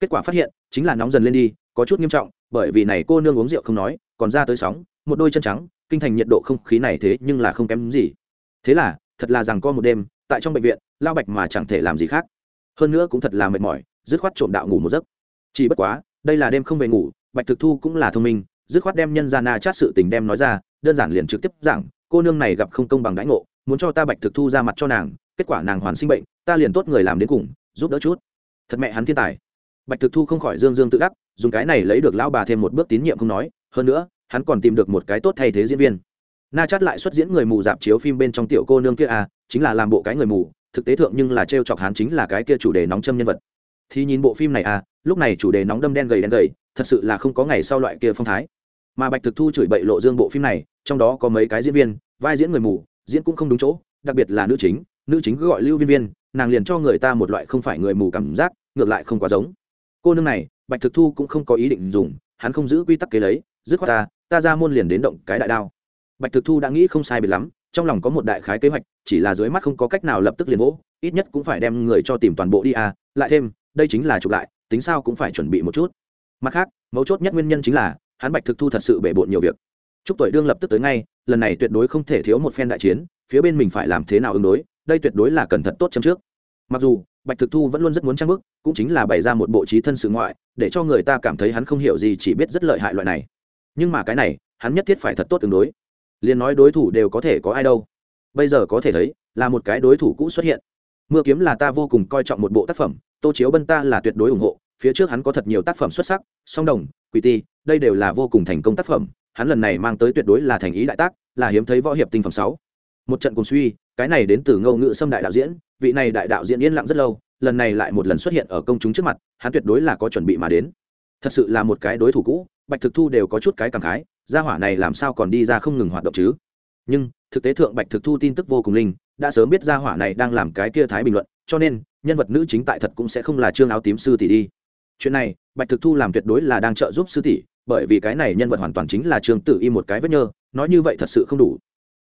Kết quả phát hiện, chính là nóng dần lên đi, có chút nghiêm trọng, bởi vì này cô nương uống rượu không nói, còn ra tới sóng, một đôi chân trắng, kinh thành nhiệt độ không khí này thế nhưng là không kém gì. Thế là, thật là rằng co một đêm, tại trong bệnh viện, lao bạch mà chẳng thể làm gì khác. Hơn nữa cũng thật là mệt mỏi, dứt khoát trộm đạo ngủ một giấc. Chỉ bất quá, đây là đêm không về ngủ, bạch thực thu cũng là thông minh, dứt khoát đem nhân ra na chát sự tình đem nói ra đơn giản liền trực tiếp giảng, cô nương này gặp không công bằng đãi ngộ, muốn cho ta bạch thực thu ra mặt cho nàng, kết quả nàng hoàn sinh bệnh, ta liền tốt người làm đến cùng, giúp đỡ chút. Thật mẹ hắn thiên tài. Bạch thực thu không khỏi dương dương tự đắc, dùng cái này lấy được lão bà thêm một bước tín nhiệm không nói, hơn nữa, hắn còn tìm được một cái tốt thay thế diễn viên. Na chát lại xuất diễn người mù dạp chiếu phim bên trong tiểu cô nương kia à chính là làm bộ cái người mù, thực tế thượng nhưng là t r e o chọc hắn chính là cái kia chủ đề nóng châm nhân vật. Thì nhìn bộ phim này à lúc này chủ đề nóng đâm đen gầy đen gầy, thật sự là không có ngày sau loại kia phong thái. Mà bạch thực thu chửi bậy lộ dương bộ phim này trong đó có mấy cái diễn viên, vai diễn người mù, diễn cũng không đúng chỗ, đặc biệt là nữ chính nữ chính cứ gọi lưu viên viên, nàng liền cho người ta một loại không phải người mù cảm giác, ngược lại không quá giống. Cô nương này, bạch thực thu cũng không có ý định dùng, hắn không giữ quy tắc kế lấy, dứt khoát ta ta ra môn liền đến động cái đại đao. Bạch thực thu đã nghĩ không sai biệt lắm, trong lòng có một đại khái kế hoạch, chỉ là dưới mắt không có cách nào lập tức liền vỗ, ít nhất cũng phải đem người cho tìm toàn bộ đi à lại thêm, đây chính là chụp lại, tính sao cũng phải chuẩn bị một chút. Mặt khác, mấu chốt nhất nguyên nhân chính là, hắn bạch thực thu thật sự bể bộn nhiều việc chúc tuổi đương lập tức tới ngay, lần này tuyệt đối không thể thiếu một phen đại chiến, phía bên mình phải làm thế nào ứng đối, đây tuyệt đối là cần thật tốt chấm trước. Mặc dù, bạch thực thu vẫn luôn rất muốn trang bức, cũng chính là bày ra một bộ trí thân sự ngoại, để cho người ta cảm thấy hắn không hiểu gì chỉ biết rất lợi hại loại này. Nhưng mà cái này, hắn nhất thiết phải thật tốt tương đối. Liền nói đối thủ đều có thể có ai đâu. Bây giờ có thể thấy, là một cái đối thủ cũ xuất hiện. Mưa kiếm là ta vô cùng coi trọng một bộ tác phẩm, tô chiếu bân ta là tuyệt đối ủng hộ, phía trước hắn có thật nhiều tác phẩm xuất sắc, song đồng, quỷ ti, đây đều là vô cùng thành công tác phẩm hắn lần này mang tới tuyệt đối là thành ý đại tác, là hiếm thấy võ hiệp tinh phẩm sáu. Một trận cùng suy, cái này đến từ ngâu ngữ xâm đại đạo diễn, vị này đại đạo diễn yên lặng rất lâu, lần này lại một lần xuất hiện ở công chúng trước mặt, hắn tuyệt đối là có chuẩn bị mà đến. Thật sự là một cái đối thủ cũ, bạch thực thu đều có chút cái cảm khái, gia hỏa này làm sao còn đi ra không ngừng hoạt động chứ? Nhưng, thực tế thượng bạch thực thu tin tức vô cùng linh, đã sớm biết gia hỏa này đang làm cái kia thái bình luận, cho nên, nhân vật nữ chính tại thật cũng sẽ không là trương áo tím sư tỷ đi. Chuyện này, bạch thực thu làm tuyệt đối là đang trợ giúp sư tỷ bởi vì cái này nhân vật hoàn toàn chính là trương tử y một cái vết nhơ, nói như vậy thật sự không đủ.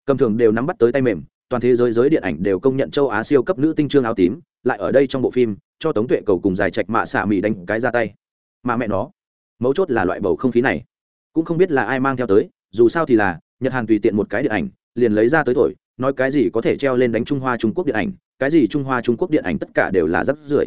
Cầm thường đều nắm bắt tới tay mềm, toàn thế giới giới điện ảnh đều công nhận châu á siêu cấp nữ tinh trương áo tím, lại ở đây trong bộ phim, cho tống tuệ cầu cùng giải trạch mạ xạ mỹ đánh cái ra tay. Mà mẹ nó, mấu chốt là loại bầu không khí này. Cũng không biết là ai mang theo tới, dù sao thì là, nhật hàn tùy tiện một cái điện ảnh, liền lấy ra tới thổi, nói cái gì có thể treo lên đánh trung hoa trung quốc điện ảnh, cái gì trung hoa trung quốc điện ảnh tất cả đều là rất rưởi.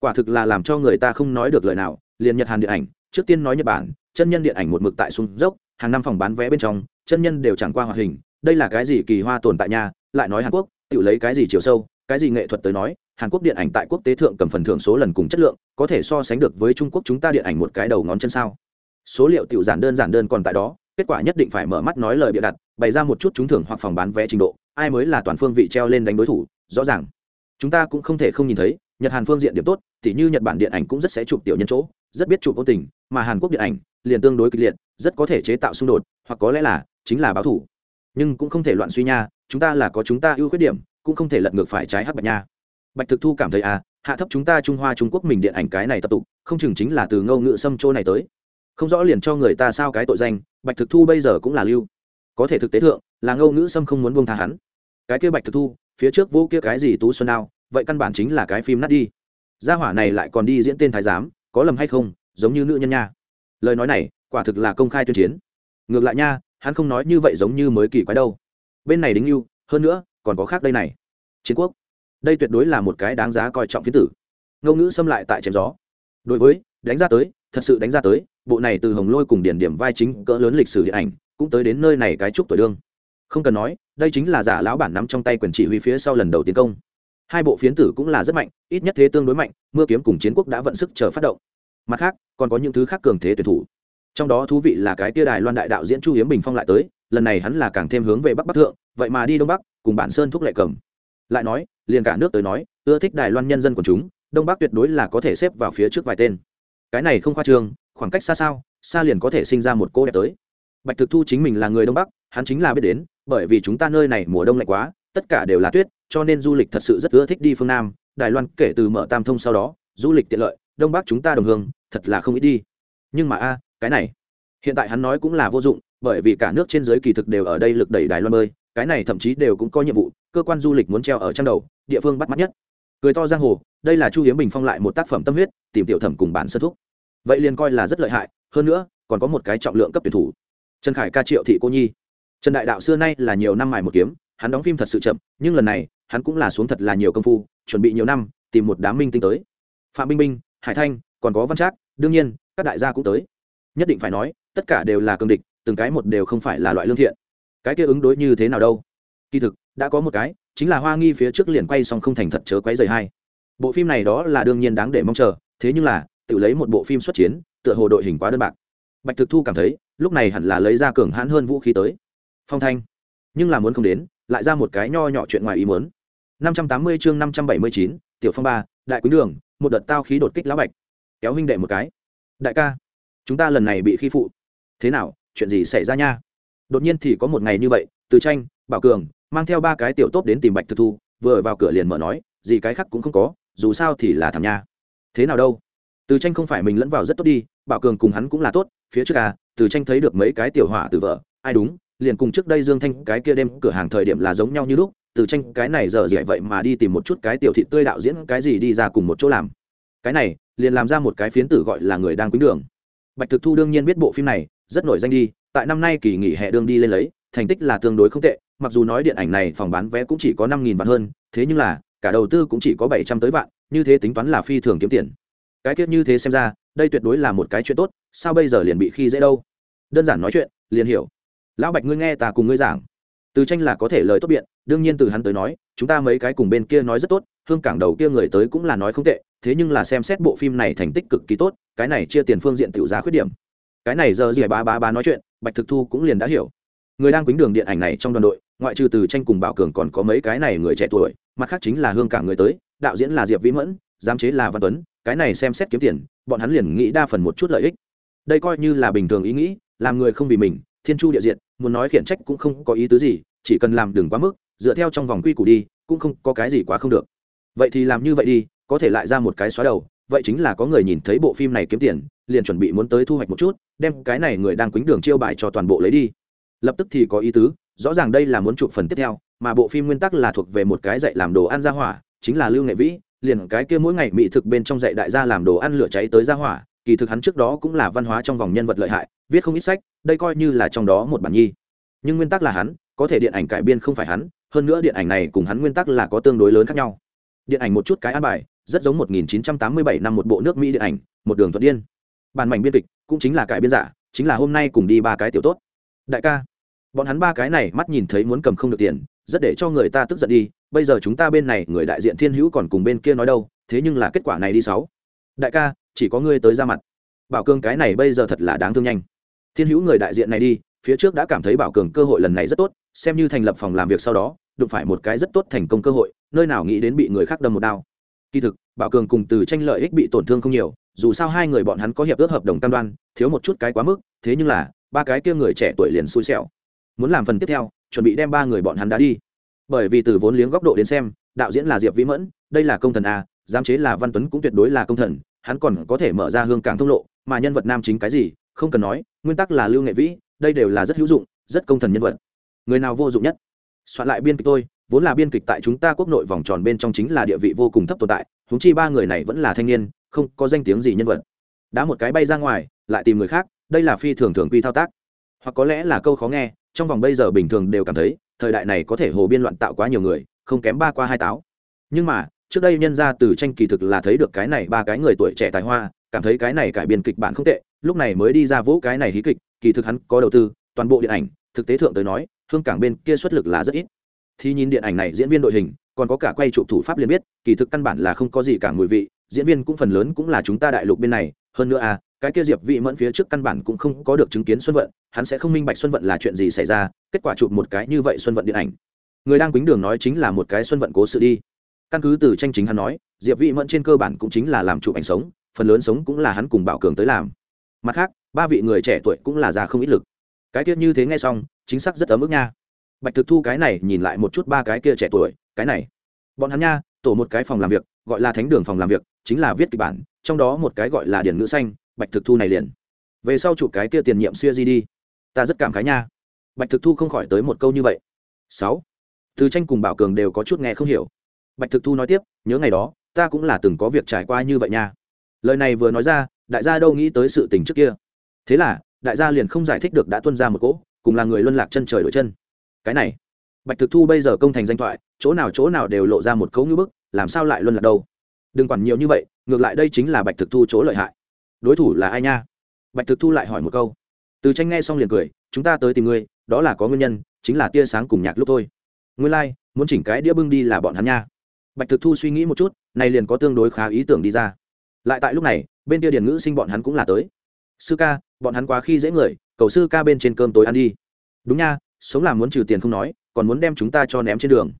Quả thực là làm cho người ta không nói được lời nào, liền nhật hàn điện ảnh trước tiên nói nhật bản, chân nhân điện ảnh một mực tại xuống dốc, hàng năm phòng bán vé bên trong, chân nhân đều chẳng qua hoạt hình, đây là cái gì kỳ hoa tồn tại nhà lại nói hàn quốc tự lấy cái gì chiều sâu, cái gì nghệ thuật tới nói, hàn quốc điện ảnh tại quốc tế thượng cầm phần thưởng số lần cùng chất lượng, có thể so sánh được với trung quốc chúng ta điện ảnh một cái đầu ngón chân sao. Số liệu tiểu giản đơn giản đơn còn tại đó, kết quả nhất định phải mở mắt nói lời bịa đặt, bày ra một chút trúng thưởng hoặc phòng bán vé trình độ, ai mới là toàn phương vị treo lên đánh đối thủ, rõ ràng. Chúng ta cũng không thể không nhìn thấy nhật hàn phương diện điểm tốt, tỉ như nhật bản điện ảnh cũng rất sẽ chụp tiểu nhân chỗ, rất biết chụp vô tình, mà hàn quốc điện ảnh liền tương đối kịch liệt, rất có thể chế tạo xung đột, hoặc có lẽ là chính là báo thủ. Nhưng cũng không thể loạn suy nha, chúng ta là có chúng ta ưu khuyết điểm, cũng không thể lật ngược phải trái hắc bạch nha. Bạch thực thu cảm thấy à hạ thấp chúng ta trung hoa trung quốc mình điện ảnh cái này tập tục, không chừng chính là từ ngâu ngự xâm chỗ này tới. Không rõ liền cho người ta sao cái tội danh, bạch thực thu bây giờ cũng là lưu. Có thể thực tế thượng, là ngâu ngữ xâm không muốn buông tha hắn. Cái kia bạch thực thu, phía trước vô kia cái gì tú xuân đao vậy căn bản chính là cái phim nát đi. Gia hỏa này lại còn đi diễn tên thái giám, có lầm hay không, giống như nữ nhân nha. Lời nói này, quả thực là công khai tuyên chiến. Ngược lại nha, hắn không nói như vậy giống như mới kỳ quái đâu. Bên này đính lưu hơn nữa, còn có khác đây này. Chiến quốc. Đây tuyệt đối là một cái đáng giá coi trọng phiến tử. Ngôn ngữ xâm lại tại chém gió. Đối với, đánh ra tới, thật sự đánh ra tới, bộ này từ hồng lôi cùng điển điểm vai chính cỡ lớn lịch sử điện ảnh, cũng tới đến nơi này cái chúc tuổi đương. Không cần nói, đây chính là giả lão bản nắm trong tay quyền chỉ huy phía sau lần đầu tiến công hai bộ phiến tử cũng là rất mạnh, ít nhất thế tương đối mạnh, mưa kiếm cùng chiến quốc đã vận sức chờ phát động. Mặt khác, còn có những thứ khác cường thế tuyển thủ. Trong đó thú vị là cái tia đài loan đại đạo diễn chu hiếm bình phong lại tới, lần này hắn là càng thêm hướng về bắc bắc thượng, vậy mà đi đông bắc, cùng bản sơn thúc lệ cầm. Lại nói, liền cả nước tới nói, ưa thích đài loan nhân dân của chúng, đông bắc tuyệt đối là có thể xếp vào phía trước vài tên. Cái này không khoa trương, khoảng cách xa sao, xa liền có thể sinh ra một cô đẹp tới. Bạch thực thu chính mình là người đông bắc, hắn chính là biết đến, bởi vì chúng ta nơi này mùa đông lạnh quá, tất cả đều là tuyết cho nên du lịch thật sự rất ưa thích đi phương nam. Đài loan kể từ mở tam thông sau đó, du lịch tiện lợi, đông bắc chúng ta đồng hương, thật là không ít đi. Nhưng mà a, cái này, hiện tại hắn nói cũng là vô dụng, bởi vì cả nước trên giới kỳ thực đều ở đây lực đẩy đài loan bơi, cái này thậm chí đều cũng có nhiệm vụ, cơ quan du lịch muốn treo ở trang đầu, địa phương bắt mắt nhất. Cười to giang hồ, đây là chu hiếm bình phong lại một tác phẩm tâm huyết, tìm tiểu thẩm cùng bản sơ thúc. Vậy liền coi là rất lợi hại, hơn nữa, còn có một cái trọng lượng cấp tuyển thủ. Trần khải ca triệu thị cô nhi. Trần đại đạo xưa nay là nhiều năm mài một kiếm, hắn đóng phim thật sự chậm, nhưng lần này hắn cũng là xuống thật là nhiều công phu, chuẩn bị nhiều năm, tìm một đám minh tinh tới. Phạm minh minh hải thanh, còn có văn trác, đương nhiên, các đại gia cũng tới. Nhất định phải nói, tất cả đều là cương địch, từng cái một đều không phải là loại lương thiện. Cái kia ứng đối như thế nào đâu? Kỳ thực, đã có một cái, chính là hoa nghi phía trước liền quay xong không thành thật chớ quấy rời hai bộ phim này đó là đương nhiên đáng để mong chờ, thế nhưng là, tự lấy một bộ phim xuất chiến, tựa hồ đội hình quá đơn bạc. Bạch thực thu cảm thấy, lúc này hẳn là lấy ra cường hãn hơn vũ khí tới. Phong thanh, nhưng là muốn không đến, lại ra một cái nho nhỏ chuyện ngoài ý muốn năm trăm tám mươi chương năm trăm bảy mươi chín, tiểu phong ba, đại quý đường, một đợt tao khí đột kích lão bạch. Kéo huynh đệ một cái. Đại ca, chúng ta lần này bị khi phụ. Thế nào, chuyện gì xảy ra nha? Đột nhiên thì có một ngày như vậy, từ tranh, bảo cường, mang theo ba cái tiểu tốt đến tìm bạch thực thu, vừa vào cửa liền mở nói, gì cái khác cũng không có, dù sao thì là thảm nha. Thế nào đâu? Từ tranh không phải mình lẫn vào rất tốt đi, bảo cường cùng hắn cũng là tốt, phía trước à từ tranh thấy được mấy cái tiểu hỏa từ vợ, ai đúng, liền cùng trước đây dương thanh cái kia đêm cửa hàng thời điểm là giống nhau như lúc từ tranh cái này giờ dễ vậy mà đi tìm một chút cái tiểu thị tươi đạo diễn cái gì đi ra cùng một chỗ làm. Cái này, liền làm ra một cái phiến tử gọi là người đang quýnh đường. Bạch thực thu đương nhiên biết bộ phim này, rất nổi danh đi, tại năm nay kỳ nghỉ hè đương đi lên lấy, thành tích là tương đối không tệ, mặc dù nói điện ảnh này phòng bán vé cũng chỉ có năm nghìn vạn hơn, thế nhưng là, cả đầu tư cũng chỉ có bảy trăm tới vạn, như thế tính toán là phi thường kiếm tiền. Cái tiết như thế xem ra, đây tuyệt đối là một cái chuyện tốt, sao bây giờ liền bị khi dễ đâu? Đơn giản nói chuyện, liền hiểu. Lão bạch ngươi nghe ta cùng ngươi giảng. Từ tranh là có thể lời tốt biện đương nhiên từ hắn tới nói, chúng ta mấy cái cùng bên kia nói rất tốt, hương cảng đầu kia người tới cũng là nói không tệ, thế nhưng là xem xét bộ phim này thành tích cực kỳ tốt, cái này chia tiền phương diện tự giá khuyết điểm. Cái này giờ gì ba ba ba nói chuyện, bạch thực thu cũng liền đã hiểu. Người đang quýnh đường điện ảnh này trong đoàn đội, ngoại trừ từ tranh cùng bảo cường còn có mấy cái này người trẻ tuổi, mặt khác chính là hương cảng người tới, đạo diễn là diệp vĩ mẫn, giám chế là văn tuấn, cái này xem xét kiếm tiền, bọn hắn liền nghĩ đa phần một chút lợi ích. Đây coi như là bình thường ý nghĩ, làm người không vì mình, thiên chu địa diện muốn nói khiển trách cũng không có ý tứ gì, chỉ cần làm đừng quá mức dựa theo trong vòng quy củ đi, cũng không có cái gì quá không được. Vậy thì làm như vậy đi, có thể lại ra một cái xóa đầu, vậy chính là có người nhìn thấy bộ phim này kiếm tiền, liền chuẩn bị muốn tới thu hoạch một chút, đem cái này người đang quýnh đường chiêu bài cho toàn bộ lấy đi. Lập tức thì có ý tứ, rõ ràng đây là muốn chụp phần tiếp theo, mà bộ phim nguyên tắc là thuộc về một cái dạy làm đồ ăn ra hỏa, chính là lưu nghệ vĩ, liền cái kia mỗi ngày mỹ thực bên trong dạy đại gia làm đồ ăn lửa cháy tới ra hỏa, kỳ thực hắn trước đó cũng là văn hóa trong vòng nhân vật lợi hại, viết không ít sách, đây coi như là trong đó một bản nhi. Nhưng nguyên tắc là hắn, có thể điện ảnh cải biên không phải hắn hơn nữa điện ảnh này cùng hắn nguyên tắc là có tương đối lớn khác nhau. Điện ảnh một chút cái an bài, rất giống 1987 năm một bộ nước mỹ điện ảnh, một đường thuận điên. Bản mảnh biên kịch cũng chính là cải biên giả, chính là hôm nay cùng đi ba cái tiểu tốt. Đại ca, bọn hắn ba cái này mắt nhìn thấy muốn cầm không được tiền, rất để cho người ta tức giận đi, bây giờ chúng ta bên này người đại diện thiên hữu còn cùng bên kia nói đâu, thế nhưng là kết quả này đi sáu. Đại ca, chỉ có ngươi tới ra mặt. Bảo cường cái này bây giờ thật là đáng thương nhanh. Thiên hữu người đại diện này đi, phía trước đã cảm thấy bảo cường cơ hội lần này rất tốt, xem như thành lập phòng làm việc sau đó đụng phải một cái rất tốt thành công cơ hội, nơi nào nghĩ đến bị người khác đâm một đao. Kỳ thực, bảo cường cùng từ tranh lợi ích bị tổn thương không nhiều, dù sao hai người bọn hắn có hiệp ước hợp đồng cam đoan, thiếu một chút cái quá mức, thế nhưng là, ba cái kia người trẻ tuổi liền xui xẻo. Muốn làm phần tiếp theo, chuẩn bị đem ba người bọn hắn đã đi. Bởi vì từ vốn liếng góc độ đến xem, đạo diễn là diệp vĩ mẫn, đây là công thần a, giám chế là văn tuấn cũng tuyệt đối là công thần, hắn còn có thể mở ra hương cảng thông lộ, mà nhân vật nam chính cái gì, không cần nói, nguyên tắc là lưu nghệ vĩ, đây đều là rất hữu dụng, rất công thần nhân vật. Người nào vô dụng nhất? Soạn lại biên kịch tôi, vốn là biên kịch tại chúng ta quốc nội vòng tròn bên trong chính là địa vị vô cùng thấp tồn tại húng chi ba người này vẫn là thanh niên, không có danh tiếng gì nhân vật. Đã một cái bay ra ngoài, lại tìm người khác, đây là phi thường thường quy thao tác. Hoặc có lẽ là câu khó nghe, trong vòng bây giờ bình thường đều cảm thấy, thời đại này có thể hồ biên loạn tạo quá nhiều người, không kém ba qua hai táo. Nhưng mà, trước đây nhân ra từ tranh kỳ thực là thấy được cái này ba cái người tuổi trẻ tài hoa, cảm thấy cái này cải biên kịch bản không tệ, lúc này mới đi ra vỗ cái này hí kịch, kỳ thực hắn có đầu tư, toàn bộ điện ảnh thực tế thượng tới nói, hương cảng bên kia xuất lực là rất ít. Thì nhìn điện ảnh này diễn viên đội hình, còn có cả quay trụ thủ pháp liền biết, kỳ thực căn bản là không có gì cả mùi vị, diễn viên cũng phần lớn cũng là chúng ta đại lục bên này. Hơn nữa à cái kia diệp vị mẫn phía trước căn bản cũng không có được chứng kiến xuân vận, hắn sẽ không minh bạch xuân vận là chuyện gì xảy ra, kết quả chụp một cái như vậy xuân vận điện ảnh. Người đang quýnh đường nói chính là một cái xuân vận cố sự đi. Căn cứ từ tranh chính hắn nói, diệp vị mẫn trên cơ bản cũng chính là làm chụp ảnh sống, phần lớn sống cũng là hắn cùng bảo cường tới làm. Mặt khác, ba vị người trẻ tuổi cũng là già không ít lực cái tiết như thế nghe xong, chính xác rất ấm ức nha. Bạch thực thu cái này nhìn lại một chút ba cái kia trẻ tuổi, cái này. Bọn hắn nha, tổ một cái phòng làm việc, gọi là thánh đường phòng làm việc, chính là viết kịch bản, trong đó một cái gọi là điển ngữ xanh, bạch thực thu này liền. Về sau chụp cái kia tiền nhiệm xuya di đi. Ta rất cảm khái nha. Bạch thực thu không khỏi tới một câu như vậy. Sáu. Từ tranh cùng bảo cường đều có chút nghe không hiểu. Bạch thực thu nói tiếp, nhớ ngày đó, ta cũng là từng có việc trải qua như vậy nha. Lời này vừa nói ra, đại gia đâu nghĩ tới sự tình trước kia. Thế là đại gia liền không giải thích được đã tuân ra một cỗ cùng là người luân lạc chân trời đổi chân. Cái này bạch thực thu bây giờ công thành danh thoại chỗ nào chỗ nào đều lộ ra một cấu như bức làm sao lại luân lạc đâu? Đừng quản nhiều như vậy ngược lại đây chính là bạch thực thu chỗ lợi hại. Đối thủ là ai nha? Bạch thực thu lại hỏi một câu. Từ tranh nghe xong liền cười chúng ta tới tìm ngươi đó là có nguyên nhân chính là tia sáng cùng nhạc lúc thôi. Nguyên lai、like, muốn chỉnh cái đĩa bưng đi là bọn hắn nha. Bạch thực thu suy nghĩ một chút này liền có tương đối khá ý tưởng đi ra. Lại tại lúc này bên kia điền ngữ sinh bọn hắn cũng là tới sư ca, bọn hắn quá khi dễ người, cầu sư ca bên trên cơm tối ăn đi. Đúng nha, sống làm muốn trừ tiền không nói, còn muốn đem chúng ta cho ném trên đường.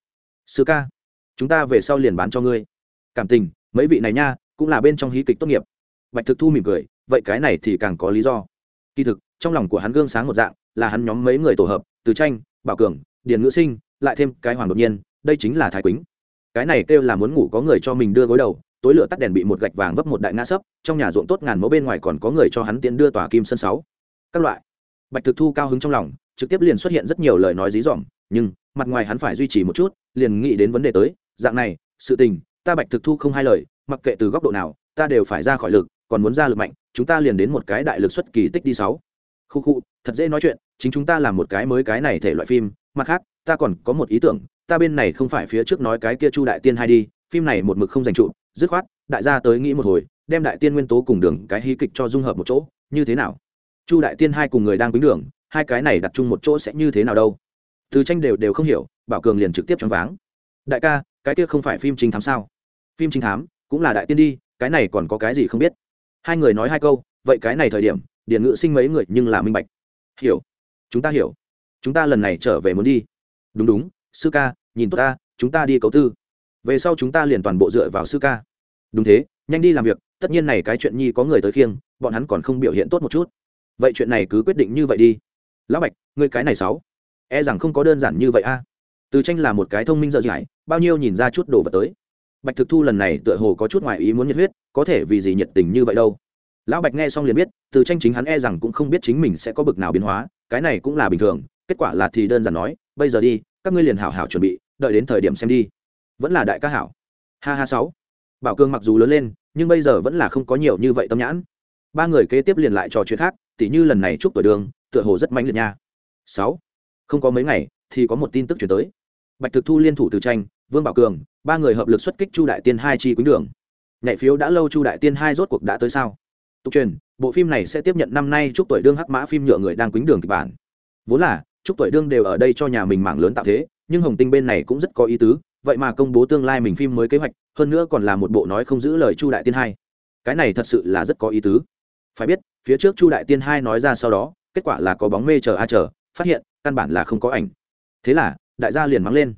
Sư ca, chúng ta về sau liền bán cho ngươi. Cảm tình, mấy vị này nha, cũng là bên trong hí kịch tốt nghiệp. Bạch thực thu mỉm cười, vậy cái này thì càng có lý do. Kỳ thực, trong lòng của hắn gương sáng một dạng, là hắn nhóm mấy người tổ hợp, từ tranh, bảo cường, điền ngữ sinh, lại thêm cái hoàng đột nhiên, đây chính là thái quýnh. Cái này kêu là muốn ngủ có người cho mình đưa gối đầu tối lửa tắt đèn bị một gạch vàng vấp một đại ngã sấp, trong nhà ruộng tốt ngàn mẫu bên ngoài còn có người cho hắn tiện đưa tòa kim sân sáu. Các loại. Bạch thực thu cao hứng trong lòng, trực tiếp liền xuất hiện rất nhiều lời nói dí dỏm, nhưng, mặt ngoài hắn phải duy trì một chút, liền nghĩ đến vấn đề tới, dạng này, sự tình, ta bạch thực thu không hai lời, mặc kệ từ góc độ nào, ta đều phải ra khỏi lực, còn muốn ra lực mạnh, chúng ta liền đến một cái đại lực xuất kỳ tích đi sáu. Khu khu, thật dễ nói chuyện, chính chúng ta làm một cái mới cái này thể loại phim, mặt khác, ta còn có một ý tưởng, ta bên này không phải phía trước nói cái kia chu đại tiên hay đi, phim này một mực không dành trụ dứt khoát, đại gia tới nghĩ một hồi, đem đại tiên nguyên tố cùng đường cái hí kịch cho dung hợp một chỗ, như thế nào? Chu đại tiên hai cùng người đang quýnh đường, hai cái này đặt chung một chỗ sẽ như thế nào đâu? Từ tranh đều đều không hiểu, bảo cường liền trực tiếp choáng váng. Đại ca, cái kia không phải phim trinh thám sao? Phim trinh thám, cũng là đại tiên đi, cái này còn có cái gì không biết? Hai người nói hai câu, vậy cái này thời điểm điền ngự sinh mấy người nhưng là minh bạch. Hiểu. Chúng ta hiểu. Chúng ta lần này trở về muốn đi. Đúng đúng, sư ca, nhìn tốt ta, chúng ta đi cấu tư về sau chúng ta liền toàn bộ dựa vào sư ca. Đúng thế, nhanh đi làm việc, tất nhiên này cái chuyện nhi có người tới khiêng, bọn hắn còn không biểu hiện tốt một chút. Vậy chuyện này cứ quyết định như vậy đi. Lão bạch, ngươi cái này sáu e rằng không có đơn giản như vậy a. Từ tranh là một cái thông minh dở dãi, bao nhiêu nhìn ra chút đồ vật tới. Bạch thực thu lần này tựa hồ có chút ngoài ý muốn nhiệt huyết, có thể vì gì nhiệt tình như vậy đâu. Lão bạch nghe xong liền biết, từ tranh chính hắn e rằng cũng không biết chính mình sẽ có bực nào biến hóa, cái này cũng là bình thường, kết quả là thì đơn giản nói, bây giờ đi, các ngươi liền hảo hảo chuẩn bị, đợi đến thời điểm xem đi vẫn là đại ca hảo. Ha ha sáu. Bảo cương mặc dù lớn lên, nhưng bây giờ vẫn là không có nhiều như vậy tâm nhãn. Ba người kế tiếp liền lại trò chuyện khác, tỉ như lần này chúc tuổi đường, tựa hồ rất mãnh liệt nha. Sáu. Không có mấy ngày, thì có một tin tức chuyển tới. Bạch thực thu liên thủ từ tranh, vương bảo cường, ba người hợp lực xuất kích chu đại tiên hai chi quýnh đường. Nhảy phiếu đã lâu chu đại tiên hai rốt cuộc đã tới sao? Tục truyền, bộ phim này sẽ tiếp nhận năm nay chúc tuổi đương hắc mã phim nhựa người đang quýnh đường kịch bản. Vốn là, chúc tuổi đương đều ở đây cho nhà mình mảng lớn tạo thế, nhưng hồng tinh bên này cũng rất có ý tứ vậy mà công bố tương lai mình phim mới kế hoạch, hơn nữa còn là một bộ nói không giữ lời chu đại tiên hai. Cái này thật sự là rất có ý tứ. Phải biết, phía trước chu đại tiên hai nói ra sau đó, kết quả là có bóng mê chờ a chờ, phát hiện, căn bản là không có ảnh. Thế là, đại gia liền mắng lên.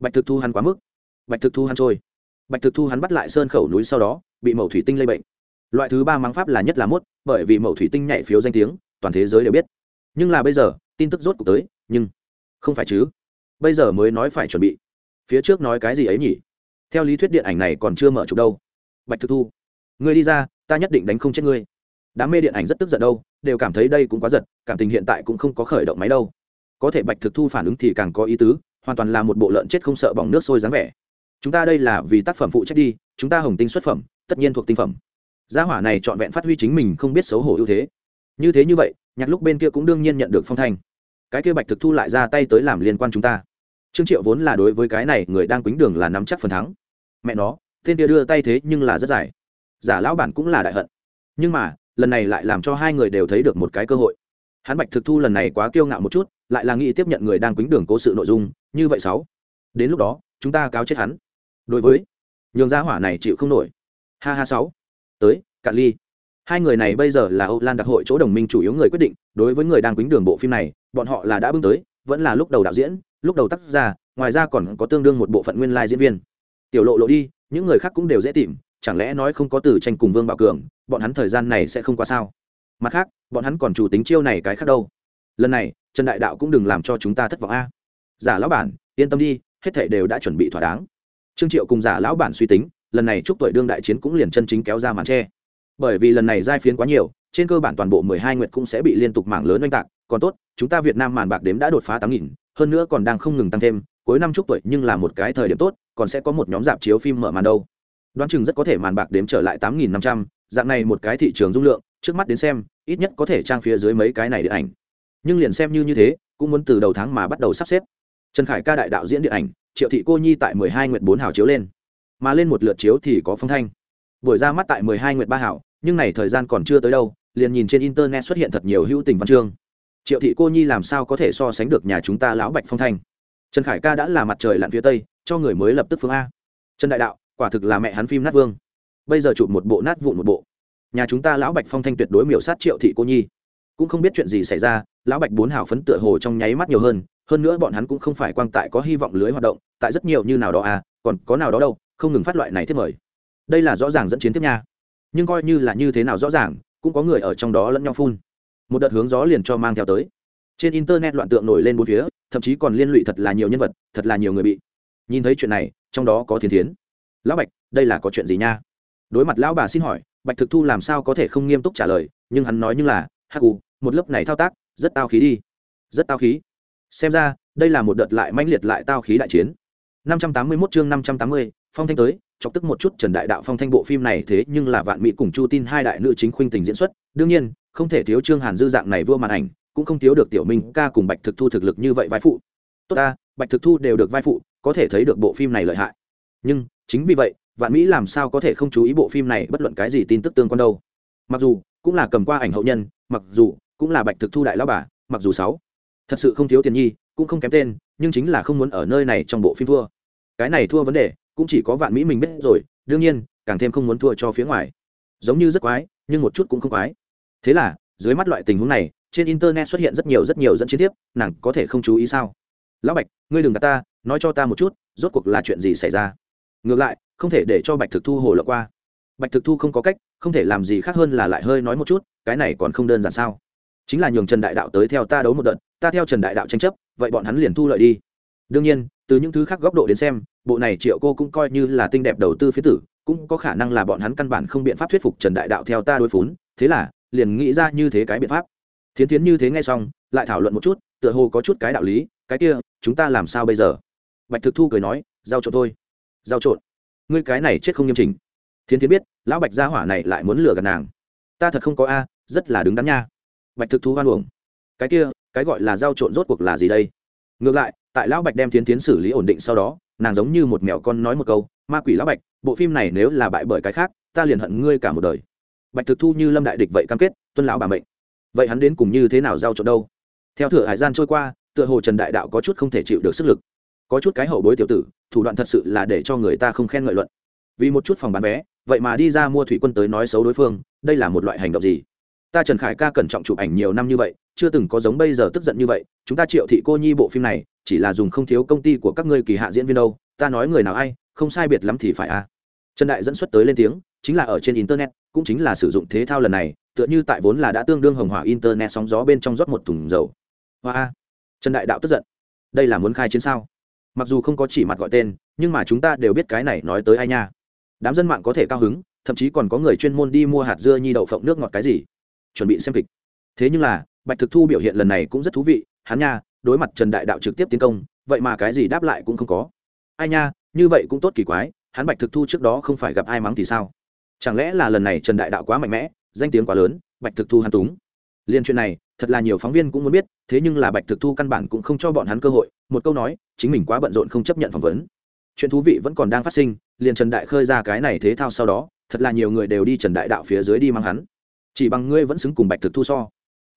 Bạch thực thu hắn quá mức. Bạch thực thu hắn trôi. Bạch thực thu hắn bắt lại sơn khẩu núi sau đó, bị mẫu thủy tinh lây bệnh. Loại thứ ba mắng pháp là nhất là mốt, bởi vì mẫu thủy tinh nhảy phiếu danh tiếng, toàn thế giới đều biết. Nhưng là bây giờ, tin tức rốt cuộc tới, nhưng không phải chứ. Bây giờ mới nói phải chuẩn bị phía trước nói cái gì ấy nhỉ? Theo lý thuyết điện ảnh này còn chưa mở chụp đâu. Bạch thực thu, ngươi đi ra, ta nhất định đánh không chết ngươi. Đám mê điện ảnh rất tức giận đâu, đều cảm thấy đây cũng quá giật, cảm tình hiện tại cũng không có khởi động máy đâu. Có thể bạch thực thu phản ứng thì càng có ý tứ, hoàn toàn là một bộ lợn chết không sợ bỏng nước sôi dáng vẻ. Chúng ta đây là vì tác phẩm phụ trách đi, chúng ta hồng tinh xuất phẩm, tất nhiên thuộc tinh phẩm. Gia hỏa này trọn vẹn phát huy chính mình không biết xấu hổ ưu thế. Như thế như vậy, nhạc lúc bên kia cũng đương nhiên nhận được phong thanh. Cái kia bạch thực thu lại ra tay tới làm liên quan chúng ta trương triệu vốn là đối với cái này người đang quýnh đường là nắm chắc phần thắng. Mẹ nó, tên kia đưa tay thế nhưng là rất dài. Giả lão bản cũng là đại hận. Nhưng mà, lần này lại làm cho hai người đều thấy được một cái cơ hội. Hắn bạch thực thu lần này quá kiêu ngạo một chút, lại là nghĩ tiếp nhận người đang quýnh đường cố sự nội dung, như vậy sáu. Đến lúc đó, chúng ta cáo chết hắn. Đối với, nhường gia hỏa này chịu không nổi. Ha ha sáu. Tới, cạn ly. Hai người này bây giờ là âu lan đặc hội chỗ đồng minh chủ yếu người quyết định, đối với người đang quýnh đường bộ phim này, bọn họ là đã bưng tới vẫn là lúc đầu đạo diễn lúc đầu tác giả, ngoài ra còn có tương đương một bộ phận nguyên lai diễn viên. Tiểu lộ lộ đi những người khác cũng đều dễ tìm chẳng lẽ nói không có từ tranh cùng vương bảo cường bọn hắn thời gian này sẽ không qua sao? Mặt khác bọn hắn còn chủ tính chiêu này cái khác đâu. Lần này trần đại đạo cũng đừng làm cho chúng ta thất vọng a. Giả lão bản yên tâm đi hết thể đều đã chuẩn bị thỏa đáng. Trương triệu cùng giả lão bản suy tính lần này chúc tuổi đương đại chiến cũng liền chân chính kéo ra màn tre. Bởi vì lần này giai phiến quá nhiều trên cơ bản toàn bộ mười hai nguyệt cũng sẽ bị liên tục mảng lớn oanh tạc còn tốt chúng ta việt nam màn bạc đếm đã đột phá tám nghìn, hơn nữa còn đang không ngừng tăng thêm, cuối năm chúc tuổi nhưng là một cái thời điểm tốt, còn sẽ có một nhóm dạp chiếu phim mở màn đâu. Đoán chừng rất có thể màn bạc đếm trở lại tám nghìn năm trăm, dạng này một cái thị trường dung lượng, trước mắt đến xem, ít nhất có thể trang phía dưới mấy cái này điện ảnh. Nhưng liền xem như như thế, cũng muốn từ đầu tháng mà bắt đầu sắp xếp. Trần khải ca đại đạo diễn điện ảnh, triệu thị cô nhi tại mười hai nguyện bốn hào chiếu lên. Mà lên một lượt chiếu thì có phong thanh. Buổi ra mắt tại mười hai nguyện ba hảo nhưng này thời gian còn chưa tới đâu, liền nhìn trên internet xuất hiện thật nhiều hữu tình văn chương triệu thị cô nhi làm sao có thể so sánh được nhà chúng ta lão bạch phong thanh? Trần khải ca đã là mặt trời lặn phía tây, cho người mới lập tức phương a. Trần đại đạo, quả thực là mẹ hắn phim nát vương. Bây giờ chụp một bộ nát vụn một bộ. Nhà chúng ta lão bạch phong thanh tuyệt đối miểu sát triệu thị cô nhi. Cũng không biết chuyện gì xảy ra, lão bạch bốn hảo phấn tựa hồ trong nháy mắt nhiều hơn hơn nữa bọn hắn cũng không phải quang tại có hy vọng lưới hoạt động, tại rất nhiều như nào đó à còn có nào đó đâu, không ngừng phát loại này thiết mời. Đây là rõ ràng dẫn chiến tiếp nha. Nhưng coi như là như thế nào rõ ràng, cũng có người ở trong đó lẫn nhau phun một đợt hướng gió liền cho mang theo tới. Trên internet loạn tượng nổi lên bốn phía thậm chí còn liên lụy thật là nhiều nhân vật thật là nhiều người bị. Nhìn thấy chuyện này trong đó có thiên thiến. Lão bạch đây là có chuyện gì nha? Đối mặt lão bà xin hỏi bạch thực thu làm sao có thể không nghiêm túc trả lời nhưng hắn nói như là hắc u một lớp này thao tác rất tao khí đi. Rất tao khí? Xem ra đây là một đợt lại manh liệt lại tao khí đại chiến. 581 chương 580, phong thanh tới chọc tức một chút trần đại đạo phong thanh bộ phim này thế nhưng là vạn mỹ cùng chu tin hai đại nữ chính khuynh tình diễn xuất. Đương nhiên, không thể thiếu trương hàn dư dạng này vua màn ảnh, cũng không thiếu được tiểu minh ca cùng bạch thực thu thực lực như vậy vai phụ. Tốt ta, bạch thực thu đều được vai phụ, có thể thấy được bộ phim này lợi hại. Nhưng, chính vì vậy, vạn mỹ làm sao có thể không chú ý bộ phim này bất luận cái gì tin tức tương quan đâu. Mặc dù, cũng là cầm qua ảnh hậu nhân, mặc dù, cũng là bạch thực thu đại lao bà, mặc dù sáu. Thật sự không thiếu tiền nhi, cũng không kém tên, nhưng chính là không muốn ở nơi này trong bộ phim thua. Cái này thua vấn đề cũng chỉ có vạn mỹ mình biết rồi, đương nhiên, càng thêm không muốn thua cho phía ngoài. Giống như rất quái, nhưng một chút cũng không quái. Thế là, dưới mắt loại tình huống này, trên internet xuất hiện rất nhiều rất nhiều dẫn chiến tiếp, nàng có thể không chú ý sao? Lão bạch, ngươi đừng gạt ta, nói cho ta một chút, rốt cuộc là chuyện gì xảy ra? Ngược lại, không thể để cho bạch thực thu hồ lộ qua. Bạch thực thu không có cách, không thể làm gì khác hơn là lại hơi nói một chút, cái này còn không đơn giản sao? Chính là nhường trần đại đạo tới theo ta đấu một đợt, ta theo trần đại đạo tranh chấp, vậy bọn hắn liền thu lợi đi đương nhiên, từ những thứ khác góc độ đến xem, bộ này triệu cô cũng coi như là tinh đẹp đầu tư phía tử, cũng có khả năng là bọn hắn căn bản không biện pháp thuyết phục trần đại đạo theo ta đối phún, thế là, liền nghĩ ra như thế cái biện pháp. Thiến thiến như thế ngay xong, lại thảo luận một chút, tựa hồ có chút cái đạo lý, cái kia, chúng ta làm sao bây giờ? Bạch thực thu cười nói, giao trộn thôi. Giao trộn? Ngươi cái này chết không nghiêm trình thiến thiến biết, lão bạch gia hỏa này lại muốn lừa gạt nàng. Ta thật không có a, rất là đứng đắn nha. Bạch thực thu hoan uổng. Cái kia, cái gọi là giao trộn rốt cuộc là gì đây? Ngược lại, tại lão bạch đem thiến thiến xử lý ổn định sau đó, nàng giống như một mèo con nói một câu, ma quỷ lão bạch, bộ phim này nếu là bại bởi cái khác, ta liền hận ngươi cả một đời. Bạch thực thu như lâm đại địch vậy cam kết, tuân lão bà mệnh. Vậy hắn đến cùng như thế nào giao trộn đâu? Theo thửa hải gian trôi qua, tựa hồ trần đại đạo có chút không thể chịu được sức lực. Có chút cái hậu bối tiểu tử, thủ đoạn thật sự là để cho người ta không khen ngợi luận. Vì một chút phòng bán vé, vậy mà đi ra mua thủy quân tới nói xấu đối phương, đây là một loại hành động gì? Ta trần khải ca cẩn trọng chụp ảnh nhiều năm như vậy chưa từng có giống bây giờ tức giận như vậy, chúng ta triệu thị cô nhi bộ phim này, chỉ là dùng không thiếu công ty của các ngươi kỳ hạ diễn viên đâu, ta nói người nào ai, không sai biệt lắm thì phải a trần đại dẫn xuất tới lên tiếng, chính là ở trên internet, cũng chính là sử dụng thế thao lần này, tựa như tại vốn là đã tương đương hồng hỏa internet sóng gió bên trong rót một thùng dầu. Hoa trần đại đạo tức giận. Đây là muốn khai chiến sao? Mặc dù không có chỉ mặt gọi tên, nhưng mà chúng ta đều biết cái này nói tới ai nha. Đám dân mạng có thể cao hứng, thậm chí còn có người chuyên môn đi mua hạt dưa nhi đậu phộng nước ngọt cái gì. Chuẩn bị xem kịch. Thế nhưng là bạch thực thu biểu hiện lần này cũng rất thú vị, hắn nha, đối mặt trần đại đạo trực tiếp tiến công, vậy mà cái gì đáp lại cũng không có. Ai nha, như vậy cũng tốt kỳ quái, hắn bạch thực thu trước đó không phải gặp ai mắng thì sao? Chẳng lẽ là lần này trần đại đạo quá mạnh mẽ, danh tiếng quá lớn, bạch thực thu hắn túng? Liên chuyện này, thật là nhiều phóng viên cũng muốn biết, thế nhưng là bạch thực thu căn bản cũng không cho bọn hắn cơ hội, một câu nói, chính mình quá bận rộn không chấp nhận phỏng vấn. Chuyện thú vị vẫn còn đang phát sinh, liền trần đại khơi ra cái này thế thao sau đó, thật là nhiều người đều đi trần đại đạo phía dưới đi mang hắn. Chỉ bằng ngươi vẫn xứng cùng bạch thực thu so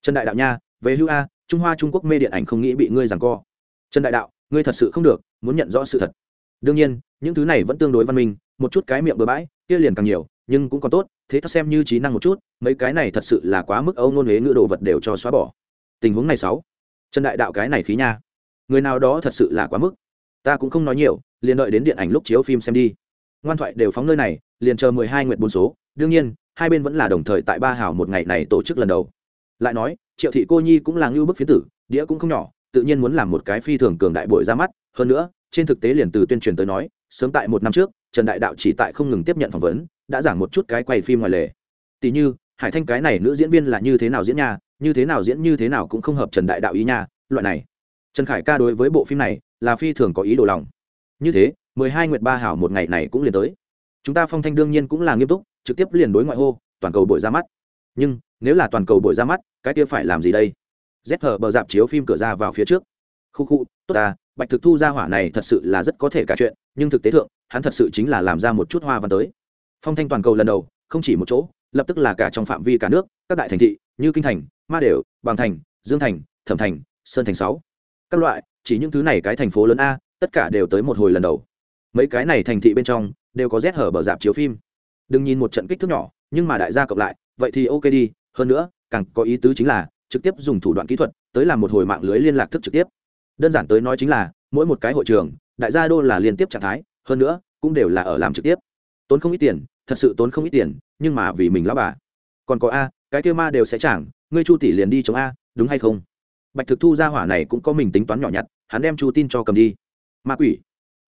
trần đại đạo nha, về hưu a, trung hoa trung quốc mê điện ảnh không nghĩ bị ngươi giằng co. Trần đại đạo, ngươi thật sự không được, muốn nhận rõ sự thật. Đương nhiên, những thứ này vẫn tương đối văn minh, một chút cái miệng bừa bãi, kia liền càng nhiều, nhưng cũng còn tốt, thế ta xem như trí năng một chút, mấy cái này thật sự là quá mức âu nôn huế ngựa đồ vật đều cho xóa bỏ. Tình huống này sáu trần đại đạo cái này khí nha. Người nào đó thật sự là quá mức. Ta cũng không nói nhiều, liền đợi đến điện ảnh lúc chiếu phim xem đi. Ngoan thoại đều phóng nơi này, liền chờ mười hai nguyện bốn số. Đương nhiên, hai bên vẫn là đồng thời tại ba hảo một ngày này tổ chức lần đầu lại nói, triệu thị cô nhi cũng là ngưu bức phiến tử, đĩa cũng không nhỏ, tự nhiên muốn làm một cái phi thường cường đại bội ra mắt. Hơn nữa, trên thực tế liền từ tuyên truyền tới nói, sớm tại một năm trước, trần đại đạo chỉ tại không ngừng tiếp nhận phỏng vấn, đã giảng một chút cái quay phim ngoài lề. Tỷ như, hải thanh cái này nữ diễn viên là như thế nào diễn nha, như thế nào diễn như thế nào cũng không hợp trần đại đạo ý nha, loại này. Trần khải ca đối với bộ phim này là phi thường có ý đồ lòng. Như thế, mười hai nguyệt ba hảo một ngày này cũng liền tới. Chúng ta phong thanh đương nhiên cũng là nghiêm túc, trực tiếp liền đối ngoại hô, toàn cầu bội ra mắt. Nhưng nếu là toàn cầu buổi ra mắt, cái kia phải làm gì đây? Rét hở bờ dạp chiếu phim cửa ra vào phía trước. Khu khu, tốt ta, bạch thực thu ra hỏa này thật sự là rất có thể cả chuyện, nhưng thực tế thượng, hắn thật sự chính là làm ra một chút hoa văn tới. Phong thanh toàn cầu lần đầu, không chỉ một chỗ, lập tức là cả trong phạm vi cả nước, các đại thành thị, như kinh thành, ma đều, bằng thành, dương thành, thẩm thành, sơn thành sáu. Các loại, chỉ những thứ này cái thành phố lớn a, tất cả đều tới một hồi lần đầu. Mấy cái này thành thị bên trong, đều có rét hở bờ dạp chiếu phim. Đừng nhìn một trận kích thước nhỏ, nhưng mà đại gia cộng lại, vậy thì ok đi hơn nữa, càng có ý tứ chính là trực tiếp dùng thủ đoạn kỹ thuật tới làm một hồi mạng lưới liên lạc thức trực tiếp. Đơn giản tới nói chính là, mỗi một cái hội trường, đại gia đô là liên tiếp trạng thái, hơn nữa, cũng đều là ở làm trực tiếp. Tốn không ít tiền, thật sự tốn không ít tiền, nhưng mà vì mình lão bà. Còn có a, cái kêu ma đều sẽ chẳng ngươi chu tỷ liền đi chống a, đúng hay không? Bạch thực thu ra hỏa này cũng có mình tính toán nhỏ nhặt, hắn đem chu tin cho cầm đi. Ma quỷ.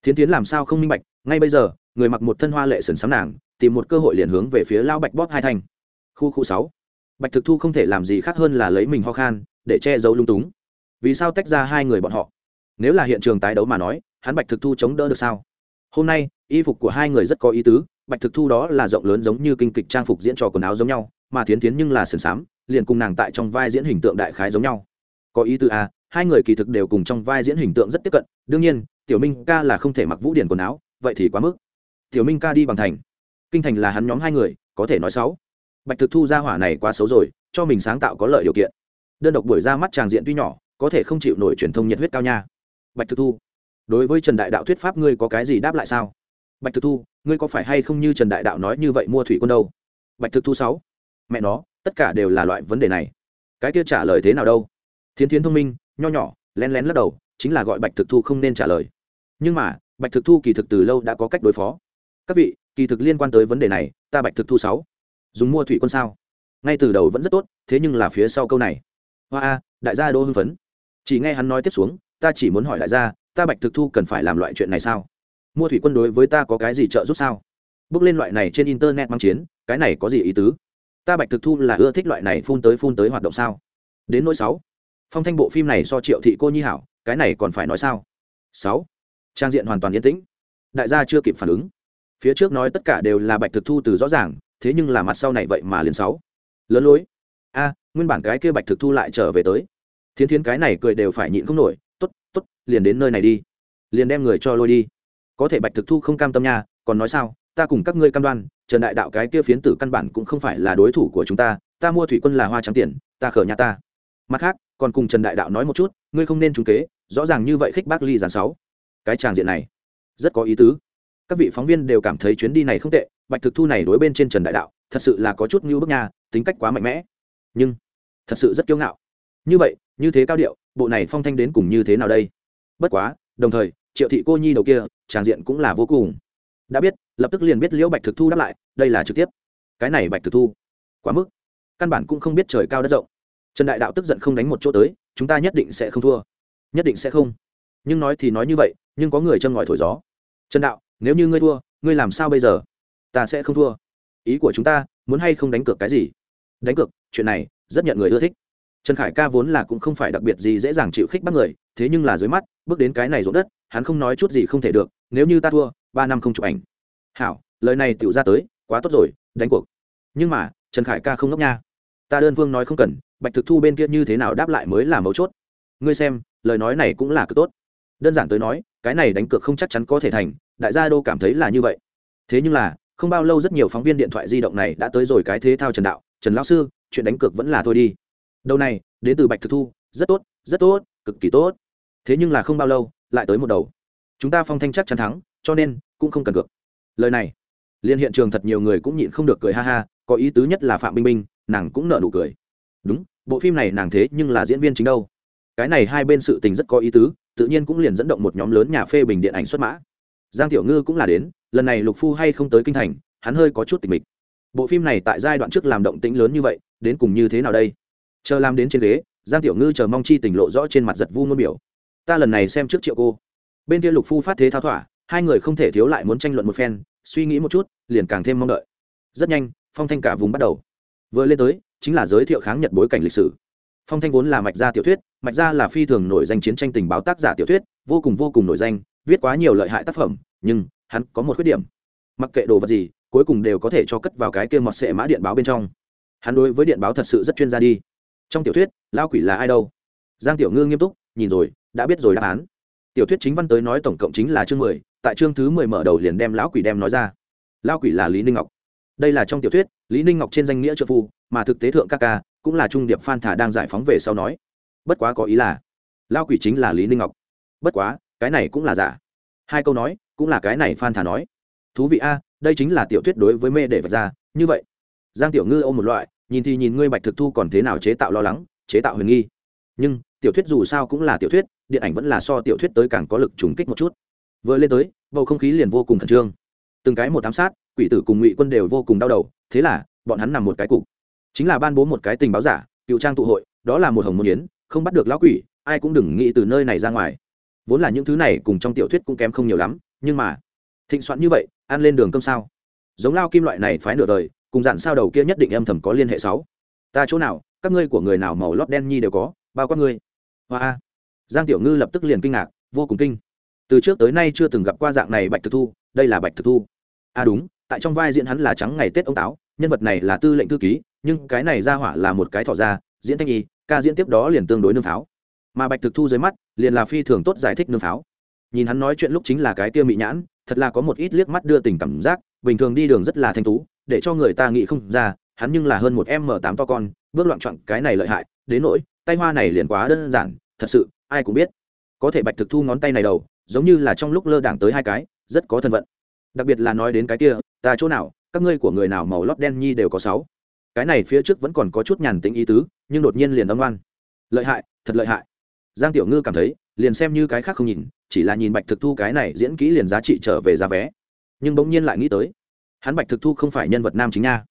Thiến tiến làm sao không minh bạch, ngay bây giờ, người mặc một thân hoa lệ sườn sắm nàng, tìm một cơ hội liền hướng về phía lao bạch bóp hai thành khu khu sáu bạch thực thu không thể làm gì khác hơn là lấy mình ho khan, để che giấu lung túng. Vì sao tách ra hai người bọn họ? Nếu là hiện trường tái đấu mà nói, hắn bạch thực thu chống đỡ được sao? Hôm nay, y phục của hai người rất có ý tứ, bạch thực thu đó là rộng lớn giống như kinh kịch trang phục diễn trò quần áo giống nhau, mà thiến tiến nhưng là sườn xám liền cùng nàng tại trong vai diễn hình tượng đại khái giống nhau. Có ý tứ à hai người kỳ thực đều cùng trong vai diễn hình tượng rất tiếp cận, đương nhiên, tiểu minh ca là không thể mặc vũ điển quần áo, vậy thì quá mức. Tiểu minh ca đi bằng thành. Kinh thành là hắn nhóm hai người, có thể nói xấu bạch thực thu ra hỏa này quá xấu rồi, cho mình sáng tạo có lợi điều kiện. Đơn độc buổi ra mắt tràng diện tuy nhỏ, có thể không chịu nổi truyền thông nhiệt huyết cao nha. Bạch thực thu, đối với trần đại đạo thuyết pháp ngươi có cái gì đáp lại sao? Bạch thực thu, ngươi có phải hay không như trần đại đạo nói như vậy mua thủy quân đâu? Bạch thực thu sáu, mẹ nó, tất cả đều là loại vấn đề này. Cái kia trả lời thế nào đâu? Thiến thiến thông minh, nho nhỏ, lén lén lắc đầu, chính là gọi bạch thực thu không nên trả lời. Nhưng mà, bạch thực thu kỳ thực từ lâu đã có cách đối phó. Các vị, kỳ thực liên quan tới vấn đề này, ta bạch thực thu sáu dùng mua thủy quân sao? Ngay từ đầu vẫn rất tốt, thế nhưng là phía sau câu này. Hoa a, đại gia đô hưng phấn. Chỉ nghe hắn nói tiếp xuống, ta chỉ muốn hỏi đại gia, ta bạch thực thu cần phải làm loại chuyện này sao? Mua thủy quân đối với ta có cái gì trợ giúp sao? Bước lên loại này trên internet mang chiến, cái này có gì ý tứ? Ta bạch thực thu là ưa thích loại này phun tới phun tới hoạt động sao? Đến nỗi sáu. Phong thanh bộ phim này so triệu thị cô nhi hảo, cái này còn phải nói sao? Sáu. Trang diện hoàn toàn yên tĩnh. Đại gia chưa kịp phản ứng. Phía trước nói tất cả đều là bạch thực thu từ rõ ràng thế nhưng là mặt sau này vậy mà liền sáu. Lớn lối. A, nguyên bản cái kia bạch thực thu lại trở về tới. Thiến thiến cái này cười đều phải nhịn không nổi t ố t t ố t liền đến nơi này đi. Liền đem người cho lôi đi. Có thể bạch thực thu không cam tâm nha, còn nói sao, ta cùng các ngươi cam đoan, trần đại đạo cái kia phiến tử căn bản cũng không phải là đối thủ của chúng ta ta mua thủy quân là hoa trắng tiền, ta khở nhà ta. Mặt khác, còn cùng trần đại đạo nói một chút, ngươi không nên trúng kế, rõ ràng như vậy khích bác ly giàn sáu. Cái tràng diện này, rất có ý tứ. Các vị phóng viên đều cảm thấy chuyến đi này không tệ bạch thực thu này đối bên trên trần đại đạo, thật sự là có chút như bức nha, tính cách quá mạnh mẽ. Nhưng, thật sự rất kiêu ngạo. Như vậy, như thế cao điệu, bộ này phong thanh đến cùng như thế nào đây? Bất quá, đồng thời, triệu thị cô nhi đầu kia, tràng diện cũng là vô cùng. Đã biết, lập tức liền biết liễu bạch thực thu đáp lại, đây là trực tiếp. Cái này bạch thực thu, quá mức. Căn bản cũng không biết trời cao đất rộng. Trần đại đạo tức giận không đánh một chỗ tới, chúng ta nhất định sẽ không thua. Nhất định sẽ không. Nhưng nói thì nói như vậy, nhưng có người châm ngòi thổi gió. Trần đạo, nếu như ngươi thua, ngươi làm sao bây giờ? Ta sẽ không thua. Ý của chúng ta, muốn hay không đánh cược cái gì? Đánh cược, chuyện này, rất nhận người ưa thích. Trần khải ca vốn là cũng không phải đặc biệt gì dễ dàng chịu khích bắt người, thế nhưng là dưới mắt, bước đến cái này rỗng đất, hắn không nói chút gì không thể được, nếu như ta thua, ba năm không chụp ảnh. Hảo, lời này tựu ra tới, quá tốt rồi, đánh cuộc. Nhưng mà, trần khải ca không ngốc nha. Ta đơn phương nói không cần, bạch thực thu bên kia như thế nào đáp lại mới là mấu chốt. Ngươi xem, lời nói này cũng là cực tốt. Đơn giản tới nói, cái này đánh cược không chắc chắn có thể thành, đại gia đô cảm thấy là như vậy. Thế nhưng là không bao lâu rất nhiều phóng viên điện thoại di động này đã tới rồi cái thế thao trần đạo, trần lão sư, chuyện đánh cược vẫn là thôi đi. Đầu này, đến từ bạch thực thu, rất tốt rất tốt, cực kỳ tốt. Thế nhưng là không bao lâu, lại tới một đầu. Chúng ta phong thanh chắc chắn thắng, cho nên cũng không cần cược. Lời này, liên hiện trường thật nhiều người cũng nhịn không được cười ha ha, có ý tứ nhất là phạm minh minh nàng cũng nợ nụ cười. Đúng, bộ phim này nàng thế nhưng là diễn viên chính đâu. Cái này hai bên sự tình rất có ý tứ, tự nhiên cũng liền dẫn động một nhóm lớn nhà phê bình điện ảnh xuất mã. Giang tiểu ngư cũng là đến lần này lục phu hay không tới kinh thành, hắn hơi có chút tình mịch. Bộ phim này tại giai đoạn trước làm động tĩnh lớn như vậy, đến cùng như thế nào đây? Chờ làm đến trên ghế, giang tiểu ngư chờ mong chi tình lộ rõ trên mặt giật vu ngôn biểu. Ta lần này xem trước triệu cô. Bên kia lục phu phát thế thao thỏa, hai người không thể thiếu lại muốn tranh luận một phen, suy nghĩ một chút, liền càng thêm mong đợi. Rất nhanh, phong thanh cả vùng bắt đầu. Vừa lên tới, chính là giới thiệu kháng nhật bối cảnh lịch sử. Phong thanh vốn là mạch gia tiểu thuyết, mạch gia là phi thường nổi danh chiến tranh tình báo tác giả tiểu thuyết, vô cùng vô cùng nổi danh, viết quá nhiều lợi hại tác phẩm, nhưng hắn có một khuyết điểm. Mặc kệ đồ vật gì, cuối cùng đều có thể cho cất vào cái kia mọt sệ mã điện báo bên trong. Hắn đối với điện báo thật sự rất chuyên gia đi. Trong tiểu thuyết lao quỷ là ai đâu? Giang tiểu ngư nghiêm túc, nhìn rồi, đã biết rồi đáp án. Tiểu thuyết chính văn tới nói tổng cộng chính là chương mười, tại chương thứ mười mở đầu liền đem lão quỷ đem nói ra. Lao quỷ là lý ninh ngọc. Đây là trong tiểu thuyết, lý ninh ngọc trên danh nghĩa trợ phu, mà thực tế thượng ca ca cũng là trung điệp phan thả đang giải phóng về sau nói. Bất quá có ý là lao quỷ chính là lý ninh ngọc. Bất quá, cái này cũng là giả hai câu nói, cũng là cái này phan thả nói. Thú vị a, đây chính là tiểu thuyết đối với mê để vật ra, như vậy. Giang tiểu ngư ôm một loại, nhìn thì nhìn ngươi bạch thực thu còn thế nào chế tạo lo lắng, chế tạo huyền nghi. Nhưng, tiểu thuyết dù sao cũng là tiểu thuyết, điện ảnh vẫn là so tiểu thuyết tới càng có lực trùng kích một chút. Vừa lên tới, bầu không khí liền vô cùng khẩn trương. Từng cái một thám sát, quỷ tử cùng ngụy quân đều vô cùng đau đầu, thế là, bọn hắn nằm một cái cục. Chính là ban bố một cái tình báo giả, cựu trang tụ hội, đó là một hồng môn yến, không bắt được lão quỷ, ai cũng đừng nghĩ từ nơi này ra ngoài vốn là những thứ này cùng trong tiểu thuyết cũng kém không nhiều lắm, nhưng mà, thịnh soạn như vậy, ăn lên đường cơm sao? Giống lao kim loại này phái nửa đời, cùng dặn sao đầu kia nhất định âm thầm có liên hệ sáu. Ta chỗ nào, các ngươi của người nào màu lót đen nhi đều có, bao quát ngươi. Hoa giang tiểu ngư lập tức liền kinh ngạc, vô cùng kinh. Từ trước tới nay chưa từng gặp qua dạng này bạch thực thu, đây là bạch thực thu. À đúng, tại trong vai diễn hắn là trắng ngày tết ông táo, nhân vật này là tư lệnh thư ký, nhưng cái này ra hỏa là một cái thỏ ra, diễn thanh y, ca diễn tiếp đó liền tương đối nương pháo mà bạch thực thu dưới mắt liền là phi thường tốt giải thích nương pháo. Nhìn hắn nói chuyện lúc chính là cái kia mị nhãn, thật là có một ít liếc mắt đưa tình cảm giác, bình thường đi đường rất là thanh tú, để cho người ta nghĩ không ra, hắn nhưng là hơn một m tám to con, bước loạn trọn cái này lợi hại, đến nỗi, tay hoa này liền quá đơn giản, thật sự, ai cũng biết. Có thể bạch thực thu ngón tay này đầu, giống như là trong lúc lơ đảng tới hai cái, rất có thân vận đặc biệt là nói đến cái kia, ta chỗ nào, các ngươi của người nào màu lót đen nhi đều có sáu. Cái này phía trước vẫn còn có chút nhàn tính ý tứ, nhưng đột nhiên liền âm oan. Lợi hại, thật lợi hại giang tiểu ngư cảm thấy liền xem như cái khác không nhìn chỉ là nhìn bạch thực thu cái này diễn kỹ liền giá trị trở về giá vé. Nhưng bỗng nhiên lại nghĩ tới hắn bạch thực thu không phải nhân vật nam chính nha.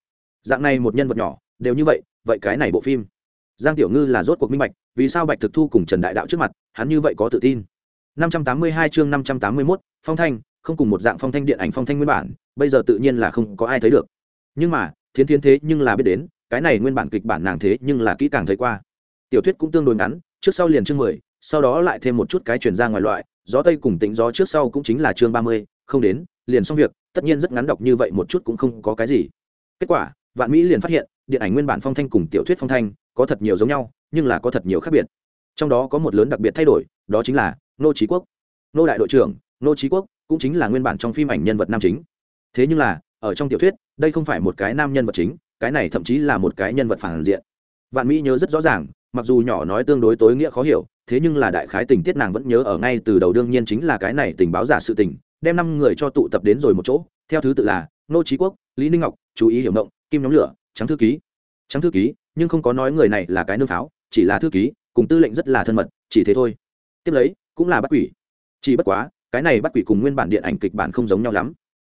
Dạng này một nhân vật nhỏ đều như vậy vậy cái này bộ phim. Giang tiểu ngư là rốt cuộc minh bạch vì sao bạch thực thu cùng trần đại đạo trước mặt hắn như vậy có tự tin. 582 chương 581, phong thanh không cùng một dạng phong thanh điện ảnh phong thanh nguyên bản bây giờ tự nhiên là không có ai thấy được. Nhưng mà thiến thiến thế nhưng là biết đến cái này nguyên bản kịch bản nàng thế nhưng là kỹ càng thấy qua. Tiểu thuyết cũng tương đối ngắn trước sau liền chương mười, sau đó lại thêm một chút cái chuyển ra ngoài loại, gió tây cùng tính gió trước sau cũng chính là chương ba mươi, không đến, liền xong việc, tất nhiên rất ngắn đọc như vậy một chút cũng không có cái gì. Kết quả, vạn mỹ liền phát hiện, điện ảnh nguyên bản phong thanh cùng tiểu thuyết phong thanh có thật nhiều giống nhau, nhưng là có thật nhiều khác biệt. Trong đó có một lớn đặc biệt thay đổi, đó chính là nô trí quốc. Nô đại đội trưởng, nô trí quốc cũng chính là nguyên bản trong phim ảnh nhân vật nam chính. Thế nhưng là, ở trong tiểu thuyết, đây không phải một cái nam nhân vật chính, cái này thậm chí là một cái nhân vật phản diện. Vạn mỹ nhớ rất rõ ràng mặc dù nhỏ nói tương đối tối nghĩa khó hiểu, thế nhưng là đại khái tình tiết nàng vẫn nhớ ở ngay từ đầu đương nhiên chính là cái này tình báo giả sự tình, đem năm người cho tụ tập đến rồi một chỗ, theo thứ tự là nô trí quốc, lý ninh ngọc, chú ý hiểu động kim nhóm lửa, trắng thư ký. Trắng thư ký, nhưng không có nói người này là cái nương pháo chỉ là thư ký, cùng tư lệnh rất là thân mật, chỉ thế thôi. Tiếp lấy, cũng là bắt quỷ. Chỉ bất quá, cái này bắt quỷ cùng nguyên bản điện ảnh kịch bản không giống nhau lắm.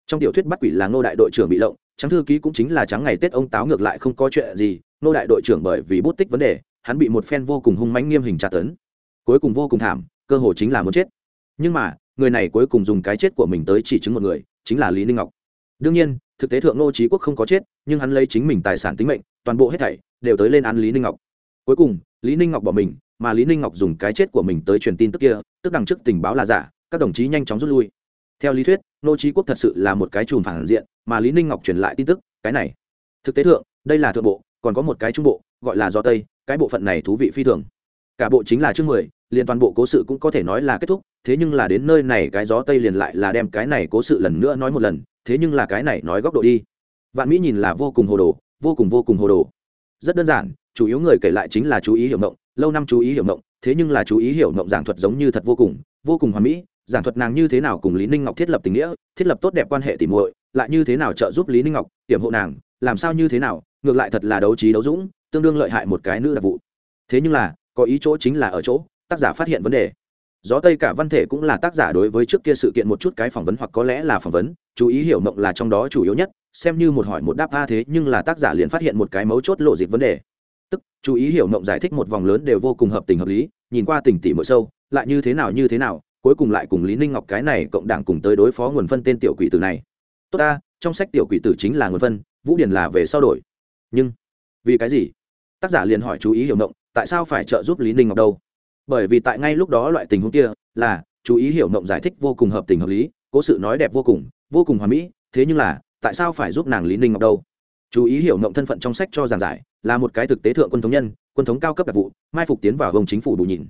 Trong tiểu thuyết bắt quỷ là ngô đại đội trưởng bị lộng, trắng thư ký cũng chính là trắng ngày tết ông táo ngược lại không có chuyện gì, ngô đại đội trưởng bởi vì bút tích vấn đề hắn bị một phen vô cùng hung mãnh nghiêm hình tra tấn. Cuối cùng vô cùng thảm, cơ hồ chính là muốn chết. Nhưng mà, người này cuối cùng dùng cái chết của mình tới chỉ chứng một người, chính là lý ninh ngọc. Đương nhiên, thực tế thượng ngô trí quốc không có chết, nhưng hắn lấy chính mình tài sản tính mệnh, toàn bộ hết thảy đều tới lên án lý ninh ngọc. Cuối cùng, lý ninh ngọc bỏ mình, mà lý ninh ngọc dùng cái chết của mình tới truyền tin tức kia, tức đằng trước tình báo là giả, các đồng chí nhanh chóng rút lui. Theo lý thuyết, nô trí quốc thật sự là một cái chùm phản diện, mà lý ninh ngọc truyền lại tin tức, cái này. Thực tế thượng, đây là thượng bộ, còn có một cái trung bộ, gọi là do tây cái bộ phận này thú vị phi thường. Cả bộ chính là chương mười, liền toàn bộ cố sự cũng có thể nói là kết thúc, thế nhưng là đến nơi này cái gió tây liền lại là đem cái này cố sự lần nữa nói một lần, thế nhưng là cái này nói góc độ đi. Vạn mỹ nhìn là vô cùng hồ đồ, vô cùng vô cùng hồ đồ. Rất đơn giản, chủ yếu người kể lại chính là chú ý hiểu mộng lâu năm chú ý hiểu mộng thế nhưng là chú ý hiểu mộng giảng thuật giống như thật vô cùng vô cùng hoàn mỹ, giảng thuật nàng như thế nào cùng lý ninh ngọc thiết lập tình nghĩa, thiết lập tốt đẹp quan hệ tỉ muội, lại như thế nào trợ giúp lý ninh ngọc hiểm hộ nàng, làm sao như thế nào ngược lại thật là đấu trí đấu dũng, tương đương lợi hại một cái nữ đặc vụ. Thế nhưng là, có ý chỗ chính là ở chỗ, tác giả phát hiện vấn đề. Gió tây cả văn thể cũng là tác giả đối với trước kia sự kiện một chút cái phỏng vấn hoặc có lẽ là phỏng vấn, chú ý hiểu mộng là trong đó chủ yếu nhất, xem như một hỏi một đáp a thế nhưng là tác giả liền phát hiện một cái mấu chốt lộ dịp vấn đề. Tức, chú ý hiểu mộng giải thích một vòng lớn đều vô cùng hợp tình hợp lý, nhìn qua tình tỉ mỗi sâu, lại như thế nào như thế nào, cuối cùng lại cùng lý ninh ngọc cái này cộng đảng cùng tới đối phó nguồn phân tên tiểu quỷ tử này. Tốt ta, trong sách tiểu quỷ tử chính là nguồn phân, vũ điển là về sau đổi nhưng vì cái gì? Tác giả liền hỏi chú ý hiểu mộng tại sao phải trợ giúp lý ninh ngọc đâu? Bởi vì tại ngay lúc đó loại tình huống kia là chú ý hiểu mộng giải thích vô cùng hợp tình hợp lý, cố sự nói đẹp vô cùng vô cùng hoàn mỹ, thế nhưng là tại sao phải giúp nàng lý ninh ngọc đâu? Chú ý hiểu mộng thân phận trong sách cho giảng giải là một cái thực tế thượng quân thống nhân, quân thống cao cấp đặc vụ, mai phục tiến vào vòng chính phủ đủ nhìn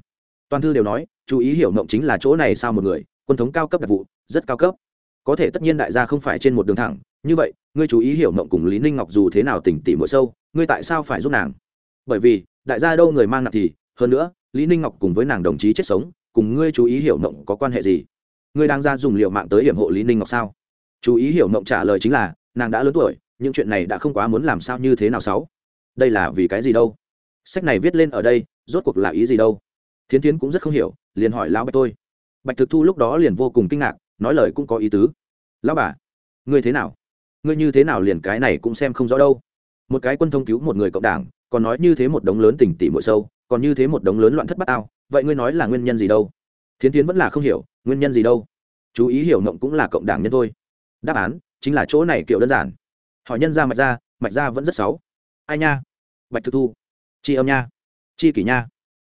toàn thư đều nói, chú ý hiểu mộng chính là chỗ này sao một người, quân thống cao cấp đặc vụ, rất cao cấp có thể tất nhiên đại gia không phải trên một đường thẳng, như vậy, ngươi chú ý hiểu mộng cùng lý ninh ngọc dù thế nào tỉnh tỉ mỗi sâu, ngươi tại sao phải giúp nàng? Bởi vì, đại gia đâu người mang nặng thì, hơn nữa, lý ninh ngọc cùng với nàng đồng chí chết sống, cùng ngươi chú ý hiểu mộng có quan hệ gì? Ngươi đang ra dùng liệu mạng tới hiểm hộ lý ninh ngọc sao? Chú ý hiểu mộng trả lời chính là, nàng đã lớn tuổi, những chuyện này đã không quá muốn làm sao như thế nào sáu? Đây là vì cái gì đâu? Sách này viết lên ở đây, rốt cuộc là ý gì đâu? Thiến thiến cũng rất không hiểu, liền hỏi lão bạch tôi. Bạch thực thu lúc đó liền vô cùng kinh ngạc nói lời cũng có ý tứ. Lão bà, ngươi thế nào? Ngươi như thế nào liền cái này cũng xem không rõ đâu. Một cái quân thông cứu một người cộng đảng, còn nói như thế một đống lớn tỉnh tỉ mội sâu, còn như thế một đống lớn loạn thất bát ao vậy ngươi nói là nguyên nhân gì đâu? Thiến tiến vẫn là không hiểu, nguyên nhân gì đâu? Chú ý hiểu mộng cũng là cộng đảng nhân thôi. Đáp án, chính là chỗ này kiểu đơn giản. Hỏi nhân ra mạch ra mạch ra vẫn rất xấu. Ai nha? Bạch thực thu. Chi âm nha. Chi kỷ nha.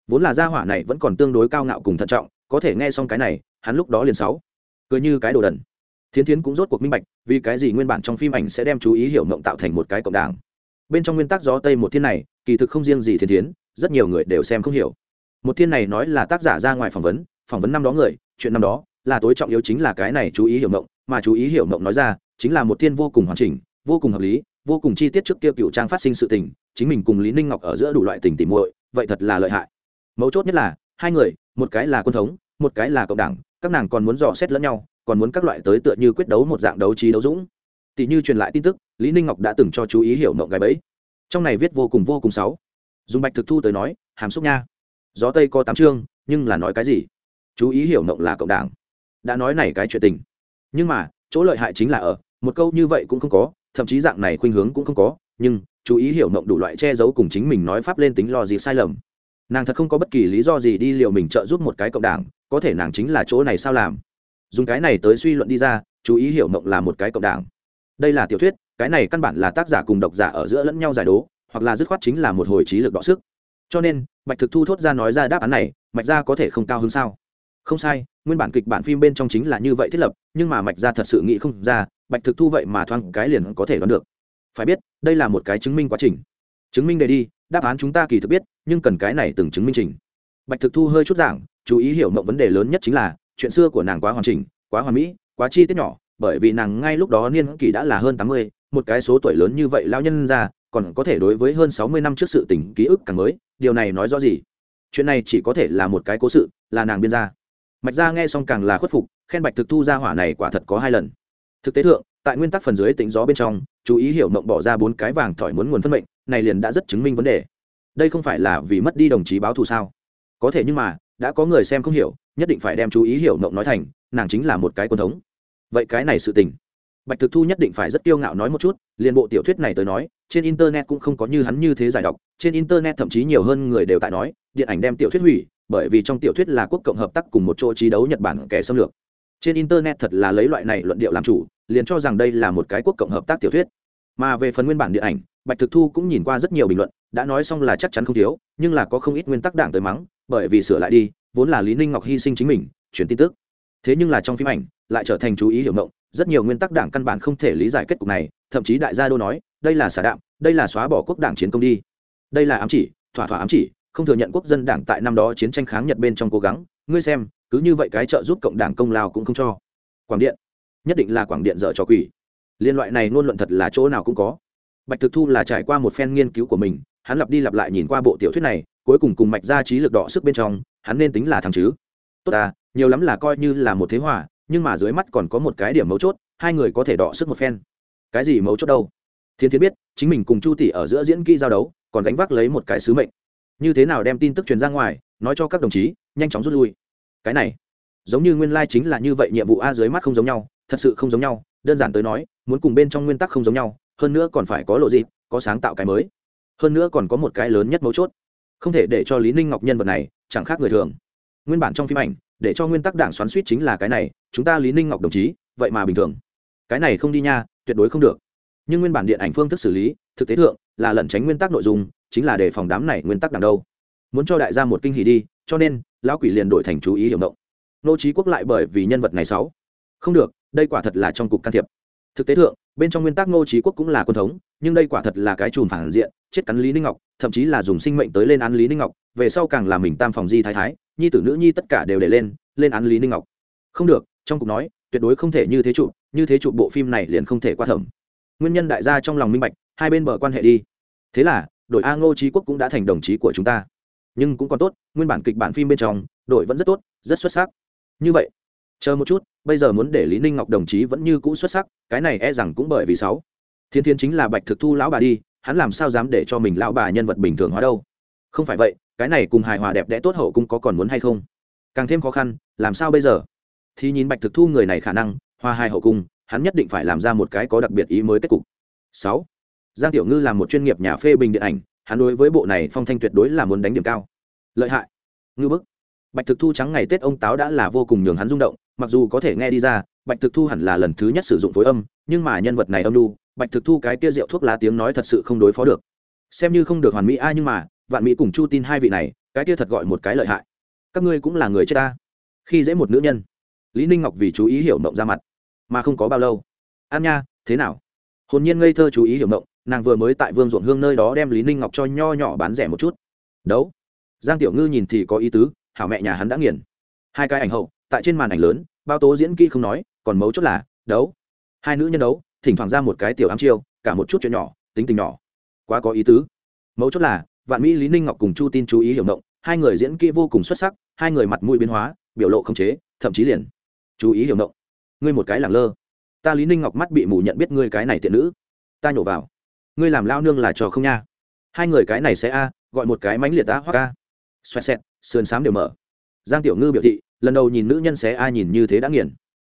Vốn là gia hỏa này vẫn còn tương đối cao ngạo cùng thận trọng, có thể nghe xong cái này, hắn lúc đó liền sáu cười như cái đồ đần. Thiến thiến cũng rốt cuộc minh bạch, vì cái gì nguyên bản trong phim ảnh sẽ đem chú ý hiểu mộng tạo thành một cái cộng đảng. Bên trong nguyên tắc gió tây một thiên này, kỳ thực không riêng gì thiến thiến, rất nhiều người đều xem không hiểu. Một thiên này nói là tác giả ra ngoài phỏng vấn phỏng vấn năm đó người, chuyện năm đó, là tối trọng yếu chính là cái này chú ý hiểu mộng, mà chú ý hiểu mộng nói ra, chính là một thiên vô cùng hoàn chỉnh, vô cùng hợp lý, vô cùng chi tiết trước kia cựu trang phát sinh sự tình, chính mình cùng lý ninh ngọc ở giữa đủ loại tình tìm muội, vậy thật là lợi hại. Mấu chốt nhất là, hai người, một cái là quân thống, một cái là cộng đảng các nàng còn muốn dò xét lẫn nhau, còn muốn các loại tới tựa như quyết đấu một dạng đấu trí đấu dũng. Tỷ như truyền lại tin tức, lý ninh ngọc đã từng cho chú ý hiểu mộng gái bẫy. Trong này viết vô cùng vô cùng sáu dùng bạch thực thu tới nói, hàm xúc nha, gió tây có tám chương, nhưng là nói cái gì? Chú ý hiểu mộng là cộng đảng. Đã nói này cái chuyện tình. Nhưng mà, chỗ lợi hại chính là ở, một câu như vậy cũng không có, thậm chí dạng này khuynh hướng cũng không có, nhưng chú ý hiểu mộng đủ loại che giấu cùng chính mình nói pháp lên tính lo gì sai lầm. Nàng thật không có bất kỳ lý do gì đi liệu mình trợ giúp một cái cộng đảng có thể nàng chính là chỗ này sao làm? Dùng cái này tới suy luận đi ra, chú ý hiểu mộng là một cái cộng đảng. Đây là tiểu thuyết, cái này căn bản là tác giả cùng độc giả ở giữa lẫn nhau giải đố, hoặc là dứt khoát chính là một hồi trí lực đọ sức. Cho nên, bạch thực thu thốt ra nói ra đáp án này, mạch ra có thể không cao hơn sao? Không sai, nguyên bản kịch bản phim bên trong chính là như vậy thiết lập, nhưng mà mạch ra thật sự nghĩ không ra, bạch thực thu vậy mà thoáng cái liền có thể đoán được. Phải biết, đây là một cái chứng minh quá trình. Chứng minh đề đi, đáp án chúng ta kỳ thực biết, nhưng cần cái này từng chứng minh trình bạch thực thu hơi chút giảng, chú ý hiểu mộng vấn đề lớn nhất chính là, chuyện xưa của nàng quá hoàn chỉnh, quá hoàn mỹ, quá chi tiết nhỏ, bởi vì nàng ngay lúc đó niên kỷ đã là hơn tám mươi, một cái số tuổi lớn như vậy lao nhân ra, còn có thể đối với hơn sáu mươi năm trước sự tình ký ức càng mới, điều này nói rõ gì? Chuyện này chỉ có thể là một cái cố sự, là nàng biên ra mạch ra nghe xong càng là khuất phục, khen bạch thực thu ra hỏa này quả thật có hai lần. Thực tế thượng, tại nguyên tắc phần dưới tính gió bên trong, chú ý hiểu mộng bỏ ra bốn cái vàng thỏi muốn nguồn phân mệnh, này liền đã rất chứng minh vấn đề. Đây không phải là vì mất đi đồng chí báo thù sao? Có thể nhưng mà, đã có người xem không hiểu, nhất định phải đem chú ý hiểu mộng nói thành, nàng chính là một cái quân thống. Vậy cái này sự tình. Bạch thực thu nhất định phải rất kiêu ngạo nói một chút, liền bộ tiểu thuyết này tới nói, trên internet cũng không có như hắn như thế giải đọc trên internet thậm chí nhiều hơn người đều tại nói, điện ảnh đem tiểu thuyết hủy, bởi vì trong tiểu thuyết là quốc cộng hợp tác cùng một chỗ trí đấu nhật bản kẻ xâm lược. Trên internet thật là lấy loại này luận điệu làm chủ, liền cho rằng đây là một cái quốc cộng hợp tác tiểu thuyết. Mà về phần nguyên bản điện ảnh, bạch thực thu cũng nhìn qua rất nhiều bình luận, đã nói xong là chắc chắn không thiếu, nhưng là có không ít nguyên tắc đảng tới mắng bởi vì sửa lại đi, vốn là lý ninh ngọc hy sinh chính mình chuyển tin tức. Thế nhưng là trong phim ảnh, lại trở thành chú ý hiểu mộng rất nhiều nguyên tắc đảng căn bản không thể lý giải kết cục này, thậm chí đại gia đô nói, đây là xả đạm, đây là xóa bỏ quốc đảng chiến công đi. Đây là ám chỉ, thỏa thỏa ám chỉ, không thừa nhận quốc dân đảng tại năm đó chiến tranh kháng nhật bên trong cố gắng, ngươi xem, cứ như vậy cái trợ giúp cộng đảng công lao cũng không cho. Quảng điện, nhất định là quảng điện dở trò quỷ. Liên loại này ngôn luận thật là chỗ nào cũng có. Bạch thực thu là trải qua một phen nghiên cứu của mình, hắn lặp đi lặp lại nhìn qua bộ tiểu thuyết này cuối cùng cùng mạch ra trí lực đỏ sức bên trong, hắn nên tính là thằng chứ. Tốt ta nhiều lắm là coi như là một thế hòa, nhưng mà dưới mắt còn có một cái điểm mấu chốt, hai người có thể đọ sức một phen. Cái gì mấu chốt đâu? Thiên thiên biết, chính mình cùng chu tỷ ở giữa diễn kỹ giao đấu, còn gánh vác lấy một cái sứ mệnh. Như thế nào đem tin tức truyền ra ngoài, nói cho các đồng chí, nhanh chóng rút lui. Cái này, giống như nguyên lai chính là như vậy, nhiệm vụ a dưới mắt không giống nhau, thật sự không giống nhau, đơn giản tới nói, muốn cùng bên trong nguyên tắc không giống nhau, hơn nữa còn phải có lộ dịp, có sáng tạo cái mới. Hơn nữa còn có một cái lớn nhất mấu chốt không thể để cho lý ninh ngọc nhân vật này chẳng khác người thường nguyên bản trong phim ảnh để cho nguyên tắc đảng xoắn suýt chính là cái này chúng ta lý ninh ngọc đồng chí vậy mà bình thường cái này không đi nha tuyệt đối không được nhưng nguyên bản điện ảnh phương thức xử lý thực tế thượng là lẩn tránh nguyên tắc nội dung chính là để phòng đám này nguyên tắc đằng đâu muốn cho đại gia một kinh hỉ đi cho nên lão quỷ liền đổi thành chú ý hiểu động nô trí quốc lại bởi vì nhân vật này sáu không được đây quả thật là trong cục can thiệp thực tế thượng bên trong nguyên tắc nô trí quốc cũng là quân thống nhưng đây quả thật là cái chùm phản diện, chết cắn lý ninh ngọc, thậm chí là dùng sinh mệnh tới lên án lý ninh ngọc, về sau càng làm mình tam phòng di thái thái, nhi tử nữ nhi tất cả đều để lên lên án lý ninh ngọc. Không được, trong cục nói, tuyệt đối không thể như thế trụ, như thế trụ bộ phim này liền không thể qua thẩm. Nguyên nhân đại gia trong lòng minh bạch, hai bên bờ quan hệ đi. Thế là, đội a ngô trí quốc cũng đã thành đồng chí của chúng ta. Nhưng cũng còn tốt, nguyên bản kịch bản phim bên trong, đội vẫn rất tốt, rất xuất sắc. Như vậy, chờ một chút, bây giờ muốn để lý ninh ngọc đồng chí vẫn như cũ xuất sắc, cái này e rằng cũng bởi vì sáu thiên thiên chính là bạch thực thu lão bà đi, hắn làm sao dám để cho mình lão bà nhân vật bình thường hóa đâu? Không phải vậy, cái này cùng hài hòa đẹp đẽ tốt hậu cũng có còn muốn hay không? Càng thêm khó khăn, làm sao bây giờ? Thì nhìn bạch thực thu người này khả năng hoa hai hậu cung, hắn nhất định phải làm ra một cái có đặc biệt ý mới kết cục. Sáu. Giang tiểu ngư là một chuyên nghiệp nhà phê bình điện ảnh, hắn đối với bộ này phong thanh tuyệt đối là muốn đánh điểm cao. Lợi hại. Ngư bức. Bạch thực thu trắng ngày tết ông táo đã là vô cùng nhường hắn rung động, mặc dù có thể nghe đi ra, bạch thực thu hẳn là lần thứ nhất sử dụng phối âm, nhưng mà nhân vật này âm lưu bạch thực thu cái kia rượu thuốc lá tiếng nói thật sự không đối phó được. Xem như không được hoàn mỹ ai nhưng mà, vạn mỹ cùng chu tin hai vị này, cái kia thật gọi một cái lợi hại. Các ngươi cũng là người chết ta. Khi dễ một nữ nhân. Lý ninh ngọc vì chú ý hiểu mộng ra mặt, mà không có bao lâu. An nha, thế nào? Hồn nhiên ngây thơ chú ý hiểu mộng, nàng vừa mới tại vương ruộng hương nơi đó đem lý ninh ngọc cho nho nhỏ bán rẻ một chút. Đấu. Giang tiểu ngư nhìn thì có ý tứ, hảo mẹ nhà hắn đã nghiền. Hai cái ảnh hậu, tại trên màn ảnh lớn, bao tố diễn kỹ không nói, còn mấu chốt là, đấu. Hai nữ nhân đấu thỉnh thoảng ra một cái tiểu ám chiêu, cả một chút chuyện nhỏ, tính tình nhỏ. Quá có ý tứ. Mấu chốt là, vạn mỹ, lý ninh ngọc cùng chu tin chú ý hiểu động hai người diễn kỹ vô cùng xuất sắc, hai người mặt mũi biến hóa, biểu lộ không chế, thậm chí liền chú ý hiểu động ngươi một cái lẳng lơ. Ta lý ninh ngọc mắt bị mù nhận biết ngươi cái này tiện nữ. Ta nhổ vào. Ngươi làm lao nương là trò không nha. Hai người cái này sẽ a, gọi một cái mánh liệt ta hoặc a xoẹt xẹt, sườn xám đều mở. Giang tiểu ngư biểu thị, lần đầu nhìn nữ nhân sẽ a nhìn như thế đã nghiền.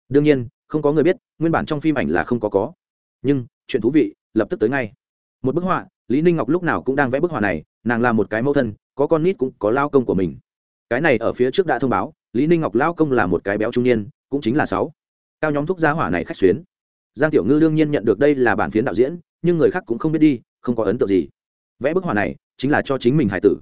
Đương nhiên không có người biết, nguyên bản trong phim ảnh là không có có. Nhưng, chuyện thú vị, lập tức tới ngay. Một bức họa, lý ninh ngọc lúc nào cũng đang vẽ bức họa này, nàng là một cái mẫu thân, có con nít cũng có lao công của mình. Cái này ở phía trước đã thông báo, lý ninh ngọc lao công là một cái béo trung niên, cũng chính là sáu. Cao nhóm thúc gia hỏa này khách xuyến. Giang tiểu ngư đương nhiên nhận được đây là bản phiến đạo diễn, nhưng người khác cũng không biết đi, không có ấn tượng gì. Vẽ bức họa này, chính là cho chính mình hải tử.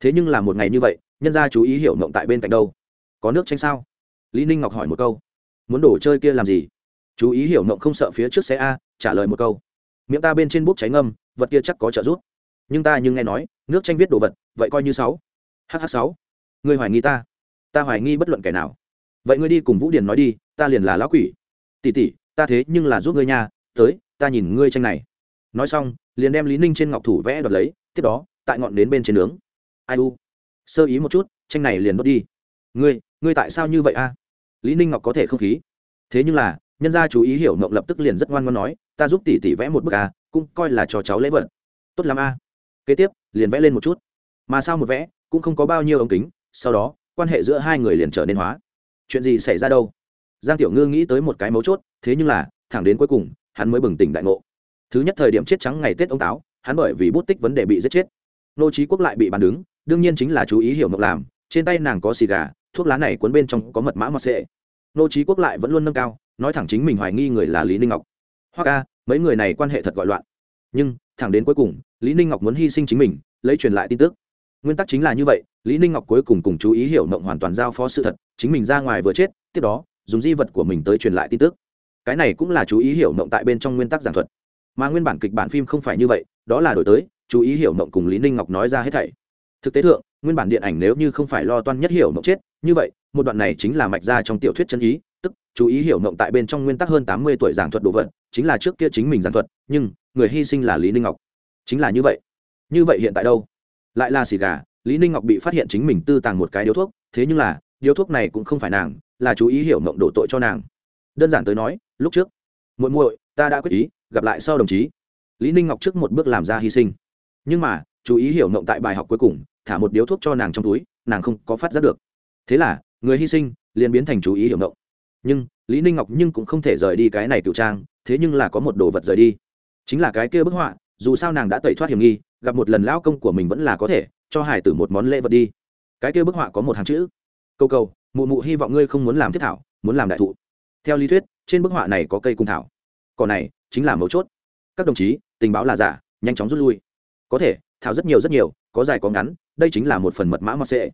Thế nhưng là một ngày như vậy, nhân gia chú ý hiểu mộng tại bên cạnh đâu? Có nước tranh sao? Lý ninh ngọc hỏi một câu muốn đổ chơi kia làm gì? Chú ý hiểu mộng không sợ phía trước xe a, trả lời một câu. Miệng ta bên trên bút cháy ngâm, vật kia chắc có trợ giúp. Nhưng ta nhưng nghe nói, nước tranh viết đồ vật, vậy coi như sáu. Hh sáu. Ngươi hoài nghi ta? Ta hoài nghi bất luận kẻ nào. Vậy ngươi đi cùng vũ điền nói đi, ta liền là lão quỷ. Tỷ tỷ, ta thế nhưng là giúp ngươi nha, tới, ta nhìn ngươi tranh này. Nói xong, liền đem lý ninh trên ngọc thủ vẽ đoạt lấy, tiếp đó, tại ngọn đến bên trên nướng. Ai u? Sơ ý một chút, tranh này liền đốt đi. Ngươi ngươi tại sao như vậy a? Lý ninh ngọc có thể không khí. thế nhưng là, nhân gia chú ý hiểu mộng lập tức liền rất ngoan ngoan nói, ta giúp tỷ tỷ vẽ một bức a, cũng coi là cho cháu lễ vật. Tốt lắm a. Kế tiếp, liền vẽ lên một chút. Mà sao một vẽ, cũng không có bao nhiêu ống kính, sau đó, quan hệ giữa hai người liền trở nên hóa. Chuyện gì xảy ra đâu? Giang tiểu ngư nghĩ tới một cái mấu chốt, thế nhưng là, thẳng đến cuối cùng, hắn mới bừng tỉnh đại ngộ. Thứ nhất thời điểm chết trắng ngày tết ông táo, hắn bởi vì bút tích vấn đề bị giết chết. Nô trí quốc lại bị bàn đứng, đương nhiên chính là chú ý hiểu mộng làm, trên tay nàng có xì gà thuốc lá này cuốn bên trong có mật mã mọt sệ. Nô trí quốc lại vẫn luôn nâng cao, nói thẳng chính mình hoài nghi người là lý ninh ngọc. Hoặc a, mấy người này quan hệ thật gọi loạn. Nhưng, thẳng đến cuối cùng, lý ninh ngọc muốn hy sinh chính mình, lấy truyền lại tin tức. Nguyên tắc chính là như vậy, lý ninh ngọc cuối cùng cùng chú ý hiểu mộng hoàn toàn giao phó sự thật, chính mình ra ngoài vừa chết, tiếp đó, dùng di vật của mình tới truyền lại tin tức. Cái này cũng là chú ý hiểu mộng tại bên trong nguyên tắc giảng thuật. Mà nguyên bản kịch bản phim không phải như vậy, đó là đổi tới, chú ý hiểu mộng cùng lý ninh ngọc nói ra hết thảy thực tế thượng, nguyên bản điện ảnh nếu như không phải lo toan nhất hiểu mộng chết, như vậy, một đoạn này chính là mạch ra trong tiểu thuyết chân ý, tức, chú ý hiểu mộng tại bên trong nguyên tắc hơn tám mươi tuổi giảng thuật đồ vật, chính là trước kia chính mình giảng thuật, nhưng, người hy sinh là lý ninh ngọc. Chính là như vậy. Như vậy hiện tại đâu? Lại là xì gà, lý ninh ngọc bị phát hiện chính mình tư tàng một cái điếu thuốc, thế nhưng là, điếu thuốc này cũng không phải nàng, là chú ý hiểu mộng đổ tội cho nàng. Đơn giản tới nói, lúc trước, muội muội, ta đã quyết ý, gặp lại sau đồng chí. Lý ninh ngọc trước một bước làm ra hy sinh. Nhưng mà, chú ý hiểu mộng tại bài học cuối cùng thả một điếu thuốc cho nàng trong túi, nàng không có phát giác được. Thế là, người hy sinh liền biến thành chú ý hiểu động. Nhưng, lý ninh ngọc nhưng cũng không thể rời đi cái này tiểu trang, thế nhưng là có một đồ vật rời đi. Chính là cái kia bức họa, dù sao nàng đã tẩy thoát hiểm nghi, gặp một lần lão công của mình vẫn là có thể, cho hải tử một món lễ vật đi. Cái kia bức họa có một hàng chữ. Câu cầu, mụ mụ hy vọng ngươi không muốn làm thiết thảo, muốn làm đại thụ. Theo lý thuyết, trên bức họa này có cây cung thảo. Còn này chính là mấu chốt. Các đồng chí, tình báo là giả, nhanh chóng rút lui. Có thể, thảo rất nhiều rất nhiều, có dài có ngắn đây chính là một phần mật mã mọt sệ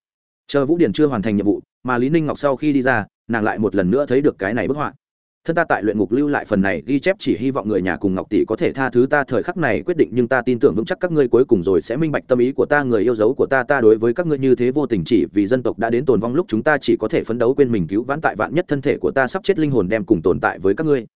chờ vũ điển chưa hoàn thành nhiệm vụ, mà lý ninh ngọc sau khi đi ra, nàng lại một lần nữa thấy được cái này bức họa. Thân ta tại luyện ngục lưu lại phần này ghi chép chỉ hy vọng người nhà cùng ngọc tỷ có thể tha thứ ta thời khắc này quyết định, nhưng ta tin tưởng vững chắc các ngươi cuối cùng rồi sẽ minh bạch tâm ý của ta, người yêu dấu của ta ta đối với các ngươi như thế vô tình chỉ vì dân tộc đã đến tồn vong lúc chúng ta chỉ có thể phấn đấu quên mình, cứu vãn tại vạn nhất thân thể của ta, sắp chết linh hồn đem cùng tồn tại với các ngươi.